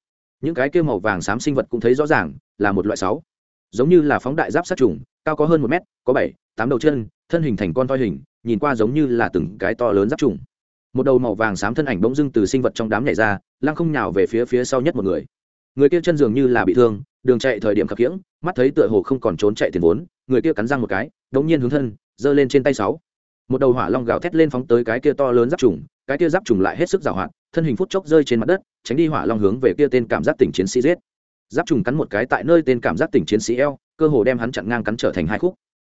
những cái kia màu vàng xám sinh vật cũng thấy rõ ràng, là một loại sáu. Giống như là phóng đại giáp sát trùng, cao có hơn một mét, có bảy, tám đầu chân, thân hình thành con toi hình, nhìn qua giống như là từng cái to lớn giáp trùng. Một đầu màu vàng xám thân ảnh bỗng dưng từ sinh vật trong đám nhảy ra, lăng không nhào về phía phía sau nhất một người. Người kia chân dường như là bị thương, đường chạy thời điểm khập khiễng, mắt thấy tựa hồ không còn trốn chạy tiền vốn, người kia cắn răng một cái đống nhiên hướng thân, giơ lên trên tay sáu. Một đầu hỏa long gào thét lên phóng tới cái kia to lớn giáp trùng, cái kia giáp trùng lại hết sức giảo hoạt thân hình phút chốc rơi trên mặt đất, tránh đi hỏa long hướng về kia tên cảm giác tỉnh chiến sĩ giết. Giáp trùng cắn một cái tại nơi tên cảm giác tỉnh chiến sĩ eo, cơ hồ đem hắn chặn ngang cắn trở thành hai khúc.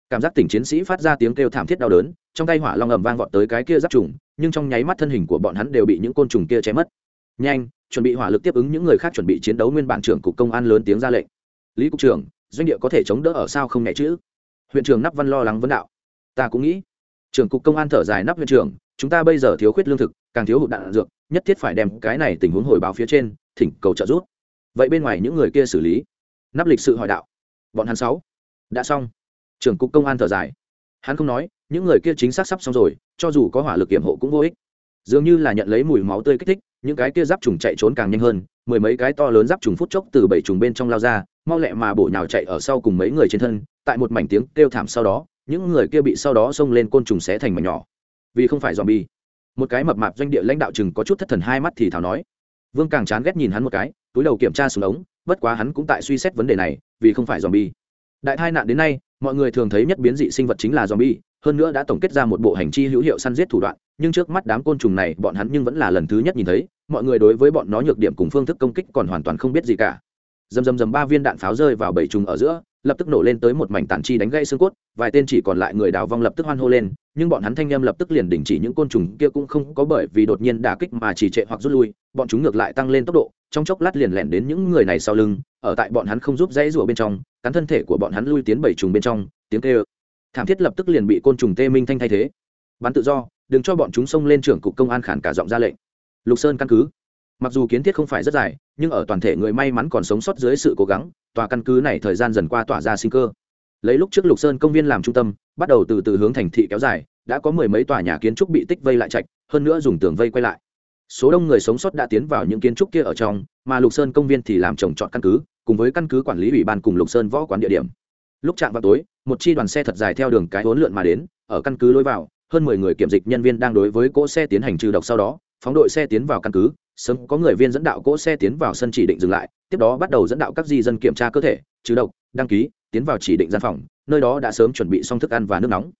Cảm giác tỉnh chiến sĩ phát ra tiếng kêu thảm thiết đau đớn, trong tay hỏa long ầm vang vọt tới cái kia giáp trùng, nhưng trong nháy mắt thân hình của bọn hắn đều bị những côn trùng kia chém mất. Nhanh, chuẩn bị hỏa lực tiếp ứng những người khác chuẩn bị chiến đấu nguyên bản trưởng cục công an lớn tiếng ra lệnh. Lý cục trưởng, doanh địa có thể chống đỡ ở sao không nhẹ chữ huyện trưởng nắp văn lo lắng vấn đạo. Ta cũng nghĩ. Trưởng cục công an thở dài nắp huyện trưởng, chúng ta bây giờ thiếu khuyết lương thực, càng thiếu hụt đạn dược nhất thiết phải đem cái này tình huống hồi báo phía trên, thỉnh cầu trợ giúp. Vậy bên ngoài những người kia xử lý? Nắp lịch sự hỏi đạo. Bọn hắn sáu. Đã xong. Trưởng cục công an thở dài. Hắn không nói, những người kia chính xác sắp xong rồi, cho dù có hỏa lực kiểm hộ cũng vô ích. Dường như là nhận lấy mùi máu tươi kích thích, những cái kia giáp trùng chạy trốn càng nhanh hơn, mười mấy cái to lớn giáp trùng phút chốc từ bảy trùng bên trong lao ra, mau lẹ mà bổ nhào chạy ở sau cùng mấy người trên thân, tại một mảnh tiếng kêu thảm sau đó, những người kia bị sau đó xông lên côn trùng xé thành mảnh nhỏ. Vì không phải dòm bi một cái mập mạp doanh địa lãnh đạo chừng có chút thất thần hai mắt thì thảo nói. Vương càng chán ghét nhìn hắn một cái, túi đầu kiểm tra xuống ống, bất quá hắn cũng tại suy xét vấn đề này, vì không phải dòm bi đại tai nạn đến nay, mọi người thường thấy nhất biến dị sinh vật chính là dòm bi hơn nữa đã tổng kết ra một bộ hành chi hữu hiệu săn giết thủ đoạn, nhưng trước mắt đám côn trùng này, bọn hắn nhưng vẫn là lần thứ nhất nhìn thấy, mọi người đối với bọn nó nhược điểm cùng phương thức công kích còn hoàn toàn không biết gì cả. Dầm dầm dầm ba viên đạn pháo rơi vào bảy trùng ở giữa lập tức nổ lên tới một mảnh tản chi đánh gãy xương cốt, vài tên chỉ còn lại người đào vong lập tức hoan hô lên, nhưng bọn hắn thanh em lập tức liền đình chỉ những côn trùng kia cũng không có bởi vì đột nhiên đả kích mà chỉ trệ hoặc rút lui, bọn chúng ngược lại tăng lên tốc độ, trong chốc lát liền lẻn đến những người này sau lưng, ở tại bọn hắn không giúp dãy rủa bên trong, cắn thân thể của bọn hắn lui tiến bảy trùng bên trong, tiếng kêu. Thảm thiết lập tức liền bị côn trùng tê minh thanh thay thế. Bắn tự do, đừng cho bọn chúng xông lên trưởng cục công an khản cả giọng ra lệnh. Lục sơn căn cứ mặc dù kiến thiết không phải rất dài, nhưng ở toàn thể người may mắn còn sống sót dưới sự cố gắng, tòa căn cứ này thời gian dần qua tỏa ra sinh cơ. Lấy lúc trước lục sơn công viên làm trung tâm, bắt đầu từ từ hướng thành thị kéo dài, đã có mười mấy tòa nhà kiến trúc bị tích vây lại chạch hơn nữa dùng tường vây quay lại. Số đông người sống sót đã tiến vào những kiến trúc kia ở trong, mà lục sơn công viên thì làm trồng trọt căn cứ, cùng với căn cứ quản lý ủy ban cùng lục sơn võ quán địa điểm. Lúc chạm vào tối, một chi đoàn xe thật dài theo đường cái hỗn lượn mà đến, ở căn cứ lối vào, hơn mười người kiểm dịch nhân viên đang đối với cỗ xe tiến hành trừ độc sau đó, phóng đội xe tiến vào căn cứ sớm có người viên dẫn đạo cỗ xe tiến vào sân chỉ định dừng lại, tiếp đó bắt đầu dẫn đạo các di dân kiểm tra cơ thể, trừ độc, đăng ký, tiến vào chỉ định gian phòng, nơi đó đã sớm chuẩn bị xong thức ăn và nước nóng.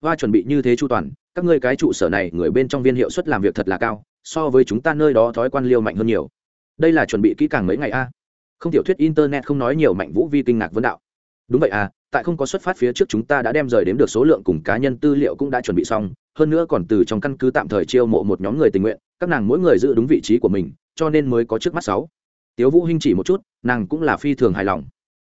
Và chuẩn bị như thế chu toàn, các ngươi cái trụ sở này, người bên trong viên hiệu suất làm việc thật là cao, so với chúng ta nơi đó thói quan liêu mạnh hơn nhiều. Đây là chuẩn bị kỹ càng mấy ngày a? Không tiểu thuyết internet không nói nhiều mạnh vũ vi kinh ngạc vấn đạo. Đúng vậy à tại không có xuất phát phía trước chúng ta đã đem rời đến được số lượng cùng cá nhân tư liệu cũng đã chuẩn bị xong, hơn nữa còn từ trong căn cứ tạm thời chiêu mộ một nhóm người tình nguyện các nàng mỗi người giữ đúng vị trí của mình, cho nên mới có trước mắt sáu. Tiếu vũ hinh chỉ một chút, nàng cũng là phi thường hài lòng.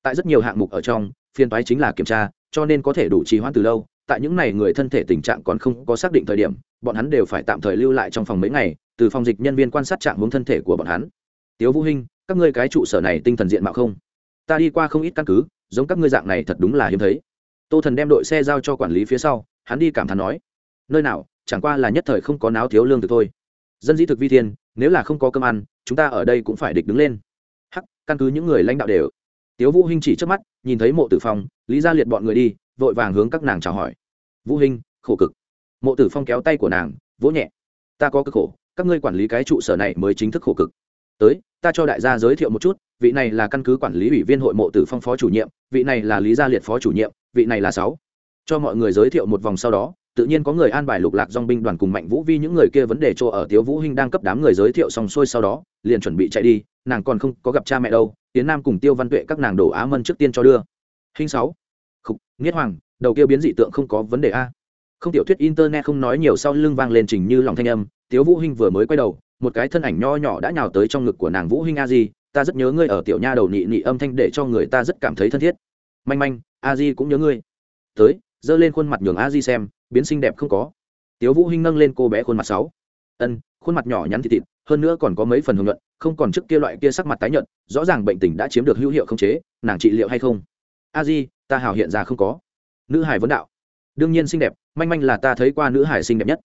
Tại rất nhiều hạng mục ở trong, phiên toái chính là kiểm tra, cho nên có thể đủ trì hoãn từ lâu, tại những ngày người thân thể tình trạng còn không có xác định thời điểm, bọn hắn đều phải tạm thời lưu lại trong phòng mấy ngày, từ phòng dịch nhân viên quan sát trạng hướng thân thể của bọn hắn. Tiếu vũ hinh, các ngươi cái trụ sở này tinh thần diện mạo không? Ta đi qua không ít căn cứ, giống các ngươi dạng này thật đúng là hiếm thấy. Tô thần đem đội xe giao cho quản lý phía sau, hắn đi cảm thán nói, nơi nào, chẳng qua là nhất thời không có náo thiếu lương thực thôi dân dĩ thực vi thiên, nếu là không có cơm ăn, chúng ta ở đây cũng phải địch đứng lên. Hắc, căn cứ những người lãnh đạo đều. Tiếu vũ hinh chỉ trước mắt, nhìn thấy mộ tử phong, lý gia liệt bọn người đi, vội vàng hướng các nàng chào hỏi. Vũ hinh, khổ cực. Mộ tử phong kéo tay của nàng, vỗ nhẹ. Ta có cực khổ, các ngươi quản lý cái trụ sở này mới chính thức khổ cực. Tới, ta cho đại gia giới thiệu một chút, vị này là căn cứ quản lý ủy viên hội mộ tử phong phó chủ nhiệm, vị này là lý gia liệt phó chủ nhiệm, vị này là sáu. Cho mọi người giới thiệu một vòng sau đó tự nhiên có người an bài lục lạc dong binh đoàn cùng mạnh vũ vi những người kia vấn đề chỗ ở tiếu vũ hinh đang cấp đám người giới thiệu xong xuôi sau đó, liền chuẩn bị chạy đi, nàng còn không có gặp cha mẹ đâu, tiến nam cùng tiêu văn tuệ các nàng đổ á mân trước tiên cho đưa. Hinh sáu. Khục, nghiết hoàng, đầu kia biến dị tượng không có vấn đề a. Không tiểu thuyết internet không nói nhiều sau lưng vang lên trình như lòng thanh âm, tiếu vũ hinh vừa mới quay đầu, một cái thân ảnh nho nhỏ đã nhào tới trong ngực của nàng vũ hinh a di, ta rất nhớ ngươi ở tiểu nha đầu nhị nhị âm thanh để cho người ta rất cảm thấy thân thiết. Manh manh, a di cũng nhớ ngươi. Tới dơ lên khuôn mặt nhường a di xem biến xinh đẹp không có. Tiếu vũ hinh nâng lên cô bé khuôn mặt sáu. Ân, khuôn mặt nhỏ nhắn thịt thịt, hơn nữa còn có mấy phần hưởng luận không còn trước kia loại kia sắc mặt tái nhợt, rõ ràng bệnh tình đã chiếm được hữu hiệu không chế, nàng trị liệu hay không? A di, ta hảo hiện ra không có. Nữ hải vấn đạo. Đương nhiên xinh đẹp, manh manh là ta thấy qua nữ hải xinh đẹp nhất.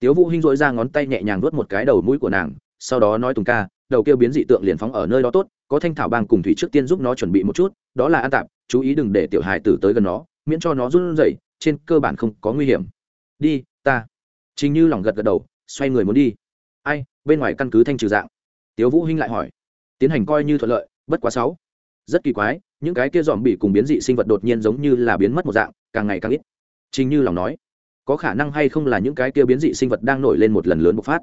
Tiếu vũ hinh dội ra ngón tay nhẹ nhàng nuốt một cái đầu mũi của nàng, sau đó nói tùng ca, đầu kia biến dị tượng liền phóng ở nơi đó tốt, có thanh thảo bang cùng thủy trước tiên giúp nó chuẩn bị một chút, đó là an tạp, chú ý đừng để tiểu hải tử tới gần nó, miễn cho nó run rẩy, trên cơ bản không có nguy hiểm đi, ta. Chính như lòng gật gật đầu, xoay người muốn đi. Ai, bên ngoài căn cứ thanh trừ dạng. Tiếu vũ hinh lại hỏi. Tiến hành coi như thuận lợi, bất quá sáu. Rất kỳ quái, những cái kia dòm bị cùng biến dị sinh vật đột nhiên giống như là biến mất một dạng, càng ngày càng ít. Chính như lòng nói. Có khả năng hay không là những cái kia biến dị sinh vật đang nổi lên một lần lớn bộc phát?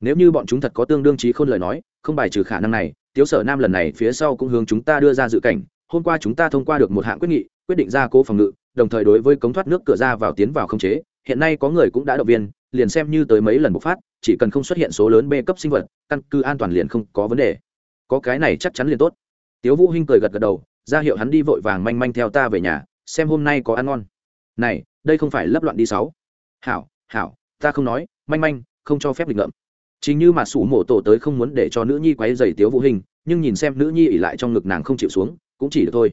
Nếu như bọn chúng thật có tương đương trí khôn lời nói, không bài trừ khả năng này, tiếu sở nam lần này phía sau cũng hướng chúng ta đưa ra dự cảnh. Hôm qua chúng ta thông qua được một hạng quyết nghị, quyết định ra cố phòng ngự, đồng thời đối với cống thoát nước cửa ra vào tiến vào không chế hiện nay có người cũng đã động viên, liền xem như tới mấy lần bộc phát, chỉ cần không xuất hiện số lớn b cấp sinh vật, căn cứ an toàn liền không có vấn đề. Có cái này chắc chắn liền tốt. Tiếu vũ hinh cười gật gật đầu, ra hiệu hắn đi vội vàng manh manh theo ta về nhà, xem hôm nay có ăn ngon. Này, đây không phải lấp loạn đi sáu. Hảo hảo, ta không nói, manh manh, không cho phép lịch ngậm chính như mà sủ mổ tổ tới không muốn để cho nữ nhi quấy giày tiếu vũ hình nhưng nhìn xem nữ nhi ỉ lại trong ngực nàng không chịu xuống, cũng chỉ được thôi.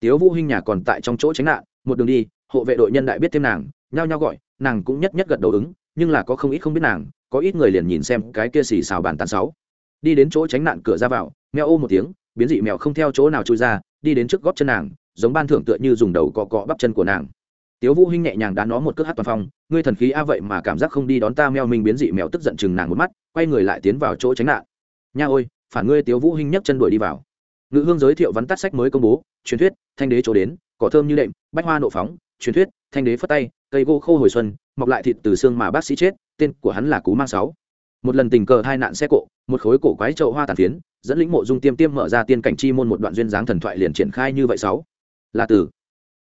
Tiếu vũ hình nhà còn tại trong chỗ tránh nạn, một đường đi, hộ vệ đội nhân đại biết thêm nàng nhao nhao gọi, nàng cũng nhất nhất gật đầu ứng, nhưng là có không ít không biết nàng, có ít người liền nhìn xem cái kia xì xào bàn tàn sáu. Đi đến chỗ tránh nạn cửa ra vào, mèo ô một tiếng, biến dị mèo không theo chỗ nào trôi ra, đi đến trước góp chân nàng, giống ban thưởng tựa như dùng đầu cọ cọ bắp chân của nàng. Tiếu vũ hinh nhẹ nhàng đá nó một cước hát toàn phong, ngươi thần khí a vậy mà cảm giác không đi đón ta meo mình biến dị mèo tức giận chừng nàng một mắt, quay người lại tiến vào chỗ tránh nạn. Nha ôi, phản ngươi tiếu vũ hinh nhấc chân đuổi đi vào. Ngự hương giới thiệu vắn tắt sách mới công bố, truyền thuyết, thanh đế chỗ đến, cỏ thơm như đệm, bách hoa nộ phóng, truyền thuyết thanh đế phất tay, cây gỗ khô hồi xuân, mọc lại thịt từ xương mà bác sĩ chết, tên của hắn là cú mang sáu. Một lần tình cờ hai nạn xe cộ, một khối cổ quái trậu hoa tàn phiến, dẫn lĩnh mộ dung tiêm tiêm mở ra tiên cảnh chi môn một đoạn duyên dáng thần thoại liền triển khai như vậy sáu. Là từ